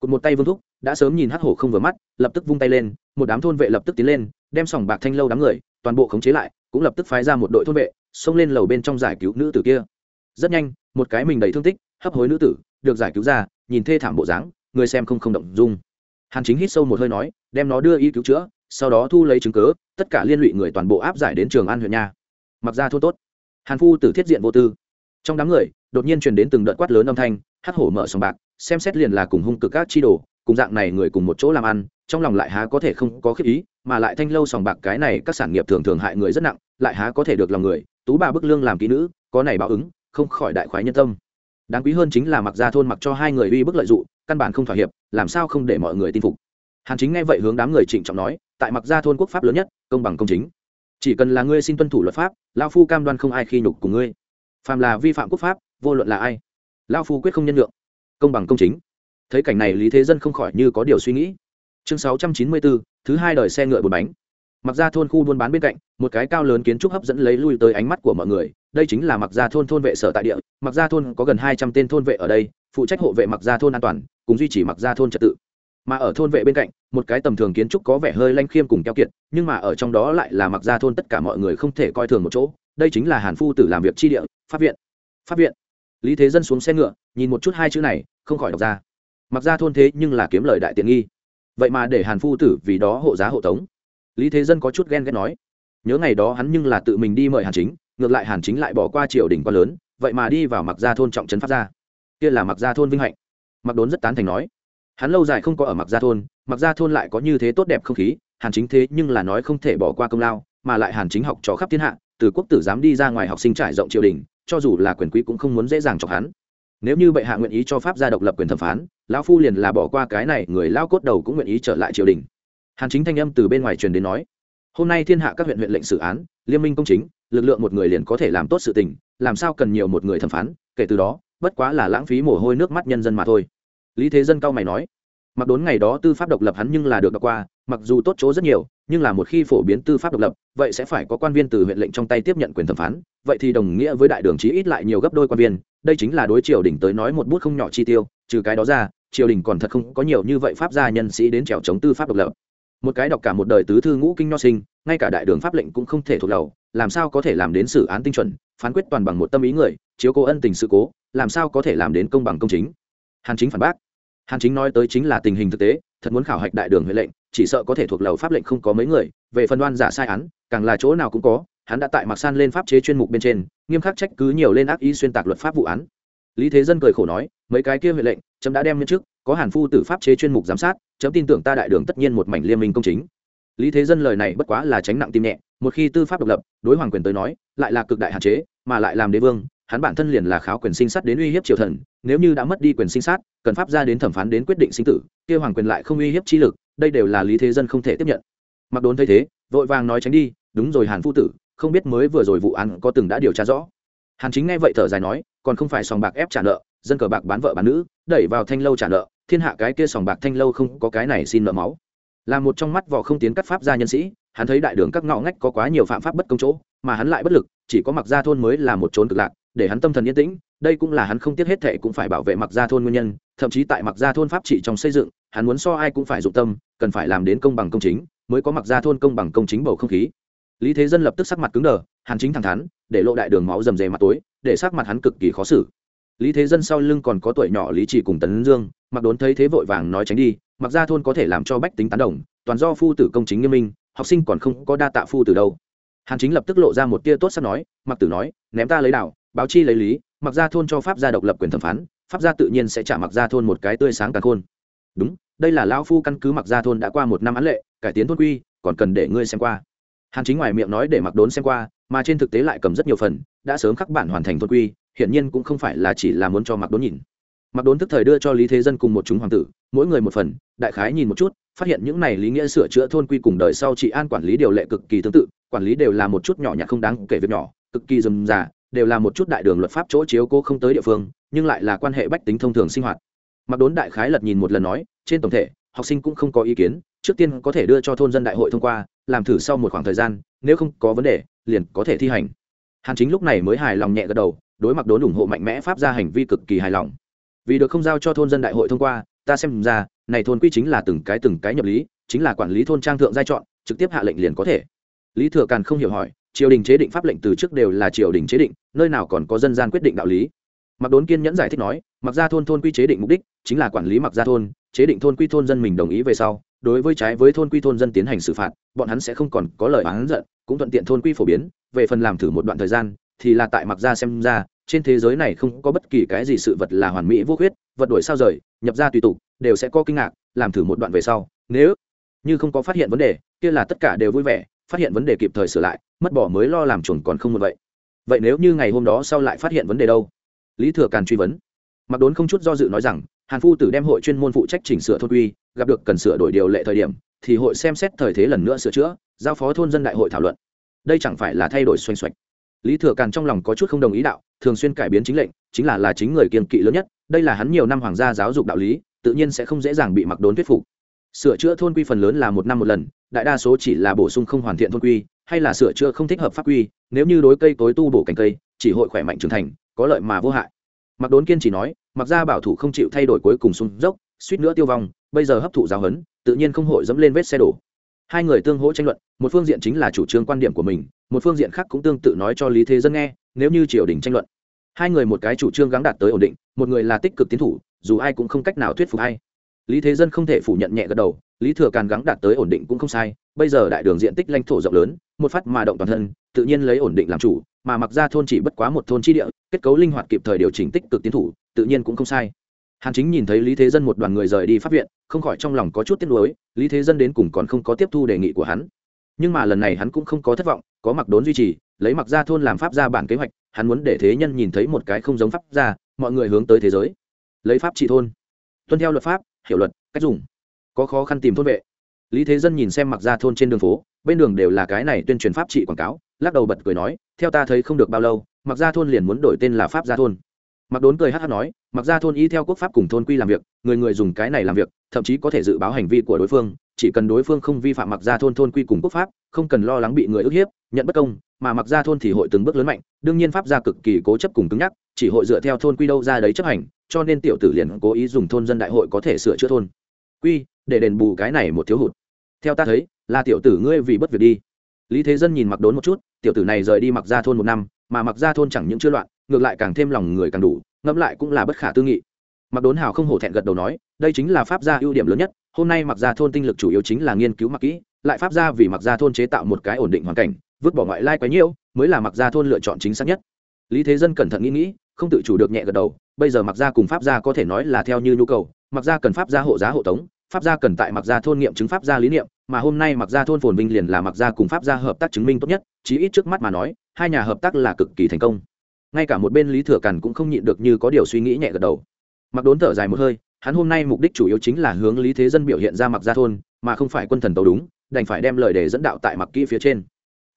Cụt một tay vương thúc, đã sớm nhìn hắc hổ không vừa mắt, lập tức vung tay lên, một đám thôn vệ lập tức tiến lên, đem sòng bạc thanh lâu đám người, toàn bộ khống chế lại, cũng lập tức phái ra một đội thôn vệ, xông lên lầu bên trong giải cứu nữ tử kia. Rất nhanh, một cái mình đầy thương tích hấp hối nữ tử, được giải cứu ra, nhìn thê thảm bộ dáng, người xem không không động dung. Hàn chính hít sâu một hơi nói, đem nó đưa y cứu chữa, sau đó thu lấy chứng cớ tất cả liên lụy người toàn bộ áp giải đến trường an huyện nha. Mặc ra thôn tốt. Hàn phu tử thiết diện vô tư. Trong đám người, đột nhiên truyền đến từng đợt quát lớn âm thanh hắt hổ mở sòng bạc, xem xét liền là cùng hung cực các chi đồ, cùng dạng này người cùng một chỗ làm ăn, trong lòng lại há có thể không có khiếp ý, mà lại thanh lâu sòng bạc cái này các sản nghiệp thường thường hại người rất nặng, lại há có thể được lòng người. Tú bà bức lương làm kỹ nữ, có này báo ứng, không khỏi đại khoái nhân tâm đáng quý hơn chính là mặc ra thôn mặc cho hai người uy bức lợi dụng căn bản không thỏa hiệp, làm sao không để mọi người tin phục? Hàn chính nghe vậy hướng đám người trịnh trọng nói, tại mặc ra thôn quốc pháp lớn nhất, công bằng công chính. Chỉ cần là ngươi xin tuân thủ luật pháp lao phu cam đoan không ai khi nhục của ngươi. Phàm là vi phạm quốc pháp, vô luận là ai lao phu quyết không nhân lượng công bằng công chính. Thấy cảnh này lý thế dân không khỏi như có điều suy nghĩ. Chương sáu trăm chín mươi bốn, thứ hai đời xe ngựa bột bánh mặc ra thôn khu buôn bán bên cạnh, một cái cao lớn kiến trúc hấp dẫn lấy lui tới ánh mắt của mọi người. Đây chính là mặc ra thôn thôn vệ sở tại địa. Mặc ra thôn có gần hai trăm tên thôn vệ ở đây, phụ trách hộ vệ mặc ra thôn an toàn, cùng duy trì mặc ra thôn trật tự. Mà ở thôn vệ bên cạnh, một cái tầm thường kiến trúc có vẻ hơi lanh khiêm cùng keo kiệt, nhưng mà ở trong đó lại là mặc ra thôn tất cả mọi người không thể coi thường một chỗ. Đây chính là hàn phu tử làm việc chi địa, pháp viện. Pháp viện. Lý thế dân xuống xe ngựa, nhìn một chút hai chữ này, không khỏi đọc ra. Mặc ra thôn thế nhưng là kiếm lời đại tiện nghi. Vậy mà để hàn phu tử vì đó hộ giá hộ tống lý thế dân có chút ghen ghét nói, nhớ ngày đó hắn nhưng là tự mình đi mời hàn chính, ngược lại hàn chính lại bỏ qua triều đình quá lớn, vậy mà đi vào mặc gia thôn trọng trấn pháp gia. Kia là mặc gia thôn vinh hạnh. Mặc đốn rất tán thành nói, hắn lâu dài không có ở mặc gia thôn mặc gia thôn lại có như thế tốt đẹp không khí, hàn chính thế nhưng là nói không thể bỏ qua công lao, mà lại hàn chính học trò khắp thiên hạ, từ quốc tử dám đi ra ngoài học sinh trải rộng triều đình, cho dù là quyền quý cũng không muốn dễ dàng chọc hắn. Nếu như bệ hạ nguyện ý cho pháp gia độc lập quyền thẩm phán, lão phu liền là bỏ qua cái này, người lao cốt đầu cũng nguyện ý trở lại triều đình hàn chính thanh âm từ bên ngoài truyền đến nói, hôm nay thiên hạ các huyện huyện lệnh xử án, liên minh công chính, lực lượng một người liền có thể làm tốt sự tình, làm sao cần nhiều một người thẩm phán, kể từ đó, bất quá là lãng phí mồ hôi nước mắt nhân dân mà thôi. Lý thế dân cao mày nói, mặc đốn ngày đó tư pháp độc lập hắn nhưng là được đọc qua, mặc dù tốt chỗ rất nhiều, nhưng là một khi phổ biến tư pháp độc lập, vậy sẽ phải có quan viên từ huyện lệnh trong tay tiếp nhận quyền thẩm phán, vậy thì đồng nghĩa với đại đường chí ít lại nhiều gấp đôi quan viên, đây chính là đối triều đình tới nói một bút không nhỏ chi tiêu, trừ cái đó ra, triều đình còn thật không có nhiều như vậy pháp gia nhân sĩ đến trèo chống tư pháp độc lập một cái đọc cả một đời tứ thư ngũ kinh nho sinh, ngay cả đại đường pháp lệnh cũng không thể thuộc đầu, làm sao có thể làm đến xử án tinh chuẩn, phán quyết toàn bằng một tâm ý người, chiếu cố ân tình sự cố, làm sao có thể làm đến công bằng công chính? Hàn chính phản bác. Hàn chính nói tới chính là tình hình thực tế, thật muốn khảo hạch đại đường huệ lệnh, chỉ sợ có thể thuộc lầu pháp lệnh không có mấy người, về phân đoan giả sai án, càng là chỗ nào cũng có, hắn đã tại mặc san lên pháp chế chuyên mục bên trên, nghiêm khắc trách cứ nhiều lên ác ý xuyên tạc luật pháp vụ án. Lý thế dân cười khổ nói, mấy cái kia huệ lệnh, chấm đã đem nhân chức có hàn phu tử pháp chế chuyên mục giám sát, chấm tin tưởng ta đại đường tất nhiên một mảnh liên minh công chính. Lý thế dân lời này bất quá là tránh nặng tim nhẹ, một khi tư pháp độc lập, đối hoàng quyền tới nói, lại là cực đại hạn chế, mà lại làm đế vương, hắn bản thân liền là kháo quyền sinh sát đến uy hiếp triều thần, nếu như đã mất đi quyền sinh sát, cần pháp ra đến thẩm phán đến quyết định sinh tử, kia hoàng quyền lại không uy hiếp chi lực, đây đều là lý thế dân không thể tiếp nhận. Mặc đốn thấy thế, vội vàng nói tránh đi, đúng rồi hàn phu tử, không biết mới vừa rồi vụ án có từng đã điều tra rõ. Hàn chính nghe vậy thở dài nói, còn không phải sòng bạc ép trả nợ dân cờ bạc bán vợ bán nữ, đẩy vào thanh lâu trả nợ, thiên hạ cái kia sòng bạc thanh lâu không có cái này xin nợ máu. Là một trong mắt vỏ không tiến cắt pháp gia nhân sĩ, hắn thấy đại đường các ngõ ngách có quá nhiều phạm pháp bất công chỗ, mà hắn lại bất lực, chỉ có mặc gia thôn mới là một trốn cực lạc, để hắn tâm thần yên tĩnh, đây cũng là hắn không tiếc hết thệ cũng phải bảo vệ mặc gia thôn nguyên nhân, thậm chí tại mặc gia thôn pháp trị trong xây dựng, hắn muốn so ai cũng phải dụng tâm, cần phải làm đến công bằng công chính, mới có mặc gia thôn công bằng công chính bầu không khí. Lý thế dân lập tức sắc mặt cứng đờ, hắn chính thẳng thắn, để lộ đại đường máu rầm rề mặt tối, để sắc mặt hắn cực kỳ khó xử lý thế dân sau lưng còn có tuổi nhỏ lý chỉ cùng tấn dương mặc đốn thấy thế vội vàng nói tránh đi mặc ra thôn có thể làm cho bách tính tán đồng toàn do phu tử công chính nghiêm minh học sinh còn không có đa tạ phu tử đâu. Hàn chính lập tức lộ ra một tia tốt sắp nói mặc tử nói ném ta lấy đảo, báo chi lấy lý mặc ra thôn cho pháp gia độc lập quyền thẩm phán pháp gia tự nhiên sẽ trả mặc ra thôn một cái tươi sáng càng khôn. Đúng đây là lão phu căn cứ mặc ra thôn đã qua một năm án lệ cải tiến thôn quy còn cần để ngươi xem qua. Hàn chính ngoài miệng nói để mặc đốn xem qua mà trên thực tế lại cầm rất nhiều phần đã sớm khắc bản hoàn thành thôn quy hiển nhiên cũng không phải là chỉ là muốn cho mặc đốn nhìn. Mặc đốn tức thời đưa cho lý thế dân cùng một chúng hoàng tử, mỗi người một phần, đại khái nhìn một chút, phát hiện những này lý nghĩa sửa chữa thôn quy cùng đời sau trị an quản lý điều lệ cực kỳ tương tự, quản lý đều là một chút nhỏ nhặt không đáng kể việc nhỏ, cực kỳ dầm dà đều là một chút đại đường luật pháp chỗ chiếu cố không tới địa phương, nhưng lại là quan hệ bách tính thông thường sinh hoạt. Mặc đốn đại khái lật nhìn một lần nói, trên tổng thể, học sinh cũng không có ý kiến, trước tiên có thể đưa cho thôn dân đại hội thông qua, làm thử sau một khoảng thời gian, nếu không có vấn đề, liền có thể thi hành. Hàn chính lúc này mới hài lòng nhẹ gật đầu đối mặt đốn ủng hộ mạnh mẽ pháp ra hành vi cực kỳ hài lòng. Vì được không giao cho thôn dân đại hội thông qua, ta xem ra, này thôn quy chính là từng cái từng cái nhập lý, chính là quản lý thôn trang thượng giai chọn, trực tiếp hạ lệnh liền có thể. Lý thừa càn không hiểu hỏi, triều đình chế định pháp lệnh từ trước đều là triều đình chế định, nơi nào còn có dân gian quyết định đạo lý? Mặc đốn kiên nhẫn giải thích nói, mặc ra thôn thôn quy chế định mục đích, chính là quản lý mặc ra thôn, chế định thôn quy thôn dân mình đồng ý về sau, đối với trái với thôn quy thôn dân tiến hành xử phạt, bọn hắn sẽ không còn có lời oán giận, cũng thuận tiện thôn quy phổ biến, về phần làm thử một đoạn thời gian thì là tại mặc ra xem ra, trên thế giới này không có bất kỳ cái gì sự vật là hoàn mỹ vô khuyết, vật đổi sao rời, nhập ra tùy tục, đều sẽ có kinh ngạc, làm thử một đoạn về sau. Nếu như không có phát hiện vấn đề, kia là tất cả đều vui vẻ, phát hiện vấn đề kịp thời sửa lại, mất bỏ mới lo làm chuẩn còn không một vậy. Vậy nếu như ngày hôm đó sau lại phát hiện vấn đề đâu? Lý thừa càn truy vấn. Mặc đốn không chút do dự nói rằng, hàn phu tử đem hội chuyên môn phụ trách chỉnh sửa thôn quy, gặp được cần sửa đổi điều lệ thời điểm, thì hội xem xét thời thế lần nữa sửa chữa, giao phó thôn dân đại hội thảo luận. Đây chẳng phải là thay đổi xoanh xoạch lý thừa càn trong lòng có chút không đồng ý đạo, thường xuyên cải biến chính lệnh, chính là là chính người kiên kỵ lớn nhất, đây là hắn nhiều năm hoàng gia giáo dục đạo lý, tự nhiên sẽ không dễ dàng bị mặc đốn thuyết phục. Sửa chữa thôn quy phần lớn là một năm một lần, đại đa số chỉ là bổ sung không hoàn thiện thôn quy, hay là sửa chữa không thích hợp pháp quy, nếu như đối cây tối tu bổ cành cây, chỉ hội khỏe mạnh trưởng thành, có lợi mà vô hại. Mặc đốn kiên chỉ nói, mặc ra bảo thủ không chịu thay đổi cuối cùng xuống dốc, suýt nữa tiêu vong, bây giờ hấp thụ giáo hấn tự nhiên không hội dẫm lên vết xe đổ. Hai người tương hỗ tranh luận, một phương diện chính là chủ trương quan điểm của mình một phương diện khác cũng tương tự nói cho lý thế dân nghe, nếu như triều đình tranh luận, hai người một cái chủ trương gắng đạt tới ổn định, một người là tích cực tiến thủ, dù ai cũng không cách nào thuyết phục hay lý thế dân không thể phủ nhận nhẹ gật đầu, lý thừa càn gắng đạt tới ổn định cũng không sai, bây giờ đại đường diện tích lãnh thổ rộng lớn, một phát mà động toàn thân, tự nhiên lấy ổn định làm chủ, mà mặc ra thôn chỉ bất quá một thôn chi địa, kết cấu linh hoạt kịp thời điều chỉnh tích cực tiến thủ, tự nhiên cũng không sai. Hàn chính nhìn thấy lý thế dân một đoàn người rời đi pháp viện, không khỏi trong lòng có chút tiếc nuối, lý thế dân đến cùng còn không có tiếp thu đề nghị của hắn. Nhưng mà lần này hắn cũng không có thất vọng có mặc đốn duy trì, lấy mặc gia thôn làm pháp gia bản kế hoạch, hắn muốn để thế nhân nhìn thấy một cái không giống pháp gia, mọi người hướng tới thế giới. Lấy pháp trị thôn. Tuân theo luật pháp, hiểu luật, cách dùng. Có khó khăn tìm thôn vệ. Lý thế dân nhìn xem mặc gia thôn trên đường phố, bên đường đều là cái này tuyên truyền pháp trị quảng cáo, lắc đầu bật cười nói, theo ta thấy không được bao lâu, mặc gia thôn liền muốn đổi tên là pháp gia thôn. Mặc đốn cười hát hát nói, mặc gia thôn y theo quốc pháp cùng thôn quy làm việc, người người dùng cái này làm việc, thậm chí có thể dự báo hành vi của đối phương chỉ cần đối phương không vi phạm mặc gia thôn thôn quy cùng quốc pháp, không cần lo lắng bị người ức hiếp, nhận bất công, mà mặc gia thôn thì hội từng bước lớn mạnh, đương nhiên pháp gia cực kỳ cố chấp cùng cứng nhắc, chỉ hội dựa theo thôn quy đâu ra đấy chấp hành, cho nên tiểu tử liền cố ý dùng thôn dân đại hội có thể sửa chữa thôn. Quy, để đền bù cái này một thiếu hụt. Theo ta thấy, là tiểu tử ngươi vì bất việc đi. Lý thế dân nhìn mặc đốn một chút, tiểu tử này rời đi mặc ra thôn một năm, mà mặc ra thôn chẳng những chưa loạn, ngược lại càng thêm lòng người càng đủ, ngẫm lại cũng là bất khả tư nghị. Mặc đốn hào không hổ thẹn gật đầu nói, đây chính là pháp gia ưu điểm lớn nhất hôm nay mặc ra thôn tinh lực chủ yếu chính là nghiên cứu mặc kỹ, lại pháp gia vì mặc ra thôn chế tạo một cái ổn định hoàn cảnh, vứt bỏ ngoại lai quá nhiễu, mới là mặc ra thôn lựa chọn chính xác nhất. Lý thế dân cẩn thận nghĩ nghĩ, không tự chủ được nhẹ gật đầu, bây giờ mặc ra cùng pháp gia có thể nói là theo như nhu cầu, mặc ra cần pháp gia hộ giá hộ tống, pháp gia cần tại mặc gia thôn nghiệm chứng pháp gia lý niệm, mà hôm nay mặc gia thôn phồn vinh liền là mặc gia cùng pháp gia hợp tác chứng minh tốt nhất, chí ít trước mắt mà nói, hai nhà hợp tác là cực kỳ thành công. Ngay cả một bên lý thừa càn cũng không nhịn được như có điều suy nghĩ nhẹ gật đầu. Mặc đốn thở dài một hơi hắn hôm nay mục đích chủ yếu chính là hướng lý thế dân biểu hiện ra mặc gia thôn, mà không phải quân thần tàu đúng, đành phải đem lời để dẫn đạo tại mặc kỹ phía trên.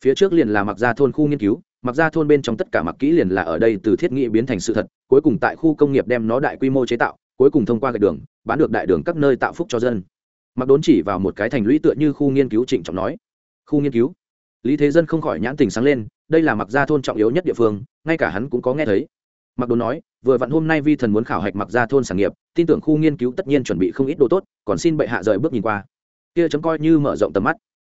Phía trước liền là mặc gia thôn khu nghiên cứu, mặc gia thôn bên trong tất cả mặc kỹ liền là ở đây từ thiết nghĩ biến thành sự thật, cuối cùng tại khu công nghiệp đem nó đại quy mô chế tạo, cuối cùng thông qua gạch đường, bán được đại đường các nơi tạo phúc cho dân. Mặc đốn chỉ vào một cái thành lũy tựa như khu nghiên cứu trịnh trọng nói, khu nghiên cứu? Lý thế dân không khỏi nhãn tình sáng lên, đây là mặc gia thôn trọng yếu nhất địa phương, ngay cả hắn cũng có nghe thấy. Mặc đốn nói vừa vặn hôm nay vi thần muốn khảo hạch mặc gia thôn sản nghiệp, tin tưởng khu nghiên cứu tất nhiên chuẩn bị không ít đồ tốt, còn xin bệ hạ rời bước nhìn qua. Kia chấm coi như mở rộng tầm mắt.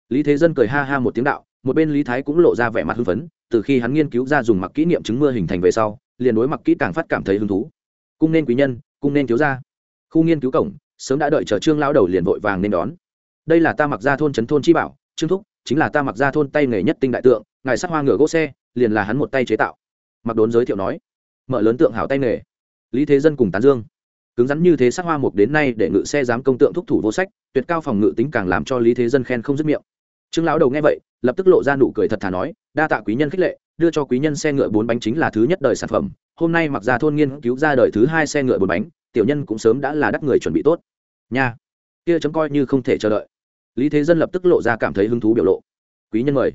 Lý thế dân cười ha ha một tiếng đạo, một bên lý thái cũng lộ ra vẻ mặt hưng phấn, từ khi hắn nghiên cứu ra dùng mặc kỹ niệm chứng mưa hình thành về sau, liền đối mặc kỹ càng phát cảm thấy hứng thú. Cung nên quý nhân, cung nên thiếu gia. Khu nghiên cứu cổng, sớm đã đợi chờ trương lao đầu liền vội vàng nên đón. Đây là ta mặc ra thôn trấn thôn chi bảo, trương thúc, chính là ta mặc ra thôn tay nghề nhất tinh đại tượng, ngài sắc hoa ngựa gỗ xe, liền là hắn một tay chế tạo. Mặc đốn giới thiệu nói mở lớn tượng hảo tay nghề. Lý thế dân cùng tán dương. Cứng rắn như thế sắc hoa mục đến nay để ngự xe dám công tượng thúc thủ vô sách, tuyệt cao phòng ngự tính càng làm cho lý thế dân khen không dứt miệng. Trương lão đầu nghe vậy, lập tức lộ ra nụ cười thật thà nói, đa tạ quý nhân khích lệ, đưa cho quý nhân xe ngựa bốn bánh chính là thứ nhất đời sản phẩm, hôm nay mặc ra thôn nghiên cứu ra đời thứ hai xe ngựa bốn bánh, tiểu nhân cũng sớm đã là đắc người chuẩn bị tốt. Nha. Kia chấm coi như không thể chờ đợi. Lý thế dân lập tức lộ ra cảm thấy hứng thú biểu lộ. Quý nhân mời.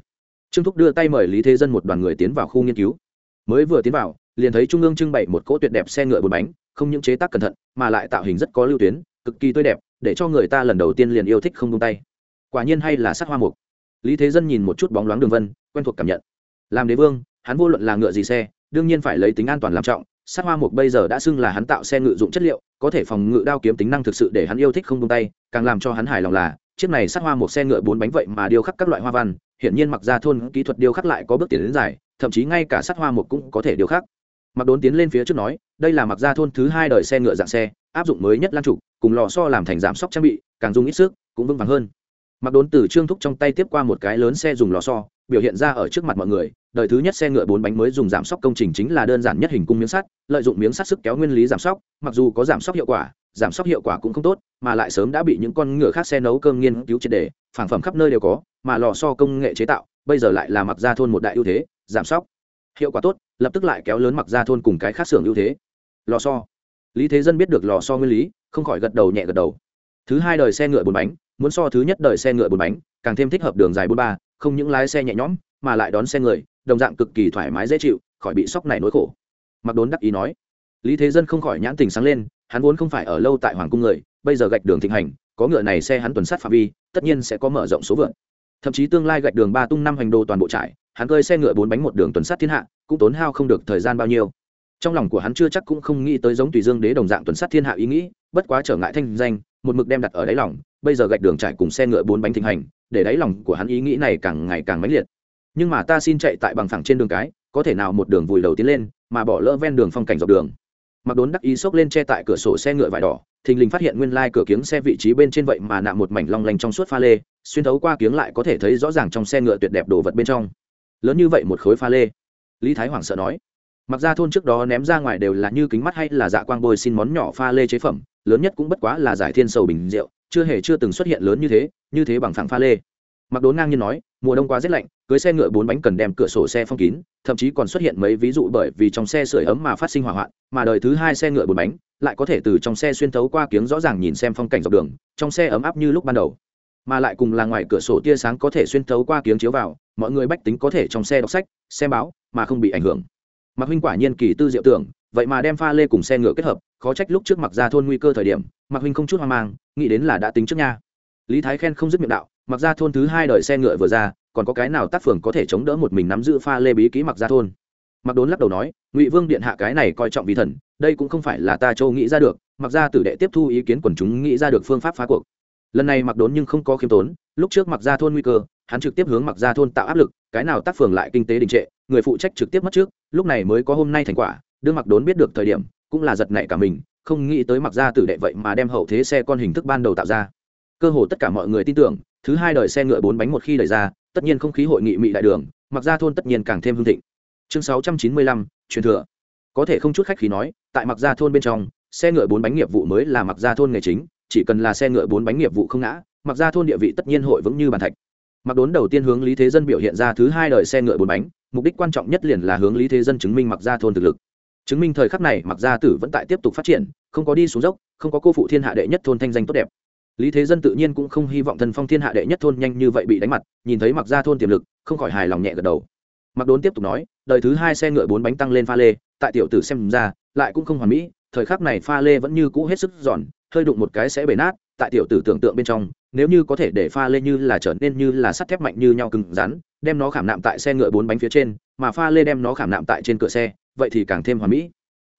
Trương thúc đưa tay mời lý thế dân một đoàn người tiến vào khu nghiên cứu. Mới vừa tiến vào liền thấy trung ương trưng bày một cỗ tuyệt đẹp xe ngựa bốn bánh, không những chế tác cẩn thận, mà lại tạo hình rất có lưu tuyến, cực kỳ tươi đẹp, để cho người ta lần đầu tiên liền yêu thích không tung tay. Quả nhiên hay là sắc hoa mục. Lý thế dân nhìn một chút bóng loáng đường vân, quen thuộc cảm nhận. Làm đế vương, hắn vô luận là ngựa gì xe, đương nhiên phải lấy tính an toàn làm trọng sát hoa mục bây giờ đã xưng là hắn tạo xe ngự dụng chất liệu, có thể phòng ngự đao kiếm tính năng thực sự để hắn yêu thích không tung tay, càng làm cho hắn hài lòng là, chiếc này sát hoa một xe ngựa bốn bánh vậy mà điêu khắc các loại hoa văn, hiển nhiên mặc ra thôn kỹ thuật điêu khắc lại có bước tiến đến dài, thậm chí ngay cả sát hoa một cũng có thể điêu khắc mặc đốn tiến lên phía trước nói, đây là mặc ra thôn thứ hai đời xe ngựa dạng xe, áp dụng mới nhất lan trục, cùng lò so làm thành giảm sóc trang bị, càng dùng ít sức, cũng vững vàng hơn. Mặc đốn từ trương thúc trong tay tiếp qua một cái lớn xe dùng lò so biểu hiện ra ở trước mặt mọi người, đời thứ nhất xe ngựa bốn bánh mới dùng giảm sóc công trình chính là đơn giản nhất hình cung miếng sắt, lợi dụng miếng sắt sức kéo nguyên lý giảm sóc, mặc dù có giảm sóc hiệu quả, giảm sóc hiệu quả cũng không tốt, mà lại sớm đã bị những con ngựa khác xe nấu cơm nghiên cứu triệt đề phản phẩm khắp nơi đều có, mà lò so công nghệ chế tạo, bây giờ lại là mặc ra thôn một đại ưu thế, giảm sóc hiệu quả tốt, lập tức lại kéo lớn mặc ra thôn cùng cái khác xưởng ưu thế. Lò so lý thế dân biết được lò so nguyên lý, không khỏi gật đầu nhẹ gật đầu. Thứ hai đời xe ngựa bốn bánh, muốn so thứ nhất đời xe ngựa bốn bánh, càng thêm thích hợp đường dài bốn ba, không những lái xe nhẹ nhõm, mà lại đón xe người, đồng dạng cực kỳ thoải mái dễ chịu, khỏi bị sóc này nỗi khổ. Mặc đốn đắc ý nói. Lý thế dân không khỏi nhãn tình sáng lên, hắn vốn không phải ở lâu tại hoàng cung người, bây giờ gạch đường thịnh hành, có ngựa này xe hắn tuần sát phạm vi, tất nhiên sẽ có mở rộng số vượn. Thậm chí tương lai gạch đường ba tung năm hành đồ toàn bộ trải hắn cơi xe ngựa bốn bánh một đường tuần sát thiên hạ, cũng tốn hao không được thời gian bao nhiêu. Trong lòng của hắn chưa chắc cũng không nghĩ tới giống tùy dương đế đồng dạng tuần sát thiên hạ ý nghĩ, bất quá trở ngại thanh danh, một mực đem đặt ở đáy lòng, bây giờ gạch đường trải cùng xe ngựa bốn bánh thịnh hành, để đáy lòng của hắn ý nghĩ này càng ngày càng mãnh liệt. Nhưng mà ta xin chạy tại bằng phẳng trên đường cái, có thể nào một đường vùi đầu tiến lên, mà bỏ lỡ ven đường phong cảnh dọc đường. Mặc đốn đắc ý xốc lên che tại cửa sổ xe ngựa vải đỏ, thình lình phát hiện nguyên lai cửa kiếng xe vị trí bên trên vậy mà nạm một mảnh long lanh trong suốt pha lê, xuyên thấu qua kiếng lại có thể thấy rõ ràng trong xe ngựa tuyệt đẹp đồ vật bên trong lớn như vậy một khối pha lê. Lý thái hoàng sợ nói, mặc ra thôn trước đó ném ra ngoài đều là như kính mắt hay là dạ quang bôi xin món nhỏ pha lê chế phẩm, lớn nhất cũng bất quá là giải thiên sầu bình rượu, chưa hề chưa từng xuất hiện lớn như thế như thế bằng phẳng pha lê. Mặc đốn ngang nhiên nói, mùa đông quá rét lạnh, cưới xe ngựa bốn bánh cần đem cửa sổ xe phong kín, thậm chí còn xuất hiện mấy ví dụ bởi vì trong xe sưởi ấm mà phát sinh hỏa hoạn, mà đời thứ hai xe ngựa bốn bánh lại có thể từ trong xe xuyên thấu qua kiếng rõ ràng nhìn xem phong cảnh dọc đường, trong xe ấm áp như lúc ban đầu mà lại cùng là ngoài cửa sổ tia sáng có thể xuyên thấu qua kiếng chiếu vào, mọi người bách tính có thể trong xe đọc sách, xem báo, mà không bị ảnh hưởng. Mặc huynh quả nhiên kỳ tư diệu tưởng, vậy mà đem pha lê cùng xe ngựa kết hợp, khó trách lúc trước mặc ra thôn nguy cơ thời điểm mặc huynh không chút hoang mang, nghĩ đến là đã tính trước nha. Lý thái khen không dứt miệng đạo, mặc ra thôn thứ hai đời xe ngựa vừa ra, còn có cái nào tác phường có thể chống đỡ một mình nắm giữ pha lê bí ký mặc ra thôn? Mặc đốn lắc đầu nói, ngụy vương điện hạ cái này coi trọng vì thần, đây cũng không phải là ta châu nghĩ ra được, mặc ra tử đệ tiếp thu ý kiến quần chúng nghĩ ra được phương pháp phá cuộc lần này mặc đốn nhưng không có khiêm tốn, lúc trước mặc ra thôn nguy cơ, hắn trực tiếp hướng mặc ra thôn tạo áp lực, cái nào tác phường lại kinh tế đình trệ, người phụ trách trực tiếp mất trước, lúc này mới có hôm nay thành quả, đưa mặc đốn biết được thời điểm, cũng là giật nảy cả mình, không nghĩ tới mặc ra tử đệ vậy mà đem hậu thế xe con hình thức ban đầu tạo ra. Cơ hồ tất cả mọi người tin tưởng, thứ hai đời xe ngựa bốn bánh một khi đẩy ra, tất nhiên không khí hội nghị mỹ đại đường, mặc ra thôn tất nhiên càng thêm hương thịnh. Chương sáu trăm chín mươi lăm, truyền thừa. Có thể không chút khách khí nói, tại mặc ra thôn bên trong, xe ngựa bốn bánh nghiệp vụ mới là mặc ra thôn nghề chính chỉ cần là xe ngựa bốn bánh nghiệp vụ không ngã, mặc ra thôn địa vị tất nhiên hội vững như bàn thạch. Mặc đốn đầu tiên hướng lý thế dân biểu hiện ra thứ hai đời xe ngựa bốn bánh, mục đích quan trọng nhất liền là hướng lý thế dân chứng minh mặc ra thôn thực lực. Chứng minh thời khắc này mặc gia tử vẫn tại tiếp tục phát triển, không có đi xuống dốc, không có cô phụ thiên hạ đệ nhất thôn thanh danh tốt đẹp. Lý thế dân tự nhiên cũng không hy vọng thần phong thiên hạ đệ nhất thôn nhanh như vậy bị đánh mặt, nhìn thấy mặc gia thôn tiềm lực, không khỏi hài lòng nhẹ gật đầu. Mặc đốn tiếp tục nói, đời thứ hai xe ngựa bốn bánh tăng lên pha lê, tại tiểu tử xem ra, lại cũng không hoàn mỹ, thời khắc này pha lê vẫn như cũ hết sức giòn hơi đụng một cái sẽ bể nát, tại tiểu tử tưởng tượng bên trong, nếu như có thể để pha lê như là trở nên như là sắt thép mạnh như nhau cứng rắn, đem nó khảm nạm tại xe ngựa bốn bánh phía trên, mà pha lê đem nó khảm nạm tại trên cửa xe, vậy thì càng thêm hoàn mỹ.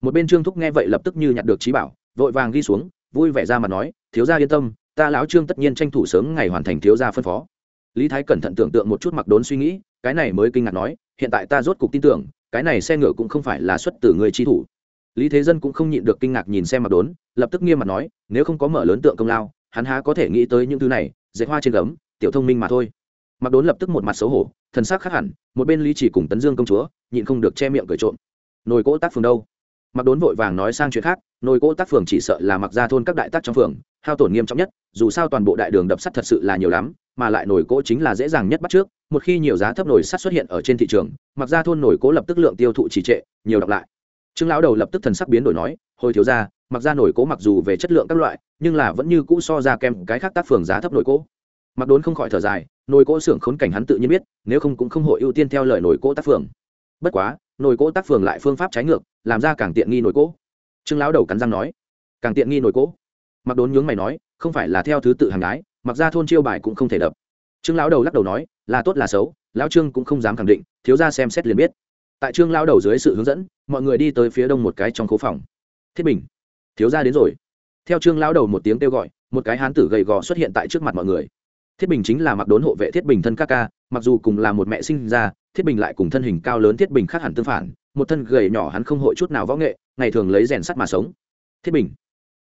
Một bên trương thúc nghe vậy lập tức như nhặt được trí bảo, vội vàng ghi xuống, vui vẻ ra mà nói, thiếu gia yên tâm, ta lão trương tất nhiên tranh thủ sớm ngày hoàn thành thiếu gia phân phó. Lý thái cẩn thận tưởng tượng một chút mặc đốn suy nghĩ, cái này mới kinh ngạc nói, hiện tại ta rốt cục tin tưởng, cái này xe ngựa cũng không phải là xuất từ người chi thủ lý thế dân cũng không nhịn được kinh ngạc nhìn xem mặc đốn, lập tức nghiêm mặt nói, nếu không có mở lớn tượng công lao, hắn há có thể nghĩ tới những thứ này dạy hoa trên gấm, tiểu thông minh mà thôi. Mặc đốn lập tức một mặt xấu hổ, thần sắc khác hẳn, một bên lý chỉ cùng tấn dương công chúa, nhịn không được che miệng cười trộm. Nồi cỗ tác phường đâu? Mặc đốn vội vàng nói sang chuyện khác, nồi cỗ tác phường chỉ sợ là mặc ra thôn các đại tác trong phường, hao tổn nghiêm trọng nhất, dù sao toàn bộ đại đường đập sắt thật sự là nhiều lắm, mà lại nồi cỗ chính là dễ dàng nhất bắt trước, một khi nhiều giá thấp nồi sắt xuất hiện ở trên thị trường mặc ra thôn nồi cỗ lập tức lượng tiêu thụ trì trệ, nhiều đọc lại trương lão đầu lập tức thần sắc biến đổi nói, hồi thiếu ra mặc ra nổi cố mặc dù về chất lượng các loại, nhưng là vẫn như cũ so ra kem cái khác tác phường giá thấp nổi cố. mặc đốn không khỏi thở dài nồi cỗ xưởng khốn cảnh hắn tự nhiên biết, nếu không cũng không hội ưu tiên theo lời nồi cỗ tác phường. Bất quá nồi cỗ tác phường lại phương pháp trái ngược, làm ra càng tiện nghi nồi cỗ trương lão đầu cắn răng nói, càng tiện nghi nồi cỗ mặc đốn nhướng mày nói, không phải là theo thứ tự hàng gái, mặc ra thôn chiêu bài cũng không thể đập. Trương lão đầu lắc đầu nói, là tốt là xấu, lão trương cũng không dám khẳng định, thiếu ra xem xét liền biết tại trương lão đầu dưới sự hướng dẫn, mọi người đi tới phía đông một cái trong khố phòng. Thiết bình, thiếu ra đến rồi. Theo trương lão đầu một tiếng kêu gọi, một cái hán tử gầy gò xuất hiện tại trước mặt mọi người. Thiết bình chính là mặc đốn hộ vệ thiết bình thân ca ca, mặc dù cùng là một mẹ sinh ra, thiết bình lại cùng thân hình cao lớn thiết bình khác hẳn tương phản, một thân gầy nhỏ hắn không hội chút nào võ nghệ, ngày thường lấy rèn sắt mà sống. Thiết bình,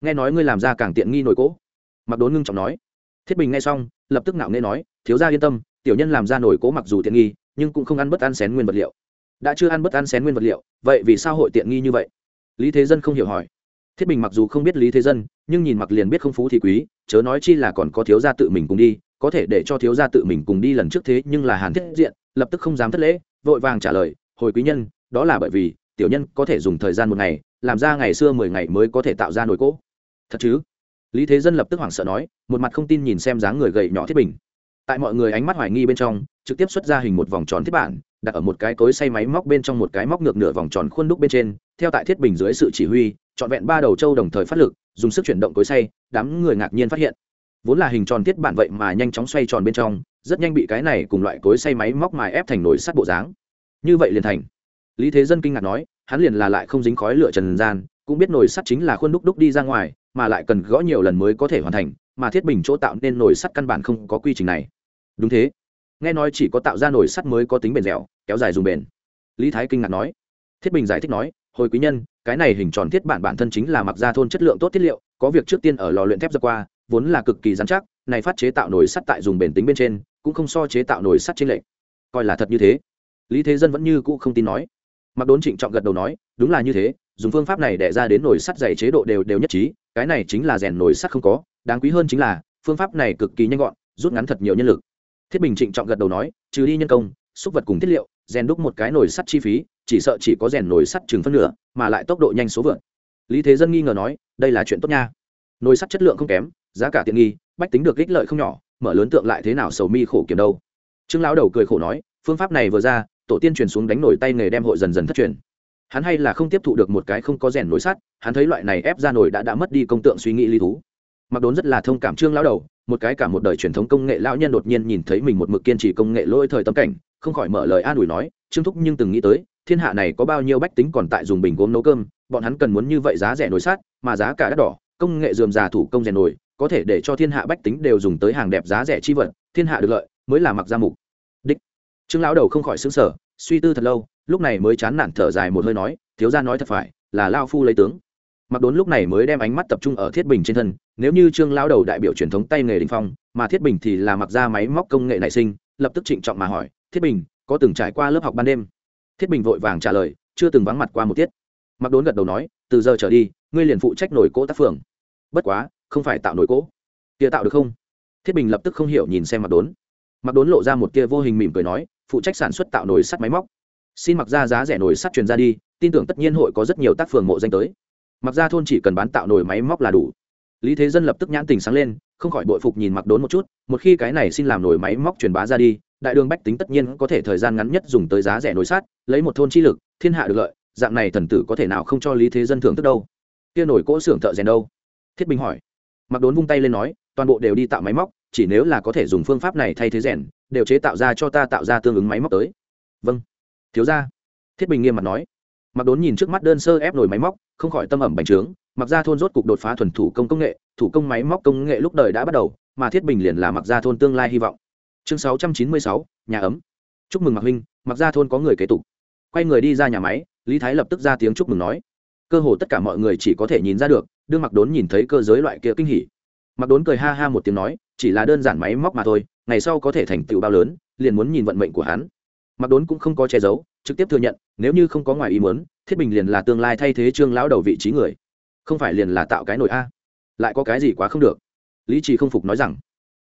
nghe nói ngươi làm ra càng tiện nghi nổi cỗ. Mặc đốn ngưng trọng nói. Thiết bình nghe xong, lập tức nạo nghe nói, thiếu gia yên tâm, tiểu nhân làm ra nổi cỗ mặc dù tiện nghi, nhưng cũng không ăn bất ăn xén nguyên vật liệu đã chưa ăn bất ăn xén nguyên vật liệu, vậy vì sao hội tiện nghi như vậy? Lý thế dân không hiểu hỏi. Thiết bình mặc dù không biết lý thế dân, nhưng nhìn mặc liền biết không phú thì quý, chớ nói chi là còn có thiếu gia tự mình cùng đi, có thể để cho thiếu gia tự mình cùng đi lần trước thế nhưng là hàn thiết diện, lập tức không dám thất lễ, vội vàng trả lời, hồi quý nhân, đó là bởi vì, tiểu nhân có thể dùng thời gian một ngày, làm ra ngày xưa mười ngày mới có thể tạo ra nồi cỗ. Thật chứ? Lý thế dân lập tức hoảng sợ nói, một mặt không tin nhìn xem dáng người gầy nhỏ thiết bình tại mọi người ánh mắt hoài nghi bên trong, trực tiếp xuất ra hình một vòng tròn thiết bản, đặt ở một cái cối xay máy móc bên trong một cái móc ngược nửa vòng tròn khuôn đúc bên trên, theo tại thiết bình dưới sự chỉ huy, trọn vẹn ba đầu trâu đồng thời phát lực, dùng sức chuyển động cối xay, đám người ngạc nhiên phát hiện. Vốn là hình tròn thiết bản vậy mà nhanh chóng xoay tròn bên trong, rất nhanh bị cái này cùng loại cối xay máy móc mài ép thành nồi sắt bộ dáng. Như vậy liền thành. Lý thế dân kinh ngạc nói, hắn liền là lại không dính khói lửa trần gian, cũng biết nồi sắt chính là khuôn đúc đúc đi ra ngoài, mà lại cần gõ nhiều lần mới có thể hoàn thành, mà thiết bình chỗ tạo nên nồi sắt căn bản không có quy trình này đúng thế. Nghe nói chỉ có tạo ra nồi sắt mới có tính bền dẻo, kéo dài dùng bền. Lý thái kinh ngạc nói. Thiết bình giải thích nói, hồi quý nhân, cái này hình tròn thiết bản bản thân chính là mặc ra thôn chất lượng tốt thiết liệu, có việc trước tiên ở lò luyện thép ra qua, vốn là cực kỳ dán chắc, này phát chế tạo nồi sắt tại dùng bền tính bên trên, cũng không so chế tạo nồi sắt trên lệnh coi là thật như thế. Lý thế dân vẫn như cũ không tin nói. Mặc đốn trịnh trọng gật đầu nói, đúng là như thế, dùng phương pháp này để ra đến nồi sắt dày chế độ đều đều nhất trí, cái này chính là rèn nồi sắt không có, đáng quý hơn chính là, phương pháp này cực kỳ nhanh gọn, rút ngắn thật nhiều nhân lực thiết bình trịnh trọng gật đầu nói, trừ đi nhân công, xúc vật cùng thiết liệu, rèn đúc một cái nồi sắt chi phí, chỉ sợ chỉ có rèn nồi sắt chừng phân nửa, mà lại tốc độ nhanh số vượt. Lý thế dân nghi ngờ nói, đây là chuyện tốt nha. Nồi sắt chất lượng không kém, giá cả tiện nghi, bách tính được ích lợi không nhỏ, mở lớn tượng lại thế nào sầu mi khổ kiểm đâu. Trương lão đầu cười khổ nói, phương pháp này vừa ra, tổ tiên truyền xuống đánh nổi tay nghề đem hội dần dần thất truyền. Hắn hay là không tiếp thụ được một cái không có rèn nổi sắt, hắn thấy loại này ép ra nổi đã đã mất đi công tượng suy nghĩ lý thú. Mặc đốn rất là thông cảm trương lão đầu một cái cả một đời truyền thống công nghệ lão nhân đột nhiên nhìn thấy mình một mực kiên trì công nghệ lỗi thời tâm cảnh, không khỏi mở lời an ủi nói, trương thúc nhưng từng nghĩ tới, thiên hạ này có bao nhiêu bách tính còn tại dùng bình gốm nấu cơm, bọn hắn cần muốn như vậy giá rẻ nổi sát mà giá cả đắt đỏ, công nghệ dườm già thủ công rèn nổi có thể để cho thiên hạ bách tính đều dùng tới hàng đẹp giá rẻ chi vật, thiên hạ được lợi, mới là mặc ra mục. Đích. Trương lão đầu không khỏi xứng sở suy tư thật lâu, lúc này mới chán nản thở dài một hơi nói, thiếu gia nói thật phải, là lao phu lấy tướng mặc đốn lúc này mới đem ánh mắt tập trung ở thiết bình trên thân, nếu như trương lão đầu đại biểu truyền thống tay nghề đình phong, mà thiết bình thì là mặc ra máy móc công nghệ nảy sinh, lập tức trịnh trọng mà hỏi, thiết bình, có từng trải qua lớp học ban đêm? Thiết bình vội vàng trả lời, chưa từng vắng mặt qua một tiết. Mặc đốn gật đầu nói, từ giờ trở đi, ngươi liền phụ trách nổi cỗ tác phường. Bất quá, không phải tạo nổi cỗ. Kia tạo được không? Thiết bình lập tức không hiểu nhìn xem mặc đốn. Mặc đốn lộ ra một kia vô hình mỉm cười nói, phụ trách sản xuất tạo nồi sắt máy móc. Xin mặc ra giá rẻ nồi sắt truyền ra đi, tin tưởng tất nhiên hội có rất nhiều tác phường mộ danh tới mặc ra thôn chỉ cần bán tạo nồi máy móc là đủ. Lý thế dân lập tức nhãn tình sáng lên không khỏi bội phục nhìn mặc đốn một chút một khi cái này xin làm nồi máy móc truyền bá ra đi đại đường bách tính tất nhiên có thể thời gian ngắn nhất dùng tới giá rẻ nồi sát, lấy một thôn chi lực thiên hạ được lợi dạng này thần tử có thể nào không cho lý thế dân thưởng thức đâu? Kia nổi cỗ xưởng thợ rèn đâu? Thiết bình hỏi. Mặc đốn vung tay lên nói toàn bộ đều đi tạo máy móc chỉ nếu là có thể dùng phương pháp này thay thế rèn đều chế tạo ra cho ta tạo ra tương ứng máy móc tới. Vâng. Thiếu ra thiết bình nghiêm mặt nói. Mặc đốn nhìn trước mắt đơn sơ ép nổi máy móc không khỏi tâm ẩm bành trướng, mặc ra thôn rốt cục đột phá thuần thủ công công nghệ, thủ công máy móc công nghệ lúc đời đã bắt đầu, mà thiết bình liền là mặc ra thôn tương lai hy vọng. Chương sáu trăm chín mươi sáu, nhà ấm. Chúc mừng mặc huynh, mặc ra thôn có người kế tục. Quay người đi ra nhà máy, lý thái lập tức ra tiếng chúc mừng nói. Cơ hồ tất cả mọi người chỉ có thể nhìn ra được, đương mặc đốn nhìn thấy cơ giới loại kia kinh hỉ. Mặc đốn cười ha ha một tiếng nói, chỉ là đơn giản máy móc mà thôi, ngày sau có thể thành tựu bao lớn, liền muốn nhìn vận mệnh của hắn. Mặc đốn cũng không có che giấu, trực tiếp thừa nhận, nếu như không có ngoài ý muốn thiết bình liền là tương lai thay thế trương lão đầu vị trí người. Không phải liền là tạo cái nổi a? Lại có cái gì quá không được? Lý trì không phục nói rằng.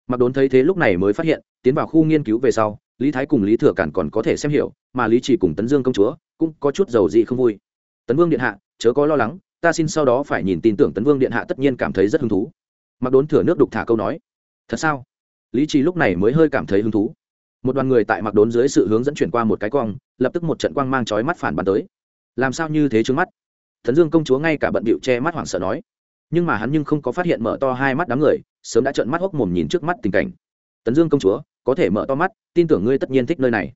Mặc đốn thấy thế lúc này mới phát hiện, tiến vào khu nghiên cứu về sau, lý thái cùng lý thừa cản còn có thể xem hiểu, mà lý trì cùng tấn dương công chúa cũng có chút dầu dị không vui. Tấn vương điện hạ, chớ có lo lắng, ta xin sau đó phải nhìn tin tưởng tấn vương điện hạ tất nhiên cảm thấy rất hứng thú. Mặc đốn thừa nước đục thả câu nói. Thật sao? Lý trì lúc này mới hơi cảm thấy hứng thú. Một đoàn người tại mặc đốn dưới sự hướng dẫn chuyển qua một cái cong, lập tức một trận quang mang chói mắt phản bắn tới làm sao như thế trước mắt? Thần dương công chúa ngay cả bận bịu che mắt hoảng sợ nói. Nhưng mà hắn nhưng không có phát hiện mở to hai mắt đám người, sớm đã trợn mắt hốc mồm nhìn trước mắt tình cảnh. Tấn dương công chúa, có thể mở to mắt, tin tưởng ngươi tất nhiên thích nơi này.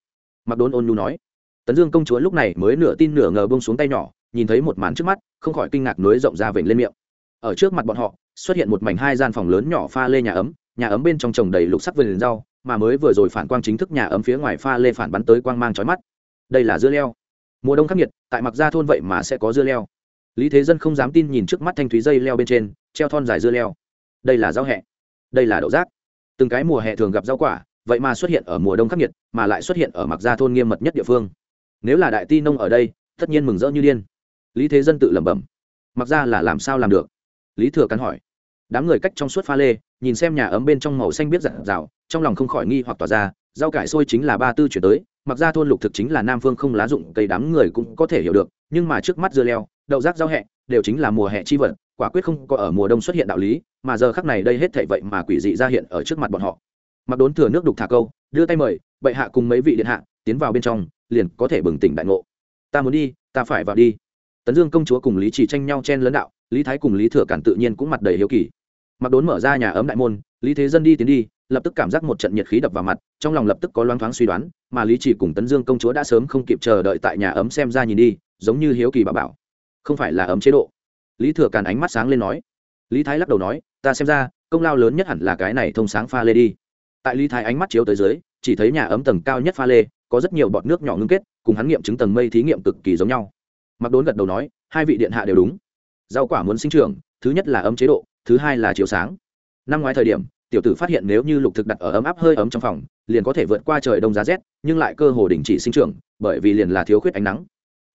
Mặc đốn ôn nhu nói. Tấn dương công chúa lúc này mới nửa tin nửa ngờ bông xuống tay nhỏ, nhìn thấy một màn trước mắt, không khỏi kinh ngạc nối rộng ra vểnh lên miệng. Ở trước mặt bọn họ, xuất hiện một mảnh hai gian phòng lớn nhỏ pha lê nhà ấm nhà ấm bên trong trồng đầy lục sắc vườn rau, mà mới vừa rồi phản quang chính thức nhà ấm phía ngoài pha lê phản bắn tới quang mang trói mắt. Đây là dưa leo mùa đông khắc nghiệt, tại mặc gia thôn vậy mà sẽ có dưa leo. Lý thế dân không dám tin nhìn trước mắt thanh thúy dây leo bên trên, treo thon dài dưa leo. Đây là rau hẹ. Đây là đậu rác. Từng cái mùa hè thường gặp rau quả, vậy mà xuất hiện ở mùa đông khắc nghiệt, mà lại xuất hiện ở mặc gia thôn nghiêm mật nhất địa phương. Nếu là đại ti nông ở đây, tất nhiên mừng rỡ như điên. Lý thế dân tự lẩm bẩm. Mặc ra là làm sao làm được? Lý thừa cắn hỏi. Đám người cách trong suốt pha lê, nhìn xem nhà ấm bên trong màu xanh biết rạng rào trong lòng không khỏi nghi hoặc tỏa ra, rau cải sôi chính là ba tư chuyển tới mặc ra thôn lục thực chính là nam phương không lá dụng, cây đám người cũng có thể hiểu được, nhưng mà trước mắt dưa leo, đậu rác rau hẹ, đều chính là mùa hè chi vật, quả quyết không có ở mùa đông xuất hiện đạo lý, mà giờ khắc này đây hết thảy vậy mà quỷ dị ra hiện ở trước mặt bọn họ. Mặc đốn thừa nước đục thả câu, đưa tay mời, bệ hạ cùng mấy vị điện hạ, tiến vào bên trong, liền có thể bừng tỉnh đại ngộ. Ta muốn đi, ta phải vào đi. Tấn dương công chúa cùng lý chỉ tranh nhau chen lấn đạo, lý thái cùng lý thừa cản tự nhiên cũng mặt đầy hiếu kỳ. Mặc đốn mở ra nhà ấm đại môn, lý thế dân đi tiến đi lập tức cảm giác một trận nhiệt khí đập vào mặt, trong lòng lập tức có loáng thoáng suy đoán, mà lý chỉ cùng tấn dương công chúa đã sớm không kịp chờ đợi tại nhà ấm xem ra nhìn đi, giống như hiếu kỳ bà bảo. Không phải là ấm chế độ. Lý thừa càn ánh mắt sáng lên nói. Lý thái lắc đầu nói, ta xem ra, công lao lớn nhất hẳn là cái này thông sáng pha lê đi. Tại lý thái ánh mắt chiếu tới dưới, chỉ thấy nhà ấm tầng cao nhất pha lê, có rất nhiều bọt nước nhỏ ngưng kết, cùng hắn nghiệm chứng tầng mây thí nghiệm cực kỳ giống nhau. Mặc đốn gật đầu nói, hai vị điện hạ đều đúng. Rau quả muốn sinh trưởng, thứ nhất là ấm chế độ, thứ hai là chiếu sáng. Năm ngoái thời điểm tiểu tử phát hiện nếu như lục thực đặt ở ấm áp hơi ấm trong phòng, liền có thể vượt qua trời đông giá rét, nhưng lại cơ hồ đình chỉ sinh trưởng, bởi vì liền là thiếu khuyết ánh nắng.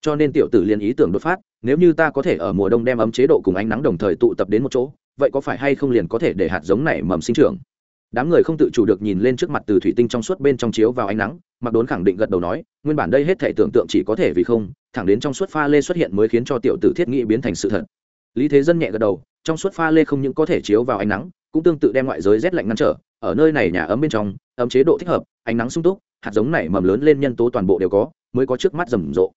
Cho nên tiểu tử liền ý tưởng đột phát, nếu như ta có thể ở mùa đông đem ấm chế độ cùng ánh nắng đồng thời tụ tập đến một chỗ, vậy có phải hay không liền có thể để hạt giống này mầm sinh trưởng? Đám người không tự chủ được nhìn lên trước mặt từ thủy tinh trong suốt bên trong chiếu vào ánh nắng mặc đốn khẳng định gật đầu nói, nguyên bản đây hết thể tưởng tượng chỉ có thể vì không, thẳng đến trong suốt pha lê xuất hiện mới khiến cho tiểu tử thiết nghĩ biến thành sự thật lý thế dân nhẹ gật đầu, trong suốt pha lê không những có thể chiếu vào ánh nắng, cũng tương tự đem ngoại giới rét lạnh ngăn trở, ở nơi này nhà ấm bên trong, ấm chế độ thích hợp, ánh nắng sung túc, hạt giống này mầm lớn lên nhân tố toàn bộ đều có, mới có trước mắt rầm rộ.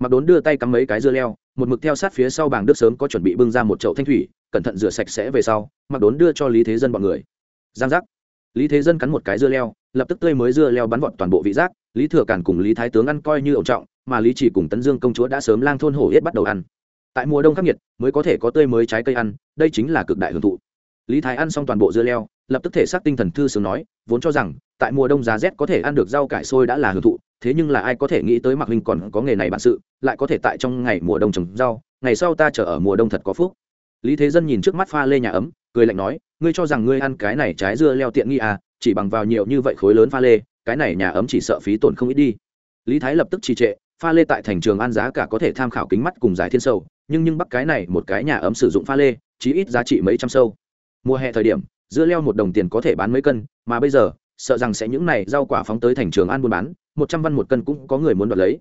Mặc đốn đưa tay cắm mấy cái dưa leo, một mực theo sát phía sau bảng đức sớm có chuẩn bị bưng ra một chậu thanh thủy, cẩn thận rửa sạch sẽ về sau, mặc đốn đưa cho lý thế dân bọn người. Giang giác. Lý thế dân cắn một cái dưa leo, lập tức tươi mới dưa leo bắn vọt toàn bộ vị giác, lý thừa cản cùng lý thái tướng ăn coi như ẩu trọng, mà lý chỉ cùng tấn dương công chúa đã sớm lang thôn hổ yết bắt đầu ăn tại mùa đông khắc nghiệt, mới có thể có tươi mới trái cây ăn, đây chính là cực đại hưởng thụ. Lý thái ăn xong toàn bộ dưa leo, lập tức thể xác tinh thần thư sướng nói, vốn cho rằng, tại mùa đông giá rét có thể ăn được rau cải sôi đã là hưởng thụ, thế nhưng là ai có thể nghĩ tới mạc huynh còn có nghề này bản sự, lại có thể tại trong ngày mùa đông trồng rau, ngày sau ta chờ ở mùa đông thật có phúc. Lý thế dân nhìn trước mắt pha lê nhà ấm, cười lạnh nói, ngươi cho rằng ngươi ăn cái này trái dưa leo tiện nghi à chỉ bằng vào nhiều như vậy khối lớn pha lê, cái này nhà ấm chỉ sợ phí tổn không ít đi. Lý thái lập tức trì trệ, pha lê tại thành trường ăn giá cả có thể tham khảo kính mắt cùng giải thiên sâu nhưng nhưng bắc cái này một cái nhà ấm sử dụng pha lê chỉ ít giá trị mấy trăm sâu. Mùa hè thời điểm, dưa leo một đồng tiền có thể bán mấy cân, mà bây giờ, sợ rằng sẽ những này rau quả phóng tới thành trường ăn buôn bán, một trăm văn một cân cũng có người muốn đoạt lấy.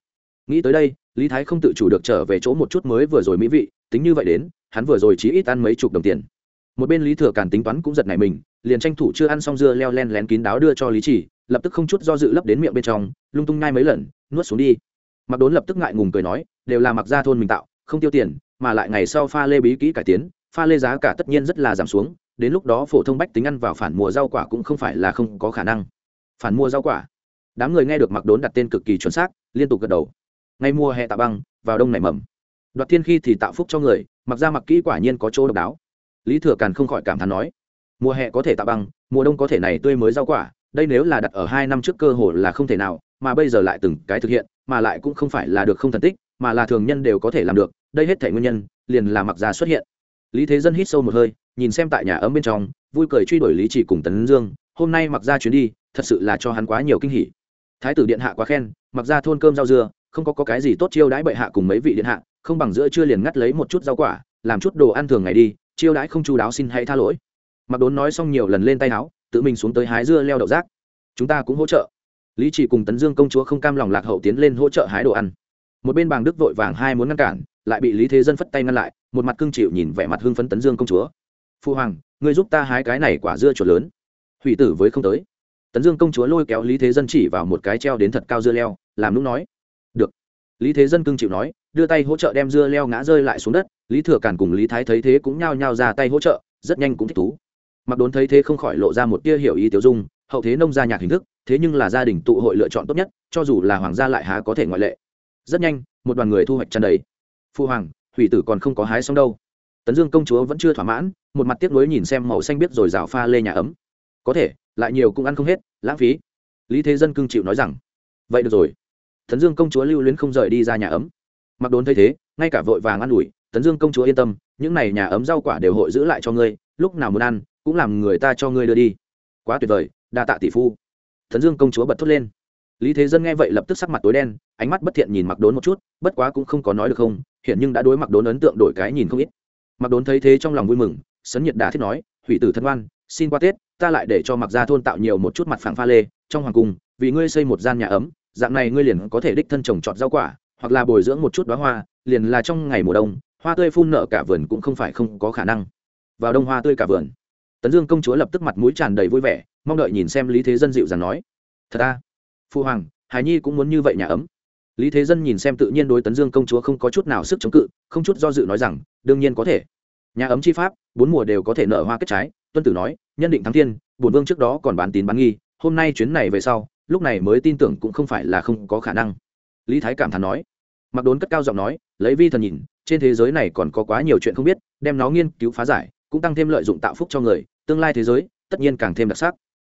Nghĩ tới đây, lý thái không tự chủ được trở về chỗ một chút mới vừa rồi mỹ vị, tính như vậy đến, hắn vừa rồi chỉ ít ăn mấy chục đồng tiền. Một bên lý thừa càn tính toán cũng giật nảy mình, liền tranh thủ chưa ăn xong dưa leo len lén kín đáo đưa cho lý chỉ, lập tức không chút do dự lấp đến miệng bên trong, lung tung nhai mấy lần, nuốt xuống đi. Mặc đốn lập tức ngại ngùng cười nói, đều là mặc ra thôn mình tạo không tiêu tiền, mà lại ngày sau pha lê bí kỹ cải tiến, pha lê giá cả tất nhiên rất là giảm xuống, đến lúc đó phổ thông bách tính ăn vào phản mùa rau quả cũng không phải là không có khả năng. Phản mùa rau quả. Đám người nghe được mặc đốn đặt tên cực kỳ chuẩn xác, liên tục gật đầu. Ngay mùa hè tạ băng, vào đông nảy mầm. Đoạt thiên khi thì tạo phúc cho người, mặc ra mặc kỹ quả nhiên có chỗ độc đáo. Lý thừa càn không khỏi cảm thán nói, mùa hè có thể tạ băng, mùa đông có thể này tươi mới rau quả, đây nếu là đặt ở hai năm trước cơ hội là không thể nào, mà bây giờ lại từng cái thực hiện, mà lại cũng không phải là được không thần tích, mà là thường nhân đều có thể làm được đây hết thể nguyên nhân liền là mặc gia xuất hiện. Lý thế dân hít sâu một hơi nhìn xem tại nhà ấm bên trong vui cười truy đuổi lý chỉ cùng tấn dương hôm nay mặc gia chuyến đi thật sự là cho hắn quá nhiều kinh hỉ. Thái tử điện hạ quá khen mặc gia thôn cơm rau dưa không có, có cái gì tốt chiêu đãi bệ hạ cùng mấy vị điện hạ không bằng giữa chưa liền ngắt lấy một chút rau quả làm chút đồ ăn thường ngày đi chiêu đãi không chú đáo xin hãy tha lỗi. Mặc đốn nói xong nhiều lần lên tay áo tự mình xuống tới hái dưa leo đậu rác. Chúng ta cũng hỗ trợ. Lý chỉ cùng tấn dương công chúa không cam lòng lạc hậu tiến lên hỗ trợ hái đồ ăn. Một bên bàng đức vội vàng hai muốn ngăn cản lại bị lý thế dân phất tay ngăn lại, một mặt cưng chịu nhìn vẻ mặt hưng phấn tấn dương công chúa. Phu hoàng, ngươi giúp ta hái cái này quả dưa chuột lớn. Hủy tử với không tới. Tấn dương công chúa lôi kéo lý thế dân chỉ vào một cái treo đến thật cao dưa leo, làm lúc nói. Được. Lý thế dân cưng chịu nói, đưa tay hỗ trợ đem dưa leo ngã rơi lại xuống đất. Lý thừa cản cùng lý thái thấy thế cũng nhao nhao ra tay hỗ trợ, rất nhanh cũng thích thú. Mặc đốn thấy thế không khỏi lộ ra một tia hiểu ý tiêu dung, hậu thế nông gia nhạc hình thức, thế nhưng là gia đình tụ hội lựa chọn tốt nhất, cho dù là hoàng gia lại há có thể ngoại lệ. Rất nhanh, một đoàn người thu hoạch tràn đầy phu hoàng, hủy tử còn không có hái xong đâu. Tấn dương công chúa vẫn chưa thỏa mãn, một mặt tiếc nuối nhìn xem màu xanh biết rồi rào pha lê nhà ấm. Có thể, lại nhiều cũng ăn không hết, lãng phí. Lý thế dân cưng chịu nói rằng, vậy được rồi. Tấn dương công chúa lưu luyến không rời đi ra nhà ấm. Mặc đốn thấy thế, ngay cả vội vàng ăn ủi, tấn dương công chúa yên tâm, những này nhà ấm rau quả đều hội giữ lại cho ngươi, lúc nào muốn ăn, cũng làm người ta cho ngươi đưa đi. Quá tuyệt vời, đa tạ tỷ phu. Tấn dương công chúa bật thốt lên. Lý thế dân nghe vậy lập tức sắc mặt tối đen, ánh mắt bất thiện nhìn mặc đốn một chút, bất quá cũng không có nói được không hiện nhưng đã đối mặc đốn ấn tượng đổi cái nhìn không ít. Mặc đốn thấy thế trong lòng vui mừng, sấn nhiệt đà thiết nói, hủy tử thân oan, xin qua tết, ta lại để cho mặc gia thôn tạo nhiều một chút mặt phẳng pha lê, trong hoàng cung, vì ngươi xây một gian nhà ấm, dạng này ngươi liền có thể đích thân trồng trọt rau quả, hoặc là bồi dưỡng một chút đoá hoa, liền là trong ngày mùa đông, hoa tươi phun nở cả vườn cũng không phải không có khả năng. Vào đông hoa tươi cả vườn, tấn dương công chúa lập tức mặt mũi tràn đầy vui vẻ, mong đợi nhìn xem lý thế dân dịu dàng nói, thật ta phu hoàng hải nhi cũng muốn như vậy nhà ấm lý thế dân nhìn xem tự nhiên đối tấn dương công chúa không có chút nào sức chống cự, không chút do dự nói rằng, đương nhiên có thể. Nhà ấm chi pháp, bốn mùa đều có thể nở hoa kết trái. Tuân tử nói, nhân định thắng thiên, bổn vương trước đó còn bán tín bán nghi, hôm nay chuyến này về sau, lúc này mới tin tưởng cũng không phải là không có khả năng. Lý thái cảm thán nói. Mặc đốn cất cao giọng nói, lấy vi thần nhìn, trên thế giới này còn có quá nhiều chuyện không biết, đem nó nghiên cứu phá giải, cũng tăng thêm lợi dụng tạo phúc cho người, tương lai thế giới, tất nhiên càng thêm đặc sắc.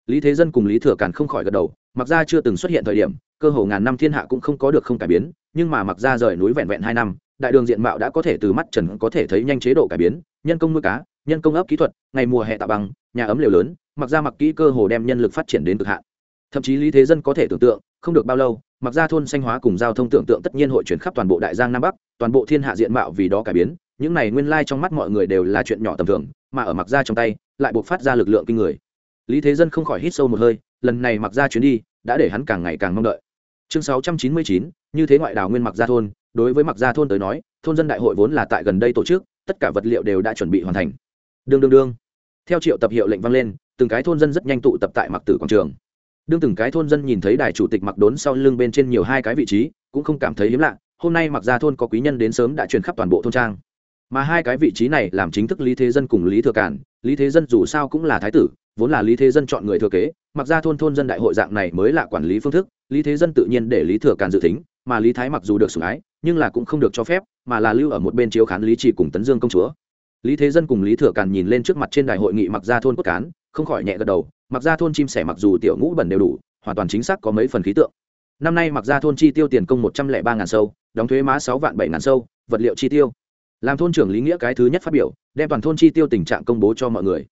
Lý thế dân cùng lý thừa càn không khỏi gật đầu, mặc ra chưa từng xuất hiện thời điểm cơ hồ ngàn năm thiên hạ cũng không có được không cải biến, nhưng mà mặc ra rời núi vẹn vẹn hai năm, đại đường diện mạo đã có thể từ mắt trần có thể thấy nhanh chế độ cải biến, nhân công nuôi cá, nhân công ấp kỹ thuật, ngày mùa hè tạo bằng nhà ấm liều lớn, mặc ra mặc kỹ cơ hồ đem nhân lực phát triển đến cực hạn. Thậm chí lý thế dân có thể tưởng tượng, không được bao lâu, mặc ra thôn xanh hóa cùng giao thông tưởng tượng tất nhiên hội chuyển khắp toàn bộ đại giang nam bắc, toàn bộ thiên hạ diện mạo vì đó cải biến, những này nguyên lai trong mắt mọi người đều là chuyện nhỏ tầm thường, mà ở mặc ra trong tay, lại buộc phát ra lực lượng kinh người. Lý thế dân không khỏi hít sâu một hơi, lần này mặc ra chuyến đi, đã để hắn càng ngày càng mong đợi chương sáu trăm chín mươi chín, như thế ngoại đảo nguyên mặc gia thôn, đối với mặc gia thôn tới nói, thôn dân đại hội vốn là tại gần đây tổ chức, tất cả vật liệu đều đã chuẩn bị hoàn thành. Đương đương đương. Theo triệu tập hiệu lệnh vang lên, từng cái thôn dân rất nhanh tụ tập tại mặc tử quảng trường. Đương từng cái thôn dân nhìn thấy đài chủ tịch mặc đốn sau lưng bên trên nhiều hai cái vị trí, cũng không cảm thấy hiếm lạ, hôm nay mặc gia thôn có quý nhân đến sớm đã truyền khắp toàn bộ thôn trang. Mà hai cái vị trí này làm chính thức lý thế dân cùng lý thừa cản lý thế dân dù sao cũng là thái tử vốn là lý thế dân chọn người thừa kế, mặc ra thôn thôn dân đại hội dạng này mới là quản lý phương thức, lý thế dân tự nhiên để lý thừa càn dự tính, mà lý thái mặc dù được sủng ái, nhưng là cũng không được cho phép, mà là lưu ở một bên chiếu khán lý trì cùng tấn dương công chúa. Lý thế dân cùng lý thừa càn nhìn lên trước mặt trên đại hội nghị mặc ra thôn cốt cán, không khỏi nhẹ gật đầu, mặc ra thôn chim sẻ mặc dù tiểu ngũ bẩn đều đủ, hoàn toàn chính xác có mấy phần khí tượng. Năm nay mặc ra thôn chi tiêu tiền công một trăm lẻ ba ngàn sâu, đóng thuế má sáu vạn bảy ngàn sâu, vật liệu chi tiêu. Làm thôn trưởng lý nghĩa cái thứ nhất phát biểu, đem toàn thôn chi tiêu tình trạng công bố cho mọi người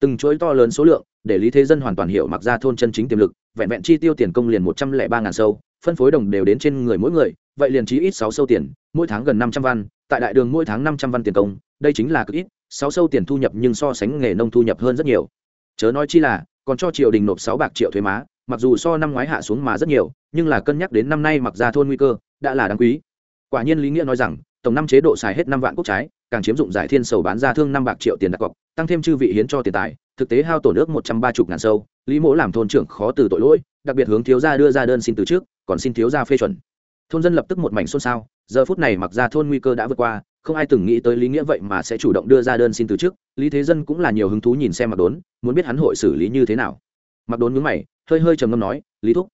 từng chuỗi to lớn số lượng, để lý thế dân hoàn toàn hiểu mặc ra thôn chân chính tiềm lực, vẹn vẹn chi tiêu tiền công liền một trăm lẻ ba ngàn sâu, phân phối đồng đều đến trên người mỗi người, vậy liền chí ít sáu sâu tiền, mỗi tháng gần năm trăm văn, tại đại đường mỗi tháng năm trăm văn tiền công, đây chính là cực ít, sáu sâu tiền thu nhập nhưng so sánh nghề nông thu nhập hơn rất nhiều. Chớ nói chi là, còn cho triều đình nộp sáu bạc triệu thuế má, mặc dù so năm ngoái hạ xuống mà rất nhiều, nhưng là cân nhắc đến năm nay mặc ra thôn nguy cơ, đã là đáng quý. Quả nhiên lý nghĩa nói rằng, tổng năm chế độ xài hết năm vạn quốc trái, càng chiếm dụng giải thiên sầu bán ra thương năm bạc triệu tiền đặt cọc tăng thêm chư vị hiến cho tiền tài, thực tế hao tổn ước một trăm ba mươi ngàn sâu, lý mỗ làm thôn trưởng khó từ tội lỗi, đặc biệt hướng thiếu gia đưa ra đơn xin từ trước, còn xin thiếu gia phê chuẩn. Thôn dân lập tức một mảnh xôn xao, giờ phút này mặc ra thôn nguy cơ đã vượt qua, không ai từng nghĩ tới lý nghĩa vậy mà sẽ chủ động đưa ra đơn xin từ trước, lý thế dân cũng là nhiều hứng thú nhìn xem mặc đốn, muốn biết hắn hội xử lý như thế nào. Mặc đốn nhướng mày, hơi hơi trầm ngâm nói, lý thúc,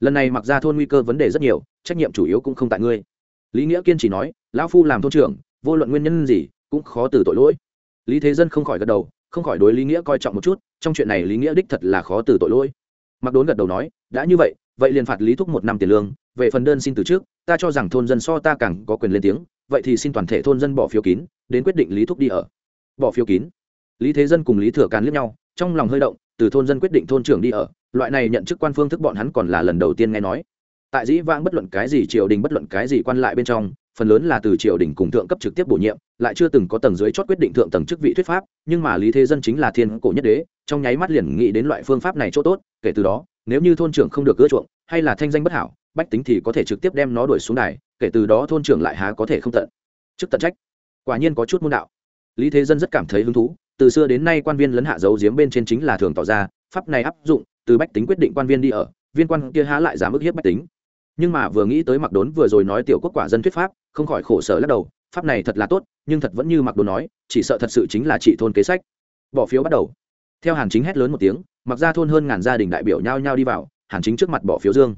lần này mặc ra thôn nguy cơ vấn đề rất nhiều, trách nhiệm chủ yếu cũng không tại ngươi. Lý nghĩa kiên trì nói, lão phu làm thôn trưởng, vô luận nguyên nhân gì, cũng khó từ tội lỗi lý thế dân không khỏi gật đầu, không khỏi đối lý nghĩa coi trọng một chút, trong chuyện này lý nghĩa đích thật là khó từ tội lỗi. Mặc đốn gật đầu nói, đã như vậy vậy liền phạt lý thúc một năm tiền lương, về phần đơn xin từ trước, ta cho rằng thôn dân so ta càng có quyền lên tiếng, vậy thì xin toàn thể thôn dân bỏ phiếu kín, đến quyết định lý thúc đi ở. Bỏ phiếu kín? Lý thế dân cùng lý thừa càn liếc nhau, trong lòng hơi động, từ thôn dân quyết định thôn trưởng đi ở, loại này nhận chức quan phương thức bọn hắn còn là lần đầu tiên nghe nói. Tại dĩ vãng bất luận cái gì triều đình bất luận cái gì quan lại bên trong phần lớn là từ triều đình cùng thượng cấp trực tiếp bổ nhiệm, lại chưa từng có tầng dưới chót quyết định thượng tầng chức vị thuyết pháp, nhưng mà lý thế dân chính là thiên cổ nhất đế, trong nháy mắt liền nghĩ đến loại phương pháp này chỗ tốt, kể từ đó, nếu như thôn trưởng không được ưa chuộng, hay là thanh danh bất hảo, bách tính thì có thể trực tiếp đem nó đuổi xuống đài, kể từ đó thôn trưởng lại há có thể không tận. Chức tận trách. Quả nhiên có chút môn đạo. Lý thế dân rất cảm thấy hứng thú, từ xưa đến nay quan viên lấn hạ dấu giếm bên trên chính là thường tỏ ra, pháp này áp dụng, từ bách tính quyết định quan viên đi ở, viên quan kia há lại dám ức hiếp bách tính nhưng mà vừa nghĩ tới mặc đốn vừa rồi nói tiểu quốc quả dân thuyết pháp, không khỏi khổ sở lắc đầu, pháp này thật là tốt, nhưng thật vẫn như mặc đốn nói, chỉ sợ thật sự chính là trị thôn kế sách. Bỏ phiếu bắt đầu. Theo hàn chính hét lớn một tiếng mặc ra thôn hơn ngàn gia đình đại biểu nhao nhao đi vào, hàn chính trước mặt bỏ phiếu dương.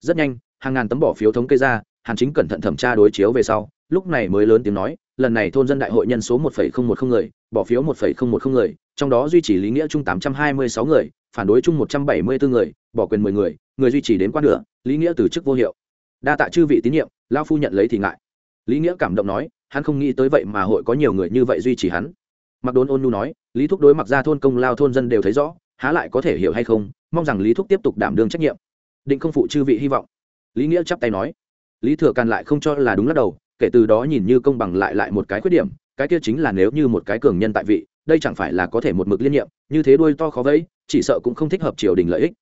Rất nhanh, hàng ngàn tấm bỏ phiếu thống kê ra, hàn chính cẩn thận thẩm tra đối chiếu về sau, lúc này mới lớn tiếng nói, lần này thôn dân đại hội nhân số một một không người, bỏ phiếu một một không người, trong đó duy trì lý nghĩa chung tám trăm hai mươi sáu người, phản đối chung một trăm bảy mươi bốn người, bỏ quyền mười người người duy trì đến quan nửa, lý nghĩa từ chức vô hiệu. Đa tạ chư vị tín nhiệm lao phu nhận lấy thì ngại. Lý nghĩa cảm động nói, hắn không nghĩ tới vậy mà hội có nhiều người như vậy duy trì hắn. Mặc đốn ôn nhu nói, lý thúc đối mặc ra thôn công lao thôn dân đều thấy rõ, há lại có thể hiểu hay không, mong rằng lý thúc tiếp tục đảm đương trách nhiệm. Định không phụ chư vị hy vọng. Lý nghĩa chắp tay nói. Lý thừa càn lại không cho là đúng lắc đầu, kể từ đó nhìn như công bằng lại lại một cái khuyết điểm, cái kia chính là nếu như một cái cường nhân tại vị, đây chẳng phải là có thể một mực liên nhiệm, như thế đuôi to khó vẫy, chỉ sợ cũng không thích hợp triều đình lợi ích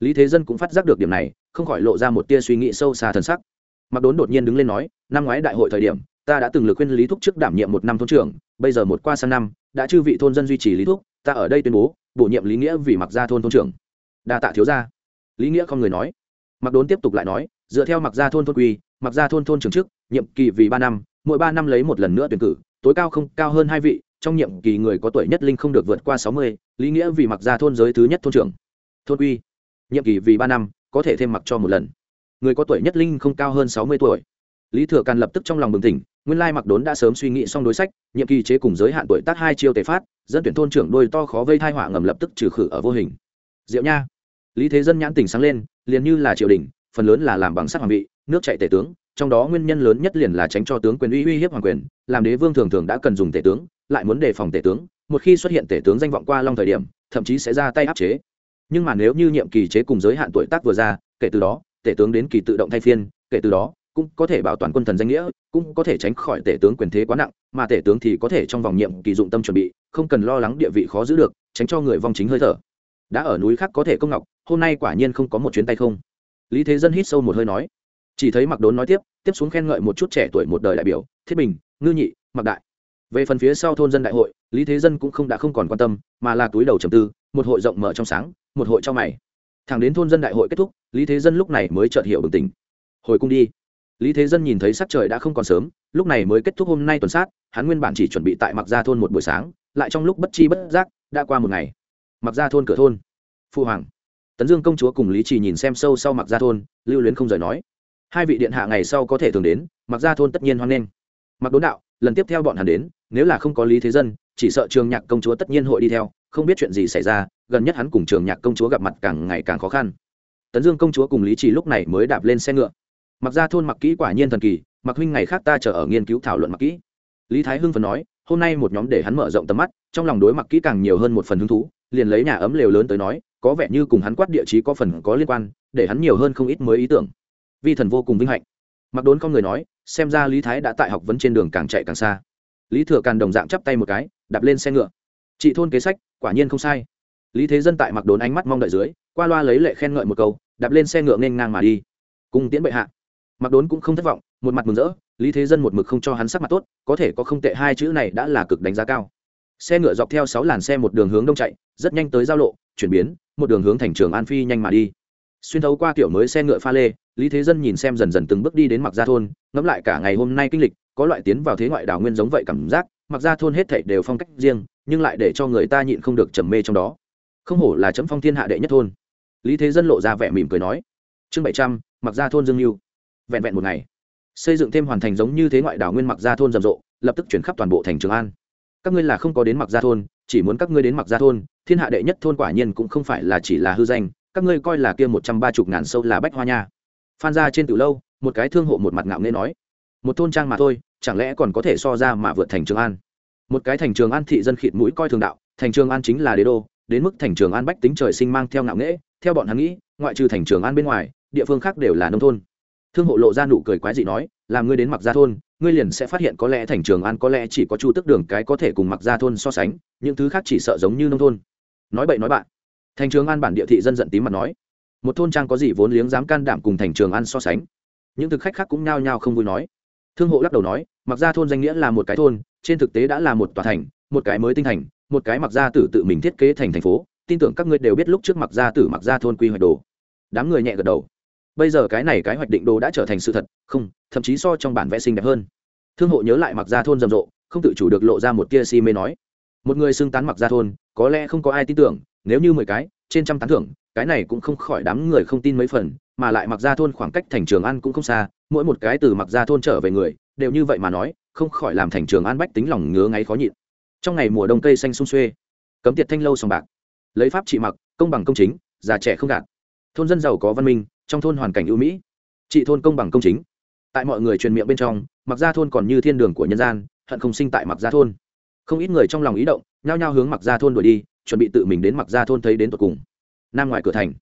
lý thế dân cũng phát giác được điểm này, không khỏi lộ ra một tia suy nghĩ sâu xa thần sắc. Mặc đốn đột nhiên đứng lên nói, năm ngoái đại hội thời điểm, ta đã từng lực khuyên lý thúc trước đảm nhiệm một năm thôn trưởng, bây giờ một qua sang năm, đã chư vị thôn dân duy trì lý thúc, ta ở đây tuyên bố, bổ nhiệm lý nghĩa vì mặc gia thôn thôn trưởng. Đa tạ thiếu gia. Lý nghĩa không người nói. Mặc đốn tiếp tục lại nói, dựa theo mặc gia thôn thôn quy mặc gia thôn thôn trưởng trước, nhiệm kỳ vì ba năm, mỗi ba năm lấy một lần nữa tuyển cử, tối cao không cao hơn hai vị, trong nhiệm kỳ người có tuổi nhất linh không được vượt qua sáu mươi, lý nghĩa vì mặc gia thôn giới thứ nhất thôn trưởng. Thôn quy nhiệm kỳ vì ba năm, có thể thêm mặc cho một lần. Người có tuổi nhất linh không cao hơn sáu mươi tuổi. Lý thừa càn lập tức trong lòng bừng tỉnh, nguyên lai mặc đốn đã sớm suy nghĩ xong đối sách, nhiệm kỳ chế cùng giới hạn tuổi tác hai chiêu tề phát dân tuyển thôn trưởng đôi to khó vây thai họa ngầm lập tức trừ khử ở vô hình. Diệu nha. Lý thế dân nhãn tỉnh sáng lên, liền như là triều đình, phần lớn là làm bằng sắc hoàng vị, nước chạy tể tướng, trong đó nguyên nhân lớn nhất liền là tránh cho tướng quyền uy uy hiếp hoàng quyền, làm đế vương thường thường đã cần dùng tể tướng, lại muốn đề phòng tể tướng, một khi xuất hiện tể tướng danh vọng qua long thời điểm, thậm chí sẽ ra tay áp chế nhưng mà nếu như nhiệm kỳ chế cùng giới hạn tuổi tác vừa ra, kể từ đó, tể tướng đến kỳ tự động thay phiên, kể từ đó, cũng có thể bảo toàn quân thần danh nghĩa, cũng có thể tránh khỏi tể tướng quyền thế quá nặng, mà tể tướng thì có thể trong vòng nhiệm kỳ dụng tâm chuẩn bị, không cần lo lắng địa vị khó giữ được, tránh cho người vong chính hơi thở. Đã ở núi khác có thể công ngọc, hôm nay quả nhiên không có một chuyến tay không. Lý thế dân hít sâu một hơi nói. Chỉ thấy mặc đốn nói tiếp tiếp xuống khen ngợi một chút trẻ tuổi một đời đại biểu, thiết bình, ngư nhị mặc đại. Về phần phía sau thôn dân đại hội, lý thế dân cũng không đã không còn quan tâm, mà là túi đầu trầm tư, một hội rộng mở trong sáng một hội cho mày. Thẳng đến thôn dân đại hội kết thúc, lý thế dân lúc này mới chợt hiểu bừng tỉnh. Hồi cung đi. Lý thế dân nhìn thấy sắc trời đã không còn sớm, lúc này mới kết thúc hôm nay tuần sát, hắn nguyên bản chỉ chuẩn bị tại mặc gia thôn một buổi sáng, lại trong lúc bất chi bất giác, đã qua một ngày. Mặc gia thôn cửa thôn. Phu hoàng. Tấn dương công chúa cùng lý trì nhìn xem sâu sau mặc gia thôn, lưu luyến không rời nói. Hai vị điện hạ ngày sau có thể thường đến, mặc gia thôn tất nhiên hoan nghênh. Mặc đốn đạo, lần tiếp theo bọn hắn đến, nếu là không có lý thế dân, chỉ sợ trường nhạc công chúa tất nhiên hội đi theo không biết chuyện gì xảy ra, gần nhất hắn cùng trường nhạc công chúa gặp mặt càng ngày càng khó khăn. Tấn dương công chúa cùng lý trì lúc này mới đạp lên xe ngựa. Mặc ra thôn mặc kỹ quả nhiên thần kỳ, mặc huynh ngày khác ta chờ ở nghiên cứu thảo luận mặc kỹ. Lý thái hưng phần nói, hôm nay một nhóm để hắn mở rộng tầm mắt, trong lòng đối mặc kỹ càng nhiều hơn một phần hứng thú, liền lấy nhà ấm lều lớn tới nói, có vẻ như cùng hắn quát địa chí có phần có liên quan, để hắn nhiều hơn không ít mới ý tưởng. Vi thần vô cùng vinh hạnh. Mặc đốn con người nói, xem ra lý thái đã tại học vấn trên đường càng chạy càng xa. Lý thừa càn đồng dạng chắp tay một cái, đạp lên xe ngựa chị thôn kế sách, quả nhiên không sai. Lý thế dân tại mặc đốn ánh mắt mong đợi dưới, qua loa lấy lệ khen ngợi một câu, đạp lên xe ngựa nên ngang mà đi. Cùng tiễn bệ hạ. Mặc đốn cũng không thất vọng, một mặt mừng rỡ, lý thế dân một mực không cho hắn sắc mặt tốt, có thể có không tệ hai chữ này đã là cực đánh giá cao. Xe ngựa dọc theo sáu làn xe một đường hướng đông chạy, rất nhanh tới giao lộ, chuyển biến, một đường hướng thành trường an phi nhanh mà đi. Xuyên thấu qua kiểu mới xe ngựa pha lê, lý thế dân nhìn xem dần dần từng bước đi đến mặc gia thôn, ngẫm lại cả ngày hôm nay kinh lịch, có loại tiến vào thế ngoại đảo nguyên giống vậy cảm giác mặc gia thôn hết thảy đều phong cách riêng, nhưng lại để cho người ta nhịn không được trầm mê trong đó. Không hổ là chấm phong thiên hạ đệ nhất thôn. Lý thế dân lộ ra vẻ mỉm cười nói, chương bảy trăm, mặc gia thôn dương lưu. Vẹn vẹn một ngày, xây dựng thêm hoàn thành giống như thế ngoại đảo nguyên mặc gia thôn rầm rộ, lập tức chuyển khắp toàn bộ thành trường an. Các ngươi là không có đến mặc gia thôn, chỉ muốn các ngươi đến mặc gia thôn, thiên hạ đệ nhất thôn quả nhiên cũng không phải là chỉ là hư danh, các ngươi coi là kia một trăm ba chục ngàn sâu là bách hoa nha. Phan ra trên từ lâu, một cái thương hộ một mặt ngạo nghễ nói, một thôn trang mà thôi chẳng lẽ còn có thể so ra mà vượt thành trường an? Một cái thành trường an thị dân khịt mũi coi thường đạo, thành trường an chính là đế đô, đến mức thành trường an bách tính trời sinh mang theo ngạo nghễ, theo bọn hắn nghĩ, ngoại trừ thành trường an bên ngoài, địa phương khác đều là nông thôn. Thương hộ lộ ra nụ cười quái dị nói, làm ngươi đến mặc gia thôn, ngươi liền sẽ phát hiện có lẽ thành trường an có lẽ chỉ có chu tức đường cái có thể cùng mặc gia thôn so sánh, những thứ khác chỉ sợ giống như nông thôn. Nói bậy nói bạn. Thành trường an bản địa thị dân giận tím mặt nói, một thôn trang có gì vốn liếng dám can đảm cùng thành trường an so sánh? Những thực khách khác cũng nhao nhao không vui nói thương hộ lắc đầu nói, mặc ra thôn danh nghĩa là một cái thôn, trên thực tế đã là một tòa thành, một cái mới tinh thành, một cái mặc ra tự tự mình thiết kế thành thành phố. Tin tưởng các ngươi đều biết lúc trước mặc gia tử mặc gia thôn quy hoạch đồ. Đám người nhẹ gật đầu. Bây giờ cái này cái hoạch định đồ đã trở thành sự thật, không, thậm chí so trong bản vẽ xinh đẹp hơn. Thương hộ nhớ lại mặc gia thôn rầm rộ, không tự chủ được lộ ra một tia si mê nói. Một người xưng tán mặc gia thôn, có lẽ không có ai tin tưởng, nếu như mười cái, trên trăm tán thưởng, cái này cũng không khỏi đám người không tin mấy phần mà lại mặc gia thôn khoảng cách thành trường ăn cũng không xa, mỗi một cái từ mặc gia thôn trở về người, đều như vậy mà nói, không khỏi làm thành trường an bách tính lòng ngứa ngáy khó nhịn. Trong ngày mùa đông cây xanh sung xuê, cấm tiệt thanh lâu sòng bạc. Lấy pháp trị mặc, công bằng công chính, già trẻ không gạt. Thôn dân giàu có văn minh, trong thôn hoàn cảnh ưu mỹ. Trị thôn công bằng công chính. Tại mọi người truyền miệng bên trong mặc gia thôn còn như thiên đường của nhân gian, hận không sinh tại mặc gia thôn. Không ít người trong lòng ý động, nhao nhao hướng mặc gia thôn đuổi đi, chuẩn bị tự mình đến mặc gia thôn thấy đến tột cùng. Nam ngoài cửa thành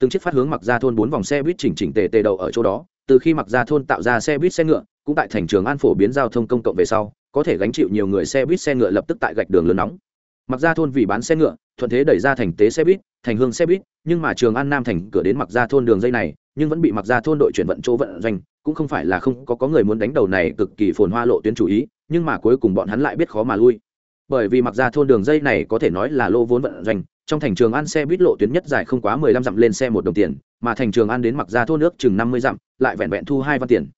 từng chiếc phát hướng mặc gia thôn bốn vòng xe buýt chỉnh chỉnh tề tề đậu ở chỗ đó, từ khi mặc gia thôn tạo ra xe buýt xe ngựa, cũng tại thành trường an phổ biến giao thông công cộng về sau, có thể gánh chịu nhiều người xe buýt xe ngựa lập tức tại gạch đường lớn nóng. Mặc gia thôn vì bán xe ngựa, thuận thế đẩy ra thành tế xe buýt, thành hương xe buýt, nhưng mà trường an nam thành cửa đến mặc gia thôn đường dây này, nhưng vẫn bị mặc gia thôn đội chuyển vận chỗ vận doanh, cũng không phải là không có có người muốn đánh đầu này cực kỳ phồn hoa lộ tuyến chủ ý, nhưng mà cuối cùng bọn hắn lại biết khó mà lui. Bởi vì mặc gia thôn đường dây này có thể nói là lô vốn vận doanh trong thành trường an xe buýt lộ tuyến nhất dài không quá mười lăm dặm lên xe một đồng tiền, mà thành trường an đến mặc gia thôn nước chừng năm mươi dặm, lại vẹn vẹn thu hai văn tiền.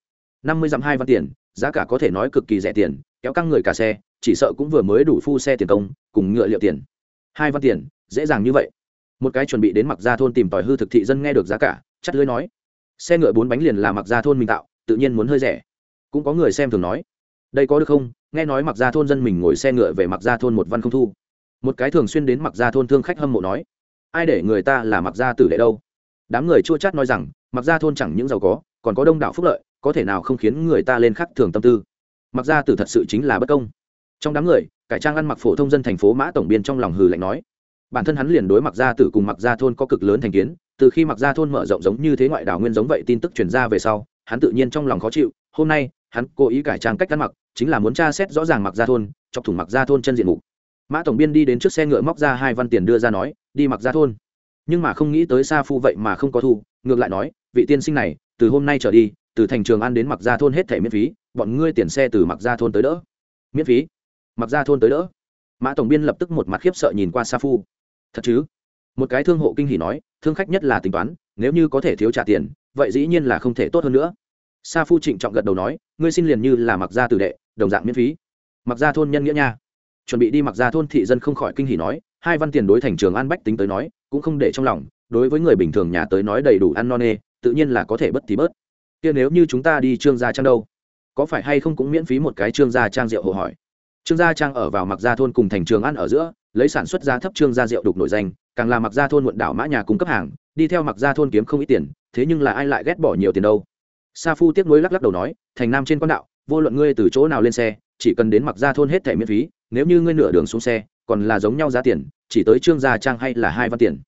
Năm mươi dặm hai văn tiền, giá cả có thể nói cực kỳ rẻ tiền, kéo căng người cả xe, chỉ sợ cũng vừa mới đủ phu xe tiền công, cùng ngựa liệu tiền. Hai văn tiền, dễ dàng như vậy. Một cái chuẩn bị đến mặc gia thôn tìm tòi hư thực thị dân nghe được giá cả, chắt lưới nói. Xe ngựa bốn bánh liền là mặc gia thôn mình tạo, tự nhiên muốn hơi rẻ. Cũng có người xem thường nói. Đây có được không? Nghe nói mặc gia thôn dân mình ngồi xe ngựa về mặc gia thôn một văn không thu một cái thường xuyên đến mặc gia thôn thương khách hâm mộ nói, ai để người ta là mặc gia tử đệ đâu? Đám người chua chát nói rằng, mặc gia thôn chẳng những giàu có, còn có đông đảo phúc lợi, có thể nào không khiến người ta lên khắc thường tâm tư? Mặc gia tử thật sự chính là bất công. Trong đám người, cải trang ăn mặc phổ thông dân thành phố mã tổng biên trong lòng hừ lạnh nói, bản thân hắn liền đối mặc gia tử cùng mặc gia thôn có cực lớn thành kiến, từ khi mặc gia thôn mở rộng giống như thế ngoại đảo nguyên giống vậy tin tức truyền ra về sau, hắn tự nhiên trong lòng khó chịu, hôm nay, hắn cố ý cải trang cách ăn mặc, chính là muốn tra xét rõ ràng mặc gia thôn, chọc thủng mặc gia thôn chân diện mục mã tổng biên đi đến trước xe ngựa móc ra hai văn tiền đưa ra nói, đi mặc gia thôn. Nhưng mà không nghĩ tới xa phu vậy mà không có thu, ngược lại nói, vị tiên sinh này, từ hôm nay trở đi, từ thành trường an đến mặc gia thôn hết thẻ miễn phí, bọn ngươi tiền xe từ mặc gia thôn tới đỡ. Miễn phí? Mặc gia thôn tới đỡ? Mã tổng biên lập tức một mặt khiếp sợ nhìn qua sa phu. Thật chứ? Một cái thương hộ kinh hỉ nói, thương khách nhất là tính toán, nếu như có thể thiếu trả tiền, vậy dĩ nhiên là không thể tốt hơn nữa. Sa phu trịnh trọng gật đầu nói, ngươi xin liền như là mặc gia tử đệ, đồng dạng miễn phí. Mặc gia thôn nhân nghĩa nha chuẩn bị đi mặc gia thôn thị dân không khỏi kinh hỉ nói, hai văn tiền đối thành trường an bách tính tới nói, cũng không để trong lòng, đối với người bình thường nhà tới nói đầy đủ ăn no nê, tự nhiên là có thể bất thì bớt. Kia nếu như chúng ta đi trương gia trang đâu? Có phải hay không cũng miễn phí một cái trương gia trang rượu hồ hỏi. Trương gia trang ở vào mặc gia thôn cùng thành trường ăn ở giữa, lấy sản xuất giá thấp trương gia rượu đục nổi danh, càng là mặc gia thôn muộn đảo mã nhà cung cấp hàng, đi theo mặc gia thôn kiếm không ít tiền, thế nhưng là ai lại ghét bỏ nhiều tiền đâu? Sa phu tiếc nuối lắc lắc đầu nói, thành nam trên quan đạo, vô luận ngươi từ chỗ nào lên xe chỉ cần đến mặc gia thôn hết thẻ miễn phí, nếu như ngươi nửa đường xuống xe, còn là giống nhau giá tiền, chỉ tới trương gia trang hay là hai văn tiền.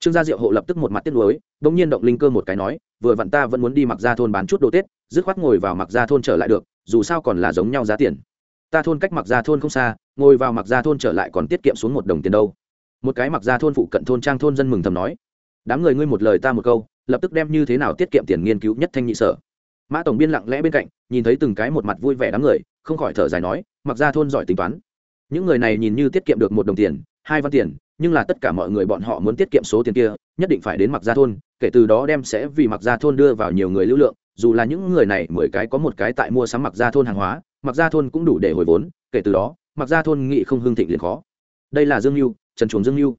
Trương gia diệu hộ lập tức một mặt tiếc nuối, bỗng nhiên động linh cơ một cái nói, vừa vặn ta vẫn muốn đi mặc gia thôn bán chút đồ tết, dứt khoát ngồi vào mặc gia thôn trở lại được, dù sao còn là giống nhau giá tiền. Ta thôn cách mặc gia thôn không xa, ngồi vào mặc gia thôn trở lại còn tiết kiệm xuống một đồng tiền đâu. Một cái mặc gia thôn phụ cận thôn trang thôn dân mừng thầm nói, đám người ngươi một lời ta một câu, lập tức đem như thế nào tiết kiệm tiền nghiên cứu nhất thanh nhị sở. Mã tổng biên lặng lẽ bên cạnh, nhìn thấy từng cái một mặt vui vẻ đám người không khỏi thở dài nói, mặc gia thôn giỏi tính toán. Những người này nhìn như tiết kiệm được một đồng tiền, hai văn tiền, nhưng là tất cả mọi người bọn họ muốn tiết kiệm số tiền kia, nhất định phải đến mặc gia thôn, kể từ đó đem sẽ vì mặc gia thôn đưa vào nhiều người lưu lượng, dù là những người này mười cái có một cái tại mua sắm mặc gia thôn hàng hóa, mặc gia thôn cũng đủ để hồi vốn, kể từ đó, mặc gia thôn nghị không hưng thịnh liền khó. Đây là dương mưu trần chuồng dương mưu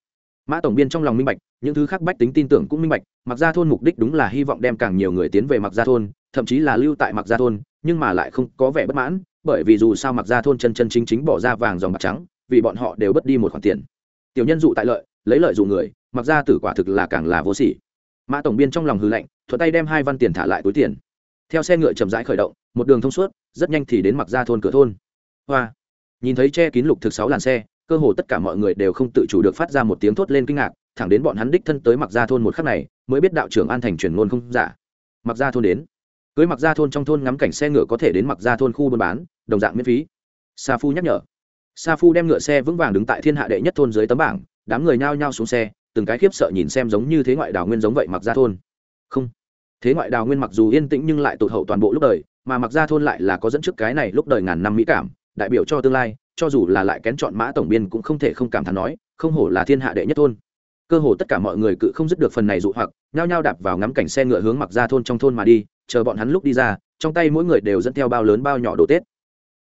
mã tổng biên trong lòng minh bạch, những thứ khác bách tính tin tưởng cũng minh bạch, mặc gia thôn mục đích đúng là hy vọng đem càng nhiều người tiến về mặc gia thôn, thậm chí là lưu tại mặc gia thôn, nhưng mà lại không có vẻ bất mãn bởi vì dù sao mặc gia thôn chân chân chính chính bỏ ra vàng dòng bạc trắng, vì bọn họ đều bất đi một khoản tiền. Tiểu nhân dụ tại lợi, lấy lợi dụ người, mặc gia tử quả thực là càng là vô sỉ. Mã tổng biên trong lòng hư lạnh, thuận tay đem hai văn tiền thả lại túi tiền. Theo xe ngựa chậm rãi khởi động, một đường thông suốt, rất nhanh thì đến mặc ra thôn cửa thôn. Hoa. Nhìn thấy che kín lục thực sáu làn xe, cơ hồ tất cả mọi người đều không tự chủ được phát ra một tiếng thốt lên kinh ngạc, thẳng đến bọn hắn đích thân tới mặc ra thôn một khắc này, mới biết đạo trưởng an thành truyền ngôn không giả. Mặc ra thôn đến cưới mặc ra thôn trong thôn ngắm cảnh xe ngựa có thể đến mặc ra thôn khu buôn bán, đồng dạng miễn phí. Sa phu nhắc nhở. Sa phu đem ngựa xe vững vàng đứng tại thiên hạ đệ nhất thôn dưới tấm bảng, đám người nhao nhao xuống xe, từng cái khiếp sợ nhìn xem giống như thế ngoại đào nguyên giống vậy mặc ra thôn. Không. Thế ngoại đào nguyên mặc dù yên tĩnh nhưng lại tụt hậu toàn bộ lúc đời, mà mặc ra thôn lại là có dẫn trước cái này lúc đời ngàn năm mỹ cảm, đại biểu cho tương lai, cho dù là lại kén chọn mã tổng biên cũng không thể không cảm thán nói, không hổ là thiên hạ đệ nhất thôn. Cơ hồ tất cả mọi người cự không dứt được phần này dụ hoặc, nhao nhao đạp vào ngắm cảnh xe ngựa hướng mặc ra thôn trong thôn mà đi chờ bọn hắn lúc đi ra, trong tay mỗi người đều dẫn theo bao lớn bao nhỏ đồ tết.